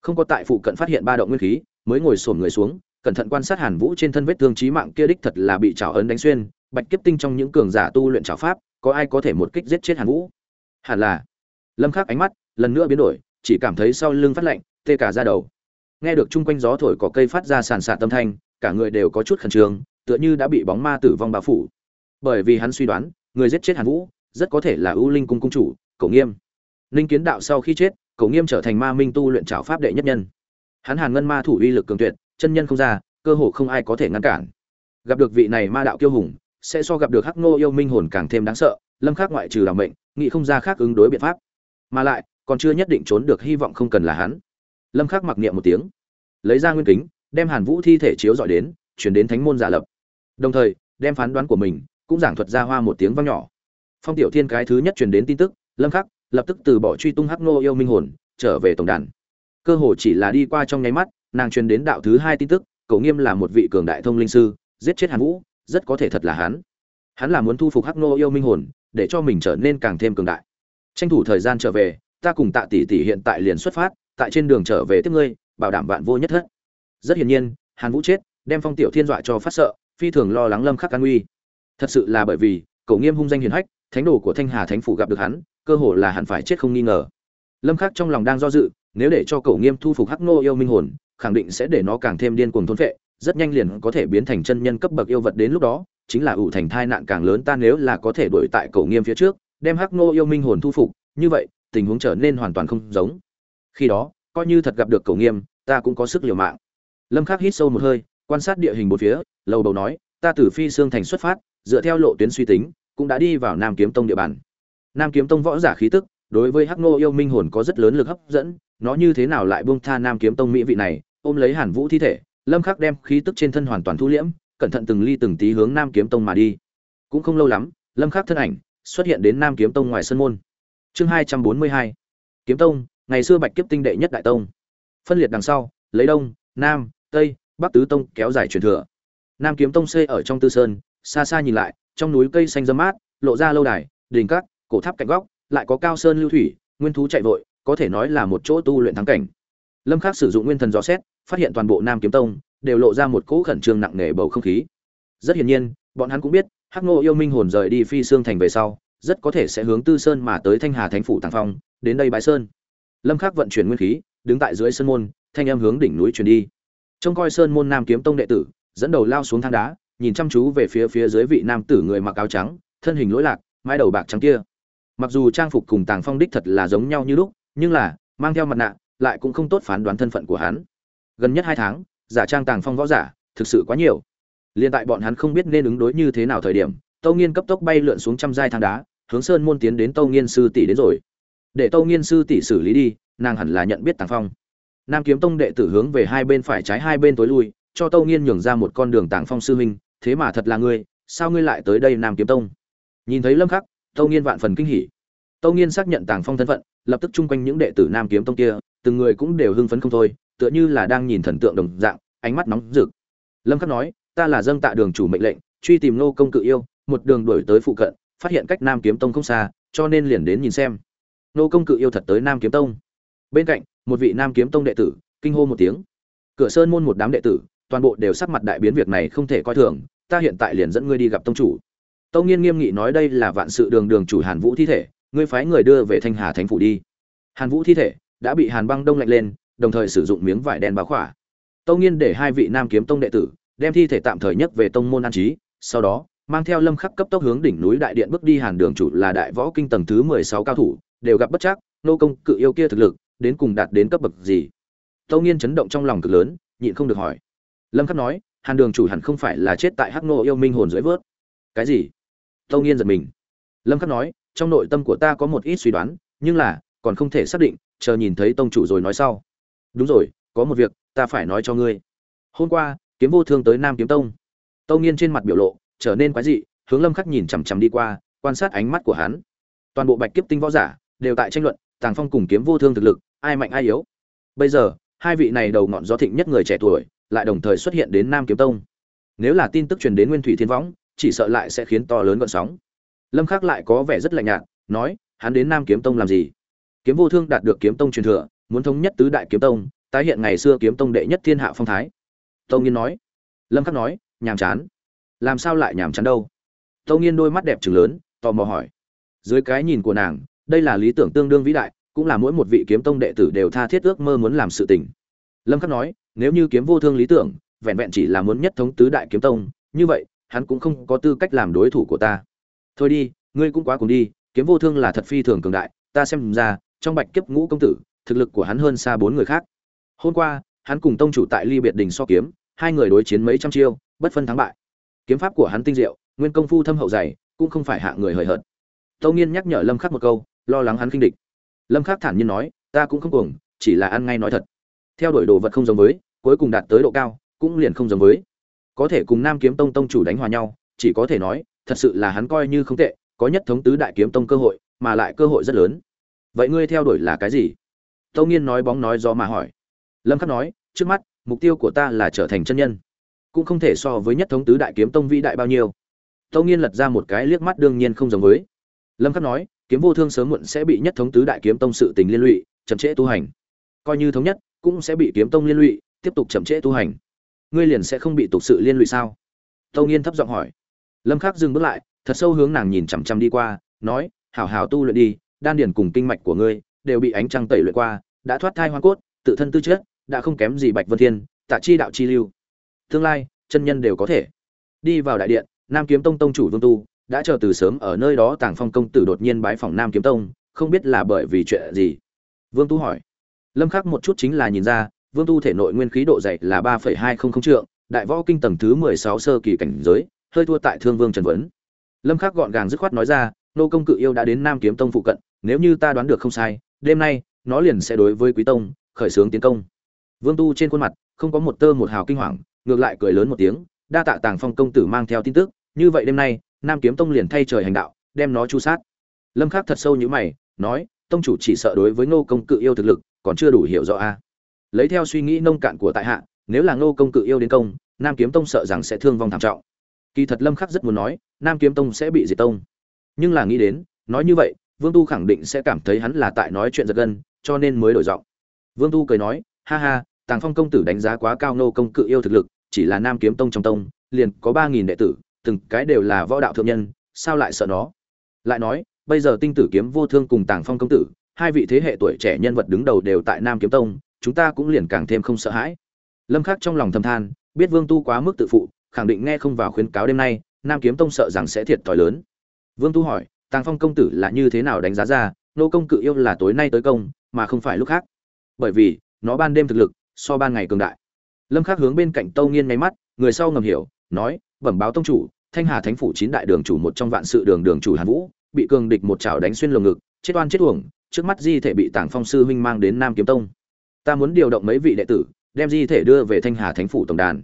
Không có tại phụ cận phát hiện ba động nguyên khí, mới ngồi xổm người xuống, cẩn thận quan sát hàn vũ trên thân vết thương chí mạng kia đích thật là bị trảo ấn đánh xuyên, bạch kiếp tinh trong những cường giả tu luyện trảo pháp, có ai có thể một kích giết chết hàn vũ? Hẳn là. Lâm khắc ánh mắt lần nữa biến đổi chỉ cảm thấy sau lưng phát lạnh, tê cả da đầu. Nghe được chung quanh gió thổi cỏ cây phát ra sàn sạt tâm thanh, cả người đều có chút khẩn trương, tựa như đã bị bóng ma tử vong bao phủ. Bởi vì hắn suy đoán, người giết chết hàn vũ, rất có thể là ưu linh cung cung chủ, cổ nghiêm. Linh kiến đạo sau khi chết, cổ nghiêm trở thành ma minh tu luyện trảo pháp đệ nhất nhân. Hắn hàn ngân ma thủ uy lực cường tuyệt, chân nhân không ra, cơ hồ không ai có thể ngăn cản. Gặp được vị này ma đạo kiêu hùng, sẽ so gặp được hắc nô yêu minh hồn càng thêm đáng sợ, lâm khắc ngoại trừ làm mệnh, nghĩ không ra khác ứng đối biện pháp. Mà lại còn chưa nhất định trốn được hy vọng không cần là hắn. Lâm khắc mặc niệm một tiếng, lấy ra nguyên kính, đem hàn vũ thi thể chiếu dọi đến, chuyển đến thánh môn giả lập. Đồng thời, đem phán đoán của mình cũng giảng thuật ra hoa một tiếng vang nhỏ. Phong tiểu thiên cái thứ nhất truyền đến tin tức, lâm khắc lập tức từ bỏ truy tung hắc nô yêu minh hồn, trở về tổng đàn. Cơ hồ chỉ là đi qua trong nháy mắt, nàng truyền đến đạo thứ hai tin tức, cậu nghiêm là một vị cường đại thông linh sư, giết chết hàn vũ, rất có thể thật là hắn. Hắn là muốn thu phục hắc nô yêu minh hồn, để cho mình trở nên càng thêm cường đại. Tranh thủ thời gian trở về ta cùng tạ tỷ tỷ hiện tại liền xuất phát, tại trên đường trở về tiếp ngươi, bảo đảm vạn vô nhất thất. Rất hiển nhiên, hàn vũ chết, đem phong tiểu thiên dọa cho phát sợ, phi thường lo lắng lâm khắc an nguy thật sự là bởi vì, cậu nghiêm hung danh hiền hách, thánh đồ của thanh hà thánh phủ gặp được hắn, cơ hồ là hẳn phải chết không nghi ngờ. Lâm khắc trong lòng đang do dự, nếu để cho cậu nghiêm thu phục hắc nô yêu minh hồn, khẳng định sẽ để nó càng thêm điên cuồng thôn phệ, rất nhanh liền có thể biến thành chân nhân cấp bậc yêu vật đến lúc đó, chính là ủ thành thai nạn càng lớn ta nếu là có thể đuổi tại cậu nghiêm phía trước, đem hắc nô yêu minh hồn thu phục, như vậy tình huống trở nên hoàn toàn không giống. Khi đó, coi như thật gặp được cậu nghiêm, ta cũng có sức liều mạng. Lâm khắc hít sâu một hơi, quan sát địa hình bốn phía, lầu đầu nói, ta từ phi xương thành xuất phát, dựa theo lộ tuyến suy tính, cũng đã đi vào nam kiếm tông địa bàn. Nam kiếm tông võ giả khí tức, đối với hắc nô yêu minh hồn có rất lớn lực hấp dẫn, nó như thế nào lại buông tha nam kiếm tông mỹ vị này, ôm lấy hàn vũ thi thể, lâm khắc đem khí tức trên thân hoàn toàn thu liễm, cẩn thận từng ly từng tí hướng nam kiếm tông mà đi. Cũng không lâu lắm, lâm khắc thân ảnh xuất hiện đến nam kiếm tông ngoài sân môn chương 242 kiếm tông, ngày xưa bạch kiếp tinh đệ nhất đại tông. Phân liệt đằng sau, lấy đông, nam, tây, bắc tứ tông kéo dài truyền thừa. Nam kiếm tông xây ở trong tư sơn, xa xa nhìn lại, trong núi cây xanh râm mát, lộ ra lâu đài đình cát, cổ tháp cạnh góc, lại có cao sơn lưu thủy, nguyên thú chạy vội, có thể nói là một chỗ tu luyện thắng cảnh. Lâm khắc sử dụng nguyên thần dò xét, phát hiện toàn bộ nam kiếm tông đều lộ ra một cỗ khẩn trương nặng nề bầu không khí. Rất hiển nhiên, bọn hắn cũng biết, hắc ngô yêu minh hồn rời đi phi xương thành về sau rất có thể sẽ hướng tư sơn mà tới thanh hà thánh phủ tàng phong, đến đây bái sơn. Lâm khắc vận chuyển nguyên khí, đứng tại dưới sơn môn, thanh âm hướng đỉnh núi truyền đi. Trông coi sơn môn nam kiếm tông đệ tử, dẫn đầu lao xuống thang đá, nhìn chăm chú về phía phía dưới vị nam tử người mặc áo trắng, thân hình lỗi lạc, mái đầu bạc trắng kia. Mặc dù trang phục cùng tàng phong đích thật là giống nhau như lúc, nhưng là, mang theo mặt nạ, lại cũng không tốt phán đoán thân phận của hắn. Gần nhất hai tháng, giả trang tàng phong võ giả, thực sự quá nhiều. Liên tại bọn hắn không biết nên ứng đối như thế nào thời điểm, tâu nghiên cấp tốc bay lượn xuống trăm giai thang đá hướng sơn môn tiến đến tâu nghiên sư tỷ đến rồi. Để tâu nghiên sư tỷ xử lý đi, nàng hẳn là nhận biết tàng phong. Nam kiếm tông đệ tử hướng về hai bên phải trái hai bên tối lui, cho tâu nghiên nhường ra một con đường tàng phong sư huynh, thế mà thật là ngươi, sao ngươi lại tới đây nam kiếm tông? Nhìn thấy lâm khắc, tâu nghiên vạn phần kinh hỉ. Tâu nghiên xác nhận tàng phong thân phận, lập tức chung quanh những đệ tử nam kiếm tông kia, từng người cũng đều hưng phấn không thôi, tựa như là đang nhìn thần tượng đồng dạng, ánh mắt nóng rực. Lâm khắc nói, ta là dâng tạ đường chủ mệnh lệnh, truy tìm nô công cự yêu, một đường đuổi tới phụ cận phát hiện cách nam kiếm tông không xa, cho nên liền đến nhìn xem. Nô công cự yêu thật tới nam kiếm tông. Bên cạnh, một vị nam kiếm tông đệ tử, kinh hô một tiếng. Cửa sơn môn một đám đệ tử, toàn bộ đều sắc mặt đại biến việc này không thể coi thường, ta hiện tại liền dẫn ngươi đi gặp tông chủ. Tông nghiên nghiêm nghị nói đây là vạn sự đường đường chủ hàn vũ thi thể, ngươi phái người đưa về thanh hà thánh phủ đi. Hàn vũ thi thể đã bị hàn băng đông lạnh lên, đồng thời sử dụng miếng vải đen bao khỏa. Tông nghiên để hai vị nam kiếm tông đệ tử đem thi thể tạm thời nhất về tông môn an trí, sau đó mang theo lâm khắc cấp tốc hướng đỉnh núi đại điện bước đi hàn đường chủ là đại võ kinh tầng thứ 16 cao thủ, đều gặp bất chắc, nô công cự yêu kia thực lực, đến cùng đạt đến cấp bậc gì? Tông nghiên chấn động trong lòng cực lớn, nhịn không được hỏi. Lâm khắc nói, hàn đường chủ hẳn không phải là chết tại hắc nô yêu minh hồn dưới vớt. Cái gì? Tông nghiên giật mình. Lâm khắc nói, trong nội tâm của ta có một ít suy đoán, nhưng là, còn không thể xác định, chờ nhìn thấy tông chủ rồi nói sau. Đúng rồi, có một việc, ta phải nói cho ngươi. Hôm qua, kiếm vô thương tới nam kiếm tông. Tông nghiên trên mặt biểu lộ trở nên quái dị, hướng lâm khắc nhìn chằm chằm đi qua, quan sát ánh mắt của hắn. Toàn bộ bạch kiếp tinh võ giả đều tại tranh luận, tàng phong cùng kiếm vô thương thực lực, ai mạnh ai yếu. Bây giờ, hai vị này đầu ngọn gió thịnh nhất người trẻ tuổi lại đồng thời xuất hiện đến nam kiếm tông. Nếu là tin tức truyền đến nguyên thủy thiên võng, chỉ sợ lại sẽ khiến to lớn gợn sóng. Lâm khắc lại có vẻ rất lạnh nhạt, nói, hắn đến nam kiếm tông làm gì? Kiếm vô thương đạt được kiếm tông truyền thừa, muốn thống nhất tứ đại kiếm tông, tái hiện ngày xưa kiếm tông đệ nhất thiên hạ phong thái. Tông nghiên nói. Lâm khắc nói, nhàm chán làm sao lại nhàm chán đâu? Tông nghiên đôi mắt đẹp trừng lớn, tò mò hỏi. Dưới cái nhìn của nàng, đây là lý tưởng tương đương vĩ đại, cũng là mỗi một vị kiếm tông đệ tử đều tha thiết ước mơ muốn làm sự tình. Lâm khắc nói, nếu như kiếm vô thương lý tưởng, vẹn vẹn chỉ là muốn nhất thống tứ đại kiếm tông, như vậy, hắn cũng không có tư cách làm đối thủ của ta. Thôi đi, ngươi cũng quá cùng đi, kiếm vô thương là thật phi thường cường đại, ta xem ra, trong bạch kiếp ngũ công tử, thực lực của hắn hơn xa bốn người khác. Hôm qua, hắn cùng tông chủ tại ly biệt đình so kiếm, hai người đối chiến mấy trăm chiêu, bất phân thắng bại kiếm pháp của hắn tinh diệu, nguyên công phu thâm hậu dày, cũng không phải hạ người hời hợt. Tâu nghiên nhắc nhở lâm khắc một câu, lo lắng hắn kinh địch. Lâm khắc thản nhiên nói, ta cũng không cuồng, chỉ là ăn ngay nói thật. Theo đuổi đồ vật không giống với, cuối cùng đạt tới độ cao, cũng liền không giống với. Có thể cùng nam kiếm tông tông chủ đánh hòa nhau, chỉ có thể nói, thật sự là hắn coi như không tệ, có nhất thống tứ đại kiếm tông cơ hội, mà lại cơ hội rất lớn. Vậy ngươi theo đuổi là cái gì? Tâu nghiên nói bóng nói gió mà hỏi. Lâm khắc nói, trước mắt, mục tiêu của ta là trở thành chân nhân cũng không thể so với nhất thống tứ đại kiếm tông vĩ đại bao nhiêu. Tâu nghiên lật ra một cái liếc mắt đương nhiên không giống với. Lâm khắc nói, kiếm vô thương sớm muộn sẽ bị nhất thống tứ đại kiếm tông sự tình liên lụy, chậm trễ tu hành. Coi như thống nhất, cũng sẽ bị kiếm tông liên lụy, tiếp tục chậm trễ tu hành. Ngươi liền sẽ không bị tục sự liên lụy sao? Tâu nghiên thấp giọng hỏi. Lâm khắc dừng bước lại, thật sâu hướng nàng nhìn chằm chằm đi qua, nói, hảo hảo tu luyện đi, đan điền cùng kinh mạch của ngươi đều bị ánh trăng tẩy luyện qua, đã thoát thai hoa cốt, tự thân tư chất, đã không kém gì bạch vân thiên, tạ chi đạo chi lưu tương lai, chân nhân đều có thể. Đi vào đại điện, nam kiếm tông tông chủ vương tu, đã chờ từ sớm ở nơi đó tàng phong công tử đột nhiên bái phòng nam kiếm tông, không biết là bởi vì chuyện gì. Vương tu hỏi. Lâm khắc một chút chính là nhìn ra, vương tu thể nội nguyên khí độ dày là ba hai không không trượng, đại võ kinh tầng thứ mười sáu sơ kỳ cảnh giới, hơi thua tại thương vương trần vấn. Lâm khắc gọn gàng dứt khoát nói ra, nô công cự yêu đã đến nam kiếm tông phụ cận, nếu như ta đoán được không sai, đêm nay, nó liền sẽ đối với quý tông khởi xướng tiến công. Vương tu trên khuôn mặt, không có một tơ một hào kinh hoàng ngược lại cười lớn một tiếng, đa tạ tàng phong công tử mang theo tin tức, như vậy đêm nay, nam kiếm tông liền thay trời hành đạo, đem nó chu sát. Lâm khắc thật sâu như mày, nói, tông chủ chỉ sợ đối với ngô công cự yêu thực lực, còn chưa đủ hiểu rõ a. Lấy theo suy nghĩ nông cạn của tại hạ, nếu là ngô công cự yêu đến công, nam kiếm tông sợ rằng sẽ thương vong thảm trọng. Kỳ thật lâm khắc rất muốn nói, nam kiếm tông sẽ bị diệt tông. Nhưng là nghĩ đến, nói như vậy, vương tu khẳng định sẽ cảm thấy hắn là tại nói chuyện giật gân, cho nên mới đổi giọng. Vương tu cười nói, ha ha tàng phong công tử đánh giá quá cao nô công cự yêu thực lực, chỉ là nam kiếm tông trong tông, liền có ba nghìn đệ tử, từng cái đều là võ đạo thượng nhân, sao lại sợ nó? Lại nói, bây giờ tinh tử kiếm vô thương cùng tàng phong công tử, hai vị thế hệ tuổi trẻ nhân vật đứng đầu đều tại nam kiếm tông, chúng ta cũng liền càng thêm không sợ hãi. Lâm khắc trong lòng thầm than, biết vương tu quá mức tự phụ, khẳng định nghe không vào khuyến cáo đêm nay, nam kiếm tông sợ rằng sẽ thiệt thòi lớn. Vương tu hỏi, tàng phong công tử là như thế nào đánh giá ra, nô công cự yêu là tối nay tới công, mà không phải lúc khác? Bởi vì, nó ban đêm thực lực so ban ngày cường đại. Lâm khắc hướng bên cạnh tâu nghiên ngay mắt, người sau ngầm hiểu, nói, bẩm báo tông chủ, thanh hà thánh phủ chín đại đường chủ một trong vạn sự đường đường chủ hàn vũ, bị cường địch một chảo đánh xuyên lồng ngực, chết oan chết uổng, trước mắt di thể bị tàng phong sư huynh mang đến nam kiếm tông. Ta muốn điều động mấy vị đệ tử, đem di thể đưa về thanh hà thánh phủ tổng đàn.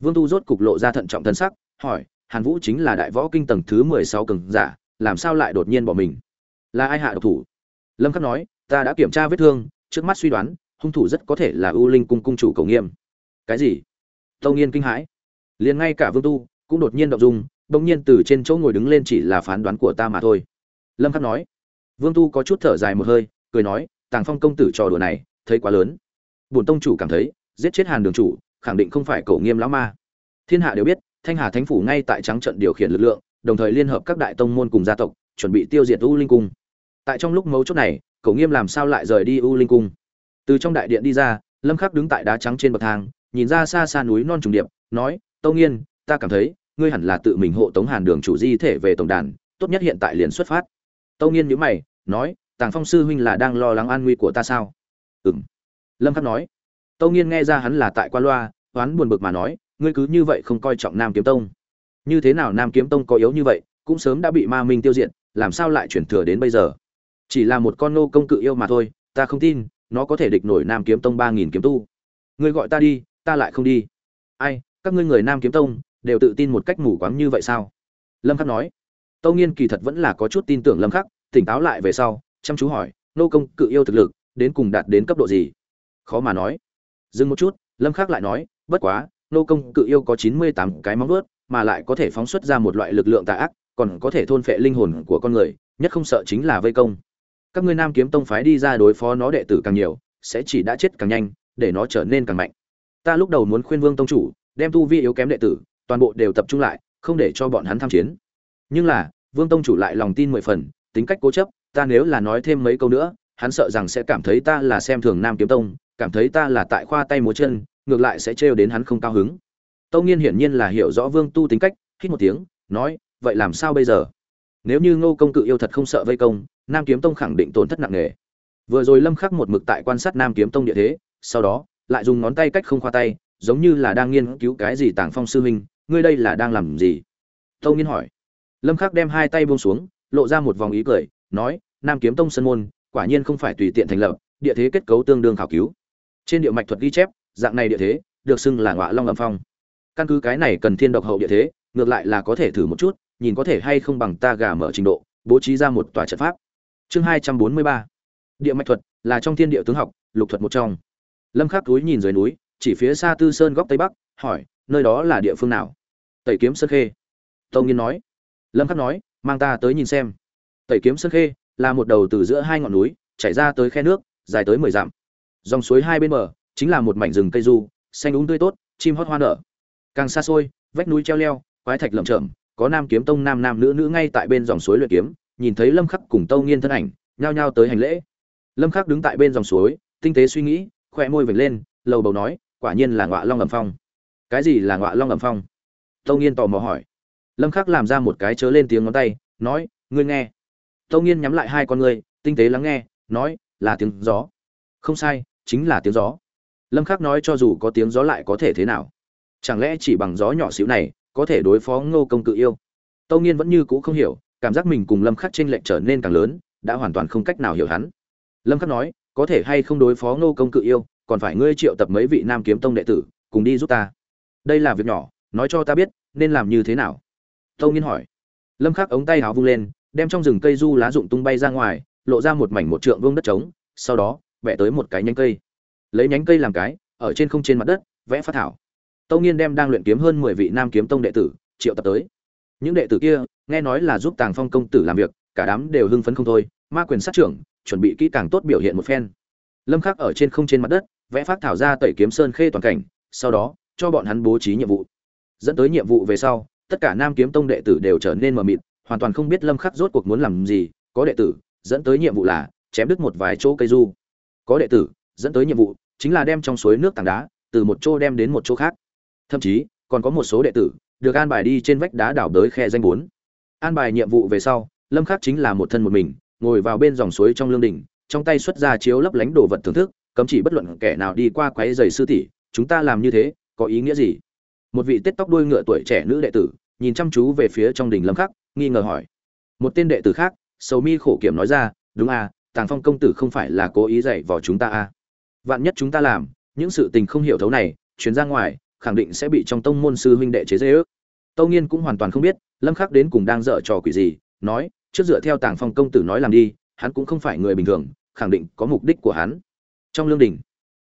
Vương tu rốt cục lộ ra thận trọng thân sắc, hỏi, hàn vũ chính là đại võ kinh tầng thứ mười sáu cường giả, làm sao lại đột nhiên bỏ mình? Là ai hạ độc thủ? Lâm khắc nói, ta đã kiểm tra vết thương, trước mắt suy đoán hung thủ rất có thể là ưu linh cung cung chủ cầu nghiêm. Cái gì? Tâu nghiên kinh hãi. Liền ngay cả vương tu cũng đột nhiên động dung, bỗng nhiên từ trên chỗ ngồi đứng lên chỉ là phán đoán của ta mà thôi. Lâm khắc nói. Vương tu có chút thở dài một hơi, cười nói, tàng phong công tử trò đùa này, thấy quá lớn. Bổn tông chủ cảm thấy, giết chết hàn đường chủ, khẳng định không phải Cầu nghiêm lão ma. Thiên hạ đều biết, thanh hà thánh phủ ngay tại trắng trận điều khiển lực lượng, đồng thời liên hợp các đại tông môn cùng gia tộc, chuẩn bị tiêu diệt u linh cung. Tại trong lúc mấu chốt này cổ nghiêm làm sao lại rời đi u linh cung? Từ trong đại điện đi ra, lâm khắc đứng tại đá trắng trên bậc thang, nhìn ra xa xa núi non trùng điệp, nói, tâu nghiên, ta cảm thấy, ngươi hẳn là tự mình hộ tống hàn đường chủ di thể về tổng đàn, tốt nhất hiện tại liền xuất phát. Tâu nghiên nhíu mày, nói, tàng phong sư huynh là đang lo lắng an nguy của ta sao? Ừm. Lâm khắc nói. Tâu nghiên nghe ra hắn là tại qua loa, oán buồn bực mà nói, ngươi cứ như vậy không coi trọng nam kiếm tông. Như thế nào nam kiếm tông có yếu như vậy, cũng sớm đã bị ma minh tiêu diệt, làm sao lại chuyển thừa đến bây giờ? Chỉ là một con nô công cự yêu mà thôi, ta không tin nó có thể địch nổi nam kiếm tông ba nghìn kiếm tu. Ngươi gọi ta đi, ta lại không đi. Ai, các ngươi người nam kiếm tông, đều tự tin một cách mù quáng như vậy sao? Lâm khắc nói. Tâu nghiên kỳ thật vẫn là có chút tin tưởng lâm khắc, tỉnh táo lại về sau, chăm chú hỏi, nô công, cự yêu thực lực, đến cùng đạt đến cấp độ gì? Khó mà nói. Dừng một chút, lâm khắc lại nói, bất quá, nô công, cự yêu có 98 cái móng vuốt, mà lại có thể phóng xuất ra một loại lực lượng tà ác, còn có thể thôn phệ linh hồn của con người, nhất không sợ chính là vây công các ngươi nam kiếm tông phái đi ra đối phó nó đệ tử càng nhiều, sẽ chỉ đã chết càng nhanh, để nó trở nên càng mạnh. Ta lúc đầu muốn khuyên vương tông chủ, đem tu vi yếu kém đệ tử, toàn bộ đều tập trung lại, không để cho bọn hắn tham chiến. Nhưng là, vương tông chủ lại lòng tin mười phần, tính cách cố chấp, ta nếu là nói thêm mấy câu nữa, hắn sợ rằng sẽ cảm thấy ta là xem thường nam kiếm tông, cảm thấy ta là tại khoa tay múa chân, ngược lại sẽ trêu đến hắn không cao hứng. Tâu nghiên hiển nhiên là hiểu rõ vương tu tính cách, hít một tiếng, nói, vậy làm sao bây giờ? Nếu như ngô công cự yêu thật không sợ vây công nam kiếm tông khẳng định tổn thất nặng nề. Vừa rồi lâm khắc một mực tại quan sát nam kiếm tông địa thế, sau đó, lại dùng ngón tay cách không khoa tay, giống như là đang nghiên cứu cái gì tàng phong sư huynh, ngươi đây là đang làm gì? Tông nghiên hỏi. Lâm khắc đem hai tay buông xuống, lộ ra một vòng ý cười, nói, nam kiếm tông sân môn, quả nhiên không phải tùy tiện thành lập, địa thế kết cấu tương đương khảo cứu. Trên địa mạch thuật ghi chép, dạng này địa thế, được xưng là ngọa long ẩm phong. Căn cứ cái này cần thiên độc hậu địa thế, ngược lại là có thể thử một chút, nhìn có thể hay không bằng ta gà mở trình độ, bố trí ra một tòa trận pháp chương hai trăm bốn mươi ba. Địa mạch thuật, là trong thiên địa tướng học, lục thuật một trong. Lâm khắc túi nhìn dưới núi, chỉ phía xa tư sơn góc tây bắc, hỏi, nơi đó là địa phương nào? Tẩy kiếm sơn khê. Tông nghiên nói. Lâm khắc nói, mang ta tới nhìn xem. Tẩy kiếm sơn khê, là một đầu từ giữa hai ngọn núi, chảy ra tới khe nước, dài tới mười dặm. Dòng suối hai bên bờ, chính là một mảnh rừng cây du, xanh úng tươi tốt, chim hót hoa nở. Càng xa xôi, vách núi treo leo, quái thạch lởm chởm, có nam kiếm tông nam nam nữ nữ ngay tại bên dòng suối luyện kiếm nhìn thấy lâm khắc cùng tâu nghiên thân ảnh, nhao nhao tới hành lễ. Lâm khắc đứng tại bên dòng suối, tinh tế suy nghĩ, khỏe môi vểnh lên, lầu bầu nói, quả nhiên là ngọa long ẩm phong. Cái gì là ngọa long ẩm phong? Tâu nghiên tò mò hỏi. Lâm khắc làm ra một cái chớ lên tiếng ngón tay, nói, ngươi nghe. Tâu nghiên nhắm lại hai con ngươi, tinh tế lắng nghe, nói, là tiếng gió. Không sai, chính là tiếng gió. Lâm khắc nói cho dù có tiếng gió lại có thể thế nào? Chẳng lẽ chỉ bằng gió nhỏ xíu này có thể đối phó ngô công cự yêu? Tâu nghiên vẫn như cũ không hiểu cảm giác mình cùng lâm khắc trên lệnh trở nên càng lớn, đã hoàn toàn không cách nào hiểu hắn. Lâm khắc nói, có thể hay không đối phó ngô công cự yêu, còn phải ngươi triệu tập mấy vị nam kiếm tông đệ tử, cùng đi giúp ta. Đây là việc nhỏ, nói cho ta biết, nên làm như thế nào? Tâu nghiên hỏi. Lâm khắc ống tay áo vung lên, đem trong rừng cây du lá rụng tung bay ra ngoài, lộ ra một mảnh một trượng vương đất trống, sau đó, vẽ tới một cái nhánh cây. Lấy nhánh cây làm cái, ở trên không trên mặt đất, vẽ phát thảo. Tâu nghiên đem đang luyện kiếm hơn mười vị nam kiếm tông đệ tử, triệu tập tới. Những đệ tử kia nghe nói là giúp tàng phong công tử làm việc, cả đám đều hưng phấn không thôi, ma quyền sát trưởng, chuẩn bị kỹ càng tốt biểu hiện một phen. Lâm khắc ở trên không trên mặt đất, vẽ phát thảo ra tẩy kiếm sơn khê toàn cảnh, sau đó, cho bọn hắn bố trí nhiệm vụ. Dẫn tới nhiệm vụ về sau, tất cả nam kiếm tông đệ tử đều trở nên mờ mịt, hoàn toàn không biết lâm khắc rốt cuộc muốn làm gì, có đệ tử, dẫn tới nhiệm vụ là chém đứt một vài chỗ cây du. Có đệ tử, dẫn tới nhiệm vụ chính là đem trong suối nước tảng đá từ một chỗ đem đến một chỗ khác. Thậm chí, còn có một số đệ tử được an bài đi trên vách đá đảo đới khe danh bốn an bài nhiệm vụ về sau, lâm khắc chính là một thân một mình, ngồi vào bên dòng suối trong lương đỉnh trong tay xuất ra chiếu lấp lánh đồ vật thưởng thức, cấm chỉ bất luận kẻ nào đi qua quấy giày sư tỷ, chúng ta làm như thế, có ý nghĩa gì? Một vị tết tóc đuôi ngựa tuổi trẻ nữ đệ tử, nhìn chăm chú về phía trong đỉnh lâm khắc, nghi ngờ hỏi. Một tên đệ tử khác, sầu mi khổ kiểm nói ra, đúng à tàng phong công tử không phải là cố ý dạy vào chúng ta à? Vạn nhất chúng ta làm, những sự tình không hiểu thấu này chuyến ra ngoài, khẳng định sẽ bị trong tông môn sư huynh đệ chế dễ ước tâu nghiên cũng hoàn toàn không biết, lâm khắc đến cùng đang dở trò quỷ gì, nói, trước dựa theo tàng phong công tử nói làm đi, hắn cũng không phải người bình thường, khẳng định có mục đích của hắn. Trong lương đình,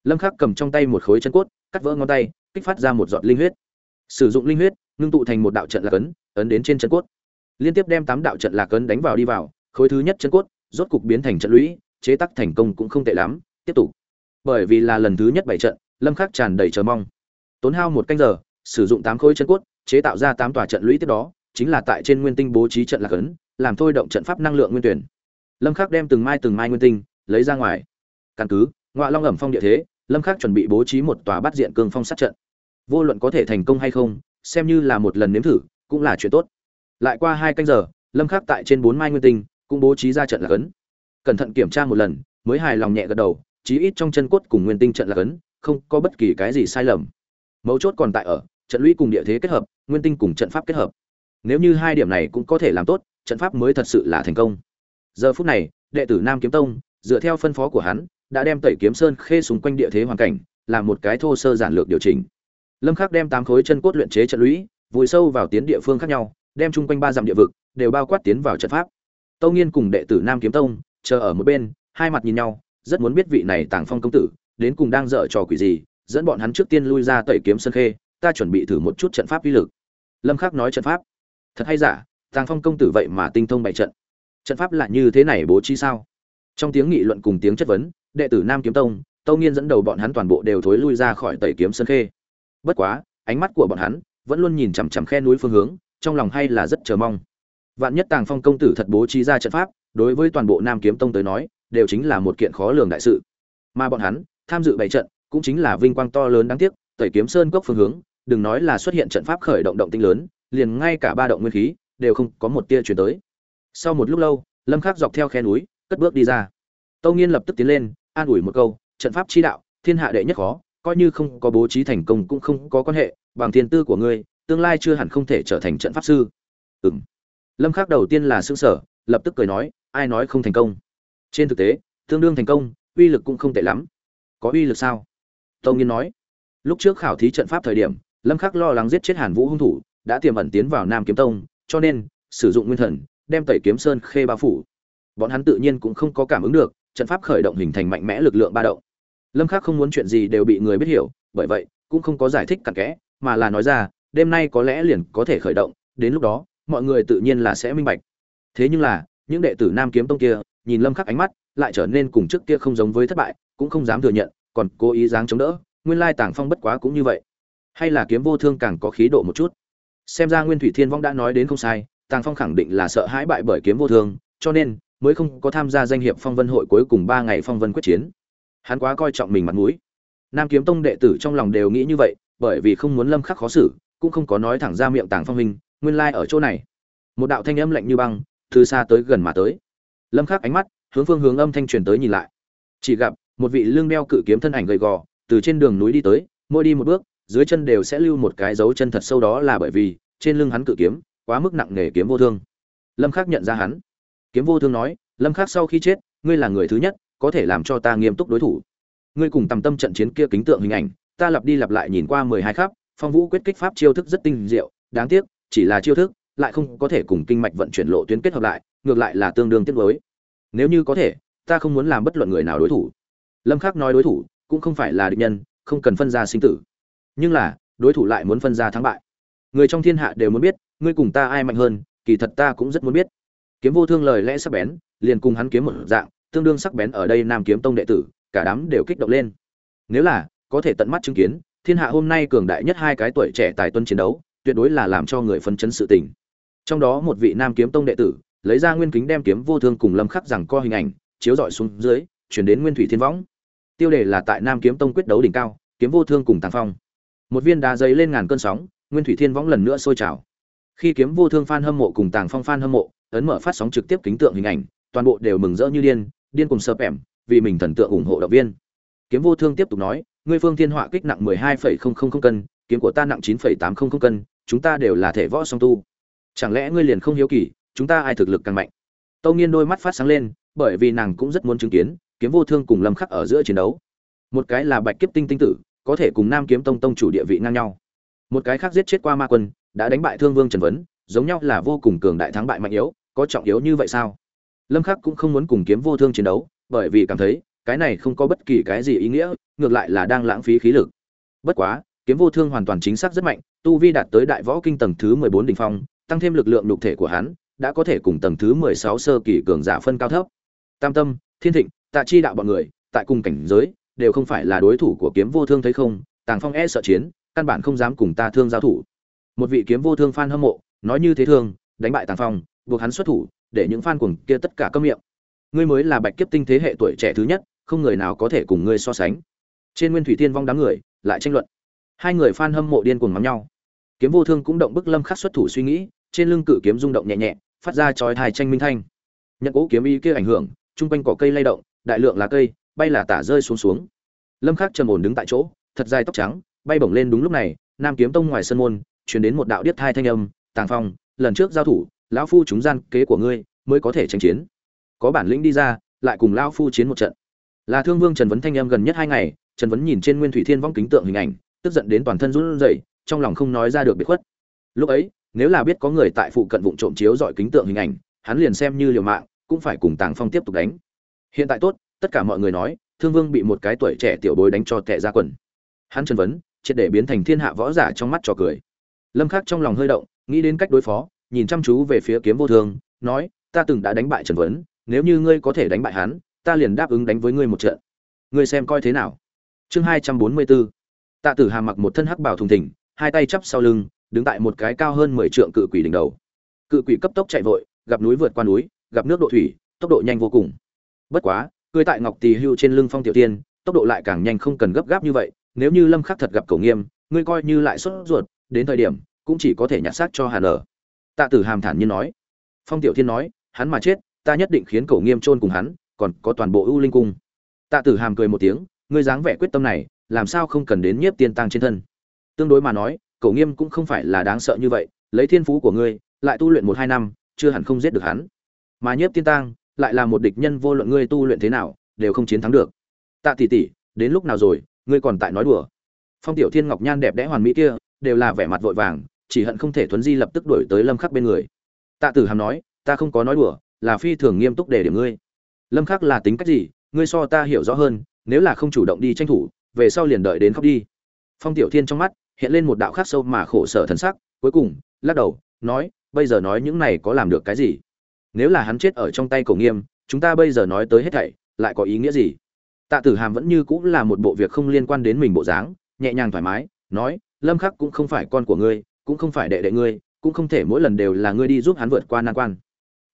lâm khắc cầm trong tay một khối chân cốt, cắt vỡ ngón tay, kích phát ra một giọt linh huyết. Sử dụng linh huyết, ngưng tụ thành một đạo trận lạc ấn ấn đến trên chân cốt. Liên tiếp đem tám đạo trận lạc ấn đánh vào đi vào, khối thứ nhất chân cốt, rốt cục biến thành trận lũy, chế tác thành công cũng không tệ lắm, tiếp tục. Bởi vì là lần thứ nhất bảy trận, lâm khắc tràn đầy chờ mong. Tốn hao một canh giờ, sử dụng tám khối chân cốt chế tạo ra tám tòa trận lũy tiếp đó, chính là tại trên nguyên tinh bố trí trận lạc ấn, làm thôi động trận pháp năng lượng nguyên tuyển. Lâm khắc đem từng mai từng mai nguyên tinh lấy ra ngoài. Căn cứ ngoại long ẩm phong địa thế, lâm khắc chuẩn bị bố trí một tòa bắt diện cương phong sát trận. Vô luận có thể thành công hay không, xem như là một lần nếm thử, cũng là chuyện tốt. Lại qua hai canh giờ, lâm khắc tại trên bốn mai nguyên tinh cũng bố trí ra trận lạc ấn. Cẩn thận kiểm tra một lần, mới hài lòng nhẹ gật đầu, chí ít trong chân cốt cùng nguyên tinh trận lạc ấn, không có bất kỳ cái gì sai lầm. Mấu chốt còn tại ở trận lũy cùng địa thế kết hợp, nguyên tinh cùng trận pháp kết hợp. Nếu như hai điểm này cũng có thể làm tốt, trận pháp mới thật sự là thành công. Giờ phút này, đệ tử nam kiếm tông, dựa theo phân phó của hắn, đã đem tẩy kiếm sơn khê xung quanh địa thế hoàn cảnh, làm một cái thô sơ giản lược điều chỉnh. Lâm khắc đem tám khối chân cốt luyện chế trận lũy, vùi sâu vào tiến địa phương khác nhau, đem chung quanh ba dặm địa vực đều bao quát tiến vào trận pháp. Tâu nghiên cùng đệ tử nam kiếm tông chờ ở một bên, hai mặt nhìn nhau, rất muốn biết vị này tàng phong công tử đến cùng đang dở trò quỷ gì, dẫn bọn hắn trước tiên lui ra tẩy kiếm sơn khê ta chuẩn bị thử một chút trận pháp uy lực. Lâm khắc nói trận pháp. Thật hay giả, tàng phong công tử vậy mà tinh thông bày trận. Trận pháp là như thế này bố trí sao? Trong tiếng nghị luận cùng tiếng chất vấn, đệ tử nam kiếm tông, tâu nghiên dẫn đầu bọn hắn toàn bộ đều thối lui ra khỏi tẩy kiếm sơn khê. Bất quá, ánh mắt của bọn hắn vẫn luôn nhìn chằm chằm khe núi phương hướng, trong lòng hay là rất chờ mong. Vạn nhất tàng phong công tử thật bố trí ra trận pháp, đối với toàn bộ nam kiếm tông tới nói, đều chính là một kiện khó lường đại sự. Mà bọn hắn tham dự bảy trận cũng chính là vinh quang to lớn đáng tiếc, tẩy kiếm sơn cốc phương hướng đừng nói là xuất hiện trận pháp khởi động động tinh lớn, liền ngay cả ba động nguyên khí đều không có một tia truyền tới. Sau một lúc lâu, lâm khắc dọc theo khe núi, cất bước đi ra. Tâu nghiên lập tức tiến lên, an ủi một câu, trận pháp chi đạo, thiên hạ đệ nhất khó, coi như không có bố trí thành công cũng không có quan hệ, bằng thiên tư của ngươi, tương lai chưa hẳn không thể trở thành trận pháp sư. Ừm. Lâm khắc đầu tiên là sững sở lập tức cười nói, ai nói không thành công? Trên thực tế, tương đương thành công, uy lực cũng không tệ lắm. Có uy lực sao? Tô nghiên nói. Lúc trước khảo thí trận pháp thời điểm lâm khắc lo lắng giết chết hàn vũ hung thủ, đã tiềm ẩn tiến vào nam kiếm tông, cho nên sử dụng nguyên thần, đem tẩy kiếm sơn khê bao phủ. Bọn hắn tự nhiên cũng không có cảm ứng được, trận pháp khởi động hình thành mạnh mẽ lực lượng ba động. Lâm khắc không muốn chuyện gì đều bị người biết hiểu, bởi vậy cũng không có giải thích cặn kẽ, mà là nói ra, đêm nay có lẽ liền có thể khởi động, đến lúc đó, mọi người tự nhiên là sẽ minh bạch. Thế nhưng là, những đệ tử nam kiếm tông kia, nhìn lâm khắc ánh mắt, lại trở nên cùng trước kia không giống với thất bại, cũng không dám thừa nhận, còn cố ý dáng chống đỡ, nguyên lai tàng phong bất quá cũng như vậy hay là kiếm vô thương càng có khí độ một chút. Xem ra nguyên thủy thiên vong đã nói đến không sai, tàng phong khẳng định là sợ hãi bại bởi kiếm vô thương, cho nên mới không có tham gia danh hiệp phong vân hội cuối cùng ba ngày phong vân quyết chiến. Hắn quá coi trọng mình mặt mũi. Nam kiếm tông đệ tử trong lòng đều nghĩ như vậy, bởi vì không muốn lâm khắc khó xử, cũng không có nói thẳng ra miệng tàng phong hình nguyên lai ở chỗ này. Một đạo thanh âm lạnh như băng, từ xa tới gần mà tới. Lâm khắc ánh mắt, hướng phương hướng âm thanh truyền tới nhìn lại. Chỉ gặp, một vị lương đeo cự kiếm thân ảnh gầy gò, từ trên đường núi đi tới, mỗi đi một bước dưới chân đều sẽ lưu một cái dấu chân thật sâu đó là bởi vì trên lưng hắn cự kiếm quá mức nặng nề kiếm vô thương. Lâm khắc nhận ra hắn. Kiếm vô thương nói, lâm khắc sau khi chết, ngươi là người thứ nhất có thể làm cho ta nghiêm túc đối thủ. Ngươi cùng tầm tâm trận chiến kia kính tượng hình ảnh, ta lặp đi lặp lại nhìn qua mười hai khắp, phong vũ quyết kích pháp chiêu thức rất tinh diệu, đáng tiếc, chỉ là chiêu thức, lại không có thể cùng kinh mạch vận chuyển lộ tuyến kết hợp lại, ngược lại là tương đương tiết đối nếu như có thể, ta không muốn làm bất luận người nào đối thủ. Lâm khắc nói đối thủ cũng không phải là địch nhân, không cần phân ra sinh tử nhưng là, đối thủ lại muốn phân ra thắng bại. Người trong thiên hạ đều muốn biết, ngươi cùng ta ai mạnh hơn, kỳ thật ta cũng rất muốn biết. Kiếm vô thương lời lẽ sắc bén, liền cùng hắn kiếm một dạng, tương đương sắc bén ở đây nam kiếm tông đệ tử, cả đám đều kích động lên. Nếu là, có thể tận mắt chứng kiến, thiên hạ hôm nay cường đại nhất hai cái tuổi trẻ tài tuân chiến đấu, tuyệt đối là làm cho người phấn chấn sự tình. Trong đó một vị nam kiếm tông đệ tử, lấy ra nguyên kính đem kiếm vô thương cùng lâm khắc rằng co hình ảnh, chiếu dọi xuống dưới, chuyển đến nguyên thủy thiên võng. Tiêu đề là tại nam kiếm tông quyết đấu đỉnh cao, kiếm vô thương cùng tàng phong một viên đá giấy lên ngàn cơn sóng, nguyên thủy thiên võng lần nữa sôi trào. Khi kiếm vô thương phan hâm mộ cùng tàng phong phan hâm mộ, ấn mở phát sóng trực tiếp kính tượng hình ảnh, toàn bộ đều mừng rỡ như điên điên cùng sợp ẻm, vì mình thần tượng ủng hộ động viên. Kiếm vô thương tiếp tục nói, ngươi phương thiên họa kích nặng mười hai phẩy không không không cân, kiếm của ta nặng chín phẩy tám không không cân, chúng ta đều là thể võ song tu. Chẳng lẽ ngươi liền không hiếu kỳ, chúng ta ai thực lực càng mạnh? Tâu nghiên đôi mắt phát sáng lên, bởi vì nàng cũng rất muốn chứng kiến, kiếm vô thương cùng lâm khắc ở giữa chiến đấu. Một cái là bạch kiếp tinh tinh tử có thể cùng nam kiếm tông tông chủ địa vị ngang nhau. Một cái khác giết chết qua ma quân đã đánh bại thương vương trần vấn giống nhau là vô cùng cường đại thắng bại mạnh yếu có trọng yếu như vậy sao? Lâm khắc cũng không muốn cùng kiếm vô thương chiến đấu bởi vì cảm thấy cái này không có bất kỳ cái gì ý nghĩa ngược lại là đang lãng phí khí lực. Bất quá kiếm vô thương hoàn toàn chính xác rất mạnh tu vi đạt tới đại võ kinh tầng thứ 14 đỉnh phong tăng thêm lực lượng nhục thể của hắn, đã có thể cùng tầng thứ 16 sơ kỳ cường giả phân cao thấp. Tam Tâm, Thiên Thịnh, Tạ Chi đạo bọn người, tại cùng cảnh giới, đều không phải là đối thủ của kiếm vô thương thấy không, Tàng Phong e sợ chiến, căn bản không dám cùng ta thương giao thủ. Một vị kiếm vô thương fan hâm mộ, nói như thế thương, đánh bại Tàng Phong, buộc hắn xuất thủ, để những fan cuồng kia tất cả câm miệng. Ngươi mới là Bạch Kiếp tinh thế hệ tuổi trẻ thứ nhất, không người nào có thể cùng ngươi so sánh. Trên Nguyên Thủy Thiên vong đám người, lại tranh luận. Hai người fan hâm mộ điên cuồng mắng nhau. Kiếm vô thương cũng động bức Lâm Khắc xuất thủ suy nghĩ, trên lưng cự kiếm rung động nhẹ nhẹ, phát ra chói tai tranh minh thanh. Nhận cố kiếm ý kia ảnh hưởng, trung quanh cỏ cây lay động, đại lượng lá cây bay là tả rơi xuống xuống. Lâm Khắc trầm ổn đứng tại chỗ, thật dài tóc trắng, bay bổng lên đúng lúc này, Nam Kiếm Tông ngoài sân môn, truyền đến một đạo điếc thai thanh âm, "Tàng Phong, lần trước giao thủ, lão phu chúng gian kế của ngươi, mới có thể tranh chiến. Có bản lĩnh đi ra, lại cùng lão phu chiến một trận." Là Thương Vương Trần Vấn thanh âm gần nhất hai ngày, Trần Vấn nhìn trên Nguyên Thủy Thiên vong kính tượng hình ảnh, tức giận đến toàn thân run rẩy, trong lòng không nói ra được biệt khuất. Lúc ấy, nếu là biết có người tại phụ cận vụng trộm chiếu dọi kính tượng hình ảnh, hắn liền xem như liều mạng, cũng phải cùng Tàng Phong tiếp tục đánh. Hiện tại tốt, tất cả mọi người nói, Thương Vương bị một cái tuổi trẻ tiểu bối đánh cho tệ ra quần. Hắn Trần Vấn, triệt để biến thành thiên hạ võ giả trong mắt trò cười. Lâm khắc trong lòng hơi động nghĩ đến cách đối phó nhìn chăm chú về phía kiếm vô thương nói ta từng đã đánh bại trần vấn nếu như ngươi có thể đánh bại hắn ta liền đáp ứng đánh với ngươi một trận. Ngươi xem coi thế nào. Chương 244 tạ tử hàm mặc một thân hắc bảo thùng thình hai tay chắp sau lưng đứng tại một cái cao hơn 10 trượng cự quỷ đỉnh đầu. Cự quỷ cấp tốc chạy vội gặp núi vượt qua núi gặp nước độ thủy tốc độ nhanh vô cùng. Bất quá cười tại ngọc tỳ hưu trên lưng phong tiểu tiên, tốc độ lại càng nhanh không cần gấp gáp như vậy, nếu như lâm khắc thật gặp cổ nghiêm, ngươi coi như lại xuất ruột, đến thời điểm, cũng chỉ có thể nhặt xác cho hàn ở. Tạ tử hàm thản nhiên nói. Phong tiểu thiên nói, hắn mà chết, ta nhất định khiến cổ nghiêm chôn cùng hắn, còn có toàn bộ ưu linh cung. Tạ tử hàm cười một tiếng, ngươi dáng vẻ quyết tâm này, làm sao không cần đến nhiếp tiên tăng trên thân. Tương đối mà nói, cổ nghiêm cũng không phải là đáng sợ như vậy, lấy thiên phú của ngươi, lại tu luyện một hai năm, chưa hẳn không giết được hắn. Mà nhiếp tiên tăng lại là một địch nhân vô luận ngươi tu luyện thế nào, đều không chiến thắng được. Tạ tỷ tỷ, đến lúc nào rồi, ngươi còn tại nói đùa? Phong tiểu thiên ngọc nhan đẹp đẽ hoàn mỹ kia, đều là vẻ mặt vội vàng, chỉ hận không thể thuấn di lập tức đuổi tới lâm khắc bên người. Tạ tử hàm nói, ta không có nói đùa, là phi thường nghiêm túc để điểm ngươi. Lâm khắc là tính cách gì, ngươi so ta hiểu rõ hơn, nếu là không chủ động đi tranh thủ, về sau liền đợi đến khóc đi. Phong tiểu thiên trong mắt, hiện lên một đạo khắc sâu mà khổ sở thần sắc, cuối cùng, lắc đầu, nói, bây giờ nói những này có làm được cái gì? Nếu là hắn chết ở trong tay cổ nghiêm, chúng ta bây giờ nói tới hết thảy, lại có ý nghĩa gì? Tạ tử hàm vẫn như cũng là một bộ việc không liên quan đến mình bộ dáng, nhẹ nhàng thoải mái, nói, lâm khắc cũng không phải con của ngươi, cũng không phải đệ đệ ngươi, cũng không thể mỗi lần đều là ngươi đi giúp hắn vượt qua nan quan.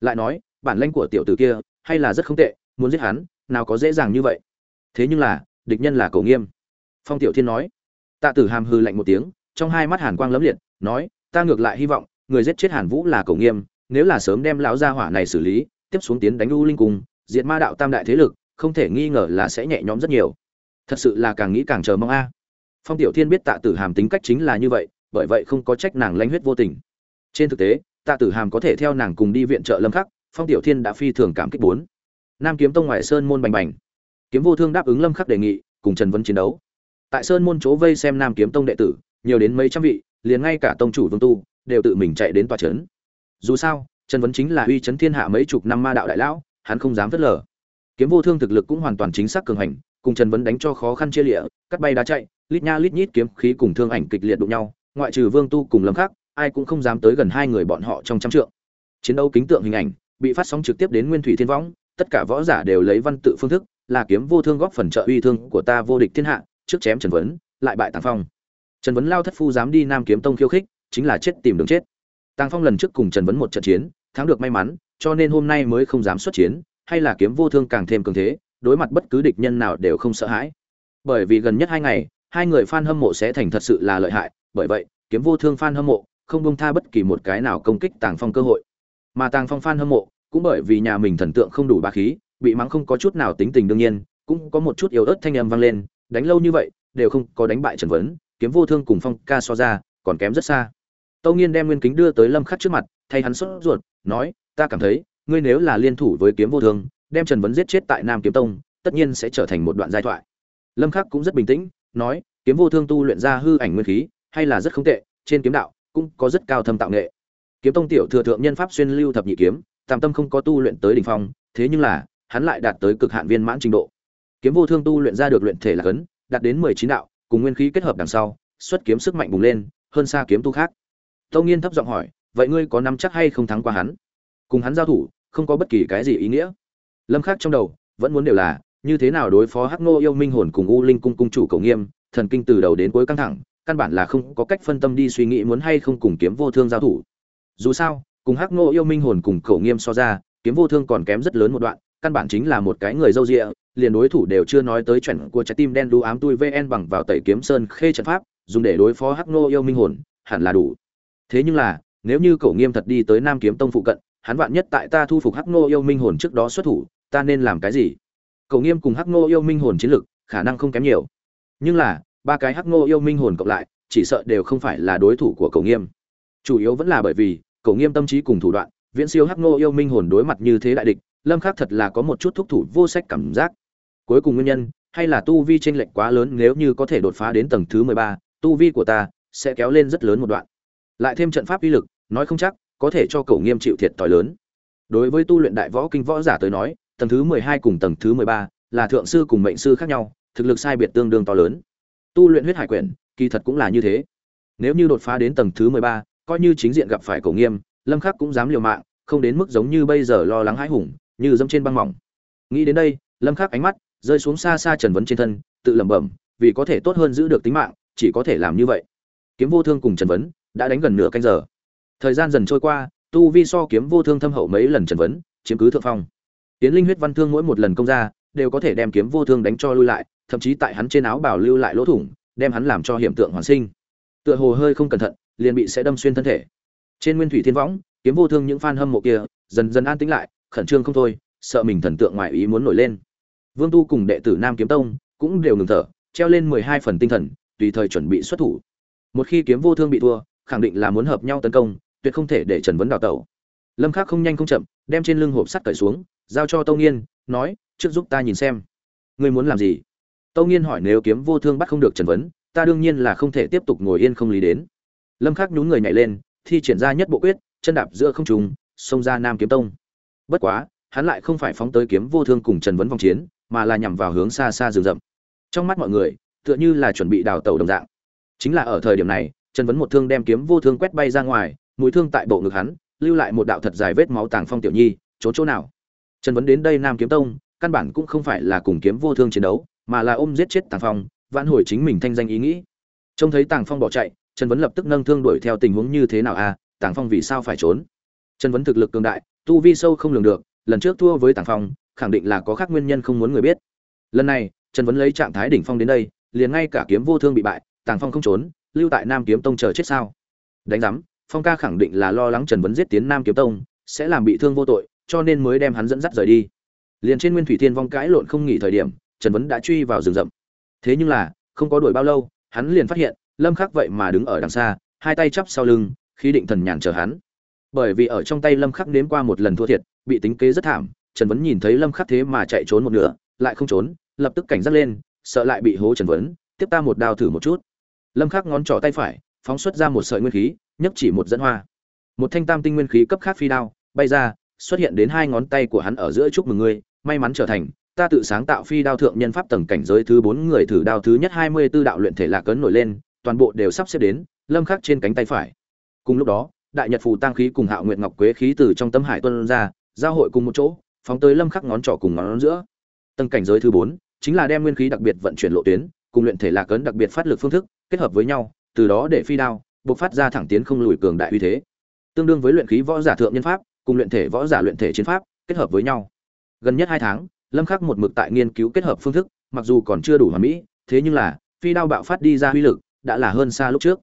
Lại nói, bản lãnh của tiểu tử kia, hay là rất không tệ, muốn giết hắn, nào có dễ dàng như vậy. Thế nhưng là, địch nhân là cổ nghiêm. Phong tiểu thiên nói. Tạ tử hàm hư lạnh một tiếng, trong hai mắt hàn quang lấm liệt, nói, ta ngược lại hy vọng, người giết chết hàn vũ là cổ nghiêm nếu là sớm đem lão gia hỏa này xử lý, tiếp xuống tiến đánh u linh cung, diệt ma đạo tam đại thế lực, không thể nghi ngờ là sẽ nhẹ nhõm rất nhiều. Thật sự là càng nghĩ càng chờ mong a. Phong tiểu thiên biết tạ tử hàm tính cách chính là như vậy, bởi vậy không có trách nàng lãnh huyết vô tình. Trên thực tế, tạ tử hàm có thể theo nàng cùng đi viện trợ lâm khắc, phong tiểu thiên đã phi thường cảm kích bốn. Nam kiếm tông ngoại sơn môn bành bành. Kiếm vô thương đáp ứng lâm khắc đề nghị, cùng trần vân chiến đấu. Tại sơn môn chỗ vây xem nam kiếm tông đệ tử, nhiều đến mấy trăm vị, liền ngay cả tông chủ vương tu, đều tự mình chạy đến tòa trấn dù sao, trần vấn chính là uy chấn thiên hạ mấy chục năm ma đạo đại lão, hắn không dám vất lờ. Kiếm vô thương thực lực cũng hoàn toàn chính xác cường hành, cùng trần vấn đánh cho khó khăn chia lịa, cắt bay đá chạy, lít nha lít nhít kiếm khí cùng thương ảnh kịch liệt đụng nhau, ngoại trừ vương tu cùng lâm khắc, ai cũng không dám tới gần hai người bọn họ trong trăm trượng. Chiến đấu kính tượng hình ảnh, bị phát sóng trực tiếp đến nguyên thủy thiên võng, tất cả võ giả đều lấy văn tự phương thức, là kiếm vô thương góp phần trợ uy thương của ta vô địch thiên hạ, trước chém trần vấn, lại bại tàng phong. Trần vấn lao thất phu dám đi nam kiếm tông khiêu khích, chính là chết tìm đường chết tàng phong lần trước cùng trần vấn một trận chiến, thắng được may mắn, cho nên hôm nay mới không dám xuất chiến, hay là kiếm vô thương càng thêm cường thế, đối mặt bất cứ địch nhân nào đều không sợ hãi. Bởi vì gần nhất hai ngày, hai người fan hâm mộ sẽ thành thật sự là lợi hại, bởi vậy, kiếm vô thương fan hâm mộ không buông tha bất kỳ một cái nào công kích tàng phong cơ hội. Mà tàng phong fan hâm mộ cũng bởi vì nhà mình thần tượng không đủ bá khí, bị mắng không có chút nào tính tình đương nhiên, cũng có một chút yếu ớt thanh âm vang lên, đánh lâu như vậy, đều không có đánh bại trần vấn, kiếm vô thương cùng phong ca so ra, còn kém rất xa tâu nghiên đem nguyên kính đưa tới lâm khắc trước mặt, thay hắn sốt ruột, nói, ta cảm thấy, ngươi nếu là liên thủ với kiếm vô thương đem trần vấn giết chết tại nam kiếm tông, tất nhiên sẽ trở thành một đoạn giai thoại. Lâm khắc cũng rất bình tĩnh, nói, kiếm vô thương tu luyện ra hư ảnh nguyên khí, hay là rất không tệ, trên kiếm đạo cũng có rất cao thâm tạo nghệ. Kiếm tông tiểu thừa thượng nhân pháp xuyên lưu thập nhị kiếm, tam tâm không có tu luyện tới đỉnh phong, thế nhưng là, hắn lại đạt tới cực hạn viên mãn trình độ. Kiếm vô thương tu luyện ra được luyện thể là cấn, đạt đến mười chín đạo, cùng nguyên khí kết hợp đằng sau, xuất kiếm sức mạnh bùng lên, hơn xa kiếm tu khác tâu nghiên thấp giọng hỏi, vậy ngươi có nắm chắc hay không thắng qua hắn? Cùng hắn giao thủ, không có bất kỳ cái gì ý nghĩa. Lâm khắc trong đầu vẫn muốn đều là, như thế nào đối phó hắc nô yêu minh hồn cùng u linh cung cung chủ cầu nghiêm, thần kinh từ đầu đến cuối căng thẳng, căn bản là không có cách phân tâm đi suy nghĩ muốn hay không cùng kiếm vô thương giao thủ. Dù sao, cùng hắc nô yêu minh hồn cùng cầu nghiêm so ra, kiếm vô thương còn kém rất lớn một đoạn, căn bản chính là một cái người dâu rịa liền đối thủ đều chưa nói tới chuẩn của trái tim đen đu ám tui vn bằng vào tẩy kiếm sơn khê trận pháp, dùng để đối phó hắc nô yêu minh hồn, hẳn là đủ thế nhưng là nếu như cậu nghiêm thật đi tới nam kiếm tông phụ cận hắn vạn nhất tại ta thu phục hắc nô yêu minh hồn trước đó xuất thủ ta nên làm cái gì? Cậu nghiêm cùng hắc nô yêu minh hồn chiến lực khả năng không kém nhiều. Nhưng là ba cái hắc nô yêu minh hồn cộng lại chỉ sợ đều không phải là đối thủ của cậu nghiêm. Chủ yếu vẫn là bởi vì cậu nghiêm tâm trí cùng thủ đoạn viễn siêu hắc nô yêu minh hồn đối mặt như thế đại địch lâm khắc thật là có một chút thúc thủ vô sách cảm giác. Cuối cùng nguyên nhân hay là tu vi chênh lệch quá lớn nếu như có thể đột phá đến tầng thứ 13, tu vi của ta sẽ kéo lên rất lớn một đoạn lại thêm trận pháp uy lực nói không chắc có thể cho cậu nghiêm chịu thiệt thòi lớn. Đối với tu luyện đại võ kinh võ giả tới nói tầng thứ 12 cùng tầng thứ 13 là thượng sư cùng mệnh sư khác nhau thực lực sai biệt tương đương to lớn. Tu luyện huyết hải quyển kỳ thật cũng là như thế. Nếu như đột phá đến tầng thứ 13, coi như chính diện gặp phải cậu nghiêm lâm khắc cũng dám liều mạng không đến mức giống như bây giờ lo lắng hãi hùng như dẫm trên băng mỏng. Nghĩ đến đây lâm khắc ánh mắt rơi xuống xa xa trần vấn trên thân tự lẩm bẩm vì có thể tốt hơn giữ được tính mạng chỉ có thể làm như vậy. Kiếm vô thương cùng trần vấn đã đánh gần nửa canh giờ. Thời gian dần trôi qua, tu vi so kiếm vô thương thâm hậu mấy lần trần vấn, chiếm cứ thượng phong. Tiến linh huyết văn thương mỗi một lần công ra, đều có thể đem kiếm vô thương đánh cho lui lại, thậm chí tại hắn trên áo bảo lưu lại lỗ thủng, đem hắn làm cho hiểm tượng hoàn sinh. Tựa hồ hơi không cẩn thận, liền bị sẽ đâm xuyên thân thể. Trên nguyên thủy thiên võng, kiếm vô thương những fan hâm mộ kia, dần dần an tĩnh lại, khẩn trương không thôi, sợ mình thần tượng ngoại ý muốn nổi lên. Vương tu cùng đệ tử nam kiếm tông cũng đều ngừng thở, treo lên mười hai phần tinh thần, tùy thời chuẩn bị xuất thủ. Một khi kiếm vô thương bị thua khẳng định là muốn hợp nhau tấn công, tuyệt không thể để trần vấn đào tẩu. Lâm khắc không nhanh không chậm, đem trên lưng hộp sắt cởi xuống, giao cho tâu nghiên, nói, trước giúp ta nhìn xem. Ngươi muốn làm gì? Tâu nghiên hỏi, nếu kiếm vô thương bắt không được trần vấn, ta đương nhiên là không thể tiếp tục ngồi yên không lý đến. Lâm khắc nhún người nhảy lên, thi triển ra nhất bộ quyết, chân đạp giữa không trùng xông ra nam kiếm tông. Bất quá, hắn lại không phải phóng tới kiếm vô thương cùng trần vấn vòng chiến, mà là nhằm vào hướng xa xa rừng rậm. Trong mắt mọi người, tựa như là chuẩn bị đào tẩu đồng dạng. Chính là ở thời điểm này trần vấn một thương đem kiếm vô thương quét bay ra ngoài, mũi thương tại bộ ngực hắn, lưu lại một đạo thật dài vết máu tàng phong tiểu nhi trốn chỗ nào? Trần vấn đến đây nam kiếm tông, căn bản cũng không phải là cùng kiếm vô thương chiến đấu, mà là ôm giết chết tàng phong, vãn hồi chính mình thanh danh ý nghĩ. Trông thấy tàng phong bỏ chạy, trần vấn lập tức nâng thương đuổi theo tình huống như thế nào à? Tàng phong vì sao phải trốn? Trần vấn thực lực cường đại, tu vi sâu không lường được, lần trước thua với tàng phong, khẳng định là có khác nguyên nhân không muốn người biết. Lần này, trần vấn lấy trạng thái đỉnh phong đến đây, liền ngay cả kiếm vô thương bị bại, tàng phong không trốn lưu tại nam kiếm tông chờ chết sao? Đánh giám, phong ca khẳng định là lo lắng trần vấn giết tiến nam kiếm tông, sẽ làm bị thương vô tội, cho nên mới đem hắn dẫn dắt rời đi. Liền trên nguyên thủy thiên vong cãi lộn không nghỉ thời điểm, trần vấn đã truy vào rừng rậm. Thế nhưng là, không có đuổi bao lâu, hắn liền phát hiện, lâm khắc vậy mà đứng ở đằng xa, hai tay chắp sau lưng, khí định thần nhàn chờ hắn. Bởi vì ở trong tay lâm khắc nếm qua một lần thua thiệt, bị tính kế rất thảm, trần vấn nhìn thấy lâm khắc thế mà chạy trốn một nửa, lại không trốn, lập tức cảnh giác lên, sợ lại bị hố trần vấn, tiếp ta một đao thử một chút lâm khắc ngón trỏ tay phải, phóng xuất ra một sợi nguyên khí nhấc chỉ một dẫn hoa. Một thanh tam tinh nguyên khí cấp khác phi đao, bay ra, xuất hiện đến hai ngón tay của hắn ở giữa chúc mừng ngươi, may mắn trở thành, ta tự sáng tạo phi đao thượng nhân pháp tầng cảnh giới thứ bốn người thử đao thứ nhất hai mươi 24 đạo luyện thể lạc cấn nổi lên, toàn bộ đều sắp xếp đến, lâm khắc trên cánh tay phải. Cùng lúc đó, đại nhật phù tăng khí cùng hạo nguyệt ngọc quế khí từ trong tâm hải tuân ra, giao hội cùng một chỗ, phóng tới lâm khắc ngón trỏ cùng ngón giữa. Tầng cảnh giới thứ bốn, chính là đem nguyên khí đặc biệt vận chuyển lộ tuyến cùng luyện thể lạc cấn đặc biệt phát lực phương thức, kết hợp với nhau, từ đó để phi đao bộc phát ra thẳng tiến không lùi cường đại uy thế. Tương đương với luyện khí võ giả thượng nhân pháp cùng luyện thể võ giả luyện thể chiến pháp kết hợp với nhau. Gần nhất hai tháng, lâm khắc một mực tại nghiên cứu kết hợp phương thức, mặc dù còn chưa đủ hoàn mỹ, thế nhưng là, phi đao bạo phát đi ra uy lực đã là hơn xa lúc trước.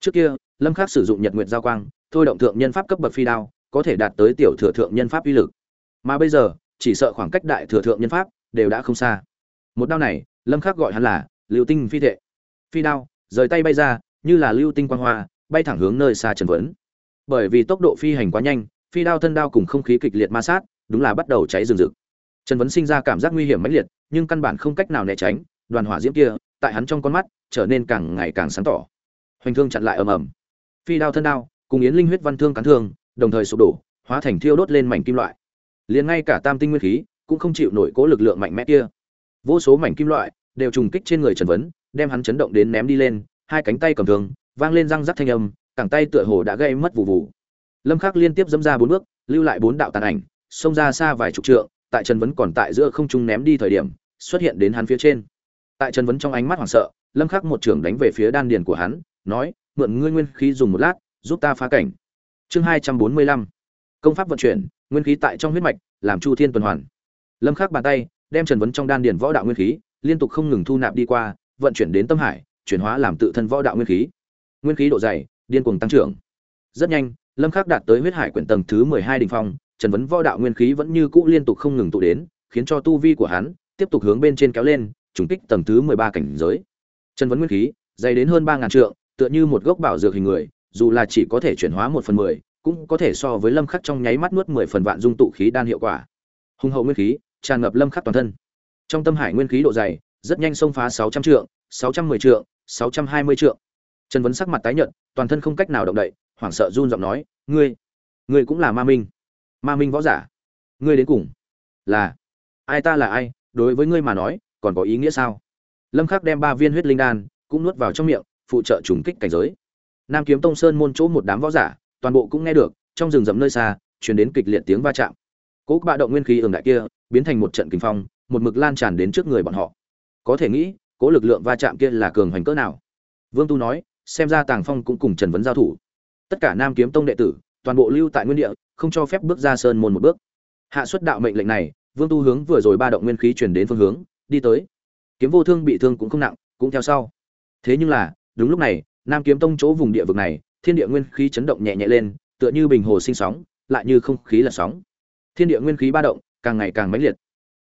Trước kia, lâm khắc sử dụng nhật nguyện giao quang, thôi động thượng nhân pháp cấp bậc phi đao, có thể đạt tới tiểu thừa thượng nhân pháp uy lực. Mà bây giờ, chỉ sợ khoảng cách đại thừa thượng nhân pháp đều đã không xa. Một đao này, lâm khắc gọi hắn là lưu tinh phi thệ. Phi đao, rời tay bay ra, như là lưu tinh quang hoa, bay thẳng hướng nơi xa trần vấn bởi vì tốc độ phi hành quá nhanh, phi đao thân đao cùng không khí kịch liệt ma sát, đúng là bắt đầu cháy rừng rực. Trần vấn sinh ra cảm giác nguy hiểm mãnh liệt, nhưng căn bản không cách nào né tránh, đoàn hỏa diễm kia, tại hắn trong con mắt, trở nên càng ngày càng sáng tỏ. Hoành thương chặn lại ầm ầm. Phi đao thân đao, cùng yến linh huyết văn thương cắn thương, đồng thời sụp đổ, hóa thành thiêu đốt lên mảnh kim loại. Liền ngay cả tam tinh nguyên khí, cũng không chịu nổi cố lực lượng mạnh mẽ kia. Vô số mảnh kim loại đều trùng kích trên người trần vấn, đem hắn chấn động đến ném đi lên, hai cánh tay cầm thương, vang lên răng rắc thanh âm, cẳng tay tựa hồ đã gây mất vụ vụ. Lâm khắc liên tiếp dẫm ra bốn bước, lưu lại bốn đạo tàn ảnh, xông ra xa vài chục trượng, tại trần vấn còn tại giữa không trung ném đi thời điểm, xuất hiện đến hắn phía trên. Tại trần vấn trong ánh mắt hoảng sợ, lâm khắc một trường đánh về phía đan điền của hắn, nói, mượn ngươi nguyên khí dùng một lát, giúp ta phá cảnh. Chương hai trăm bốn mươi lăm. Công pháp vận chuyển, nguyên khí tại trong huyết mạch, làm chu thiên tuần hoàn. Lâm khắc bàn tay, đem trần vấn trong đan điền võ đạo nguyên khí liên tục không ngừng thu nạp đi qua, vận chuyển đến tâm hải, chuyển hóa làm tự thân võ đạo nguyên khí. Nguyên khí độ dày, điên cuồng tăng trưởng. Rất nhanh, lâm khắc đạt tới huyết hải quyển tầng thứ mười hai đỉnh phong, trần vấn võ đạo nguyên khí vẫn như cũ liên tục không ngừng tụ đến, khiến cho tu vi của hắn tiếp tục hướng bên trên kéo lên, trùng kích tầng thứ mười ba cảnh giới. Trần vấn nguyên khí dày đến hơn ba ngàn trượng, tựa như một gốc bảo dược hình người, dù là chỉ có thể chuyển hóa một phần mười, cũng có thể so với lâm khắc trong nháy mắt nuốt mười phần vạn dung tụ khí đan hiệu quả. Hùng hậu nguyên khí, tràn ngập lâm khắc toàn thân trong tâm hải nguyên khí độ dày, rất nhanh xông phá sáu trăm trượng, sáu trăm mười trượng, sáu trăm hai mươi trượng. Trần vấn sắc mặt tái nhợt, toàn thân không cách nào động đậy, hoảng sợ run giọng nói, ngươi ngươi cũng là ma minh. Ma minh võ giả. Ngươi đến cùng là ai ta là ai? Đối với ngươi mà nói, còn có ý nghĩa sao? Lâm khắc đem ba viên huyết linh đan cũng nuốt vào trong miệng, phụ trợ trùng kích cảnh giới. Nam kiếm tông sơn môn chỗ một đám võ giả, toàn bộ cũng nghe được, trong rừng rậm nơi xa, truyền đến kịch liệt tiếng va chạm. Cỗ bạo động nguyên khí ường đại kia, biến thành một trận kinh phong một mực lan tràn đến trước người bọn họ. Có thể nghĩ, cố lực lượng va chạm kia là cường hoành cỡ nào. Vương tu nói, xem ra tàng phong cũng cùng trần vấn giao thủ. Tất cả nam kiếm tông đệ tử, toàn bộ lưu tại nguyên địa, không cho phép bước ra sơn môn một bước. Hạ xuất đạo mệnh lệnh này, vương tu hướng vừa rồi ba động nguyên khí truyền đến phương hướng, đi tới. Kiếm vô thương bị thương cũng không nặng, cũng theo sau. Thế nhưng là, đúng lúc này, nam kiếm tông chỗ vùng địa vực này, thiên địa nguyên khí chấn động nhẹ nhẹ lên, tựa như bình hồ sinh sóng, lại như không khí là sóng. Thiên địa nguyên khí ba động, càng ngày càng mãnh liệt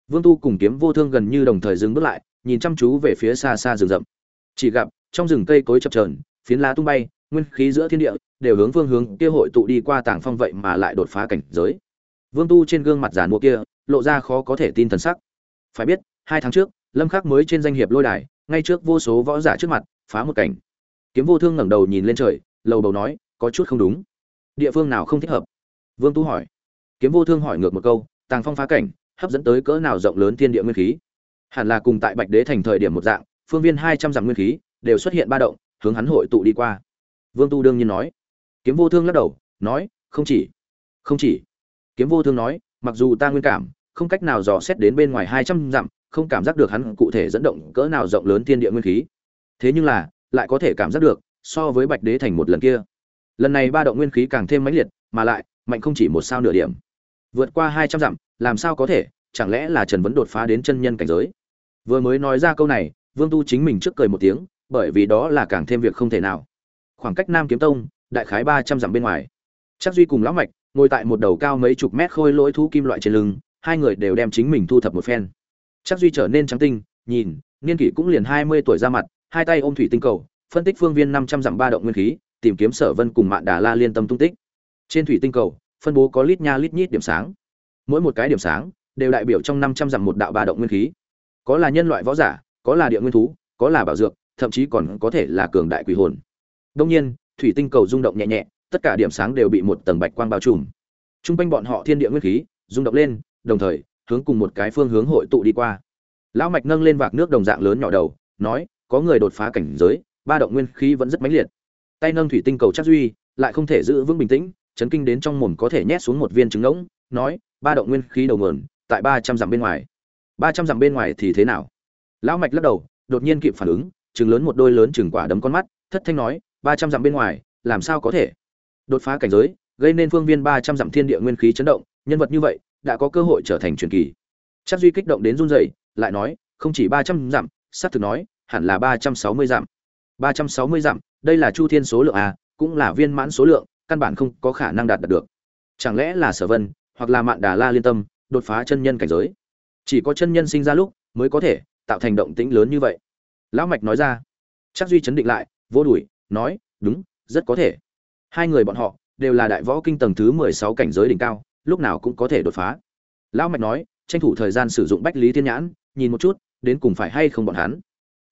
vương tu cùng kiếm vô thương gần như đồng thời dừng bước lại nhìn chăm chú về phía xa xa rừng rậm. Chỉ gặp trong rừng cây cối chập chờn, phiến lá tung bay nguyên khí giữa thiên địa đều hướng phương hướng kia hội tụ đi qua tảng phong vậy mà lại đột phá cảnh giới. Vương tu trên gương mặt giàn mua kia lộ ra khó có thể tin thần sắc. Phải biết hai tháng trước lâm khắc mới trên danh hiệp lôi đài ngay trước vô số võ giả trước mặt phá một cảnh. Kiếm vô thương ngẩng đầu nhìn lên trời lầu đầu nói có chút không đúng. Địa phương nào không thích hợp? Vương tu hỏi. Kiếm vô thương hỏi ngược một câu tàng phong phá cảnh hấp dẫn tới cỡ nào rộng lớn thiên địa nguyên khí. Hẳn là cùng tại bạch đế thành thời điểm một dạng, phương viên hai trăm dặm nguyên khí đều xuất hiện ba động, hướng hắn hội tụ đi qua. Vương tu đương nhiên nói. Kiếm vô thương lắc đầu, nói, không chỉ không chỉ. Kiếm vô thương nói, mặc dù ta nguyên cảm, không cách nào dò xét đến bên ngoài hai trăm dặm, không cảm giác được hắn cụ thể dẫn động cỡ nào rộng lớn thiên địa nguyên khí. Thế nhưng là, lại có thể cảm giác được, so với bạch đế thành một lần kia. Lần này ba động nguyên khí càng thêm mãnh liệt, mà lại mạnh không chỉ một sao nửa điểm vượt qua hai trăm dặm, làm sao có thể? Chẳng lẽ là trần vấn đột phá đến chân nhân cảnh giới? Vừa mới nói ra câu này, vương tu chính mình trước cười một tiếng, bởi vì đó là càng thêm việc không thể nào. Khoảng cách nam kiếm tông, đại khái ba trăm dặm bên ngoài. Chắc duy cùng lão mạch ngồi tại một đầu cao mấy chục mét khôi lỗi thú kim loại trên lưng, hai người đều đem chính mình thu thập một phen. Chắc duy trở nên trắng tinh, nhìn, niên kỷ cũng liền hai mươi tuổi ra mặt, hai tay ôm thủy tinh cầu, phân tích phương viên năm trăm dặm ba động nguyên khí, tìm kiếm sở vân cùng mạn đà la liên tâm tung tích. Trên thủy tinh cầu phân bố có lít nha lít nhít điểm sáng. Mỗi một cái điểm sáng đều đại biểu trong năm trăm dặm một đạo ba động nguyên khí. Có là nhân loại võ giả, có là địa nguyên thú, có là bảo dược, thậm chí còn có thể là cường đại quỷ hồn. Đông nhiên, thủy tinh cầu rung động nhẹ nhẹ, tất cả điểm sáng đều bị một tầng bạch quang bao trùm. T r u n g quanh bọn họ thiên địa nguyên khí rung động lên, đồng thời hướng cùng một cái phương hướng hội tụ đi qua. Lão mạch nâng lên vạc nước đồng dạng lớn nhỏ đầu, nói, có người đột phá cảnh giới, ba động nguyên khí vẫn rất mãnh liệt. Tay nâng thủy tinh cầu chắc duy, lại không thể giữ vững bình tĩnh chấn kinh đến trong mồm có thể nhét xuống một viên trứng ngỗng, nói, ba động nguyên khí đầu nguồn, tại ba trăm dặm bên ngoài. Ba trăm dặm bên ngoài thì thế nào? Lão mạch lắc đầu, đột nhiên kịp phản ứng, trừng lớn một đôi lớn trừng quả đấm con mắt, thất thanh nói, ba trăm dặm bên ngoài, làm sao có thể? Đột phá cảnh giới, gây nên phương viên ba trăm dặm thiên địa nguyên khí chấn động, nhân vật như vậy, đã có cơ hội trở thành truyền kỳ. Chắc duy kích động đến run rẩy, lại nói, không chỉ ba trăm dặm sát thực nói, hẳn là ba trăm sáu mươi dặm. Ba trăm sáu mươi dặm, đây là chu thiên số lượng à cũng là viên mãn số lượng căn bản không có khả năng đạt được chẳng lẽ là sở vân, hoặc là mạn đà la liên tâm, đột phá chân nhân cảnh giới? Chỉ có chân nhân sinh ra lúc, mới có thể tạo thành động tĩnh lớn như vậy. Lão mạch nói ra. Chắc duy chấn định lại, vô đuổi, nói, đúng, rất có thể. Hai người bọn họ đều là đại võ kinh tầng thứ mười sáu cảnh giới đỉnh cao, lúc nào cũng có thể đột phá. Lão mạch nói, tranh thủ thời gian sử dụng bách lý thiên nhãn, nhìn một chút, đến cùng phải hay không bọn hắn.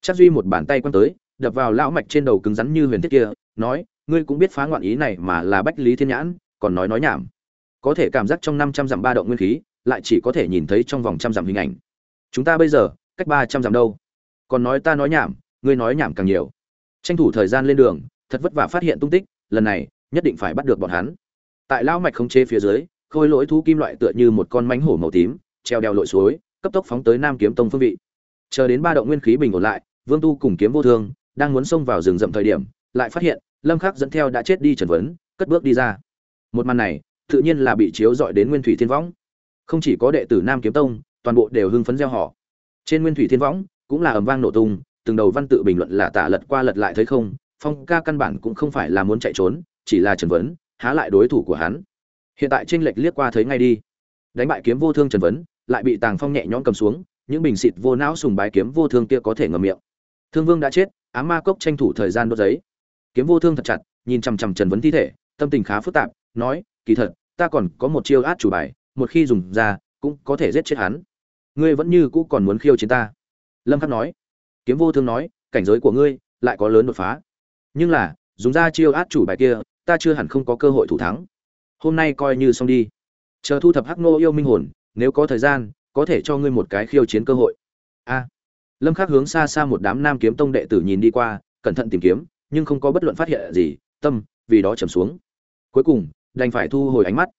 Chắc duy một bàn tay quăng tới, đập vào lão mạch trên đầu cứng rắn như huyền thiết kia, nói ngươi cũng biết phá ngoạn ý này mà là bách lý thiên nhãn, còn nói nói nhảm. Có thể cảm giác trong năm trăm dặm ba động nguyên khí, lại chỉ có thể nhìn thấy trong vòng trăm dặm hình ảnh. Chúng ta bây giờ, cách ba trăm dặm đâu? Còn nói ta nói nhảm, ngươi nói nhảm càng nhiều. Tranh thủ thời gian lên đường, thật vất vả phát hiện tung tích, lần này, nhất định phải bắt được bọn hắn. Tại lão mạch khống chế phía dưới, khôi lỗi thú kim loại tựa như một con mánh hổ màu tím, treo đeo lội suối, cấp tốc phóng tới nam kiếm tông phương vị. Chờ đến ba động nguyên khí bình ổn lại, vương tu cùng kiếm vô thương đang muốn xông vào rừng rậm thời điểm, lại phát hiện lâm khắc dẫn theo đã chết đi trần vấn, cất bước đi ra. Một màn này, tự nhiên là bị chiếu dọi đến nguyên thủy thiên võng. Không chỉ có đệ tử nam kiếm tông, toàn bộ đều hưng phấn gieo họ. Trên nguyên thủy thiên võng, cũng là ầm vang nổ tung, từng đầu văn tự bình luận là tả lật qua lật lại thấy không, phong ca căn bản cũng không phải là muốn chạy trốn, chỉ là trần vấn, há lại đối thủ của hắn. Hiện tại tranh lệch liếc qua thấy ngay đi. Đánh bại kiếm vô thương trần vấn, lại bị tàng phong nhẹ nhõm cầm xuống, những bình xịt vô não sùng bái kiếm vô thương kia có thể ngậm miệng. Thương vương đã chết á ma cốc tranh thủ thời gian đốt giấy kiếm vô thương thật chặt, nhìn chằm chằm trần vấn thi thể, tâm tình khá phức tạp, nói, kỳ thật, ta còn có một chiêu át chủ bài, một khi dùng ra, cũng có thể giết chết hắn. Ngươi vẫn như cũ còn muốn khiêu chiến ta. Lâm khắc nói. Kiếm vô thương nói, cảnh giới của ngươi lại có lớn đột phá. Nhưng là, dùng ra chiêu át chủ bài kia, ta chưa hẳn không có cơ hội thủ thắng. Hôm nay coi như xong đi. Chờ thu thập hắc nô yêu minh hồn, nếu có thời gian, có thể cho ngươi một cái khiêu chiến cơ hội. A. Lâm khắc hướng xa xa một đám nam kiếm tông đệ tử nhìn đi qua, cẩn thận tìm kiếm nhưng không có bất luận phát hiện gì, tâm, vì đó trầm xuống. Cuối cùng, đành phải thu hồi ánh mắt.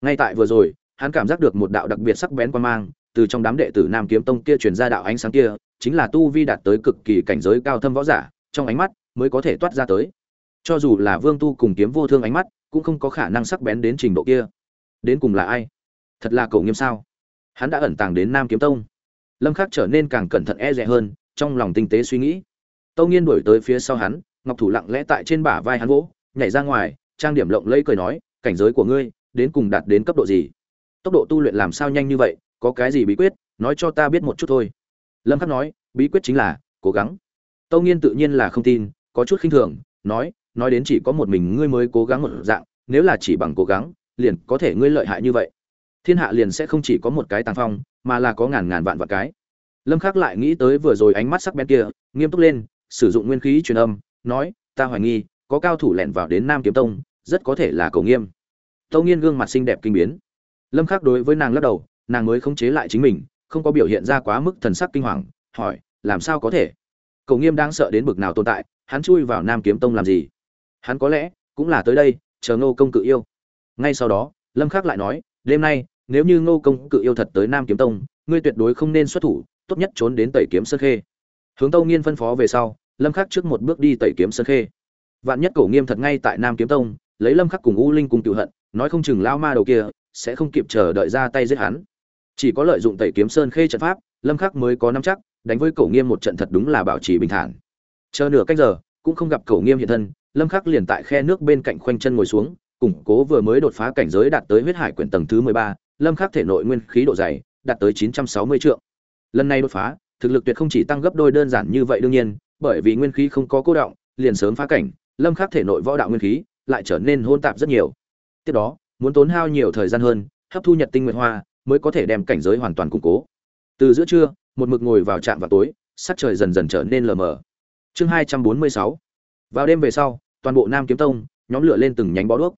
Ngay tại vừa rồi, hắn cảm giác được một đạo đặc biệt sắc bén quan mang từ trong đám đệ tử nam kiếm tông kia truyền ra đạo ánh sáng kia, chính là tu vi đạt tới cực kỳ cảnh giới cao thâm võ giả, trong ánh mắt mới có thể toát ra tới. Cho dù là vương tu cùng kiếm vô thương ánh mắt cũng không có khả năng sắc bén đến trình độ kia. Đến cùng là ai? Thật là cậu nghiêm sao? Hắn đã ẩn tàng đến nam kiếm tông. Lâm khắc trở nên càng cẩn thận e dè hơn, trong lòng tinh tế suy nghĩ. Tâu nghiên đuổi tới phía sau hắn ngọc thủ lặng lẽ tại trên bả vai hắn vỗ, nhảy ra ngoài, trang điểm lộng lẫy cười nói, cảnh giới của ngươi, đến cùng đạt đến cấp độ gì? Tốc độ tu luyện làm sao nhanh như vậy, có cái gì bí quyết? Nói cho ta biết một chút thôi. Lâm khắc nói, bí quyết chính là cố gắng. Tâu nghiên tự nhiên là không tin, có chút khinh thường, nói nói đến chỉ có một mình ngươi mới cố gắng một dạng, nếu là chỉ bằng cố gắng, liền có thể ngươi lợi hại như vậy. Thiên hạ liền sẽ không chỉ có một cái tàng phong, mà là có ngàn ngàn vạn vạn cái. Lâm khắc lại nghĩ tới vừa rồi ánh mắt sắc bén kia, nghiêm túc lên, sử dụng nguyên khí truyền âm nói, ta hoài nghi, có cao thủ lẻn vào đến nam kiếm tông, rất có thể là cầu nghiêm. Tâu nghiên gương mặt xinh đẹp kinh biến. Lâm khắc đối với nàng lắc đầu, nàng mới khống chế lại chính mình, không có biểu hiện ra quá mức thần sắc kinh hoàng, hỏi, làm sao có thể? Cầu nghiêm đang sợ đến bực nào tồn tại, hắn chui vào nam kiếm tông làm gì? Hắn có lẽ cũng là tới đây, chờ ngô công cự yêu. Ngay sau đó, lâm khắc lại nói, đêm nay, nếu như ngô công cự yêu thật tới nam kiếm tông, ngươi tuyệt đối không nên xuất thủ, tốt nhất trốn đến tẩy kiếm sơn khê. Hướng tâu nghiên phân phó về sau lâm khắc trước một bước đi tẩy kiếm sơn khê. Vạn nhất cổ nghiêm thật ngay tại nam kiếm tông lấy lâm khắc cùng u linh cùng cựu hận nói không chừng lao ma đầu kia sẽ không kịp chờ đợi ra tay giết hắn. Chỉ có lợi dụng tẩy kiếm sơn khê trận pháp lâm khắc mới có nắm chắc đánh với cổ nghiêm một trận thật đúng là bảo trì bình thản. Chờ nửa cách giờ cũng không gặp cổ nghiêm hiện thân lâm khắc liền tại khe nước bên cạnh khoanh chân ngồi xuống củng cố vừa mới đột phá cảnh giới đạt tới huyết hải quyển tầng thứ 13, lâm khắc thể nội nguyên khí độ dày đạt tới 960 trượng. Lần này đột phá thực lực tuyệt không chỉ tăng gấp đôi đơn giản như vậy đương nhiên bởi vì nguyên khí không có cố động, liền sớm phá cảnh, lâm khắc thể nội võ đạo nguyên khí lại trở nên hỗn tạp rất nhiều. Tiếp đó, muốn tốn hao nhiều thời gian hơn, hấp thu nhật tinh nguyệt hoa mới có thể đem cảnh giới hoàn toàn củng cố. Từ giữa trưa, một mực ngồi vào trạm vào tối, sắc trời dần dần trở nên lờ mờ. Chương 246 vào đêm về sau, toàn bộ nam kiếm tông, nhóm lửa lên từng nhánh bó đuốc.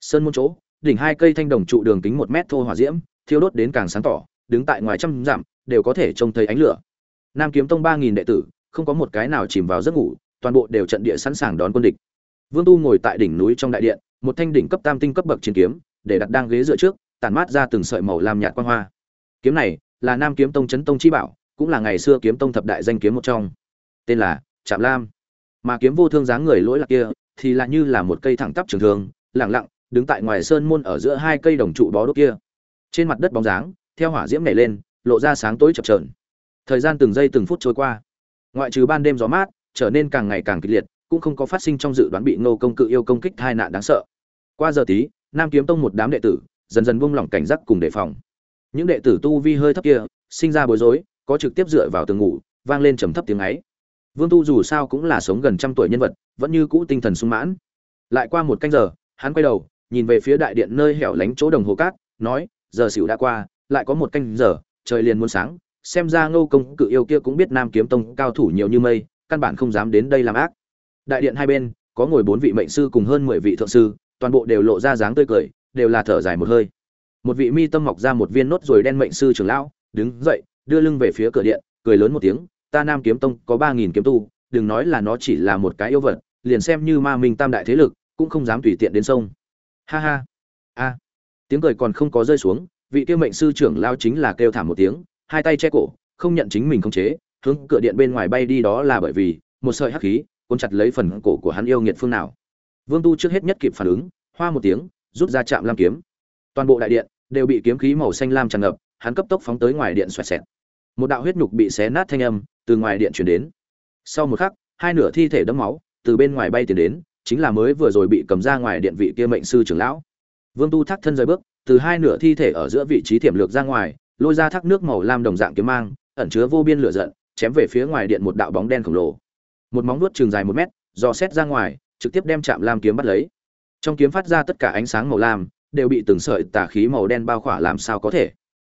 Sơn môn chỗ, đỉnh hai cây thanh đồng trụ đường kính một mét thô hỏa diễm, thiêu đốt đến càng sáng tỏ, đứng tại ngoài trăm dặm, đều có thể trông thấy ánh lửa. Nam kiếm tông ba nghìn đệ tử không có một cái nào chìm vào giấc ngủ, toàn bộ đều trận địa sẵn sàng đón quân địch. Vương tu ngồi tại đỉnh núi trong đại điện, một thanh đỉnh cấp tam tinh cấp bậc chiến kiếm, để đặt đang ghế dựa trước, tản mát ra từng sợi màu lam nhạt quang hoa. Kiếm này là nam kiếm tông chấn tông chi bảo, cũng là ngày xưa kiếm tông thập đại danh kiếm một trong. Tên là trạm lam. Mà kiếm vô thương dáng người lỗi lạc kia, thì lại như là một cây thẳng tắp trường thường lẳng lặng, đứng tại ngoài sơn môn ở giữa hai cây đồng trụ bó đốt kia. Trên mặt đất bóng dáng, theo hỏa diễm nảy lên, lộ ra sáng tối chập trờn thời gian từng giây từng phút trôi qua ngoại trừ ban đêm gió mát, trở nên càng ngày càng kịch liệt, cũng không có phát sinh trong dự đoán bị nô công cự yêu công kích tai nạn đáng sợ. Qua giờ tí, nam kiếm tông một đám đệ tử dần dần buông lỏng cảnh giác cùng đề phòng. Những đệ tử tu vi hơi thấp kia, sinh ra bối rối, có trực tiếp dựa vào tường ngủ, vang lên trầm thấp tiếng ấy. Vương tu dù sao cũng là sống gần trăm tuổi nhân vật, vẫn như cũ tinh thần sung mãn. Lại qua một canh giờ, hắn quay đầu, nhìn về phía đại điện nơi hẻo lánh chỗ đồng hồ cát, nói, giờ xỉu đã qua, lại có một canh giờ, trời liền muốn sáng xem ra ngô công cự yêu kia cũng biết nam kiếm tông cao thủ nhiều như mây, căn bản không dám đến đây làm ác. Đại điện hai bên, có ngồi bốn vị mệnh sư cùng hơn mười vị thượng sư, toàn bộ đều lộ ra dáng tươi cười, đều là thở dài một hơi. Một vị mi tâm mọc ra một viên nốt rồi đen mệnh sư trưởng lão, đứng dậy, đưa lưng về phía cửa điện, cười lớn một tiếng, ta nam kiếm tông có ba nghìn kiếm tu, đừng nói là nó chỉ là một cái yêu vật, liền xem như ma minh tam đại thế lực, cũng không dám tùy tiện đến sông. Ha ha. A. Tiếng cười còn không có rơi xuống, vị kia mệnh sư trưởng lão chính là kêu thảm một tiếng hai tay che cổ, không nhận chính mình không chế, hướng cửa điện bên ngoài bay đi đó là bởi vì, một sợi hắc khí, cuốn chặt lấy phần cổ của hắn yêu nghiệt phương nào. Vương tu trước hết nhất kịp phản ứng, hoa một tiếng, rút ra chạm lam kiếm. Toàn bộ đại điện đều bị kiếm khí màu xanh lam tràn ngập, hắn cấp tốc phóng tới ngoài điện xoẹt xẹt. Một đạo huyết nhục bị xé nát thanh âm từ ngoài điện chuyển đến. Sau một khắc, hai nửa thi thể đẫm máu từ bên ngoài bay tiến đến, chính là mới vừa rồi bị cầm ra ngoài điện vị kia mệnh sư trưởng lão. Vương tu thác thân rời bước, từ hai nửa thi thể ở giữa vị trí tiềm lược ra ngoài lôi ra thác nước màu lam đồng dạng kiếm mang, ẩn chứa vô biên lửa giận, chém về phía ngoài điện một đạo bóng đen khổng lồ. Một móng nuốt trường dài một mét, dò xét ra ngoài, trực tiếp đem chạm lam kiếm bắt lấy. Trong kiếm phát ra tất cả ánh sáng màu lam, đều bị từng sợi tà khí màu đen bao khỏa làm sao có thể.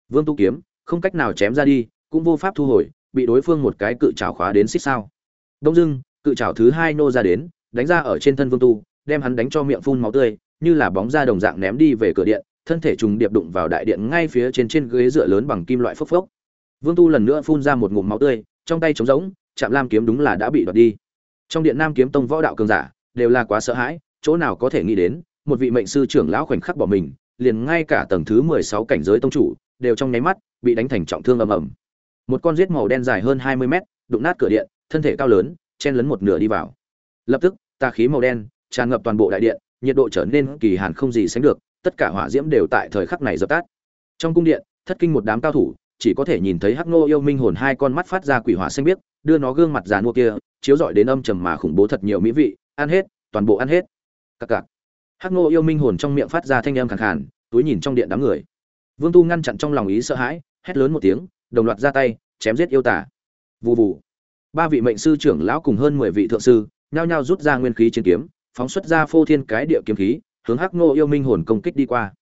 Vương tu kiếm, không cách nào chém ra đi, cũng vô pháp thu hồi, bị đối phương một cái cự trào khóa đến xích sao. Đông dưng cự trào thứ hai nô ra đến, đánh ra ở trên thân vương tu đem hắn đánh cho miệng phun máu tươi, như là bóng ra đồng dạng ném đi về cửa điện thân thể trùng điệp đụng vào đại điện ngay phía trên trên ghế dựa lớn bằng kim loại phốc phốc. Vương tu lần nữa phun ra một ngụm máu tươi, trong tay trống rỗng chạm lam kiếm đúng là đã bị đoạt đi. Trong điện nam kiếm tông võ đạo cường giả, đều là quá sợ hãi, chỗ nào có thể nghĩ đến, một vị mệnh sư trưởng lão khoảnh khắc bỏ mình, liền ngay cả tầng thứ mười sáu cảnh giới tông chủ, đều trong nháy mắt, bị đánh thành trọng thương ầm ầm. Một con rết màu đen dài hơn hai mươi mét, đụng nát cửa điện, thân thể cao lớn, chen lấn một nửa đi vào. Lập tức, tà khí màu đen, tràn ngập toàn bộ đại điện, nhiệt độ trở nên kỳ hàn không gì sánh được tất cả hỏa diễm đều tại thời khắc này dập tắt. Trong cung điện, thất kinh một đám cao thủ, chỉ có thể nhìn thấy hắc ngô yêu minh hồn hai con mắt phát ra quỷ hỏa xanh biếc, đưa nó gương mặt già nua kia, chiếu rọi đến âm trầm mà khủng bố thật nhiều mỹ vị, ăn hết, toàn bộ ăn hết. Cặc cặc. Hắc ngô yêu minh hồn trong miệng phát ra thanh âm khàn khàn, túi nhìn trong điện đám người. Vương tu ngăn chặn trong lòng ý sợ hãi, hét lớn một tiếng, đồng loạt ra tay, chém giết yêu tả vù vù. Ba vị mệnh sư trưởng lão cùng hơn mười vị thượng sư, nhao nhao rút ra nguyên khí chiến kiếm, phóng xuất ra phô thiên cái địa kiếm khí hướng hắc ngô yêu minh hồn công kích đi qua.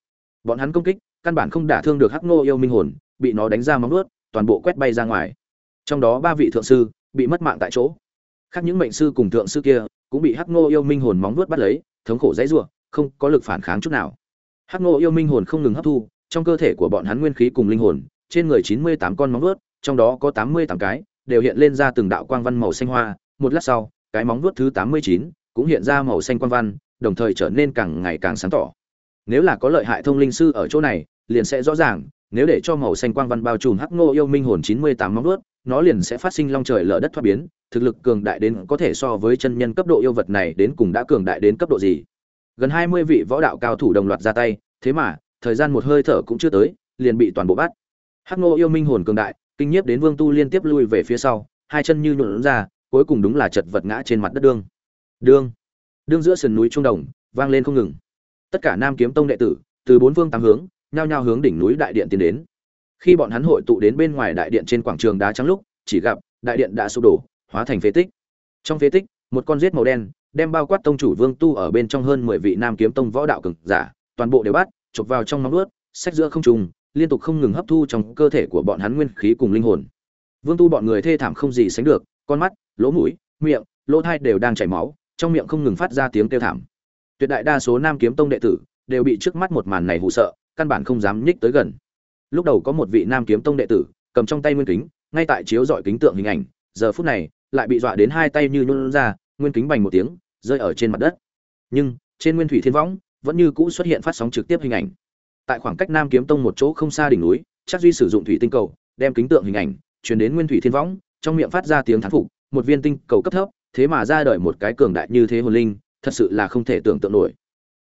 Bọn hắn công kích căn bản không đả thương được hắc ngô yêu minh hồn bị nó đánh ra móng vuốt, toàn bộ quét bay ra ngoài. Trong đó ba vị thượng sư bị mất mạng tại chỗ. Khác những mệnh sư cùng thượng sư kia cũng bị hắc ngô yêu minh hồn móng vuốt bắt lấy thống khổ dãy rủa không có lực phản kháng chút nào. Hắc ngô yêu minh hồn không ngừng hấp thu trong cơ thể của bọn hắn nguyên khí cùng linh hồn trên người chín mươi tám con móng vuốt, trong đó có tám mươi tám cái đều hiện lên ra từng đạo quang văn màu xanh hoa. Một lát sau cái móng vuốt thứ tám mươi chín cũng hiện ra màu xanh quang văn đồng thời trở nên càng ngày càng sáng tỏ. Nếu là có lợi hại thông linh sư ở chỗ này, liền sẽ rõ ràng, nếu để cho màu xanh quang văn bao trùm hắc ngô yêu minh hồn chín mươi tám móng nuốt nó liền sẽ phát sinh long trời lở đất thoát biến, thực lực cường đại đến có thể so với chân nhân cấp độ yêu vật này đến cùng đã cường đại đến cấp độ gì. Gần hai mươi vị võ đạo cao thủ đồng loạt ra tay, thế mà, thời gian một hơi thở cũng chưa tới, liền bị toàn bộ bắt. Hắc ngô yêu minh hồn cường đại, kinh nhiếp đến vương tu liên tiếp lui về phía sau, hai chân như nhuộn ra, cuối cùng đúng là chật vật ngã trên mặt đất đương. Đương đương giữa sườn núi trung đồng, vang lên không ngừng. Tất cả nam kiếm tông đệ tử, từ bốn phương tám hướng, nhao nhao hướng đỉnh núi đại điện tiến đến. Khi bọn hắn hội tụ đến bên ngoài đại điện trên quảng trường đá trắng lúc, chỉ gặp đại điện đã sụp đổ, hóa thành phế tích. Trong phế tích, một con rết màu đen, đem bao quát tông chủ vương tu ở bên trong hơn mười vị nam kiếm tông võ đạo cực giả, toàn bộ đều bắt, chụp vào trong móng ướt sách giữa không trùng liên tục không ngừng hấp thu trong cơ thể của bọn hắn nguyên khí cùng linh hồn. Vương tu bọn người thê thảm không gì sánh được, con mắt, lỗ mũi, miệng, lỗ thai đều đang chảy máu trong miệng không ngừng phát ra tiếng kêu thảm. Tuyệt đại đa số nam kiếm tông đệ tử đều bị trước mắt một màn này hụ sợ, căn bản không dám nhích tới gần. Lúc đầu có một vị nam kiếm tông đệ tử, cầm trong tay nguyên kính, ngay tại chiếu dọi kính tượng hình ảnh, giờ phút này, lại bị dọa đến hai tay như nhún ra, nguyên kính bành một tiếng, rơi ở trên mặt đất. Nhưng, trên nguyên thủy thiên võng, vẫn như cũ xuất hiện phát sóng trực tiếp hình ảnh. Tại khoảng cách nam kiếm tông một chỗ không xa đỉnh núi, chắc duy sử dụng thủy tinh cầu, đem kính tượng hình ảnh truyền đến nguyên thủy thiên võng, trong miệng phát ra tiếng thán phục, một viên tinh cầu cấp thấp thế mà ra đời một cái cường đại như thế hồn linh, thật sự là không thể tưởng tượng nổi.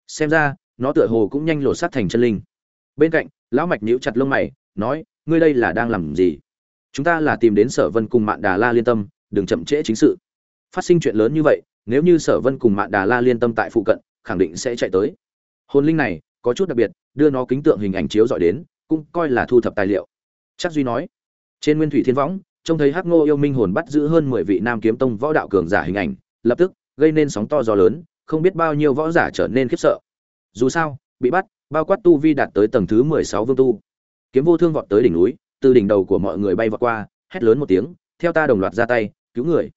Xem ra, nó tựa hồ cũng nhanh lột sát thành chân linh. Bên cạnh, lão mạch nhíu chặt lông mày, nói, ngươi đây là đang làm gì? Chúng ta là tìm đến sở vân cùng mạn đà la liên tâm, đừng chậm trễ chính sự. Phát sinh chuyện lớn như vậy, nếu như sở vân cùng mạn đà la liên tâm tại phụ cận, khẳng định sẽ chạy tới. Hồn linh này, có chút đặc biệt, đưa nó kính tượng hình ảnh chiếu dọi đến, cũng coi là thu thập tài liệu. Chắc duy nói, trên nguyên thủy thiên võng trông thấy hắc ngô yêu minh hồn bắt giữ hơn mười vị nam kiếm tông võ đạo cường giả hình ảnh lập tức gây nên sóng to gió lớn không biết bao nhiêu võ giả trở nên khiếp sợ. Dù sao bị bắt bao quát tu vi đạt tới tầng thứ mười sáu vương tu. Kiếm vô thương vọt tới đỉnh núi từ đỉnh đầu của mọi người bay vọt qua hét lớn một tiếng theo ta đồng loạt ra tay cứu người.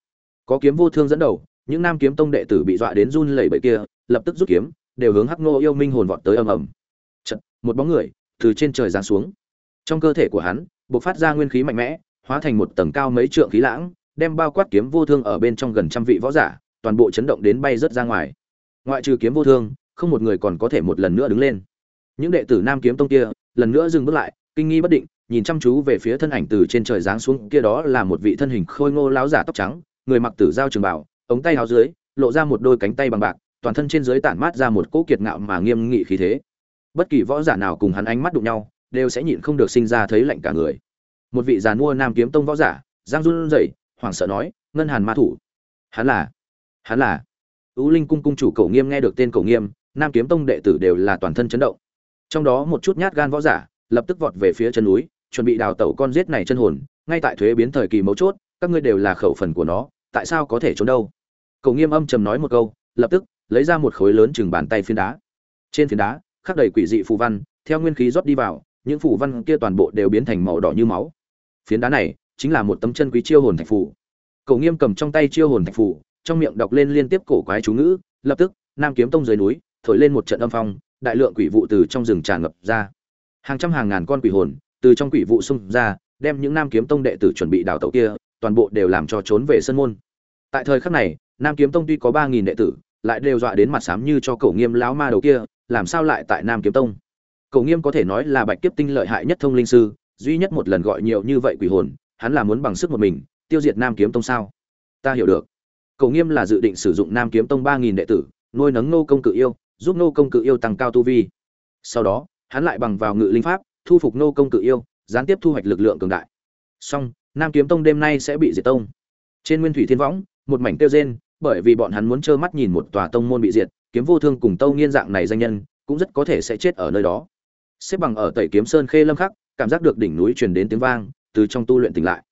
Có kiếm vô thương dẫn đầu những nam kiếm tông đệ tử bị dọa đến run lẩy bẩy kia lập tức rút kiếm đều hướng hắc ngô yêu minh hồn vọt tới ầm ầm. Chật, một bóng người từ trên trời giáng xuống. Trong cơ thể của hắn bộc phát ra nguyên khí mạnh mẽ hóa thành một tầng cao mấy trượng khí lãng, đem bao quát kiếm vô thương ở bên trong gần trăm vị võ giả, toàn bộ chấn động đến bay rất ra ngoài. Ngoại trừ kiếm vô thương, không một người còn có thể một lần nữa đứng lên. Những đệ tử nam kiếm tông kia, lần nữa dừng bước lại, kinh nghi bất định, nhìn chăm chú về phía thân ảnh từ trên trời giáng xuống, kia đó là một vị thân hình khôi ngô láo giả tóc trắng, người mặc tử giao trường bảo ống tay áo dưới, lộ ra một đôi cánh tay bằng bạc, toàn thân trên dưới tản mát ra một cỗ kiệt ngạo mà nghiêm nghị khí thế. Bất kỳ võ giả nào cùng hắn ánh mắt đụng nhau, đều sẽ nhịn không được sinh ra thấy lạnh cả người một vị giàn mua nam kiếm tông võ giả, giang run rẩy, hoảng sợ nói, ngân hàn ma thủ. Hắn là hắn là? Ưu linh cung cung chủ cầu nghiêm nghe được tên cầu nghiêm, nam kiếm tông đệ tử đều là toàn thân chấn động. Trong đó một chút nhát gan võ giả, lập tức vọt về phía chân núi, chuẩn bị đào tẩu con giết này chân hồn, ngay tại thuế biến thời kỳ mấu chốt, các ngươi đều là khẩu phần của nó, tại sao có thể trốn đâu? Cầu nghiêm âm trầm nói một câu, lập tức, lấy ra một khối lớn chừng bàn tay phiến đá. Trên phiến đá, khắc đầy quỷ dị phù văn, theo nguyên khí rót đi vào, những phù văn kia toàn bộ đều biến thành màu đỏ như máu phiến đá này chính là một tấm chân quý chiêu hồn thạch phù. Cầu nghiêm cầm trong tay chiêu hồn thạch phù, trong miệng đọc lên liên tiếp cổ quái chú ngữ, lập tức, nam kiếm tông dưới núi, thổi lên một trận âm phong, đại lượng quỷ vụ từ trong rừng tràn ngập ra. Hàng trăm hàng ngàn con quỷ hồn từ trong quỷ vụ xung ra, đem những nam kiếm tông đệ tử chuẩn bị đào tẩu kia, toàn bộ đều làm cho trốn về sân môn. Tại thời khắc này, nam kiếm tông tuy có ba nghìn đệ tử, lại đều dọa đến mặt sám như cho cổ nghiêm lão ma đầu kia, làm sao lại tại nam kiếm tông? Cổ nghiêm có thể nói là bạch kiếp tinh lợi hại nhất thông linh sư duy nhất một lần gọi nhiều như vậy quỷ hồn, hắn là muốn bằng sức một mình, tiêu diệt nam kiếm tông sao? Ta hiểu được. Cổ nghiêm là dự định sử dụng nam kiếm tông ba nghìn đệ tử, nuôi nấng nô công cự yêu, giúp nô công cự yêu tăng cao tu vi. Sau đó, hắn lại bằng vào ngự linh pháp, thu phục nô công cự yêu, gián tiếp thu hoạch lực lượng cường đại. Song nam kiếm tông đêm nay sẽ bị diệt tông. Trên nguyên thủy thiên võng, một mảnh tiêu rên, bởi vì bọn hắn muốn trơ mắt nhìn một tòa tông môn bị diệt, kiếm vô thương cùng tâu nghiên dạng này danh nhân, cũng rất có thể sẽ chết ở nơi đó. Xếp bằng ở tẩy kiếm sơn khê lâm khắc cảm giác được đỉnh núi truyền đến tiếng vang, từ trong tu luyện tỉnh lại.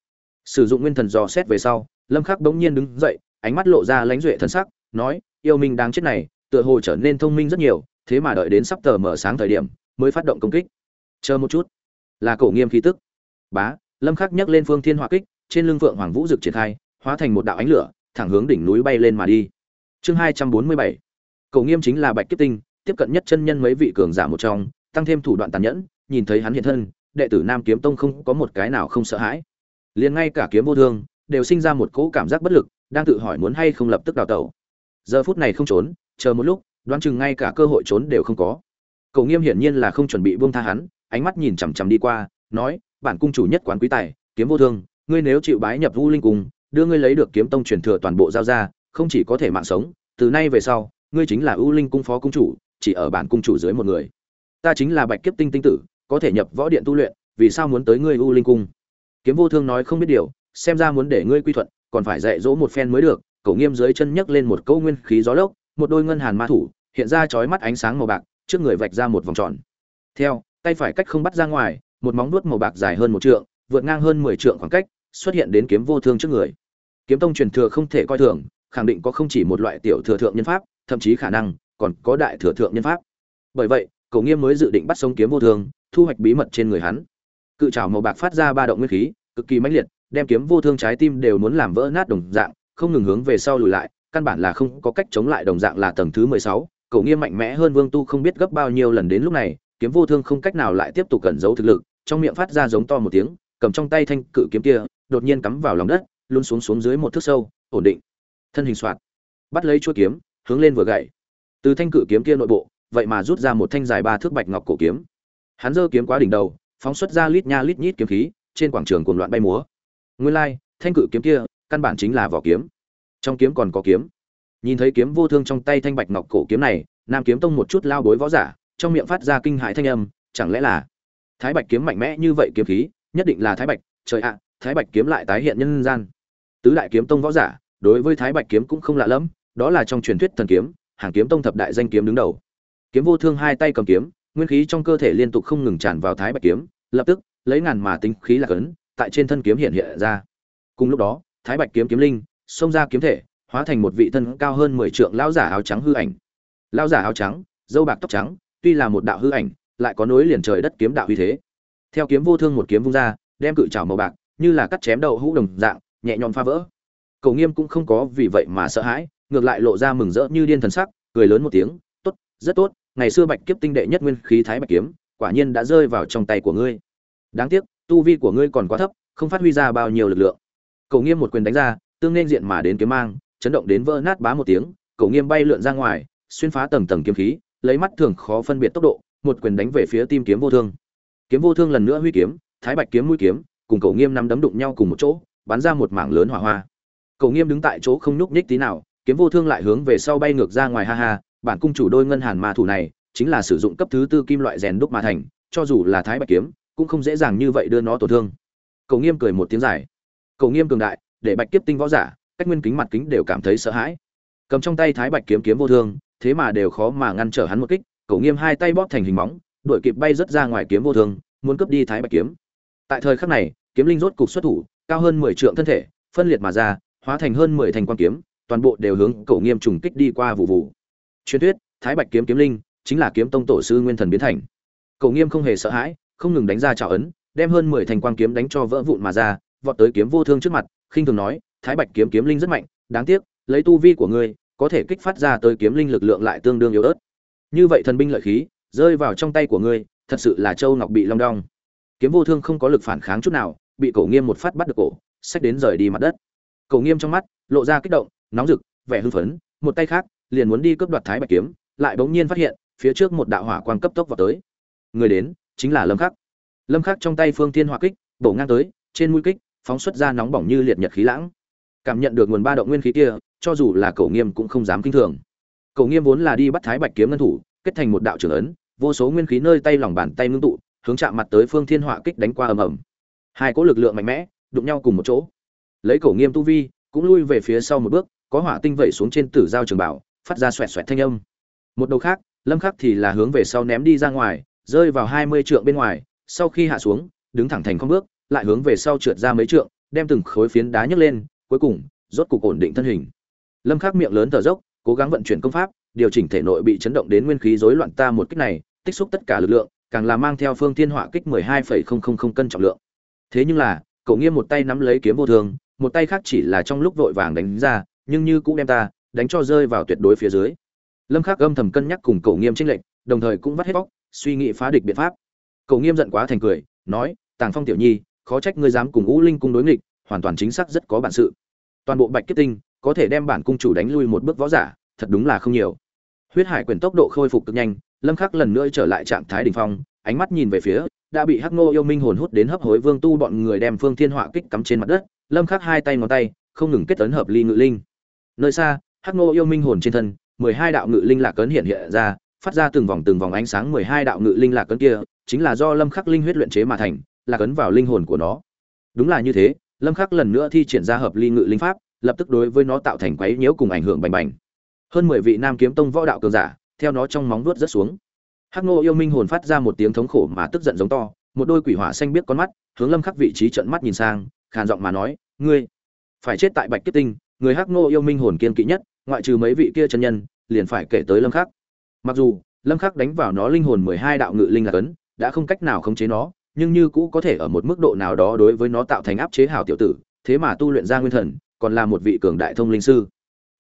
Sử dụng nguyên thần dò xét về sau, lâm khắc bỗng nhiên đứng dậy, ánh mắt lộ ra lãnh duệ thân sắc, nói, yêu minh đáng chết này, tựa hồ trở nên thông minh rất nhiều, thế mà đợi đến sắp tờ mở sáng thời điểm, mới phát động công kích. Chờ một chút. Là cổ nghiêm khí tức. Bá. Lâm khắc nhấc lên phương thiên hỏa kích, trên lưng vượng hoàng vũ dực triển khai, hóa thành một đạo ánh lửa, thẳng hướng đỉnh núi bay lên mà đi. Chương 247 cổ nghiêm chính là bạch kiếp tinh, tiếp cận nhất chân nhân mấy vị cường giả một trong, tăng thêm thủ đoạn tàn nhẫn, nhìn thấy hắn hiện thân đệ tử nam kiếm tông không có một cái nào không sợ hãi. Liền ngay cả kiếm vô thương, đều sinh ra một cỗ cảm giác bất lực, đang tự hỏi muốn hay không lập tức đào tẩu. Giờ phút này không trốn, chờ một lúc, đoán chừng ngay cả cơ hội trốn đều không có. Cậu nghiêm hiển nhiên là không chuẩn bị buông tha hắn, ánh mắt nhìn chằm chằm đi qua, nói, bản cung chủ nhất quán quý tài, kiếm vô thương, ngươi nếu chịu bái nhập vũ linh cung, đưa ngươi lấy được kiếm tông truyền thừa toàn bộ giao ra, không chỉ có thể mạng sống, từ nay về sau, ngươi chính là u linh cung phó cung chủ, chỉ ở bản cung chủ dưới một người. Ta chính là bạch kiếp tinh tinh tử có thể nhập võ điện tu luyện, vì sao muốn tới ngươi u linh cung? Kiếm vô thương nói không biết điều, xem ra muốn để ngươi quy thuận, còn phải dạy dỗ một phen mới được, cậu nghiêm dưới chân nhấc lên một câu nguyên khí gió lốc, một đôi ngân hàn ma thủ, hiện ra chói mắt ánh sáng màu bạc, trước người vạch ra một vòng tròn. Theo, tay phải cách không bắt ra ngoài, một móng vuốt màu bạc dài hơn một trượng, vượt ngang hơn mười trượng khoảng cách, xuất hiện đến kiếm vô thương trước người. Kiếm tông truyền thừa không thể coi thường, khẳng định có không chỉ một loại tiểu thừa thượng nhân pháp, thậm chí khả năng còn có đại thừa thượng nhân pháp. Bởi vậy, cậu nghiêm mới dự định bắt sống kiếm vô thương thu hoạch bí mật trên người hắn. Cự trảo màu bạc phát ra ba động nguyên khí, cực kỳ mãnh liệt, đem kiếm vô thương trái tim đều muốn làm vỡ nát đồng dạng, không ngừng hướng về sau lùi lại, căn bản là không có cách chống lại đồng dạng là tầng thứ mười sáu. Cậu nghiêm mạnh mẽ hơn vương tu không biết gấp bao nhiêu lần đến lúc này, kiếm vô thương không cách nào lại tiếp tục cẩn giấu thực lực, trong miệng phát ra giống to một tiếng, cầm trong tay thanh cự kiếm kia, đột nhiên cắm vào lòng đất luôn xuống xuống dưới một thước sâu, ổn định. Thân hình soạt, bắt lấy chuôi kiếm, hướng lên vừa gậy. Từ thanh cự kiếm kia nội bộ, vậy mà rút ra một thanh dài ba thước bạch ngọc cổ kiếm hắn giơ kiếm quá đỉnh đầu, phóng xuất ra lít nha lít nhít kiếm khí, trên quảng trường cuồng loạn bay múa. Nguyên lai, thanh cự kiếm kia, căn bản chính là vỏ kiếm. Trong kiếm còn có kiếm. Nhìn thấy kiếm vô thương trong tay thanh bạch ngọc cổ kiếm này, nam kiếm tông một chút lao bối võ giả, trong miệng phát ra kinh hãi thanh âm, chẳng lẽ là thái bạch kiếm mạnh mẽ như vậy kiếm khí, nhất định là thái bạch, trời ạ, thái bạch kiếm lại tái hiện nhân gian. Tứ đại kiếm tông võ giả, đối với thái bạch kiếm cũng không lạ lẫm, đó là trong truyền thuyết thần kiếm, hàng kiếm tông thập đại danh kiếm đứng đầu. Kiếm vô thương hai tay cầm kiếm nguyên khí trong cơ thể liên tục không ngừng tràn vào thái bạch kiếm, lập tức, lấy ngàn mà tính khí là cấn, tại trên thân kiếm hiện hiện ra. Cùng lúc đó, thái bạch kiếm kiếm linh, xông ra kiếm thể, hóa thành một vị thân cao hơn mười trượng lão giả áo trắng hư ảnh. Lão giả áo trắng, dâu bạc tóc trắng, tuy là một đạo hư ảnh, lại có nối liền trời đất kiếm đạo uy thế. Theo kiếm vô thương một kiếm vung ra, đem cự trào màu bạc, như là cắt chém đầu hũ đồng dạng, nhẹ nhõm phá vỡ. Cầu nghiêm cũng không có vì vậy mà sợ hãi, ngược lại lộ ra mừng rỡ như điên thần sắc, cười lớn một tiếng, tốt, rất tốt ngày xưa bạch kiếp tinh đệ nhất nguyên khí thái bạch kiếm, quả nhiên đã rơi vào trong tay của ngươi. Đáng tiếc, tu vi của ngươi còn quá thấp, không phát huy ra bao nhiêu lực lượng. Cầu nghiêm một quyền đánh ra, tương nên diện mà đến kiếm mang, chấn động đến vỡ nát bá một tiếng cầu nghiêm bay lượn ra ngoài, xuyên phá tầng tầng kiếm khí, lấy mắt thường khó phân biệt tốc độ, một quyền đánh về phía tim kiếm vô thương. Kiếm vô thương lần nữa huy kiếm, thái bạch kiếm mũi kiếm, cùng cầu nghiêm nắm đấm đụng nhau cùng một chỗ, bắn ra một mảng lớn hỏa hoa. Cầu nghiêm đứng tại chỗ không nhúc nhích tí nào, kiếm vô thương lại hướng về sau bay ngược ra ngoài, ha ha bản cung chủ đôi ngân hàn ma thủ này chính là sử dụng cấp thứ tư kim loại rèn đúc mà thành cho dù là thái bạch kiếm cũng không dễ dàng như vậy đưa nó tổn thương. Cầu nghiêm cười một tiếng dài. Cầu nghiêm cường đại để bạch kiếp tinh võ giả cách nguyên kính mặt kính đều cảm thấy sợ hãi. Cầm trong tay thái bạch kiếm kiếm vô thương thế mà đều khó mà ngăn trở hắn một kích cầu nghiêm hai tay bóp thành hình móng, đuổi kịp bay rất ra ngoài kiếm vô thương muốn cướp đi thái bạch kiếm. Tại thời khắc này kiếm linh rốt cục xuất thủ cao hơn mười trượng thân thể phân liệt mà ra hóa thành hơn mười thành quan kiếm toàn bộ đều hướng cầu nghiêm trùng kích đi qua vụ vụ truyền thuyết, thái bạch kiếm kiếm linh chính là kiếm tông tổ sư nguyên thần biến thành. Cầu nghiêm không hề sợ hãi, không ngừng đánh ra trào ấn, đem hơn mười thành quang kiếm đánh cho vỡ vụn mà ra, vọt tới kiếm vô thương trước mặt, khinh thường nói, thái bạch kiếm kiếm linh rất mạnh, đáng tiếc, lấy tu vi của ngươi, có thể kích phát ra tới kiếm linh lực lượng lại tương đương yếu ớt. Như vậy thần binh lợi khí, rơi vào trong tay của ngươi, thật sự là châu ngọc bị long đong. Kiếm vô thương không có lực phản kháng chút nào, bị cổ nghiêm một phát bắt được cổ, xách đến rời đi mặt đất. Cổ nghiêm trong mắt, lộ ra kích động, nóng rực, vẻ hưng phấn, một tay khác liền muốn đi cướp đoạt thái bạch kiếm, lại bỗng nhiên phát hiện, phía trước một đạo hỏa quang cấp tốc vào tới. Người đến, chính là lâm khắc. Lâm khắc trong tay phương thiên hỏa kích, bổ ngang tới, trên mũi kích, phóng xuất ra nóng bỏng như liệt nhật khí lãng. Cảm nhận được nguồn ba động nguyên khí kia, cho dù là cổ nghiêm cũng không dám kinh thường. Cổ nghiêm vốn là đi bắt thái bạch kiếm ngân thủ, kết thành một đạo trưởng ấn, vô số nguyên khí nơi tay lòng bàn tay ngưng tụ, hướng chạm mặt tới phương thiên hỏa kích đánh qua ầm ầm. Hai cỗ lực lượng mạnh mẽ, đụng nhau cùng một chỗ. Lấy cổ nghiêm tu vi, cũng lui về phía sau một bước, có hỏa tinh vẩy xuống trên tử giao trường bảo phát ra xoẹt xoẹt thanh âm. Một đầu khác lâm khắc thì là hướng về sau ném đi ra ngoài rơi vào hai mươi trượng bên ngoài sau khi hạ xuống đứng thẳng thành không bước lại hướng về sau trượt ra mấy trượng đem từng khối phiến đá nhấc lên cuối cùng rốt cục ổn định thân hình. Lâm khắc miệng lớn thở dốc cố gắng vận chuyển công pháp điều chỉnh thể nội bị chấn động đến nguyên khí rối loạn ta một kích này tích xúc tất cả lực lượng càng là mang theo phương thiên hỏa kích 12,000 cân trọng lượng. Thế nhưng là cậu nghiêm một tay nắm lấy kiếm vô thường một tay khác chỉ là trong lúc vội vàng đánh ra nhưng như cũng đem ta đánh cho rơi vào tuyệt đối phía dưới. Lâm khắc âm thầm cân nhắc cùng Cầu nghiêm tranh lệnh đồng thời cũng vắt hết bóc suy nghĩ phá địch biện pháp. Cầu nghiêm giận quá thành cười, nói, tàng phong tiểu nhi, khó trách ngươi dám cùng ngũ linh cung đối nghịch, hoàn toàn chính xác rất có bản sự. Toàn bộ bạch kết tinh, có thể đem bản cung chủ đánh lui một bước võ giả, thật đúng là không nhiều. Huyết hải quyền tốc độ khôi phục cực nhanh, lâm khắc lần nữa trở lại trạng thái đỉnh phong, ánh mắt nhìn về phía, đã bị hắc Ngô yêu minh hồn hút đến hấp hối vương tu bọn người đem phương thiên họa kích cắm trên mặt đất, lâm khắc hai tay ngón tay, không ngừng kết tấn hợp ly ngự linh. Nơi xa hắc nô yêu minh hồn trên thân, mười hai đạo ngự linh lạc cấn hiện hiện ra, phát ra từng vòng từng vòng ánh sáng mười hai đạo ngự linh lạc cấn kia, chính là do lâm khắc linh huyết luyện chế mà thành là cấn vào linh hồn của nó. Đúng là như thế, lâm khắc lần nữa thi triển ra hợp ly ngự linh pháp, lập tức đối với nó tạo thành quấy nhiễu cùng ảnh hưởng bành bành. Hơn mười vị nam kiếm tông võ đạo cường giả, theo nó trong móng vuốt rất xuống. Hắc ngô yêu minh hồn phát ra một tiếng thống khổ mà tức giận giống to, một đôi quỷ hỏa xanh biết con mắt, hướng lâm khắc vị trí trận mắt nhìn sang, khàn giọng mà nói, ngươi phải chết tại bạch kiếp tinh người hắc ngô yêu minh hồn kiên kỵ nhất, ngoại trừ mấy vị kia chân nhân, liền phải kể tới lâm khắc. Mặc dù, lâm khắc đánh vào nó linh hồn mười hai đạo ngự linh là cấn, đã không cách nào khống chế nó, nhưng như cũ có thể ở một mức độ nào đó đối với nó tạo thành áp chế hảo tiểu tử, thế mà tu luyện ra nguyên thần, còn là một vị cường đại thông linh sư.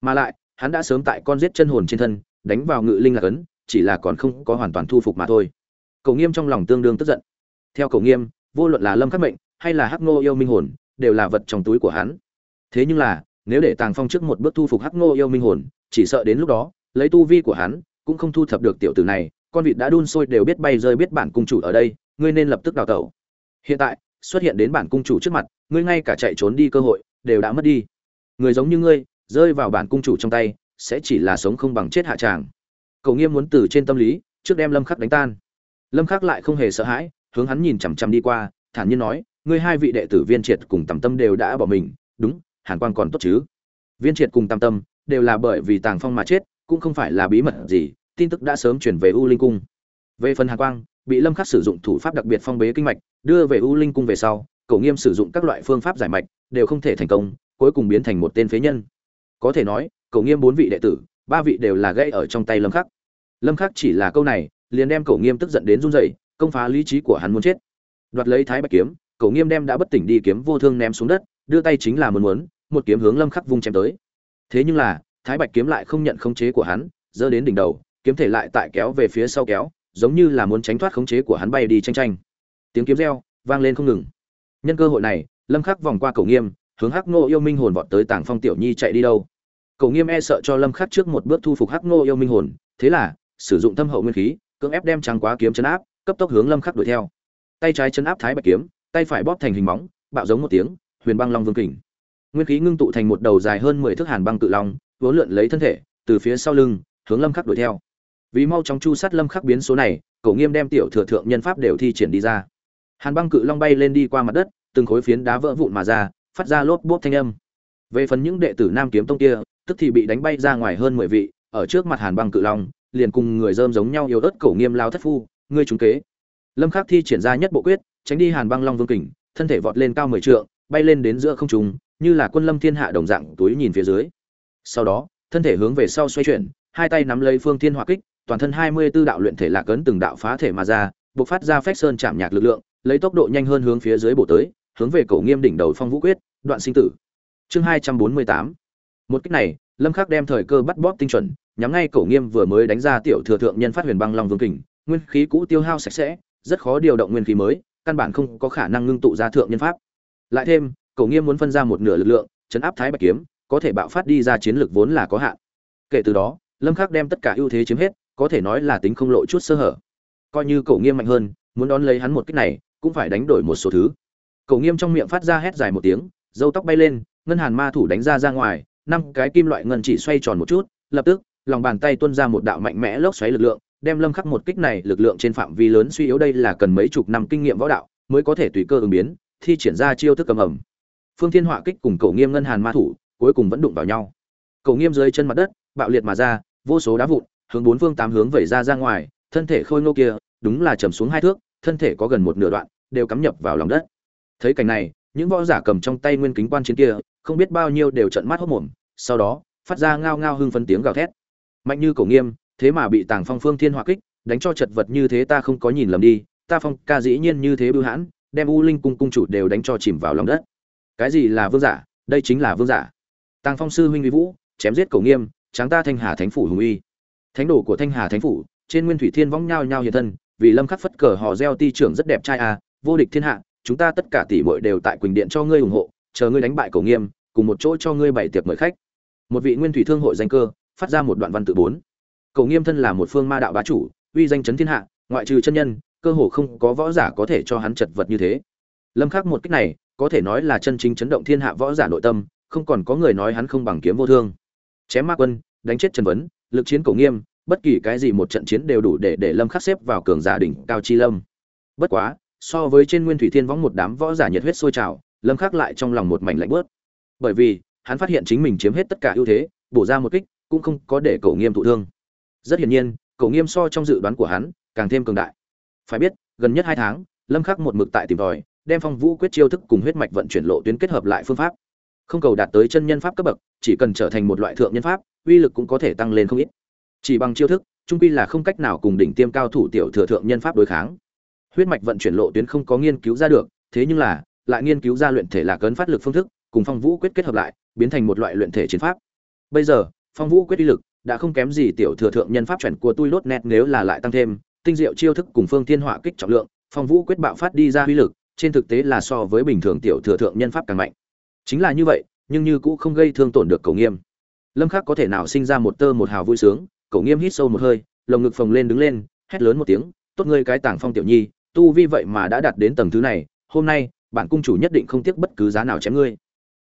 Mà lại, hắn đã sớm tại con giết chân hồn trên thân, đánh vào ngự linh là cấn, chỉ là còn không có hoàn toàn thu phục mà thôi. Cầu nghiêm trong lòng tương đương tức giận. Theo cầu nghiêm, vô luận là lâm khắc mệnh, hay là hắc ngô yêu minh hồn, đều là vật trong túi của hắn. Thế nhưng là nếu để tàng phong trước một bước thu phục hắc ngô yêu minh hồn, chỉ sợ đến lúc đó, lấy tu vi của hắn, cũng không thu thập được tiểu tử này, con vịt đã đun sôi đều biết bay rơi biết bản cung chủ ở đây, ngươi nên lập tức đào tẩu. Hiện tại, xuất hiện đến bản cung chủ trước mặt, ngươi ngay cả chạy trốn đi cơ hội, đều đã mất đi. Người giống như ngươi, rơi vào bản cung chủ trong tay, sẽ chỉ là sống không bằng chết hạ tràng. Cầu nghiêm muốn từ trên tâm lý, trước đem lâm khắc đánh tan. Lâm khắc lại không hề sợ hãi, hướng hắn nhìn chằm chằm đi qua, thản nhiên nói, ngươi hai vị đệ tử viên triệt cùng tầm tâm đều đã bỏ mình, đúng hàn quan còn tốt chứ. Viên triệt cùng tam tâm đều là bởi vì tàng phong mà chết, cũng không phải là bí mật gì, tin tức đã sớm chuyển về u linh cung. Về phần hàn quang, bị lâm khắc sử dụng thủ pháp đặc biệt phong bế kinh mạch, đưa về u linh cung về sau, cậu nghiêm sử dụng các loại phương pháp giải mạch, đều không thể thành công, cuối cùng biến thành một tên phế nhân. Có thể nói, cậu nghiêm bốn vị đệ tử, ba vị đều là gãy ở trong tay lâm khắc. Lâm khắc chỉ là câu này, liền đem cậu nghiêm tức giận đến run rẩy, công phá lý trí của hắn muốn chết. Đoạt lấy thái bạch kiếm, cậu nghiêm đem đã bất tỉnh đi kiếm vô thương ném xuống đất, đưa tay chính là muốn muốn một kiếm hướng lâm khắc vung chém tới. Thế nhưng là, thái bạch kiếm lại không nhận khống chế của hắn, giơ đến đỉnh đầu, kiếm thể lại tại kéo về phía sau kéo, giống như là muốn tránh thoát khống chế của hắn bay đi tranh tranh. Tiếng kiếm reo, vang lên không ngừng. Nhân cơ hội này, lâm khắc vòng qua cầu nghiêm, hướng hắc ngô yêu minh hồn vọt tới tàng phong tiểu nhi chạy đi đâu. Cầu nghiêm e sợ cho lâm khắc trước một bước thu phục hắc ngô yêu minh hồn, thế là, sử dụng thâm hậu nguyên khí, cưỡng ép đem trắng quá kiếm chấn áp, cấp tốc hướng lâm khắc đuổi theo. Tay trái chấn áp thái bạch kiếm, tay phải bóp thành hình bóng bạo giống một tiếng, huyền băng long vương kình nguyên khí ngưng tụ thành một đầu dài hơn 10 thước hàn băng cự long, vốn lượn lấy thân thể, từ phía sau lưng, hướng lâm khắc đuổi theo. Vì mau chóng chu sát lâm khắc biến số này, cổ nghiêm đem tiểu thừa thượng nhân pháp đều thi triển đi ra. Hàn băng cự long bay lên đi qua mặt đất, từng khối phiến đá vỡ vụn mà ra, phát ra lốp bốp thanh âm. Về phần những đệ tử nam kiếm tông kia, tức thì bị đánh bay ra ngoài hơn mười vị, ở trước mặt hàn băng cự long, liền cùng người dơm giống nhau yếu ớt cổ nghiêm lao thất phu, ngươi trúng kế. Lâm khắc thi triển ra nhất bộ quyết, tránh đi hàn băng long vương kình, thân thể vọt lên cao mười trượng, bay lên đến giữa không trung như là quân lâm thiên hạ đồng dạng túi nhìn phía dưới. Sau đó, thân thể hướng về sau xoay chuyển, hai tay nắm lấy phương thiên hỏa kích, toàn thân hai mươi 24 đạo luyện thể lạc cấn từng đạo phá thể mà ra, bộc phát ra phách sơn chạm nhạc lực lượng, lấy tốc độ nhanh hơn hướng phía dưới bổ tới, hướng về cổ nghiêm đỉnh đầu phong vũ quyết, đoạn sinh tử. Chương hai trăm bốn mươi tám. Một cách này, lâm khắc đem thời cơ bắt bóp tinh chuẩn, nhắm ngay cổ nghiêm vừa mới đánh ra tiểu thừa thượng nhân phát huyền băng long vương kình, nguyên khí cũ tiêu hao sạch sẽ, rất khó điều động nguyên khí mới, căn bản không có khả năng ngưng tụ ra thượng nhân pháp. Lại thêm cổ nghiêm muốn phân ra một nửa lực lượng, chấn áp thái bạch kiếm, có thể bạo phát đi ra chiến lược vốn là có hạn. Kể từ đó, lâm khắc đem tất cả ưu thế chiếm hết, có thể nói là tính không lộ chút sơ hở. Coi như cổ nghiêm mạnh hơn, muốn đón lấy hắn một kích này, cũng phải đánh đổi một số thứ. Cổ nghiêm trong miệng phát ra hét dài một tiếng dâu tóc bay lên, ngân hàn ma thủ đánh ra ra ngoài, năm cái kim loại ngân chỉ xoay tròn một chút, lập tức, lòng bàn tay tuôn ra một đạo mạnh mẽ lốc xoáy lực lượng, đem lâm khắc một kích này lực lượng trên phạm vi lớn suy yếu đây là cần mấy chục năm kinh nghiệm võ đạo, mới có thể tùy cơ ứng biến, thi triển ra chiêu thức cầm ẩm phương thiên họa kích cùng cổ nghiêm ngân hàn ma thủ, cuối cùng vẫn đụng vào nhau. Cổ nghiêm dưới chân mặt đất, bạo liệt mà ra, vô số đá vụn, hướng bốn phương tám hướng vẩy ra ra ngoài, thân thể khôi ngô kia, đúng là chầm xuống hai thước, thân thể có gần một nửa đoạn, đều cắm nhập vào lòng đất. Thấy cảnh này, những võ giả cầm trong tay nguyên kính quan chiến kia, không biết bao nhiêu đều trợn mắt hốc mồm, sau đó, phát ra ngao ngao hưng phấn tiếng gào thét. Mạnh như cổ nghiêm, thế mà bị tàng phong phương thiên hỏa kích, đánh cho chật vật như thế ta không có nhìn lầm đi, ta phong ca dĩ nhiên như thế bưu hãn, đem u linh cung cung chủ đều đánh cho chìm vào lòng đất cái gì là vương giả, đây chính là vương giả. Tàng phong sư huynh uy vũ, chém giết cổ nghiêm, tráng ta thanh hà thánh phủ hùng uy. Thánh đồ của thanh hà thánh phủ, trên nguyên thủy thiên vong nhao nhao hiện thân, vì lâm khắc phất cờ họ gieo ti trưởng rất đẹp trai à vô địch thiên hạ, chúng ta tất cả tỷ muội đều tại quỳnh điện cho ngươi ủng hộ, chờ ngươi đánh bại cổ nghiêm, cùng một chỗ cho ngươi bảy tiệc mời khách. Một vị nguyên thủy thương hội danh cơ, phát ra một đoạn văn tự bốn. Cổ nghiêm thân là một phương ma đạo bá chủ, uy danh chấn thiên hạ, ngoại trừ chân nhân, cơ hồ không có võ giả có thể cho hắn chật vật như thế. Lâm khắc một cách này có thể nói là chân chính chấn động thiên hạ võ giả nội tâm, không còn có người nói hắn không bằng kiếm vô thương. Chém ma quân, đánh chết trần vấn, lực chiến cổ nghiêm, bất kỳ cái gì một trận chiến đều đủ để để lâm khắc xếp vào cường giả đỉnh cao chi lâm. Bất quá, so với trên nguyên thủy thiên võng một đám võ giả nhiệt huyết sôi trào, lâm khắc lại trong lòng một mảnh lạnh bớt bởi vì, hắn phát hiện chính mình chiếm hết tất cả ưu thế, bổ ra một kích, cũng không có để cổ nghiêm thụ thương. Rất hiển nhiên, cổ nghiêm so trong dự đoán của hắn, càng thêm cường đại. Phải biết, gần nhất hai tháng, lâm khắc một mực tại tìm tòi đem phong vũ quyết chiêu thức cùng huyết mạch vận chuyển lộ tuyến kết hợp lại phương pháp. Không cầu đạt tới chân nhân pháp cấp bậc, chỉ cần trở thành một loại thượng nhân pháp, uy lực cũng có thể tăng lên không ít. Chỉ bằng chiêu thức, trung quy là không cách nào cùng đỉnh tiêm cao thủ tiểu thừa thượng nhân pháp đối kháng. Huyết mạch vận chuyển lộ tuyến không có nghiên cứu ra được, thế nhưng là, lại nghiên cứu ra luyện thể là cấn phát lực phương thức, cùng phong vũ quyết kết hợp lại, biến thành một loại luyện thể chiến pháp. Bây giờ, phong vũ quyết uy lực đã không kém gì tiểu thừa thượng nhân pháp chuẩn của tôi lốt nét nếu là lại tăng thêm, tinh diệu chiêu thức cùng phương thiên họa kích trọng lượng, phong vũ quyết bạo phát đi ra uy lực trên thực tế là so với bình thường tiểu thừa thượng nhân pháp càng mạnh. Chính là như vậy, nhưng như cũng không gây thương tổn được cầu nghiêm. Lâm khắc có thể nào sinh ra một tơ một hào vui sướng cầu nghiêm hít sâu một hơi, lồng ngực phồng lên đứng lên, hét lớn một tiếng, tốt ngươi cái tảng phong tiểu nhi, tu vi vậy mà đã đạt đến tầng thứ này, hôm nay, bản cung chủ nhất định không tiếc bất cứ giá nào chém ngươi.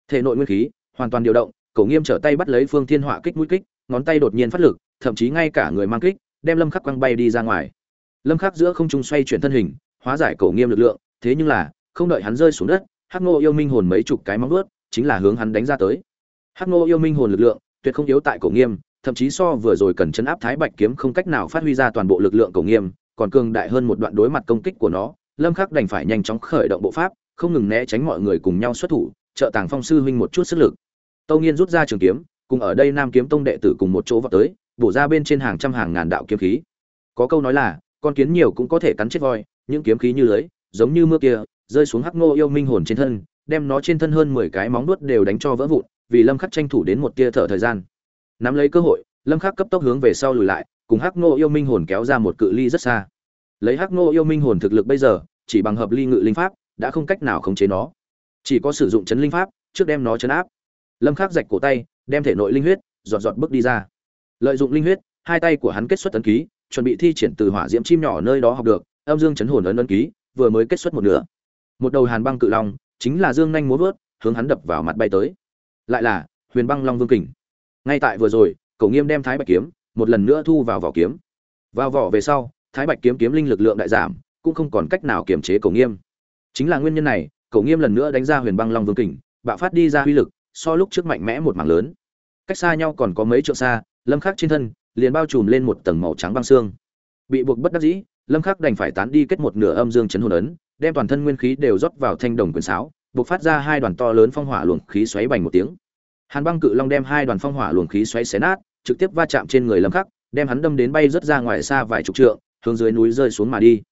Thể nội nguyên khí, hoàn toàn điều động cầu nghiêm trở tay bắt lấy phương thiên hỏa kích mũi kích, ngón tay đột nhiên phát lực, thậm chí ngay cả người mang kích, đem lâm khắc quăng bay đi ra ngoài. Lâm khắc giữa không trung xoay chuyển thân hình, hóa giải cầu nghiêm lực lượng thế nhưng là, không đợi hắn rơi xuống đất, hắc ngô yêu minh hồn mấy chục cái móng vuốt chính là hướng hắn đánh ra tới. Hắc ngô yêu minh hồn lực lượng tuyệt không yếu tại cổ nghiêm, thậm chí so vừa rồi cần chấn áp thái bạch kiếm không cách nào phát huy ra toàn bộ lực lượng cổ nghiêm, còn cường đại hơn một đoạn đối mặt công kích của nó, lâm khắc đành phải nhanh chóng khởi động bộ pháp, không ngừng né tránh mọi người cùng nhau xuất thủ, trợ tàng phong sư huynh một chút sức lực. Tâu nghiên rút ra trường kiếm, cùng ở đây nam kiếm tông đệ tử cùng một chỗ vào tới, bổ ra bên trên hàng trăm hàng ngàn đạo kiếm khí. Có câu nói là, con kiến nhiều cũng có thể cắn chết voi những kiếm khí như lưới giống như mưa kia, rơi xuống hắc ngô yêu minh hồn trên thân, đem nó trên thân hơn mười cái móng đuốt đều đánh cho vỡ vụn, vì lâm khắc tranh thủ đến một tia thở thời gian. Nắm lấy cơ hội, lâm khắc cấp tốc hướng về sau lùi lại, cùng hắc ngô yêu minh hồn kéo ra một cự ly rất xa. Lấy hắc ngô yêu minh hồn thực lực bây giờ, chỉ bằng hợp ly ngự linh pháp, đã không cách nào khống chế nó. Chỉ có sử dụng chấn linh pháp, trước đem nó chấn áp. Lâm khắc rạch cổ tay, đem thể nội linh huyết, giọt giọt bước đi ra. Lợi dụng linh huyết, hai tay của hắn kết xuất tấn ký, chuẩn bị thi triển từ hỏa diễm chim nhỏ nơi đó học được, âm dương chấn hồn ấn ấn ký vừa mới kết xuất một nửa. Một đầu hàn băng cự long, chính là dương nhanh múa vớt, hướng hắn đập vào mặt bay tới. Lại là, huyền băng long vương kình. Ngay tại vừa rồi, cổ nghiêm đem thái bạch kiếm, một lần nữa thu vào vỏ kiếm. Vào vỏ về sau, thái bạch kiếm kiếm linh lực lượng đại giảm, cũng không còn cách nào kiềm chế cổ nghiêm. Chính là nguyên nhân này, cổ nghiêm lần nữa đánh ra huyền băng long vương kình, bạo phát đi ra uy lực, so lúc trước mạnh mẽ một mảng lớn. Cách xa nhau còn có mấy trượng xa, lâm khắc trên thân, liền bao trùm lên một tầng màu trắng băng xương. Bị buộc bất đắc dĩ lâm khắc đành phải tán đi kết một nửa âm dương chấn hồn ấn đem toàn thân nguyên khí đều rót vào thanh đồng quyền sáo buộc phát ra hai đoàn to lớn phong hỏa luồng khí xoáy bành một tiếng. Hàn băng cự long đem hai đoàn phong hỏa luồng khí xoáy xé nát trực tiếp va chạm trên người lâm khắc đem hắn đâm đến bay rất ra ngoài xa vài chục trượng hướng dưới núi rơi xuống mà đi.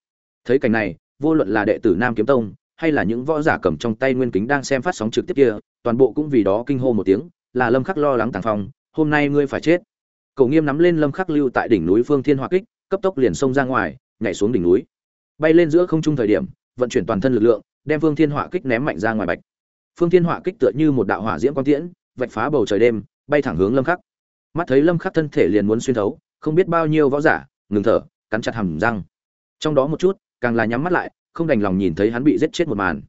Thấy cảnh này vô luận là đệ tử nam kiếm tông hay là những võ giả cầm trong tay nguyên kính đang xem phát sóng trực tiếp kia toàn bộ cũng vì đó kinh hô một tiếng là lâm khắc lo lắng tàng phong hôm nay ngươi phải chết. Cổ Nghiêm nắm lên Lâm Khắc lưu tại đỉnh núi Phương Thiên Hỏa Kích, cấp tốc liền xông ra ngoài, nhảy xuống đỉnh núi. Bay lên giữa không trung thời điểm, vận chuyển toàn thân lực lượng, đem Phương Thiên Hỏa Kích ném mạnh ra ngoài bạch. Phương Thiên Hỏa Kích tựa như một đạo hỏa diễm quang tiễn, vạch phá bầu trời đêm, bay thẳng hướng Lâm Khắc. Mắt thấy Lâm Khắc thân thể liền muốn xuyên thấu, không biết bao nhiêu võ giả, ngừng thở, cắn chặt hàm răng. Trong đó một chút, càng là nhắm mắt lại, không đành lòng nhìn thấy hắn bị giết chết một màn.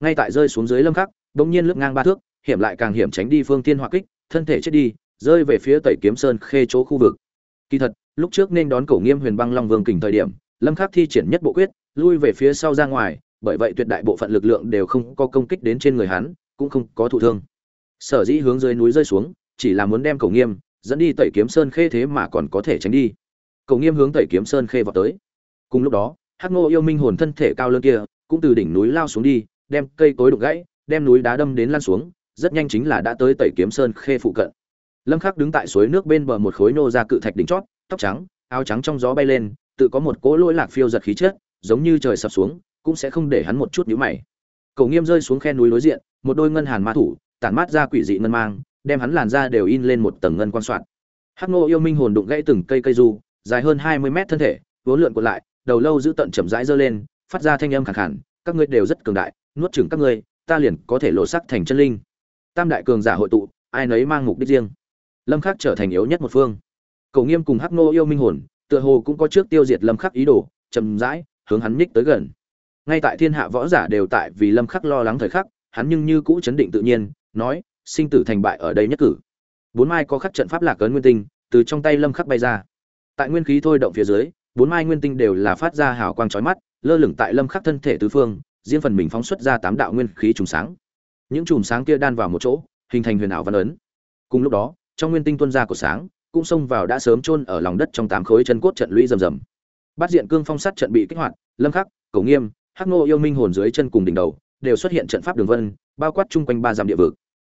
Ngay tại rơi xuống dưới Lâm Khắc, bỗng nhiên lướt ngang ba thước, hiểm lại càng hiểm tránh đi Phương Thiên Hỏa Kích, thân thể chết đi, rơi về phía tẩy kiếm sơn khê chỗ khu vực kỳ thật lúc trước nên đón cổ nghiêm huyền băng long vương kình thời điểm lâm khắc thi triển nhất bộ quyết, lui về phía sau ra ngoài, bởi vậy tuyệt đại bộ phận lực lượng đều không có công kích đến trên người hắn, cũng không có thụ thương. Sở dĩ hướng dưới núi rơi xuống, chỉ là muốn đem Cầu nghiêm dẫn đi tẩy kiếm sơn khê thế mà còn có thể tránh đi. Cầu nghiêm hướng tẩy kiếm sơn khê vào tới. Cùng lúc đó, hắc ngô yêu minh hồn thân thể cao lớn kia cũng từ đỉnh núi lao xuống đi, đem cây cối đục gãy, đem núi đá đâm đến lan xuống, rất nhanh chính là đã tới tẩy kiếm sơn khê phụ cận. Lâm khắc đứng tại suối nước bên bờ một khối nô ra cự thạch đỉnh chót, tóc trắng, áo trắng trong gió bay lên tự có một cỗ lỗi lạc phiêu giật khí chất, giống như trời sập xuống, cũng sẽ không để hắn một chút nhíu mày. Cầu nghiêm rơi xuống khe núi đối diện, một đôi ngân hàn ma thủ, tản mát ra quỷ dị ngân mang, đem hắn làn ra đều in lên một tầng ngân quan soạn. Hắc nô yêu minh hồn đụng gãy từng cây cây du, dài hơn 20 mét thân thể, vốn lượn cuộn lại, đầu lâu giữ tận chậm rãi giơ lên, phát ra thanh âm khàn khàn, các ngươi đều rất cường đại, nuốt chửng các ngươi, ta liền có thể lộ sắc thành chân linh. Tam đại cường giả hội tụ, ai nấy mang mục đích riêng. Lâm khắc trở thành yếu nhất một phương. Cầu nghiêm cùng hắc nô yêu minh hồn tựa hồ cũng có trước tiêu diệt lâm khắc ý đồ, chậm rãi, hướng hắn nhích tới gần. Ngay tại thiên hạ võ giả đều tại vì lâm khắc lo lắng thời khắc, hắn nhưng như cũ chấn định tự nhiên, nói, sinh tử thành bại ở đây nhất cử. Bốn mai có khắc trận pháp lạc ấn nguyên tinh, từ trong tay lâm khắc bay ra. Tại nguyên khí thôi động phía dưới, bốn mai nguyên tinh đều là phát ra hào quang chói mắt, lơ lửng tại lâm khắc thân thể tứ phương, riêng phần mình phóng xuất ra tám đạo nguyên khí trùng sáng. Những chùm sáng kia đan vào một chỗ, hình thành huyền ảo văn ấn. Cùng lúc đó, trong nguyên tinh tuân ra của sáng cũng xông vào đã sớm chôn ở lòng đất trong tám khối chân cốt trận lũy rầm rầm. Bát diện cương phong sát trận bị kích hoạt, lâm khắc, cổ nghiêm, hắc Ngô yêu minh hồn dưới chân cùng đỉnh đầu, đều xuất hiện trận pháp đường vân, bao quát chung quanh ba dặm địa vực.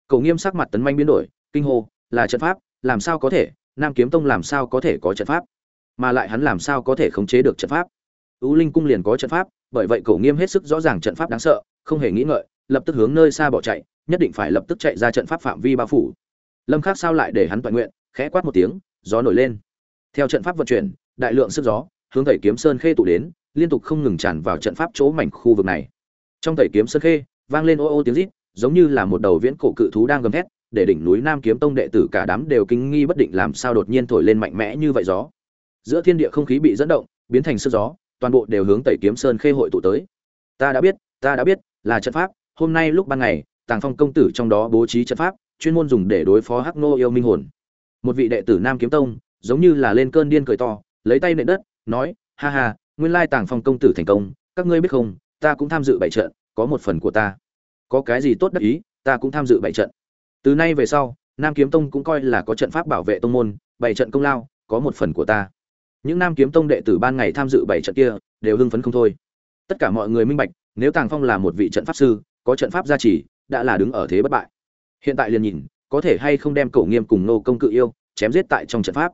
Cổ nghiêm sắc mặt tấn manh biến đổi, kinh hô, là trận pháp, làm sao có thể? Nam kiếm tông làm sao có thể có trận pháp? Mà lại hắn làm sao có thể khống chế được trận pháp? U linh cung liền có trận pháp, bởi vậy cổ nghiêm hết sức rõ ràng trận pháp đáng sợ, không hề nghĩ ngợi, lập tức hướng nơi xa bỏ chạy, nhất định phải lập tức chạy ra trận pháp phạm vi bao phủ. Lâm khắc sao lại để hắn toàn nguyện? Khẽ quát một tiếng, gió nổi lên. Theo trận pháp vận chuyển, đại lượng sức gió, hướng tẩy kiếm sơn khê tụ đến, liên tục không ngừng tràn vào trận pháp chỗ mảnh khu vực này. Trong tẩy kiếm sơn khê, vang lên ô ô tiếng rít, giống như là một đầu viễn cổ cự thú đang gầm thét, để đỉnh núi nam kiếm tông đệ tử cả đám đều kinh nghi bất định làm sao đột nhiên thổi lên mạnh mẽ như vậy gió. Giữa thiên địa không khí bị dẫn động, biến thành sức gió, toàn bộ đều hướng tẩy kiếm sơn khê hội tụ tới. Ta đã biết, ta đã biết, là trận pháp, hôm nay lúc ban ngày, tàng phong công tử trong đó bố trí trận pháp, chuyên môn dùng để đối phó hắc nô yêu minh hồn một vị đệ tử nam kiếm tông, giống như là lên cơn điên cười to, lấy tay nện đất, nói, ha ha, nguyên lai tàng phong công tử thành công, các ngươi biết không, ta cũng tham dự bảy trận, có một phần của ta. Có cái gì tốt đắc ý, ta cũng tham dự bảy trận. Từ nay về sau, nam kiếm tông cũng coi là có trận pháp bảo vệ tông môn, bảy trận công lao, có một phần của ta. Những nam kiếm tông đệ tử ban ngày tham dự bảy trận kia, đều hưng phấn không thôi. Tất cả mọi người minh bạch, nếu tàng phong là một vị trận pháp sư, có trận pháp gia trì, đã là đứng ở thế bất bại. Hiện tại liền nhìn có thể hay không đem cổ nghiêm cùng nô công cự yêu chém giết tại trong trận pháp.